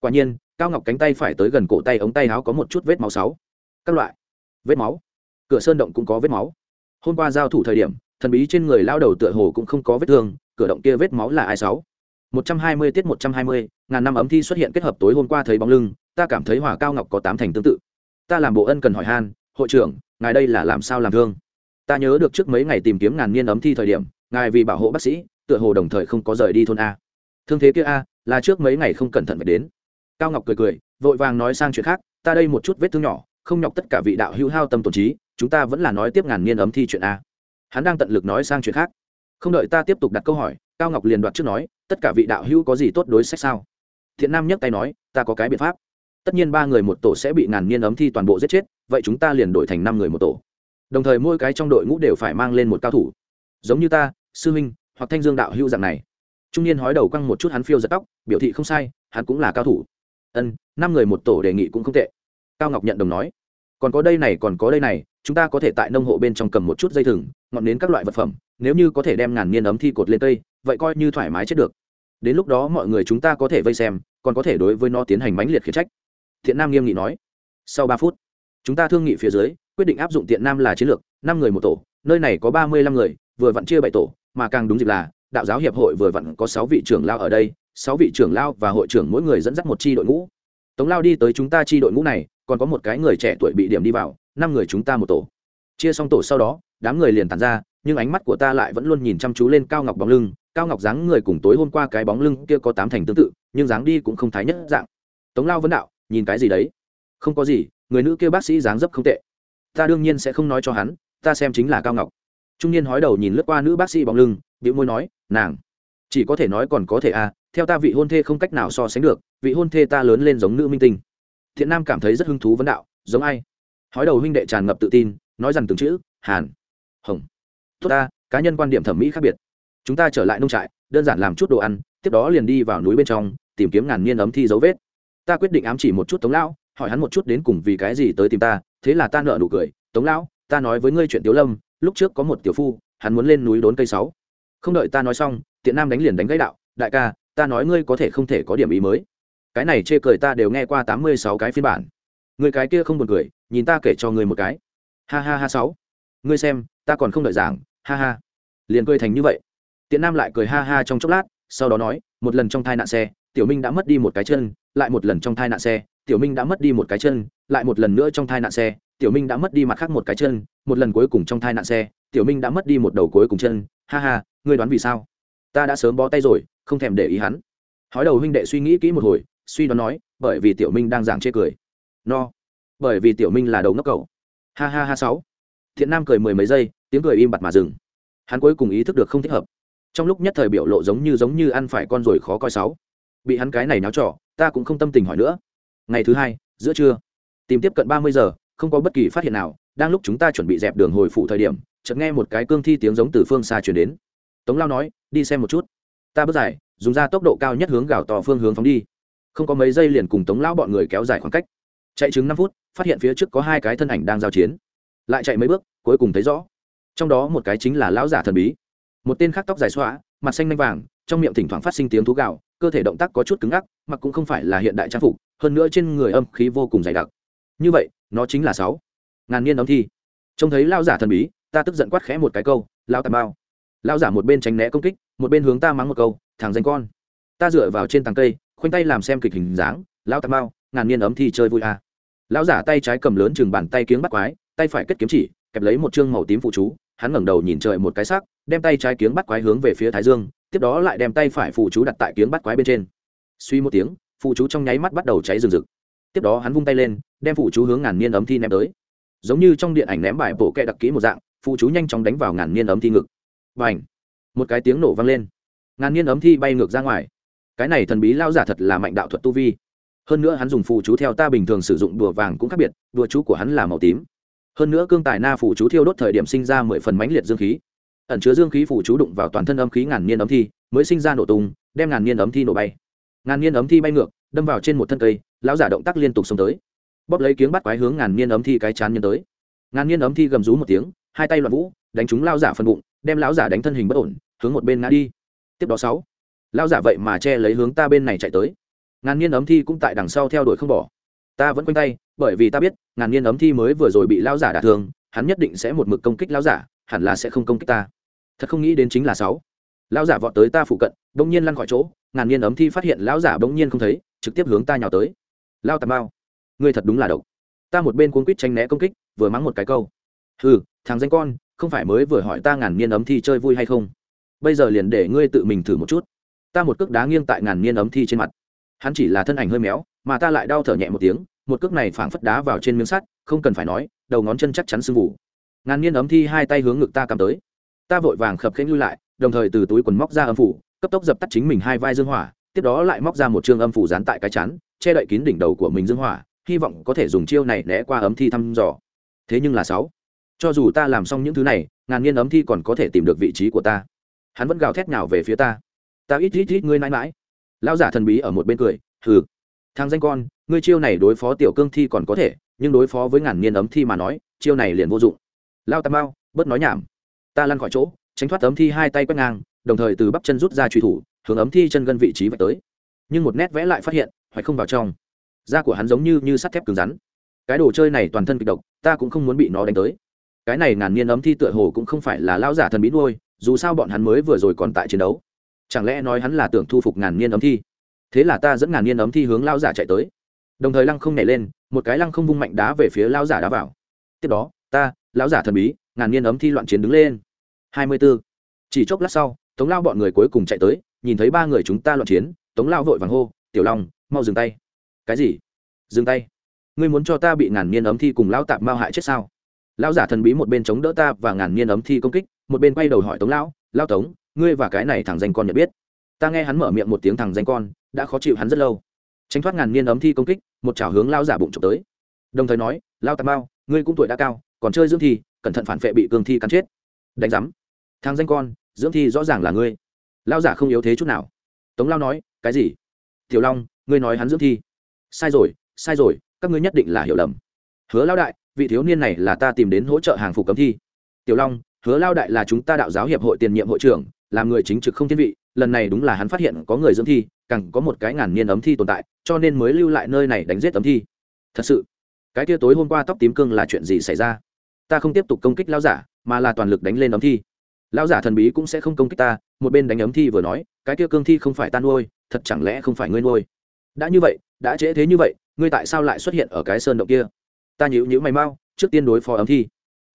Quả nhiên, cao ngọc cánh tay phải tới gần cổ tay ống tay áo có một chút vết máu sáu. Các loại. Vết máu. Cửa sơn động cũng có vết máu. Hôm qua giao thủ thời điểm, thần bí trên người lao đầu tựa hồ cũng không có vết thương, cửa động kia vết máu là ai sáu? Một trăm hai mươi tiết một trăm hai mươi, ngàn năm ấm thi xuất hiện kết hợp tối hôm qua thấy bóng lưng, ta cảm thấy hỏa cao ngọc có tám thành tương tự. Ta làm bộ ân cần hỏi han, hội trưởng, ngài đây là làm sao làm thương? Ta nhớ được trước mấy ngày tìm kiếm ngàn niên ấm thi thời điểm, ngài vì bảo hộ bác sĩ, tựa hồ đồng thời không có rời đi thôn a thương thế kia a, là trước mấy ngày không cẩn thận phải đến. Cao ngọc cười cười, vội vàng nói sang chuyện khác, ta đây một chút vết thương nhỏ, không nhọc tất cả vị đạo hữu hao tâm tổn trí, chúng ta vẫn là nói tiếp ngàn niên ấm thi chuyện a. Hắn đang tận lực nói sang chuyện khác. Không đợi ta tiếp tục đặt câu hỏi, cao ngọc liền đoạt trước nói, tất cả vị đạo hữu có gì tốt đối sách sao? Thiện nam nhấc tay nói, ta có cái biện pháp. Tất nhiên ba người một tổ sẽ bị ngàn niên ấm thi toàn bộ giết chết, vậy chúng ta liền đổi thành năm người một tổ. Đồng thời mỗi cái trong đội ngũ đều phải mang lên một cao thủ. Giống như ta, sư huynh, hoặc thanh dương đạo hữu dạng này trung niên hói đầu căng một chút hắn phiêu giật tóc, biểu thị không sai, hắn cũng là cao thủ. Ân, năm người một tổ đề nghị cũng không tệ. Cao ngọc nhận đồng nói, còn có đây này, còn có đây này, chúng ta có thể tại nông hộ bên trong cầm một chút dây thừng, ngọn nến các loại vật phẩm, nếu như có thể đem ngàn niên ấm thi cột lên cây, vậy coi như thoải mái chết được. Đến lúc đó mọi người chúng ta có thể vây xem, còn có thể đối với nó tiến hành mãnh liệt khiển trách. Thiện nam nghiêm nghị nói. Sau ba phút, chúng ta thương nghị phía dưới, quyết định áp dụng tiện nam là chiến lược, năm người một tổ, nơi này có ba mươi lăm người, vừa vặn chia bảy tổ, mà càng đúng dịp là đạo giáo hiệp hội vừa vặn có sáu vị trưởng lao ở đây, sáu vị trưởng lao và hội trưởng mỗi người dẫn dắt một chi đội ngũ. Tống lao đi tới chúng ta chi đội ngũ này, còn có một cái người trẻ tuổi bị điểm đi vào, năm người chúng ta một tổ. Chia xong tổ sau đó, đám người liền tàn ra, nhưng ánh mắt của ta lại vẫn luôn nhìn chăm chú lên cao ngọc bóng lưng. Cao ngọc dáng người cùng tối hôm qua cái bóng lưng kia có tám thành tương tự, nhưng dáng đi cũng không thái nhất dạng. Tống lao vấn đạo, nhìn cái gì đấy? Không có gì, người nữ kia bác sĩ dáng dấp không tệ. Ta đương nhiên sẽ không nói cho hắn, ta xem chính là cao ngọc. Trung niên hói đầu nhìn lướt qua nữ bác sĩ bóng lưng điệu môi nói, nàng, chỉ có thể nói còn có thể à theo ta vị hôn thê không cách nào so sánh được, vị hôn thê ta lớn lên giống nữ minh tinh. Thiện nam cảm thấy rất hứng thú vấn đạo, giống ai? Hói đầu huynh đệ tràn ngập tự tin, nói rằng từng chữ, hàn, hồng. Tốt ta, cá nhân quan điểm thẩm mỹ khác biệt. Chúng ta trở lại nông trại, đơn giản làm chút đồ ăn, tiếp đó liền đi vào núi bên trong, tìm kiếm ngàn niên ấm thi dấu vết. Ta quyết định ám chỉ một chút tống lão, hỏi hắn một chút đến cùng vì cái gì tới tìm ta, thế là ta nợ nụ cười, tống lão, ta nói với ngươi chuyện Tiểu lâm, lúc trước có một tiểu phu, hắn muốn lên núi đốn cây sáu không đợi ta nói xong, tiện nam đánh liền đánh gãy đạo, đại ca, ta nói ngươi có thể không thể có điểm ý mới. Cái này chê cười ta đều nghe qua tám mươi sáu cái phiên bản. Người cái kia không buồn cười, nhìn ta kể cho người một cái. Ha ha ha sáu. Ngươi xem, ta còn không đợi giảng, ha ha. Liền cười thành như vậy. Tiện nam lại cười ha ha trong chốc lát, sau đó nói, một lần trong thai nạn xe, tiểu minh đã mất đi một cái chân, lại một lần trong thai nạn xe, tiểu minh đã mất đi một cái chân, lại một lần nữa trong thai nạn xe, tiểu minh đã mất đi mặt khác một cái chân, một lần cuối cùng trong thai nạn xe, tiểu minh đã mất đi một đầu cuối cùng chân, ha ha ngươi đoán vì sao? Ta đã sớm bó tay rồi, không thèm để ý hắn. Hói đầu huynh đệ suy nghĩ kỹ một hồi, suy đoán nói, bởi vì tiểu minh đang giảng chê cười. No. Bởi vì tiểu minh là đầu ngốc cầu ha ha ha sáu. Thiện nam cười mười mấy giây, tiếng cười im bặt mà dừng. Hắn cuối cùng ý thức được không thích hợp. Trong lúc nhất thời biểu lộ giống như giống như ăn phải con rồi khó coi sáu. Bị hắn cái này náo trỏ ta cũng không tâm tình hỏi nữa. Ngày thứ hai, giữa trưa. Tìm tiếp cận ba mươi giờ, không có bất kỳ phát hiện nào, đang lúc chúng ta chuẩn bị dẹp đường hồi phụ thời điểm, chợt nghe một cái cương thi tiếng giống từ phương xa chuyển đến tống lao nói, đi xem một chút. Ta bước dài, dùng ra tốc độ cao nhất hướng gào to phương hướng phóng đi. Không có mấy giây liền cùng tống lao bọn người kéo dài khoảng cách. Chạy chứng năm phút, phát hiện phía trước có hai cái thân ảnh đang giao chiến. Lại chạy mấy bước, cuối cùng thấy rõ. Trong đó một cái chính là lão giả thần bí. Một tên khác tóc dài xóa mặt xanh nanh vàng, trong miệng thỉnh thoảng phát sinh tiếng thú gạo cơ thể động tác có chút cứng ngắc mà cũng không phải là hiện đại trang phục, hơn nữa trên người âm khí vô cùng dày đặc. Như vậy, nó chính là sáu. Ngàn niên đóng thi. Trông thấy lão giả thần bí, ta tức giận quát khẽ một cái câu, lão tà bao lão giả một bên tránh né công kích, một bên hướng ta mắng một câu, thằng danh con, ta dựa vào trên tàng cây, khoanh tay làm xem kịch hình dáng, lão tạc mao ngàn niên ấm thi chơi vui à. lão giả tay trái cầm lớn chừng bàn tay kiếng bắt quái, tay phải kết kiếm chỉ, kẹp lấy một chương màu tím phụ chú, hắn ngẩng đầu nhìn trời một cái sắc, đem tay trái kiếng bắt quái hướng về phía thái dương, tiếp đó lại đem tay phải phụ chú đặt tại kiếng bắt quái bên trên. Suy một tiếng, phụ chú trong nháy mắt bắt đầu cháy rừng rực. Tiếp đó hắn vung tay lên, đem phụ chú hướng ngàn niên ấm thi ném tới. Giống như trong điện ảnh ném bài bổ kẹ đặc kỹ một dạng, phụ chú nhanh chóng đánh vào ngàn niên ấm thi ngực và một cái tiếng nổ vang lên. Ngàn niên ấm thi bay ngược ra ngoài. Cái này thần bí lao giả thật là mạnh đạo thuật tu vi. Hơn nữa hắn dùng phụ chú theo ta bình thường sử dụng, đùa vàng cũng khác biệt, đùa chú của hắn là màu tím. Hơn nữa cương tài na phụ chú thiêu đốt thời điểm sinh ra mười phần mãnh liệt dương khí. Ẩn chứa dương khí phụ chú đụng vào toàn thân âm khí ngàn niên ấm thi, mới sinh ra nổ tung, đem ngàn niên ấm thi nổ bay. Ngàn niên ấm thi bay ngược, đâm vào trên một thân cây, lão giả động tác liên tục xông tới. Bóp lấy kiếng bắt quái hướng ngàn niên ấm thi cái chán nhân tới. Ngàn niên ấm thi gầm rú một tiếng hai tay loạn vũ, đánh trúng lao giả phần bụng, đem lão giả đánh thân hình bất ổn, hướng một bên ngã đi. Tiếp đó sáu lao giả vậy mà che lấy hướng ta bên này chạy tới. Ngàn niên ấm thi cũng tại đằng sau theo đuổi không bỏ. Ta vẫn quanh tay, bởi vì ta biết, ngàn niên ấm thi mới vừa rồi bị lao giả đả thương, hắn nhất định sẽ một mực công kích lao giả, hẳn là sẽ không công kích ta. Thật không nghĩ đến chính là sáu lao giả vọt tới ta phụ cận, bỗng nhiên lăn khỏi chỗ, ngàn niên ấm thi phát hiện lão giả bỗng nhiên không thấy, trực tiếp hướng ta nhào tới. Lao tà mao, ngươi thật đúng là độc. Ta một bên cuốn quýt tranh né công kích, vừa mắng một cái câu. Ừ thằng danh con, không phải mới vừa hỏi ta ngàn niên ấm thi chơi vui hay không? Bây giờ liền để ngươi tự mình thử một chút. Ta một cước đá nghiêng tại ngàn niên ấm thi trên mặt. Hắn chỉ là thân ảnh hơi méo, mà ta lại đau thở nhẹ một tiếng, một cước này phảng phất đá vào trên miếng sắt, không cần phải nói, đầu ngón chân chắc chắn sưng vụ ngàn niên ấm thi hai tay hướng ngực ta cầm tới. Ta vội vàng khập khênh lui lại, đồng thời từ túi quần móc ra âm phủ, cấp tốc dập tắt chính mình hai vai dương hỏa, tiếp đó lại móc ra một chương âm phủ dán tại cái chắn che đậy kín đỉnh đầu của mình dương hỏa, hy vọng có thể dùng chiêu này né qua ấm thi thăm dò. Thế nhưng là sáu cho dù ta làm xong những thứ này, ngàn niên ấm thi còn có thể tìm được vị trí của ta. Hắn vẫn gào thét nào về phía ta. Ta ít ít ít, ngươi mãi mãi. Lão giả thần bí ở một bên cười, hừ. Thằng danh con, ngươi chiêu này đối phó tiểu cương thi còn có thể, nhưng đối phó với ngàn niên ấm thi mà nói, chiêu này liền vô dụng. Lao tam bao bớt nói nhảm. Ta lăn khỏi chỗ, tránh thoát ấm thi hai tay quét ngang, đồng thời từ bắp chân rút ra truy thủ, hướng ấm thi chân gân vị trí vạch tới. Nhưng một nét vẽ lại phát hiện hoặc không vào trong. Da của hắn giống như như sắt thép cứng rắn. Cái đồ chơi này toàn thân kịch độc, ta cũng không muốn bị nó đánh tới cái này ngàn niên ấm thi tựa hồ cũng không phải là lão giả thần bí nuôi, dù sao bọn hắn mới vừa rồi còn tại chiến đấu. Chẳng lẽ nói hắn là tưởng thu phục ngàn niên ấm thi? Thế là ta dẫn ngàn niên ấm thi hướng lão giả chạy tới. Đồng thời lăng không nhảy lên, một cái lăng không vung mạnh đá về phía lão giả đá vào. Tiếp đó, ta, lão giả thần bí, ngàn niên ấm thi loạn chiến đứng lên. Hai mươi b ố chỉ chốc lát sau, tống lao bọn người cuối cùng chạy tới, nhìn thấy ba người chúng ta loạn chiến, tống lao vội vàng hô, tiểu long, mau dừng tay. Cái gì? Dừng tay. Ngươi muốn cho ta bị ngàn niên ấm thi cùng lão tạp mao hại chết sao? Lão giả thần bí một bên chống đỡ ta và ngàn niên ấm thi công kích, một bên quay đầu hỏi tống lão lao tống, ngươi và cái này thằng danh con nhận biết? Ta nghe hắn mở miệng một tiếng thằng danh con đã khó chịu hắn rất lâu. Tránh thoát ngàn niên ấm thi công kích, một chảo hướng lao giả bụng trộm tới. Đồng thời nói lao tà bao ngươi cũng tuổi đã cao, còn chơi dưỡng thi, cẩn thận phản vệ bị cương thi cắn chết. Đánh giám, thằng danh con, dưỡng thi rõ ràng là ngươi. Lao giả không yếu thế chút nào. Tống lao nói, cái gì? Tiểu long, ngươi nói hắn dưỡng thi. Sai rồi sai rồi, các ngươi nhất định là hiểu lầm. Hứa lao đại vị thiếu niên này là ta tìm đến hỗ trợ hàng phục cấm thi. Tiểu long, hứa lao đại là chúng ta đạo giáo hiệp hội tiền nhiệm hội trưởng, làm người chính trực không thiên vị, lần này đúng là hắn phát hiện có người dưỡng thi, càng có một cái ngàn niên ấm thi tồn tại, cho nên mới lưu lại nơi này đánh giết ấm thi. Thật sự, cái tia tối hôm qua tóc tím cương là chuyện gì xảy ra? Ta không tiếp tục công kích lao giả, mà là toàn lực đánh lên ấm thi. Lao giả thần bí cũng sẽ không công kích ta, một bên đánh ấm thi vừa nói, cái kia cương thi không phải ta nuôi, thật chẳng lẽ không phải ngươi nuôi? Đã như vậy, đã trễ thế như vậy, ngươi tại sao lại xuất hiện ở cái sơn động kia? Ta nhữ nhữ mày mau, trước tiên đối phó ấm thi.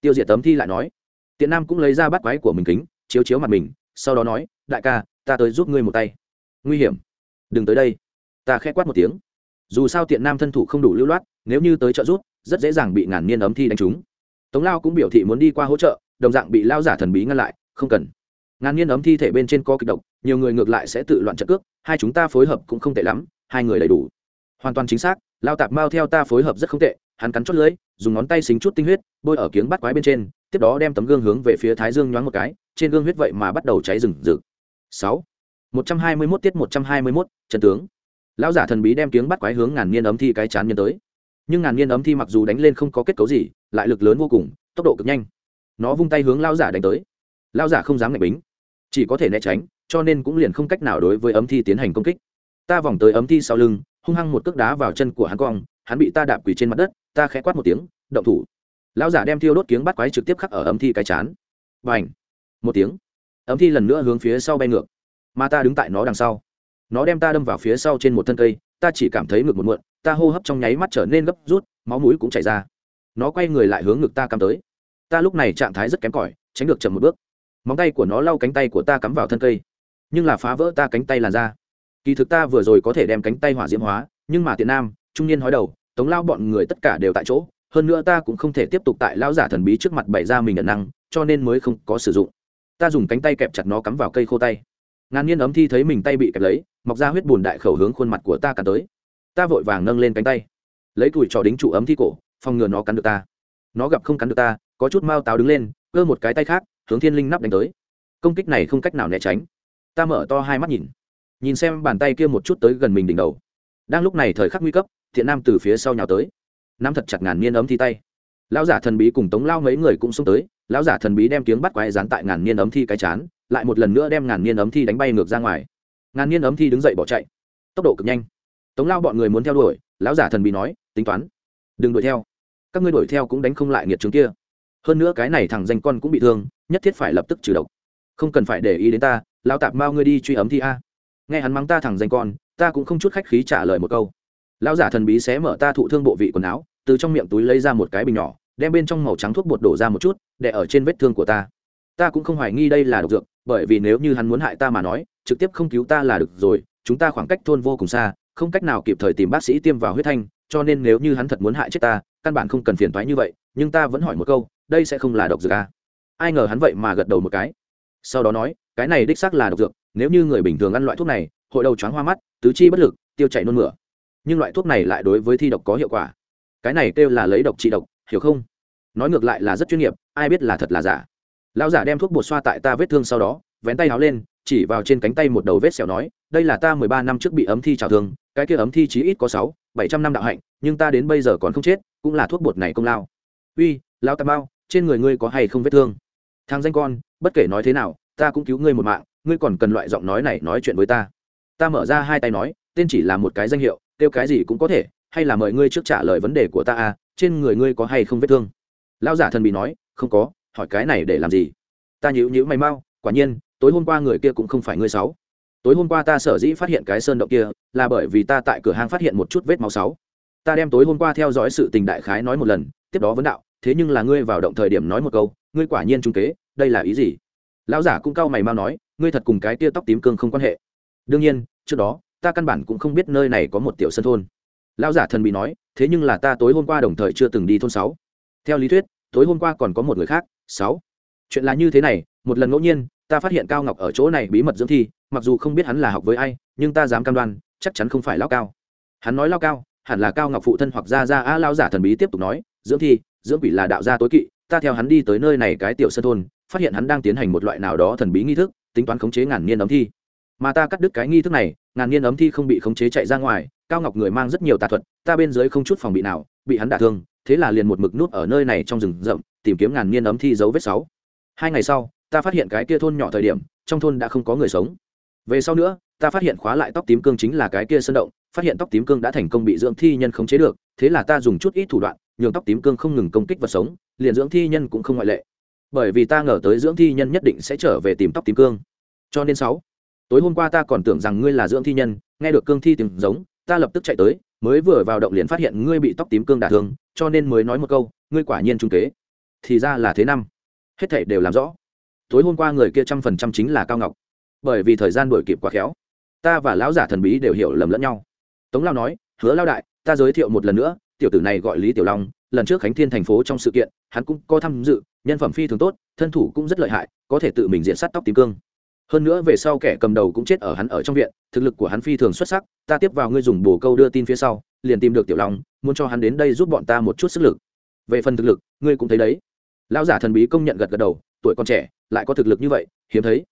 Tiêu diệt ấm thi lại nói. Tiện nam cũng lấy ra bắt quái của mình kính, chiếu chiếu mặt mình, sau đó nói, đại ca, ta tới giúp ngươi một tay. Nguy hiểm. Đừng tới đây. Ta khẽ quát một tiếng. Dù sao tiện nam thân thủ không đủ lưu loát, nếu như tới trợ giúp, rất dễ dàng bị ngàn niên ấm thi đánh trúng. Tống lao cũng biểu thị muốn đi qua hỗ trợ, đồng dạng bị lao giả thần bí ngăn lại, không cần. Ngàn niên ấm thi thể bên trên có kịch độc, nhiều người ngược lại sẽ tự loạn trận cước, hai chúng ta phối hợp cũng không tệ lắm, hai người đầy đủ. Hoàn toàn chính xác lao tạp mao theo ta phối hợp rất không tệ, hắn cắn chót lưỡi, dùng ngón tay xính chút tinh huyết, bôi ở kiếng bắt quái bên trên, tiếp đó đem tấm gương hướng về phía thái dương nhoáng một cái, trên gương huyết vậy mà bắt đầu cháy rừng rực. Sáu, một trăm hai mươi mốt tiết một trăm hai mươi mốt, trần tướng. Lão giả thần bí đem kiếng bắt quái hướng ngàn niên ấm thi cái chán nhân tới. Nhưng ngàn niên ấm thi mặc dù đánh lên không có kết cấu gì, lại lực lớn vô cùng, tốc độ cực nhanh. Nó vung tay hướng lao giả đánh tới. Lao giả không dám ngạch bính, chỉ có thể né tránh, cho nên cũng liền không cách nào đối với ấm thi tiến hành công kích ta vòng tới ấm thi sau lưng, hung hăng một cước đá vào chân của hắn cong, hắn bị ta đạp quỳ trên mặt đất, ta khẽ quát một tiếng, động thủ. Lão giả đem thiêu đốt kiếng bắt quái trực tiếp khắc ở ấm thi cái chán. Và ảnh một tiếng. Ấm thi lần nữa hướng phía sau bay ngược. Mà ta đứng tại nó đằng sau. Nó đem ta đâm vào phía sau trên một thân cây, ta chỉ cảm thấy ngực một muộn, ta hô hấp trong nháy mắt trở nên gấp rút, máu mũi cũng chảy ra. Nó quay người lại hướng ngực ta cắm tới. Ta lúc này trạng thái rất kém cỏi, tránh được chậm một bước. Móng tay của nó lau cánh tay của ta cắm vào thân cây. Nhưng là phá vỡ ta cánh tay làn ra kỳ thực ta vừa rồi có thể đem cánh tay hỏa diễm hóa, nhưng mà tiện nam, trung niên hói đầu, tống lao bọn người tất cả đều tại chỗ, hơn nữa ta cũng không thể tiếp tục tại lao giả thần bí trước mặt bày ra mình ẩn năng, cho nên mới không có sử dụng. Ta dùng cánh tay kẹp chặt nó cắm vào cây khô tay. Ngàn nhiên ấm thi thấy mình tay bị kẹp lấy, mọc ra huyết bùn đại khẩu hướng khuôn mặt của ta cắn tới. Ta vội vàng nâng lên cánh tay. Lấy tuổi trò đính trụ ấm thi cổ, phòng ngừa nó cắn được ta. Nó gặp không cắn được ta, có chút mao táo đứng lên, cơ một cái tay khác, hướng thiên linh nắp đánh tới. Công kích này không cách nào né tránh. Ta mở to hai mắt nhìn nhìn xem bàn tay kia một chút tới gần mình đỉnh đầu. Đang lúc này thời khắc nguy cấp, thiện nam từ phía sau nhào tới. Nam thật chặt ngàn niên ấm thi tay. Lão giả thần bí cùng tống lao mấy người cũng xông tới, lão giả thần bí đem tiếng bắt quái dán tại ngàn niên ấm thi cái chán, lại một lần nữa đem ngàn niên ấm thi đánh bay ngược ra ngoài. Ngàn niên ấm thi đứng dậy bỏ chạy. Tốc độ cực nhanh. Tống lao bọn người muốn theo đuổi, lão giả thần bí nói, tính toán, đừng đuổi theo. Các ngươi đuổi theo cũng đánh không lại nghiệt trướng kia. Hơn nữa cái này thằng danh con cũng bị thương, nhất thiết phải lập tức trừ độc. Không cần phải để ý đến ta lao tạp mao ngươi đi truy ấm thi a nghe hắn mắng ta thằng danh con, ta cũng không chút khách khí trả lời một câu. Lão giả thần bí xé mở ta thụ thương bộ vị quần áo, từ trong miệng túi lấy ra một cái bình nhỏ, đem bên trong màu trắng thuốc bột đổ ra một chút, để ở trên vết thương của ta. Ta cũng không hoài nghi đây là độc dược, bởi vì nếu như hắn muốn hại ta mà nói, trực tiếp không cứu ta là được rồi, chúng ta khoảng cách thôn vô cùng xa, không cách nào kịp thời tìm bác sĩ tiêm vào huyết thanh, cho nên nếu như hắn thật muốn hại chết ta, căn bản không cần phiền toái như vậy, nhưng ta vẫn hỏi một câu, đây sẽ không là độc dược à? ai ngờ hắn vậy mà gật đầu một cái. Sau đó nói, cái này đích xác là độc dược nếu như người bình thường ăn loại thuốc này, hội đầu choáng hoa mắt, tứ chi bất lực, tiêu chảy nôn mửa. Nhưng loại thuốc này lại đối với thi độc có hiệu quả. Cái này kêu là lấy độc trị độc, hiểu không? Nói ngược lại là rất chuyên nghiệp, ai biết là thật là giả. Lão giả đem thuốc bột xoa tại ta vết thương sau đó, vén tay áo lên, chỉ vào trên cánh tay một đầu vết sẹo nói, đây là ta mười ba năm trước bị ấm thi trào thương, cái kia ấm thi chí ít có sáu, bảy trăm năm đạo hạnh, nhưng ta đến bây giờ còn không chết, cũng là thuốc bột này công lao. Uy, lão tà bao, trên người ngươi có hay không vết thương? Thang danh con, bất kể nói thế nào, ta cũng cứu ngươi một mạng ngươi còn cần loại giọng nói này nói chuyện với ta. Ta mở ra hai tay nói, tên chỉ là một cái danh hiệu, kêu cái gì cũng có thể, hay là mời ngươi trước trả lời vấn đề của ta à trên người ngươi có hay không vết thương? Lão giả thần bị nói, không có, hỏi cái này để làm gì? Ta nhíu nhíu mày mau, quả nhiên, tối hôm qua người kia cũng không phải ngươi sáu. Tối hôm qua ta sở dĩ phát hiện cái sơn động kia, là bởi vì ta tại cửa hàng phát hiện một chút vết máu sáu. Ta đem tối hôm qua theo dõi sự tình đại khái nói một lần, tiếp đó vấn đạo, thế nhưng là ngươi vào động thời điểm nói một câu, ngươi quả nhiên trung kế, đây là ý gì? Lão giả cũng cau mày mau nói, ngươi thật cùng cái tia tóc tím cương không quan hệ. Đương nhiên, trước đó, ta căn bản cũng không biết nơi này có một tiểu sân thôn. Lão giả thần bị nói, thế nhưng là ta tối hôm qua đồng thời chưa từng đi thôn sáu. Theo lý thuyết, tối hôm qua còn có một người khác, sáu. Chuyện là như thế này, một lần ngẫu nhiên, ta phát hiện cao ngọc ở chỗ này bí mật dưỡng thi, mặc dù không biết hắn là học với ai, nhưng ta dám cam đoan, chắc chắn không phải lao cao. Hắn nói lao cao, hẳn là cao ngọc phụ thân hoặc gia gia a lao giả thần bí tiếp tục nói, dưỡng thi, dưỡng quỷ là đạo gia tối kỵ, ta theo hắn đi tới nơi này cái tiểu sân thôn phát hiện hắn đang tiến hành một loại nào đó thần bí nghi thức, tính toán khống chế ngàn niên ấm thi. Mà ta cắt đứt cái nghi thức này, ngàn niên ấm thi không bị khống chế chạy ra ngoài, cao ngọc người mang rất nhiều tà thuật, ta bên dưới không chút phòng bị nào, bị hắn đả thương, thế là liền một mực nút ở nơi này trong rừng rậm, tìm kiếm ngàn niên ấm thi dấu vết sáu. Hai ngày sau, ta phát hiện cái kia thôn nhỏ thời điểm, trong thôn đã không có người sống. Về sau nữa, ta phát hiện khóa lại tóc tím cương chính là cái kia sơn động, phát hiện tóc tím cương đã thành công bị dưỡng thi nhân khống chế được, thế là ta dùng chút ít thủ đoạn, nhường tóc tím cương không ngừng công kích vật sống, liền dưỡng thi nhân cũng không ngoại lệ bởi vì ta ngờ tới dưỡng thi nhân nhất định sẽ trở về tìm tóc tím cương. Cho nên sáu, tối hôm qua ta còn tưởng rằng ngươi là dưỡng thi nhân, nghe được cương thi tìm giống, ta lập tức chạy tới, mới vừa vào động liền phát hiện ngươi bị tóc tím cương đả thương, cho nên mới nói một câu, ngươi quả nhiên trung kế. Thì ra là thế năm. Hết thảy đều làm rõ. Tối hôm qua người kia trăm phần trăm chính là cao ngọc. Bởi vì thời gian đuổi kịp quá khéo, ta và lão giả thần bí đều hiểu lầm lẫn nhau. Tống lao nói, hứa lao đại, ta giới thiệu một lần nữa, tiểu tử này gọi lý tiểu long, lần trước khánh thiên thành phố trong sự kiện, hắn cũng có tham dự nhân phẩm phi thường tốt, thân thủ cũng rất lợi hại, có thể tự mình diện sát tóc tím cương. Hơn nữa về sau kẻ cầm đầu cũng chết ở hắn ở trong viện, thực lực của hắn phi thường xuất sắc, ta tiếp vào ngươi dùng bồ câu đưa tin phía sau, liền tìm được tiểu long, muốn cho hắn đến đây giúp bọn ta một chút sức lực. Về phần thực lực, ngươi cũng thấy đấy. Lão giả thần bí công nhận gật gật đầu, tuổi còn trẻ, lại có thực lực như vậy, hiếm thấy.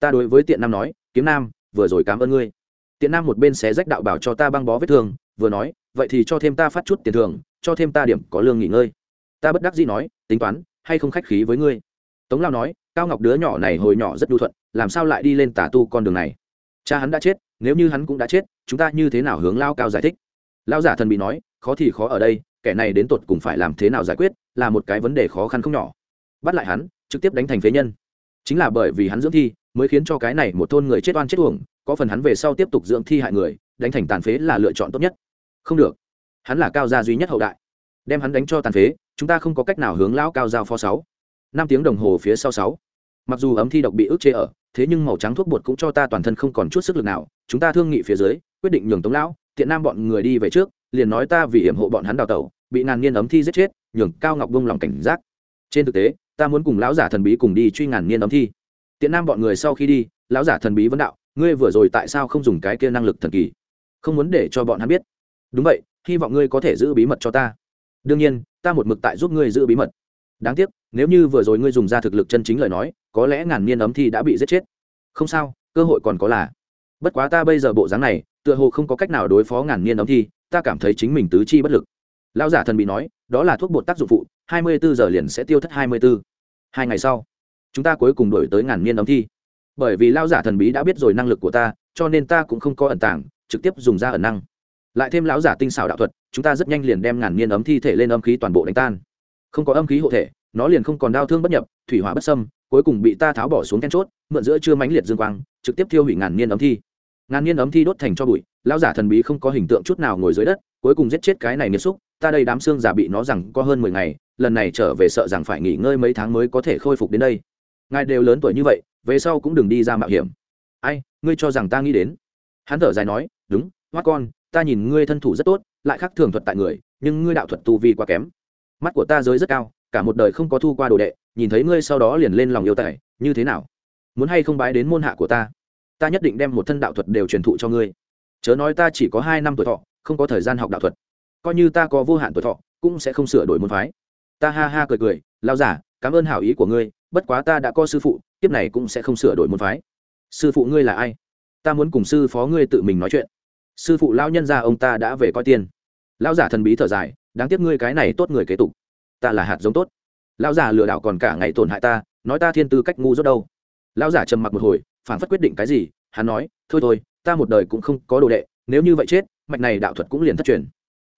Ta đối với tiện nam nói, kiếm nam, vừa rồi cảm ơn ngươi. Tiện nam một bên xé rách đạo bảo cho ta băng bó vết thương, vừa nói, vậy thì cho thêm ta phát chút tiền thưởng, cho thêm ta điểm có lương nghỉ ngơi. Ta bất đắc dĩ nói, tính toán hay không khách khí với ngươi? Tống lao nói, cao ngọc đứa nhỏ này hồi nhỏ rất đu thuận, làm sao lại đi lên tà tu con đường này? Cha hắn đã chết, nếu như hắn cũng đã chết, chúng ta như thế nào hướng lao cao giải thích? Lao giả thần bị nói, khó thì khó ở đây, kẻ này đến tột cùng phải làm thế nào giải quyết, là một cái vấn đề khó khăn không nhỏ. Bắt lại hắn, trực tiếp đánh thành phế nhân. Chính là bởi vì hắn dưỡng thi, mới khiến cho cái này một thôn người chết oan chết uổng, có phần hắn về sau tiếp tục dưỡng thi hại người, đánh thành tàn phế là lựa chọn tốt nhất. Không được. Hắn là cao gia duy nhất hậu đại. Đem hắn đánh cho tàn phế chúng ta không có cách nào hướng lão cao giao phó sáu. Năm tiếng đồng hồ phía sau sáu. Mặc dù ấm thi độc bị ức chế ở, thế nhưng màu trắng thuốc bột cũng cho ta toàn thân không còn chút sức lực nào. Chúng ta thương nghị phía dưới, quyết định nhường tống lão, tiện nam bọn người đi về trước, liền nói ta vì hiểm hộ bọn hắn đào tẩu, bị ngàn niên ấm thi giết chết, nhường cao ngọc bông lòng cảnh giác. Trên thực tế, ta muốn cùng lão giả thần bí cùng đi truy ngàn niên ấm thi. Tiện nam bọn người sau khi đi, lão giả thần bí vấn đạo, ngươi vừa rồi tại sao không dùng cái kia năng lực thần kỳ? Không muốn để cho bọn hắn biết. Đúng vậy, hy vọng ngươi có thể giữ bí mật cho ta đương nhiên, ta một mực tại giúp ngươi giữ bí mật. Đáng tiếc, nếu như vừa rồi ngươi dùng ra thực lực chân chính lời nói, có lẽ ngàn niên ấm thi đã bị giết chết. Không sao, cơ hội còn có là. Bất quá ta bây giờ bộ dáng này, tựa hồ không có cách nào đối phó ngàn niên ấm thi, ta cảm thấy chính mình tứ chi bất lực. Lão giả thần bị nói, đó là thuốc bột tác dụng phụ, hai mươi bốn giờ liền sẽ tiêu thất hai mươi bốn hai ngày sau, chúng ta cuối cùng đổi tới ngàn niên ấm thi. Bởi vì lao giả thần bí đã biết rồi năng lực của ta, cho nên ta cũng không có ẩn tàng, trực tiếp dùng ra ẩn năng lại thêm lão giả tinh xảo đạo thuật, chúng ta rất nhanh liền đem ngàn niên ấm thi thể lên âm khí toàn bộ đánh tan. Không có âm khí hộ thể, nó liền không còn đau thương bất nhập, thủy hỏa bất sâm cuối cùng bị ta tháo bỏ xuống then chốt, mượn giữa chưa mãnh liệt dương quang, trực tiếp thiêu hủy ngàn niên ấm thi. Ngàn niên ấm thi đốt thành cho bụi, lão giả thần bí không có hình tượng chút nào ngồi dưới đất, cuối cùng giết chết cái này nghiêm xúc, ta đây đám xương giả bị nó rằng có hơn mười ngày, lần này trở về sợ rằng phải nghỉ ngơi mấy tháng mới có thể khôi phục đến đây. Ngài đều lớn tuổi như vậy, về sau cũng đừng đi ra mạo hiểm. Ai, ngươi cho rằng ta nghĩ đến? Hắn thở dài nói, đúng, hoa con ta nhìn ngươi thân thủ rất tốt, lại khác thường thuật tại người, nhưng ngươi đạo thuật tu vi quá kém. Mắt của ta giới rất cao, cả một đời không có thu qua đồ đệ, nhìn thấy ngươi sau đó liền lên lòng yêu tài, như thế nào? Muốn hay không bái đến môn hạ của ta? Ta nhất định đem một thân đạo thuật đều truyền thụ cho ngươi. Chớ nói ta chỉ có hai năm tuổi thọ, không có thời gian học đạo thuật. Coi như ta có vô hạn tuổi thọ, cũng sẽ không sửa đổi môn phái. Ta ha ha cười cười lao giả cảm ơn hảo ý của ngươi, bất quá ta đã có sư phụ tiếp này cũng sẽ không sửa đổi môn phái. Sư phụ ngươi là ai? Ta muốn cùng sư phó ngươi tự mình nói chuyện sư phụ lao nhân ra ông ta đã về coi tiền lão giả thần bí thở dài, đáng tiếc ngươi cái này tốt người kế tục. Ta là hạt giống tốt. Lão giả lừa đảo còn cả ngày tổn hại ta, nói ta thiên tư cách ngu rốt đâu. Lão giả trầm mặc một hồi phản phất quyết định cái gì, hắn nói, thôi thôi, ta một đời cũng không có đồ đệ, nếu như vậy chết, mạch này đạo thuật cũng liền thất truyền.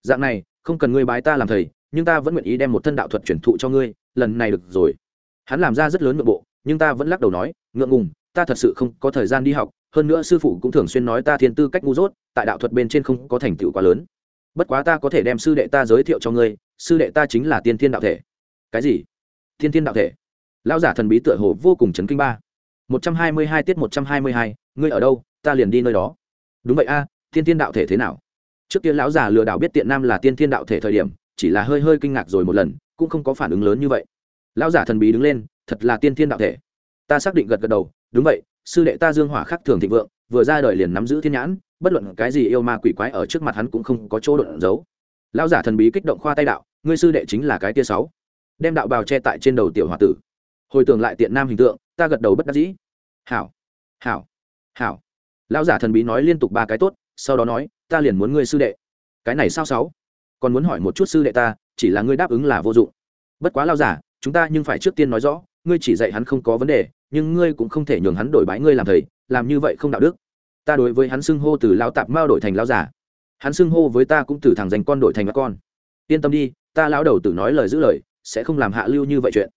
Dạng này, không cần ngươi bái ta làm thầy, nhưng ta vẫn nguyện ý đem một thân đạo thuật truyền thụ cho ngươi, lần này được rồi. Hắn làm ra rất lớn nội bộ, nhưng ta vẫn lắc đầu nói, ngượng ngùng ta thật sự không có thời gian đi học hơn nữa sư phụ cũng thường xuyên nói ta thiên tư cách ngu dốt tại đạo thuật bên trên không có thành tựu quá lớn. Bất quá ta có thể đem sư đệ ta giới thiệu cho ngươi sư đệ ta chính là tiên thiên đạo thể. Cái gì? Tiên thiên đạo thể? Lão giả thần bí tựa hồ vô cùng chấn kinh ba. Một trăm hai mươi hai tiết một trăm hai mươi hai ngươi ở đâu? Ta liền đi nơi đó. Đúng vậy a à, tiên thiên đạo thể thế nào? Trước kia lão giả lừa đảo biết tiện nam là tiên thiên đạo thể thời điểm chỉ là hơi hơi kinh ngạc rồi một lần cũng không có phản ứng lớn như vậy. Lão giả thần bí đứng lên thật là tiên thiên đạo thể. Ta xác định gật gật đầu đúng vậy, sư đệ ta dương hỏa khắc thường thịnh vượng, vừa ra đời liền nắm giữ thiên nhãn, bất luận cái gì yêu ma quỷ quái ở trước mặt hắn cũng không có chỗ độn giấu. Lão giả thần bí kích động khoa tay đạo, ngươi sư đệ chính là cái tia sáu. Đem đạo bào che tại trên đầu tiểu h tử. Hồi tưởng lại tiện nam hình tượng, ta gật đầu bất đắc dĩ. Hảo hảo hảo. Lão giả thần bí nói liên tục ba cái tốt, sau đó nói, ta liền muốn ngươi sư đệ. Cái này sao sáu? Còn muốn hỏi một chút sư đệ ta, chỉ là ngươi đáp ứng là vô dụng. Bất quá lao giả, chúng ta nhưng phải trước tiên nói rõ, ngươi chỉ dạy hắn không có vấn đề nhưng ngươi cũng không thể nhường hắn đổi bái ngươi làm thầy, làm như vậy không đạo đức. Ta đối với hắn xưng hô từ lao tạp mao đổi thành lao giả hắn xưng hô với ta cũng từ thằng dành con đổi thành các con. Yên tâm đi, ta lão đầu tử nói lời giữ lời, sẽ không làm hạ lưu như vậy chuyện.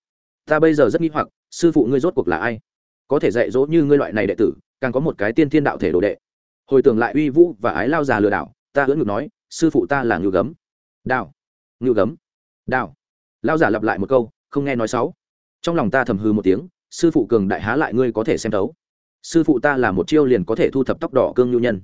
Ta bây giờ rất nghĩ hoặc, sư phụ ngươi rốt cuộc là ai? Có thể dạy dỗ như ngươi loại này đệ tử, càng có một cái tiên thiên đạo thể đồ đệ. Hồi tưởng lại uy vũ và ái lao già lừa đảo, ta hưỡng ngược nói, sư phụ ta là ngư gấm. Đào ngư gấm. Đào lao giả lặp lại một câu, không nghe nói sáu. Trong lòng ta thầm hư một tiếng sư phụ cường đại há lại ngươi có thể xem thấu. Sư phụ ta là một chiêu liền có thể thu thập tóc đỏ cương nhu nhân.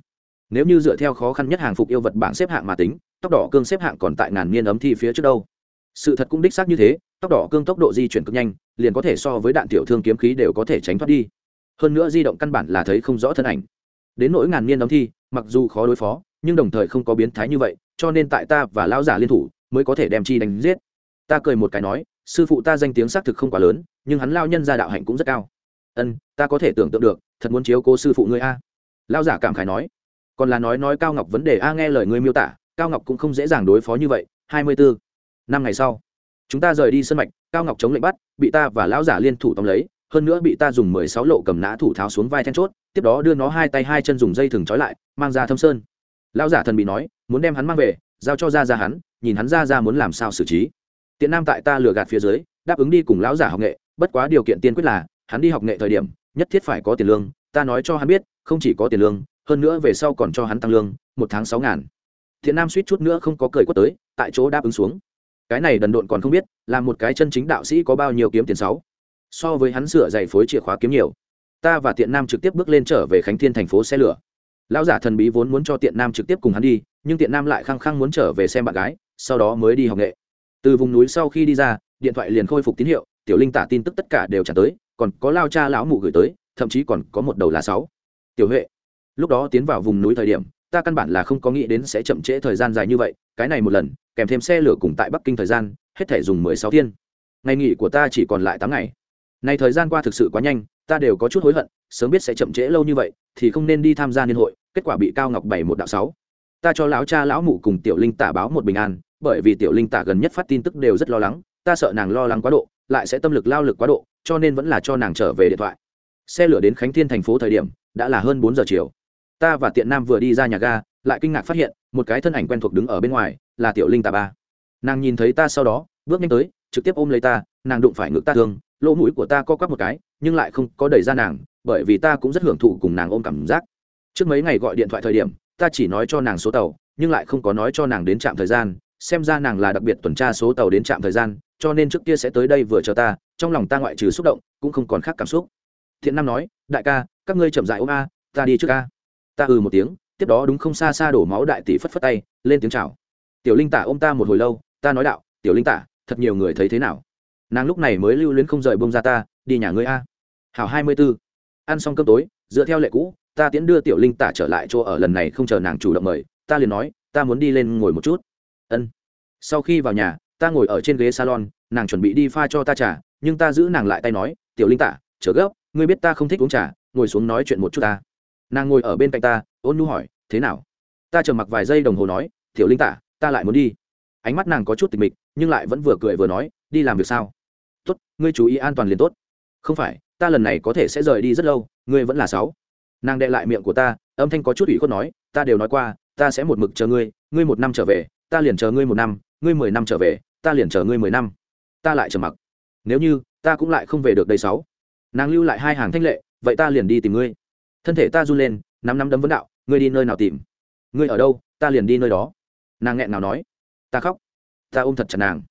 Nếu như dựa theo khó khăn nhất hàng phục yêu vật bảng xếp hạng mà tính, tóc đỏ cương xếp hạng còn tại ngàn niên ấm thi phía trước đâu. Sự thật cũng đích xác như thế, tóc đỏ cương tốc độ di chuyển cực nhanh, liền có thể so với đạn tiểu thương kiếm khí đều có thể tránh thoát đi. Hơn nữa di động căn bản là thấy không rõ thân ảnh. Đến nỗi ngàn niên ấm thi, mặc dù khó đối phó, nhưng đồng thời không có biến thái như vậy, cho nên tại ta và lão giả liên thủ mới có thể đem chi đánh giết. Ta cười một cái nói sư phụ ta danh tiếng xác thực không quá lớn, nhưng hắn lao nhân ra đạo hạnh cũng rất cao. Ân, ta có thể tưởng tượng được, thật muốn chiếu cố sư phụ ngươi a. Lao giả cảm khải nói. Còn là nói nói cao ngọc vấn đề a, nghe lời ngươi miêu tả, cao ngọc cũng không dễ dàng đối phó như vậy. Hai mươi bốn năm ngày sau, chúng ta rời đi sân mạch, cao ngọc chống lệnh bắt, bị ta và lão giả liên thủ tóm lấy, hơn nữa bị ta dùng mười sáu lộ cầm nã thủ tháo xuống vai then chốt, tiếp đó đưa nó hai tay hai chân dùng dây thừng trói lại, mang ra thâm sơn. Lão giả thần bị nói, muốn đem hắn mang về, giao cho ra ra hắn, nhìn hắn ra ra muốn làm sao xử trí tiện nam tại ta lừa gạt phía dưới, đáp ứng đi cùng lão giả học nghệ, bất quá điều kiện tiên quyết là, hắn đi học nghệ thời điểm, nhất thiết phải có tiền lương, ta nói cho hắn biết, không chỉ có tiền lương, hơn nữa về sau còn cho hắn tăng lương, một tháng sáu ngàn. Thiện nam suýt chút nữa không có cười quất tới, tại chỗ đáp ứng xuống. Cái này đần độn còn không biết, là một cái chân chính đạo sĩ có bao nhiêu kiếm tiền sáu. So với hắn sửa giày phối chìa khóa kiếm nhiều. Ta và tiện nam trực tiếp bước lên trở về khánh thiên thành phố xe lửa. Lão giả thần bí vốn muốn cho tiện nam trực tiếp cùng hắn đi, nhưng tiện nam lại khăng khăng muốn trở về xem bạn gái, sau đó mới đi học nghệ từ vùng núi sau khi đi ra, điện thoại liền khôi phục tín hiệu, tiểu linh tả tin tức tất cả đều trả tới, còn có lao cha lão mụ gửi tới, thậm chí còn có một đầu là sáu. Tiểu huệ, lúc đó tiến vào vùng núi thời điểm, ta căn bản là không có nghĩ đến sẽ chậm trễ thời gian dài như vậy, cái này một lần, kèm thêm xe lửa cùng tại bắc kinh thời gian, hết thể dùng mười sáu thiên. Ngày nghỉ của ta chỉ còn lại tám ngày. Này thời gian qua thực sự quá nhanh, ta đều có chút hối hận, sớm biết sẽ chậm trễ lâu như vậy, thì không nên đi tham gia niên hội, kết quả bị cao ngọc bảy một đạo sáu. Ta cho lão cha lão mụ cùng tiểu linh tả báo một bình an bởi vì tiểu linh tả gần nhất phát tin tức đều rất lo lắng, ta sợ nàng lo lắng quá độ, lại sẽ tâm lực lao lực quá độ, cho nên vẫn là cho nàng trở về điện thoại. Xe lửa đến khánh thiên thành phố thời điểm, đã là hơn bốn giờ chiều. Ta và tiện nam vừa đi ra nhà ga, lại kinh ngạc phát hiện, một cái thân ảnh quen thuộc đứng ở bên ngoài, là tiểu linh tà ba. Nàng nhìn thấy ta sau đó, bước nhanh tới, trực tiếp ôm lấy ta, nàng đụng phải ngực ta thương, lỗ mũi của ta co quắp một cái, nhưng lại không có đẩy ra nàng, bởi vì ta cũng rất hưởng thụ cùng nàng ôm cảm giác. Trước mấy ngày gọi điện thoại thời điểm, ta chỉ nói cho nàng số tàu, nhưng lại không có nói cho nàng đến trạm thời gian xem ra nàng là đặc biệt tuần tra số tàu đến trạm thời gian, cho nên trước kia sẽ tới đây vừa chờ ta, trong lòng ta ngoại trừ xúc động, cũng không còn khác cảm xúc. Thiện nam nói, đại ca, các ngươi chậm dại ôm a, ta đi trước ca ta ừ một tiếng, tiếp đó đúng không xa xa đổ máu đại tỷ phất phất tay, lên tiếng chào. Tiểu linh tả ôm ta một hồi lâu, ta nói đạo, tiểu linh tả, thật nhiều người thấy thế nào? Nàng lúc này mới lưu luyến không rời bông ra ta, đi nhà ngươi a. Hảo hai mươi b ố ăn xong cơm tối, dựa theo lệ cũ, ta tiễn đưa tiểu linh tả trở lại chỗ ở lần này không chờ nàng chủ động mời, ta liền nói, ta muốn đi lên ngồi một chút ân. Sau khi vào nhà, ta ngồi ở trên ghế salon, nàng chuẩn bị đi pha cho ta trà, nhưng ta giữ nàng lại tay nói, tiểu linh tả chở gấp, ngươi biết ta không thích uống trà, ngồi xuống nói chuyện một chút ta. Nàng ngồi ở bên cạnh ta, ôn nu hỏi, thế nào? Ta chờ mặc vài giây đồng hồ nói, tiểu linh tả ta lại muốn đi. Ánh mắt nàng có chút tịch mịch, nhưng lại vẫn vừa cười vừa nói, đi làm việc sao? Tốt, ngươi chú ý an toàn liền tốt. Không phải, ta lần này có thể sẽ rời đi rất lâu, ngươi vẫn là sáu. Nàng đệ lại miệng của ta, âm thanh có chút ủy khuất nói, ta đều nói qua, ta sẽ một mực chờ ngươi ngươi một năm trở về ta liền chờ ngươi một năm, ngươi mười năm trở về, ta liền chờ ngươi mười năm. Ta lại chờ mặc. Nếu như, ta cũng lại không về được đây sáu. Nàng lưu lại hai hàng thanh lệ, vậy ta liền đi tìm ngươi. Thân thể ta run lên, nắm nắm đấm vấn đạo, ngươi đi nơi nào tìm? Ngươi ở đâu, ta liền đi nơi đó. Nàng nghẹn nào nói. Ta khóc. Ta ôm thật chặt nàng.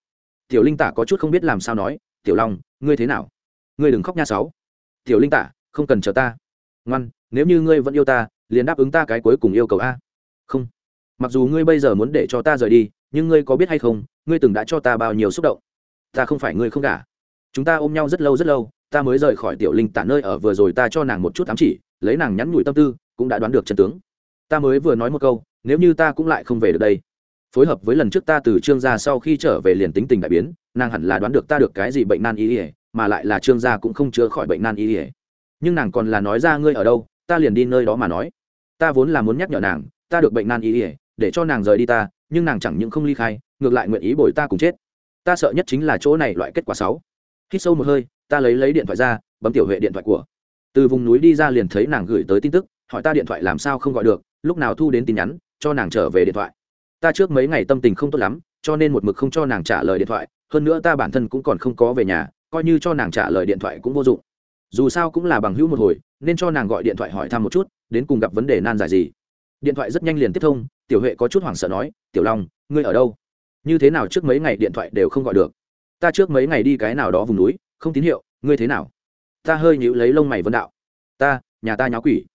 Tiểu linh tả có chút không biết làm sao nói, tiểu long, ngươi thế nào? Ngươi đừng khóc nha sáu. Tiểu linh tả, không cần chờ ta. Ngoan, nếu như ngươi vẫn yêu ta, liền đáp ứng ta cái cuối cùng yêu cầu a. Không mặc dù ngươi bây giờ muốn để cho ta rời đi, nhưng ngươi có biết hay không, ngươi từng đã cho ta bao nhiêu xúc động? Ta không phải ngươi không cả chúng ta ôm nhau rất lâu rất lâu, ta mới rời khỏi tiểu linh tả nơi ở vừa rồi ta cho nàng một chút ám chỉ, lấy nàng nhắn nhủi tâm tư, cũng đã đoán được chân tướng. Ta mới vừa nói một câu, nếu như ta cũng lại không về được đây. Phối hợp với lần trước ta từ trương gia sau khi trở về liền tính tình đại biến, nàng hẳn là đoán được ta được cái gì bệnh nan y ỉa mà lại là trương gia cũng không chữa khỏi bệnh nan y ỉa nhưng nàng còn là nói ra ngươi ở đâu, ta liền đi nơi đó mà nói. Ta vốn là muốn nhắc nhở nàng, ta được bệnh nan y ỉa để cho nàng rời đi ta, nhưng nàng chẳng những không ly khai, ngược lại nguyện ý bồi ta cùng chết. Ta sợ nhất chính là chỗ này loại kết quả sáu hít sâu một hơi, ta lấy lấy điện thoại ra, bấm tiểu huệ điện thoại của. Từ vùng núi đi ra liền thấy nàng gửi tới tin tức, hỏi ta điện thoại làm sao không gọi được, lúc nào thu đến tin nhắn, cho nàng trở về điện thoại. Ta trước mấy ngày tâm tình không tốt lắm, cho nên một mực không cho nàng trả lời điện thoại, hơn nữa ta bản thân cũng còn không có về nhà, coi như cho nàng trả lời điện thoại cũng vô dụng. Dù sao cũng là bằng hữu một hồi, nên cho nàng gọi điện thoại hỏi thăm một chút, đến cùng gặp vấn đề nan giải gì điện thoại rất nhanh liền tiếp thông, tiểu huệ có chút hoảng sợ nói, tiểu long, ngươi ở đâu? Như thế nào trước mấy ngày điện thoại đều không gọi được? Ta trước mấy ngày đi cái nào đó vùng núi, không tín hiệu, ngươi thế nào? Ta hơi nhíu lấy lông mày vân đạo. Ta, nhà ta nháo quỷ.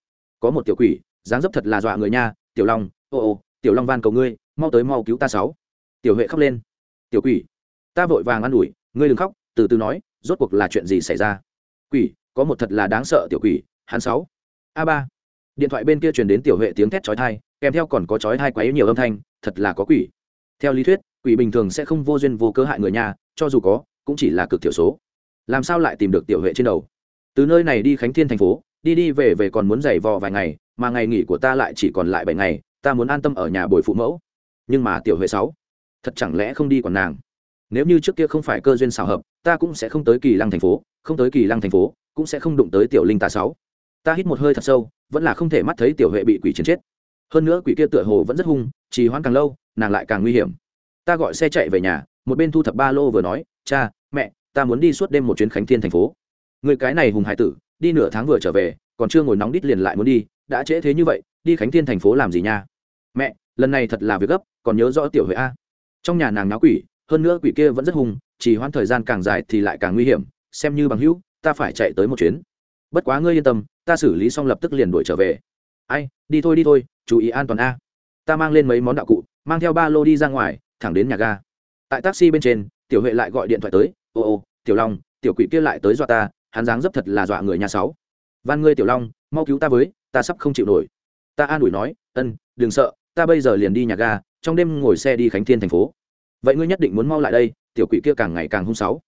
Có một tiểu quỷ, dáng dấp thật là dọa người nha. Tiểu long, ô ô, tiểu long van cầu ngươi, mau tới mau cứu ta sáu. Tiểu huệ khóc lên. Tiểu quỷ, ta vội vàng ă n ủi, ngươi đừng khóc, từ từ nói, rốt cuộc là chuyện gì xảy ra? Quỷ, có một thật là đáng sợ tiểu quỷ, hắn sáu. A ba điện thoại bên kia truyền đến tiểu huệ tiếng thét chói thai kèm theo còn có chói thai quấy nhiều âm thanh, thật là có quỷ. Theo lý thuyết, quỷ bình thường sẽ không vô duyên vô cơ hại người nhà, cho dù có, cũng chỉ là cực thiểu số. Làm sao lại tìm được tiểu huệ trên đầu? Từ nơi này đi khánh thiên thành phố, đi đi về về còn muốn giày vò vài ngày, mà ngày nghỉ của ta lại chỉ còn lại bảy ngày, ta muốn an tâm ở nhà bồi phụ mẫu. Nhưng mà tiểu huệ sáu, thật chẳng lẽ không đi còn nàng? Nếu như trước kia không phải cơ duyên xào hợp, ta cũng sẽ không tới kỳ lăng thành phố, không tới kỳ lăng thành phố, cũng sẽ không đụng tới tiểu linh tà sáu ta hít một hơi thật sâu, vẫn là không thể mắt thấy tiểu huệ bị quỷ chiến chết. Hơn nữa quỷ kia tựa hồ vẫn rất hung, trì hoãn càng lâu, nàng lại càng nguy hiểm. Ta gọi xe chạy về nhà, một bên thu thập ba lô vừa nói, cha, mẹ, ta muốn đi suốt đêm một chuyến khánh thiên thành phố. Người cái này hùng hải tử, đi nửa tháng vừa trở về, còn chưa ngồi nóng đít liền lại muốn đi, đã trễ thế như vậy, đi khánh thiên thành phố làm gì nha? Mẹ, lần này thật là việc gấp, còn nhớ rõ tiểu huệ a. Trong nhà nàng náo quỷ, hơn nữa quỷ kia vẫn rất hùng chỉ hoãn thời gian càng dài thì lại càng nguy hiểm, xem như bằng hữu, ta phải chạy tới một chuyến. Bất quá ngươi yên tâm ta xử lý xong lập tức liền đuổi trở về. Ai, đi thôi đi thôi, chú ý an toàn a. Ta mang lên mấy món đạo cụ, mang theo ba lô đi ra ngoài, thẳng đến nhà ga. Tại taxi bên trên, tiểu huệ lại gọi điện thoại tới. Ô ô, tiểu long, tiểu quỷ kia lại tới dọa ta, hắn dáng dấp thật là dọa người nhà sáu. Van ngươi, tiểu long, mau cứu ta với, ta sắp không chịu nổi. Ta an ủi nói, ân, đừng sợ, ta bây giờ liền đi nhà ga, trong đêm ngồi xe đi khánh thiên thành phố. Vậy ngươi nhất định muốn mau lại đây, tiểu quỷ kia càng ngày càng hung sáu.